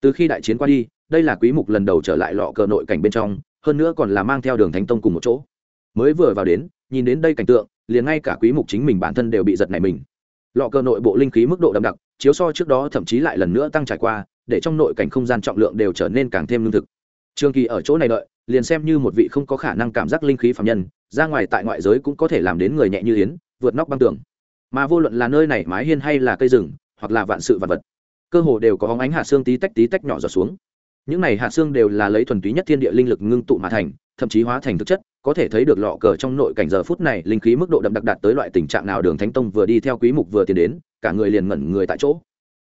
Từ khi đại chiến qua đi, đây là quý mục lần đầu trở lại lọ cờ nội cảnh bên trong, hơn nữa còn là mang theo đường thánh tông cùng một chỗ. Mới vừa vào đến, nhìn đến đây cảnh tượng, liền ngay cả quý mục chính mình bản thân đều bị giật này mình. Lọ cờ nội bộ linh khí mức độ đậm đặc, chiếu so trước đó thậm chí lại lần nữa tăng trải qua, để trong nội cảnh không gian trọng lượng đều trở nên càng thêm lương thực. Trường kỳ ở chỗ này đợi liền xem như một vị không có khả năng cảm giác linh khí phạm nhân, ra ngoài tại ngoại giới cũng có thể làm đến người nhẹ như yến, vượt nóc băng tường. Mà vô luận là nơi này mái hiên hay là cây rừng, hoặc là vạn sự vật vật, cơ hồ đều có hóng ánh hạt xương tí tách tí tách nhỏ giọt xuống. Những này hạt xương đều là lấy thuần túy nhất thiên địa linh lực ngưng tụ mà thành, thậm chí hóa thành thực chất, có thể thấy được lọ cờ trong nội cảnh giờ phút này linh khí mức độ đậm đặc đạt tới loại tình trạng nào đường thánh tông vừa đi theo quý mục vừa tiến đến, cả người liền ngẩn người tại chỗ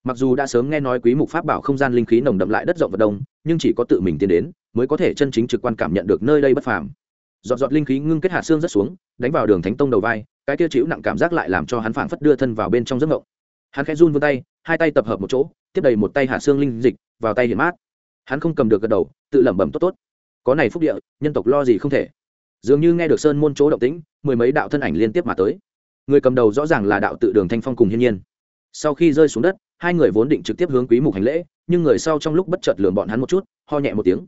mặc dù đã sớm nghe nói quý mục pháp bảo không gian linh khí nồng đậm lại đất rộng vật đông, nhưng chỉ có tự mình tiến đến mới có thể chân chính trực quan cảm nhận được nơi đây bất phàm. Giọt giọt linh khí ngưng kết hạt xương rất xuống, đánh vào đường thánh tông đầu vai, cái kia chịu nặng cảm giác lại làm cho hắn phảng phất đưa thân vào bên trong giấc ngộng. Hắn khẽ run vươn tay, hai tay tập hợp một chỗ, tiếp đầy một tay hạ xương linh dịch, vào tay hiển mát. Hắn không cầm được gật đầu, tự lẩm bẩm tốt tốt. Có này phúc địa, nhân tộc lo gì không thể. Dường như nghe được sơn môn chỗ động tĩnh, mười mấy đạo thân ảnh liên tiếp mà tới. Người cầm đầu rõ ràng là đạo tự đường thanh phong cùng hiên nhiên. Sau khi rơi xuống đất hai người vốn định trực tiếp hướng quý mục hành lễ, nhưng người sau trong lúc bất chợt lườm bọn hắn một chút, ho nhẹ một tiếng.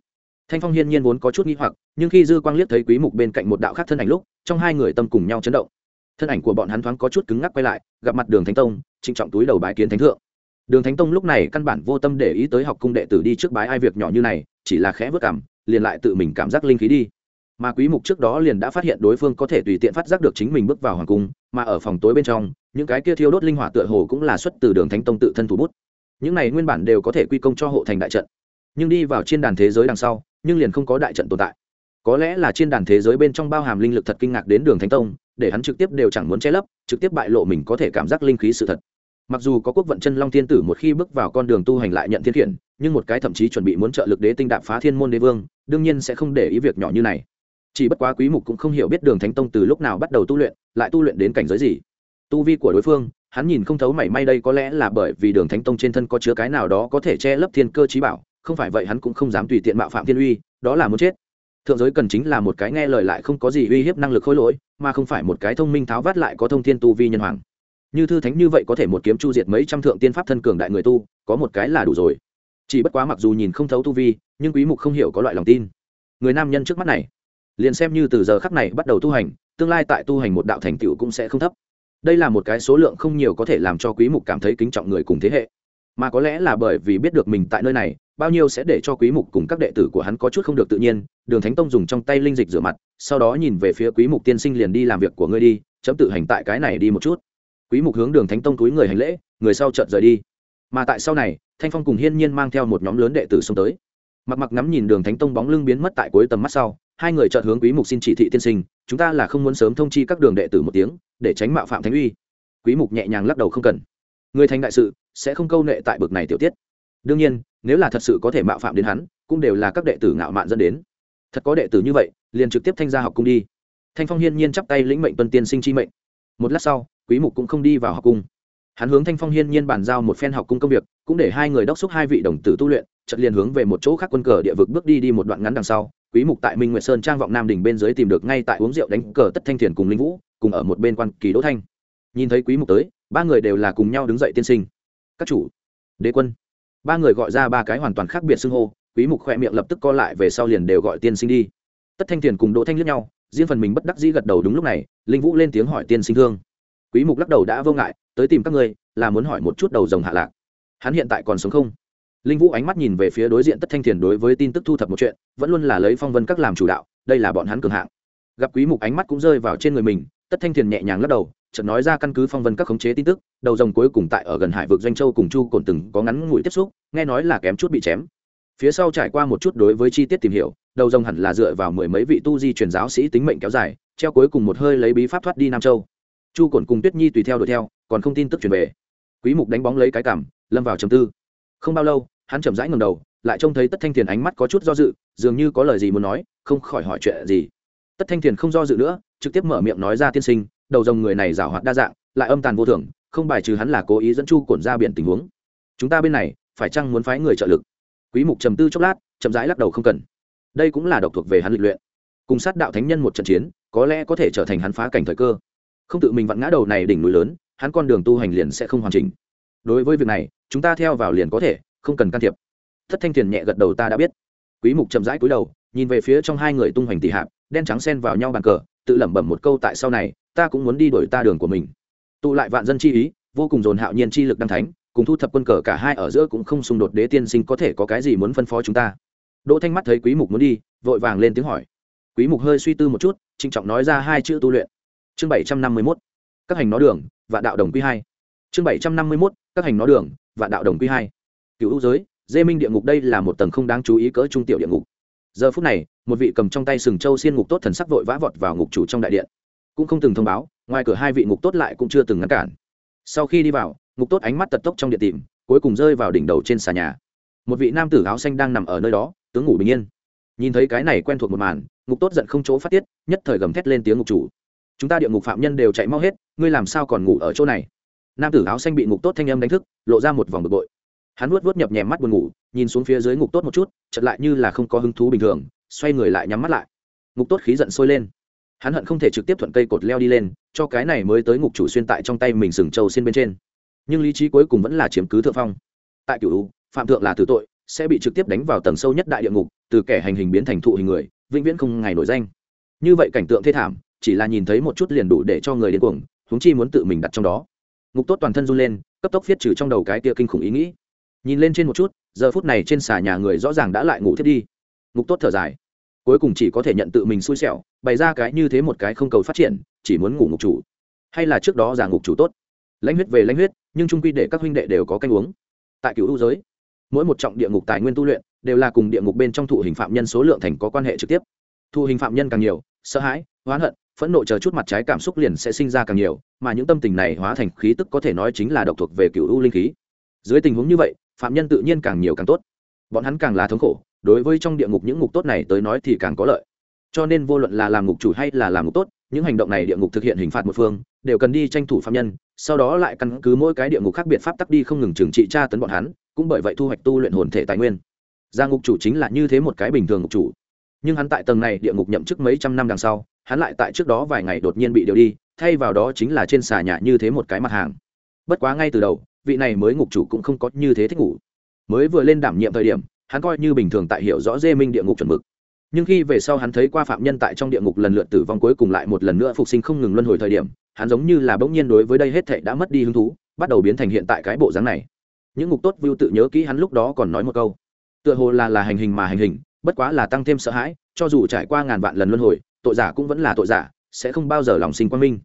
Thanh phong hiên nhiên vốn có chút nghi hoặc, nhưng khi dư quang liếc thấy quý mục bên cạnh một đạo khác thân ảnh lúc, trong hai người tâm cùng nhau chấn động. Thân ảnh của bọn hắn thoáng có chút cứng ngắc quay lại, gặp mặt đường thánh tông, trịnh trọng túi đầu bái kiến thánh thượng. Đường thánh tông lúc này căn bản vô tâm để ý tới học cung đệ tử đi trước bái ai việc nhỏ như này, chỉ là khẽ vớt cảm, liền lại tự mình cảm giác linh khí đi mà quý mục trước đó liền đã phát hiện đối phương có thể tùy tiện phát giác được chính mình bước vào hoàng cung, mà ở phòng tối bên trong, những cái kia thiêu đốt linh hỏa tựa hồ cũng là xuất từ đường thánh tông tự thân thủ bút. Những này nguyên bản đều có thể quy công cho hộ thành đại trận, nhưng đi vào trên đàn thế giới đằng sau, nhưng liền không có đại trận tồn tại. Có lẽ là trên đàn thế giới bên trong bao hàm linh lực thật kinh ngạc đến đường thánh tông, để hắn trực tiếp đều chẳng muốn che lấp, trực tiếp bại lộ mình có thể cảm giác linh khí sự thật. Mặc dù có quốc vận chân long thiên tử một khi bước vào con đường tu hành lại nhận thiên khiển, nhưng một cái thậm chí chuẩn bị muốn trợ lực đế tinh đạp phá thiên môn đế vương, đương nhiên sẽ không để ý việc nhỏ như này chỉ bất quá quý mục cũng không hiểu biết đường thánh tông từ lúc nào bắt đầu tu luyện, lại tu luyện đến cảnh giới gì. Tu vi của đối phương, hắn nhìn không thấu mảy may đây có lẽ là bởi vì đường thánh tông trên thân có chứa cái nào đó có thể che lấp thiên cơ trí bảo, không phải vậy hắn cũng không dám tùy tiện mạo phạm thiên uy, đó là muốn chết. Thượng giới cần chính là một cái nghe lời lại không có gì uy hiếp năng lực khôi lỗi, mà không phải một cái thông minh tháo vát lại có thông thiên tu vi nhân hoàng. Như thư thánh như vậy có thể một kiếm chu diệt mấy trăm thượng tiên pháp thân cường đại người tu, có một cái là đủ rồi. Chỉ bất quá mặc dù nhìn không thấu tu vi, nhưng quý mục không hiểu có loại lòng tin. Người nam nhân trước mắt này liền xem như từ giờ khắc này bắt đầu tu hành, tương lai tại tu hành một đạo thành tựu cũng sẽ không thấp. Đây là một cái số lượng không nhiều có thể làm cho quý mục cảm thấy kính trọng người cùng thế hệ. Mà có lẽ là bởi vì biết được mình tại nơi này, bao nhiêu sẽ để cho quý mục cùng các đệ tử của hắn có chút không được tự nhiên, đường thánh tông dùng trong tay linh dịch rửa mặt, sau đó nhìn về phía quý mục tiên sinh liền đi làm việc của ngươi đi, chấm tự hành tại cái này đi một chút. Quý mục hướng đường thánh tông túi người hành lễ, người sau chợt rời đi. Mà tại sau này, thanh phong cùng hiên nhiên mang theo một nhóm lớn đệ tử xông tới. Mặc mặc ngắm nhìn đường thánh tông bóng lưng biến mất tại cuối tầm mắt sau hai người chợt hướng quý mục xin chỉ thị tiên sinh, chúng ta là không muốn sớm thông chi các đường đệ tử một tiếng, để tránh mạo phạm thánh uy. Quý mục nhẹ nhàng lắc đầu không cần. Người thành đại sự, sẽ không câu nệ tại bực này tiểu tiết. Đương nhiên, nếu là thật sự có thể mạo phạm đến hắn, cũng đều là các đệ tử ngạo mạn dẫn đến. Thật có đệ tử như vậy, liền trực tiếp thanh gia học cung đi. Thanh phong hiên nhiên chắp tay lĩnh mệnh tuân tiên sinh chi mệnh. Một lát sau, quý mục cũng không đi vào học cung. Hắn hướng thanh phong hiên nhiên bàn giao một phen học cung công việc, cũng để hai người đốc xúc hai vị đồng tử tu luyện, chợt liền hướng về một chỗ khác quân cờ địa vực bước đi đi một đoạn ngắn đằng sau quý mục tại minh nguyệt sơn trang vọng nam đỉnh bên dưới tìm được ngay tại uống rượu đánh cờ tất thanh thiền cùng linh vũ, cùng ở một bên quan kỳ đỗ thanh. Nhìn thấy quý mục tới, ba người đều là cùng nhau đứng dậy tiên sinh. Các chủ, đế quân. Ba người gọi ra ba cái hoàn toàn khác biệt xưng hô, quý mục khoe miệng lập tức co lại về sau liền đều gọi tiên sinh đi. Tất thanh thiền cùng đỗ thanh liếc nhau, riêng phần mình bất đắc dĩ gật đầu đúng lúc này, linh vũ lên tiếng hỏi tiên sinh thương. Quý mục lắc đầu đã vô ngại, tới tìm các ngươi, là muốn hỏi một chút đầu rồng hạ lạc. Hắn hiện tại còn sống không? Linh vũ ánh mắt nhìn về phía đối diện tất thanh thiền đối với tin tức thu thập một chuyện, vẫn luôn là lấy phong vân các làm chủ đạo, đây là bọn hắn cường hạng. Gặp quý mục ánh mắt cũng rơi vào trên người mình, tất thanh thiền nhẹ nhàng lắc đầu, chợt nói ra căn cứ phong vân các khống chế tin tức, đầu rồng cuối cùng tại ở gần hải vực doanh châu cùng chu cồn từng có ngắn ngủi tiếp xúc, nghe nói là kém chút bị chém. Phía sau trải qua một chút đối với chi tiết tìm hiểu, đầu rồng hẳn là dựa vào mười mấy vị tu di truyền giáo sĩ tính mệnh kéo dài, treo cuối cùng một hơi lấy bí pháp thoát đi nam châu. Chu cồn cùng tuyết nhi tùy theo đuổi theo, còn không tin tức truyền về. Quý mục đánh bóng lấy cái cảm, lâm vào trầm tư. Không bao lâu hắn chậm rãi ngẩng đầu, lại trông thấy tất thanh thiền ánh mắt có chút do dự, dường như có lời gì muốn nói, không khỏi hỏi chuyện gì. Tất thanh thiền không do dự nữa, trực tiếp mở miệng nói ra tiên sinh, đầu rồng người này giảo hoạt đa dạng, lại âm tàn vô thường, không bài trừ hắn là cố ý dẫn chu cổn ra biển tình huống. Chúng ta bên này, phải chăng muốn phái người trợ lực? Quý mục trầm tư chốc lát, chậm rãi lắc đầu không cần. Đây cũng là độc thuộc về hắn lịch luyện. Cùng sát đạo thánh nhân một trận chiến, có lẽ có thể trở thành hắn phá cảnh thời cơ. Không tự mình vặn ngã đầu này đỉnh núi lớn, hắn con đường tu hành liền sẽ không hoàn chỉnh. Đối với việc này, chúng ta theo vào liền có thể không cần can thiệp. Thất thanh thiền nhẹ gật đầu, ta đã biết. Quý mục chậm rãi cúi đầu, nhìn về phía trong hai người tung hoành tỷ hạp, đen trắng xen vào nhau bàn cờ, tự lẩm bẩm một câu, tại sau này, ta cũng muốn đi đổi ta đường của mình. Tụ lại vạn dân chi ý, vô cùng dồn hạo nhiên chi lực đăng thánh, cùng thu thập quân cờ cả hai ở giữa cũng không xung đột, đế tiên sinh có thể có cái gì muốn phân phó chúng ta? Đỗ thanh mắt thấy quý mục muốn đi, vội vàng lên tiếng hỏi. Quý mục hơi suy tư một chút, trịnh trọng nói ra hai chữ tu luyện. Chương 751 các hành nó đường và đạo đồng quy hai. Chương 751 các hành nó đường và đạo đồng quy hai cựu hữu giới, dê minh địa ngục đây là một tầng không đáng chú ý cỡ trung tiểu địa ngục. Giờ phút này, một vị cầm trong tay sừng châu xiên ngục tốt thần sắc vội vã vọt vào ngục chủ trong đại điện. Cũng không từng thông báo, ngoài cửa hai vị ngục tốt lại cũng chưa từng ngăn cản. Sau khi đi vào, ngục tốt ánh mắt tật tốc trong điện tìm, cuối cùng rơi vào đỉnh đầu trên xà nhà. Một vị nam tử áo xanh đang nằm ở nơi đó, tướng ngủ bình yên. Nhìn thấy cái này quen thuộc một màn, ngục tốt giận không chỗ phát tiết, nhất thời gầm thét lên tiếng ngục chủ. Chúng ta địa ngục phạm nhân đều chạy mau hết, ngươi làm sao còn ngủ ở chỗ này? Nam tử áo xanh bị ngục tốt thanh âm đánh thức, lộ ra một vòng bực bội hắn vuốt vuốt nhập nhèm mắt buồn ngủ, nhìn xuống phía dưới ngục tốt một chút chật lại như là không có hứng thú bình thường, xoay người lại nhắm mắt lại. Ngục tốt khí giận sôi lên. Hắn hận không thể trực tiếp thuận cây cột leo đi lên, cho cái này mới tới ngục chủ xuyên tại trong tay mình sừng trâu xin bên trên. Nhưng lý trí cuối cùng vẫn là chiếm cứ thượng phong. Tại cựu phạm thượng là tử tội, sẽ bị trực tiếp đánh vào tầng sâu nhất đại địa ngục, từ kẻ hành hình biến thành thụ hình người, vĩnh viễn không ngày nổi danh. Như vậy cảnh tượng thê thảm, chỉ là nhìn thấy một chút liền đủ để cho người điên cuồng, huống chi muốn tự mình đặt trong đó. Ngục tốt toàn thân run lên, cấp tốc viết trừ trong đầu cái kia kinh khủng ý nghĩ nhìn lên trên một chút, giờ phút này trên xà nhà người rõ ràng đã lại ngủ thiết đi. Ngục tốt thở dài. Cuối cùng chỉ có thể nhận tự mình xui xẻo, bày ra cái như thế một cái không cầu phát triển, chỉ muốn ngủ ngục chủ. Hay là trước đó giả ngục chủ tốt. Lãnh huyết về lãnh huyết, nhưng trung quy để các huynh đệ đều có canh uống. Tại cựu hữu giới, mỗi một trọng địa ngục tài nguyên tu luyện, đều là cùng địa ngục bên trong thụ hình phạm nhân số lượng thành có quan hệ trực tiếp. Thụ hình phạm nhân càng nhiều, sợ hãi, oán hận, phẫn nộ chờ chút mặt trái cảm xúc liền sẽ sinh ra càng nhiều, mà những tâm tình này hóa thành khí tức có thể nói chính là độc thuộc về cựu u linh khí. Dưới tình huống như vậy phạm nhân tự nhiên càng nhiều càng tốt. Bọn hắn càng là thống khổ, đối với trong địa ngục những ngục tốt này tới nói thì càng có lợi. Cho nên vô luận là làm ngục chủ hay là làm ngục tốt, những hành động này địa ngục thực hiện hình phạt một phương, đều cần đi tranh thủ phạm nhân, sau đó lại căn cứ mỗi cái địa ngục khác biệt pháp tắc đi không ngừng trừng trị tra tấn bọn hắn, cũng bởi vậy thu hoạch tu luyện hồn thể tài nguyên. Gia ngục chủ chính là như thế một cái bình thường ngục chủ. Nhưng hắn tại tầng này địa ngục nhậm chức mấy trăm năm đằng sau, hắn lại tại trước đó vài ngày đột nhiên bị điều đi, thay vào đó chính là trên xà nhà như thế một cái mặt hàng. Bất quá ngay từ đầu vị này mới ngục chủ cũng không có như thế thích ngủ. Mới vừa lên đảm nhiệm thời điểm, hắn coi như bình thường tại hiểu rõ dê minh địa ngục chuẩn mực. Nhưng khi về sau hắn thấy qua phạm nhân tại trong địa ngục lần lượt tử vong cuối cùng lại một lần nữa phục sinh không ngừng luân hồi thời điểm, hắn giống như là bỗng nhiên đối với đây hết thệ đã mất đi hứng thú, bắt đầu biến thành hiện tại cái bộ dáng này. Những ngục tốt vưu tự nhớ kỹ hắn lúc đó còn nói một câu. Tựa hồ là là hành hình mà hành hình, bất quá là tăng thêm sợ hãi, cho dù trải qua ngàn vạn lần luân hồi, tội giả cũng vẫn là tội giả, sẽ không bao giờ lòng sinh quan minh.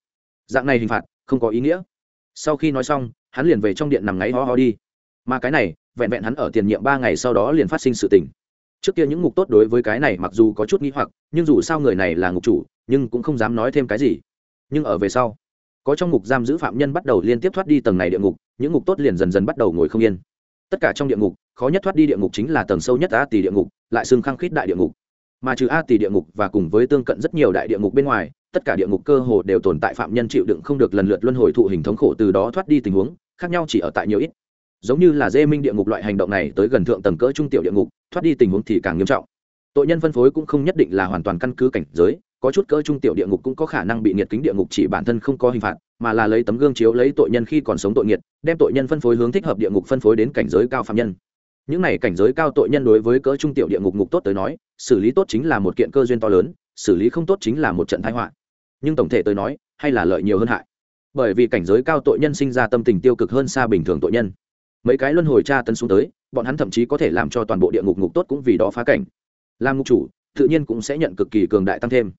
Dạng này hình phạt không có ý nghĩa sau khi nói xong, hắn liền về trong điện nằm ngáy ho ho đi. Mà cái này, vẹn vẹn hắn ở tiền nhiệm ba ngày sau đó liền phát sinh sự tình. Trước kia những ngục tốt đối với cái này mặc dù có chút nghĩ hoặc, nhưng dù sao người này là ngục chủ, nhưng cũng không dám nói thêm cái gì. Nhưng ở về sau, có trong ngục giam giữ phạm nhân bắt đầu liên tiếp thoát đi tầng này địa ngục, những ngục tốt liền dần dần bắt đầu ngồi không yên. Tất cả trong địa ngục, khó nhất thoát đi địa ngục chính là tầng sâu nhất a tỷ địa ngục, lại xương khăng khít đại địa ngục. Mà trừ a tỷ địa ngục và cùng với tương cận rất nhiều đại địa ngục bên ngoài tất cả địa ngục cơ hồ đều tồn tại phạm nhân chịu đựng không được lần lượt luân hồi thụ hình thống khổ từ đó thoát đi tình huống, khác nhau chỉ ở tại nhiều ít. Giống như là dê minh địa ngục loại hành động này tới gần thượng tầng cỡ trung tiểu địa ngục, thoát đi tình huống thì càng nghiêm trọng. Tội nhân phân phối cũng không nhất định là hoàn toàn căn cứ cảnh giới, có chút cỡ trung tiểu địa ngục cũng có khả năng bị nghiệt kính địa ngục chỉ bản thân không có hình phạt, mà là lấy tấm gương chiếu lấy tội nhân khi còn sống tội nghiệt, đem tội nhân phân phối hướng thích hợp địa ngục phân phối đến cảnh giới cao phạm nhân. Những này cảnh giới cao tội nhân đối với cỡ trung tiểu địa ngục ngục tốt tới nói, xử lý tốt chính là một kiện cơ duyên to lớn, xử lý không tốt chính là một trận thái họa nhưng tổng thể tôi nói, hay là lợi nhiều hơn hại. Bởi vì cảnh giới cao tội nhân sinh ra tâm tình tiêu cực hơn xa bình thường tội nhân. Mấy cái luân hồi tra tấn xuống tới, bọn hắn thậm chí có thể làm cho toàn bộ địa ngục ngục tốt cũng vì đó phá cảnh. Làm ngục chủ, tự nhiên cũng sẽ nhận cực kỳ cường đại tăng thêm.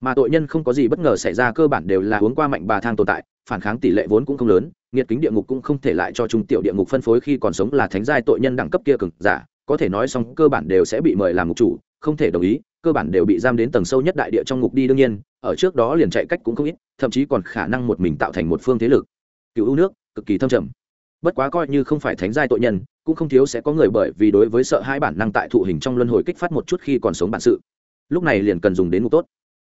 Mà tội nhân không có gì bất ngờ xảy ra cơ bản đều là hướng qua mạnh bà thang tồn tại, phản kháng tỷ lệ vốn cũng không lớn, nghiệt kính địa ngục cũng không thể lại cho trung tiểu địa ngục phân phối khi còn sống là thánh giai tội nhân đẳng cấp kia cực giả, có thể nói xong cơ bản đều sẽ bị mời làm ngục chủ, không thể đồng ý cơ bản đều bị giam đến tầng sâu nhất đại địa trong ngục đi đương nhiên, ở trước đó liền chạy cách cũng không ít, thậm chí còn khả năng một mình tạo thành một phương thế lực. Cựu ưu nước, cực kỳ thâm trầm. Bất quá coi như không phải thánh giai tội nhân, cũng không thiếu sẽ có người bởi vì đối với sợ hai bản năng tại thụ hình trong luân hồi kích phát một chút khi còn sống bản sự. Lúc này liền cần dùng đến ngục tốt.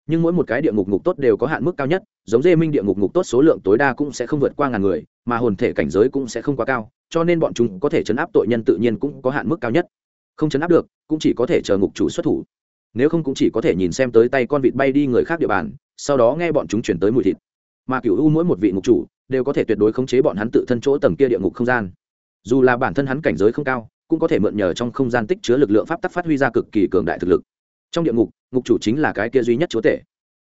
Nhưng mỗi một cái địa ngục ngục tốt đều có hạn mức cao nhất, giống dê minh địa ngục ngục tốt số lượng tối đa cũng sẽ không vượt qua ngàn người, mà hồn thể cảnh giới cũng sẽ không quá cao, cho nên bọn chúng có thể chấn áp tội nhân tự nhiên cũng có hạn mức cao nhất. Không chấn áp được, cũng chỉ có thể chờ ngục chủ xuất thủ nếu không cũng chỉ có thể nhìn xem tới tay con vịt bay đi người khác địa bàn, sau đó nghe bọn chúng chuyển tới mùi thịt. Mà cựu u mỗi một vị ngục chủ đều có thể tuyệt đối khống chế bọn hắn tự thân chỗ tầng kia địa ngục không gian. Dù là bản thân hắn cảnh giới không cao, cũng có thể mượn nhờ trong không gian tích chứa lực lượng pháp tắc phát huy ra cực kỳ cường đại thực lực. Trong địa ngục ngục chủ chính là cái kia duy nhất chúa tể.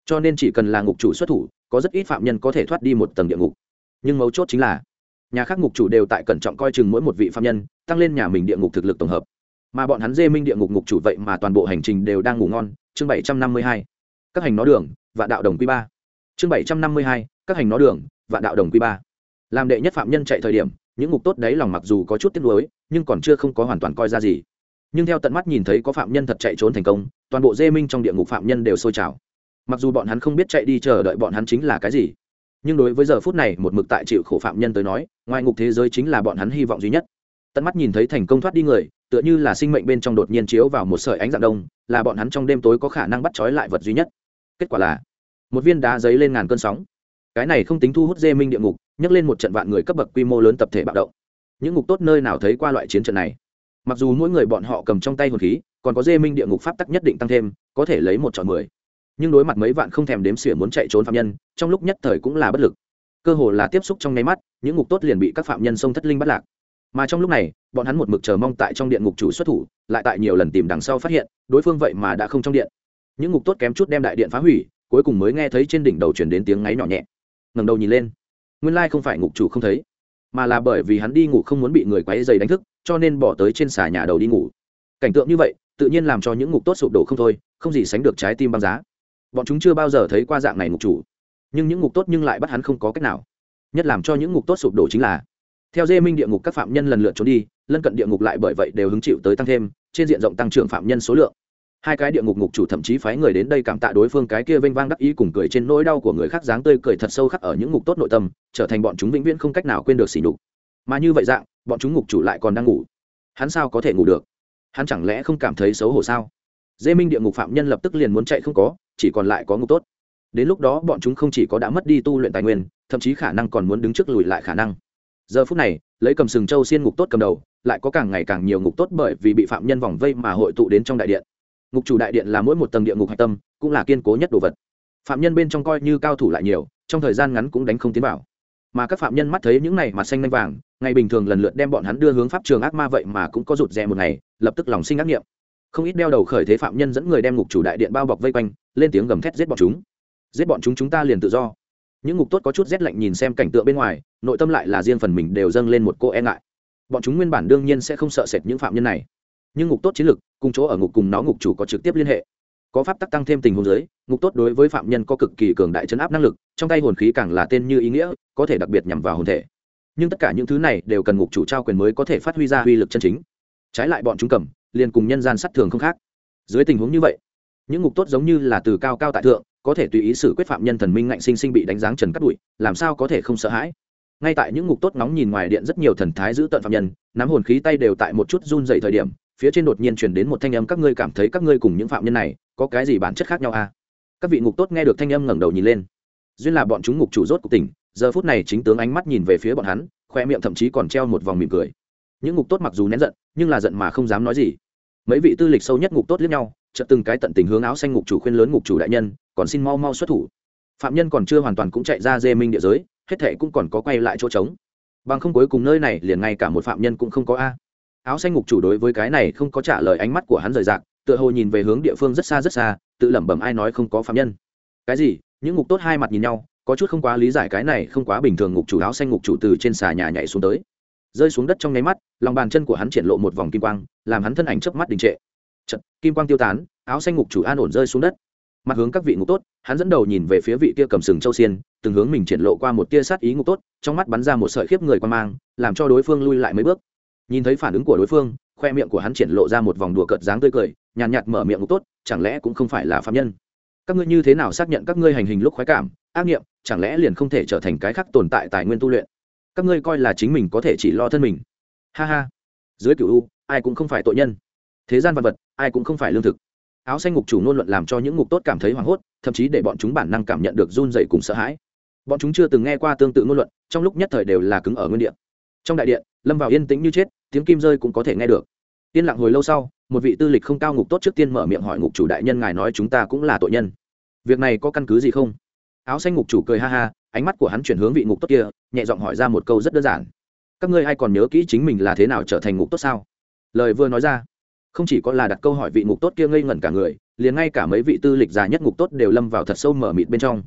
Cho nên chỉ cần là ngục chủ xuất thủ, có rất ít phạm nhân có thể thoát đi một tầng địa ngục. Nhưng mấu chốt chính là, nhà khác ngục chủ đều tại cẩn trọng coi chừng mỗi một vị phạm nhân, tăng lên nhà mình địa ngục thực lực tổng hợp mà bọn hắn dê minh địa ngục ngục chủ vậy mà toàn bộ hành trình đều đang ngủ ngon. Chương bảy trăm năm mươi hai, các hành nó đường và đạo đồng quy ba. Chương bảy trăm năm mươi hai, các hành nó đường và đạo đồng quy ba. Làm đệ nhất phạm nhân chạy thời điểm, những ngục tốt đấy lòng mặc dù có chút tiếc nuối, nhưng còn chưa không có hoàn toàn coi ra gì. Nhưng theo tận mắt nhìn thấy có phạm nhân thật chạy trốn thành công, toàn bộ dê minh trong địa ngục phạm nhân đều sôi trào. Mặc dù bọn hắn không biết chạy đi chờ đợi bọn hắn chính là cái gì, nhưng đối với giờ phút này một mực tại chịu khổ phạm nhân tới nói, ngoài ngục thế giới chính là bọn hắn hy vọng duy nhất. Tận mắt nhìn thấy thành công thoát đi người tựa như là sinh mệnh bên trong đột nhiên chiếu vào một sợi ánh dạng đông, là bọn hắn trong đêm tối có khả năng bắt trói lại vật duy nhất. Kết quả là, một viên đá giấy lên ngàn cơn sóng. Cái này không tính thu hút dê minh địa ngục, nhấc lên một trận vạn người cấp bậc quy mô lớn tập thể bạo động. Những ngục tốt nơi nào thấy qua loại chiến trận này? Mặc dù mỗi người bọn họ cầm trong tay hồn khí, còn có dê minh địa ngục pháp tắc nhất định tăng thêm, có thể lấy một chọn mười. Nhưng đối mặt mấy vạn không thèm đếm xỉa muốn chạy trốn phạm nhân, trong lúc nhất thời cũng là bất lực. Cơ hồ là tiếp xúc trong nháy mắt, những ngục tốt liền bị các phạm nhân sông thất linh bắt lạc mà trong lúc này, bọn hắn một mực chờ mong tại trong điện ngục chủ xuất thủ, lại tại nhiều lần tìm đằng sau phát hiện, đối phương vậy mà đã không trong điện. Những ngục tốt kém chút đem đại điện phá hủy, cuối cùng mới nghe thấy trên đỉnh đầu chuyển đến tiếng ngáy nhỏ nhẹ. Ngầm đầu nhìn lên. Nguyên lai không phải ngục chủ không thấy, mà là bởi vì hắn đi ngủ không muốn bị người quáy dày đánh thức, cho nên bỏ tới trên xà nhà đầu đi ngủ. Cảnh tượng như vậy, tự nhiên làm cho những ngục tốt sụp đổ không thôi, không gì sánh được trái tim băng giá. Bọn chúng chưa bao giờ thấy qua dạng này ngục chủ. Nhưng những ngục tốt nhưng lại bắt hắn không có cách nào. Nhất làm cho những ngục tốt sụp đổ chính là theo dê minh địa ngục các phạm nhân lần lượt trốn đi, lân cận địa ngục lại bởi vậy đều hứng chịu tới tăng thêm, trên diện rộng tăng trưởng phạm nhân số lượng. Hai cái địa ngục ngục chủ thậm chí phái người đến đây cảm tạ đối phương cái kia vênh vang đắc ý cùng cười trên nỗi đau của người khác dáng tươi cười thật sâu khắc ở những ngục tốt nội tâm, trở thành bọn chúng vĩnh viễn không cách nào quên được xỉ nhục. Mà như vậy dạng, bọn chúng ngục chủ lại còn đang ngủ. Hắn sao có thể ngủ được? Hắn chẳng lẽ không cảm thấy xấu hổ sao? Dê minh địa ngục phạm nhân lập tức liền muốn chạy không có, chỉ còn lại có ngục tốt. Đến lúc đó bọn chúng không chỉ có đã mất đi tu luyện tài nguyên, thậm chí khả năng còn muốn đứng trước lùi lại khả năng giờ phút này, lấy cầm sừng châu xiên ngục tốt cầm đầu, lại có càng ngày càng nhiều ngục tốt bởi vì bị phạm nhân vòng vây mà hội tụ đến trong đại điện. Ngục chủ đại điện là mỗi một tầng địa ngục hạch tâm, cũng là kiên cố nhất đồ vật. Phạm nhân bên trong coi như cao thủ lại nhiều, trong thời gian ngắn cũng đánh không tiến vào. Mà các phạm nhân mắt thấy những này mặt xanh lanh vàng, ngày bình thường lần lượt đem bọn hắn đưa hướng pháp trường ác ma vậy mà cũng có rụt rè một ngày, lập tức lòng sinh ác nghiệm. Không ít đeo đầu khởi thế phạm nhân dẫn người đem ngục chủ đại điện bao bọc vây quanh, lên tiếng gầm thét giết bọn chúng. Giết bọn chúng chúng ta liền tự do những ngục tốt có chút rét lạnh nhìn xem cảnh tượng bên ngoài, nội tâm lại là riêng phần mình đều dâng lên một cô e ngại. Bọn chúng nguyên bản đương nhiên sẽ không sợ sệt những phạm nhân này. Nhưng ngục tốt chiến lược, cùng chỗ ở ngục cùng nó ngục chủ có trực tiếp liên hệ. Có pháp tắc tăng thêm tình huống giới, ngục tốt đối với phạm nhân có cực kỳ cường đại chấn áp năng lực, trong tay hồn khí càng là tên như ý nghĩa, có thể đặc biệt nhằm vào hồn thể. Nhưng tất cả những thứ này đều cần ngục chủ trao quyền mới có thể phát huy ra uy lực chân chính. Trái lại bọn chúng cầm, liền cùng nhân gian sát thường không khác. Dưới tình huống như vậy, những ngục tốt giống như là từ cao cao tại thượng có thể tùy ý xử quyết phạm nhân thần minh ngạnh sinh sinh bị đánh giáng trần cắt đuổi làm sao có thể không sợ hãi? Ngay tại những ngục tốt nóng nhìn ngoài điện rất nhiều thần thái giữ tận phạm nhân, nắm hồn khí tay đều tại một chút run rẩy thời điểm, phía trên đột nhiên truyền đến một thanh âm, các ngươi cảm thấy các ngươi cùng những phạm nhân này có cái gì bản chất khác nhau à? các vị ngục tốt nghe được thanh âm ngẩng đầu nhìn lên. Duyên là bọn chúng ngục chủ rốt cục tỉnh, giờ phút này chính tướng ánh mắt nhìn về phía bọn hắn, khoe miệng thậm chí còn treo một vòng mỉm cười. Những ngục tốt mặc dù nén giận, nhưng là giận mà không dám nói gì. Mấy vị tư lịch sâu nhất ngục tốt liếc nhau chợt từng cái tận tình hướng áo xanh ngục chủ khuyên lớn ngục chủ đại nhân, còn xin mau mau xuất thủ. Phạm nhân còn chưa hoàn toàn cũng chạy ra dê minh địa giới, hết thệ cũng còn có quay lại chỗ trống. Bằng không cuối cùng nơi này liền ngay cả một phạm nhân cũng không có a. Áo xanh ngục chủ đối với cái này không có trả lời ánh mắt của hắn rời rạc, tựa hồ nhìn về hướng địa phương rất xa rất xa, tự lẩm bẩm ai nói không có phạm nhân. Cái gì? Những ngục tốt hai mặt nhìn nhau, có chút không quá lý giải cái này không quá bình thường ngục chủ áo xanh ngục chủ từ trên xà nhà nhảy xuống tới. Rơi xuống đất trong nháy mắt, lòng bàn chân của hắn triển lộ một vòng kim quang, làm hắn thân ảnh chớp mắt đình trệ. Chật, kim quang tiêu tán áo xanh ngục chủ an ổn rơi xuống đất. Mặt hướng các vị ngục tốt hắn dẫn đầu nhìn về phía vị kia cầm sừng châu xiên từng hướng mình triển lộ qua một tia sát ý ngục tốt trong mắt bắn ra một sợi khiếp người quan mang làm cho đối phương lui lại mấy bước. Nhìn thấy phản ứng của đối phương khoe miệng của hắn triển lộ ra một vòng đùa cợt dáng tươi cười nhàn nhạt, nhạt mở miệng ngục tốt chẳng lẽ cũng không phải là phạm nhân? Các ngươi như thế nào xác nhận các ngươi hành hình lúc khoái cảm ác nghiệm chẳng lẽ liền không thể trở thành cái khác tồn tại tài nguyên tu luyện? Các ngươi coi là chính mình có thể chỉ lo thân mình. Ha ha. Dưới cửu u ai cũng không phải tội nhân thế gian vật vật, ai cũng không phải lương thực. Áo xanh ngục chủ nôn luận làm cho những ngục tốt cảm thấy hoảng hốt, thậm chí để bọn chúng bản năng cảm nhận được run dậy cùng sợ hãi. Bọn chúng chưa từng nghe qua tương tự ngôn luận, trong lúc nhất thời đều là cứng ở nguyên điện trong đại điện, lâm vào yên tĩnh như chết, tiếng kim rơi cũng có thể nghe được. Yên lặng hồi lâu sau, một vị tư lịch không cao ngục tốt trước tiên mở miệng hỏi ngục chủ đại nhân ngài nói chúng ta cũng là tội nhân. Việc này có căn cứ gì không? Áo xanh ngục chủ cười ha ha, ánh mắt của hắn chuyển hướng vị ngục tốt kia, nhẹ giọng hỏi ra một câu rất đơn giản. Các ngươi ai còn nhớ kỹ chính mình là thế nào trở thành ngục tốt sao? Lời vừa nói ra không chỉ có là đặt câu hỏi vị ngục tốt kia ngây ngẩn cả người, liền ngay cả mấy vị tư lịch già nhất ngục tốt đều lâm vào thật sâu mở mịt bên trong.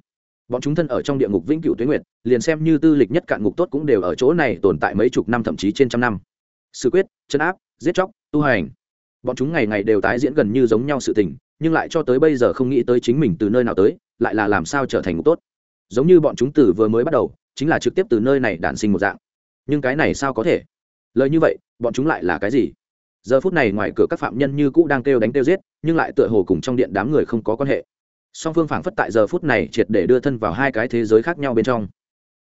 Bọn chúng thân ở trong địa ngục vĩnh cửu tuyến nguyệt, liền xem như tư lịch nhất cạn ngục tốt cũng đều ở chỗ này tồn tại mấy chục năm thậm chí trên trăm năm. Sự quyết, chấn áp, giết chóc, tu hành. Bọn chúng ngày ngày đều tái diễn gần như giống nhau sự tình, nhưng lại cho tới bây giờ không nghĩ tới chính mình từ nơi nào tới, lại là làm sao trở thành ngục tốt. Giống như bọn chúng từ vừa mới bắt đầu, chính là trực tiếp từ nơi này đản sinh một dạng. Nhưng cái này sao có thể? Lời như vậy, bọn chúng lại là cái gì? Giờ phút này ngoài cửa các phạm nhân như cũ đang kêu đánh kêu giết, nhưng lại tựa hồ cùng trong điện đám người không có quan hệ. Song phương phảng phất tại giờ phút này triệt để đưa thân vào hai cái thế giới khác nhau bên trong.